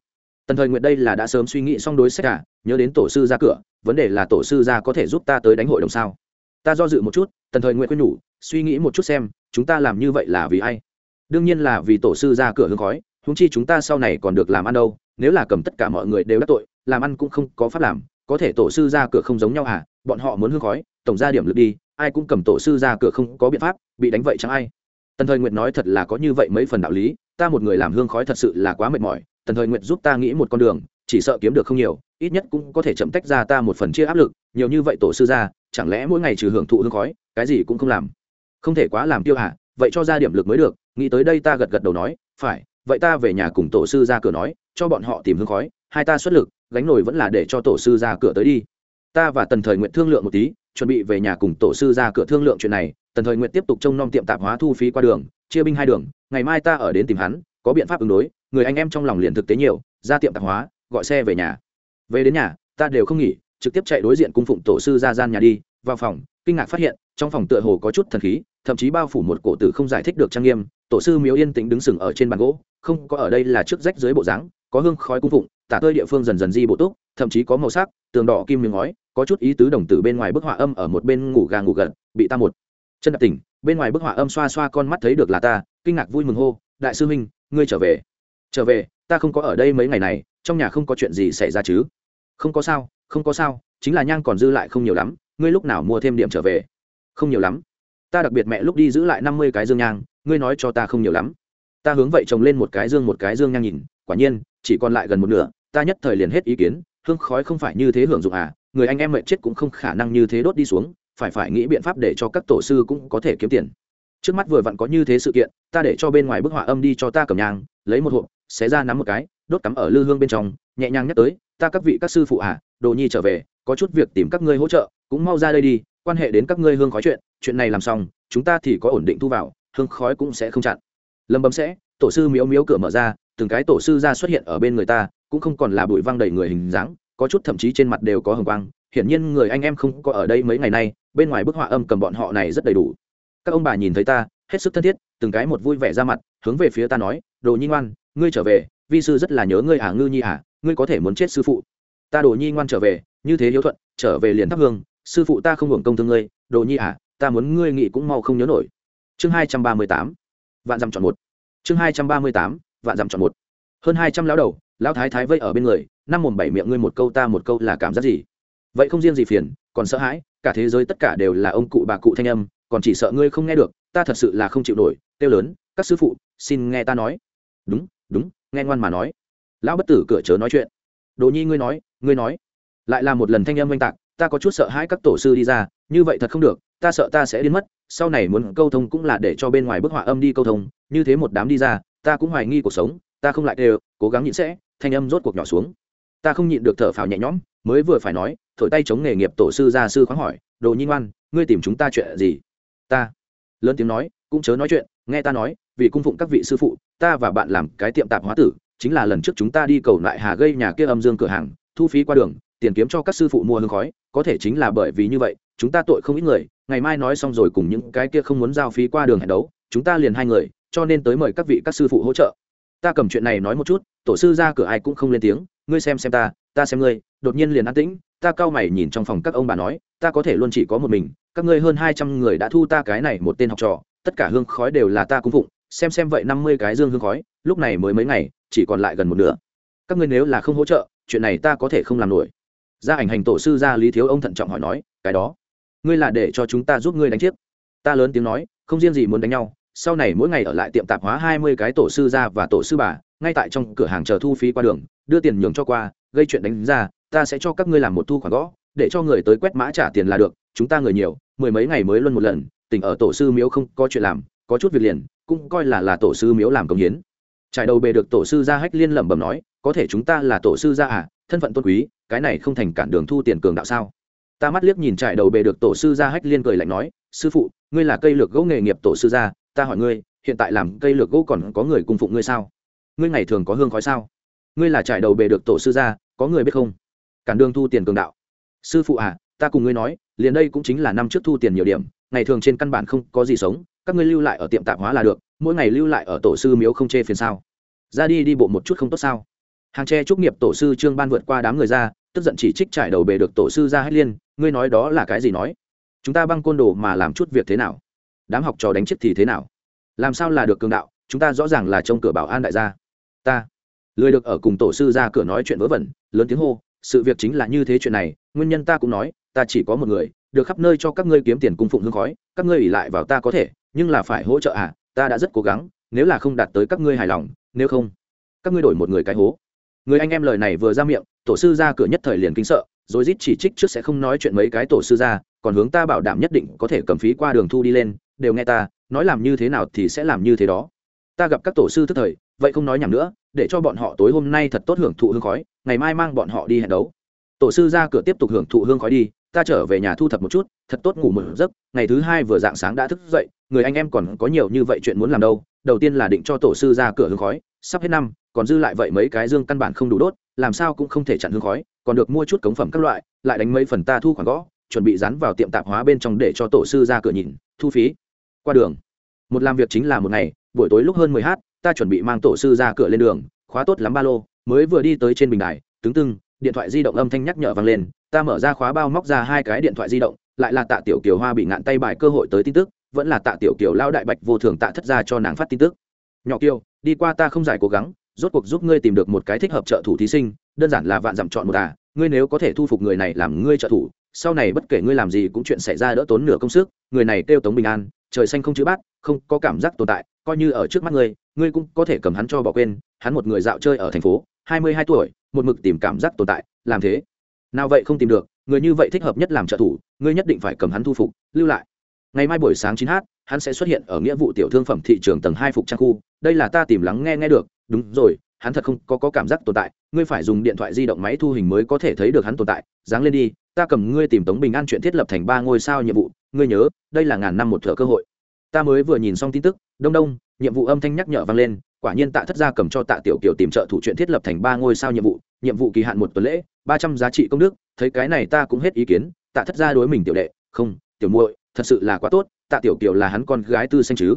Tần thời nguyện đây là đã sớm suy nghĩ xong đối sách cả nhớ đến tổ sư ra cửa, vấn đề là tổ sư ra có thể giúp ta tới đánh hội đồng sao? Ta do dự một chút, tần thời nguyện khuyên nhủ, suy nghĩ một chút xem chúng ta làm như vậy là vì ai? Đương nhiên là vì tổ sư ra cửa hương khói húng chi chúng ta sau này còn được làm ăn đâu, nếu là cầm tất cả mọi người đều đắc tội, làm ăn cũng không có pháp làm, có thể tổ sư ra cửa không giống nhau à? Bọn họ muốn hương khói, tổng ra điểm lực đi, ai cũng cầm tổ sư ra cửa không có biện pháp, bị đánh vậy chẳng ai. Tần thời nguyệt nói thật là có như vậy mấy phần đạo lý, ta một người làm hương khói thật sự là quá mệt mỏi, tần thời nguyệt giúp ta nghĩ một con đường, chỉ sợ kiếm được không nhiều, ít nhất cũng có thể chậm tách ra ta một phần chia áp lực, nhiều như vậy tổ sư ra, chẳng lẽ mỗi ngày trừ hưởng thụ hương khói, cái gì cũng không làm? Không thể quá làm tiêu hạ, vậy cho ra điểm lực mới được, nghĩ tới đây ta gật gật đầu nói, phải, vậy ta về nhà cùng tổ sư ra cửa nói, cho bọn họ tìm hương khói, hai ta xuất lực, gánh nổi vẫn là để cho tổ sư ra cửa tới đi. Ta và tần thời nguyện thương lượng một tí, chuẩn bị về nhà cùng tổ sư ra cửa thương lượng chuyện này, tần thời nguyện tiếp tục trông nom tiệm tạp hóa thu phí qua đường, chia binh hai đường, ngày mai ta ở đến tìm hắn, có biện pháp ứng đối, người anh em trong lòng liền thực tế nhiều, ra tiệm tạp hóa, gọi xe về nhà. Về đến nhà, ta đều không nghỉ, trực tiếp chạy đối diện cung phụng tổ sư ra gian nhà đi, vào phòng, kinh ngạc phát hiện, trong phòng tựa hồ có chút thần khí thậm chí bao phủ một cổ tử không giải thích được trang nghiêm, tổ sư miếu yên tĩnh đứng sừng ở trên bàn gỗ, không có ở đây là trước rách dưới bộ dáng, có hương khói cung phụng, tả tơi địa phương dần dần di bộ túc, thậm chí có màu sắc, tường đỏ kim miếng ngói, có chút ý tứ đồng tử bên ngoài bức họa âm ở một bên ngủ gà ngủ gật, bị ta một chân đập tỉnh, bên ngoài bức họa âm xoa xoa con mắt thấy được là ta, kinh ngạc vui mừng hô, đại sư huynh, ngươi trở về. Trở về? Ta không có ở đây mấy ngày này, trong nhà không có chuyện gì xảy ra chứ? Không có sao, không có sao, chính là nhang còn dư lại không nhiều lắm, ngươi lúc nào mua thêm điểm trở về? Không nhiều lắm ta đặc biệt mẹ lúc đi giữ lại năm mươi cái dương nhang, ngươi nói cho ta không nhiều lắm. Ta hướng vậy trồng lên một cái dương, một cái dương nhang nhìn, quả nhiên, chỉ còn lại gần một nửa, ta nhất thời liền hết ý kiến, hương khói không phải như thế hưởng dụng à người anh em mệt chết cũng không khả năng như thế đốt đi xuống, phải phải nghĩ biện pháp để cho các tổ sư cũng có thể kiếm tiền. Trước mắt vừa vặn có như thế sự kiện, ta để cho bên ngoài bức họa âm đi cho ta cầm nhang, lấy một hộp, xé ra nắm một cái, đốt cắm ở lư hương bên trong, nhẹ nhàng nhắc tới, ta các vị các sư phụ à đồ nhi trở về, có chút việc tìm các ngươi hỗ trợ cũng mau ra đây đi, quan hệ đến các ngươi hương khói chuyện chuyện này làm xong, chúng ta thì có ổn định thu vào, hương khói cũng sẽ không chặn. Lâm bấm sẽ, tổ sư miếu miếu cửa mở ra, từng cái tổ sư ra xuất hiện ở bên người ta, cũng không còn là bụi văng đầy người hình dáng, có chút thậm chí trên mặt đều có hồng quang, hiển nhiên người anh em không có ở đây mấy ngày nay, bên ngoài bức họa âm cầm bọn họ này rất đầy đủ. Các ông bà nhìn thấy ta, hết sức thân thiết, từng cái một vui vẻ ra mặt, hướng về phía ta nói, đồ nhi ngoan, ngươi trở về, vi sư rất là nhớ ngươi à ngư nhi à ngươi có thể muốn chết sư phụ. Ta đồ nhi ngoan trở về, như thế hiếu thuận, trở về liền thắp hương sư phụ ta không hưởng công thương ngươi, đồ nhi à ta muốn ngươi nghĩ cũng mau không nhớ nổi. Chương hai trăm ba mươi tám, vạn dặm chọn một. Chương hai trăm ba mươi tám, vạn dặm chọn một. Hơn hai trăm lão đầu, lão thái thái vây ở bên người, năm mồm bảy miệng ngươi một câu ta một câu là cảm giác gì? Vậy không riêng gì phiền, còn sợ hãi, cả thế giới tất cả đều là ông cụ bà cụ thanh âm, còn chỉ sợ ngươi không nghe được, ta thật sự là không chịu nổi, kêu lớn, các sư phụ, xin nghe ta nói. Đúng đúng, nghe ngoan mà nói. Lão bất tử cửa chớ nói chuyện. Đồ nhi ngươi nói ngươi nói. Lại là một lần thanh âm oanh tạc ta có chút sợ hãi các tổ sư đi ra, như vậy thật không được, ta sợ ta sẽ đến mất, sau này muốn câu thông cũng là để cho bên ngoài bức họa âm đi câu thông, như thế một đám đi ra, ta cũng hoài nghi cuộc sống, ta không lại đều, cố gắng nhịn sẽ, thanh âm rốt cuộc nhỏ xuống. Ta không nhịn được thở phào nhẹ nhõm, mới vừa phải nói, thổi tay chống nghề nghiệp tổ sư gia sư khoáng hỏi, đồ nhi ngoan, ngươi tìm chúng ta chuyện gì? Ta lớn tiếng nói, cũng chớ nói chuyện, nghe ta nói, vì cung phụng các vị sư phụ, ta và bạn làm cái tiệm tạp hóa tử, chính là lần trước chúng ta đi cầu lại hà gây nhà kia âm dương cửa hàng, thu phí qua đường tiền kiếm cho các sư phụ mua hương khói, có thể chính là bởi vì như vậy, chúng ta tội không ít người, ngày mai nói xong rồi cùng những cái kia không muốn giao phí qua đường hẹn đấu, chúng ta liền hai người, cho nên tới mời các vị các sư phụ hỗ trợ. Ta cầm chuyện này nói một chút, tổ sư ra cửa ai cũng không lên tiếng, ngươi xem xem ta ta xem ngươi, đột nhiên liền an tĩnh, ta cau mày nhìn trong phòng các ông bà nói, ta có thể luôn chỉ có một mình, các ngươi hơn hai trăm người đã thu ta cái này một tên học trò, tất cả hương khói đều là ta cung phụng, xem xem vậy năm mươi cái dương hương khói, lúc này mới mấy ngày, chỉ còn lại gần một nửa. Các ngươi nếu là không hỗ trợ, chuyện này ta có thể không làm nổi gia ảnh hành tổ sư gia lý thiếu ông thận trọng hỏi nói, cái đó, ngươi là để cho chúng ta giúp ngươi đánh chiếc. Ta lớn tiếng nói, không riêng gì muốn đánh nhau, sau này mỗi ngày ở lại tiệm tạp hóa hai mươi cái tổ sư gia và tổ sư bà, ngay tại trong cửa hàng chờ thu phí qua đường, đưa tiền nhường cho qua, gây chuyện đánh ra, ta sẽ cho các ngươi làm một thu khoản gõ, để cho người tới quét mã trả tiền là được, chúng ta người nhiều, mười mấy ngày mới luân một lần, tỉnh ở tổ sư miếu không có chuyện làm, có chút việc liền, cũng coi là là tổ sư miếu làm công hiến trải đầu bề được tổ sư gia hách liên lẩm bẩm nói, có thể chúng ta là tổ sư gia à thân phận tôn quý, cái này không thành cản đường thu tiền cường đạo sao? Ta mắt liếc nhìn trải đầu bề được tổ sư gia hách liên cười lạnh nói, sư phụ, ngươi là cây lược gỗ nghề nghiệp tổ sư gia, ta hỏi ngươi, hiện tại làm cây lược gỗ còn có người cung phụng ngươi sao? Ngươi ngày thường có hương khói sao? Ngươi là trải đầu bề được tổ sư gia, có người biết không? Cản đường thu tiền cường đạo. Sư phụ à ta cùng ngươi nói, liền đây cũng chính là năm trước thu tiền nhiều điểm, ngày thường trên căn bản không có gì sống, các ngươi lưu lại ở tiệm tạp hóa là được mỗi ngày lưu lại ở tổ sư miếu không chê phiền sao? Ra đi đi bộ một chút không tốt sao? Hàng tre trúc nghiệp tổ sư trương ban vượt qua đám người ra, tức giận chỉ trích trải đầu bề được tổ sư ra hết liên, ngươi nói đó là cái gì nói? Chúng ta băng côn đồ mà làm chút việc thế nào? Đám học trò đánh chết thì thế nào? Làm sao là được cường đạo? Chúng ta rõ ràng là trong cửa bảo an đại gia. Ta, lười được ở cùng tổ sư ra cửa nói chuyện vớ vẩn, lớn tiếng hô, sự việc chính là như thế chuyện này, nguyên nhân ta cũng nói, ta chỉ có một người, được khắp nơi cho các ngươi kiếm tiền cung phụng hương khói, các ngươi ỉ lại vào ta có thể, nhưng là phải hỗ trợ à? Ta đã rất cố gắng, nếu là không đạt tới các ngươi hài lòng, nếu không, các ngươi đổi một người cái hố. Người anh em lời này vừa ra miệng, tổ sư ra cửa nhất thời liền kinh sợ, rồi rít chỉ trích trước sẽ không nói chuyện mấy cái tổ sư ra, còn hướng ta bảo đảm nhất định có thể cầm phí qua đường thu đi lên, đều nghe ta, nói làm như thế nào thì sẽ làm như thế đó. Ta gặp các tổ sư tức thời, vậy không nói nhầm nữa, để cho bọn họ tối hôm nay thật tốt hưởng thụ hương khói, ngày mai mang bọn họ đi hẹn đấu. Tổ sư ra cửa tiếp tục hưởng thụ hương khói đi ta trở về nhà thu thập một chút, thật tốt ngủ một giấc, ngày thứ hai vừa dạng sáng đã thức dậy, người anh em còn có nhiều như vậy chuyện muốn làm đâu, đầu tiên là định cho tổ sư ra cửa hương khói, sắp hết năm, còn dư lại vậy mấy cái dương căn bản không đủ đốt, làm sao cũng không thể chặn hương khói, còn được mua chút cống phẩm các loại, lại đánh mấy phần ta thu khoản gõ, chuẩn bị dán vào tiệm tạp hóa bên trong để cho tổ sư ra cửa nhìn, thu phí. Qua đường. Một làm việc chính là một ngày, buổi tối lúc hơn mười h ta chuẩn bị mang tổ sư ra cửa lên đường, khóa tốt lắm ba lô, mới vừa đi tới trên bình đài tướng tưng, điện thoại di động âm thanh nhắc nhở vang lên ta mở ra khóa bao móc ra hai cái điện thoại di động, lại là tạ tiểu kiều hoa bị ngạn tay bài cơ hội tới tin tức, vẫn là tạ tiểu kiều lao đại bạch vô thường tạ thất ra cho nàng phát tin tức. Nhỏ kiều, đi qua ta không giải cố gắng, rốt cuộc giúp ngươi tìm được một cái thích hợp trợ thủ thí sinh, đơn giản là vạn dặm chọn một à ngươi nếu có thể thu phục người này làm ngươi trợ thủ, sau này bất kể ngươi làm gì cũng chuyện xảy ra đỡ tốn nửa công sức, người này kêu tống bình an, trời xanh không chữ bát, không có cảm giác tồn tại, coi như ở trước mắt ngươi ngươi cũng có thể cầm hắn cho bỏ quên, hắn một người dạo chơi ở thành phố, hai mươi hai tuổi, một mực tìm cảm giác tồn tại, làm thế nào vậy không tìm được người như vậy thích hợp nhất làm trợ thủ ngươi nhất định phải cầm hắn thu phục lưu lại. Ngày mai buổi sáng chín h hắn sẽ xuất hiện ở nghĩa vụ tiểu thương phẩm thị trường tầng hai phục trang khu đây là ta tìm lắng nghe nghe được đúng rồi hắn thật không có, có cảm giác tồn tại ngươi phải dùng điện thoại di động máy thu hình mới có thể thấy được hắn tồn tại dáng lên đi ta cầm ngươi tìm tống bình an chuyện thiết lập thành ba ngôi sao nhiệm vụ ngươi nhớ đây là ngàn năm một thợ cơ hội. Ta mới vừa nhìn xong tin tức đông đông nhiệm vụ âm thanh nhắc nhở vang lên quả nhiên tạ thất gia cầm cho tạ tiểu kiều tìm trợ thủ chuyện thiết lập thành ba ngôi sao nhiệm vụ nhiệm vụ kỳ hạn một tuần lễ, ba trăm giá trị công đức, thấy cái này ta cũng hết ý kiến, tạ thất gia đối mình tiểu đệ, không, tiểu muội, thật sự là quá tốt, tạ tiểu kiều là hắn con gái tư xanh chứ.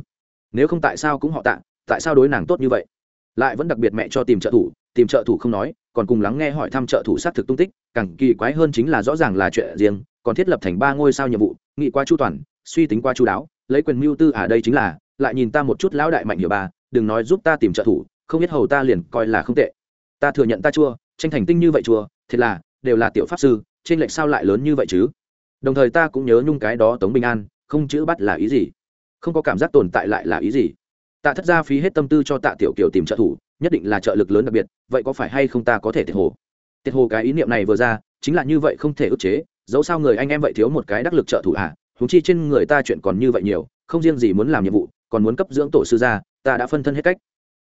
Nếu không tại sao cũng họ tạ, tại sao đối nàng tốt như vậy? Lại vẫn đặc biệt mẹ cho tìm trợ thủ, tìm trợ thủ không nói, còn cùng lắng nghe hỏi thăm trợ thủ xác thực tung tích, càng kỳ quái hơn chính là rõ ràng là chuyện riêng, còn thiết lập thành ba ngôi sao nhiệm vụ, nghị qua chu toàn, suy tính qua chu đáo, lấy quyền mưu tư ở đây chính là, lại nhìn ta một chút lão đại mạnh hiểu ba đừng nói giúp ta tìm trợ thủ, không biết hầu ta liền coi là không tệ. Ta thừa nhận ta chua tranh thành tinh như vậy chùa thiệt là, đều là tiểu pháp sư, trên lệch sao lại lớn như vậy chứ? Đồng thời ta cũng nhớ nhung cái đó tống bình an, không chữ bắt là ý gì? Không có cảm giác tồn tại lại là ý gì? Tạ thất gia phí hết tâm tư cho tạ tiểu kiều tìm trợ thủ, nhất định là trợ lực lớn đặc biệt, vậy có phải hay không ta có thể tiệt hồ? Tiệt hồ cái ý niệm này vừa ra, chính là như vậy không thể ức chế, dẫu sao người anh em vậy thiếu một cái đắc lực trợ thủ à húng chi trên người ta chuyện còn như vậy nhiều, không riêng gì muốn làm nhiệm vụ, còn muốn cấp dưỡng tổ sư gia, ta đã phân thân hết cách.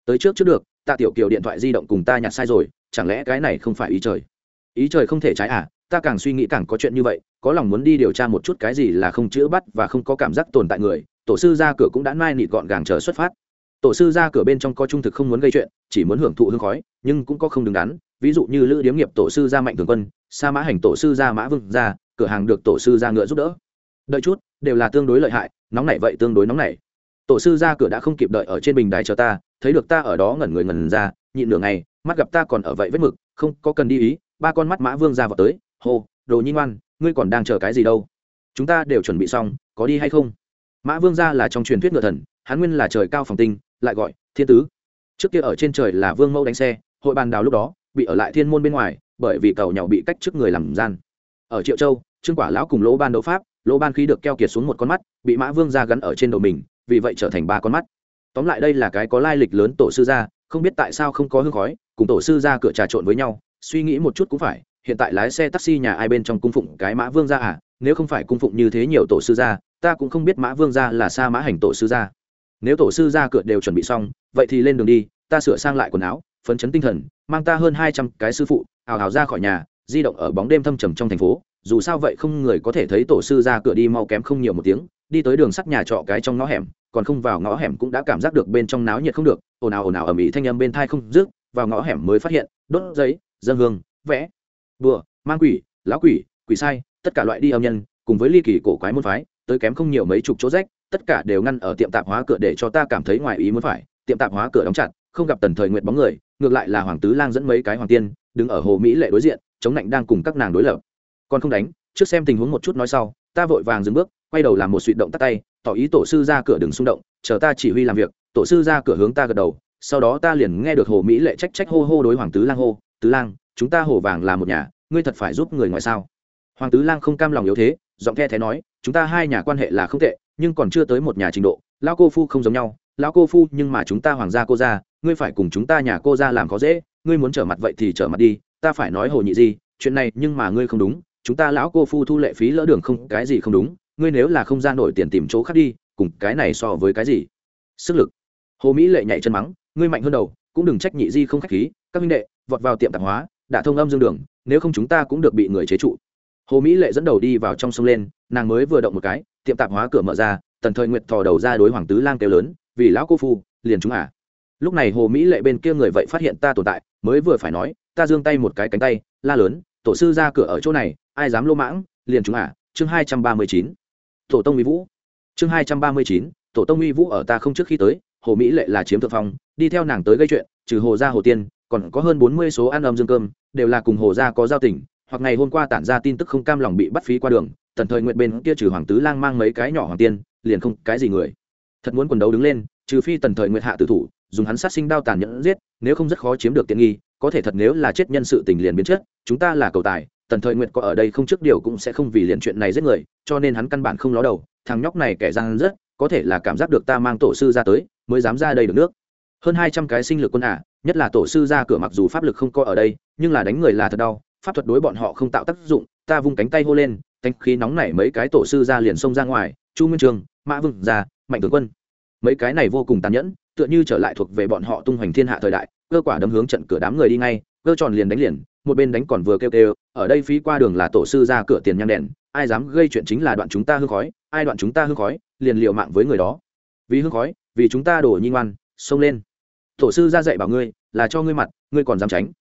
Tới trước trước được, tạ tiểu kiều điện thoại di động cùng ta nhặt sai rồi chẳng lẽ cái này không phải ý trời? Ý trời không thể trái à? Ta càng suy nghĩ càng có chuyện như vậy có lòng muốn đi điều tra một chút cái gì là không chữa bắt và không có cảm giác tồn tại người tổ sư ra cửa cũng đã mai nịt gọn gàng chờ xuất phát. Tổ sư ra cửa bên trong có trung thực không muốn gây chuyện chỉ muốn hưởng thụ hương khói nhưng cũng có không đứng đắn. Ví dụ như lữ điếm nghiệp tổ sư ra mạnh thường quân sa mã hành tổ sư ra mã vương ra, cửa hàng được tổ sư ra ngựa giúp đỡ. Đợi chút đều là tương đối lợi hại nóng nảy vậy tương đối nóng nảy tổ sư ra cửa đã không kịp đợi ở trên bình đài chờ ta, thấy được ta ở đó ngẩn người ngẩn ra, nhịn nửa ngày, mắt gặp ta còn ở vậy vết mực, không có cần đi ý, ba con mắt mã vương ra vào tới, hô, đồ nhi ngoan, ngươi còn đang chờ cái gì đâu? Chúng ta đều chuẩn bị xong, có đi hay không? Mã vương ra là trong truyền thuyết ngựa thần, hắn nguyên là trời cao phòng tinh, lại gọi thiên tứ. Trước kia ở trên trời là vương mẫu đánh xe, hội bàn đào lúc đó, bị ở lại thiên môn bên ngoài, bởi vì tàu nhau bị cách trước người làm gian. Ở triệu châu, trương quả lão cùng lỗ ban đấu pháp, lỗ ban khí được keo kiệt xuống một con mắt, bị mã vương ra gắn ở trên đầu mình vì vậy trở thành ba con mắt. Tóm lại đây là cái có lai lịch lớn tổ sư gia, không biết tại sao không có hương khói, cùng tổ sư gia cửa trà trộn với nhau, suy nghĩ một chút cũng phải, hiện tại lái xe taxi nhà ai bên trong cung phụng cái mã vương gia à nếu không phải cung phụng như thế nhiều tổ sư gia, ta cũng không biết mã vương gia là sa mã hành tổ sư gia. Nếu tổ sư gia cửa đều chuẩn bị xong, vậy thì lên đường đi, ta sửa sang lại quần áo, phấn chấn tinh thần, mang ta hơn hai trăm cái sư phụ hào hào ra khỏi nhà, di động ở bóng đêm thâm trầm trong thành phố, dù sao vậy không người có thể thấy tổ sư ra cửa đi mau kém không nhiều một tiếng đi tới đường sắt nhà trọ cái trong ngõ hẻm, còn không vào ngõ hẻm cũng đã cảm giác được bên trong náo nhiệt không được, ồn ào ồn ào ở mỹ thanh âm bên thai không rước vào ngõ hẻm mới phát hiện, đốt giấy, dân hương, vẽ bừa mang quỷ lão quỷ quỷ sai, tất cả loại đi âm nhân, cùng với ly kỳ cổ quái môn phái, tới kém không nhiều mấy chục chỗ rách, tất cả đều ngăn ở tiệm tạp hóa cửa để cho ta cảm thấy ngoài ý muốn phải, tiệm tạp hóa cửa đóng chặt, không gặp tần thời nguyệt bóng người, ngược lại là hoàng tứ lang dẫn mấy cái hoàng tiên, đứng ở hồ mỹ lệ đối diện, chống lạnh đang cùng các nàng đối lập. Còn không đánh, trước xem tình huống một chút nói sau, ta vội vàng dừng bước quay đầu làm một suy động tắt tay, tỏ ý tổ sư ra cửa đừng xung động, chờ ta chỉ huy làm việc, tổ sư ra cửa hướng ta gật đầu, sau đó ta liền nghe được hồ mỹ lệ trách trách hô hô đối hoàng tứ lang hô, tứ lang, chúng ta hồ vàng là một nhà, ngươi thật phải giúp người ngoài sao? Hoàng tứ lang không cam lòng yếu thế, giọng the thế nói, chúng ta hai nhà quan hệ là không tệ, nhưng còn chưa tới một nhà trình độ, lão cô phu không giống nhau, lão cô phu nhưng mà chúng ta hoàng gia cô gia, ngươi phải cùng chúng ta nhà cô gia làm khó dễ, ngươi muốn trở mặt vậy thì trở mặt đi, ta phải nói hồ nhị gì chuyện này nhưng mà ngươi không đúng, chúng ta lão cô phu thu lệ phí lỡ đường không, cái gì không đúng ngươi nếu là không ra nổi tiền tìm chỗ khác đi, cùng cái này so với cái gì? Sức lực. Hồ mỹ lệ nhảy chân mắng, ngươi mạnh hơn đầu, cũng đừng trách nhị di không khách khí, các minh đệ, vọt vào tiệm tạp hóa, đã thông âm dương đường, nếu không chúng ta cũng được bị người chế trụ. Hồ mỹ lệ dẫn đầu đi vào trong sông lên, nàng mới vừa động một cái, tiệm tạp hóa cửa mở ra, tần thời nguyệt thò đầu ra đối hoàng tứ lang kêu lớn, vì lão cô phu, liền chúng à. Lúc này hồ mỹ lệ bên kia người vậy phát hiện ta tồn tại, mới vừa phải nói, ta giương tay một cái cánh tay, la lớn, tổ sư ra cửa ở chỗ này, ai dám lô mãng, liền chúng à. Chương hai trăm ba mươi chín tổ tông uy vũ. Chương hai trăm ba mươi chín, tổ tông uy vũ ở ta không trước khi tới, hồ mỹ lệ là chiếm thượng phong, đi theo nàng tới gây chuyện, trừ hồ gia hồ tiên, còn có hơn bốn mươi số ăn âm dương cơm, đều là cùng hồ gia có giao tình, hoặc ngày hôm qua tản ra tin tức không cam lòng bị bắt phí qua đường tần thời nguyện bên kia trừ hoàng tứ lang mang mấy cái nhỏ hoàng tiên, liền không cái gì người. Thật muốn quần đấu đứng lên, trừ phi tần thời nguyện hạ tử thủ, dùng hắn sát sinh đao tàn nhẫn giết, nếu không rất khó chiếm được tiện nghi, có thể thật nếu là chết nhân sự tình liền biến chết chúng ta là cầu tài, tần thời nguyện có ở đây không trước điều cũng sẽ không vì liền chuyện này giết người cho nên hắn căn bản không ló đầu, thằng nhóc này kẻ gian rất, có thể là cảm giác được ta mang tổ sư ra tới, mới dám ra đây được nước. Hơn hai trăm cái sinh lực quân ả, nhất là tổ sư ra cửa mặc dù pháp lực không coi ở đây, nhưng là đánh người là thật đau, pháp thuật đối bọn họ không tạo tác dụng, ta vung cánh tay hô lên, cánh khí nóng nảy mấy cái tổ sư ra liền xông ra ngoài, chu nguyên trường, mã vừng ra, mạnh tướng quân. Mấy cái này vô cùng tàn nhẫn, tựa như trở lại thuộc về bọn họ tung hoành thiên hạ thời đại, cơ quả đấm hướng trận cửa đám người đi ngay, cơ tròn liền đánh liền một bên đánh còn vừa kêu kêu, ở đây phí qua đường là tổ sư ra cửa tiền nhang đèn, ai dám gây chuyện chính là đoạn chúng ta hư khói, ai đoạn chúng ta hư khói, liền liều mạng với người đó. Vì hư khói, vì chúng ta đổ nhi ngoan, xông lên. Tổ sư ra dạy bảo ngươi, là cho ngươi mặt, ngươi còn dám tránh.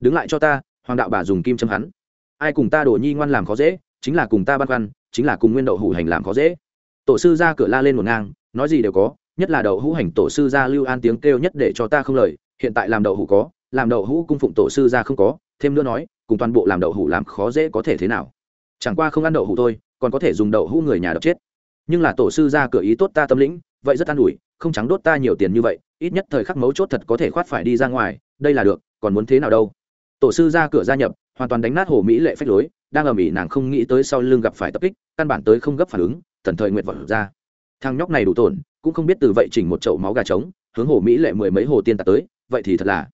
Đứng lại cho ta, hoàng đạo bà dùng kim châm hắn. Ai cùng ta đổ nhi ngoan làm khó dễ, chính là cùng ta băn khoăn, chính là cùng nguyên đậu hủ hành làm khó dễ. Tổ sư ra cửa la lên một ngang, nói gì đều có, nhất là đậu hũ hành tổ sư ra lưu an tiếng kêu nhất để cho ta không lời, hiện tại làm đậu hũ có, làm đậu hũ cung phụng tổ sư ra không có thêm nữa nói, cùng toàn bộ làm đậu hũ làm khó dễ có thể thế nào? Chẳng qua không ăn đậu hũ thôi, còn có thể dùng đậu hũ người nhà đập chết. Nhưng là tổ sư ra cửa ý tốt ta tâm lĩnh, vậy rất an ủi, không trắng đốt ta nhiều tiền như vậy, ít nhất thời khắc mấu chốt thật có thể khoát phải đi ra ngoài, đây là được, còn muốn thế nào đâu? Tổ sư ra cửa gia nhập, hoàn toàn đánh nát hồ mỹ lệ phách lối, đang ở mỹ nàng không nghĩ tới sau lưng gặp phải tập kích, căn bản tới không gấp phản ứng tần thời nguyện vật ra. Thằng nhóc này đủ tổn, cũng không biết từ vậy chỉnh một chậu máu gà trống, hướng hồ mỹ lệ mười mấy hồ tiên tạt tới, vậy thì thật là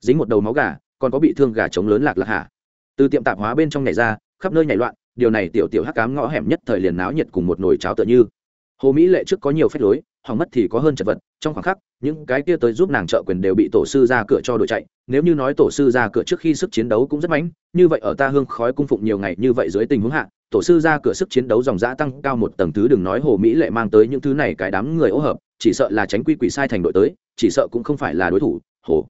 dính một đầu máu gà còn có bị thương gà trống lớn lạc lạc hạ từ tiệm tạp hóa bên trong nhảy ra, khắp nơi nhảy loạn, điều này tiểu tiểu hắc cám ngõ hẻm nhất thời liền náo nhiệt cùng một nồi cháo tựa như. Hồ mỹ lệ trước có nhiều phép lối, hỏng mất thì có hơn chật vật, trong khoảng khắc, những cái kia tới giúp nàng trợ quyền đều bị tổ sư ra cửa cho đội chạy. Nếu như nói tổ sư ra cửa trước khi sức chiến đấu cũng rất mãnh như vậy ở ta hương khói cung phụng nhiều ngày như vậy dưới tình huống hạ, tổ sư ra cửa sức chiến đấu dòng giã tăng cao một tầng thứ đừng nói hồ mỹ lệ mang tới những thứ này cái đám người ô hợp, chỉ sợ là tránh quy quỷ sai thành đội tới, chỉ sợ cũng không phải là đối thủ. Hồ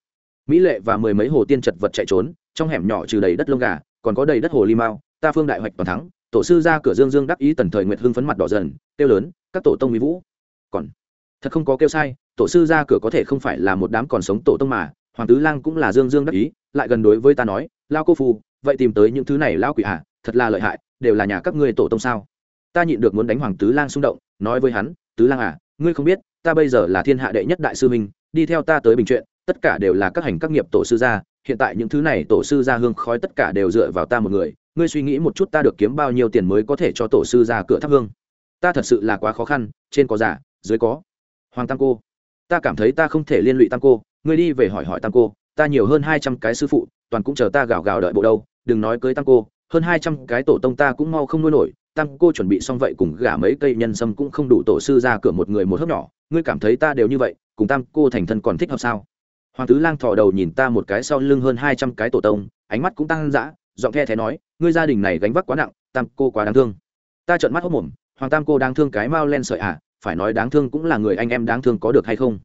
mỹ lệ và mười mấy hồ tiên chật vật chạy trốn trong hẻm nhỏ trừ đầy đất lông gà còn có đầy đất hồ li mao ta phương đại hoạch toàn thắng. Tổ sư ra cửa dương dương đắc ý tần thời nguyệt hưng phấn mặt đỏ dần kêu lớn các tổ tông mỹ vũ. Còn thật không có kêu sai tổ sư ra cửa có thể không phải là một đám còn sống tổ tông mà hoàng tứ lang cũng là dương dương đắc ý lại gần đối với ta nói lao cô phu vậy tìm tới những thứ này lao quỷ hạ à, thật là lợi hại đều là nhà các ngươi tổ tông sao? Ta nhịn được muốn đánh hoàng tứ lang xung động nói với hắn tứ lang à ngươi không biết ta bây giờ là thiên hạ đệ nhất đại sư minh đi theo ta tới bình chuyện tất cả đều là các hành các nghiệp tổ sư gia, hiện tại những thứ này tổ sư gia hương khói tất cả đều dựa vào ta một người, ngươi suy nghĩ một chút ta được kiếm bao nhiêu tiền mới có thể cho tổ sư ra cửa thắp hương. Ta thật sự là quá khó khăn, trên có giả, dưới có. Hoàng tam cô, ta cảm thấy ta không thể liên lụy tam cô, ngươi đi về hỏi hỏi tam cô, ta nhiều hơn hai trăm cái sư phụ, toàn cũng chờ ta gào gào đợi bộ đâu, đừng nói cưới tam cô, hơn hai trăm cái tổ tông ta cũng mau không nuôi nổi, tam cô chuẩn bị xong vậy cùng gả mấy cây nhân sâm cũng không đủ tổ sư ra cửa một người một hớp nhỏ, ngươi cảm thấy ta đều như vậy, cùng tam cô thành thân còn thích hợp sao? Hoàng tứ lang thò đầu nhìn ta một cái sau lưng hơn hai trăm cái tổ tông, ánh mắt cũng tăng dã, giọng the thế nói, ngươi gia đình này gánh vác quá nặng, tam cô quá đáng thương. Ta trợn mắt hốc mồm, hoàng tam cô đáng thương cái mau len sợi à phải nói đáng thương cũng là người anh em đáng thương có được hay không?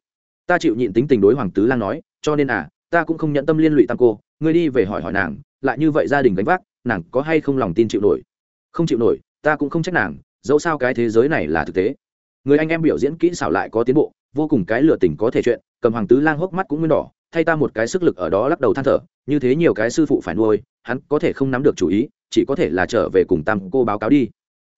Ta chịu nhịn tính tình đối hoàng tứ lang nói, cho nên à ta cũng không nhận tâm liên lụy tam cô, ngươi đi về hỏi hỏi nàng, lại như vậy gia đình gánh vác, nàng có hay không lòng tin chịu nổi? Không chịu nổi, ta cũng không trách nàng, dẫu sao cái thế giới này là thực tế. Người anh em biểu diễn kỹ xảo lại có tiến bộ vô cùng cái lựa tình có thể chuyện, cầm hoàng tứ lang hốc mắt cũng nguyên đỏ, thay ta một cái sức lực ở đó lắc đầu than thở, như thế nhiều cái sư phụ phải nuôi, hắn có thể không nắm được chủ ý, chỉ có thể là trở về cùng tam cô báo cáo đi.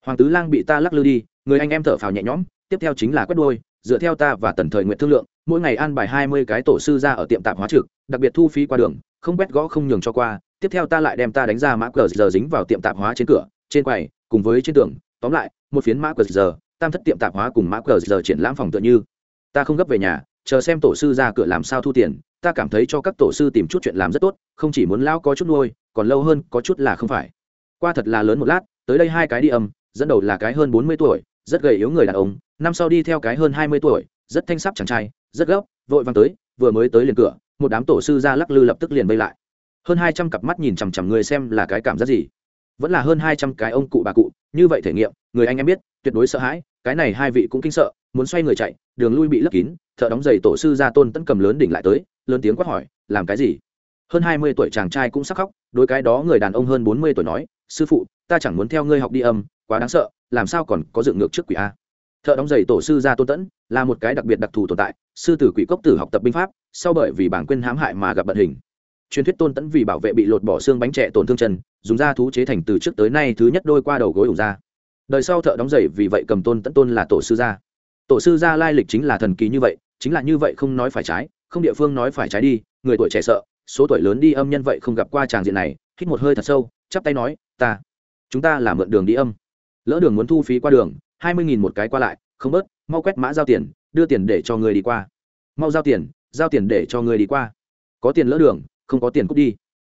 Hoàng tứ lang bị ta lắc lư đi, người anh em thở phào nhẹ nhõm, tiếp theo chính là quét đôi dựa theo ta và tần thời nguyện thương lượng, mỗi ngày an bài hai mươi cái tổ sư ra ở tiệm tạp hóa trực, đặc biệt thu phí qua đường, không quét gõ không nhường cho qua, tiếp theo ta lại đem ta đánh ra mã cờ giờ dính vào tiệm tạp hóa trên cửa, trên quầy, cùng với trên tường, tóm lại, một phiến mã cờ giờ, tam thất tiệm tạp hóa cùng mã cờ giờ triển lãm phòng tựa như ta không gấp về nhà, chờ xem tổ sư ra cửa làm sao thu tiền, ta cảm thấy cho các tổ sư tìm chút chuyện làm rất tốt, không chỉ muốn lao có chút nuôi, còn lâu hơn có chút là không phải. Qua thật là lớn một lát, tới đây hai cái đi âm, dẫn đầu là cái hơn bốn mươi tuổi, rất gầy yếu người đàn ông, năm sau đi theo cái hơn hai mươi tuổi, rất thanh sắp chàng trai, rất gấp, vội vàng tới, vừa mới tới liền cửa, một đám tổ sư ra lắc lư lập tức liền vây lại. Hơn hai trăm cặp mắt nhìn chằm chằm người xem là cái cảm giác gì? Vẫn là hơn hai trăm cái ông cụ bà cụ, như vậy thể nghiệm, người anh em biết, tuyệt đối sợ hãi cái này hai vị cũng kinh sợ, muốn xoay người chạy, đường lui bị lấp kín, thợ đóng giày tổ sư ra tôn tấn cầm lớn đỉnh lại tới, lớn tiếng quát hỏi, làm cái gì? Hơn hai mươi tuổi chàng trai cũng sắc khóc đôi cái đó người đàn ông hơn bốn mươi tuổi nói, sư phụ, ta chẳng muốn theo ngươi học đi âm, quá đáng sợ, làm sao còn có dựng ngược trước quỷ a. Thợ đóng giày tổ sư ra tôn tẫn là một cái đặc biệt đặc thù tồn tại, sư tử quỷ cốc tử học tập binh pháp, sau bởi vì bản quên hãm hại mà gặp bận hình. Truyền thuyết tôn tẫn vì bảo vệ bị lột bỏ xương bánh trẻ tổn thương chân, dùng da thú chế thành từ trước tới nay thứ nhất đôi qua đầu gối ủng ra đời sau thợ đóng giày vì vậy cầm tôn tẫn tôn là tổ sư gia. Tổ sư gia lai lịch chính là thần kỳ như vậy, chính là như vậy không nói phải trái, không địa phương nói phải trái đi, người tuổi trẻ sợ, số tuổi lớn đi âm nhân vậy không gặp qua tràng diện này, hít một hơi thật sâu, chắp tay nói, ta, chúng ta là mượn đường đi âm. Lỡ đường muốn thu phí qua đường, hai mươi nghìn một cái qua lại, không bớt, mau quét mã giao tiền, đưa tiền để cho người đi qua. Mau giao tiền giao tiền để cho người đi qua. Có tiền lỡ đường, không có tiền cút đi.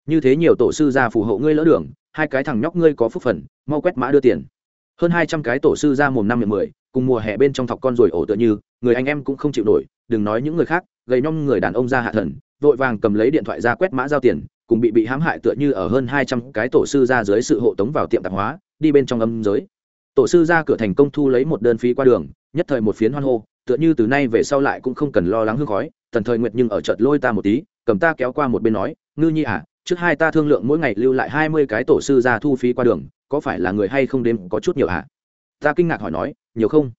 Như thế nhiều tổ sư ra phù hộ ngươi lỡ đường, hai cái thằng nhóc ngươi có phúc phần, mau quét mã đưa tiền hơn hai trăm cái tổ sư ra mồm năm miệng mười, cùng mùa hè bên trong thọc con ruồi ổ tựa như, người anh em cũng không chịu nổi, đừng nói những người khác, gầy nhom người đàn ông ra hạ thần, vội vàng cầm lấy điện thoại ra quét mã giao tiền, cùng bị bị hãm hại tựa như ở hơn hai trăm cái tổ sư ra dưới sự hộ tống vào tiệm tạp hóa, đi bên trong âm giới. Tổ sư ra cửa thành công thu lấy một đơn phí qua đường, nhất thời một phiến hoan hô, tựa như từ nay về sau lại cũng không cần lo lắng hương khói, tần thời nguyệt nhưng ở chợt lôi ta một tí, cầm ta kéo qua một bên nói, ngư nhi à trước hai ta thương lượng mỗi ngày lưu lại hai mươi cái tổ sư ra thu phí qua đường có phải là người hay không đếm có chút nhiều à ta kinh ngạc hỏi nói, nhiều không?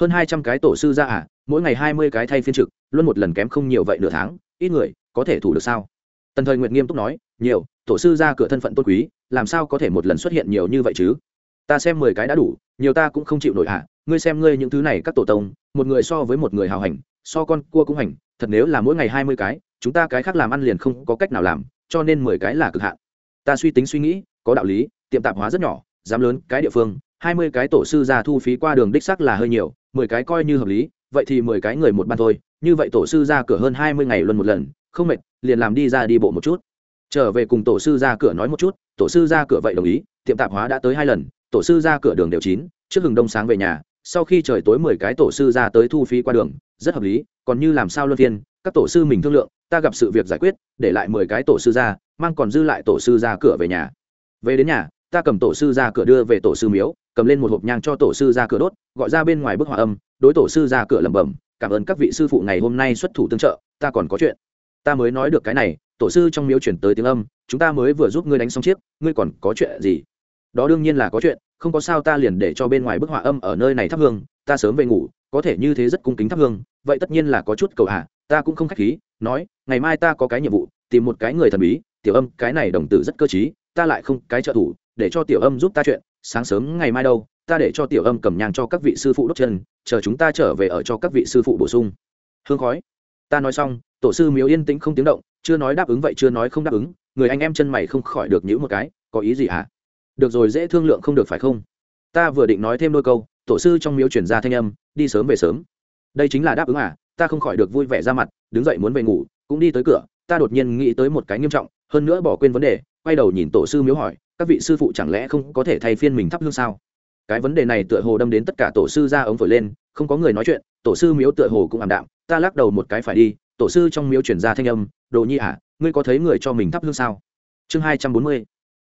Hơn hai trăm cái tổ sư ra à mỗi ngày hai mươi cái thay phiên trực, luôn một lần kém không nhiều vậy nửa tháng, ít người, có thể thủ được sao? Tần thời nguyện nghiêm túc nói, nhiều, tổ sư ra cửa thân phận tôn quý, làm sao có thể một lần xuất hiện nhiều như vậy chứ? Ta xem mười cái đã đủ, nhiều ta cũng không chịu nổi à ngươi xem ngươi những thứ này các tổ tông, một người so với một người hào hành, so con cua cũng hành, thật nếu là mỗi ngày hai mươi cái, chúng ta cái khác làm ăn liền không có cách nào làm, cho nên mười cái là cực hạn. Ta suy tính suy nghĩ, có đạo lý tiệm tạp hóa rất nhỏ, dám lớn, cái địa phương, hai mươi cái tổ sư ra thu phí qua đường đích sắc là hơi nhiều, mười cái coi như hợp lý, vậy thì mười cái người một ban thôi, như vậy tổ sư ra cửa hơn hai mươi ngày luân một lần, không mệt, liền làm đi ra đi bộ một chút. Trở về cùng tổ sư ra cửa nói một chút, tổ sư ra cửa vậy đồng ý, tiệm tạp hóa đã tới hai lần, tổ sư ra cửa đường đều chín, trước hừng đông sáng về nhà, sau khi trời tối mười cái tổ sư ra tới thu phí qua đường, rất hợp lý, còn như làm sao luân phiên, các tổ sư mình thương lượng, ta gặp sự việc giải quyết, để lại mười cái tổ sư ra, mang còn dư lại tổ sư ra cửa về nhà. Về đến nhà ta cầm tổ sư ra cửa đưa về tổ sư miếu, cầm lên một hộp nhang cho tổ sư ra cửa đốt, gọi ra bên ngoài bức hòa âm, đối tổ sư ra cửa lẩm bẩm, cảm ơn các vị sư phụ ngày hôm nay xuất thủ tương trợ, ta còn có chuyện. Ta mới nói được cái này, tổ sư trong miếu chuyển tới tiếng âm, chúng ta mới vừa giúp ngươi đánh xong chiếc, ngươi còn có chuyện gì? Đó đương nhiên là có chuyện, không có sao ta liền để cho bên ngoài bức họa âm ở nơi này thắp hương, ta sớm về ngủ, có thể như thế rất cung kính thắp hương, vậy tất nhiên là có chút cầu hạ, ta cũng không khách khí, nói, ngày mai ta có cái nhiệm vụ, tìm một cái người thần bí, tiểu âm, cái này đồng tử rất cơ t ta lại không cái trợ thủ để cho tiểu âm giúp ta chuyện, sáng sớm ngày mai đâu, ta để cho tiểu âm cầm nhang cho các vị sư phụ đốt chân, chờ chúng ta trở về ở cho các vị sư phụ bổ sung. Hương khói. Ta nói xong, tổ sư miếu yên tĩnh không tiếng động, chưa nói đáp ứng vậy chưa nói không đáp ứng, người anh em chân mày không khỏi được nhữ một cái, có ý gì hả? Được rồi, dễ thương lượng không được phải không? Ta vừa định nói thêm đôi câu, tổ sư trong miếu chuyển ra thanh âm, đi sớm về sớm. Đây chính là đáp ứng à ta không khỏi được vui vẻ ra mặt, đứng dậy muốn về ngủ, cũng đi tới cửa, ta đột nhiên nghĩ tới một cái nghiêm trọng, hơn nữa bỏ quên vấn đề, quay đầu nhìn tổ sư miếu hỏi các vị sư phụ chẳng lẽ không có thể thay phiên mình thắp hương sao? Cái vấn đề này tựa hồ đâm đến tất cả tổ sư ra ống phổi lên, không có người nói chuyện, tổ sư miếu tựa hồ cũng ảm đạm, ta lắc đầu một cái phải đi, tổ sư trong miếu chuyển ra thanh âm, đồ nhi à ngươi có thấy người cho mình thắp hương sao? Chương hai trăm bốn mươi,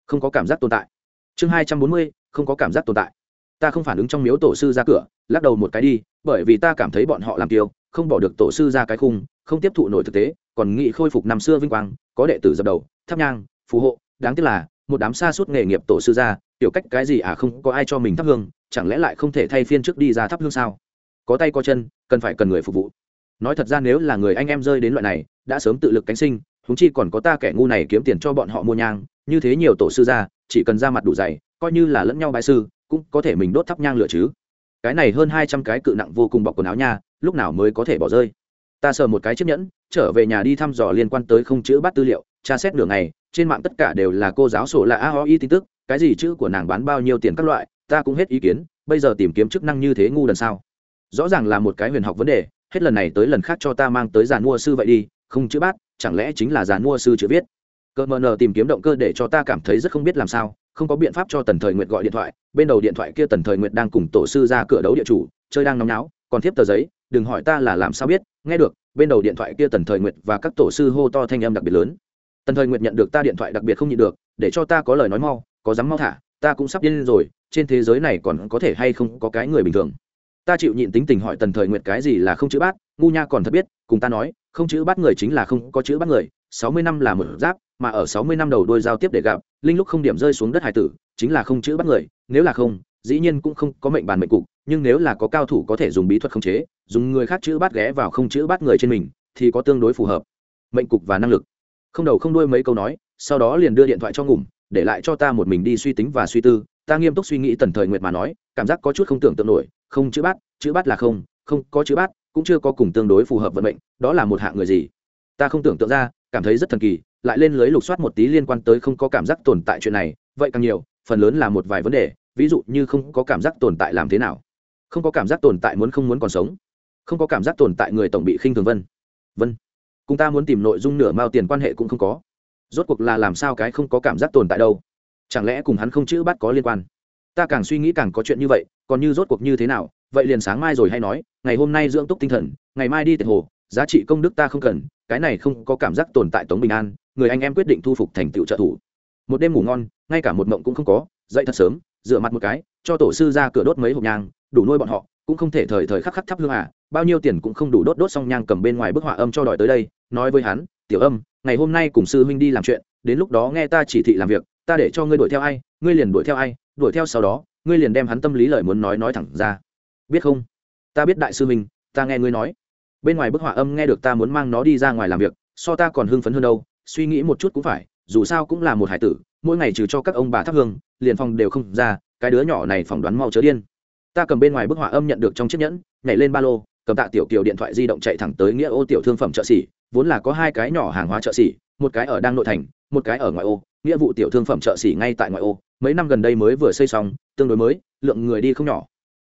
không có cảm giác tồn tại. Chương hai trăm bốn mươi, không có cảm giác tồn tại. Ta không phản ứng trong miếu tổ sư ra cửa, lắc đầu một cái đi, bởi vì ta cảm thấy bọn họ làm tiêu không bỏ được tổ sư ra cái khung, không tiếp thụ nổi thực tế, còn nghĩ khôi phục năm xưa vinh quang, có đệ tử dập đầu, thắp nhang, phù hộ, đáng tiếc là một đám xa suốt nghề nghiệp tổ sư ra, tiểu cách cái gì à không có ai cho mình thắp hương, chẳng lẽ lại không thể thay phiên trước đi ra thắp hương sao? Có tay có chân, cần phải cần người phục vụ. Nói thật ra nếu là người anh em rơi đến loại này, đã sớm tự lực cánh sinh húng chi còn có ta kẻ ngu này kiếm tiền cho bọn họ mua nhang, như thế nhiều tổ sư ra, chỉ cần ra mặt đủ dày, coi như là lẫn nhau bái sư, cũng có thể mình đốt thắp nhang lửa chứ. Cái này hơn hai trăm cái cự nặng vô cùng bọc quần áo nha, lúc nào mới có thể bỏ rơi? Ta sờ một cái chiếc nhẫn, trở về nhà đi thăm dò liên quan tới không chữ bắt tư liệu, tra xét nửa ngày, trên mạng tất cả đều là cô giáo sổ là aoi tin tức, cái gì chữ của nàng bán bao nhiêu tiền các loại, ta cũng hết ý kiến, bây giờ tìm kiếm chức năng như thế ngu lần sao? Rõ ràng là một cái huyền học vấn đề, hết lần này tới lần khác cho ta mang tới giàn mua sư vậy đi, không chữ bát, chẳng lẽ chính là giàn mua sư chữ viết? Cờ mờ nờ tìm kiếm động cơ để cho ta cảm thấy rất không biết làm sao, không có biện pháp cho tần thời nguyệt gọi điện thoại, bên đầu điện thoại kia tần thời nguyệt đang cùng tổ sư ra cửa đấu địa chủ, chơi đang nóng náo, còn thiếp tờ giấy đừng hỏi ta là làm sao biết, nghe được, bên đầu điện thoại kia tần thời nguyệt và các tổ sư hô to thanh âm đặc biệt lớn. Tần thời nguyệt nhận được ta điện thoại đặc biệt không nhịn được, để cho ta có lời nói mau, có dám mau thả, ta cũng sắp điên rồi, trên thế giới này còn có thể hay không có cái người bình thường. Ta chịu nhịn tính tình hỏi tần thời nguyệt cái gì là không chữ bát, ngu nha còn thật biết, cùng ta nói, không chữ bát người chính là không có chữ bát người, sáu mươi năm là một giáp, mà ở sáu mươi năm đầu đôi giao tiếp để gặp, linh lúc không điểm rơi xuống đất hải tử, chính là không chữ bát người, nếu là không dĩ nhiên cũng không có mệnh bàn mệnh cục, nhưng nếu là có cao thủ có thể dùng bí thuật khống chế, dùng người khác chữ bát ghé vào không chữ bát người trên mình, thì có tương đối phù hợp. Mệnh cục và năng lực. Không đầu không đuôi mấy câu nói, sau đó liền đưa điện thoại cho ngủm để lại cho ta một mình đi suy tính và suy tư. Ta nghiêm túc suy nghĩ tần thời nguyệt mà nói, cảm giác có chút không tưởng tượng nổi, không chữ bát chữ bát là không không có chữ bát cũng chưa có cùng tương đối phù hợp vận mệnh, đó là một hạng người gì? Ta không tưởng tượng ra, cảm thấy rất thần kỳ, lại lên lưới lục soát một tí liên quan tới không có cảm giác tồn tại chuyện này, vậy càng nhiều, phần lớn là một vài vấn đề ví dụ như không có cảm giác tồn tại làm thế nào, không có cảm giác tồn tại muốn không muốn còn sống, không có cảm giác tồn tại người tổng bị khinh thường vân vân. Cùng ta muốn tìm nội dung nửa mao tiền quan hệ cũng không có. Rốt cuộc là làm sao cái không có cảm giác tồn tại đâu? Chẳng lẽ cùng hắn không chữ bắt có liên quan? Ta càng suy nghĩ càng có chuyện như vậy, còn như rốt cuộc như thế nào? Vậy liền sáng mai rồi hay nói, ngày hôm nay dưỡng túc tinh thần, ngày mai đi tiệt hồ, giá trị công đức ta không cần, cái này không có cảm giác tồn tại tống bình an, người anh em quyết định thu phục thành tựu trợ thủ. Một đêm ngủ ngon, ngay cả một mộng cũng không có dậy thật sớm, rửa mặt một cái, cho tổ sư ra cửa đốt mấy hộp nhang, đủ nuôi bọn họ, cũng không thể thời thời khắc khắc thắp hương à bao nhiêu tiền cũng không đủ đốt đốt xong nhang cầm bên ngoài bức họa âm cho đòi tới đây, nói với hắn, tiểu âm, ngày hôm nay cùng sư huynh đi làm chuyện, đến lúc đó nghe ta chỉ thị làm việc, ta để cho ngươi đuổi theo ai, ngươi liền đuổi theo ai, đuổi theo sau đó, ngươi liền đem hắn tâm lý lời muốn nói nói thẳng ra. Biết không? Ta biết đại sư huynh, ta nghe ngươi nói. Bên ngoài bức họa âm nghe được ta muốn mang nó đi ra ngoài làm việc, so ta còn hưng phấn hơn đâu, suy nghĩ một chút cũng phải dù sao cũng là một hải tử, mỗi ngày trừ cho các ông bà thắp hương, liền phòng đều không ra, cái đứa nhỏ này phỏng đoán mau chớ điên. Ta cầm bên ngoài bức họa âm nhận được trong chiếc nhẫn, nhảy lên ba lô, cầm tạ tiểu kiều điện thoại di động chạy thẳng tới nghĩa ô tiểu thương phẩm chợ xỉ, vốn là có hai cái nhỏ hàng hóa chợ xỉ, một cái ở đang nội thành, một cái ở ngoại ô, nghĩa vụ tiểu thương phẩm chợ xỉ ngay tại ngoại ô, mấy năm gần đây mới vừa xây xong, tương đối mới, lượng người đi không nhỏ.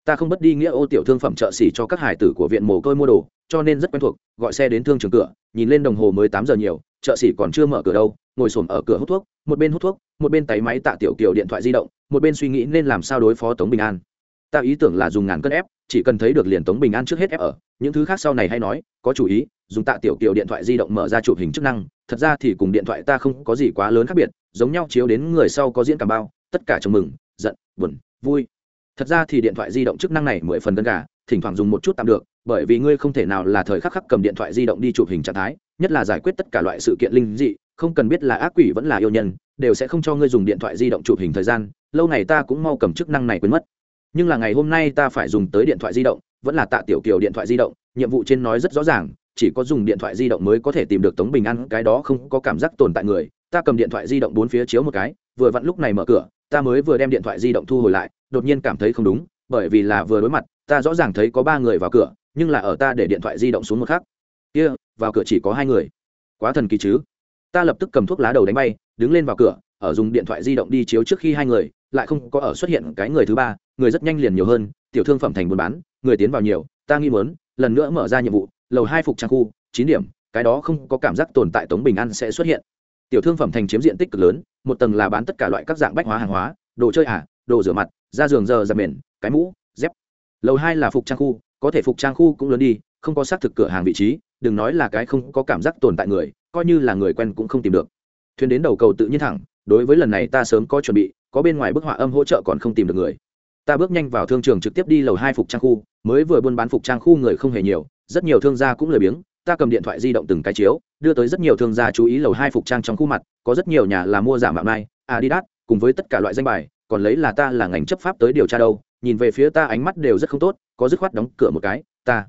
Ta không bất đi nghĩa ô tiểu thương phẩm chợ xỉ cho các hải tử của viện mồ côi mua đồ, cho nên rất quen thuộc, gọi xe đến thương trường cửa, nhìn lên đồng hồ mới tám giờ nhiều, chợ xỉ còn chưa mở cửa đâu ngồi xổm ở cửa hút thuốc, một bên hút thuốc, một bên tay máy tạ tiểu kiều điện thoại di động, một bên suy nghĩ nên làm sao đối phó tống bình an. Ta ý tưởng là dùng ngàn cân ép, chỉ cần thấy được liền tống bình an trước hết ép ở, những thứ khác sau này hay nói, có chủ ý, dùng tạ tiểu kiều điện thoại di động mở ra chụp hình chức năng, thật ra thì cùng điện thoại ta không có gì quá lớn khác biệt, giống nhau chiếu đến người sau có diễn cảm bao, tất cả chồng mừng, giận, buồn, vui. Thật ra thì điện thoại di động chức năng này mười phần gần cả thỉnh thoảng dùng một chút tạm được, bởi vì ngươi không thể nào là thời khắc khắc cầm điện thoại di động đi chụp hình trạng thái, nhất là giải quyết tất cả loại sự kiện linh dị không cần biết là ác quỷ vẫn là yêu nhân, đều sẽ không cho ngươi dùng điện thoại di động chụp hình thời gian, lâu này ta cũng mau cầm chức năng này quên mất. Nhưng là ngày hôm nay ta phải dùng tới điện thoại di động, vẫn là tạ tiểu kiều điện thoại di động, nhiệm vụ trên nói rất rõ ràng, chỉ có dùng điện thoại di động mới có thể tìm được tống bình an, cái đó không có cảm giác tồn tại người, ta cầm điện thoại di động bốn phía chiếu một cái, vừa vặn lúc này mở cửa, ta mới vừa đem điện thoại di động thu hồi lại, đột nhiên cảm thấy không đúng, bởi vì là vừa đối mặt, ta rõ ràng thấy có ba người vào cửa, nhưng là ở ta để điện thoại di động xuống một khắc. Kia, vào cửa chỉ có hai người. Quá thần kỳ chứ? Ta lập tức cầm thuốc lá đầu đánh bay, đứng lên vào cửa, ở dùng điện thoại di động đi chiếu trước khi hai người, lại không có ở xuất hiện cái người thứ ba, người rất nhanh liền nhiều hơn, tiểu thương phẩm thành buôn bán, người tiến vào nhiều, ta nghi mớn lần nữa mở ra nhiệm vụ, lầu hai phục trang khu, chín điểm, cái đó không có cảm giác tồn tại tống bình an sẽ xuất hiện. Tiểu thương phẩm thành chiếm diện tích cực lớn, một tầng là bán tất cả loại các dạng bách hóa hàng hóa, đồ chơi ả đồ rửa mặt, da giường giờ giặt mền, cái mũ, dép. Lầu hai là phục trang khu, có thể phục trang khu cũng lớn đi, không có xác thực cửa hàng vị trí, đừng nói là cái không có cảm giác tồn tại người coi như là người quen cũng không tìm được. Thuyền đến đầu cầu tự nhiên thẳng, đối với lần này ta sớm có chuẩn bị, có bên ngoài bức họa âm hỗ trợ còn không tìm được người. Ta bước nhanh vào thương trường trực tiếp đi lầu hai phục trang khu, mới vừa buôn bán phục trang khu người không hề nhiều, rất nhiều thương gia cũng lười biếng, ta cầm điện thoại di động từng cái chiếu, đưa tới rất nhiều thương gia chú ý lầu hai phục trang trong khu mặt, có rất nhiều nhà là mua giả mạo này, adidas, cùng với tất cả loại danh bài, còn lấy là ta là ngành chấp pháp tới điều tra đâu, nhìn về phía ta ánh mắt đều rất không tốt, có dứt khoát đóng cửa một cái, ta.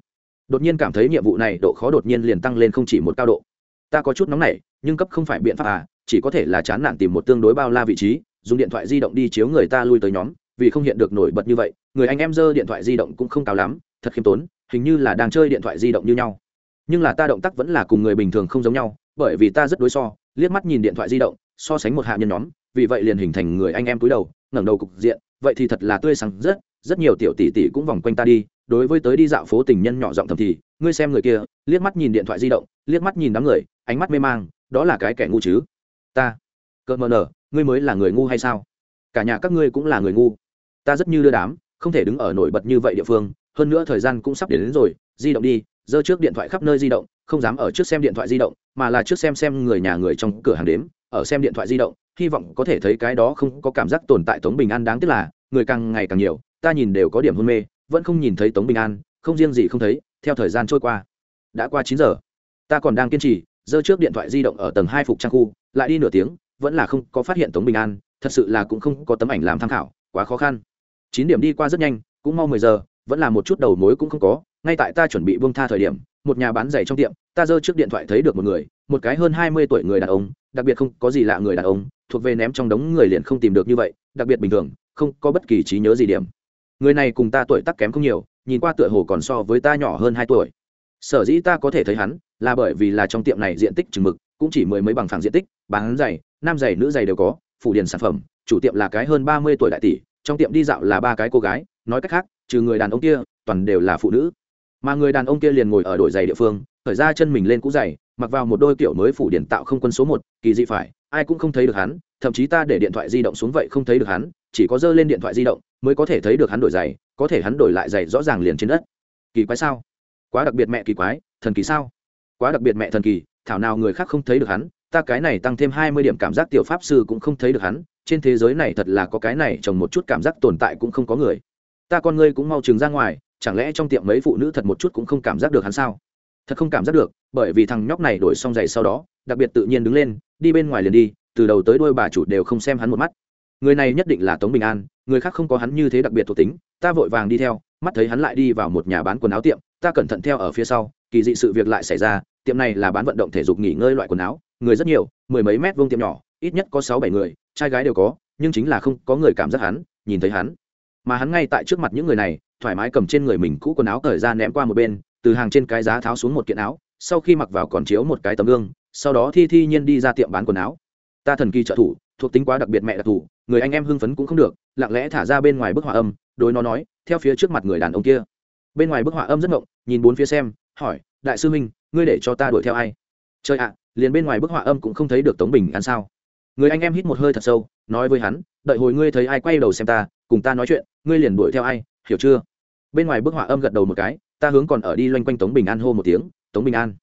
Đột nhiên cảm thấy nhiệm vụ này độ khó đột nhiên liền tăng lên không chỉ một cao độ ta có chút nóng nảy, nhưng cấp không phải biện pháp à chỉ có thể là chán nản tìm một tương đối bao la vị trí, dùng điện thoại di động đi chiếu người ta lui tới nhóm, vì không hiện được nổi bật như vậy, người anh em dơ điện thoại di động cũng không cao lắm, thật khiêm tốn, hình như là đang chơi điện thoại di động như nhau. Nhưng là ta động tác vẫn là cùng người bình thường không giống nhau, bởi vì ta rất đối so, liếc mắt nhìn điện thoại di động, so sánh một hạ nhân nhóm, vì vậy liền hình thành người anh em túi đầu, ngẩng đầu cục diện, vậy thì thật là tươi sáng rất rất nhiều tiểu tỷ tỷ cũng vòng quanh ta đi, đối với tới đi dạo phố tình nhân nhỏ giọng thầm thì, ngươi xem người kia, liếc mắt nhìn điện thoại di động liếc mắt nhìn đám người ánh mắt mê mang đó là cái kẻ ngu chứ? Ta. Cợt mờ nở ngươi mới là người ngu hay sao? Cả nhà các ngươi cũng là người ngu. Ta rất như đưa đám không thể đứng ở nổi bật như vậy địa phương hơn nữa thời gian cũng sắp đến, đến rồi di động đi giơ trước điện thoại khắp nơi di động không dám ở trước xem điện thoại di động mà là trước xem xem người nhà người trong cửa hàng đếm ở xem điện thoại di động hy vọng có thể thấy cái đó không có cảm giác tồn tại tống bình an đáng tiếc là người càng ngày càng nhiều ta nhìn đều có điểm hôn mê vẫn không nhìn thấy tống bình an không riêng gì không thấy theo thời gian trôi qua. Đã qua chín giờ ta còn đang kiên trì, giơ trước điện thoại di động ở tầng hai phục trang khu, lại đi nửa tiếng, vẫn là không có phát hiện tống bình an, thật sự là cũng không có tấm ảnh làm tham khảo, quá khó khăn. Chín điểm đi qua rất nhanh, cũng mau mười giờ, vẫn là một chút đầu mối cũng không có, ngay tại ta chuẩn bị buông tha thời điểm, một nhà bán giày trong tiệm, ta giơ trước điện thoại thấy được một người, một cái hơn hai mươi tuổi người đàn ông, đặc biệt không có gì lạ người đàn ông, thuộc về ném trong đống người liền không tìm được như vậy, đặc biệt bình thường, không có bất kỳ trí nhớ gì điểm. Người này cùng ta tuổi tác kém không nhiều, nhìn qua tựa hồ còn so với ta nhỏ hơn hai tuổi sở dĩ ta có thể thấy hắn, là bởi vì là trong tiệm này diện tích chừng mực, cũng chỉ mười mấy bằng phẳng diện tích, bán giày, nam giày, nữ giày đều có, phủ điền sản phẩm, chủ tiệm là cái hơn ba mươi tuổi đại tỷ, trong tiệm đi dạo là ba cái cô gái, nói cách khác, trừ người đàn ông kia, toàn đều là phụ nữ. Mà người đàn ông kia liền ngồi ở đổi giày địa phương, khởi ra chân mình lên cũ giày, mặc vào một đôi kiểu mới phủ điển tạo không quân số một, kỳ dị phải, ai cũng không thấy được hắn, thậm chí ta để điện thoại di động xuống vậy không thấy được hắn, chỉ có dơ lên điện thoại di động, mới có thể thấy được hắn đổi giày, có thể hắn đổi lại giày rõ ràng liền trên đất. Kỳ quái sao? Quá đặc biệt mẹ kỳ quái, thần kỳ sao? Quá đặc biệt mẹ thần kỳ, thảo nào người khác không thấy được hắn, ta cái này tăng thêm hai mươi điểm cảm giác tiểu pháp sư cũng không thấy được hắn, trên thế giới này thật là có cái này trồng một chút cảm giác tồn tại cũng không có người. Ta con ngươi cũng mau chừng ra ngoài, chẳng lẽ trong tiệm mấy phụ nữ thật một chút cũng không cảm giác được hắn sao? Thật không cảm giác được, bởi vì thằng nhóc này đổi xong giày sau đó, đặc biệt tự nhiên đứng lên, đi bên ngoài liền đi, từ đầu tới đôi bà chủ đều không xem hắn một mắt. Người này nhất định là tống bình an, người khác không có hắn như thế đặc biệt thuộc tính, ta vội vàng đi theo, mắt thấy hắn lại đi vào một nhà bán quần áo tiệm ta cẩn thận theo ở phía sau, kỳ dị sự việc lại xảy ra, tiệm này là bán vận động thể dục nghỉ ngơi loại quần áo, người rất nhiều, mười mấy mét vuông tiệm nhỏ, ít nhất có sáu bảy người, trai gái đều có, nhưng chính là không có người cảm giác hắn, nhìn thấy hắn. Mà hắn ngay tại trước mặt những người này, thoải mái cầm trên người mình cũ quần áo cởi ra ném qua một bên, từ hàng trên cái giá tháo xuống một kiện áo, sau khi mặc vào còn chiếu một cái tấm gương, sau đó thi thi nhiên đi ra tiệm bán quần áo. Ta thần kỳ trợ thủ, thuộc tính quá đặc biệt mẹ đặc thù, người anh em hưng phấn cũng không được, lặng lẽ thả ra bên ngoài bức họa âm, đối nó nói, theo phía trước mặt người đàn ông kia. Bên ngoài bức họa âm rất ngộng nhìn bốn phía xem, hỏi, đại sư minh ngươi để cho ta đuổi theo ai? Trời ạ, liền bên ngoài bức họa âm cũng không thấy được tống bình ăn sao? Người anh em hít một hơi thật sâu, nói với hắn, đợi hồi ngươi thấy ai quay đầu xem ta, cùng ta nói chuyện, ngươi liền đuổi theo ai, hiểu chưa? Bên ngoài bức họa âm gật đầu một cái, ta hướng còn ở đi loanh quanh tống bình an hô một tiếng, tống bình an.